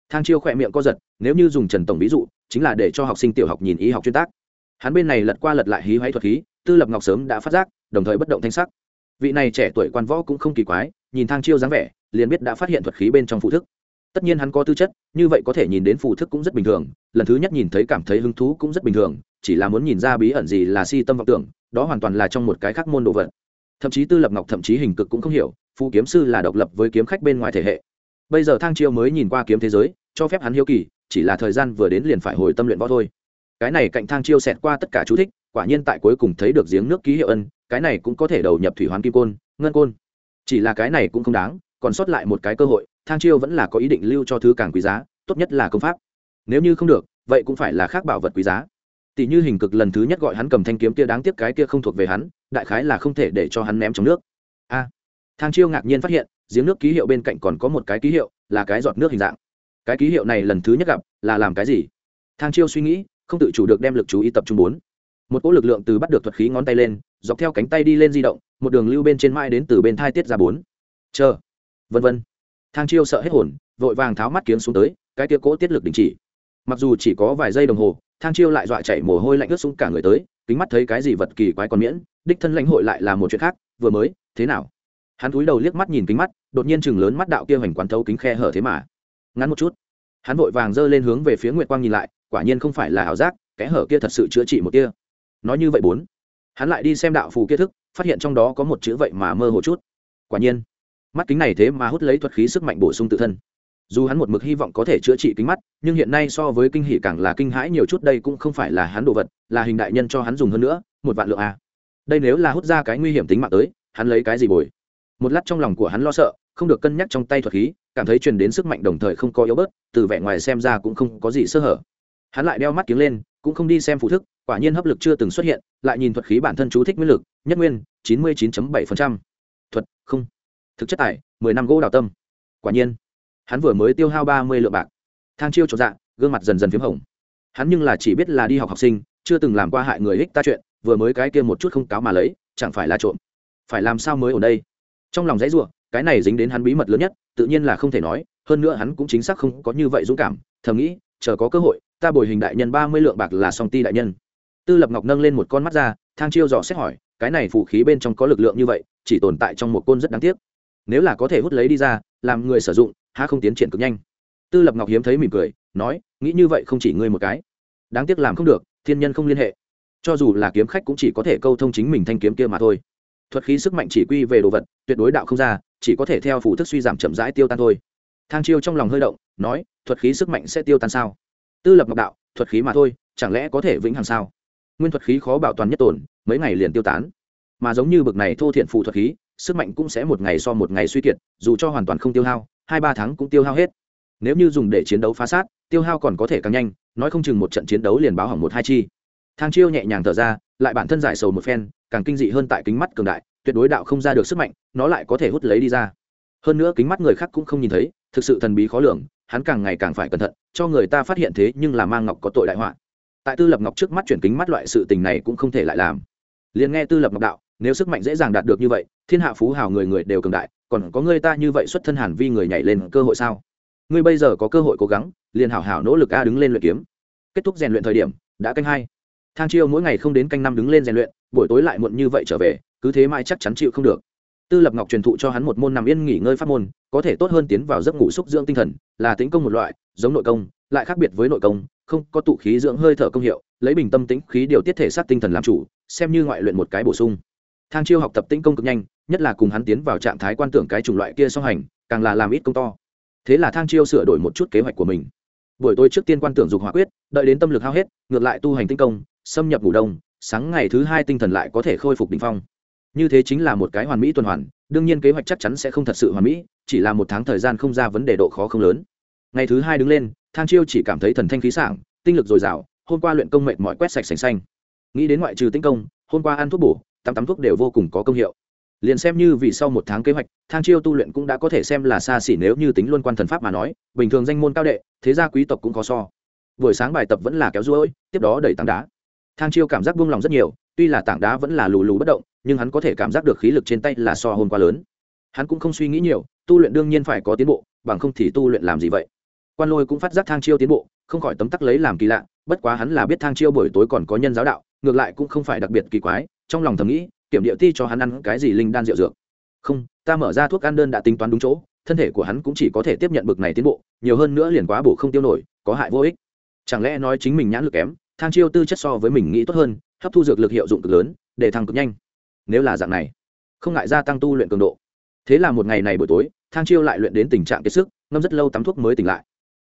S1: Thang chiêu khỏe miệng co giật, nếu như dùng trần tổng ví dụ, chính là để cho học sinh tiểu học nhìn y học chuyên tác. Hắn bên này lật qua lật lại hí hoáy thuật khí, tư lập ngọc sớm đã phát giác, đồng thời bất động thanh sắc. Vị này trẻ tuổi quan võ cũng không kỳ quái nhìn thang chiêu dáng vẻ, liền biết đã phát hiện thuật khí bên trong phụ thức. Tất nhiên hắn có tư chất, như vậy có thể nhìn đến phụ thức cũng rất bình thường, lần thứ nhất nhìn thấy cảm thấy hứng thú cũng rất bình thường, chỉ là muốn nhìn ra bí ẩn gì là si tâm vọng tưởng, đó hoàn toàn là trong một cái khác môn đồ vật. Thậm chí tư lập ngọc thậm chí hình cực cũng không hiểu phụ kiếm sư là độc lập với kiếm khách bên ngoài thể hệ. Bây giờ thang chiêu mới nhìn qua kiếm thế giới, cho phép hắn hiếu kỳ, chỉ là thời gian vừa đến liền phải hồi tâm luyện võ thôi. Cái này cạnh thang chiêu xẹt qua tất cả chú thích, quả nhiên tại cuối cùng thấy được giếng nước ký hiệu ân, cái này cũng có thể đầu nhập thủy hoán kim côn, ngân côn chỉ là cái này cũng không đáng, còn sót lại một cái cơ hội, thang chiêu vẫn là có ý định lưu cho thứ càng quý giá, tốt nhất là công pháp. Nếu như không được, vậy cũng phải là khác bảo vật quý giá. Tỷ như hình cực lần thứ nhất gọi hắn cầm thanh kiếm kia đáng tiếc cái kia không thuộc về hắn, đại khái là không thể để cho hắn ném trong nước. A. Thang chiêu ngạc nhiên phát hiện, giếng nước ký hiệu bên cạnh còn có một cái ký hiệu, là cái giọt nước hình dạng. Cái ký hiệu này lần thứ nhất gặp, là làm cái gì? Thang chiêu suy nghĩ, không tự chủ được đem lực chú ý tập trung bốn. Một cỗ lực lượng từ bắt được thuật khí ngón tay lên dọc theo cánh tay đi lên di động, một đường lưu bên trên mai đến từ bên thai tiết ra bốn. Chờ. Vân vân. Thang chiêu sợ hết hồn, vội vàng tháo mắt kiếm xuống tới, cái tia cỗ tiết lực đình chỉ. Mặc dù chỉ có vài giây đồng hồ, thang chiêu lại dọa chạy mồ hôi lạnh ướt xuống cả người tới, kính mắt thấy cái gì vật kỳ quái còn miễn, đích thân lãnh hội lại là một chuyện khác, vừa mới, thế nào? Hắn cúi đầu liếc mắt nhìn kính mắt, đột nhiên chừng lớn mắt đạo kia hoành quán thấu kính khe hở thế mà. Ngắn một chút. Hắn vội vàng giơ lên hướng về phía nguyệt quang nhìn lại, quả nhiên không phải là ảo giác, kẽ hở kia thật sự chữa trị một kia nói như vậy bốn hắn lại đi xem đạo phù kia thức, phát hiện trong đó có một chữ vậy mà mơ hồ chút. Quả nhiên, mắt kính này thế mà hút lấy thuật khí sức mạnh bổ sung tự thân. Dù hắn một mực hy vọng có thể chữa trị kính mắt, nhưng hiện nay so với kinh hỷ càng là kinh hãi nhiều chút, đây cũng không phải là hắn đồ vật, là hình đại nhân cho hắn dùng hơn nữa, một vạn lượng a. Đây nếu là hút ra cái nguy hiểm tính mạng tới, hắn lấy cái gì bồi? Một lát trong lòng của hắn lo sợ, không được cân nhắc trong tay thuật khí, cảm thấy truyền đến sức mạnh đồng thời không có yếu bớt, từ vẻ ngoài xem ra cũng không có gì sơ hở. Hắn lại đeo mắt kiếng lên, cũng không đi xem phụ thức quả nhiên hấp lực chưa từng xuất hiện, lại nhìn thuật khí bản thân chú thích nguyên lực, nhất nguyên, chín mươi chín bảy thuật, không. Thực chất tài mười năm gỗ đào tâm. Quả nhiên, hắn vừa mới tiêu hao ba mươi lượng bạc. Thang chiêu trọn dạ gương mặt dần dần p h í m hồng. Hắn nhưng là chỉ biết là đi học học sinh, chưa từng làm qua hại người ích ta chuyện, vừa mới cái kia một chút không cáo mà lấy, chẳng phải là trộm. Phải làm sao mới ở đây? Trong lòng dãy r u ộ cái này dính đến hắn bí mật lớn nhất, tự nhiên là không thể nói, hơn nữa hắn cũng chính xác không có như vậy dũng cảm, thầm nghĩ, chờ có cơ hội, ta bồi hình đại nhân ba mươi lượng bạc là song ti đại nhân tư lập ngọc nâng lên một con mắt ra, thang chiêu dò xét hỏi, cái này phủ khí bên trong có lực lượng như vậy, chỉ tồn tại trong một côn rất đáng tiếc. Nếu là có thể hút lấy đi ra, làm người sử dụng, há không tiến triển cực nhanh. Tư lập ngọc hiếm thấy mỉm cười, nói, nghĩ như vậy không chỉ ngươi một cái. Đáng tiếc làm không được, thiên nhân không liên hệ. Cho dù là kiếm khách cũng chỉ có thể câu thông chính mình thanh kiếm kia mà thôi. Thuật khí sức mạnh chỉ quy về đồ vật, tuyệt đối đạo không ra, chỉ có thể theo phủ thức suy giảm chậm rãi tiêu tan thôi. Thang chiêu trong lòng hơi động, nói, thuật khí sức mạnh sẽ tiêu tan sao? Tư lập ngọc đạo, thuật khí mà thôi, chẳng lẽ có thể vĩnh hằng sao? Nguyên thuật khí khó bảo toàn nhất tổn mấy ngày liền tiêu tán. Mà giống như bực này thô thiện phụ thuật khí, sức mạnh cũng sẽ một ngày so một ngày suy kiệt, dù cho hoàn toàn không tiêu hao, hai ba tháng cũng tiêu hao hết. Nếu như dùng để chiến đấu phá sát, tiêu hao còn có thể càng nhanh, nói không chừng một trận chiến đấu liền báo hỏng một hai chi. Thang chiêu nhẹ nhàng thở ra, lại bản thân giải sầu một phen, càng kinh dị hơn tại kính mắt cường đại, tuyệt đối đạo không ra được sức mạnh, nó lại có thể hút lấy đi ra. Hơn nữa kính mắt người khác cũng không nhìn thấy, thực sự thần bí khó lường, hắn càng ngày càng phải cẩn thận, cho người ta phát hiện thế nhưng là mang ngọc có tội đại họa tại tư lập ngọc trước mắt chuyển kính mắt loại sự tình này cũng không thể lại làm. Liền nghe tư lập ngọc đạo, nếu sức mạnh dễ dàng đạt được như vậy, thiên hạ phú hào người người đều cường đại, còn có người ta như vậy xuất thân hàn vi người nhảy lên cơ hội sao? Ngươi bây giờ có cơ hội cố gắng, liền hảo hảo nỗ lực a đứng lên luyện kiếm. Kết thúc rèn luyện thời điểm, đã canh hai. Thang chiêu mỗi ngày không đến canh năm đứng lên rèn luyện, buổi tối lại muộn như vậy trở về, cứ thế mãi chắc chắn chịu không được. Tư lập ngọc truyền thụ cho hắn một môn nằm yên nghỉ ngơi pháp môn, có thể tốt hơn tiến vào giấc ngủ xúc dưỡng tinh thần, là tính công một loại, giống nội công, lại khác biệt với nội công không có tụ khí dưỡng hơi thở công hiệu, lấy bình tâm tĩnh khí điều tiết thể xác tinh thần làm chủ, xem như ngoại luyện một cái bổ sung. Thang chiêu học tập tĩnh công cực nhanh, nhất là cùng hắn tiến vào trạng thái quan tưởng cái chủng loại kia song hành, càng là làm ít công to. Thế là thang chiêu sửa đổi một chút kế hoạch của mình. Buổi tối trước tiên quan tưởng dục hỏa quyết, đợi đến tâm lực hao hết, ngược lại tu hành tinh công, xâm nhập ngủ đông, sáng ngày thứ hai tinh thần lại có thể khôi phục đ ỉ n h phong. Như thế chính là một cái hoàn mỹ tuần hoàn, đương nhiên kế hoạch chắc chắn sẽ không thật sự hoàn mỹ, chỉ là một tháng thời gian không ra vấn đề độ khó không lớn. Ngày thứ hai đứng lên thang chiêu chỉ cảm thấy thần thanh khí sảng, tinh lực dồi dào, hôm qua luyện công mệt mọi quét sạch sành xanh. Nghĩ đến ngoại trừ tinh công, hôm qua ăn thuốc bổ, tắm tắm thuốc đều vô cùng có công hiệu. Liền xem như vì sau một tháng kế hoạch, thang chiêu tu luyện cũng đã có thể xem là xa xỉ nếu như tính luôn quan thần pháp mà nói, bình thường danh môn cao đệ, thế gia quý tộc cũng có so. Buổi sáng bài tập vẫn là kéo ruôi, tiếp đó đẩy tảng đá. Thang chiêu cảm giác buông lòng rất nhiều, tuy là tảng đá vẫn là lù lù bất động, nhưng hắn có thể cảm giác được khí lực trên tay là so hôm qua lớn. Hắn cũng không suy nghĩ nhiều, tu luyện đương nhiên phải có tiến bộ, bằng không thì tu luyện làm gì vậy? Quan lôi cũng phát giác thang chiêu tiến bộ, không khỏi tấm tắc lấy làm kỳ lạ, bất quá hắn là biết thang chiêu buổi tối còn có nhân giáo đạo, ngược lại cũng không phải đặc biệt kỳ quái, trong lòng thầm nghĩ, kiểm địa ti cho hắn ăn cái gì linh đan rượu dược. Không, ta mở ra thuốc ăn đơn đã tính toán đúng chỗ, thân thể của hắn cũng chỉ có thể tiếp nhận bực này tiến bộ, nhiều hơn nữa liền quá bổ không tiêu nổi, có hại vô ích. Chẳng lẽ nói chính mình nhãn lực kém, thang chiêu tư chất so với mình nghĩ tốt hơn, hấp thu dược lực hiệu dụng cực lớn, để thăng cực nhanh. Nếu là dạng này, không ngại gia tăng tu luyện cường độ. Thế là một ngày này buổi tối, thang chiêu lại luyện đến tình trạng kiệt sức, ngâm rất lâu tắm thuốc mới tỉnh lại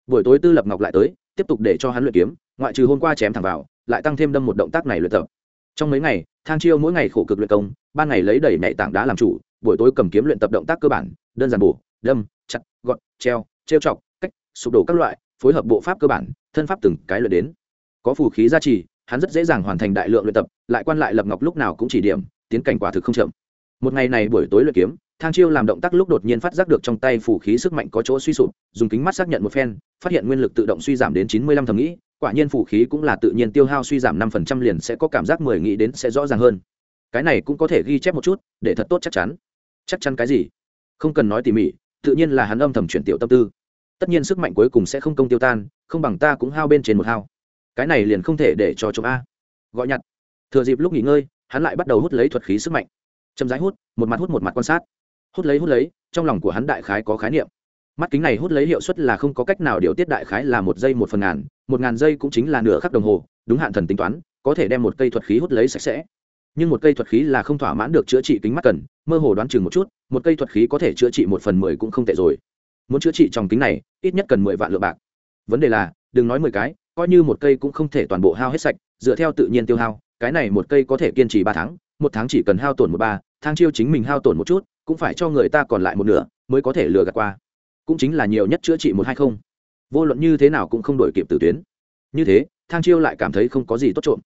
S1: buổi tối tư lập ngọc lại tới tiếp tục để cho hắn luyện kiếm ngoại trừ hôm qua chém thẳng vào lại tăng thêm đâm một động tác này luyện tập. Trong mấy ngày thang chiêu mỗi ngày khổ cực luyện công ban ngày lấy đẩy nhảy tảng đá làm chủ buổi tối cầm kiếm luyện tập động tác cơ bản đơn giản bổ đâm chặt gọn, treo treo chọc cách sụp đổ các loại phối hợp bộ pháp cơ bản thân pháp từng cái luyện đến. Có phù khí gia trì hắn rất dễ dàng hoàn thành đại lượng luyện tập lại quan lại lập ngọc lúc nào cũng chỉ điểm tiến cảnh quả thực không chậm. Một ngày này buổi tối luyện kiếm thang chiêu làm động tác lúc đột nhiên phát giác được trong tay phủ khí sức mạnh có chỗ suy sụp, dùng kính mắt xác nhận một phen, phát hiện nguyên lực tự động suy giảm đến chín mươi lăm thầm nghĩ, quả nhiên phủ khí cũng là tự nhiên tiêu hao suy giảm năm phần trăm liền sẽ có cảm giác mười nghĩ đến sẽ rõ ràng hơn. Cái này cũng có thể ghi chép một chút, để thật tốt chắc chắn. Chắc chắn cái gì? Không cần nói tỉ mỉ, tự nhiên là hắn âm thầm chuyển tiểu tâm tư. Tất nhiên sức mạnh cuối cùng sẽ không công tiêu tan, không bằng ta cũng hao bên trên một hao. Cái này liền không thể để cho chúng a. Gọi nhặt. Thừa dịp lúc nghỉ ngơi, hắn lại bắt đầu hút lấy thuật khí sức mạnh. Chậm rãi hút, một mặt hút một mặt quan sát hút lấy hút lấy, trong lòng của hắn đại khái có khái niệm. Mắt kính này hút lấy hiệu suất là không có cách nào điều tiết đại khái là một giây một phần ngàn, một ngàn giây cũng chính là nửa khắc đồng hồ, đúng hạn thần tính toán, có thể đem một cây thuật khí hút lấy sạch sẽ. Nhưng một cây thuật khí là không thỏa mãn được chữa trị kính mắt cần, mơ hồ đoán chừng một chút, một cây thuật khí có thể chữa trị một phần mười cũng không tệ rồi. Muốn chữa trị trong kính này, ít nhất cần mười vạn lượng bạc. Vấn đề là, đừng nói mười cái, coi như một cây cũng không thể toàn bộ hao hết sạch, dựa theo tự nhiên tiêu hao, cái này một cây có thể kiên trì ba tháng, một tháng chỉ cần hao tổn một ba, thang chiêu chính mình hao tổn một chút cũng phải cho người ta còn lại một nửa, mới có thể lừa gạt qua. Cũng chính là nhiều nhất chữa trị một hai không. Vô luận như thế nào cũng không đổi kịp từ tuyến. Như thế, thang chiêu lại cảm thấy không có gì tốt trộm.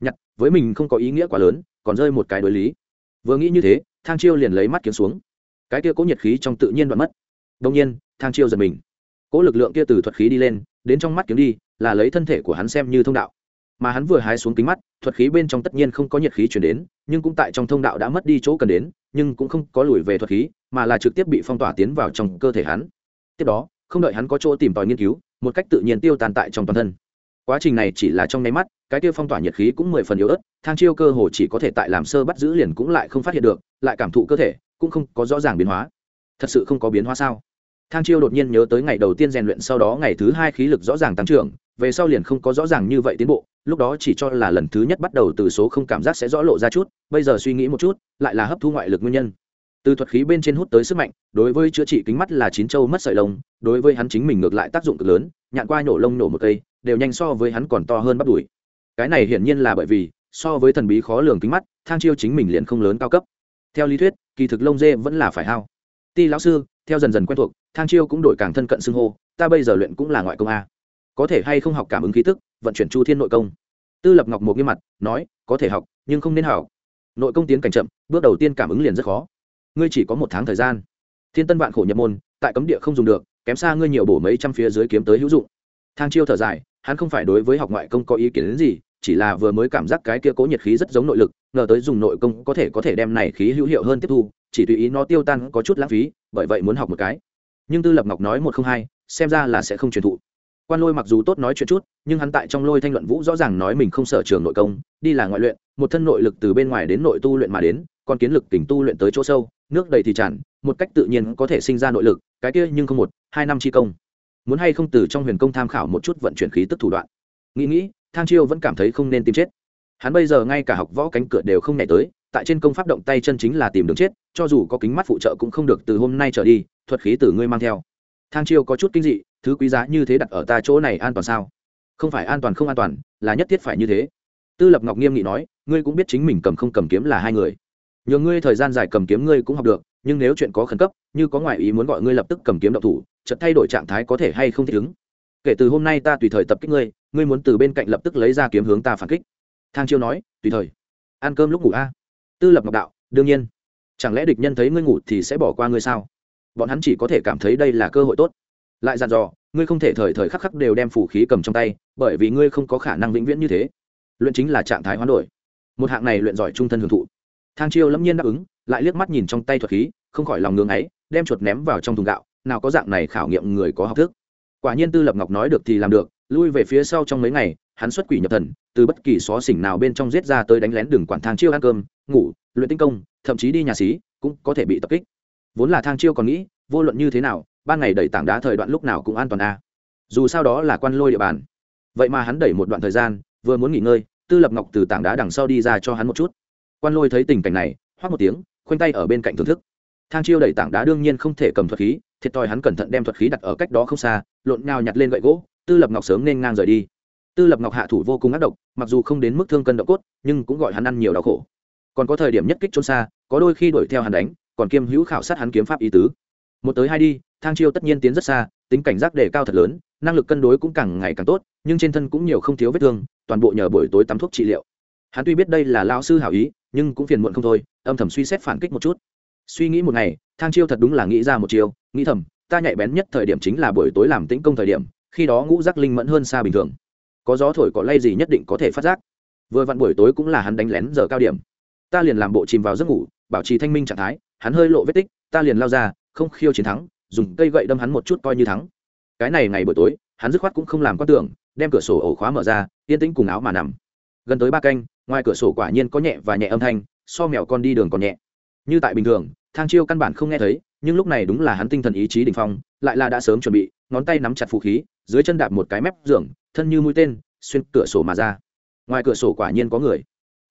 S1: Nhặt, với mình không có ý nghĩa quá lớn, còn rơi một cái đối lý. Vừa nghĩ như thế, thang chiêu liền lấy mắt kiếm xuống. Cái kia cố nhiệt khí trong tự nhiên đoạn mất. Đông nhiên, thang chiêu giật mình. Cố lực lượng kia từ thuật khí đi lên, đến trong mắt kiếm đi, là lấy thân thể của hắn xem như thông đạo. Mà hắn vừa hái xuống kính mắt, thuật khí bên trong tất nhiên không có nhiệt khí chuyển đến, nhưng cũng tại trong thông đạo đã mất đi chỗ cần đến nhưng cũng không có lùi về thuật khí, mà là trực tiếp bị phong tỏa tiến vào trong cơ thể hắn. Tiếp đó, không đợi hắn có chỗ tìm tòi nghiên cứu, một cách tự nhiên tiêu tan tại trong toàn thân. Quá trình này chỉ là trong nháy mắt, cái tiêu phong tỏa nhiệt khí cũng mười phần yếu ớt, thang chiêu cơ hồ chỉ có thể tại làm sơ bắt giữ liền cũng lại không phát hiện được, lại cảm thụ cơ thể cũng không có rõ ràng biến hóa. Thật sự không có biến hóa sao? Thang chiêu đột nhiên nhớ tới ngày đầu tiên rèn luyện, sau đó ngày thứ hai khí lực rõ ràng tăng trưởng, về sau liền không có rõ ràng như vậy tiến bộ lúc đó chỉ cho là lần thứ nhất bắt đầu từ số không cảm giác sẽ rõ lộ ra chút, bây giờ suy nghĩ một chút, lại là hấp thu ngoại lực nguyên nhân. Từ thuật khí bên trên hút tới sức mạnh, đối với chữa trị kính mắt là chín châu mất sợi lông, đối với hắn chính mình ngược lại tác dụng cực lớn, nhạn qua nổ lông nổ một cây, đều nhanh so với hắn còn to hơn bắt đùi. Cái này hiển nhiên là bởi vì, so với thần bí khó lường kính mắt, thang chiêu chính mình liền không lớn cao cấp. Theo lý thuyết, kỳ thực lông dê vẫn là phải hao. Ti lão sư, theo dần dần quen thuộc, thang chiêu cũng đổi càng thân cận xưng hô, ta bây giờ luyện cũng là ngoại công a có thể hay không học cảm ứng khí tức, vận chuyển chu thiên nội công. Tư lập ngọc một nghiêm mặt, nói, có thể học, nhưng không nên học. Nội công tiến cảnh chậm, bước đầu tiên cảm ứng liền rất khó. Ngươi chỉ có một tháng thời gian. Thiên tân vạn khổ nhập môn, tại cấm địa không dùng được, kém xa ngươi nhiều bổ mấy trăm phía dưới kiếm tới hữu dụng. Thang chiêu thở dài, hắn không phải đối với học ngoại công có ý kiến đến gì, chỉ là vừa mới cảm giác cái kia cố nhiệt khí rất giống nội lực, ngờ tới dùng nội công có thể có thể đem này khí hữu hiệu hơn tiếp thu, chỉ tùy ý nó tiêu tan có chút lãng phí, bởi vậy muốn học một cái. Nhưng tư lập ngọc nói một không hai, xem ra là sẽ không truyền thụ quan lôi mặc dù tốt nói chuyện chút, nhưng hắn tại trong lôi thanh luận vũ rõ ràng nói mình không sở trường nội công, đi là ngoại luyện, một thân nội lực từ bên ngoài đến nội tu luyện mà đến, còn kiến lực tỉnh tu luyện tới chỗ sâu, nước đầy thì tràn, một cách tự nhiên có thể sinh ra nội lực, cái kia nhưng không một, hai năm chi công. Muốn hay không từ trong huyền công tham khảo một chút vận chuyển khí tức thủ đoạn. Nghĩ nghĩ, thang chiêu vẫn cảm thấy không nên tìm chết. Hắn bây giờ ngay cả học võ cánh cửa đều không nhảy tới, tại trên công pháp động tay chân chính là tìm đường chết, cho dù có kính mắt phụ trợ cũng không được từ hôm nay trở đi, thuật khí từ ngươi mang theo thang chiêu có chút kinh dị, thứ quý giá như thế đặt ở ta chỗ này an toàn sao? Không phải an toàn không an toàn, là nhất thiết phải như thế. Tư lập ngọc nghiêm nghị nói, ngươi cũng biết chính mình cầm không cầm kiếm là hai người. Nhờ ngươi thời gian dài cầm kiếm ngươi cũng học được, nhưng nếu chuyện có khẩn cấp, như có ngoại ý muốn gọi ngươi lập tức cầm kiếm đậu thủ, chợt thay đổi trạng thái có thể hay không thích ứng? Kể từ hôm nay ta tùy thời tập kích ngươi ngươi muốn từ bên cạnh lập tức lấy ra kiếm hướng ta phản kích. Thang chiêu nói, tùy thời. Ăn cơm lúc ngủ a. Tư lập ngọc đạo, đương nhiên. Chẳng lẽ địch nhân thấy ngươi ngủ thì sẽ bỏ qua ngươi sao? Bọn hắn chỉ có thể cảm thấy đây là cơ hội tốt. Lại dặn dò, ngươi không thể thời thời khắc khắc đều đem phủ khí cầm trong tay, bởi vì ngươi không có khả năng vĩnh viễn như thế. Luyện chính là trạng thái hoán đổi. Một hạng này luyện giỏi trung thân hưởng thụ. Thang chiêu lâm nhiên đáp ứng, lại liếc mắt nhìn trong tay thuật khí, không khỏi lòng ngưng ấy, đem chuột ném vào trong thùng gạo, nào có dạng này khảo nghiệm người có học thức. Quả nhiên tư lập ngọc nói được thì làm được, lui về phía sau trong mấy ngày, hắn xuất quỷ nhập thần, từ bất kỳ xó xỉnh nào bên trong giết ra tới đánh lén đường quản thang chiêu ăn cơm, ngủ, luyện tinh công, thậm chí đi nhà xí, cũng có thể bị tập kích vốn là thang chiêu còn nghĩ, vô luận như thế nào, ban ngày đẩy tảng đá thời đoạn lúc nào cũng an toàn a. À. dù sao đó là quan lôi địa bàn. Vậy mà hắn đẩy một đoạn thời gian, vừa muốn nghỉ ngơi, tư lập ngọc từ tảng đá đằng sau đi ra cho hắn một chút. Quan lôi thấy tình cảnh này hoác một tiếng, khoanh tay ở bên cạnh thưởng thức. Thang chiêu đẩy tảng đá đương nhiên không thể cầm thuật khí, thiệt thòi hắn cẩn thận đem thuật khí đặt ở cách đó không xa, lộn nhào nhặt lên gậy gỗ, tư lập ngọc sớm nên ngang rời đi. Tư lập ngọc hạ thủ vô cùng ác độc, mặc dù không đến mức thương cân độ cốt, nhưng cũng gọi hắn ăn nhiều đau khổ. Còn có thời điểm nhất kích trôn xa, có đôi khi đuổi theo hắn đánh còn kiêm hữu khảo sát hắn kiếm pháp ý tứ. Một tới hai đi, thang chiêu tất nhiên tiến rất xa, tính cảnh giác đề cao thật lớn, năng lực cân đối cũng càng ngày càng tốt, nhưng trên thân cũng nhiều không thiếu vết thương, toàn bộ nhờ buổi tối tắm thuốc trị liệu. Hắn tuy biết đây là lao sư hảo ý, nhưng cũng phiền muộn không thôi, âm thầm suy xét phản kích một chút. Suy nghĩ một ngày, thang chiêu thật đúng là nghĩ ra một chiều nghĩ thầm, ta nhạy bén nhất thời điểm chính là buổi tối làm tĩnh công thời điểm, khi đó ngũ giác linh mẫn hơn xa bình thường. Có gió thổi có lay gì nhất định có thể phát giác. Vừa vặn buổi tối cũng là hắn đánh lén giờ cao điểm. Ta liền làm bộ chìm vào giấc ngủ, bảo trì thanh minh trạng thái hắn hơi lộ vết tích, ta liền lao ra, không khiêu chiến thắng, dùng cây gậy đâm hắn một chút coi như thắng. Cái này ngày buổi tối, hắn dứt khoát cũng không làm quan tưởng, đem cửa sổ ổ khóa mở ra, yên tĩnh cùng áo mà nằm. Gần tới ba canh, ngoài cửa sổ quả nhiên có nhẹ và nhẹ âm thanh, so mèo con đi đường còn nhẹ. Như tại bình thường, thang chiêu căn bản không nghe thấy, nhưng lúc này đúng là hắn tinh thần ý chí đ ỉ n h phong, lại là đã sớm chuẩn bị, ngón tay nắm chặt vũ khí, dưới chân đạp một cái mép giường, thân như mũi tên, xuyên cửa sổ mà ra. Ngoài cửa sổ quả nhiên có người.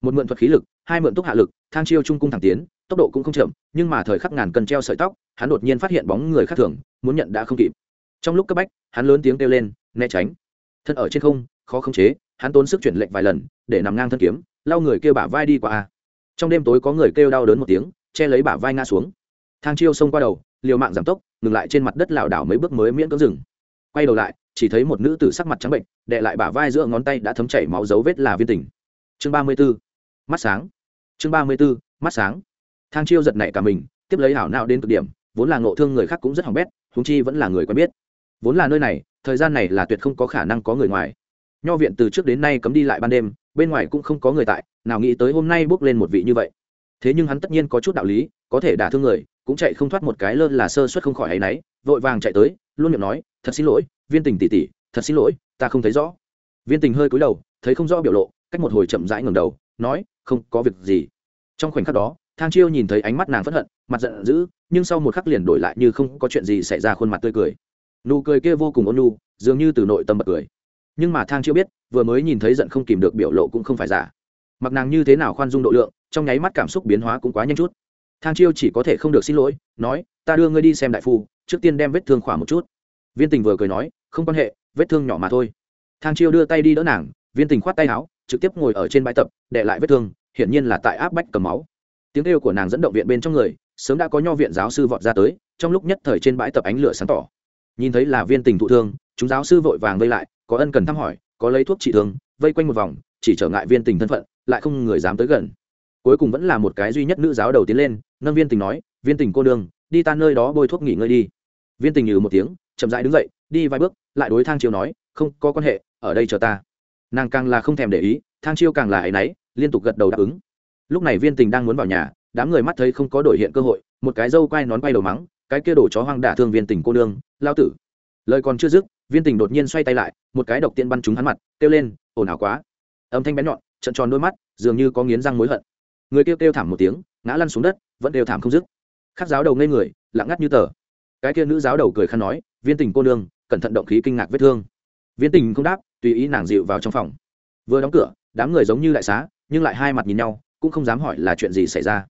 S1: Một mượn thuật khí lực, hai mượn túc hạ lực, thang chiêu trung cung thẳng tiến tốc độ cũng không chậm, nhưng mà thời khắc ngàn cần treo sợi tóc, hắn đột nhiên phát hiện bóng người khác thường, muốn nhận đã không kịp. Trong lúc cấp bách, hắn lớn tiếng kêu lên, né tránh. Thân ở trên không, khó khống chế, hắn tốn sức chuyển lệnh vài lần, để nằm ngang thân kiếm lao người kêu bả vai đi qua. A trong đêm tối có người kêu đau đớn một tiếng, che lấy bả vai ngã xuống. Thang chiêu xông qua đầu, liều mạng giảm tốc, ngừng lại trên mặt đất lảo đảo mấy bước mới miễn cưỡng dừng. Quay đầu lại, chỉ thấy một nữ tử sắc mặt trắng bệnh đệ lại bả vai giữa ngón tay đã thấm chảy máu dấu vết là viên tình. Chương ba mươi b ố mắt sáng. Chương ba mươi b ố mắt sáng thang chiêu giật nảy cả mình, tiếp lấy hảo nào đến cực điểm, vốn là ngộ thương người khác cũng rất hỏng bét húng chi vẫn là người quen biết. Vốn là nơi này, thời gian này là tuyệt không có khả năng có người ngoài. Nho viện từ trước đến nay cấm đi lại ban đêm, bên ngoài cũng không có người tại, nào nghĩ tới hôm nay bước lên một vị như vậy. Thế nhưng hắn tất nhiên có chút đạo lý, có thể đả thương người, cũng chạy không thoát một cái lơ là sơ suất không khỏi hay náy vội vàng chạy tới, luôn miệng nói, thật xin lỗi, viên tình tỉ tỉ thật xin lỗi, ta không thấy rõ. Viên tình hơi cúi đầu, thấy không rõ biểu lộ, cách một hồi chậm rãi ngầm đầu, nói, không có việc gì. Trong khoảnh khắc đó thang chiêu nhìn thấy ánh mắt nàng phẫn hận, mặt giận dữ, nhưng sau một khắc liền đổi lại như không có chuyện gì xảy ra khuôn mặt tươi cười. Nụ cười kia vô cùng ôn nhu, dường như từ nội tâm bật cười. Nhưng mà thang chiêu biết, vừa mới nhìn thấy giận không kìm được biểu lộ cũng không phải giả. Mặc nàng như thế nào khoan dung độ lượng, trong nháy mắt cảm xúc biến hóa cũng quá nhanh chút. Thang chiêu chỉ có thể không được xin lỗi, nói, ta đưa ngươi đi xem đại phu, trước tiên đem vết thương khỏa một chút. Viên tình vừa cười nói, không quan hệ, vết thương nhỏ mà thôi. Thang chiêu đưa tay đi đỡ nàng, viên tình khoát tay áo, trực tiếp ngồi ở trên bãi tập, để lại vết thương, hiển nhiên là tại áp bách cầm máu tiếng kêu của nàng dẫn động viện bên trong người sớm đã có nho viện giáo sư vọt ra tới trong lúc nhất thời trên bãi tập ánh lửa sáng tỏ. Nhìn thấy là viên tình thụ thương chúng giáo sư vội vàng vây lại có ân cần thăm hỏi có lấy thuốc trị thương vây quanh một vòng chỉ trở ngại viên tình thân phận lại không người dám tới gần. Cuối cùng vẫn là một cái duy nhất nữ giáo đầu tiến lên nâng viên tình nói viên tình cô đường, đi ta nơi đó bôi thuốc nghỉ ngơi đi. Viên tình nhừ một tiếng chậm rãi đứng dậy đi vài bước lại đối thang chiêu nói không có quan hệ ở đây chờ ta. Nàng càng là không thèm để ý thang chiêu càng là áy náy liên tục gật đầu đáp ứng lúc này viên tình đang muốn vào nhà, đám người mắt thấy không có đổi hiện cơ hội, một cái dâu quay nón quay đầu mắng, cái kia đổ chó hoang đả thương viên tình cô nương, lao tử. Lời còn chưa dứt, viên tình đột nhiên xoay tay lại, một cái độc tiên bắn trúng hắn mặt, kêu lên, ồn ào quá. Âm thanh bén nhọn, trận tròn đôi mắt, dường như có nghiến răng mối hận. Người kêu kêu thảm một tiếng, ngã lăn xuống đất, vẫn đều thảm không dứt. Khắc giáo đầu ngây người, lặng ngắt như tờ. Cái kia nữ giáo đầu cười khăn nói, viên tình cô nương, cẩn thận động khí kinh ngạc vết thương. Viên tình không đáp, tùy ý nàng dịu vào trong phòng. Vừa đóng cửa, đám người giống như đại xá, nhưng lại hai mặt nhìn nhau cũng không dám hỏi là chuyện gì xảy ra.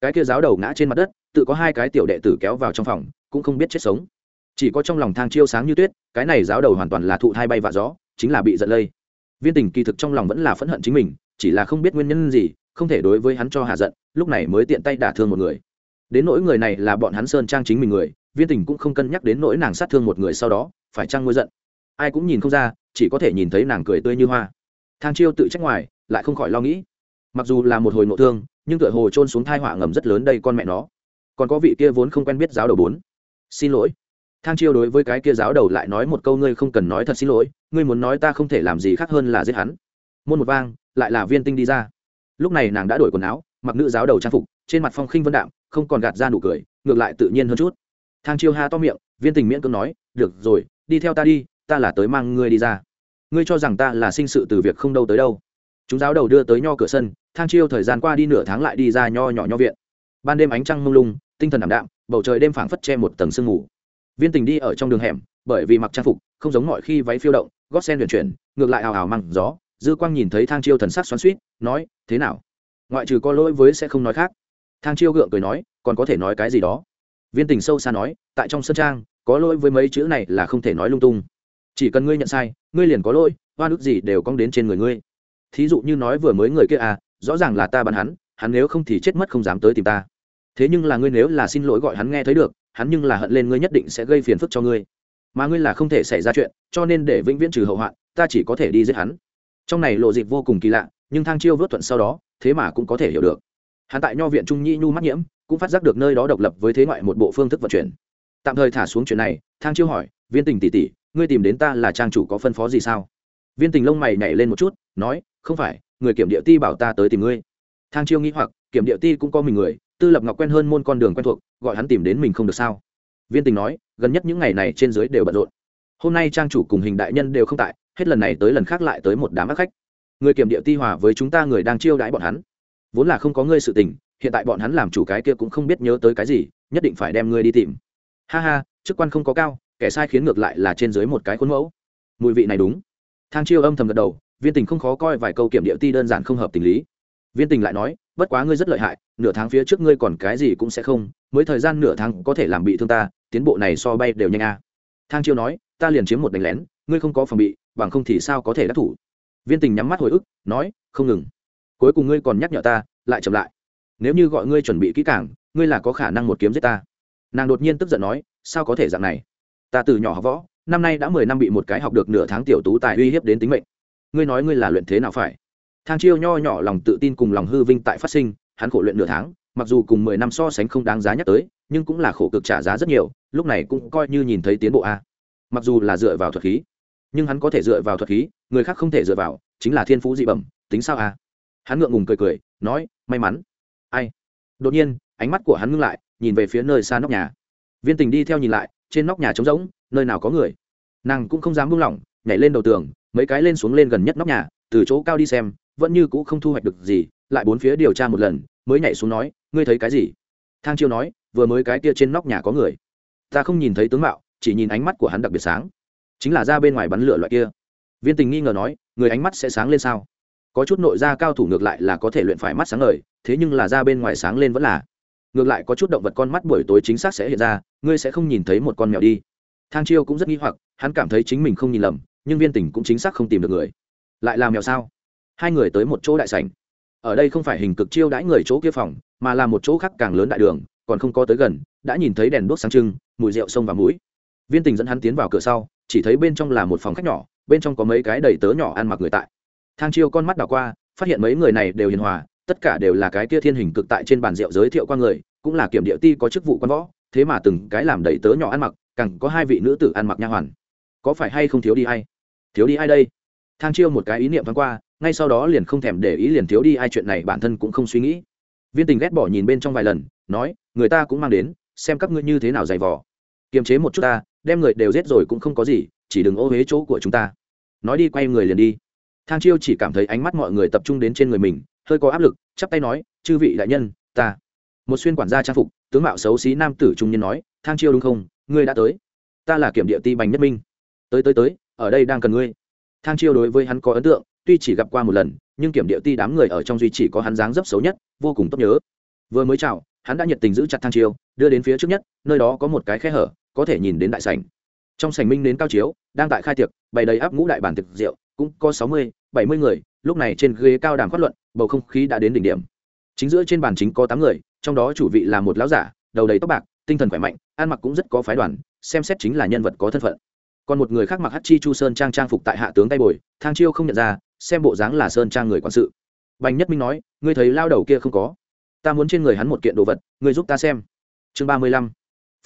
S1: Cái kia giáo đầu ngã trên mặt đất, tự có hai cái tiểu đệ tử kéo vào trong phòng, cũng không biết chết sống. Chỉ có trong lòng thang chiêu sáng như tuyết, cái này giáo đầu hoàn toàn là thụ thai bay và gió, chính là bị giận lây. Viên tình kỳ thực trong lòng vẫn là phẫn hận chính mình, chỉ là không biết nguyên nhân gì, không thể đối với hắn cho hạ giận, lúc này mới tiện tay đả thương một người. Đến nỗi người này là bọn hắn sơn trang chính mình người, viên tình cũng không cân nhắc đến nỗi nàng sát thương một người sau đó, phải trang ngôi giận. Ai cũng nhìn không ra, chỉ có thể nhìn thấy nàng cười tươi như hoa. Thang chiêu tự trách ngoài, lại không khỏi lo nghĩ mặc dù là một hồi nộ thương, nhưng tựa hồ trôn xuống thai họa ngầm rất lớn đây con mẹ nó. Còn có vị kia vốn không quen biết giáo đầu bốn. Xin lỗi. Thang chiêu đối với cái kia giáo đầu lại nói một câu ngươi không cần nói thật xin lỗi, ngươi muốn nói ta không thể làm gì khác hơn là giết hắn. Môn một vang, lại là viên tinh đi ra. Lúc này nàng đã đổi quần áo, mặc nữ giáo đầu trang phục, trên mặt phong khinh vân đạm, không còn gạt ra nụ cười, ngược lại tự nhiên hơn chút. Thang chiêu ha to miệng, viên tình miễn cưỡng nói, được rồi, đi theo ta đi, ta là tới mang ngươi đi ra. Ngươi cho rằng ta là sinh sự từ việc không đâu tới đâu. Chúng giáo đầu đưa tới nho cửa sân thang chiêu thời gian qua đi nửa tháng lại đi ra nho nhỏ nho viện. Ban đêm ánh trăng mông lung, tinh thần ảm đạm, bầu trời đêm phảng phất che một tầng sương mù. Viên tình đi ở trong đường hẻm, bởi vì mặc trang phục, không giống mọi khi váy phiêu động, gót sen huyền chuyển, ngược lại ào ào măng gió, dư quang nhìn thấy thang chiêu thần sắc xoắn suýt nói, thế nào? Ngoại trừ có lỗi với sẽ không nói khác. Thang chiêu gượng cười nói, còn có thể nói cái gì đó? Viên tình sâu xa nói, tại trong sân trang, có lỗi với mấy chữ này là không thể nói lung tung. Chỉ cần ngươi nhận sai, ngươi liền có lỗi, hoa nước gì đều cong đến trên người ngươi. Thí dụ như nói vừa mới người kia à rõ ràng là ta bắn hắn hắn nếu không thì chết mất không dám tới tìm ta. Thế nhưng là ngươi nếu là xin lỗi gọi hắn nghe thấy được, hắn nhưng là hận lên ngươi nhất định sẽ gây phiền phức cho ngươi. Mà ngươi là không thể xảy ra chuyện, cho nên để vĩnh viễn trừ hậu hoạn, ta chỉ có thể đi giết hắn. Trong này lộ dịp vô cùng kỳ lạ, nhưng thang chiêu vớt thuận sau đó, thế mà cũng có thể hiểu được. Hắn tại nho viện trung nhi nhu mắc nhiễm, cũng phát giác được nơi đó độc lập với thế ngoại một bộ phương thức vận chuyển. Tạm thời thả xuống chuyện này, thang chiêu hỏi, viên tình tỷ tỷ, ngươi tìm đến ta là trang chủ có phân phó gì sao? Viên tình lông mày nhảy lên một chút, nói, không phải người kiểm địa ti bảo ta tới tìm ngươi. Thang chiêu nghĩ hoặc, kiểm địa ti cũng có mình người, tư lập ngọc quen hơn môn con đường quen thuộc, gọi hắn tìm đến mình không được sao? Viên tình nói, gần nhất những ngày này trên dưới đều bận rộn. Hôm nay trang chủ cùng hình đại nhân đều không tại, hết lần này tới lần khác lại tới một đám ác khách. Người kiểm địa ti hòa với chúng ta người đang chiêu đãi bọn hắn. Vốn là không có ngươi sự tình, hiện tại bọn hắn làm chủ cái kia cũng không biết nhớ tới cái gì, nhất định phải đem ngươi đi tìm. Ha ha, chức quan không có cao, kẻ sai khiến ngược lại là trên dưới một cái khuôn mẫu. Mùi vị này đúng. Thang chiêu âm thầm gật đầu viên tình không khó coi vài câu kiểm địa ti đơn giản không hợp tình lý. Viên tình lại nói, bất quá ngươi rất lợi hại, nửa tháng phía trước ngươi còn cái gì cũng sẽ không, mới thời gian nửa tháng có thể làm bị thương ta, tiến bộ này so bay đều nhanh a. Thang chiêu nói, ta liền chiếm một đánh lén, ngươi không có phòng bị, bằng không thì sao có thể đắc thủ? Viên tình nhắm mắt hồi ức, nói, không ngừng. Cuối cùng ngươi còn nhắc nhở ta, lại chậm lại. Nếu như gọi ngươi chuẩn bị kỹ càng, ngươi là có khả năng một kiếm giết ta. Nàng đột nhiên tức giận nói, sao có thể dạng này? Ta từ nhỏ học võ, năm nay đã mười năm bị một cái học được nửa tháng tiểu tú tài uy hiếp đến tính mệnh ngươi nói ngươi là luyện thế nào phải? Thang chiêu nho nhỏ lòng tự tin cùng lòng hư vinh tại phát sinh, hắn khổ luyện nửa tháng, mặc dù cùng mười năm so sánh không đáng giá nhắc tới, nhưng cũng là khổ cực trả giá rất nhiều, lúc này cũng coi như nhìn thấy tiến bộ a. Mặc dù là dựa vào thuật khí, nhưng hắn có thể dựa vào thuật khí, người khác không thể dựa vào, chính là thiên phú dị bẩm, tính sao a? Hắn ngượng ngùng cười cười, nói, may mắn. Ai? Đột nhiên, ánh mắt của hắn ngưng lại, nhìn về phía nơi xa nóc nhà. Viên tình đi theo nhìn lại, trên nóc nhà trống rỗng, nơi nào có người? Nàng cũng không dám buông lỏng, nhảy lên đầu tường mấy cái lên xuống lên gần nhất nóc nhà, từ chỗ cao đi xem, vẫn như cũ không thu hoạch được gì, lại bốn phía điều tra một lần, mới nhảy xuống nói, ngươi thấy cái gì? Thang chiêu nói, vừa mới cái kia trên nóc nhà có người. Ta không nhìn thấy tướng mạo, chỉ nhìn ánh mắt của hắn đặc biệt sáng. Chính là ra bên ngoài bắn lửa loại kia. Viên tình nghi ngờ nói, người ánh mắt sẽ sáng lên sao? Có chút nội gia cao thủ ngược lại là có thể luyện phải mắt sáng ngời, thế nhưng là ra bên ngoài sáng lên vẫn là. Ngược lại có chút động vật con mắt buổi tối chính xác sẽ hiện ra, ngươi sẽ không nhìn thấy một con mèo đi. Thang chiêu cũng rất nghi hoặc, hắn cảm thấy chính mình không nhìn lầm nhưng viên tình cũng chính xác không tìm được người. Lại làm mèo sao? Hai người tới một chỗ đại sảnh. Ở đây không phải hình cực chiêu đãi người chỗ kia phòng, mà là một chỗ khác càng lớn đại đường, còn không có tới gần, đã nhìn thấy đèn đuốc sáng trưng, mùi rượu sông và mũi viên tình dẫn hắn tiến vào cửa sau, chỉ thấy bên trong là một phòng khách nhỏ, bên trong có mấy cái đầy tớ nhỏ ăn mặc người tại. Thang chiêu con mắt đảo qua, phát hiện mấy người này đều hiền hòa, tất cả đều là cái kia thiên hình cực tại trên bàn rượu giới thiệu qua người, cũng là kiểm địa ti có chức vụ quan võ, thế mà từng cái làm đầy tớ nhỏ ăn mặc, càng có hai vị nữ tử ăn mặc nha hoàn. Có phải hay không thiếu đi hay? Thiếu đi ai đây? Thang chiêu một cái ý niệm thoáng qua, ngay sau đó liền không thèm để ý liền thiếu đi ai chuyện này bản thân cũng không suy nghĩ. Viên tình ghét bỏ nhìn bên trong vài lần, nói, người ta cũng mang đến, xem các ngươi như thế nào dày vò. Kiềm chế một chút ta, đem người đều giết rồi cũng không có gì, chỉ đừng ô huế chỗ của chúng ta. Nói đi, quay người liền đi. Thang chiêu chỉ cảm thấy ánh mắt mọi người tập trung đến trên người mình, hơi có áp lực, chắp tay nói, chư vị đại nhân, ta. Một xuyên quản gia trang phục, tướng mạo xấu xí nam tử trung nhân nói, thang chiêu đúng không? Ngươi đã tới. Ta là kiểm địa ti bành nhất minh. Tới tới tới ở đây đang cần ngươi. Thang chiêu đối với hắn có ấn tượng, tuy chỉ gặp qua một lần, nhưng kiểm địa ti đám người ở trong duy chỉ có hắn dáng dấp xấu nhất, vô cùng tốt nhớ. Vừa mới chào, hắn đã nhiệt tình giữ chặt thang chiêu, đưa đến phía trước nhất, nơi đó có một cái khe hở, có thể nhìn đến đại sảnh. Trong sảnh minh đến cao chiếu, đang tại khai tiệc, bày đầy áp ngũ đại bản thực rượu, cũng có sáu mươi, bảy mươi người, lúc này trên ghế cao đàm phát luận, bầu không khí đã đến đỉnh điểm. Chính giữa trên bàn chính có tám người, trong đó chủ vị là một lão giả, đầu đầy tóc bạc, tinh thần khỏe mạnh, ăn mặc cũng rất có phái đoàn, xem xét chính là nhân vật có thân phận còn một người khác mặc hát chi chu sơn trang trang phục tại hạ tướng tay bồi, thang chiêu không nhận ra, xem bộ dáng là sơn trang người quản sự. Bành nhất minh nói, ngươi thấy lao đầu kia không có? Ta muốn trên người hắn một kiện đồ vật, ngươi giúp ta xem. Chương ba mươi lăm,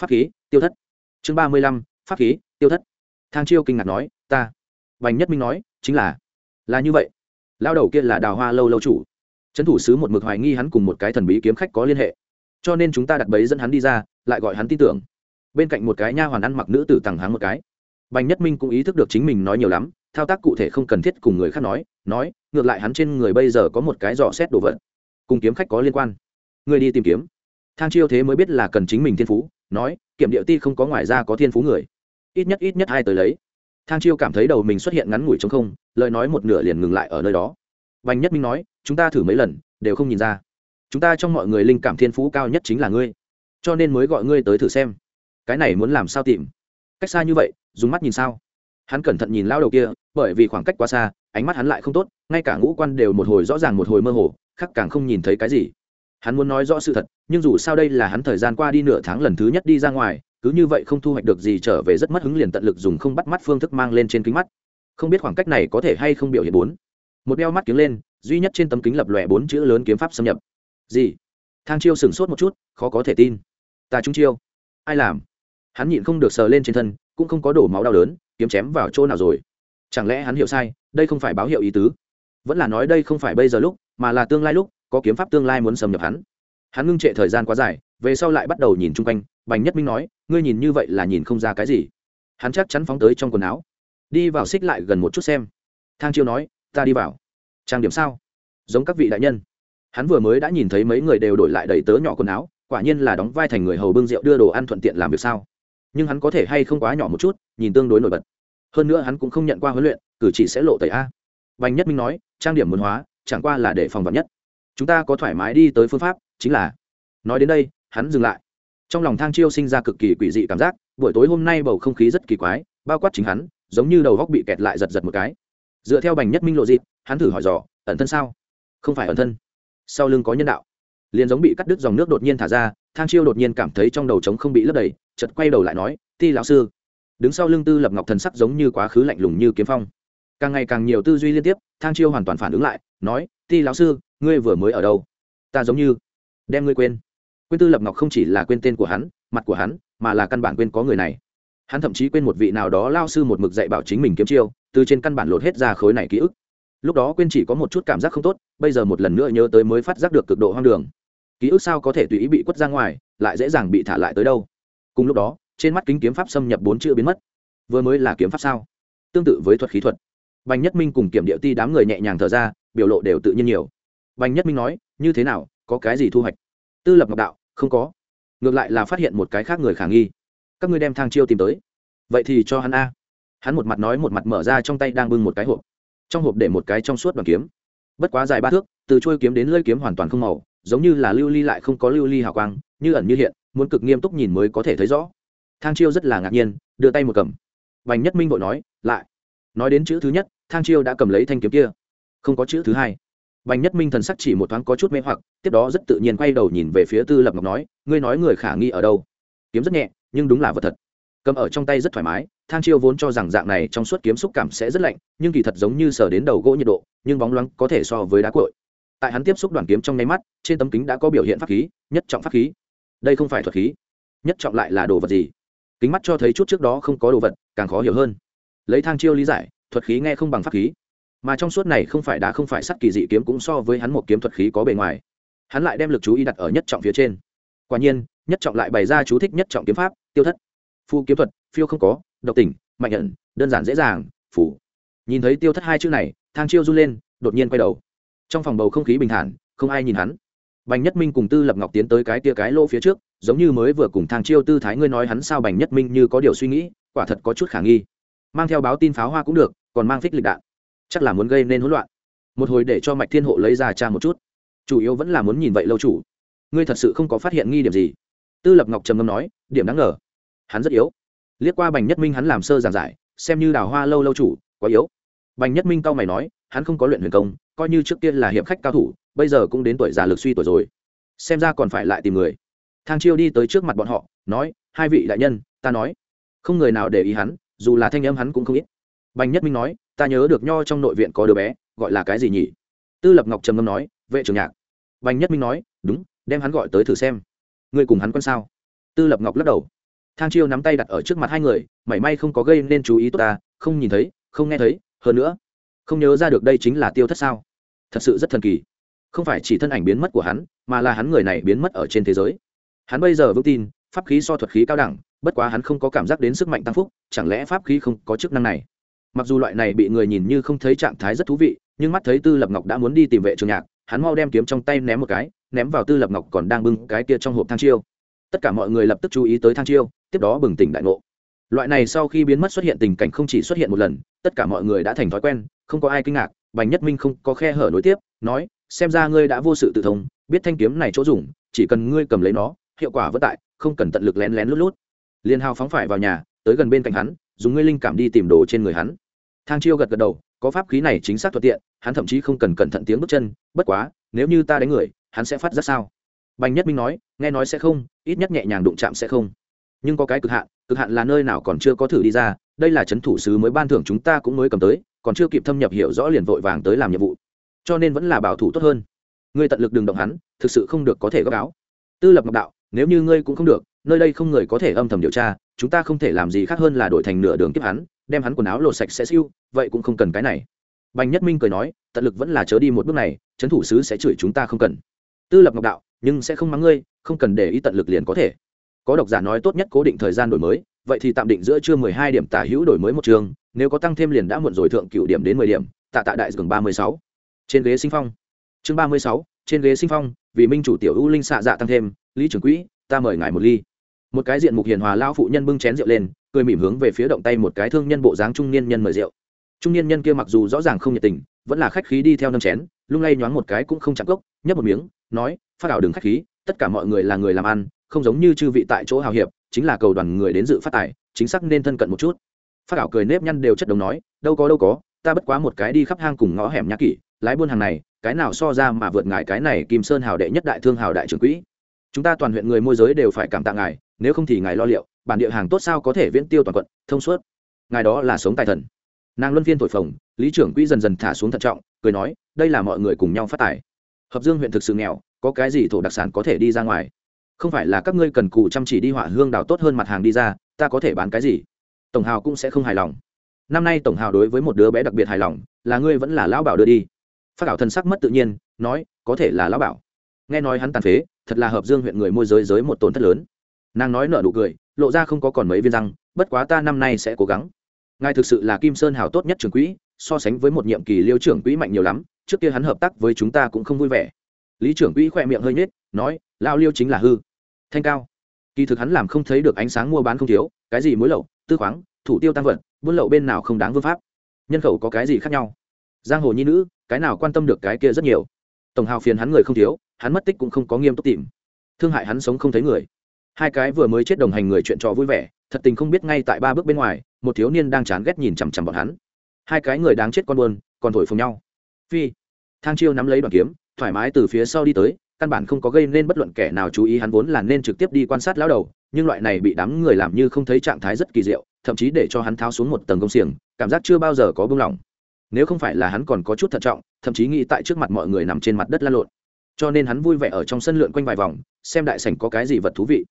S1: pháp khí, tiêu thất. Chương ba mươi lăm, pháp khí, tiêu thất. Thang chiêu kinh ngạc nói, ta. Bành nhất minh nói, chính là là như vậy. Lao đầu kia là đào hoa lâu lâu chủ. Trấn thủ sứ một mực hoài nghi hắn cùng một cái thần bí kiếm khách có liên hệ. Cho nên chúng ta đặt bẫy dẫn hắn đi ra, lại gọi hắn tin tưởng. Bên cạnh một cái nha hoàn ăn mặc nữ tử tằng hắn một cái bành nhất minh cũng ý thức được chính mình nói nhiều lắm, thao tác cụ thể không cần thiết cùng người khác nói nói, ngược lại hắn trên người bây giờ có một cái dò xét đồ vật. Cùng kiếm khách có liên quan. Người đi tìm kiếm. Thang chiêu thế mới biết là cần chính mình thiên phú, nói, kiểm địa ti không có ngoài ra có thiên phú người. Ít nhất ít nhất hai tới lấy. Thang chiêu cảm thấy đầu mình xuất hiện ngắn ngủi trống không, lời nói một nửa liền ngừng lại ở nơi đó. Bành nhất minh nói, chúng ta thử mấy lần, đều không nhìn ra. Chúng ta trong mọi người linh cảm thiên phú cao nhất chính là ngươi, cho nên mới gọi ngươi tới thử xem. Cái này muốn làm sao tìm? Cách xa như vậy, dùng mắt nhìn sao? Hắn cẩn thận nhìn lao đầu kia, bởi vì khoảng cách quá xa, ánh mắt hắn lại không tốt, ngay cả ngũ quan đều một hồi rõ ràng một hồi mơ hồ khắc càng không nhìn thấy cái gì. Hắn muốn nói rõ sự thật, nhưng dù sao đây là hắn thời gian qua đi nửa tháng lần thứ nhất đi ra ngoài, cứ như vậy không thu hoạch được gì trở về rất mất hứng liền tận lực dùng không bắt mắt phương thức mang lên trên kính mắt. Không biết khoảng cách này có thể hay không biểu hiện bốn. Một đeo mắt kiếng lên, duy nhất trên tấm kính lập lòe bốn chữ lớn kiếm pháp xâm nhập. Gì? Thang chiêu sửng sốt một chút, khó có thể tin. Ta trúng chiêu. Ai làm? Hắn nhịn không được sờ lên trên thân, cũng không có đổ máu đau đớn, kiếm chém vào chỗ nào rồi. Chẳng lẽ hắn hiểu sai, đây không phải báo hiệu ý tứ? Vẫn là nói đây không phải bây giờ lúc, mà là tương lai lúc, có kiếm pháp tương lai muốn xâm nhập hắn. Hắn ngưng trệ thời gian quá dài, về sau lại bắt đầu nhìn chung quanh, bành nhất minh nói, ngươi nhìn như vậy là nhìn không ra cái gì. Hắn chắc chắn phóng tới trong quần áo. Đi vào xích lại gần một chút xem. Thang chiêu nói, ta đi vào. Trang điểm sao? Giống các vị đại nhân. Hắn vừa mới đã nhìn thấy mấy người đều đổi lại đầy tớ nhỏ quần áo, quả nhiên là đóng vai thành người hầu bưng rượu đưa đồ ăn thuận tiện làm việc sao? Nhưng hắn có thể hay không quá nhỏ một chút, nhìn tương đối nổi bật. Hơn nữa hắn cũng không nhận qua huấn luyện, cử chỉ sẽ lộ tẩy a. Bành nhất minh nói, trang điểm muốn hóa, chẳng qua là để phòng vật nhất. Chúng ta có thoải mái đi tới phương pháp, chính là, nói đến đây, hắn dừng lại. Trong lòng thang chiêu sinh ra cực kỳ quỷ dị cảm giác, buổi tối hôm nay bầu không khí rất kỳ quái, bao quát chính hắn, giống như đầu góc bị kẹt lại giật giật một cái. Dựa theo bành nhất minh lộ dịp, hắn thử hỏi dò, ẩn thân sao? Không phải ẩn thân. Sau lưng có nhân đạo. Liền giống bị cắt đứt dòng nước đột nhiên thả ra, thang chiêu đột nhiên cảm thấy trong đầu trống không bị lấp đầy chật quay đầu lại nói, ti lão sư. Đứng sau lưng tư lập ngọc thần sắc giống như quá khứ lạnh lùng như kiếm phong. Càng ngày càng nhiều tư duy liên tiếp, thang chiêu hoàn toàn phản ứng lại, nói, ti lão sư, ngươi vừa mới ở đâu? Ta giống như đem ngươi quên. Quên tư lập ngọc không chỉ là quên tên của hắn, mặt của hắn, mà là căn bản quên có người này. Hắn thậm chí quên một vị nào đó lao sư một mực dạy bảo chính mình kiếm chiêu, từ trên căn bản lột hết ra khối này ký ức. Lúc đó quên chỉ có một chút cảm giác không tốt, bây giờ một lần nữa nhớ tới mới phát giác được cực độ hoang đường. Ký ức sao có thể tùy ý bị quất ra ngoài, lại dễ dàng bị thả lại tới đâu? Cùng lúc đó, trên mắt kính kiếm pháp xâm nhập bốn chữ biến mất. Vừa mới là kiếm pháp sao? Tương tự với thuật khí thuật. Bành nhất minh cùng kiểm điệu ti đám người nhẹ nhàng thở ra, biểu lộ đều tự nhiên nhiều. Bành nhất minh nói, như thế nào? Có cái gì thu hoạch? Tư lập ngọc đạo, không có. Ngược lại là phát hiện một cái khác người khả nghi. Các ngươi đem thang chiêu tìm tới. Vậy thì cho hắn a. Hắn một mặt nói, một mặt mở ra trong tay đang bưng một cái hộp. Trong hộp để một cái trong suốt bằng kiếm. Bất quá dài ba thước, từ trôi kiếm đến lơi kiếm hoàn toàn không màu, giống như là lưu ly lại không có lưu ly hào quang, như ẩn như hiện muốn cực nghiêm túc nhìn mới có thể thấy rõ. Thang chiêu rất là ngạc nhiên, đưa tay một cầm. Bành nhất minh vội nói, lại. Nói đến chữ thứ nhất, thang chiêu đã cầm lấy thanh kiếm kia. Không có chữ thứ hai. Bành nhất minh thần sắc chỉ một thoáng có chút mê hoặc, tiếp đó rất tự nhiên quay đầu nhìn về phía tư lập ngọc nói, ngươi nói người khả nghi ở đâu? Kiếm rất nhẹ, nhưng đúng là vật thật. Cầm ở trong tay rất thoải mái, thang chiêu vốn cho rằng dạng này trong suốt kiếm xúc cảm sẽ rất lạnh, nhưng kỳ thật giống như sờ đến đầu gỗ nhiệt độ, nhưng bóng loáng có thể so với đá cội tại hắn tiếp xúc đoàn kiếm trong nháy mắt, trên tấm kính đã có biểu hiện pháp khí, nhất trọng pháp khí đây không phải thuật khí, nhất trọng lại là đồ vật gì? Kính mắt cho thấy chút trước đó không có đồ vật, càng khó hiểu hơn. Lấy thang chiêu lý giải, thuật khí nghe không bằng pháp khí. Mà trong suốt này không phải đá không phải sắt kỳ dị kiếm cũng so với hắn một kiếm thuật khí có bề ngoài. Hắn lại đem lực chú ý đặt ở nhất trọng phía trên. Quả nhiên, nhất trọng lại bày ra chú thích nhất trọng kiếm pháp, tiêu thất. Phu kiếm thuật, phiêu không có, độc tỉnh mạnh nhận đơn giản dễ dàng phủ nhìn thấy tiêu thất hai chữ này, thang chiêu run lên, đột nhiên quay đầu. Trong phòng bầu không khí bình thản, không ai nhìn hắn bành nhất minh cùng tư lập ngọc tiến tới cái tia cái lỗ phía trước, giống như mới vừa cùng thang chiêu tư thái ngươi nói hắn sao bành nhất minh như có điều suy nghĩ, quả thật có chút khả nghi. Mang theo báo tin pháo hoa cũng được, còn mang phích lịch đạn. Chắc là muốn gây nên hỗn loạn. Một hồi để cho mạch thiên hộ lấy ra tra một chút. Chủ yếu vẫn là muốn nhìn vậy lâu chủ. Ngươi thật sự không có phát hiện nghi điểm gì? Tư lập ngọc trầm ngâm nói, điểm đáng ngờ. Hắn rất yếu. Liếc qua bành nhất minh hắn làm sơ giảng giải, xem như đào hoa lâu lâu chủ, quá yếu. Bành nhất minh cao mày nói, hắn không có luyện huyền công, coi như trước tiên là hiệp khách cao thủ bây giờ cũng đến tuổi già lực suy tuổi rồi. Xem ra còn phải lại tìm người. Thang chiêu đi tới trước mặt bọn họ, nói, hai vị đại nhân, ta nói. Không người nào để ý hắn, dù là thanh âm hắn cũng không ít. Bành nhất minh nói, ta nhớ được nho trong nội viện có đứa bé, gọi là cái gì nhỉ? Tư lập ngọc trầm ngâm nói, vệ trưởng nhạc. Bành nhất minh nói, đúng, đem hắn gọi tới thử xem. Ngươi cùng hắn quan sao? Tư lập ngọc lắc đầu. Thang chiêu nắm tay đặt ở trước mặt hai người, mảy may không có gây nên chú ý tốt ta, không nhìn thấy, không nghe thấy, hơn nữa, không nhớ ra được đây chính là tiêu thất sao? Thật sự rất thần kỳ không phải chỉ thân ảnh biến mất của hắn, mà là hắn người này biến mất ở trên thế giới. Hắn bây giờ vững tin, pháp khí so thuật khí cao đẳng, bất quá hắn không có cảm giác đến sức mạnh tăng phúc, chẳng lẽ pháp khí không có chức năng này? Mặc dù loại này bị người nhìn như không thấy trạng thái rất thú vị, nhưng mắt thấy tư lập ngọc đã muốn đi tìm vệ trường nhạc, hắn mau đem kiếm trong tay ném một cái, ném vào tư lập ngọc còn đang bưng cái kia trong hộp thang chiêu. Tất cả mọi người lập tức chú ý tới thang chiêu, tiếp đó bừng tỉnh đại ngộ. Loại này sau khi biến mất xuất hiện tình cảnh không chỉ xuất hiện một lần, tất cả mọi người đã thành thói quen, không có ai kinh ngạc, bành nhất minh không có khe hở nối tiếp, nói xem ra ngươi đã vô sự tự thông, biết thanh kiếm này chỗ dùng, chỉ cần ngươi cầm lấy nó, hiệu quả vất tại, không cần tận lực lén lén lút lút. Liên hào phóng phải vào nhà, tới gần bên cạnh hắn, dùng ngươi linh cảm đi tìm đồ trên người hắn. Thang chiêu gật gật đầu, có pháp khí này chính xác thuận tiện, hắn thậm chí không cần cẩn thận tiếng bước chân, bất quá, nếu như ta đánh người, hắn sẽ phát ra sao? Bành nhất minh nói, nghe nói sẽ không, ít nhất nhẹ nhàng đụng chạm sẽ không. Nhưng có cái cực hạn cực hạn là nơi nào còn chưa có thử đi ra, đây là c h ấ n thủ sứ mới ban thưởng chúng ta cũng mới cầm tới, còn chưa kịp thâm nhập hiểu rõ liền vội vàng tới làm nhiệm vụ cho nên vẫn là bảo thủ tốt hơn. Ngươi tận lực đừng động hắn, thực sự không được có thể gấp áo. Tư lập ngọc đạo, nếu như ngươi cũng không được, nơi đây không người có thể âm thầm điều tra, chúng ta không thể làm gì khác hơn là đổi thành nửa đường tiếp hắn, đem hắn quần áo lột sạch sẽ siêu, vậy cũng không cần cái này. Bành nhất minh cười nói, tận lực vẫn là chớ đi một bước này, trấn thủ sứ sẽ chửi chúng ta không cần. Tư lập ngọc đạo, nhưng sẽ không mắng ngươi, không cần để ý tận lực liền có thể. Có độc giả nói tốt nhất cố định thời gian đổi mới, vậy thì tạm định giữa trưa mười hai điểm tả hữu đổi mới một trường, nếu có tăng thêm liền đã muộn rồi thượng cựu điểm đến mười điểm, tạ tạ đại dường ba mươi sáu trên ghế sinh phong. Chương ba mươi sáu, trên ghế sinh phong, vì minh chủ tiểu ưu linh xạ dạ tăng thêm, lý trưởng quỹ, ta mời ngài một ly. Một cái diện mục hiền hòa lao phụ nhân bưng chén rượu lên, cười mỉm hướng về phía động tay một cái thương nhân bộ dáng trung niên nhân mời rượu. Trung niên nhân kia mặc dù rõ ràng không nhiệt tình, vẫn là khách khí đi theo nâng chén, lung lay nhoáng một cái cũng không chạm gốc, nhấp một miếng, nói, phát ảo đừng khách khí, tất cả mọi người là người làm ăn, không giống như chư vị tại chỗ hào hiệp, chính là cầu đoàn người đến dự phát tài, chính xác nên thân cận một chút. Phát ảo cười nếp nhăn đều chất đồng nói, đâu có đâu có, ta bất quá một cái đi khắp hang cùng ngõ hẻm nhã kỷ lái buôn hàng này, cái nào so ra mà vượt ngài cái này kim sơn hào đệ nhất đại thương hào đại trưởng quỹ. Chúng ta toàn huyện người môi giới đều phải cảm tạ ngài, nếu không thì ngài lo liệu, bản địa hàng tốt sao có thể viễn tiêu toàn quận, thông suốt. Ngài đó là sống tài thần. Nàng luân phiên thổi phồng, lý trưởng quỹ dần dần thả xuống thận trọng, cười nói, đây là mọi người cùng nhau phát tài. Hợp dương huyện thực sự nghèo, có cái gì thổ đặc sản có thể đi ra ngoài? Không phải là các ngươi cần cù chăm chỉ đi họa hương đào tốt hơn mặt hàng đi ra, ta có thể bán cái gì? Tổng hào cũng sẽ không hài lòng. Năm nay tổng hào đối với một đứa bé đặc biệt hài lòng, là ngươi vẫn là lão bảo đưa đi phát ảo thân sắc mất tự nhiên, nói, có thể là lão bảo. Nghe nói hắn tàn phế, thật là hợp dương huyện người môi giới giới một tổn thất lớn. Nàng nói nợ nụ cười, lộ ra không có còn mấy viên răng, bất quá ta năm nay sẽ cố gắng. Ngài thực sự là kim sơn hào tốt nhất trường quỹ, so sánh với một nhiệm kỳ liêu trưởng quỹ mạnh nhiều lắm, trước kia hắn hợp tác với chúng ta cũng không vui vẻ. Lý trưởng quỹ khỏe miệng hơi nhết nói lao liêu chính là hư. Thanh cao. Kỳ thực hắn làm không thấy được ánh sáng mua bán không thiếu, cái gì mối lậu, tư khoáng, thủ tiêu tăng vật, buôn lậu bên nào không đáng vương pháp. Nhân khẩu có cái gì khác nhau? Giang hồ nhi nữ, cái nào quan tâm được cái kia rất nhiều. Tổng hào phiền hắn người không thiếu, hắn mất tích cũng không có nghiêm túc tìm. Thương hại hắn sống không thấy người. Hai cái vừa mới chết đồng hành người chuyện trò vui vẻ, thật tình không biết ngay tại ba bước bên ngoài, một thiếu niên đang chán ghét nhìn chằm chằm bọn hắn. Hai cái người đáng chết con buồn, còn thổi phồng nhau. Phi. Thang chiêu nắm lấy đoàn kiếm, thoải mái từ phía sau đi tới, căn bản không có gây nên bất luận kẻ nào chú ý, hắn vốn là nên trực tiếp đi quan sát lão đầu, nhưng loại này bị đám người làm như không thấy trạng thái rất kỳ diệu, thậm chí để cho hắn tháo xuống một tầng công xiềng, cảm giác chưa bao giờ có buông lỏng nếu không phải là hắn còn có chút thận trọng, thậm chí nghĩ tại trước mặt mọi người nằm trên mặt đất la lộn. Cho nên hắn vui vẻ ở trong sân lượn quanh vài vòng, xem đại sảnh có cái gì vật thú vị.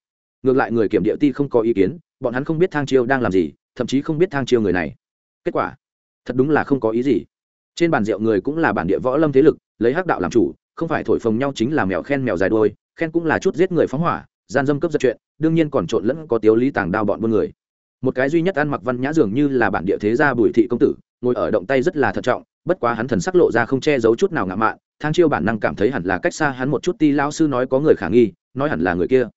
S1: Ngược lại người kiểm địa ti không có ý kiến, bọn hắn không biết thang chiêu đang làm gì, thậm chí không biết thang chiêu người này. Kết quả, thật đúng là không có ý gì. Trên bàn rượu người cũng là bản địa võ lâm thế lực, lấy hắc đạo làm chủ, không phải thổi phồng nhau chính là mèo khen mèo dài đôi khen cũng là chút giết người phóng hỏa, gian dâm cấp giật chuyện, đương nhiên còn trộn lẫn có tiếu lý tàng đao bọn buôn người. Một cái duy nhất ăn mặc văn nhã dường như là bản địa thế gia bùi thị công tử ngồi ở động tay rất là thận trọng, bất quá hắn thần sắc lộ ra không che giấu chút nào ngạo mạn, thang chiêu bản năng cảm thấy hẳn là cách xa hắn một chút ti lao sư nói có người khả nghi, nói hẳn là người kia.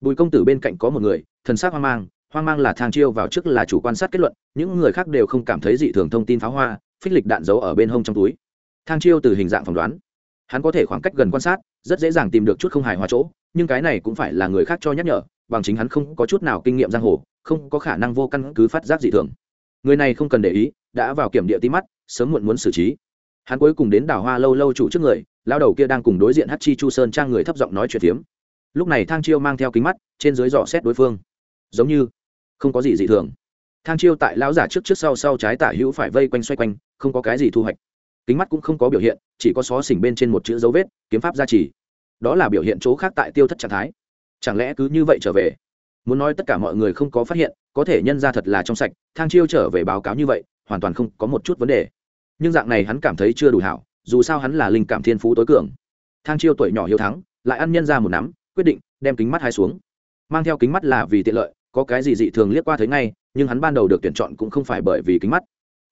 S1: Bùi công tử bên cạnh có một người, thần sắc hoang mang hoang mang là thang chiêu vào trước là chủ quan sát kết luận, những người khác đều không cảm thấy dị thường thông tin pháo hoa, phích lịch đạn giấu ở bên hông trong túi. Thang chiêu từ hình dạng phỏng đoán, hắn có thể khoảng cách gần quan sát, rất dễ dàng tìm được chút không hài hòa chỗ, nhưng cái này cũng phải là người khác cho nhắc nhở, bằng chính hắn không có chút nào kinh nghiệm giang hồ, không có khả năng vô căn cứ phát giác dị thường người này không cần để ý, đã vào kiểm địa tí mắt, sớm muộn muốn xử trí. Hắn cuối cùng đến đảo hoa lâu lâu chủ trước người, lao đầu kia đang cùng đối diện hát chi chu sơn trang người thấp giọng nói chuyện phiếm. Lúc này thang chiêu mang theo kính mắt, trên dưới dò xét đối phương. Giống như, không có gì dị thường. Thang chiêu tại lão giả trước trước sau sau trái tả hữu phải vây quanh xoay quanh, không có cái gì thu hoạch. Kính mắt cũng không có biểu hiện, chỉ có xó xỉnh bên trên một chữ dấu vết, kiếm pháp gia trì. Đó là biểu hiện chỗ khác tại tiêu thất trạng thái. Chẳng lẽ cứ như vậy trở về? Muốn nói tất cả mọi người không có phát hiện, có thể nhân ra thật là trong sạch, thang chiêu trở về báo cáo như vậy, hoàn toàn không có một chút vấn đề. Nhưng dạng này hắn cảm thấy chưa đủ hảo, dù sao hắn là linh cảm thiên phú tối cường. Thang chiêu tuổi nhỏ hiếu thắng, lại ăn nhân ra một nắm, quyết định đem kính mắt hai xuống. Mang theo kính mắt là vì tiện lợi, có cái gì dị thường liếc qua thấy ngay, nhưng hắn ban đầu được tuyển chọn cũng không phải bởi vì kính mắt.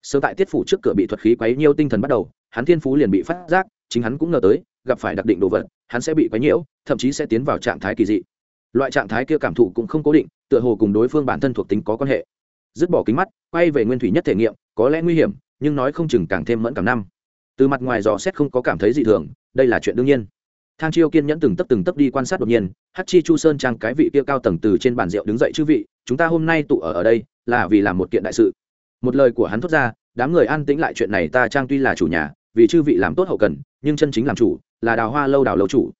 S1: Sớm tại tiết phủ trước cửa bị thuật khí quấy nhiêu tinh thần bắt đầu, hắn thiên phú liền bị phát giác, chính hắn cũng ngờ tới, gặp phải đặc định đồ vật, hắn sẽ bị quấy nhiễu, thậm chí sẽ tiến vào trạng thái kỳ dị loại trạng thái kia cảm thụ cũng không cố định, tựa hồ cùng đối phương bản thân thuộc tính có quan hệ. Dứt bỏ kính mắt, quay về nguyên thủy nhất thể nghiệm, có lẽ nguy hiểm, nhưng nói không chừng càng thêm mẫn cảm năm. Từ mặt ngoài dò xét không có cảm thấy dị thường, đây là chuyện đương nhiên. Thang chiêu kiên nhẫn từng tấp từng tấp đi quan sát đột nhiên hát chi chu sơn trang cái vị kia cao tầng từ trên bàn rượu đứng dậy chư vị, chúng ta hôm nay tụ ở ở đây, là vì làm một kiện đại sự. Một lời của hắn thốt ra, đám người an tĩnh lại chuyện này ta trang tuy là chủ nhà, vì chư vị làm tốt hậu cần, nhưng chân chính làm chủ, là đào hoa lâu đào lâu chủ.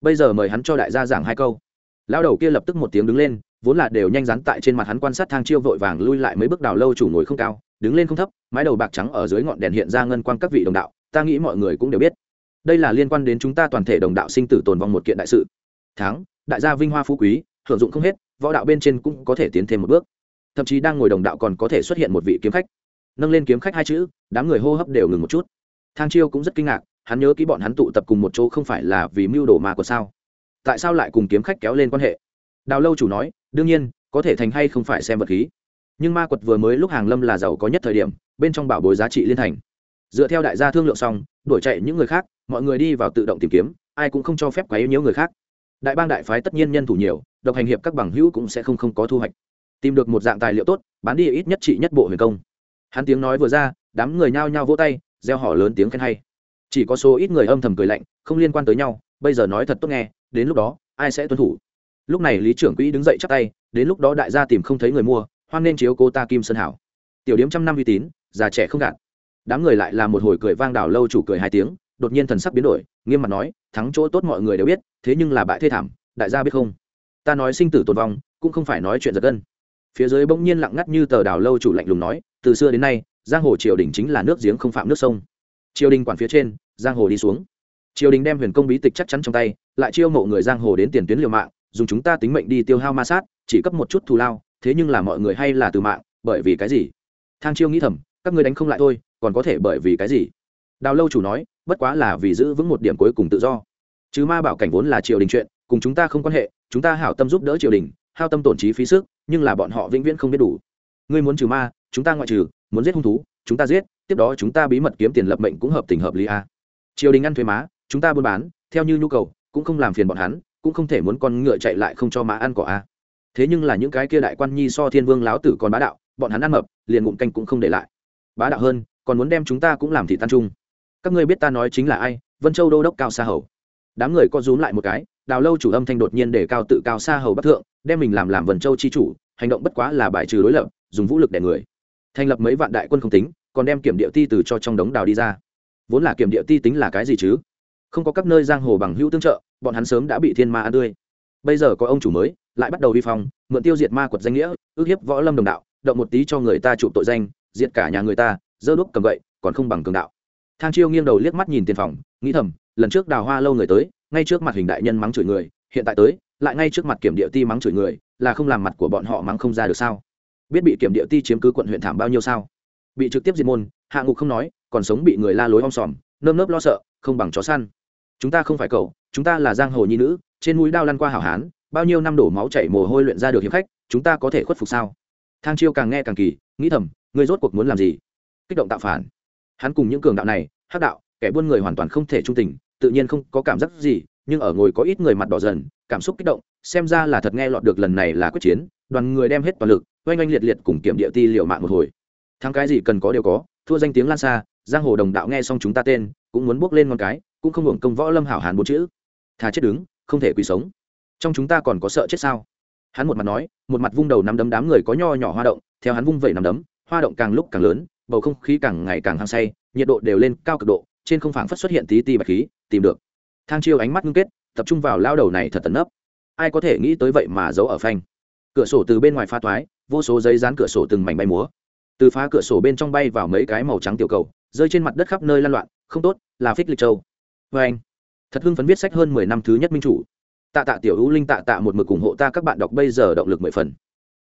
S1: Bây giờ mời hắn cho đại gia giảng hai câu lao đầu kia lập tức một tiếng đứng lên, vốn là đều nhanh rắn tại trên mặt hắn quan sát thang chiêu vội vàng lui lại mấy bước đào lâu chủ ngồi không cao, đứng lên không thấp, mái đầu bạc trắng ở dưới ngọn đèn hiện ra ngân quang các vị đồng đạo, ta nghĩ mọi người cũng đều biết. Đây là liên quan đến chúng ta toàn thể đồng đạo sinh tử tồn vong một kiện đại sự. Thắng, đại gia vinh hoa phú quý, hưởng dụng không hết, võ đạo bên trên cũng có thể tiến thêm một bước. Thậm chí đang ngồi đồng đạo còn có thể xuất hiện một vị kiếm khách. Nâng lên kiếm khách hai chữ, đám người hô hấp đều ngừng một chút. Thang chiêu cũng rất kinh ngạc, hắn nhớ kỹ bọn hắn tụ tập cùng một chỗ không phải là vì mưu đồ mà của sao? Tại sao lại cùng kiếm khách kéo lên quan hệ? Đào lâu chủ nói, đương nhiên, có thể thành hay không phải xem vật khí. Nhưng ma quật vừa mới lúc hàng lâm là giàu có nhất thời điểm, bên trong bảo bối giá trị liên thành. Dựa theo đại gia thương lượng xong, đuổi chạy những người khác, mọi người đi vào tự động tìm kiếm, ai cũng không cho phép quấy nhiễu người khác. Đại bang đại phái tất nhiên nhân thủ nhiều, độc hành hiệp các bằng hữu cũng sẽ không không có thu hoạch. Tìm được một dạng tài liệu tốt, bán đi ít nhất trị nhất bộ huyền công. Hắn tiếng nói vừa ra, đám người nhao nhao vỗ tay gieo họ lớn tiếng khen hay. Chỉ có số ít người âm thầm cười lạnh, không liên quan tới nhau, bây giờ nói thật tốt nghe đến lúc đó, ai sẽ tuân thủ? Lúc này lý trưởng quỹ đứng dậy chắp tay, đến lúc đó đại gia tìm không thấy người mua, hoan nên chiếu cô ta kim sơn hảo. Tiểu điếm trăm năm uy tín, già trẻ không gạt. Đám người lại là một hồi cười vang đảo lâu chủ cười hai tiếng, đột nhiên thần sắc biến đổi, nghiêm mặt nói, thắng chỗ tốt mọi người đều biết, thế nhưng là bại thê thảm, đại gia biết không? Ta nói sinh tử tồn vong, cũng không phải nói chuyện giật gân. Phía dưới bỗng nhiên lặng ngắt như tờ đảo lâu chủ lạnh lùng nói, từ xưa đến nay, giang hồ triều đình chính là nước giếng không phạm nước sông. Triều đình quản phía trên, giang hồ đi xuống. Triều đình đem huyền công bí tịch chắc chắn trong tay lại chiêu mộ người giang hồ đến tiền tuyến liều mạng, dùng chúng ta tính mệnh đi tiêu hao ma sát, chỉ cấp một chút thù lao, thế nhưng là mọi người hay là từ mạng, bởi vì cái gì? Thang chiêu nghĩ thầm, các người đánh không lại thôi, còn có thể bởi vì cái gì? Đào lâu chủ nói, bất quá là vì giữ vững một điểm cuối cùng tự do. Chứ ma bảo cảnh vốn là triều đình chuyện, cùng chúng ta không quan hệ, chúng ta hảo tâm giúp đỡ triều đình, hao tâm tổn trí phí sức, nhưng là bọn họ vĩnh viễn không biết đủ. Ngươi muốn trừ ma, chúng ta ngoại trừ, muốn giết hung thú, chúng ta giết, tiếp đó chúng ta bí mật kiếm tiền lập mệnh cũng hợp tình hợp lý a. Triều đình ăn thuế má, chúng ta buôn bán, theo như nhu cầu cũng không làm phiền bọn hắn, cũng không thể muốn con ngựa chạy lại không cho má ăn cỏ a. Thế nhưng là những cái kia đại quan nhi so thiên vương láo tử còn bá đạo, bọn hắn ăn mập, liền ngụm canh cũng không để lại. Bá đạo hơn, còn muốn đem chúng ta cũng làm thị tan chung. Các ngươi biết ta nói chính là ai? Vân châu đô đốc cao sa hầu. Đám người co rúm lại một cái, đào lâu chủ âm thanh đột nhiên để cao tự cao sa hầu bắc thượng, đem mình làm làm vân châu chi chủ, hành động bất quá là bài trừ đối lập, dùng vũ lực để người. Thành lập mấy vạn đại quân không tính, còn đem kiểm địa ti từ cho trong đống đào đi ra. Vốn là kiểm địa ti tính là cái gì chứ? Không có các nơi giang hồ bằng hữu tương trợ, bọn hắn sớm đã bị thiên ma ăn tươi. Bây giờ có ông chủ mới, lại bắt đầu vi phong, mượn tiêu diệt ma quật danh nghĩa, ước hiếp võ lâm đồng đạo, động một tí cho người ta chụp tội danh, diệt cả nhà người ta, dơ đúc cầm gậy, còn không bằng cường đạo. Thang chiêu nghiêng đầu liếc mắt nhìn tiền phòng, nghĩ thầm, lần trước đào hoa lâu người tới, ngay trước mặt hình đại nhân mắng chửi người, hiện tại tới, lại ngay trước mặt kiểm địa ti mắng chửi người, là không làm mặt của bọn họ mắng không ra được sao? Biết bị kiểm địa ti chiếm cứ quận huyện thảm bao nhiêu sao? Bị trực tiếp diệt môn, hạ ngục không nói, còn sống bị người la lối om sòm, nơm nớp lo sợ, không bằng chó săn chúng ta không phải cậu, chúng ta là giang hồ nhi nữ, trên mũi đao lăn qua hảo hán, bao nhiêu năm đổ máu chảy mồ hôi luyện ra được hiệp khách, chúng ta có thể khuất phục sao? Thang chiêu càng nghe càng kỳ, nghĩ thầm, người rốt cuộc muốn làm gì? Kích động tạo phản. Hắn cùng những cường đạo này, hắc đạo, kẻ buôn người hoàn toàn không thể trung tình, tự nhiên không có cảm giác gì, nhưng ở ngồi có ít người mặt đỏ dần, cảm xúc kích động, xem ra là thật nghe lọt được lần này là quyết chiến, đoàn người đem hết toàn lực, oanh oanh liệt liệt cùng kiểm địa ti liệu mạng một hồi. Thắng cái gì cần có đều có, thua danh tiếng lan xa, giang hồ đồng đạo nghe xong chúng ta tên, cũng muốn bước lên con cái cũng không hưởng công võ lâm hảo hán bốn chữ. Thà chết đứng, không thể quỳ sống. Trong chúng ta còn có sợ chết sao? Hắn một mặt nói, một mặt vung đầu nắm đấm đám người có nho nhỏ hoa động, theo hắn vung vẩy nắm đấm, hoa động càng lúc càng lớn, bầu không khí càng ngày càng hăng say, nhiệt độ đều lên cao cực độ, trên không phảng phất xuất hiện tí ti bạch khí, tìm được. Thang chiêu ánh mắt ngưng kết, tập trung vào lao đầu này thật tận nấp. Ai có thể nghĩ tới vậy mà giấu ở phanh. Cửa sổ từ bên ngoài pha toái, vô số giấy dán cửa sổ từng mảnh bay múa. Từ phá cửa sổ bên trong bay vào mấy cái màu trắng tiểu cầu, rơi trên mặt đất khắp nơi lan loạn, không tốt, là phích lịch châu vê anh. Thật hưng phấn viết sách hơn mười năm thứ nhất minh chủ. Tạ tạ tiểu hữu linh tạ tạ một mực ủng hộ ta, các bạn đọc bây giờ động lực mười phần.